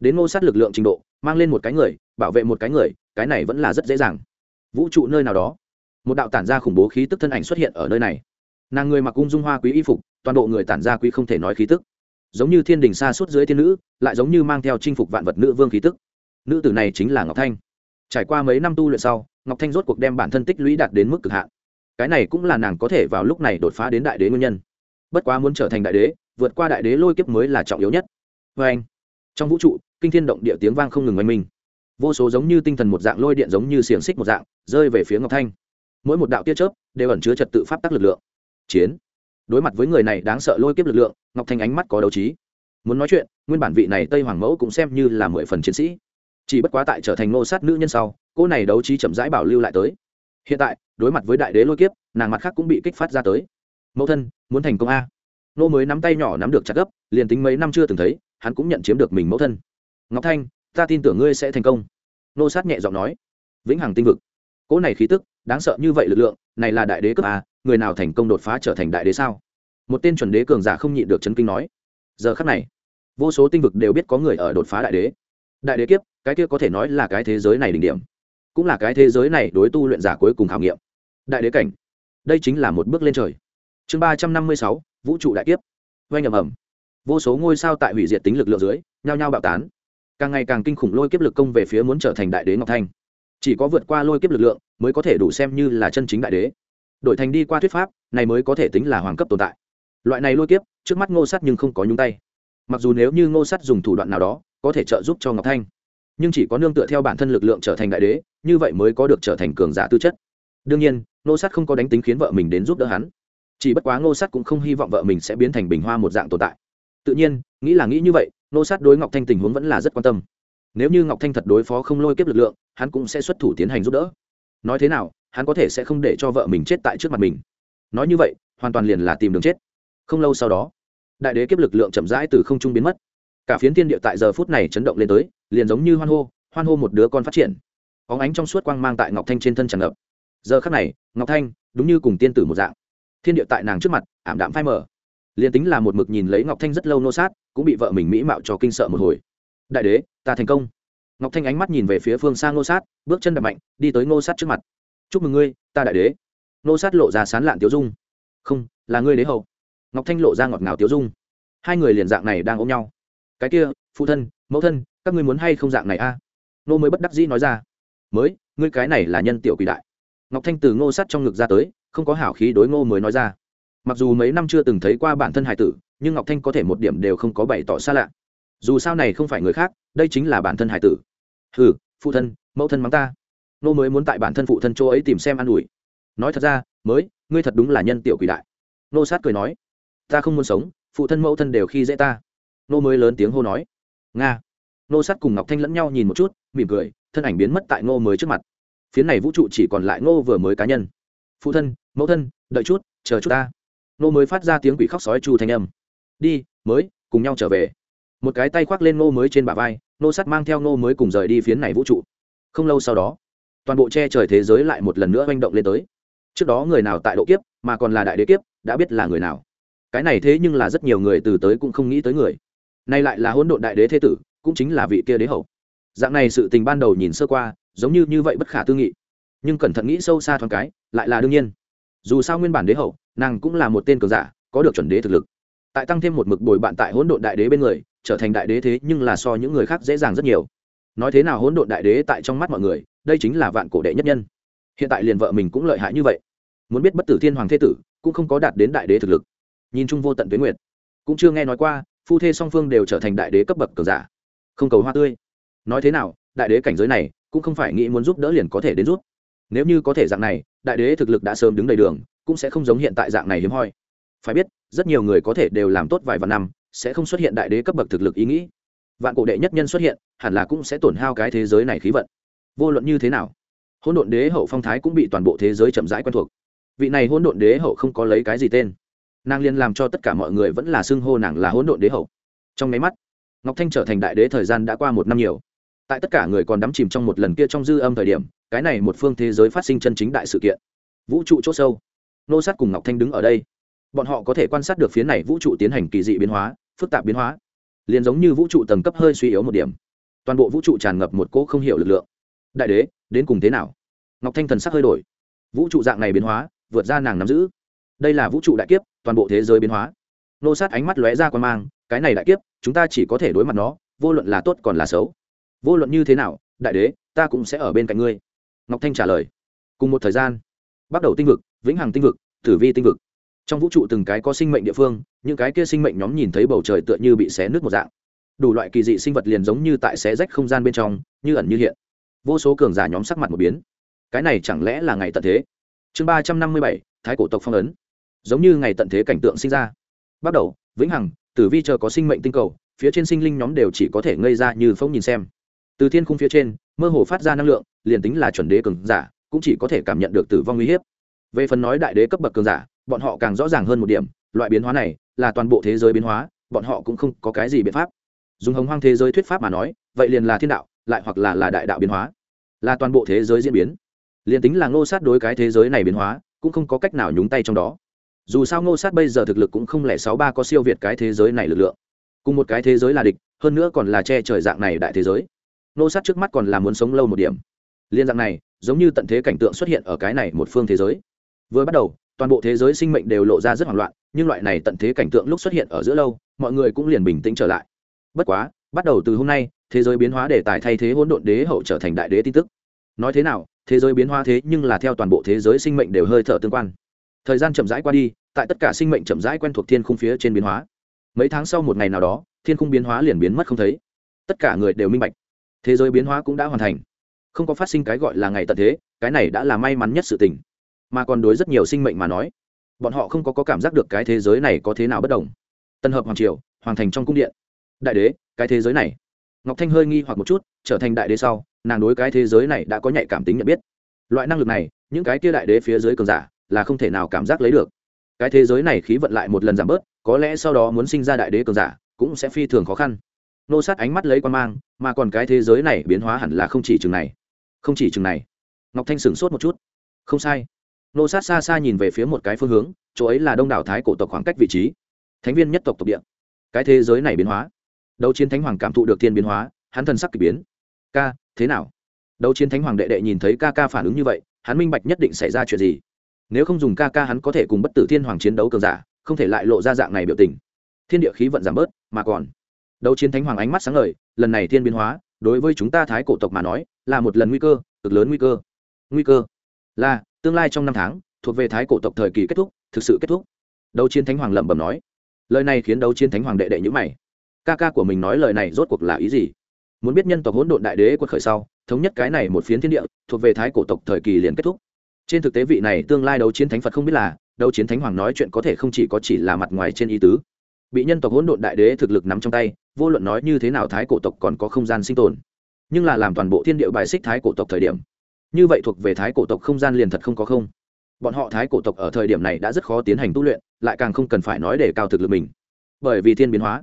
Đến Nô sát lực lượng trình độ, mang lên một cái người, bảo vệ một cái người, cái này vẫn là rất dễ dàng. Vũ trụ nơi nào đó, một đạo tản ra khủng bố khí tức thân ảnh xuất hiện ở nơi này. Nàng người mặc ung dung hoa quý y phục, toàn bộ người tản ra quý không thể nói khí tức. Giống như thiên đình xa suốt dưới thiên nữ, lại giống như mang theo chinh phục vạn vật nữ vương khí tức. Nữ tử này chính là ngọc thanh. Trải qua mấy năm tu luyện sau, ngọc thanh rốt cuộc đem bản thân tích lũy đạt đến mức cực hạn. Cái này cũng là nàng có thể vào lúc này đột phá đến đại đế nguyên nhân. Bất quá muốn trở thành đại đế vượt qua đại đế lôi kiếp mới là trọng yếu nhất. Vê anh, trong vũ trụ, kinh thiên động địa tiếng vang không ngừng oanh minh. Vô số giống như tinh thần một dạng lôi điện giống như xiềng xích một dạng, rơi về phía ngọc thanh. Mỗi một đạo tia chớp đều ẩn chứa trật tự pháp tắc lực lượng. Chiến. Đối mặt với người này đáng sợ lôi kiếp lực lượng, ngọc thanh ánh mắt có đấu trí. Muốn nói chuyện, nguyên bản vị này tây hoàng mẫu cũng xem như là mười phần chiến sĩ. Chỉ bất quá tại trở thành nô sát nữ nhân sau, cô này đấu trí chậm rãi bảo lưu lại tới. Hiện tại, đối mặt với đại đế lôi kiếp, nàng mặt khác cũng bị kích phát ra tới. Mẫu thân, muốn thành công a? Nô mới nắm tay nhỏ nắm được chặt gấp, liền tính mấy năm chưa từng thấy, hắn cũng nhận chiếm được mình mẫu thân. Ngọc thanh, ta tin tưởng ngươi sẽ thành công. Nô sát nhẹ giọng nói. Vĩnh hằng tinh vực. Cỗ này khí tức, đáng sợ như vậy lực lượng, này là đại đế cấp a người nào thành công đột phá trở thành đại đế sao? Một tên chuẩn đế cường giả không nhịn được chấn kinh nói. Giờ khắc này, vô số tinh vực đều biết có người ở đột phá đại đế. Đại đế kiếp, cái kia có thể nói là cái thế giới này đỉnh điểm. Cũng là cái thế giới này đối tu luyện giả cuối cùng khảo nghiệm. Đại đế cảnh. Đây chính là một bước lên trời. Chương ba trăm năm mươi sáu vũ trụ đại kiếp. Oanh ầm ầm. Vô số ngôi sao tại hủy diệt tính lực lượng dưới, nhao nhao bạo tán. Càng ngày càng kinh khủng lôi kiếp lực công về phía muốn trở thành đại đế ngọc thanh. Chỉ có vượt qua lôi kiếp lực lượng mới có thể đủ xem như là chân chính đại đế. Đổi thành đi qua thuyết pháp, này mới có thể tính là hoàng cấp tồn tại. Loại này lôi kiếp, trước mắt ngô sắt nhưng không có nhúng tay. Mặc dù nếu như ngô sắt dùng thủ đoạn nào đó, có thể trợ giúp cho ngọc thanh, nhưng chỉ có nương tựa theo bản thân lực lượng trở thành đại đế, như vậy mới có được trở thành cường giả tư chất. Đương nhiên, ngô sắt không có đánh tính khiến vợ mình đến giúp đỡ hắn chỉ bất quá ngô Sát cũng không hy vọng vợ mình sẽ biến thành bình hoa một dạng tồn tại. Tự nhiên, nghĩ là nghĩ như vậy, ngô Sát đối ngọc thanh tình huống vẫn là rất quan tâm. Nếu như ngọc thanh thật đối phó không lôi kiếp lực lượng, hắn cũng sẽ xuất thủ tiến hành giúp đỡ. Nói thế nào, hắn có thể sẽ không để cho vợ mình chết tại trước mặt mình. Nói như vậy, hoàn toàn liền là tìm đường chết. Không lâu sau đó, đại đế kiếp lực lượng chậm rãi từ không trung biến mất. Cả phiến thiên địa tại giờ phút này chấn động lên tới, liền giống như hoan hô hoan hô một đứa con phát triển. Óng ánh trong suốt quang mang tại ngọc thanh trên thân tràn ngập. Giờ khắc này, ngọc thanh đúng như cùng tiên tử một dạng thiên địa tại nàng trước mặt, ảm đạm phai mở liền tính là một mực nhìn lấy ngọc thanh rất lâu nô sát, cũng bị vợ mình mỹ mạo cho kinh sợ một hồi. Đại đế, ta thành công. Ngọc thanh ánh mắt nhìn về phía phương xa nô sát, bước chân đập mạnh, đi tới nô sát trước mặt. Chúc mừng ngươi, ta đại đế. Nô sát lộ ra sán lạn tiếu dung. Không, là ngươi đế hậu ngọc thanh lộ ra ngọt ngào tiếu dung. Hai người liền dạng này đang ôm nhau. Cái kia, phụ thân, mẫu thân, các ngươi muốn hay không dạng này a? À? nô mới bất đắc dĩ nói ra. Mới, ngươi cái này là nhân tiểu quỷ đại ngọc thanh từ ngô sát trong ngực ra tới, không có hảo khí đối ngô mới nói ra. Mặc dù mấy năm chưa từng thấy qua bản thân hải tử, nhưng ngọc thanh có thể một điểm đều không có bày tỏ xa lạ. Dù sao này không phải người khác, đây chính là bản thân hải tử. Ừ phụ thân, mẫu thân mắng ta. Nô mới muốn tại bản thân phụ thân chỗ ấy tìm xem an ủi. Nói thật ra, mới, ngươi thật đúng là nhân tiểu quỷ đại. Nô sát cười nói, ta không muốn sống, phụ thân mẫu thân đều khi dễ ta. Nô mới lớn tiếng hô nói, nga. Nô sát cùng ngọc thanh lẫn nhau nhìn một chút, mỉm cười, thân ảnh biến mất tại ngô mới trước mặt phía này vũ trụ chỉ còn lại ngô vừa mới cá nhân. Phụ thân, mẫu thân, đợi chút, chờ chút ta. Nô mới phát ra tiếng quỷ khóc sói chu thanh âm. Đi, mới, cùng nhau trở về. Một cái tay khoác lên ngô mới trên bả vai nô sắt mang theo ngô mới cùng rời đi phiến này vũ trụ. Không lâu sau đó, toàn bộ che trời thế giới lại một lần nữa manh động lên tới. Trước đó người nào tại độ kiếp, mà còn là đại đế kiếp, đã biết là người nào. Cái này thế nhưng là rất nhiều người từ tới cũng không nghĩ tới người. Nay lại là hỗn độn đại đế thế tử, cũng chính là vị kia đế hậu. Dạng này sự tình ban đầu nhìn sơ qua giống như như vậy bất khả tư nghị. Nhưng cẩn thận nghĩ sâu xa thoáng cái, lại là đương nhiên. Dù sao nguyên bản đế hậu, nàng cũng là một tên cường giả, có được chuẩn đế thực lực. Tại tăng thêm một mực bồi bạn tại hỗn độn đại đế bên người, trở thành đại đế thế nhưng là so những người khác dễ dàng rất nhiều. Nói thế nào hỗn độn đại đế tại trong mắt mọi người, đây chính là vạn cổ đệ nhất nhân. Hiện tại liền vợ mình cũng lợi hại như vậy. Muốn biết bất tử thiên hoàng thế tử, cũng không có đạt đến đại đế thực lực. Nhìn chung vô tận tuyến nguyệt. Cũng chưa nghe nói qua, phu thê song phương đều trở thành đại đế cấp bậc cường giả. Không cầu hoa tươi. Nói thế nào, đại đế cảnh giới này cũng không phải nghĩ muốn giúp đỡ liền có thể đến giúp. Nếu như có thể dạng này, đại đế thực lực đã sớm đứng đầy đường, cũng sẽ không giống hiện tại dạng này hiếm hoi. Phải biết, rất nhiều người có thể đều làm tốt vài vạn năm, sẽ không xuất hiện đại đế cấp bậc thực lực ý nghĩ. Vạn cổ đệ nhất nhân xuất hiện, hẳn là cũng sẽ tổn hao cái thế giới này khí vận. Vô luận như thế nào, hỗn độn đế hậu phong thái cũng bị toàn bộ thế giới chậm rãi quen thuộc. Vị này hỗn độn đế hậu không có lấy cái gì tên. Nàng liên làm cho tất cả mọi người vẫn là xưng hô nàng là hỗn độn đế hậu. Trong máy mắt, ngọc thanh trở thành đại đế thời gian đã qua một năm nhiều tại tất cả người còn đắm chìm trong một lần kia trong dư âm thời điểm, cái này một phương thế giới phát sinh chân chính đại sự kiện. Vũ trụ c h ỗ sâu. Nô sát cùng ngọc thanh đứng ở đây. Bọn họ có thể quan sát được phía này vũ trụ tiến hành kỳ dị biến hóa, phức tạp biến hóa. Liền giống như vũ trụ tầng cấp hơi suy yếu một điểm. Toàn bộ vũ trụ tràn ngập một cỗ không hiểu lực lượng. Đại đế, đến cùng thế nào? Ngọc thanh thần sắc hơi đổi. Vũ trụ dạng này biến hóa, vượt ra nàng nắm giữ. Đây là vũ trụ đại kiếp, toàn bộ thế giới biến hóa. Nô sát ánh mắt lóe ra quan mang, cái này đại kiếp, chúng ta chỉ có thể đối mặt nó, vô luận là tốt còn là xấu vô luận như thế nào, đại đế, ta cũng sẽ ở bên cạnh ngươi. Ngọc thanh trả lời. Cùng một thời gian, bắt đầu tinh vực, vĩnh hằng tinh vực, tử vi tinh vực. Trong vũ trụ từng cái có sinh mệnh địa phương, những cái kia sinh mệnh nhóm nhìn thấy bầu trời tựa như bị xé nước một dạng. Đủ loại kỳ dị sinh vật liền giống như tại xé rách không gian bên trong, như ẩn như hiện. Vô số cường giả nhóm sắc mặt một biến. Cái này chẳng lẽ là ngày tận thế? Chương ba trăm năm mươi bảy, thái cổ tộc phong ấn. Giống như ngày tận thế cảnh tượng sinh ra. Bắt đầu, vĩnh hằng, tử vi chờ có sinh mệnh tinh cầu, phía trên sinh linh nhóm đều chỉ có thể ngây ra như phông nhìn xem từ thiên khung phía trên, mơ hồ phát ra năng lượng, liền tính là chuẩn đế cường giả, cũng chỉ có thể cảm nhận được tử vong uy hiếp. Về phần nói đại đế cấp bậc cường giả, bọn họ càng rõ ràng hơn một điểm, loại biến hóa này là toàn bộ thế giới biến hóa, bọn họ cũng không có cái gì biện pháp. Dùng hồng hoang thế giới thuyết pháp mà nói, vậy liền là thiên đạo, lại hoặc là là đại đạo biến hóa. Là toàn bộ thế giới diễn biến. Liền tính là ngô sát đối cái thế giới này biến hóa, cũng không có cách nào nhúng tay trong đó. Dù sao ngô sát bây giờ thực lực cũng không lẻ sáu ba có siêu việt cái thế giới này lực lượng. Cùng một cái thế giới là địch, hơn nữa còn là che trời dạng này đại thế giới nô sát trước mắt còn là muốn sống lâu một điểm. Liên dạng này, giống như tận thế cảnh tượng xuất hiện ở cái này một phương thế giới. Vừa bắt đầu, toàn bộ thế giới sinh mệnh đều lộ ra rất hoảng loạn, nhưng loại này tận thế cảnh tượng lúc xuất hiện ở giữa lâu, mọi người cũng liền bình tĩnh trở lại. Bất quá, bắt đầu từ hôm nay, thế giới biến hóa để tài thay thế hỗn độn đế hậu trở thành đại đế tin tức. Nói thế nào, thế giới biến hóa thế nhưng là theo toàn bộ thế giới sinh mệnh đều hơi thở tương quan. Thời gian chậm rãi qua đi, tại tất cả sinh mệnh chậm rãi quen thuộc thiên khung phía trên biến hóa. Mấy tháng sau một ngày nào đó, thiên khung biến hóa liền biến mất không thấy. Tất cả người đều minh bạch thế giới biến hóa cũng đã hoàn thành. Không có phát sinh cái gọi là ngày tận thế cái này đã là may mắn nhất sự tình. Mà còn đối rất nhiều sinh mệnh mà nói bọn họ không có, có cảm giác được cái thế giới này có thế nào bất đồng. Tân hợp hoàng triều hoàng thành trong cung điện. Đại đế cái thế giới này. Ngọc thanh hơi nghi hoặc một chút trở thành đại đế sau nàng đối cái thế giới này đã có nhạy cảm tính nhận biết. Loại năng lực này những cái kia đại đế phía dưới cường giả là không thể nào cảm giác lấy được. Cái thế giới này khí vận lại một lần giảm bớt có lẽ sau đó muốn sinh ra đại đế cường giả cũng sẽ phi thường khó khăn nô sát ánh mắt lấy quan mang, mà còn cái thế giới này biến hóa hẳn là không chỉ chừng này. Không chỉ chừng này. Ngọc thanh sửng sốt một chút. Không sai. Nô sát xa xa nhìn về phía một cái phương hướng, chỗ ấy là đông đảo thái cổ tộc khoảng cách vị trí. Thánh viên nhất tộc tộc địa. Cái thế giới này biến hóa. Đấu chiến thánh hoàng cảm thụ được thiên biến hóa, hắn thần sắc k ỳ biến. Ca, thế nào? Đấu chiến thánh hoàng đệ đệ nhìn thấy ca ca phản ứng như vậy, hắn minh bạch nhất định xảy ra chuyện gì. Nếu không dùng ca ca hắn có thể cùng bất tử thiên hoàng chiến đấu cường giả, không thể lại lộ ra dạng này biểu tình. Thiên địa khí vận giảm bớt, mà còn đấu chiến thánh hoàng ánh mắt sáng ngời, lần này thiên biến hóa, đối với chúng ta thái cổ tộc mà nói, là một lần nguy cơ, cực lớn nguy cơ. Nguy cơ là, tương lai trong năm tháng, thuộc về thái cổ tộc thời kỳ kết thúc, thực sự kết thúc. Đấu chiến thánh hoàng lẩm bẩm nói. Lời này khiến đấu chiến thánh hoàng đệ đệ nhữ mày. Ca ca của mình nói lời này rốt cuộc là ý gì? Muốn biết nhân tộc hỗn độn đại đế quật khởi sau, thống nhất cái này một phiến thiên địa, thuộc về thái cổ tộc thời kỳ liền kết thúc. Trên thực tế vị này tương lai đấu chiến thánh phật không biết là, đấu chiến thánh hoàng nói chuyện có thể không chỉ có chỉ là mặt ngoài trên ý tứ bị nhân tộc hỗn độn đại đế thực lực nắm trong tay, vô luận nói như thế nào thái cổ tộc còn có không gian sinh tồn. Nhưng là làm toàn bộ thiên địa bài xích thái cổ tộc thời điểm, như vậy thuộc về thái cổ tộc không gian liền thật không có không. Bọn họ thái cổ tộc ở thời điểm này đã rất khó tiến hành tu luyện, lại càng không cần phải nói để cao thực lực mình. Bởi vì thiên biến hóa.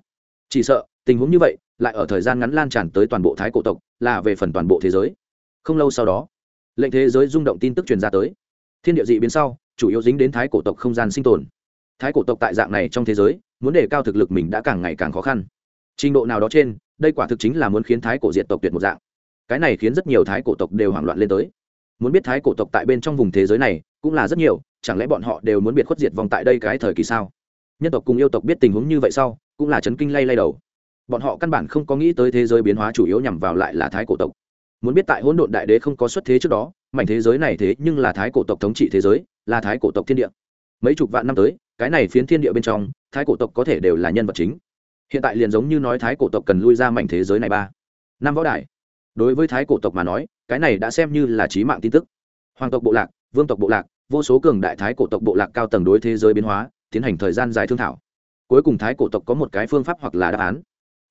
Chỉ sợ, tình huống như vậy, lại ở thời gian ngắn lan tràn tới toàn bộ thái cổ tộc, là về phần toàn bộ thế giới. Không lâu sau đó, lệnh thế giới rung động tin tức truyền ra tới. Thiên địa dị biến sau, chủ yếu dính đến thái cổ tộc không gian sinh tồn. Thái cổ tộc tại dạng này trong thế giới muốn đề cao thực lực mình đã càng ngày càng khó khăn. Trình độ nào đó trên, đây quả thực chính là muốn khiến thái cổ diệt tộc tuyệt một dạng. Cái này khiến rất nhiều thái cổ tộc đều hoảng loạn lên tới. Muốn biết thái cổ tộc tại bên trong vùng thế giới này cũng là rất nhiều, chẳng lẽ bọn họ đều muốn biệt khuất diệt vòng tại đây cái thời kỳ sao? Nhân tộc cùng yêu tộc biết tình huống như vậy sau, cũng là chấn kinh lay lay đầu. Bọn họ căn bản không có nghĩ tới thế giới biến hóa chủ yếu nhằm vào lại là thái cổ tộc. Muốn biết tại hỗn độn đại đế không có xuất thế trước đó, mảnh thế giới này thế nhưng là thái cổ tộc thống trị thế giới, là thái cổ tộc thiên địa mấy chục vạn năm tới, cái này phiến thiên địa bên trong, thái cổ tộc có thể đều là nhân vật chính. Hiện tại liền giống như nói thái cổ tộc cần lui ra mảnh thế giới này ba. Năm võ đài. Đối với thái cổ tộc mà nói, cái này đã xem như là trí mạng tin tức. Hoàng tộc bộ lạc, vương tộc bộ lạc, vô số cường đại thái cổ tộc bộ lạc cao tầng đối thế giới biến hóa, tiến hành thời gian dài thương thảo. Cuối cùng thái cổ tộc có một cái phương pháp hoặc là đáp án.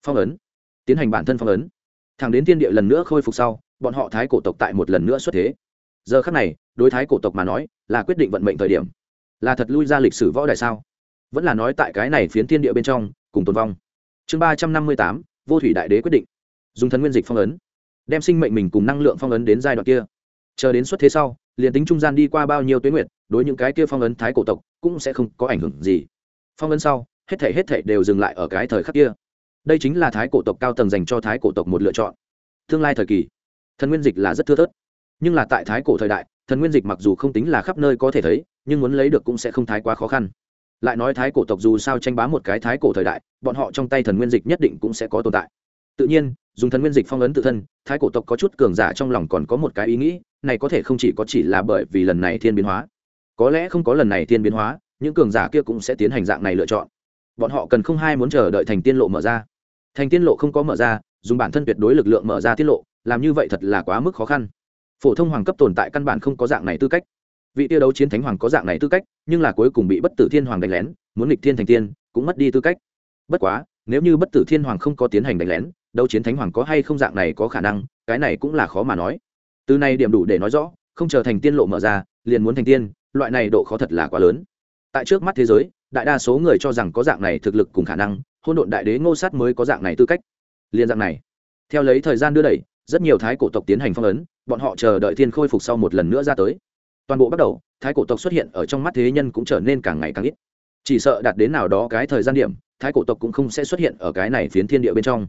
Phong ấn. Tiến hành bản thân phong ấn. Thẳng đến thiên địa lần nữa khôi phục sau, bọn họ thái cổ tộc tại một lần nữa xuất thế. Giờ khắc này, đối thái cổ tộc mà nói, là quyết định vận mệnh thời điểm là thật lui ra lịch sử võ đại sao? Vẫn là nói tại cái này phiến thiên địa bên trong, cùng tồn vong. Chương ba trăm năm mươi tám, vô thủy đại đế quyết định. Dùng thần nguyên dịch phong ấn, đem sinh mệnh mình cùng năng lượng phong ấn đến giai đoạn kia. Chờ đến xuất thế sau, liền tính trung gian đi qua bao nhiêu tuyến nguyện đối những cái kia phong ấn thái cổ tộc cũng sẽ không có ảnh hưởng gì. Phong ấn sau, hết thể hết thể đều dừng lại ở cái thời khắc kia. Đây chính là thái cổ tộc cao tầng dành cho thái cổ tộc một lựa chọn. Tương lai thời kỳ, thần nguyên dịch là rất thưa thớt nhưng là tại thái cổ thời đại, thần nguyên dịch mặc dù không tính là khắp nơi có thể thấy, nhưng muốn lấy được cũng sẽ không thái quá khó khăn. Lại nói thái cổ tộc dù sao tranh bá một cái thái cổ thời đại, bọn họ trong tay thần nguyên dịch nhất định cũng sẽ có tồn tại. Tự nhiên, dùng thần nguyên dịch phong ấn tự thân, thái cổ tộc có chút cường giả trong lòng còn có một cái ý nghĩ, này có thể không chỉ có chỉ là bởi vì lần này thiên biến hóa. Có lẽ không có lần này thiên biến hóa, những cường giả kia cũng sẽ tiến hành dạng này lựa chọn. Bọn họ cần không hai muốn chờ đợi thành tiên lộ mở ra. Thành tiên lộ không có mở ra, dùng bản thân tuyệt đối lực lượng mở ra tiết lộ, làm như vậy thật là quá mức khó khăn phổ thông hoàng cấp tồn tại căn bản không có dạng này tư cách. Vị tiêu đấu chiến thánh hoàng có dạng này tư cách, nhưng là cuối cùng bị bất tử thiên hoàng đánh lén, muốn nghịch thiên thành tiên, cũng mất đi tư cách. Bất quá, nếu như bất tử thiên hoàng không có tiến hành đánh lén, đấu chiến thánh hoàng có hay không dạng này có khả năng, cái này cũng là khó mà nói. Từ này điểm đủ để nói rõ, không chờ thành tiên lộ mở ra, liền muốn thành tiên, loại này độ khó thật là quá lớn. Tại trước mắt thế giới, đại đa số người cho rằng có dạng này thực lực cùng khả năng, hôn độn đại đế ngô sát mới có dạng này tư cách. Liên dạng này, theo lấy thời gian đưa đẩy rất nhiều thái cổ tộc tiến hành phong ấn, bọn họ chờ đợi thiên khôi phục sau một lần nữa ra tới. Toàn bộ bắt đầu, thái cổ tộc xuất hiện ở trong mắt thế nhân cũng trở nên càng ngày càng ít. Chỉ sợ đạt đến nào đó cái thời gian điểm, thái cổ tộc cũng không sẽ xuất hiện ở cái này phiến thiên địa bên trong.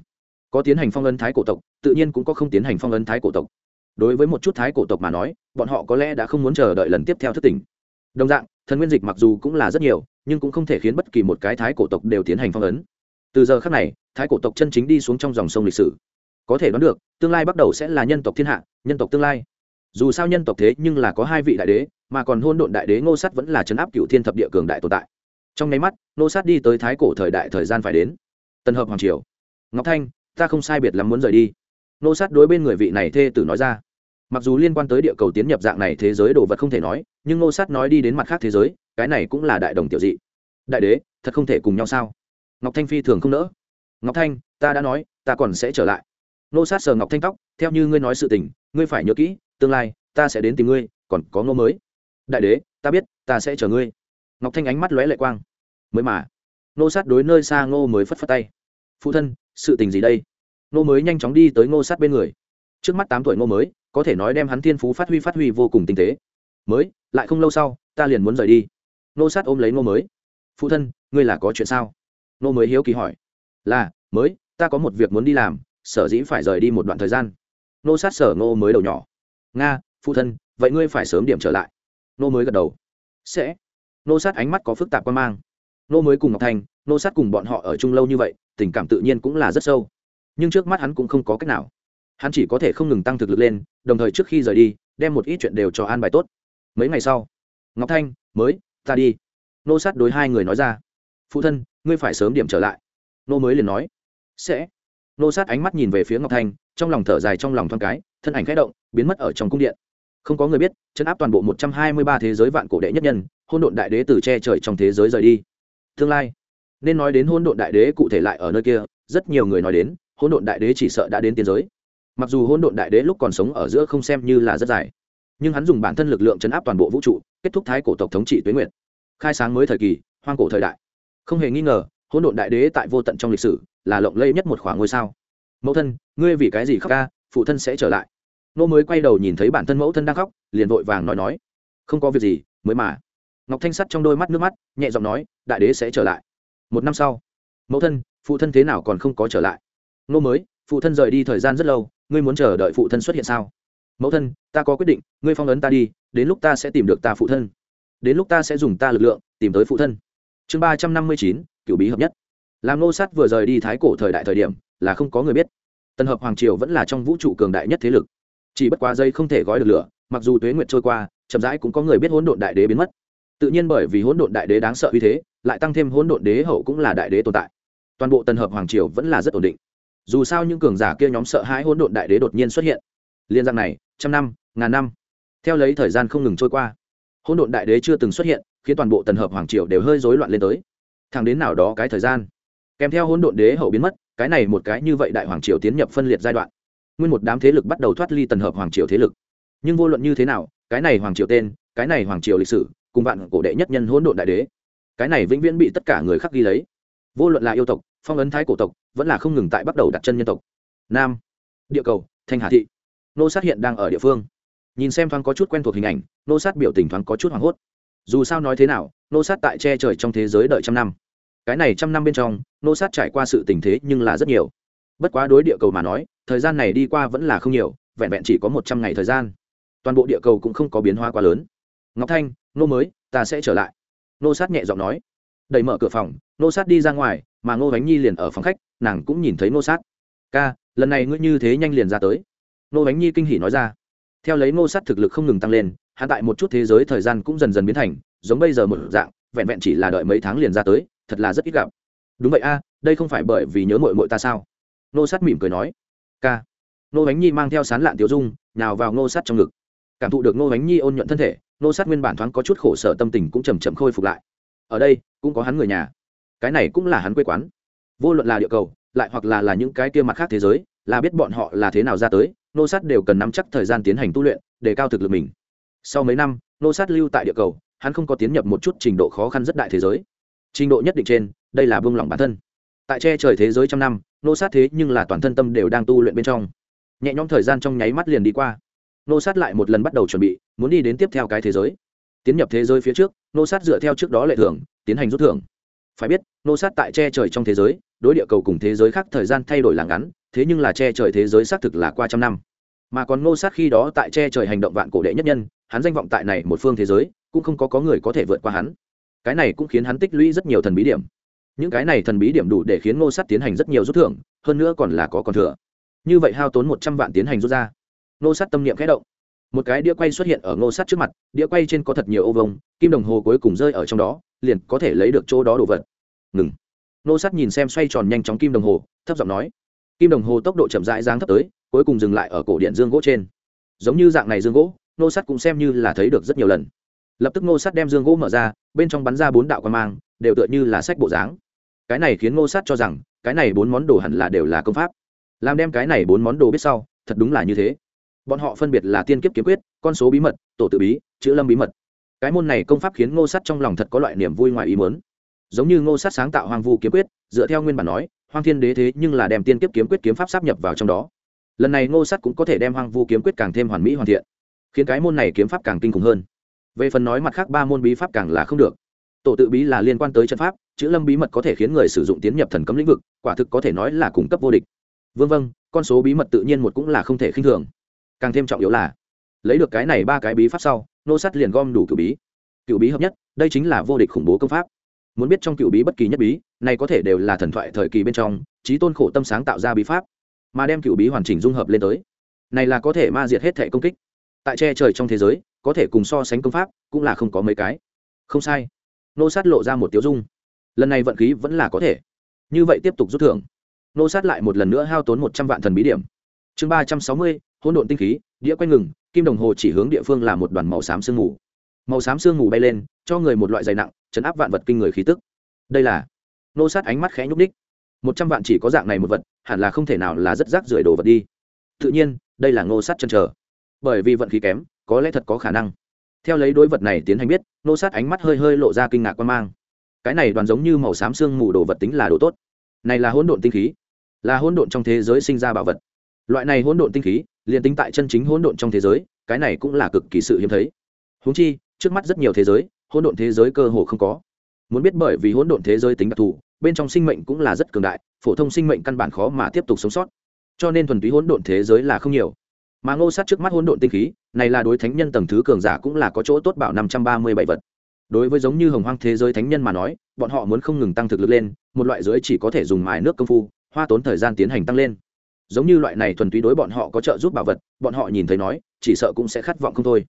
Có tiến hành phong ấn thái cổ tộc, tự nhiên cũng có không tiến hành phong ấn thái cổ tộc. Đối với một chút thái cổ tộc mà nói, bọn họ có lẽ đã không muốn chờ đợi lần tiếp theo thất tình đồng dạng, thần nguyên dịch mặc dù cũng là rất nhiều, nhưng cũng không thể khiến bất kỳ một cái thái cổ tộc đều tiến hành phong ấn. Từ giờ khác này, thái cổ tộc chân chính đi xuống trong dòng sông lịch sử có thể đoán được, tương lai bắt đầu sẽ là nhân tộc thiên hạ, nhân tộc tương lai. Dù sao nhân tộc thế nhưng là có hai vị đại đế, mà còn hôn độn đại đế ngô sát vẫn là chấn áp cựu thiên thập địa cường đại tồn tại. Trong nháy mắt, ngô sát đi tới thái cổ thời đại thời gian phải đến. Tân hợp hoàng triều. Ngọc thanh, ta không sai biệt lắm muốn rời đi. Ngô sát đối bên người vị này thê tử nói ra. Mặc dù liên quan tới địa cầu tiến nhập dạng này thế giới đồ vật không thể nói, nhưng ngô sát nói đi đến mặt khác thế giới, cái này cũng là đại đồng tiểu dị. Đại đế, thật không thể cùng nhau sao? Ngọc thanh phi thường không nỡ. Ngọc thanh, ta đã nói, ta còn sẽ trở lại. Nô sát sờ ngọc thanh tóc, theo như ngươi nói sự tình, ngươi phải nhớ kỹ, tương lai, ta sẽ đến tìm ngươi, còn có ngô mới. Đại đế, ta biết, ta sẽ chờ ngươi. Ngọc thanh ánh mắt lóe lệ quang. Mới mà. Nô sát đối nơi xa ngô mới phất phất tay. Phụ thân, sự tình gì đây? Ngô mới nhanh chóng đi tới ngô sát bên người. Trước mắt tám tuổi ngô mới, có thể nói đem hắn thiên phú phát huy phát huy vô cùng tinh tế. Mới, lại không lâu sau, ta liền muốn rời đi. Nô sát ôm lấy ngô mới. Phụ thân, ngươi là có chuyện sao? Ngô mới hiếu kỳ hỏi. Là, mới, ta có một việc muốn đi làm sở dĩ phải rời đi một đoạn thời gian. Nô sát sở ngô mới đầu nhỏ. Nga, phụ thân, vậy ngươi phải sớm điểm trở lại. Nô mới gật đầu. Sẽ. Nô sát ánh mắt có phức tạp quan mang. Nô mới cùng ngọc thanh nô sát cùng bọn họ ở chung lâu như vậy, tình cảm tự nhiên cũng là rất sâu. Nhưng trước mắt hắn cũng không có cách nào. Hắn chỉ có thể không ngừng tăng thực lực lên, đồng thời trước khi rời đi, đem một ít chuyện đều cho an bài tốt. Mấy ngày sau, ngọc thanh, mới, ta đi. Nô sát đối hai người nói ra. Phụ thân, ngươi phải sớm điểm trở lại. Nô mới liền nói. Sẽ nô sát ánh mắt nhìn về phía ngọc thanh, trong lòng thở dài trong lòng thoáng cái, thân ảnh khẽ động, biến mất ở trong cung điện. Không có người biết, chấn áp toàn bộ một trăm hai mươi ba thế giới vạn cổ đệ nhất nhân hôn độn đại đế từ che trời trong thế giới rời đi. Tương lai, nên nói đến hôn độn đại đế cụ thể lại ở nơi kia, rất nhiều người nói đến hôn độn đại đế chỉ sợ đã đến tiên giới. Mặc dù hôn độn đại đế lúc còn sống ở giữa không xem như là rất dài, nhưng hắn dùng bản thân lực lượng chấn áp toàn bộ vũ trụ, kết thúc thái cổ tộc thống trị tuyến nguyệt. Khai sáng mới thời kỳ, hoang cổ thời đại. Không hề nghi ngờ hỗn độn đại đế tại vô tận trong lịch sử là lộng lây nhất một khoảng ngôi sao. Mẫu thân, ngươi vì cái gì khóc ca? Phụ thân sẽ trở lại. Nô mới quay đầu nhìn thấy bản thân mẫu thân đang khóc, liền vội vàng nói nói. Không có việc gì, mới mà. Ngọc thanh sắt trong đôi mắt nước mắt, nhẹ giọng nói, đại đế sẽ trở lại. Một năm sau, mẫu thân, phụ thân thế nào còn không có trở lại? Nô mới, phụ thân rời đi thời gian rất lâu, ngươi muốn chờ đợi phụ thân xuất hiện sao? Mẫu thân, ta có quyết định, ngươi phong ấn ta đi, đến lúc ta sẽ tìm được ta phụ thân. Đến lúc ta sẽ dùng ta lực lượng tìm tới phụ thân. Chương ba trăm năm mươi chín cựu bí hợp nhất. Làm nô sát vừa rời đi thái cổ thời đại thời điểm, là không có người biết. Tần hợp hoàng triều vẫn là trong vũ trụ cường đại nhất thế lực. Chỉ bất quá dây không thể gói được lửa, mặc dù tuế nguyệt trôi qua, chậm rãi cũng có người biết hỗn độn đại đế biến mất. Tự nhiên bởi vì hỗn độn đại đế đáng sợ uy thế, lại tăng thêm hỗn độn đế hậu cũng là đại đế tồn tại. Toàn bộ tần hợp hoàng triều vẫn là rất ổn định. Dù sao những cường giả kia nhóm sợ hãi hỗn độn đại đế đột nhiên xuất hiện. Liên giang này, trăm năm, ngàn năm. Theo lấy thời gian không ngừng trôi qua, hỗn độn đại đế chưa từng xuất hiện, khiến toàn bộ tần hợp hoàng triều đều hơi rối loạn lên tới thẳng đến nào đó cái thời gian. Kèm theo hỗn độn đế hậu biến mất, cái này một cái như vậy đại hoàng triều tiến nhập phân liệt giai đoạn. Nguyên một đám thế lực bắt đầu thoát ly tần hợp hoàng triều thế lực. Nhưng vô luận như thế nào, cái này hoàng triều tên, cái này hoàng triều lịch sử, cùng vạn cổ đệ nhất nhân hỗn độn đại đế, cái này vĩnh viễn bị tất cả người khác ghi lấy. Vô luận là yêu tộc, phong ấn thái cổ tộc, vẫn là không ngừng tại bắt đầu đặt chân nhân tộc. Nam, địa cầu thanh hà thị. Nô sát hiện đang ở địa phương. Nhìn xem thoáng có chút quen thuộc hình ảnh, nô sát biểu tình thoáng có chút hoảng hốt. Dù sao nói thế nào nô sát tại che trời trong thế giới đợi trăm năm. Cái này trăm năm bên trong, nô sát trải qua sự tình thế nhưng là rất nhiều. Bất quá đối địa cầu mà nói, thời gian này đi qua vẫn là không nhiều, vẹn vẹn chỉ có một trăm ngày thời gian. Toàn bộ địa cầu cũng không có biến hóa quá lớn. Ngọc thanh, nô mới, ta sẽ trở lại. Nô sát nhẹ giọng nói. Đẩy mở cửa phòng, nô sát đi ra ngoài, mà ngô bánh nhi liền ở phòng khách, nàng cũng nhìn thấy nô sát. Ca, lần này ngươi như thế nhanh liền ra tới. Nô bánh nhi kinh hỉ nói ra. Theo lấy nô sát thực lực không ngừng tăng lên, hạ tại một chút thế giới thời gian cũng dần dần biến thành giống bây giờ một dạng, vẹn vẹn chỉ là đợi mấy tháng liền ra tới, thật là rất ít gặp. Đúng vậy a, đây không phải bởi vì nhớ mội mội ta sao? Nô sát mỉm cười nói. Ca. Nô bánh nhi mang theo sán lạn tiểu dung nào vào nô sát trong ngực. Cảm thụ được nô bánh nhi ôn nhuận thân thể nô sát nguyên bản thoáng có chút khổ sở tâm tình cũng chầm chậm khôi phục lại. Ở đây, cũng có hắn người nhà. Cái này cũng là hắn quê quán. Vô luận là địa cầu, lại hoặc là là những cái kia mặt khác thế giới, là biết bọn họ là thế nào ra tới nô sát đều cần nắm chắc thời gian tiến hành tu luyện, để cao thực lực mình. Sau mấy năm nô sát lưu tại địa cầu hắn không có tiến nhập một chút trình độ khó khăn rất đại thế giới. Trình độ nhất định trên, đây là buông lỏng bản thân. Tại che trời thế giới trăm năm, nô sát thế nhưng là toàn thân tâm đều đang tu luyện bên trong. Nhẹ nhõm thời gian trong nháy mắt liền đi qua. Nô sát lại một lần bắt đầu chuẩn bị, muốn đi đến tiếp theo cái thế giới. Tiến nhập thế giới phía trước, nô sát dựa theo trước đó lệ thưởng, tiến hành rút thưởng. Phải biết, nô sát tại che trời trong thế giới, đối địa cầu cùng thế giới khác thời gian thay đổi là ngắn, thế nhưng là che trời thế giới xác thực là qua trăm năm. Mà còn nô sát khi đó tại che trời hành động vạn cổ đệ nhất nhân, hắn danh vọng tại này một phương thế giới cũng không có có người có thể vượt qua hắn. Cái này cũng khiến hắn tích lũy rất nhiều thần bí điểm. Những cái này thần bí điểm đủ để khiến ngô sát tiến hành rất nhiều rút thưởng, hơn nữa còn là có còn thừa. Như vậy hao tốn một trăm vạn tiến hành rút ra. Ngô sát tâm niệm khẽ động. Một cái đĩa quay xuất hiện ở ngô sát trước mặt, đĩa quay trên có thật nhiều ô vông kim đồng hồ cuối cùng rơi ở trong đó, liền có thể lấy được chỗ đó đồ vật. Ngừng. Ngô sát nhìn xem xoay tròn nhanh chóng kim đồng hồ, thấp giọng nói. Kim đồng hồ tốc độ chậm rãi giáng thấp tới, cuối cùng dừng lại ở cổ điện dương gỗ trên. Giống như dạng này dương gỗ, ngô sát cũng xem như là thấy được rất nhiều lần lập tức ngô sát đem dương gỗ mở ra, bên trong bắn ra bốn đạo quan mang, đều tựa như là sách bộ dáng. Cái này khiến ngô sát cho rằng, cái này bốn món đồ hẳn là đều là công pháp. Làm đem cái này bốn món đồ biết sau, thật đúng là như thế. Bọn họ phân biệt là tiên kiếp kiếm quyết, con số bí mật, tổ tự bí, chữ lâm bí mật. Cái môn này công pháp khiến ngô sát trong lòng thật có loại niềm vui ngoài ý mớn giống như ngô sát sáng tạo hoàng vu kiếm quyết, dựa theo nguyên bản nói hoàng thiên đế thế nhưng là đem tiên kiếp kiếm quyết kiếm pháp sắp nhập vào trong đó. Lần này ngô sát cũng có thể đem hoàng vu kiếm quyết càng thêm hoàn mỹ hoàn thiện, khiến cái môn này kiếm pháp càng kinh khủng hơn về phần nói mặt khác ba môn bí pháp càng là không được. Tổ tự bí là liên quan tới trận pháp, chữ lâm bí mật có thể khiến người sử dụng tiến nhập thần cấm lĩnh vực, quả thực có thể nói là cung cấp vô địch. Vân vân con số bí mật tự nhiên một cũng là không thể khinh thường. Càng thêm trọng yếu là, lấy được cái này ba cái bí pháp sau, nô sắt liền gom đủ cựu bí. Cựu bí hợp nhất, đây chính là vô địch khủng bố công pháp. Muốn biết trong cựu bí bất kỳ nhất bí, này có thể đều là thần thoại thời kỳ bên trong trí tôn khổ tâm sáng tạo ra bí pháp. Mà đem cựu bí hoàn chỉnh dung hợp lên tới, này là có thể ma diệt hết thể công kích. Tại che trời trong thế giới có thể cùng so sánh công pháp cũng là không có mấy cái. Không sai. Nô sát lộ ra một tiếu dung. Lần này vận khí vẫn là có thể. Như vậy tiếp tục rút thưởng. Nô sát lại một lần nữa hao tốn một trăm vạn thần bí điểm. Chương ba trăm sáu mươi hỗn độn tinh khí đĩa quanh ngừng kim đồng hồ chỉ hướng địa phương là một đoàn màu xám sương mù. Màu xám sương mù bay lên cho người một loại dày nặng chấn áp vạn vật kinh người khí tức. Đây là nô sát ánh mắt khẽ nhúc ních một trăm vạn chỉ có dạng này một vật hẳn là không thể nào là rất rác rưởi đồ vật đi. Tự nhiên đây là ngô sát chân trở, bởi vì vận khí kém có lẽ thật có khả năng. Theo lấy đối vật này tiến hành biết, nô sát ánh mắt hơi hơi lộ ra kinh ngạc quan mang. Cái này đoàn giống như màu xám xương mù đồ vật tính là đồ tốt. Này là hỗn độn tinh khí, là hỗn độn trong thế giới sinh ra bảo vật. Loại này hỗn độn tinh khí, liền tính tại chân chính hỗn độn trong thế giới, cái này cũng là cực kỳ sự hiếm thấy. Húng chi, trước mắt rất nhiều thế giới, hỗn độn thế giới cơ hồ không có. Muốn biết bởi vì hỗn độn thế giới tính đặc thù, bên trong sinh mệnh cũng là rất cường đại, phổ thông sinh mệnh căn bản khó mà tiếp tục sống sót. Cho nên thuần túy hỗn độn thế giới là không nhiều. Mà ngô sát trước mắt hỗn độn tinh khí này là đối thánh nhân tầng thứ cường giả cũng là có chỗ tốt bảo năm trăm ba mươi bảy vật. Đối với giống như hồng hoang thế giới thánh nhân mà nói, bọn họ muốn không ngừng tăng thực lực lên, một loại dưới chỉ có thể dùng mài nước công phu, hoa tốn thời gian tiến hành tăng lên. Giống như loại này thuần túy đối bọn họ có trợ giúp bảo vật, bọn họ nhìn thấy nói, chỉ sợ cũng sẽ khát vọng không thôi.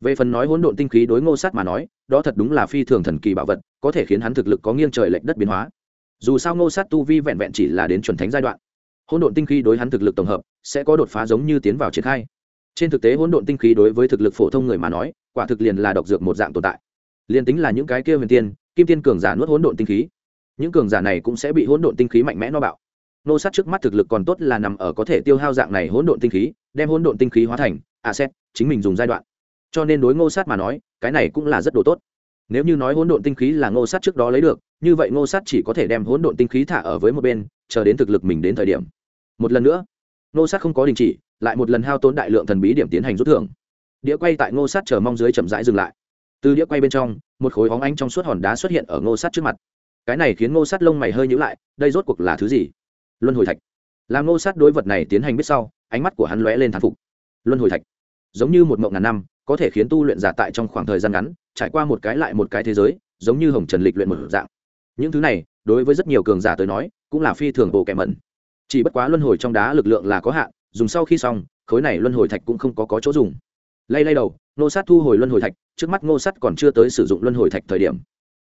Về phần nói hỗn độn tinh khí đối ngô sát mà nói, đó thật đúng là phi thường thần kỳ bảo vật, có thể khiến hắn thực lực có nghiêng trời lệch đất biến hóa. Dù sao ngô sát tu vi vẹn vẹn chỉ là đến chuẩn thánh giai đoạn, hỗn độn tinh khí đối hắn thực lực tổng hợp, sẽ có đột phá giống như tiến vào triển khai trên thực tế hỗn độn tinh khí đối với thực lực phổ thông người mà nói, quả thực liền là độc dược một dạng tồn tại. Liền tính là những cái kia huyền tiên, kim tiên cường giả nuốt hỗn độn tinh khí, những cường giả này cũng sẽ bị hỗn độn tinh khí mạnh mẽ no bạo. Nô sát trước mắt thực lực còn tốt là nằm ở có thể tiêu hao dạng này hỗn độn tinh khí, đem hỗn độn tinh khí hóa thành asset, chính mình dùng giai đoạn. Cho nên đối ngô sát mà nói, cái này cũng là rất đồ tốt. Nếu như nói hỗn độn tinh khí là ngô sát trước đó lấy được, như vậy ngô sát chỉ có thể đem hỗn độn tinh khí thả ở với một bên, chờ đến thực lực mình đến thời điểm. Một lần nữa Nô sát không có đình chỉ, lại một lần hao tốn đại lượng thần bí điểm tiến hành rút thưởng. Đĩa quay tại ngô sát chờ mong dưới chậm rãi dừng lại. Từ đĩa quay bên trong, một khối hóng ánh trong suốt hòn đá xuất hiện ở ngô sát trước mặt. Cái này khiến ngô sát lông mày hơi nhữ lại, đây rốt cuộc là thứ gì? Luân hồi thạch. Làm ngô sát đối vật này tiến hành biết sau, ánh mắt của hắn lóe lên thán phục. Luân hồi thạch. Giống như một mộng ngàn năm, có thể khiến tu luyện giả tại trong khoảng thời gian ngắn, trải qua một cái lại một cái thế giới, giống như hồng trần lịch luyện một dạng. Những thứ này, đối với rất nhiều cường giả tới nói, cũng là phi thường bộ kẻ mẩn chỉ bất quá luân hồi trong đá lực lượng là có hạn dùng sau khi xong khối này luân hồi thạch cũng không có, có chỗ dùng. Lay lay đầu nô sát thu hồi luân hồi thạch trước mắt ngô sát còn chưa tới sử dụng luân hồi thạch thời điểm.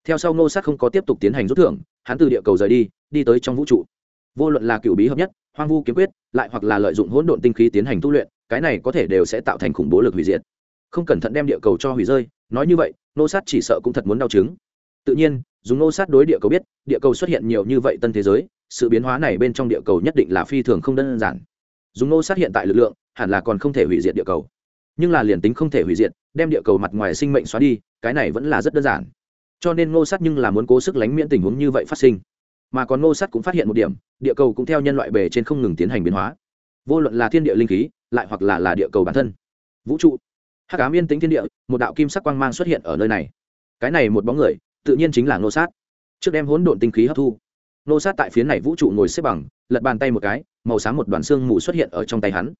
Theo sau ngô sát không có tiếp tục tiến hành rút thưởng hắn từ địa cầu rời đi đi tới trong vũ trụ. Vô luận là cựu bí hợp nhất hoang vu kiếm quyết lại hoặc là lợi dụng hỗn độn tinh khí tiến hành tu luyện cái này có thể đều sẽ tạo thành khủng bố lực hủy diệt. Không cẩn thận đem địa cầu cho hủy rơi nói như vậy nô sát chỉ sợ cũng thật muốn đau chứng. Tự nhiên dùng nô sát đối địa cầu biết, địa cầu xuất hiện nhiều như vậy tân thế giới, sự biến hóa này bên trong địa cầu nhất định là phi thường không đơn giản. Dùng nô sát hiện tại lực lượng, hẳn là còn không thể hủy diệt địa cầu. Nhưng là liền tính không thể hủy diệt, đem địa cầu mặt ngoài sinh mệnh xóa đi, cái này vẫn là rất đơn giản. Cho nên ngô sát nhưng là muốn cố sức lánh miễn tình huống như vậy phát sinh. Mà còn ngô sát cũng phát hiện một điểm, địa cầu cũng theo nhân loại bề trên không ngừng tiến hành biến hóa. Vô luận là thiên địa linh khí, lại hoặc là là địa cầu bản thân. Vũ trụ. Hắc ám yên tĩnh thiên địa, một đạo kim sắc quang mang xuất hiện ở nơi này. Cái này một bóng người tự nhiên chính là nô sát. Trước đem hỗn độn tinh khí hấp thu Nô sát tại phía này vũ trụ ngồi xếp bằng, lật bàn tay một cái, màu sáng một đoàn xương mù xuất hiện ở trong tay hắn.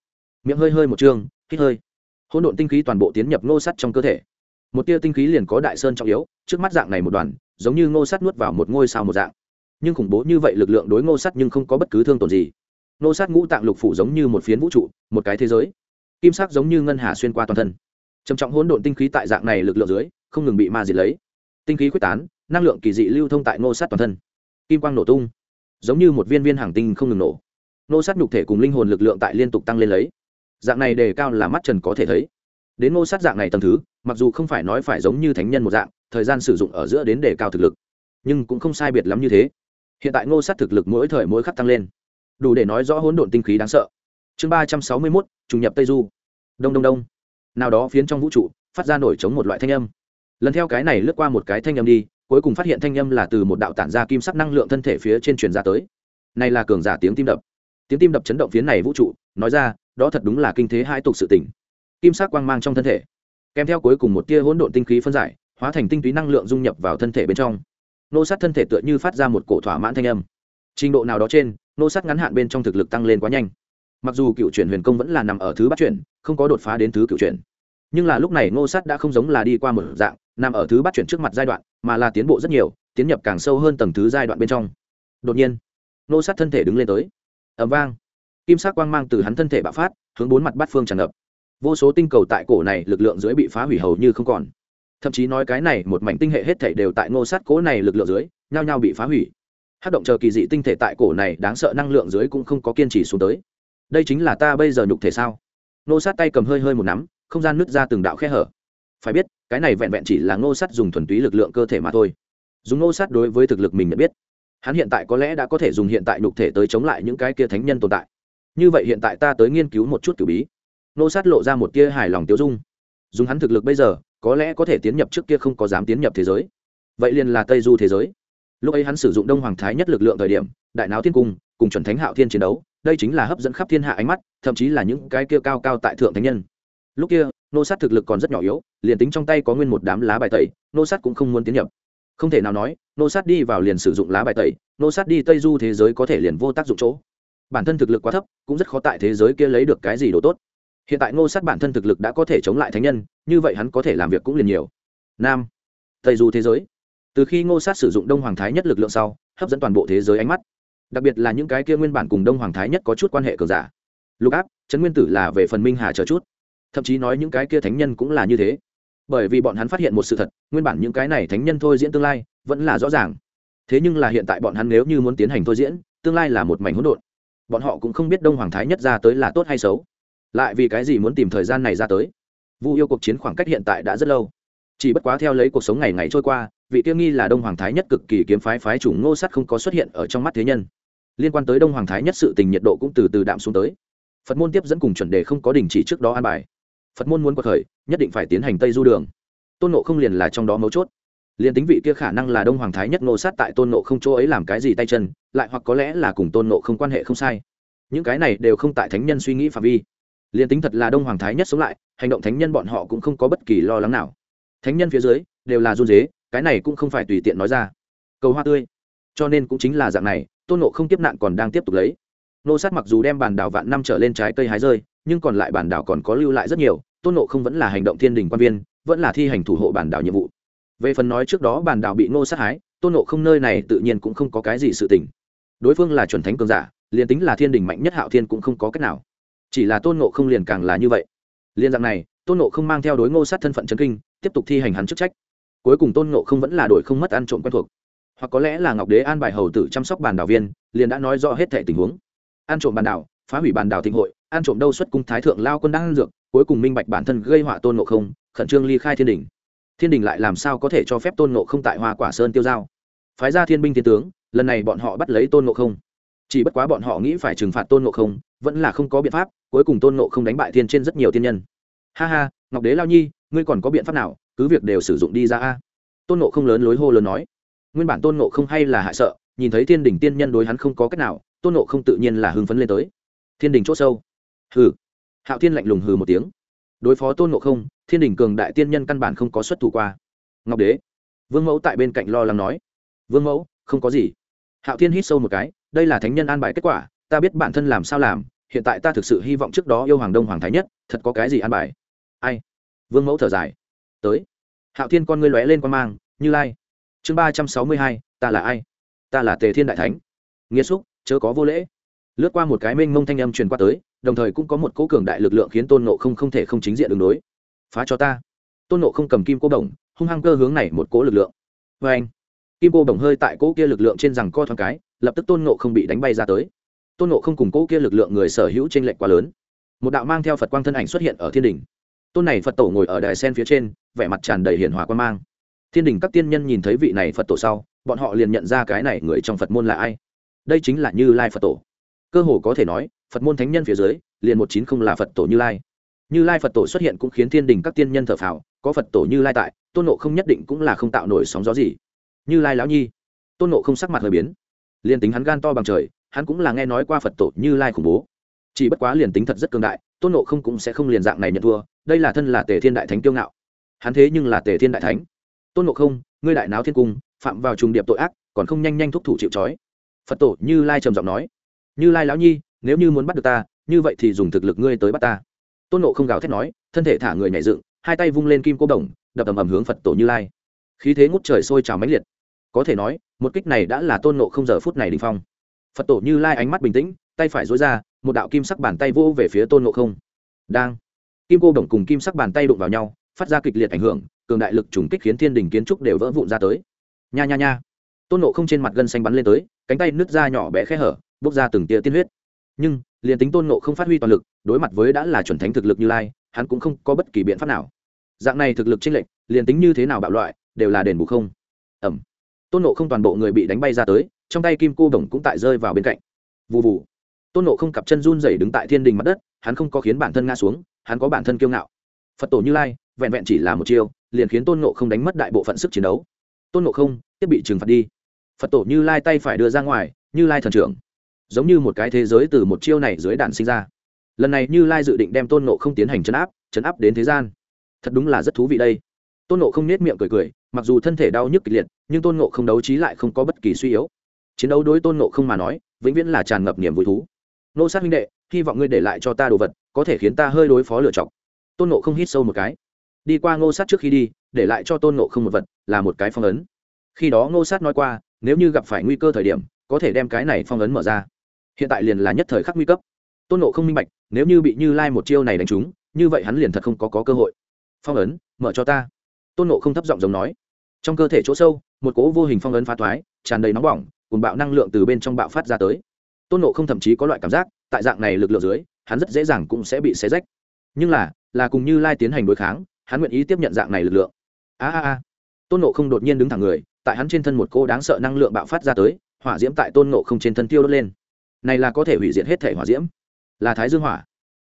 Miệng hơi hơi một chương hít hơi. Hỗn độn tinh khí toàn bộ tiến nhập nô sát trong cơ thể. Một tia tinh khí liền có đại sơn trọng yếu, trước mắt dạng này một đoàn, giống như ngô sắt nuốt vào một ngôi sao một dạng. Nhưng khủng bố như vậy lực lượng đối ngô sắt nhưng không có bất cứ thương tổn gì. Ngô sắt ngũ tạng lục phủ giống như một phiến vũ trụ, một cái thế giới. Kim sắc giống như ngân hà xuyên qua toàn thân. Trầm trọng hỗn độn tinh khí tại dạng này lực lượng dưới, không ngừng bị ma diệt lấy tinh khí quyết tán, năng lượng kỳ dị lưu thông tại ngô sát toàn thân. Kim quang nổ tung, giống như một viên viên hàng tinh không ngừng nổ. Ngô sát nhục thể cùng linh hồn lực lượng tại liên tục tăng lên lấy. Dạng này đề cao là mắt trần có thể thấy. Đến ngô sát dạng này tầng thứ, mặc dù không phải nói phải giống như thánh nhân một dạng, thời gian sử dụng ở giữa đến đề cao thực lực, nhưng cũng không sai biệt lắm như thế. Hiện tại ngô sát thực lực mỗi thời mỗi khắc tăng lên. Đủ để nói rõ hỗn độn tinh khí đáng sợ. Chương ba trăm sáu mươi mốt trùng nhập tây du. Đông đông đông. Nào đó phiến trong vũ trụ, phát ra nổi chống một loại thanh âm lần theo cái này lướt qua một cái thanh âm đi, cuối cùng phát hiện thanh âm là từ một đạo tản ra kim sắc năng lượng thân thể phía trên truyền ra tới. Này là cường giả tiếng tim đập. Tiếng tim đập chấn động phía này vũ trụ, nói ra, đó thật đúng là kinh thế hai tục sự tỉnh kim sắc quang mang trong thân thể. Kèm theo cuối cùng một tia hỗn độn tinh khí phân giải, hóa thành tinh túy năng lượng dung nhập vào thân thể bên trong. Nô sát thân thể tựa như phát ra một cổ thỏa mãn thanh âm. Trình độ nào đó trên, nô sát ngắn hạn bên trong thực lực tăng lên quá nhanh. Mặc dù cựu chuyển huyền công vẫn là nằm ở thứ bắt chuyển, không có đột phá đến thứ cựu chuyển. Nhưng là lúc này nô sát đã không giống là đi qua một dạng nằm ở thứ bắt chuyển trước mặt giai đoạn, mà là tiến bộ rất nhiều, tiến nhập càng sâu hơn tầng thứ giai đoạn bên trong. Đột nhiên ngô sát thân thể đứng lên tới. Ẩm vang. Kim sắc quang mang từ hắn thân thể bạo phát, hướng bốn mặt bát phương tràn ngập. Vô số tinh cầu tại cổ này lực lượng dưới bị phá hủy hầu như không còn. Thậm chí nói cái này một mảnh tinh hệ hết thể đều tại ngô sát cố này lực lượng dưới, nhao nhao bị phá hủy. Hát động chờ kỳ dị tinh thể tại cổ này đáng sợ năng lượng dưới cũng không có kiên trì xuống tới. Đây chính là ta bây giờ nhục thể sao? Ngô sát tay cầm hơi hơi một nắm, không gian nứt ra từng đạo khe hở phải biết, cái này vẹn vẹn chỉ là ngô sát dùng thuần túy lực lượng cơ thể mà thôi. Dùng ngô sát đối với thực lực mình nhận biết. Hắn hiện tại có lẽ đã có thể dùng hiện tại nhục thể tới chống lại những cái kia thánh nhân tồn tại. Như vậy hiện tại ta tới nghiên cứu một chút cử bí. Ngô sát lộ ra một tia hài lòng tiêu dung. Dùng hắn thực lực bây giờ, có lẽ có thể tiến nhập trước kia không có dám tiến nhập thế giới. Vậy liền là tây du thế giới. Lúc ấy hắn sử dụng đông hoàng thái nhất lực lượng thời điểm, đại náo thiên cung, cùng chuẩn thánh hạo thiên chiến đấu, đây chính là hấp dẫn khắp thiên hạ ánh mắt, thậm chí là những cái kia cao cao tại thượng thánh nhân. Lúc kia nô sát thực lực còn rất nhỏ yếu, liền tính trong tay có nguyên một đám lá bài tẩy, nô sát cũng không muốn tiến nhập. Không thể nào nói, nô sát đi vào liền sử dụng lá bài tẩy, nô sát đi tây du thế giới có thể liền vô tác dụng chỗ. Bản thân thực lực quá thấp, cũng rất khó tại thế giới kia lấy được cái gì đồ tốt. Hiện tại Nô sát bản thân thực lực đã có thể chống lại thánh nhân, như vậy hắn có thể làm việc cũng liền nhiều. Nam, tây du thế giới. Từ khi ngô sát sử dụng đông hoàng thái nhất lực lượng sau, hấp dẫn toàn bộ thế giới ánh mắt. Đặc biệt là những cái kia nguyên bản cùng đông hoàng thái nhất có chút quan hệ cờ giả. Lục áp trấn nguyên tử là về phần minh hà chờ chút thậm chí nói những cái kia thánh nhân cũng là như thế. Bởi vì bọn hắn phát hiện một sự thật, nguyên bản những cái này thánh nhân thôi diễn tương lai, vẫn là rõ ràng. Thế nhưng là hiện tại bọn hắn nếu như muốn tiến hành thôi diễn, tương lai là một mảnh hỗn độn. Bọn họ cũng không biết đông hoàng thái nhất ra tới là tốt hay xấu. Lại vì cái gì muốn tìm thời gian này ra tới? Vu yêu cuộc chiến khoảng cách hiện tại đã rất lâu. Chỉ bất quá theo lấy cuộc sống ngày ngày trôi qua, vị tiêu nghi là đông hoàng thái nhất cực kỳ kiếm phái phái chủ ngô sắt không có xuất hiện ở trong mắt thế nhân. Liên quan tới đông hoàng thái nhất sự tình nhiệt độ cũng từ từ đạm xuống tới. Phật môn tiếp dẫn cùng chuẩn đề không có đình chỉ trước đó an bài phật môn muốn quật khởi, nhất định phải tiến hành tây du đường. Tôn nộ không liền là trong đó mấu chốt. Liền tính vị kia khả năng là đông hoàng thái nhất nộ sát tại tôn nộ không chỗ ấy làm cái gì tay chân, lại hoặc có lẽ là cùng tôn nộ không quan hệ không sai. Những cái này đều không tại thánh nhân suy nghĩ phạm vi. Liền tính thật là đông hoàng thái nhất sống lại, hành động thánh nhân bọn họ cũng không có bất kỳ lo lắng nào. Thánh nhân phía dưới, đều là run dế cái này cũng không phải tùy tiện nói ra. Cầu hoa tươi. Cho nên cũng chính là dạng này, tôn nộ không tiếp nạn còn đang tiếp tục lấy nô sát mặc dù đem bản đảo vạn năm trở lên trái cây hái rơi, nhưng còn lại bản đảo còn có lưu lại rất nhiều, tôn nộ không vẫn là hành động thiên đình quan viên, vẫn là thi hành thủ hộ bản đảo nhiệm vụ. Về phần nói trước đó bản đảo bị nô sát hái, tôn nộ không nơi này tự nhiên cũng không có cái gì sự tình. Đối phương là chuẩn thánh cường giả, liền tính là thiên đình mạnh nhất hạo thiên cũng không có cách nào. Chỉ là tôn nộ không liền càng là như vậy. Liên dạng này, tôn nộ không mang theo đối ngô sát thân phận c kinh, tiếp tục thi hành hắn chức trách. Cuối cùng tôn nộ không vẫn là đổi không mất ăn trộm quen thuộc. Hoặc có lẽ là ngọc đế an bài hầu tử chăm sóc bàn đảo viên, liền đã nói rõ hết thẻ tình huống ăn trộm bàn đảo, phá hủy bàn đảo thịnh hội, ăn trộm đâu xuất cung thái thượng lao quân đang ăn dược, cuối cùng minh bạch bản thân gây họa tôn nộ không, khẩn trương ly khai thiên đình. Thiên đình lại làm sao có thể cho phép tôn nộ không tại hoa quả sơn tiêu giao? Phái ra thiên binh thiên tướng, lần này bọn họ bắt lấy tôn nộ không. Chỉ bất quá bọn họ nghĩ phải trừng phạt tôn nộ không, vẫn là không có biện pháp, cuối cùng tôn nộ không đánh bại thiên trên rất nhiều thiên nhân. Ha ha, ngọc đế lao nhi, ngươi còn có biện pháp nào? Cứ việc đều sử dụng đi ra a. Tôn nộ không lớn lối hô lớn nói. Nguyên bản tôn nộ không hay là hạ sợ, nhìn thấy thiên đình tiên nhân đối hắn không có cách nào tôn nộ không tự nhiên là hưng phấn lên tới. Thiên đình c h ỗ sâu. Hừ. Hạo thiên lạnh lùng hừ một tiếng. Đối phó tôn nộ không, thiên đình cường đại tiên nhân căn bản không có xuất thủ qua. Ngọc đế. Vương mẫu tại bên cạnh lo lắng nói. Vương mẫu, không có gì. Hạo thiên hít sâu một cái, đây là thánh nhân an bài kết quả, ta biết bản thân làm sao làm, hiện tại ta thực sự hy vọng trước đó yêu hoàng đông hoàng thái nhất, thật có cái gì an bài. Ai? Vương mẫu thở dài. Tới. Hạo thiên con ngươi lóe lên quan mang, như lai. Chương ba trăm sáu mươi hai, ta là ai? Ta là tề thiên đại thánh. Nghĩa xúc chớ có vô lễ. Lướt qua một cái mênh mông thanh âm truyền qua tới, đồng thời cũng có một cố cường đại lực lượng khiến tôn nộ không không thể không chính diện đường đối. Phá cho ta. Tôn nộ không cầm kim cô đồng, hung hăng cơ hướng này một cố lực lượng. Vê anh kim cô đồng hơi tại cố kia lực lượng trên rằng co thoáng cái, lập tức tôn nộ không bị đánh bay ra tới. Tôn nộ không cùng cố kia lực lượng người sở hữu t r ê n lệch quá lớn. Một đạo mang theo phật quang thân ảnh xuất hiện ở thiên đình tôn này phật tổ ngồi ở đài sen phía trên, vẻ mặt tràn đầy hiền hòa quan mang. Thiên đình các tiên nhân nhìn thấy vị này phật tổ sau, bọn họ liền nhận ra cái này người trong phật môn là ai đây chính là như lai phật tổ. Cơ hồ có thể nói, phật môn thánh nhân phía dưới, liền một chín không là phật tổ như lai. Như lai phật tổ xuất hiện cũng khiến thiên đình các tiên nhân thở phào, có phật tổ như lai tại, tôn nộ không nhất định cũng là không tạo nổi sóng gió gì. Như lai lão nhi, tôn nộ không sắc mặt hơi biến. Liền tính hắn gan to bằng trời, hắn cũng là nghe nói qua phật tổ như lai khủng bố. Chỉ bất quá liền tính thật rất cường đại, tôn nộ không cũng sẽ không liền dạng này nhận thua, đây là thân là tề thiên đại thánh kiêu ngạo. Hắn thế nhưng là tề thiên đại thánh. Tôn nộ không, ngươi đại náo thiên cung, phạm vào trùng điệp tội ác, còn không nhanh nhanh thúc thủ chịu trói phật tổ như lai trầm giọng nói, như lai lão nhi, nếu như muốn bắt được ta, như vậy thì dùng thực lực ngươi tới bắt ta. Tôn nộ không gào thét nói, thân thể thả người nhảy dựng, hai tay vung lên kim cô đồng, đập ầm ầm hướng phật tổ như lai. Khí thế ngút trời sôi trào mãnh liệt. Có thể nói, một kích này đã là tôn nộ không giờ phút này đình phong. Phật tổ như lai ánh mắt bình tĩnh, tay phải dối ra, một đạo kim sắc bàn tay vỗ về phía tôn nộ không. Đang, kim cô đồng cùng kim sắc bàn tay đụng vào nhau, phát ra kịch liệt ảnh hưởng, cường đại lực trùng kích khiến thiên đình kiến trúc đều vỡ vụn ra tới. Nha nha nha. Tôn nộ không trên mặt gân xanh bắn lên tới cánh tay nứt ra nhỏ bé khe hở, bốc ra từng tia tiên huyết. Nhưng, liền tính tôn nộ không phát huy toàn lực, đối mặt với đã là chuẩn thánh thực lực như lai, hắn cũng không có bất kỳ biện pháp nào. Dạng này thực lực chênh lệch, liền tính như thế nào bạo loại, đều là đền bù không. Ẩm. Tôn nộ không toàn bộ người bị đánh bay ra tới, trong tay kim cô đồng cũng tại rơi vào bên cạnh. Vụ vụ tôn nộ không cặp chân run rẩy đứng tại thiên đình mặt đất, hắn không có khiến bản thân ngã xuống, hắn có bản thân kiêu ngạo. Phật tổ như lai, vẹn vẹn chỉ là một chiêu, liền khiến tôn nộ không đánh mất đại bộ phận sức chiến đấu. Tôn nộ không, tiếp bị trừng phạt đi phật tổ như lai tay phải đưa ra ngoài, như lai thần trưởng. Giống như một cái thế giới từ một chiêu này dưới đạn sinh ra. Lần này như lai dự định đem tôn nộ không tiến hành chấn áp chấn áp đến thế gian. Thật đúng là rất thú vị đây. Tôn nộ không nết miệng cười cười, mặc dù thân thể đau nhức kịch liệt, nhưng tôn nộ không đấu trí lại không có bất kỳ suy yếu. Chiến đấu đối tôn nộ không mà nói, vĩnh viễn là tràn ngập niềm vui thú. Nô sát huynh đệ, hy vọng ngươi để lại cho ta đồ vật, có thể khiến ta hơi đối phó lựa chọc tôn nộ không hít sâu một cái. Đi qua ngô sát trước khi đi, để lại cho tôn nộ không một vật, là một cái phong ấn. Khi đó ngô sát nói qua nếu như gặp phải nguy cơ thời điểm có thể đem cái này phong ấn mở ra. Hiện tại liền là nhất thời khắc nguy cấp. Tôn nộ không minh bạch nếu như bị như lai một chiêu này đánh trúng như vậy hắn liền thật không có, có cơ hội. Phong ấn mở cho ta. Tôn nộ không thấp giọng giống nói. Trong cơ thể chỗ sâu một cỗ vô hình phong ấn phá thoái tràn đầy nóng bỏng cùng bạo năng lượng từ bên trong bạo phát ra tới. Tôn nộ không thậm chí có loại cảm giác tại dạng này lực lượng dưới hắn rất dễ dàng cũng sẽ bị xé rách. Nhưng là là cùng như lai tiến hành đối kháng hắn nguyện ý tiếp nhận dạng này lực lượng. A a a. Tôn nộ không đột nhiên đứng thẳng người tại hắn trên thân một cô đáng sợ năng lượng bạo phát ra tới, hỏa diễm tại tôn nộ không trên thân tiêu đốt lên. Này là có thể hủy diệt hết thể hỏa diễm. Là thái dương hỏa.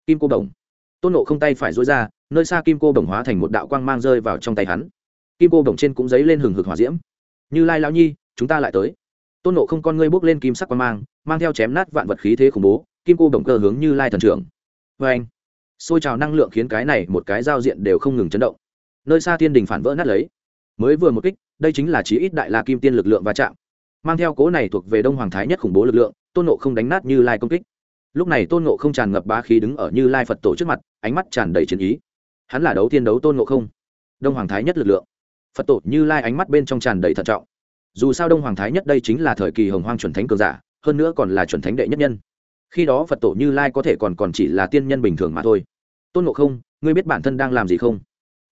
Kim cô đồng tôn nộ không tay phải dối ra, nơi xa kim cô đồng hóa thành một đạo quang mang rơi vào trong tay hắn. Kim cô đồng trên cũng dấy lên hừng hực hỏa diễm. Như lai lao nhi, chúng ta lại tới. Tôn nộ không con ngươi bốc lên kim sắc quang mang mang theo chém nát vạn vật khí thế khủng bố, kim cô đồng cơ hướng như lai thần trưởng. Vê anh, xôi trào năng lượng khiến cái này một cái giao diện đều không ngừng chấn động. Nơi xa thiên đình phản vỡ nát lấy. Mới vừa một kích đây chính là chí ít đại la kim tiên lực lượng va chạm. Mang theo cố này thuộc về đông hoàng thái nhất khủng bố lực lượng, tôn nộ không đánh nát như lai công kích. Lúc này tôn nộ không tràn ngập ba khí đứng ở như lai phật tổ trước mặt, ánh mắt tràn đầy chiến ý. Hắn là đấu thiên đấu tôn nộ không. Đông hoàng thái nhất lực lượng. Phật tổ như lai ánh mắt bên trong tràn đầy thận trọng. Dù sao đông hoàng thái nhất đây chính là thời kỳ hồng hoang chuẩn thánh cường giả, hơn nữa còn là chuẩn thánh đệ nhất nhân. Khi đó phật tổ như lai có thể còn còn chỉ là tiên nhân bình thường mà thôi. Tôn nộ không, ngươi biết bản thân đang làm gì không?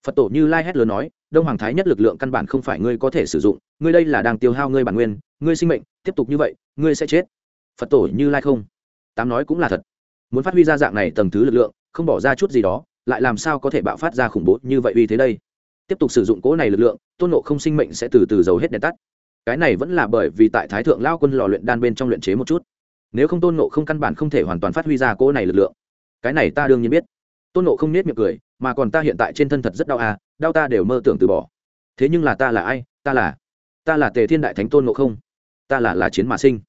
Phật tổ như lai hét lớn nói đông hoàng thái nhất lực lượng căn bản không phải ngươi có thể sử dụng, ngươi đây là đang tiêu hao ngươi bản nguyên, ngươi sinh mệnh, tiếp tục như vậy, ngươi sẽ chết. Phật tổ như lai không? Tám nói cũng là thật. Muốn phát huy ra dạng này tầng thứ lực lượng, không bỏ ra chút gì đó, lại làm sao có thể bạo phát ra khủng bố như vậy uy thế đây? Tiếp tục sử dụng cỗ này lực lượng, tôn nộ không sinh mệnh sẽ từ từ giấu hết đèn tắt. Cái này vẫn là bởi vì tại thái thượng lao quân lò luyện đan bên trong luyện chế một chút. Nếu không tôn nộ không căn bản không thể hoàn toàn phát huy ra cỗ này lực lượng. Cái này ta đương nhiên biết tôn nộ không nết miệng cười, mà còn ta hiện tại trên thân thật rất đau à đau ta đều mơ tưởng từ bỏ. Thế nhưng là ta là ai? Ta là ta là tề thiên đại thánh tôn nộ không. Ta là là chiến mà sinh.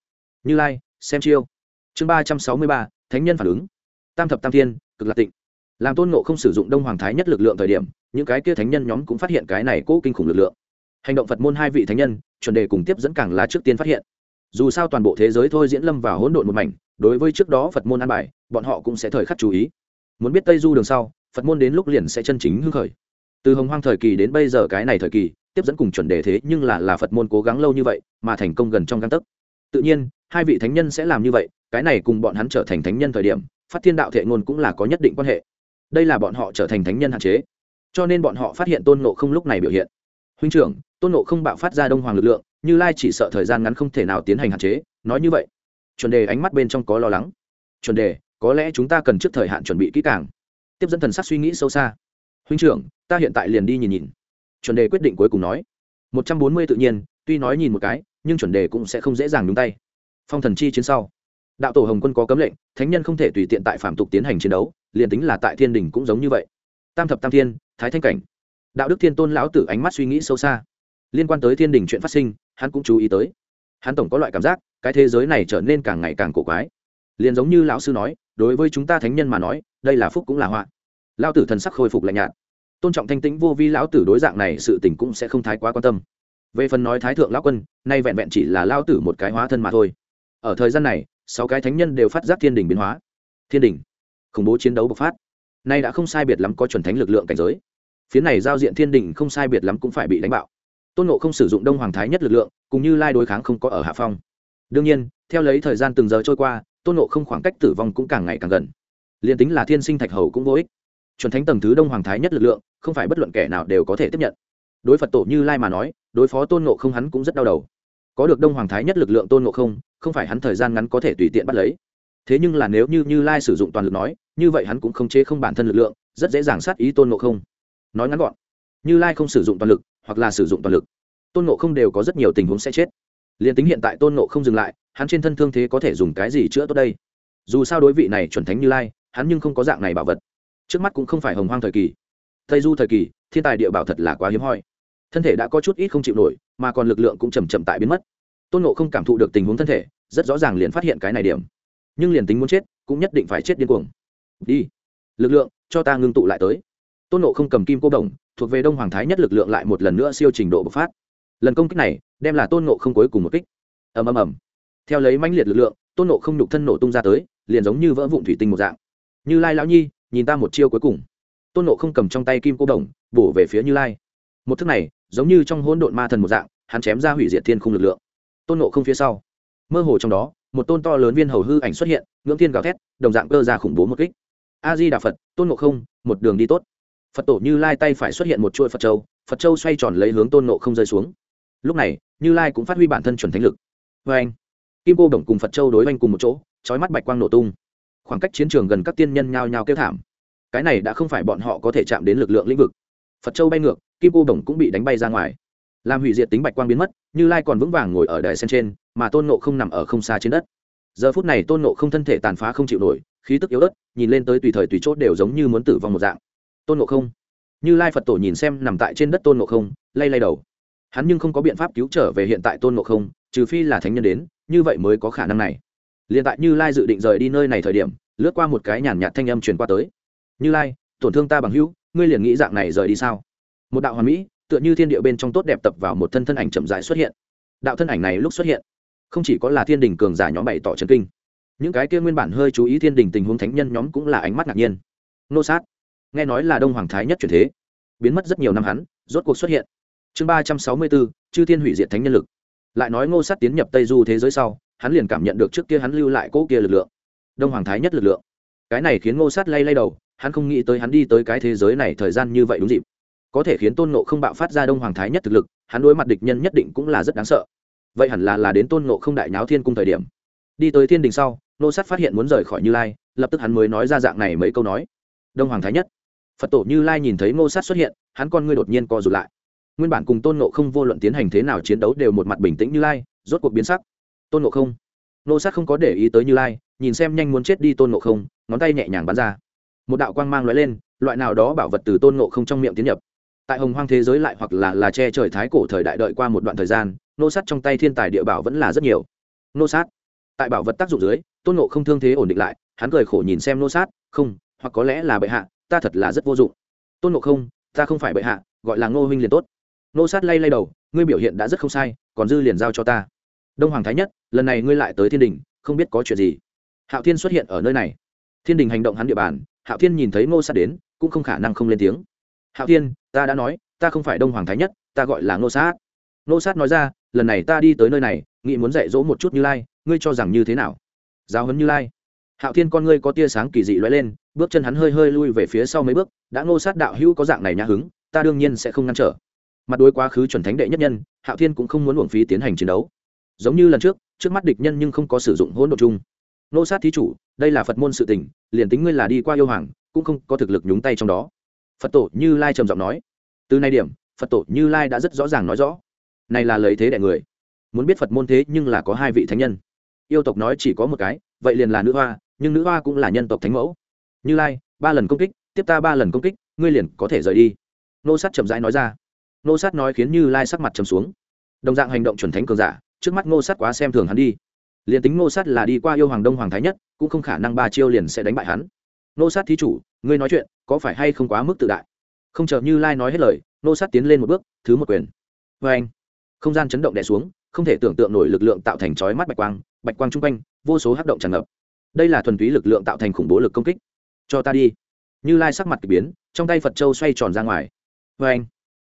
Như lai, xem chiêu. Chương ba trăm sáu mươi ba, thánh nhân phản ứng. Tam thập tam thiên, cực lạc tịnh. Làm tôn nộ không sử dụng đông hoàng thái nhất lực lượng thời điểm, những cái kia thánh nhân nhóm cũng phát hiện cái này cố kinh khủng lực lượng. Hành động phật môn hai vị thánh nhân, chuẩn đề cùng tiếp dẫn càng là trước tiên phát hiện. Dù sao toàn bộ thế giới thôi diễn lâm vào hỗn độn một mảnh, đối với trước đó phật môn an bài, bọn họ cũng sẽ thời khắc chú ý muốn biết tây du đường sau, phật môn đến lúc liền sẽ chân chính hưng khởi. Từ hồng hoang thời kỳ đến bây giờ cái này thời kỳ, tiếp dẫn cùng chuẩn đề thế nhưng là là phật môn cố gắng lâu như vậy mà thành công gần trong găng tấc. Tự nhiên, hai vị thánh nhân sẽ làm như vậy, cái này cùng bọn hắn trở thành thánh nhân thời điểm, phát thiên đạo thệ ngôn cũng là có nhất định quan hệ. Đây là bọn họ trở thành thánh nhân hạn chế. Cho nên bọn họ phát hiện tôn nộ không lúc này biểu hiện. Huynh trưởng, tôn nộ không bạo phát ra đông hoàng lực lượng, như lai chỉ sợ thời gian ngắn không thể nào tiến hành hạn chế, nói như vậy. Chuẩn đề ánh mắt bên trong có lo lắng. Chuẩn đề có lẽ chúng ta cần trước thời hạn chuẩn bị kỹ càng. Tiếp dẫn thần sắc suy nghĩ sâu xa. Huynh trưởng, ta hiện tại liền đi nhìn nhìn. Chuẩn đề quyết định cuối cùng nói. Một trăm bốn mươi tự nhiên, tuy nói nhìn một cái, nhưng chuẩn đề cũng sẽ không dễ dàng nhúng tay. Phong thần chi chiến sau. Đạo tổ hồng quân có cấm lệnh, thánh nhân không thể tùy tiện tại phạm tục tiến hành chiến đấu, liền tính là tại thiên đình cũng giống như vậy. Tam thập tam thiên, thái thanh cảnh. Đạo đức thiên tôn lão tử ánh mắt suy nghĩ sâu xa. Liên quan tới thiên đình chuyện phát sinh, hắn cũng chú ý tới. Hắn tổng có loại cảm giác, cái thế giới này trở nên càng ngày càng cổ quái liền giống như lão sư nói, đối với chúng ta thánh nhân mà nói, đây là phúc cũng là họa. Lão tử thần sắc khôi phục lạnh nhạt. Tôn trọng thanh tĩnh vô vi lão tử đối dạng này sự tình cũng sẽ không thái quá quan tâm. Về phần nói thái thượng lão quân, nay vẹn vẹn chỉ là lão tử một cái hóa thân mà thôi. Ở thời gian này, sáu cái thánh nhân đều phát giác thiên đình biến hóa. Thiên đình, khủng bố chiến đấu bộc phát. Nay đã không sai biệt lắm có chuẩn thánh lực lượng cảnh giới. Phía này giao diện thiên đình không sai biệt lắm cũng phải bị đánh bạo. Tôn nộ không sử dụng đông hoàng thái nhất lực lượng cũng như lai đối kháng không có ở hạ phong. Đương nhiên, theo lấy thời gian từng giờ trôi qua tôn nộ không khoảng cách tử vong cũng càng ngày càng gần. Liền tính là thiên sinh thạch hầu cũng vô ích. Chuẩn thánh tầng thứ đông hoàng thái nhất lực lượng, không phải bất luận kẻ nào đều có thể tiếp nhận. Đối phật tổ như lai mà nói, đối phó tôn nộ không hắn cũng rất đau đầu. Có được đông hoàng thái nhất lực lượng tôn nộ không không phải hắn thời gian ngắn có thể tùy tiện bắt lấy. Thế nhưng là nếu như như lai sử dụng toàn lực nói, như vậy hắn cũng không chế không bản thân lực lượng, rất dễ dàng sát ý tôn nộ không. Nói ngắn gọn, như lai không sử dụng toàn lực, hoặc là sử dụng toàn lực, tôn nộ không đều có rất nhiều tình huống sẽ chết. Liền tính hiện tại tôn nộ không dừng lại hắn trên thân thương thế có thể dùng cái gì chữa tốt đây? Dù sao đối vị này chuẩn thánh như lai, hắn nhưng không có dạng này bảo vật. Trước mắt cũng không phải hồng hoang thời kỳ. Tây du thời kỳ, thiên tài địa bảo thật là quá hiếm hoi. Thân thể đã có chút ít không chịu nổi, mà còn lực lượng cũng chầm chậm tại biến mất. Tôn nộ không cảm thụ được tình huống thân thể, rất rõ ràng liền phát hiện cái này điểm. Nhưng liền tính muốn chết, cũng nhất định phải chết điên cuồng. Đi. Lực lượng, cho ta ngưng tụ lại tới. Tôn nộ không cầm kim cô đồng, thuộc về đông hoàng thái nhất lực lượng lại một lần nữa siêu trình độ bộc phát. Lần công kích này, đem là tôn nộ không cuối cùng một kích. Ầm ầm ầm theo lấy mãnh liệt lực lượng, tôn nộ không nhục thân nổ tung ra tới, liền giống như vỡ vụn thủy tinh một dạng. Như lai lão nhi, nhìn ta một chiêu cuối cùng. Tôn nộ không cầm trong tay kim cô đồng, bổ về phía như lai. Một thức này, giống như trong hỗn độn ma thần một dạng, hắn chém ra hủy diệt thiên khung lực lượng. Tôn nộ không phía sau. Mơ hồ trong đó, một tôn to lớn viên hầu hư ảnh xuất hiện, ngưỡng thiên gào thét, đồng dạng cơ ra khủng bố một kích. A di đà phật, tôn nộ không, một đường đi tốt. Phật tổ như lai tay phải xuất hiện một chuỗi phật châu phật châu xoay tròn lấy hướng tôn nộ không rơi xuống. Lúc này, như lai cũng phát huy bản thân chuẩn thánh lực. Vê anh kim cô đồng cùng phật châu đối oanh cùng một chỗ trói mắt bạch quang nổ tung. Khoảng cách chiến trường gần các tiên nhân nhao nhao kêu thảm. Cái này đã không phải bọn họ có thể chạm đến lực lượng lĩnh vực. Phật châu bay ngược, kim cô đồng cũng bị đánh bay ra ngoài. Làm hủy diệt tính bạch quang biến mất, như lai còn vững vàng ngồi ở đài sen trên, mà tôn nộ không nằm ở không xa trên đất. Giờ phút này tôn nộ không thân thể tàn phá không chịu nổi, khí tức yếu ớt, nhìn lên tới tùy thời tùy chốt đều giống như muốn tử vong một dạng. Tôn nộ không. Như lai phật tổ nhìn xem nằm tại trên đất tôn nộ không, lay lay đầu hắn nhưng không có biện pháp cứu trở về hiện tại tôn ngộ không, trừ phi là thánh nhân đến, như vậy mới có khả năng này. Liền tại như lai dự định rời đi nơi này thời điểm, lướt qua một cái nhàn nhạt thanh âm truyền qua tới. Như lai, tổn thương ta bằng hữu, ngươi liền nghĩ dạng này rời đi sao? Một đạo hoàn mỹ, tựa như thiên địa bên trong tốt đẹp tập vào một thân thân ảnh chậm rãi xuất hiện. Đạo thân ảnh này lúc xuất hiện, không chỉ có là thiên đình cường giả nhóm bày tỏ trần kinh, những cái kia nguyên bản hơi chú ý thiên đình tình huống thánh nhân nhóm cũng là ánh mắt ngạc nhiên. Nô sát. Nghe nói là đông hoàng thái nhất chuyển thế, biến mất rất nhiều năm hắn, rốt cuộc xuất hiện chương ba trăm sáu mươi bốn, chư thiên hủy diệt thánh nhân lực. Lại nói ngô sát tiến nhập tây du thế giới sau, hắn liền cảm nhận được trước kia hắn lưu lại cỗ kia lực lượng. Đông hoàng thái nhất lực lượng. Cái này khiến ngô sát lay lay đầu, hắn không nghĩ tới hắn đi tới cái thế giới này thời gian như vậy đúng dịp. Có thể khiến tôn nộ không bạo phát ra đông hoàng thái nhất thực lực, hắn đối mặt địch nhân nhất định cũng là rất đáng sợ. Vậy hẳn là là đến tôn nộ không đại nháo thiên cung thời điểm. Đi tới thiên đình sau nô sát phát hiện muốn rời khỏi như lai, lập tức hắn mới nói ra dạng này mấy câu nói. Đông hoàng thái nhất. Phật tổ như lai nhìn thấy ngô sát xuất hiện, hắn con ngươi đột nhiên co rụt lại nguyên bản cùng tôn nộ không vô luận tiến hành thế nào chiến đấu đều một mặt bình tĩnh như lai, rốt cuộc biến sắc. Tôn nộ không. Nô sát không có để ý tới như lai, nhìn xem nhanh muốn chết đi tôn nộ không, ngón tay nhẹ nhàng bắn ra. Một đạo quang mang l lên, loại nào đó bảo vật từ tôn nộ không trong miệng tiến nhập. Tại hồng hoang thế giới lại hoặc là là che trời thái cổ thời đại đợi qua một đoạn thời gian, nô sát trong tay thiên tài địa bảo vẫn là rất nhiều. Nô sát. Tại bảo vật tác dụng dưới, tôn nộ không thương thế ổn định lại, hắn cười khổ nhìn xem nô sát, không, hoặc có lẽ là bệ hạ, ta thật là rất vô dụng. Tôn nộ không, ta không phải bệ hạ, gọi là ngô huynh liền tốt nô sát lay lay đầu, ngươi biểu hiện đã rất không sai, còn dư liền giao cho ta. Đông hoàng thái nhất, lần này ngươi lại tới thiên đình, không biết có chuyện gì. Hạo thiên xuất hiện ở nơi này. Thiên đình hành động hắn địa bàn, hạo thiên nhìn thấy Nô sát đến, cũng không khả năng không lên tiếng. Hạo thiên, ta đã nói, ta không phải đông hoàng thái nhất, ta gọi là Nô sát. Nô sát nói ra, lần này ta đi tới nơi này, nghĩ muốn dạy dỗ một chút như lai, ngươi cho rằng như thế nào? Giáo huấn như lai. Hạo thiên con ngươi có tia sáng kỳ dị lóe lên, bước chân hắn hơi hơi lui về phía sau mấy bước, đã ngô sát đạo hữu có dạng này nhã hứng, ta đương nhiên sẽ không ngăn trở mặt đối quá khứ chuẩn thánh đệ nhất nhân, hạo thiên cũng không muốn uổng phí tiến hành chiến đấu. Giống như lần trước trước mắt địch nhân nhưng không có sử dụng hỗn độ chung. Nô sát thí chủ, đây là phật môn sự tình, liền tính ngươi là đi qua yêu hoàng, cũng không có thực lực nhúng tay trong đó. Phật tổ như lai trầm giọng nói. Từ nay điểm, phật tổ như lai đã rất rõ ràng nói rõ. Này là lợi thế đại người. Muốn biết phật môn thế nhưng là có hai vị thánh nhân. Yêu tộc nói chỉ có một cái, vậy liền là nữ hoa, nhưng nữ hoa cũng là nhân tộc thánh mẫu. Như lai, ba lần công kích, tiếp ta ba lần công kích, ngươi liền có thể rời đi. Nô sát chậm rãi nói ra nô sát nói khiến như lai sắc mặt trầm xuống. Đồng dạng hành động chuẩn thánh cường giả, trước mắt ngô sát quá xem thường hắn đi. Liền tính ngô sát là đi qua yêu hoàng đông hoàng thái nhất, cũng không khả năng ba chiêu liền sẽ đánh bại hắn. Ngô sát thí chủ, ngươi nói chuyện, có phải hay không quá mức tự đại? Không chờ như lai nói hết lời, ngô sát tiến lên một bước, thứ một quyền. Vê anh, không gian chấn động đè xuống, không thể tưởng tượng nổi lực lượng tạo thành chói mắt bạch quang bạch quang chung quanh, vô số hắc động tràn ngập. Đây là thuần túy lực lượng tạo thành khủng bố lực công kích. Cho ta đi. Như lai sắc mặt k ỳ biến, trong tay phật châu xoay tròn ra ngoài. Vê anh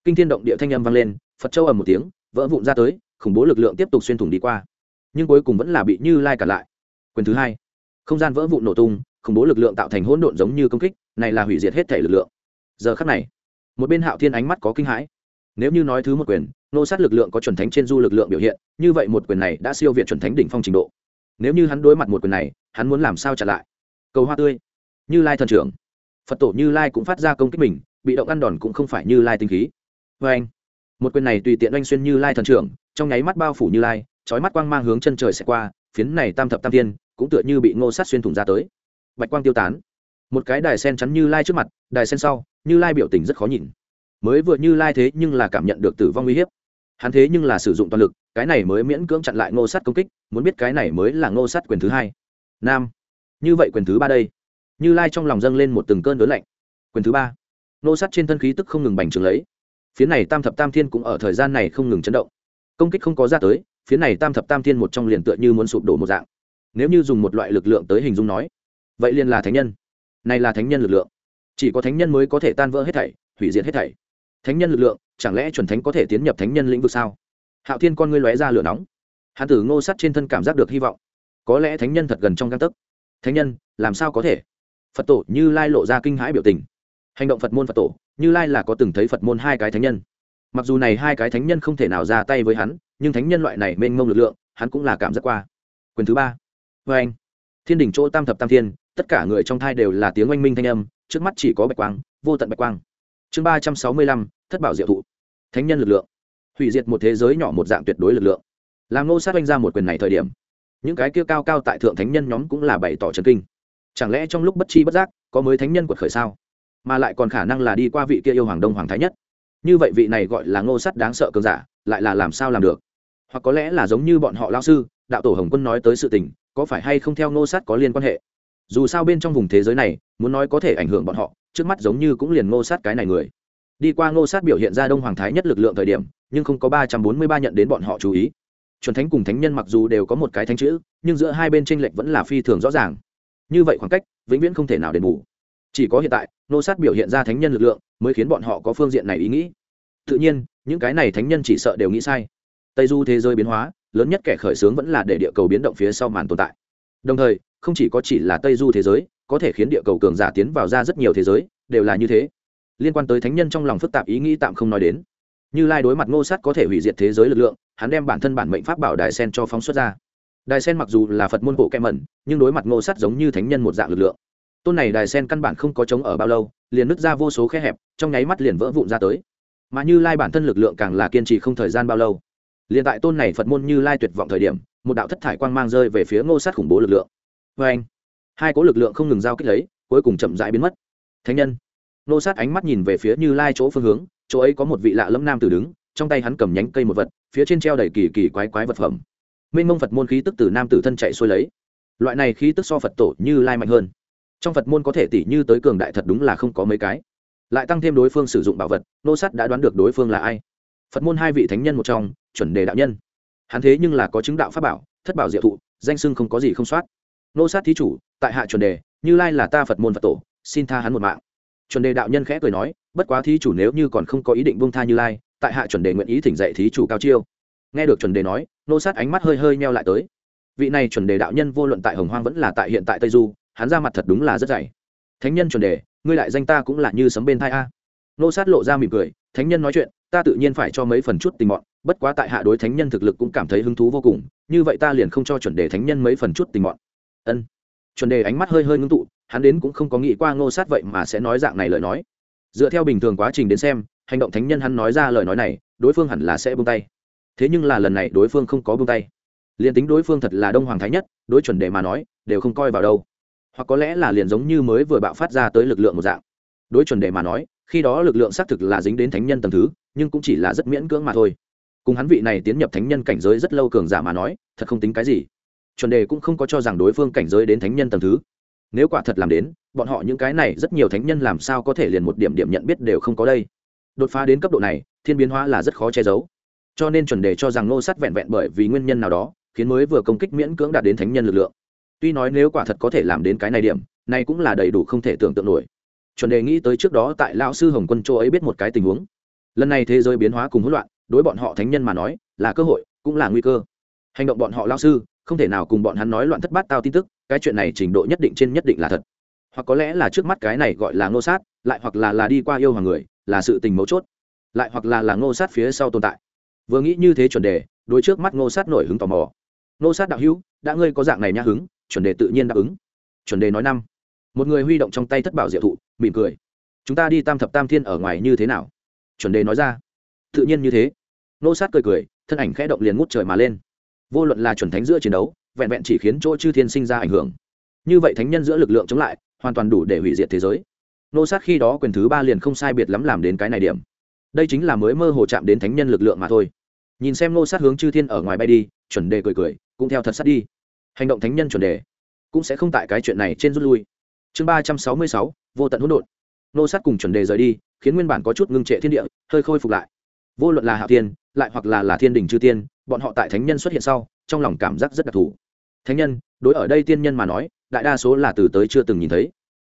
kinh thiên động địa thanh âm vang lên, phật châu ầm một tiếng, vỡ vụn ra tới, khủng bố lực lượng tiếp tục xuyên thủng đi qua. Nhưng cuối cùng vẫn là bị như lai cản lại. Quyền thứ hai, không gian vỡ vụn nổ tung, khủng bố lực lượng tạo thành hỗn độn giống như công kích, này là hủy diệt hết thể lực lượng. Giờ khắc này, một bên hạo thiên ánh mắt có kinh hãi. Nếu như nói thứ một quyền, nô sát lực lượng có chuẩn thánh trên du lực lượng biểu hiện, như vậy một quyền này đã siêu việt chuẩn thánh đỉnh phong trình độ. Nếu như hắn đối mặt một quyền này, hắn muốn làm sao trả lại? Cầu hoa tươi. Như lai thần trưởng. Phật tổ như lai cũng phát ra công kích mình, bị động ăn đòn cũng không phải như lai tinh khí vê anh, một quyền này tùy tiện oanh xuyên như lai thần trưởng, trong nháy mắt bao phủ như lai trói mắt quang mang hướng chân trời sẽ qua, phiến này tam thập tam thiên cũng tựa như bị ngô sát xuyên thủng ra tới. Bạch quang tiêu tán. Một cái đài sen chắn như lai trước mặt, đài sen sau, như lai biểu tình rất khó nhìn. Mới vừa như lai thế nhưng là cảm nhận được tử vong uy hiếp. Hắn thế nhưng là sử dụng toàn lực, cái này mới miễn cưỡng chặn lại ngô sát công kích, muốn biết cái này mới là ngô sát quyền thứ hai. Nam. Như vậy quyền thứ ba đây. Như lai trong lòng dâng lên một từng cơn đớn lạnh. Quyền thứ ba. Ngô sát trên thân khí tức không ngừng bành trướng lấy phía này tam thập tam thiên cũng ở thời gian này không ngừng chấn động. Công kích không có ra tới, phía này tam thập tam thiên một trong liền tựa như muốn sụp đổ một dạng. Nếu như dùng một loại lực lượng tới hình dung nói, vậy liền là thánh nhân. Này là thánh nhân lực lượng. Chỉ có thánh nhân mới có thể tan vỡ hết thảy, hủy diệt hết thảy. Thánh nhân lực lượng, chẳng lẽ chuẩn thánh có thể tiến nhập thánh nhân lĩnh vực sao? Hạo thiên con ngươi lóe ra lửa nóng. Hàn tử ngô sắt trên thân cảm giác được hy vọng. Có lẽ thánh nhân thật gần trong găng tấc. Thánh nhân, làm sao có thể? Phật tổ như lai lộ ra kinh hãi biểu tình. Hành động phật môn phật tổ như lai là có từng thấy phật môn hai cái thánh nhân. Mặc dù này hai cái thánh nhân không thể nào ra tay với hắn, nhưng thánh nhân loại này mênh mông lực lượng, hắn cũng là cảm giác qua. Quyền thứ ba. Vê anh. Thiên đình chỗ tam thập tam thiên, tất cả người trong thai đều là tiếng oanh minh thanh âm, trước mắt chỉ có bạch quang, vô tận bạch quang. Chương ba trăm sáu mươi lăm, thất bảo diệu thụ. Thánh nhân lực lượng. Hủy diệt một thế giới nhỏ một dạng tuyệt đối lực lượng. Làm nô sát oanh ra một quyền này thời điểm, những cái kia cao cao tại thượng thánh nhân nhóm cũng là bày tỏ trần kinh. Chẳng lẽ trong lúc bất chi bất giác, có mới thánh nhân quật khởi sao? Mà lại còn khả năng là đi qua vị kia yêu hoàng đông hoàng thái nhất. Như vậy vị này gọi là ngô sắt đáng sợ cường giả, lại là làm sao làm được? Hoặc có lẽ là giống như bọn họ lao sư, đạo tổ hồng quân nói tới sự tình, có phải hay không theo ngô sắt có liên quan hệ? Dù sao bên trong vùng thế giới này, muốn nói có thể ảnh hưởng bọn họ, trước mắt giống như cũng liền ngô sát cái này người. Đi qua ngô sát biểu hiện ra đông hoàng thái nhất lực lượng thời điểm, nhưng không có ba trăm bốn mươi ba nhận đến bọn họ chú ý. Chuẩn thánh cùng thánh nhân mặc dù đều có một cái thánh chữ, nhưng giữa hai bên tranh lệch vẫn là phi thường rõ ràng. Như vậy khoảng cách, vĩnh viễn không thể nào đền bù chỉ có hiện tại, nô sát biểu hiện ra thánh nhân lực lượng mới khiến bọn họ có phương diện này ý nghĩ. Tự nhiên, những cái này thánh nhân chỉ sợ đều nghĩ sai. Tây du thế giới biến hóa, lớn nhất kẻ khởi xướng vẫn là để địa cầu biến động phía sau màn tồn tại. Đồng thời, không chỉ có chỉ là tây du thế giới, có thể khiến địa cầu cường giả tiến vào ra rất nhiều thế giới, đều là như thế. Liên quan tới thánh nhân trong lòng phức tạp ý nghĩ tạm không nói đến. Như lai đối mặt ngô sát có thể hủy diệt thế giới lực lượng, hắn đem bản thân bản mệnh pháp bảo đài sen cho phóng xuất ra. Đài sen mặc dù là phật môn bộ kem mẩn, nhưng đối mặt ngô sát giống như thánh nhân một dạng lực lượng tôn này đài sen căn bản không có chống ở bao lâu, liền nứt ra vô số khe hẹp, trong nháy mắt liền vỡ vụn ra tới. Mà như lai bản thân lực lượng càng là kiên trì không thời gian bao lâu. Liền tại tôn này phật môn như lai tuyệt vọng thời điểm, một đạo thất thải quang mang rơi về phía ngô sát khủng bố lực lượng. Vê anh, hai cố lực lượng không ngừng giao kích lấy, cuối cùng chậm rãi biến mất. Thánh nhân, ngô sát ánh mắt nhìn về phía như lai chỗ phương hướng, chỗ ấy có một vị lạ lâm nam tử đứng, trong tay hắn cầm nhánh cây một vật, phía trên treo đầy kỳ kỳ quái quái vật phẩm. Minh mông phật môn khí tức từ nam tử thân chạy xuôi lấy. Loại này khí tức so phật tổ như lai mạnh hơn trong phật môn có thể tỷ như tới cường đại thật đúng là không có mấy cái. Lại tăng thêm đối phương sử dụng bảo vật, nô sắt đã đoán được đối phương là ai. Phật môn hai vị thánh nhân một trong, chuẩn đề đạo nhân. Hắn thế nhưng là có chứng đạo pháp bảo, thất bảo diệu thụ, danh sưng không có gì không soát. Nô sát thí chủ, tại hạ chuẩn đề, như lai là ta phật môn phật tổ, xin tha hắn một mạng. Chuẩn đề đạo nhân khẽ cười nói, bất quá thí chủ nếu như còn không có ý định buông tha như lai, tại hạ chuẩn đề nguyện ý thỉnh dạy thí chủ cao chiêu. Nghe được chuẩn đề nói, nô sát ánh mắt hơi hơi meo lại tới. Vị này chuẩn đề đạo nhân vô luận tại hồng hoang vẫn là tại hiện tại tây du hắn ra mặt thật đúng là rất dày. Thánh nhân chuẩn đề, ngươi lại danh ta cũng là như sấm bên thai a. Nô sát lộ ra mỉm cười, thánh nhân nói chuyện, ta tự nhiên phải cho mấy phần chút tình mọn, bất quá tại hạ đối thánh nhân thực lực cũng cảm thấy hứng thú vô cùng, như vậy ta liền không cho chuẩn đề thánh nhân mấy phần chút tình mọn. Ân. Chuẩn đề ánh mắt hơi hơi ngưng tụ, hắn đến cũng không có nghĩ qua ngô sát vậy mà sẽ nói dạng này lời nói. Dựa theo bình thường quá trình đến xem, hành động thánh nhân hắn nói ra lời nói này, đối phương hẳn là sẽ buông tay. Thế nhưng là lần này đối phương không có buông tay. Liền tính đối phương thật là đông hoàng thái nhất, đối chuẩn đề mà nói, đều không coi vào đâu hoặc có lẽ là liền giống như mới vừa bạo phát ra tới lực lượng một dạng. Đối chuẩn đề mà nói, khi đó lực lượng xác thực là dính đến thánh nhân tầng thứ, nhưng cũng chỉ là rất miễn cưỡng mà thôi. Cùng hắn vị này tiến nhập thánh nhân cảnh giới rất lâu cường giả mà nói, thật không tính cái gì. Chuẩn đề cũng không có cho rằng đối phương cảnh giới đến thánh nhân tầng thứ. Nếu quả thật làm đến, bọn họ những cái này rất nhiều thánh nhân làm sao có thể liền một điểm điểm nhận biết đều không có đây. Đột phá đến cấp độ này, thiên biến hóa là rất khó che giấu. Cho nên chuẩn đề cho rằng nô sắt vẹn vẹn bởi vì nguyên nhân nào đó, khiến mới vừa công kích miễn cưỡng đạt đến thánh nhân lực lượng tuy nói nếu quả thật có thể làm đến cái này điểm, này cũng là đầy đủ không thể tưởng tượng nổi. Chuẩn đề nghĩ tới trước đó tại lão sư hồng quân châu ấy biết một cái tình huống. Lần này thế giới biến hóa cùng hỗn loạn, đối bọn họ thánh nhân mà nói, là cơ hội, cũng là nguy cơ. Hành động bọn họ lao sư, không thể nào cùng bọn hắn nói loạn thất bát tao tin tức, cái chuyện này trình độ nhất định trên nhất định là thật. Hoặc có lẽ là trước mắt cái này gọi là ngô sát, lại hoặc là là đi qua yêu hoàng người, là sự tình mấu chốt, lại hoặc là là ngô sát phía sau tồn tại. Vừa nghĩ như thế chuẩn đề, đối trước mắt ngô sát nổi hứng tò mò. Ngô sát đạo hữu, đã ngươi có dạng này nhã hứng chuẩn đề tự nhiên đáp ứng. Chuẩn đề nói năm. Một người huy động trong tay thất bảo diệu thụ, mỉm cười. Chúng ta đi tam thập tam thiên ở ngoài như thế nào? Chuẩn đề nói ra. Tự nhiên như thế. Nô sát cười cười, thân ảnh khẽ động liền ngút trời mà lên. Vô luận là chuẩn thánh giữa chiến đấu, vẹn vẹn chỉ khiến chỗ chư thiên sinh ra ảnh hưởng. Như vậy thánh nhân giữa lực lượng chống lại, hoàn toàn đủ để hủy diệt thế giới. Nô sát khi đó quyền thứ ba liền không sai biệt lắm làm đến cái này điểm. Đây chính là mới mơ hồ chạm đến thánh nhân lực lượng mà thôi. Nhìn xem nô sát hướng chư thiên ở ngoài bay đi, chuẩn đề cười cười, cũng theo thật sát đi hành động thánh nhân chuẩn đề cũng sẽ không tại cái chuyện này trên rút lui. Chương ba trăm sáu mươi sáu, vô tận hỗn độn. Nô sát cùng chuẩn đề rời đi, khiến nguyên bản có chút ngưng trệ thiên địa, hơi khôi phục lại. Vô luận là hạ tiên lại hoặc là là thiên đình chư tiên, bọn họ tại thánh nhân xuất hiện sau, trong lòng cảm giác rất đặc thù. Thánh nhân, đối ở đây tiên nhân mà nói, đại đa số là từ tới chưa từng nhìn thấy.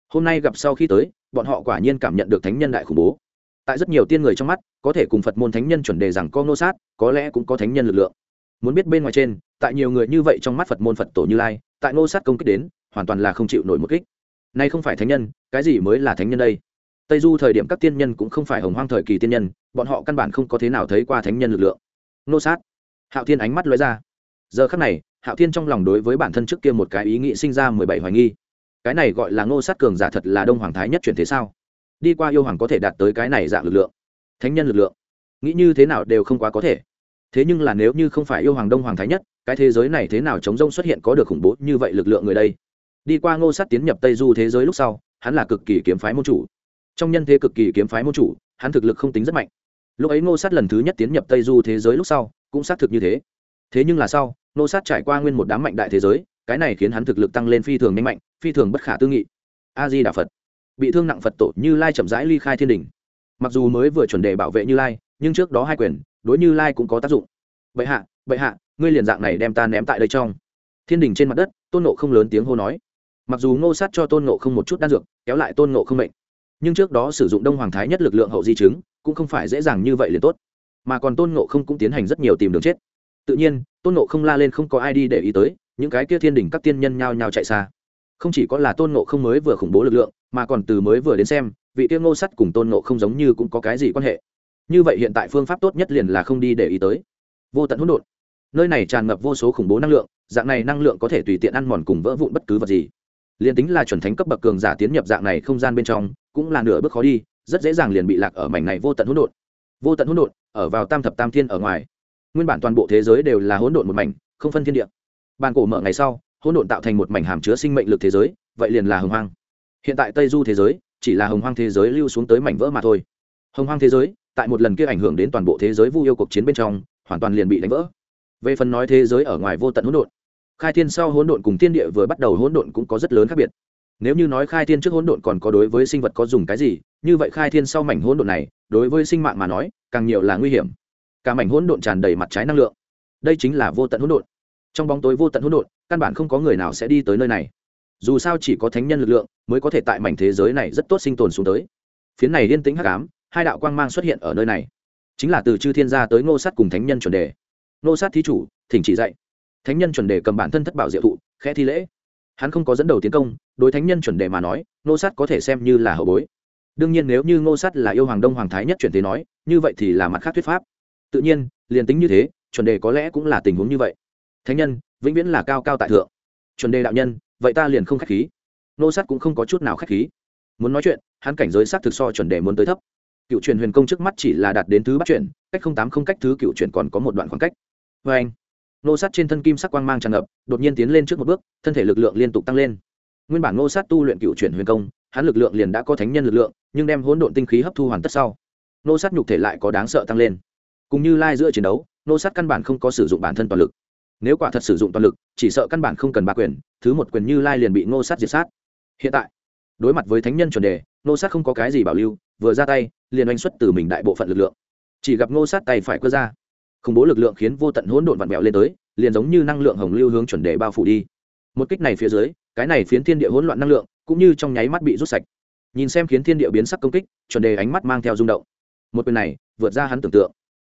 Hôm nay gặp sau khi tới, bọn họ quả nhiên cảm nhận được thánh nhân đại khủng bố. Tại rất nhiều tiên người trong mắt, có thể cùng phật môn thánh nhân chuẩn đề rằng có nô sát, có lẽ cũng có thánh nhân lực lượng. Muốn biết bên ngoài trên tại nhiều người như vậy trong mắt phật môn phật tổ như lai, tại nô sát công kích đến, hoàn toàn là không chịu nổi một kích. Nay không phải thánh nhân, cái gì mới là thánh nhân đây? Tây du thời điểm các tiên nhân cũng không phải hồng hoang thời kỳ tiên nhân, bọn họ căn bản không có thế nào thấy qua thánh nhân lực lượng. Nô sát. Hạo thiên ánh mắt lóe ra. Giờ khắc này, hạo thiên trong lòng đối với bản thân trước kia một cái ý nghĩ sinh ra mười bảy hoài nghi. Cái này gọi là ngô sát cường giả thật là đông hoàng thái nhất chuyển thế sao? Đi qua yêu hoàng có thể đạt tới cái này dạng lực lượng. Thánh nhân lực lượng. Nghĩ như thế nào đều không quá có thể. Thế nhưng là nếu như không phải yêu hoàng đông hoàng thái nhất cái thế giới này thế nào chống rông xuất hiện có được khủng bố như vậy lực lượng người đây? Đi qua ngô sát tiến nhập tây du thế giới lúc sau, hắn là cực kỳ kiếm phái môn chủ. Trong nhân thế cực kỳ kiếm phái môn chủ, hắn thực lực không tính rất mạnh. Lúc ấy ngô sát lần thứ nhất tiến nhập tây du thế giới lúc sau, cũng xác thực như thế. Thế nhưng là sau, ngô sát trải qua nguyên một đám mạnh đại thế giới, cái này khiến hắn thực lực tăng lên phi thường nhanh mạnh, phi thường bất khả tư nghị. A di đà phật. Bị thương nặng phật tổ như lai chậm rãi ly khai thiên đình. Mặc dù mới vừa chuẩn đề bảo vệ như lai, nhưng trước đó hai quyền đối như lai cũng có tác dụng. Vậy hạ vậy hạ ngươi liền dạng này đem ta ném tại đây trong. Thiên đình trên mặt đất, tôn nộ không lớn tiếng hô nói. Mặc dù ngô sát cho tôn nộ không một chút đan dược, kéo lại tôn nộ không mệnh. Nhưng trước đó sử dụng đông hoàng thái nhất lực lượng hậu di chứng, cũng không phải dễ dàng như vậy liền tốt. Mà còn tôn nộ không cũng tiến hành rất nhiều tìm đường chết. Tự nhiên, tôn nộ không la lên không có ai đi để ý tới, những cái kia thiên đình các tiên nhân nhao nhao chạy xa. Không chỉ có là tôn nộ không mới vừa khủng bố lực lượng, mà còn từ mới vừa đến xem, vị tiêu ngô sắt cùng tôn nộ không giống như cũng có cái gì quan hệ. Như vậy hiện tại phương pháp tốt nhất liền là không đi để ý tới. Vô tận hỗn độn nơi này tràn ngập vô số khủng bố năng lượng, dạng này năng lượng có thể tùy tiện ăn mòn cùng vỡ vụn bất cứ vật gì. Liền tính là chuẩn thánh cấp bậc cường giả tiến nhập dạng này không gian bên trong, cũng là nửa bước khó đi, rất dễ dàng liền bị lạc ở mảnh này vô tận hỗn độn. Vô tận hỗn độn, ở vào tam thập tam thiên ở ngoài. Nguyên bản toàn bộ thế giới đều là hỗn độn một mảnh, không phân thiên địa. Bàn cổ mở ngày sau, hỗn độn tạo thành một mảnh hàm chứa sinh mệnh lực thế giới, vậy liền là hồng hoang. Hiện tại tây du thế giới, chỉ là hồng hoang thế giới lưu xuống tới mảnh vỡ mà thôi. Hồng hoang thế giới, tại một lần kia ảnh hưởng đến toàn bộ thế giới vu yêu cuộc chiến bên trong, hoàn toàn liền bị đánh vỡ về phần nói thế giới ở ngoài vô tận hỗn độn, khai thiên sau hỗn độn cùng thiên địa vừa bắt đầu hỗn độn cũng có rất lớn khác biệt. Nếu như nói khai thiên trước hỗn độn còn có đối với sinh vật có dùng cái gì, như vậy khai thiên sau mảnh hỗn độn này, đối với sinh mạng mà nói, càng nhiều là nguy hiểm. Cả mảnh hỗn độn tràn đầy mặt trái năng lượng. Đây chính là vô tận hỗn độn. Trong bóng tối vô tận hỗn độn, căn bản không có người nào sẽ đi tới nơi này. Dù sao chỉ có thánh nhân lực lượng mới có thể tại mảnh thế giới này rất tốt sinh tồn xuống tới. Phiến này liên tĩnh hắc ám, hai đạo quang mang xuất hiện ở nơi này. Chính là từ chư thiên gia tới ngô Sắt cùng thánh nhân chuẩn đề. Nô sát thí chủ, thỉnh chỉ dạy. Thánh nhân chuẩn đề cầm bản thân thất bảo diệu thụ, khẽ thi lễ. Hắn không có dẫn đầu tiến công, đối thánh nhân chuẩn đề mà nói, Nô sát có thể xem như là hậu bối. Đương nhiên nếu như ngô sát là yêu hoàng đông hoàng thái nhất chuyển thế nói, như vậy thì là mặt khác thuyết pháp. Tự nhiên, liền tính như thế, chuẩn đề có lẽ cũng là tình huống như vậy. Thánh nhân, vĩnh viễn là cao cao tại thượng. Chuẩn đề đạo nhân, vậy ta liền không k h á c h khí. Ngô sát cũng không có chút nào k h á c h khí. Muốn nói chuyện, hắn cảnh giới sát thực so chuẩn đề muốn tới thấp. Cựu truyền huyền công trước mắt chỉ là đạt đến thứ bắt chuyển cách không tám không cách thứ cựu truyền còn có một đoạn khoảng cách vê anh. Nô sát trên thân kim sắc quang mang tràn ngập, đột nhiên tiến lên trước một bước, thân thể lực lượng liên tục tăng lên. Nguyên bản nô sát tu luyện cựu chuyển huyền công, hắn lực lượng liền đã có thánh nhân lực lượng, nhưng đem hỗn độn tinh khí hấp thu hoàn tất sau, nô sát nhục thể lại có đáng sợ tăng lên. Cùng như lai giữa chiến đấu, nô sát căn bản không có sử dụng bản thân toàn lực. Nếu quả thật sử dụng toàn lực, chỉ sợ căn bản không cần ba quyền, thứ một quyền như lai liền bị nô sát diệt sát. Hiện tại, đối mặt với thánh nhân chuẩn đề, nô sát không có cái gì bảo lưu, vừa ra tay, liền oanh xuất từ mình đại bộ phận lực lượng. Chỉ gặp nô sát tay phải cơ ra khủng bố lực lượng khiến vô tận hỗn độn vặn vẹo lên tới, liền giống như năng lượng hồng lưu hướng chuẩn đề bao phủ đi. Một kích này phía dưới, cái này phiến thiên địa hỗn loạn năng lượng cũng như trong nháy mắt bị rút sạch. Nhìn xem khiến thiên địa biến sắc công kích, chuẩn đề ánh mắt mang theo rung động. Một quyền này, vượt ra hắn tưởng tượng.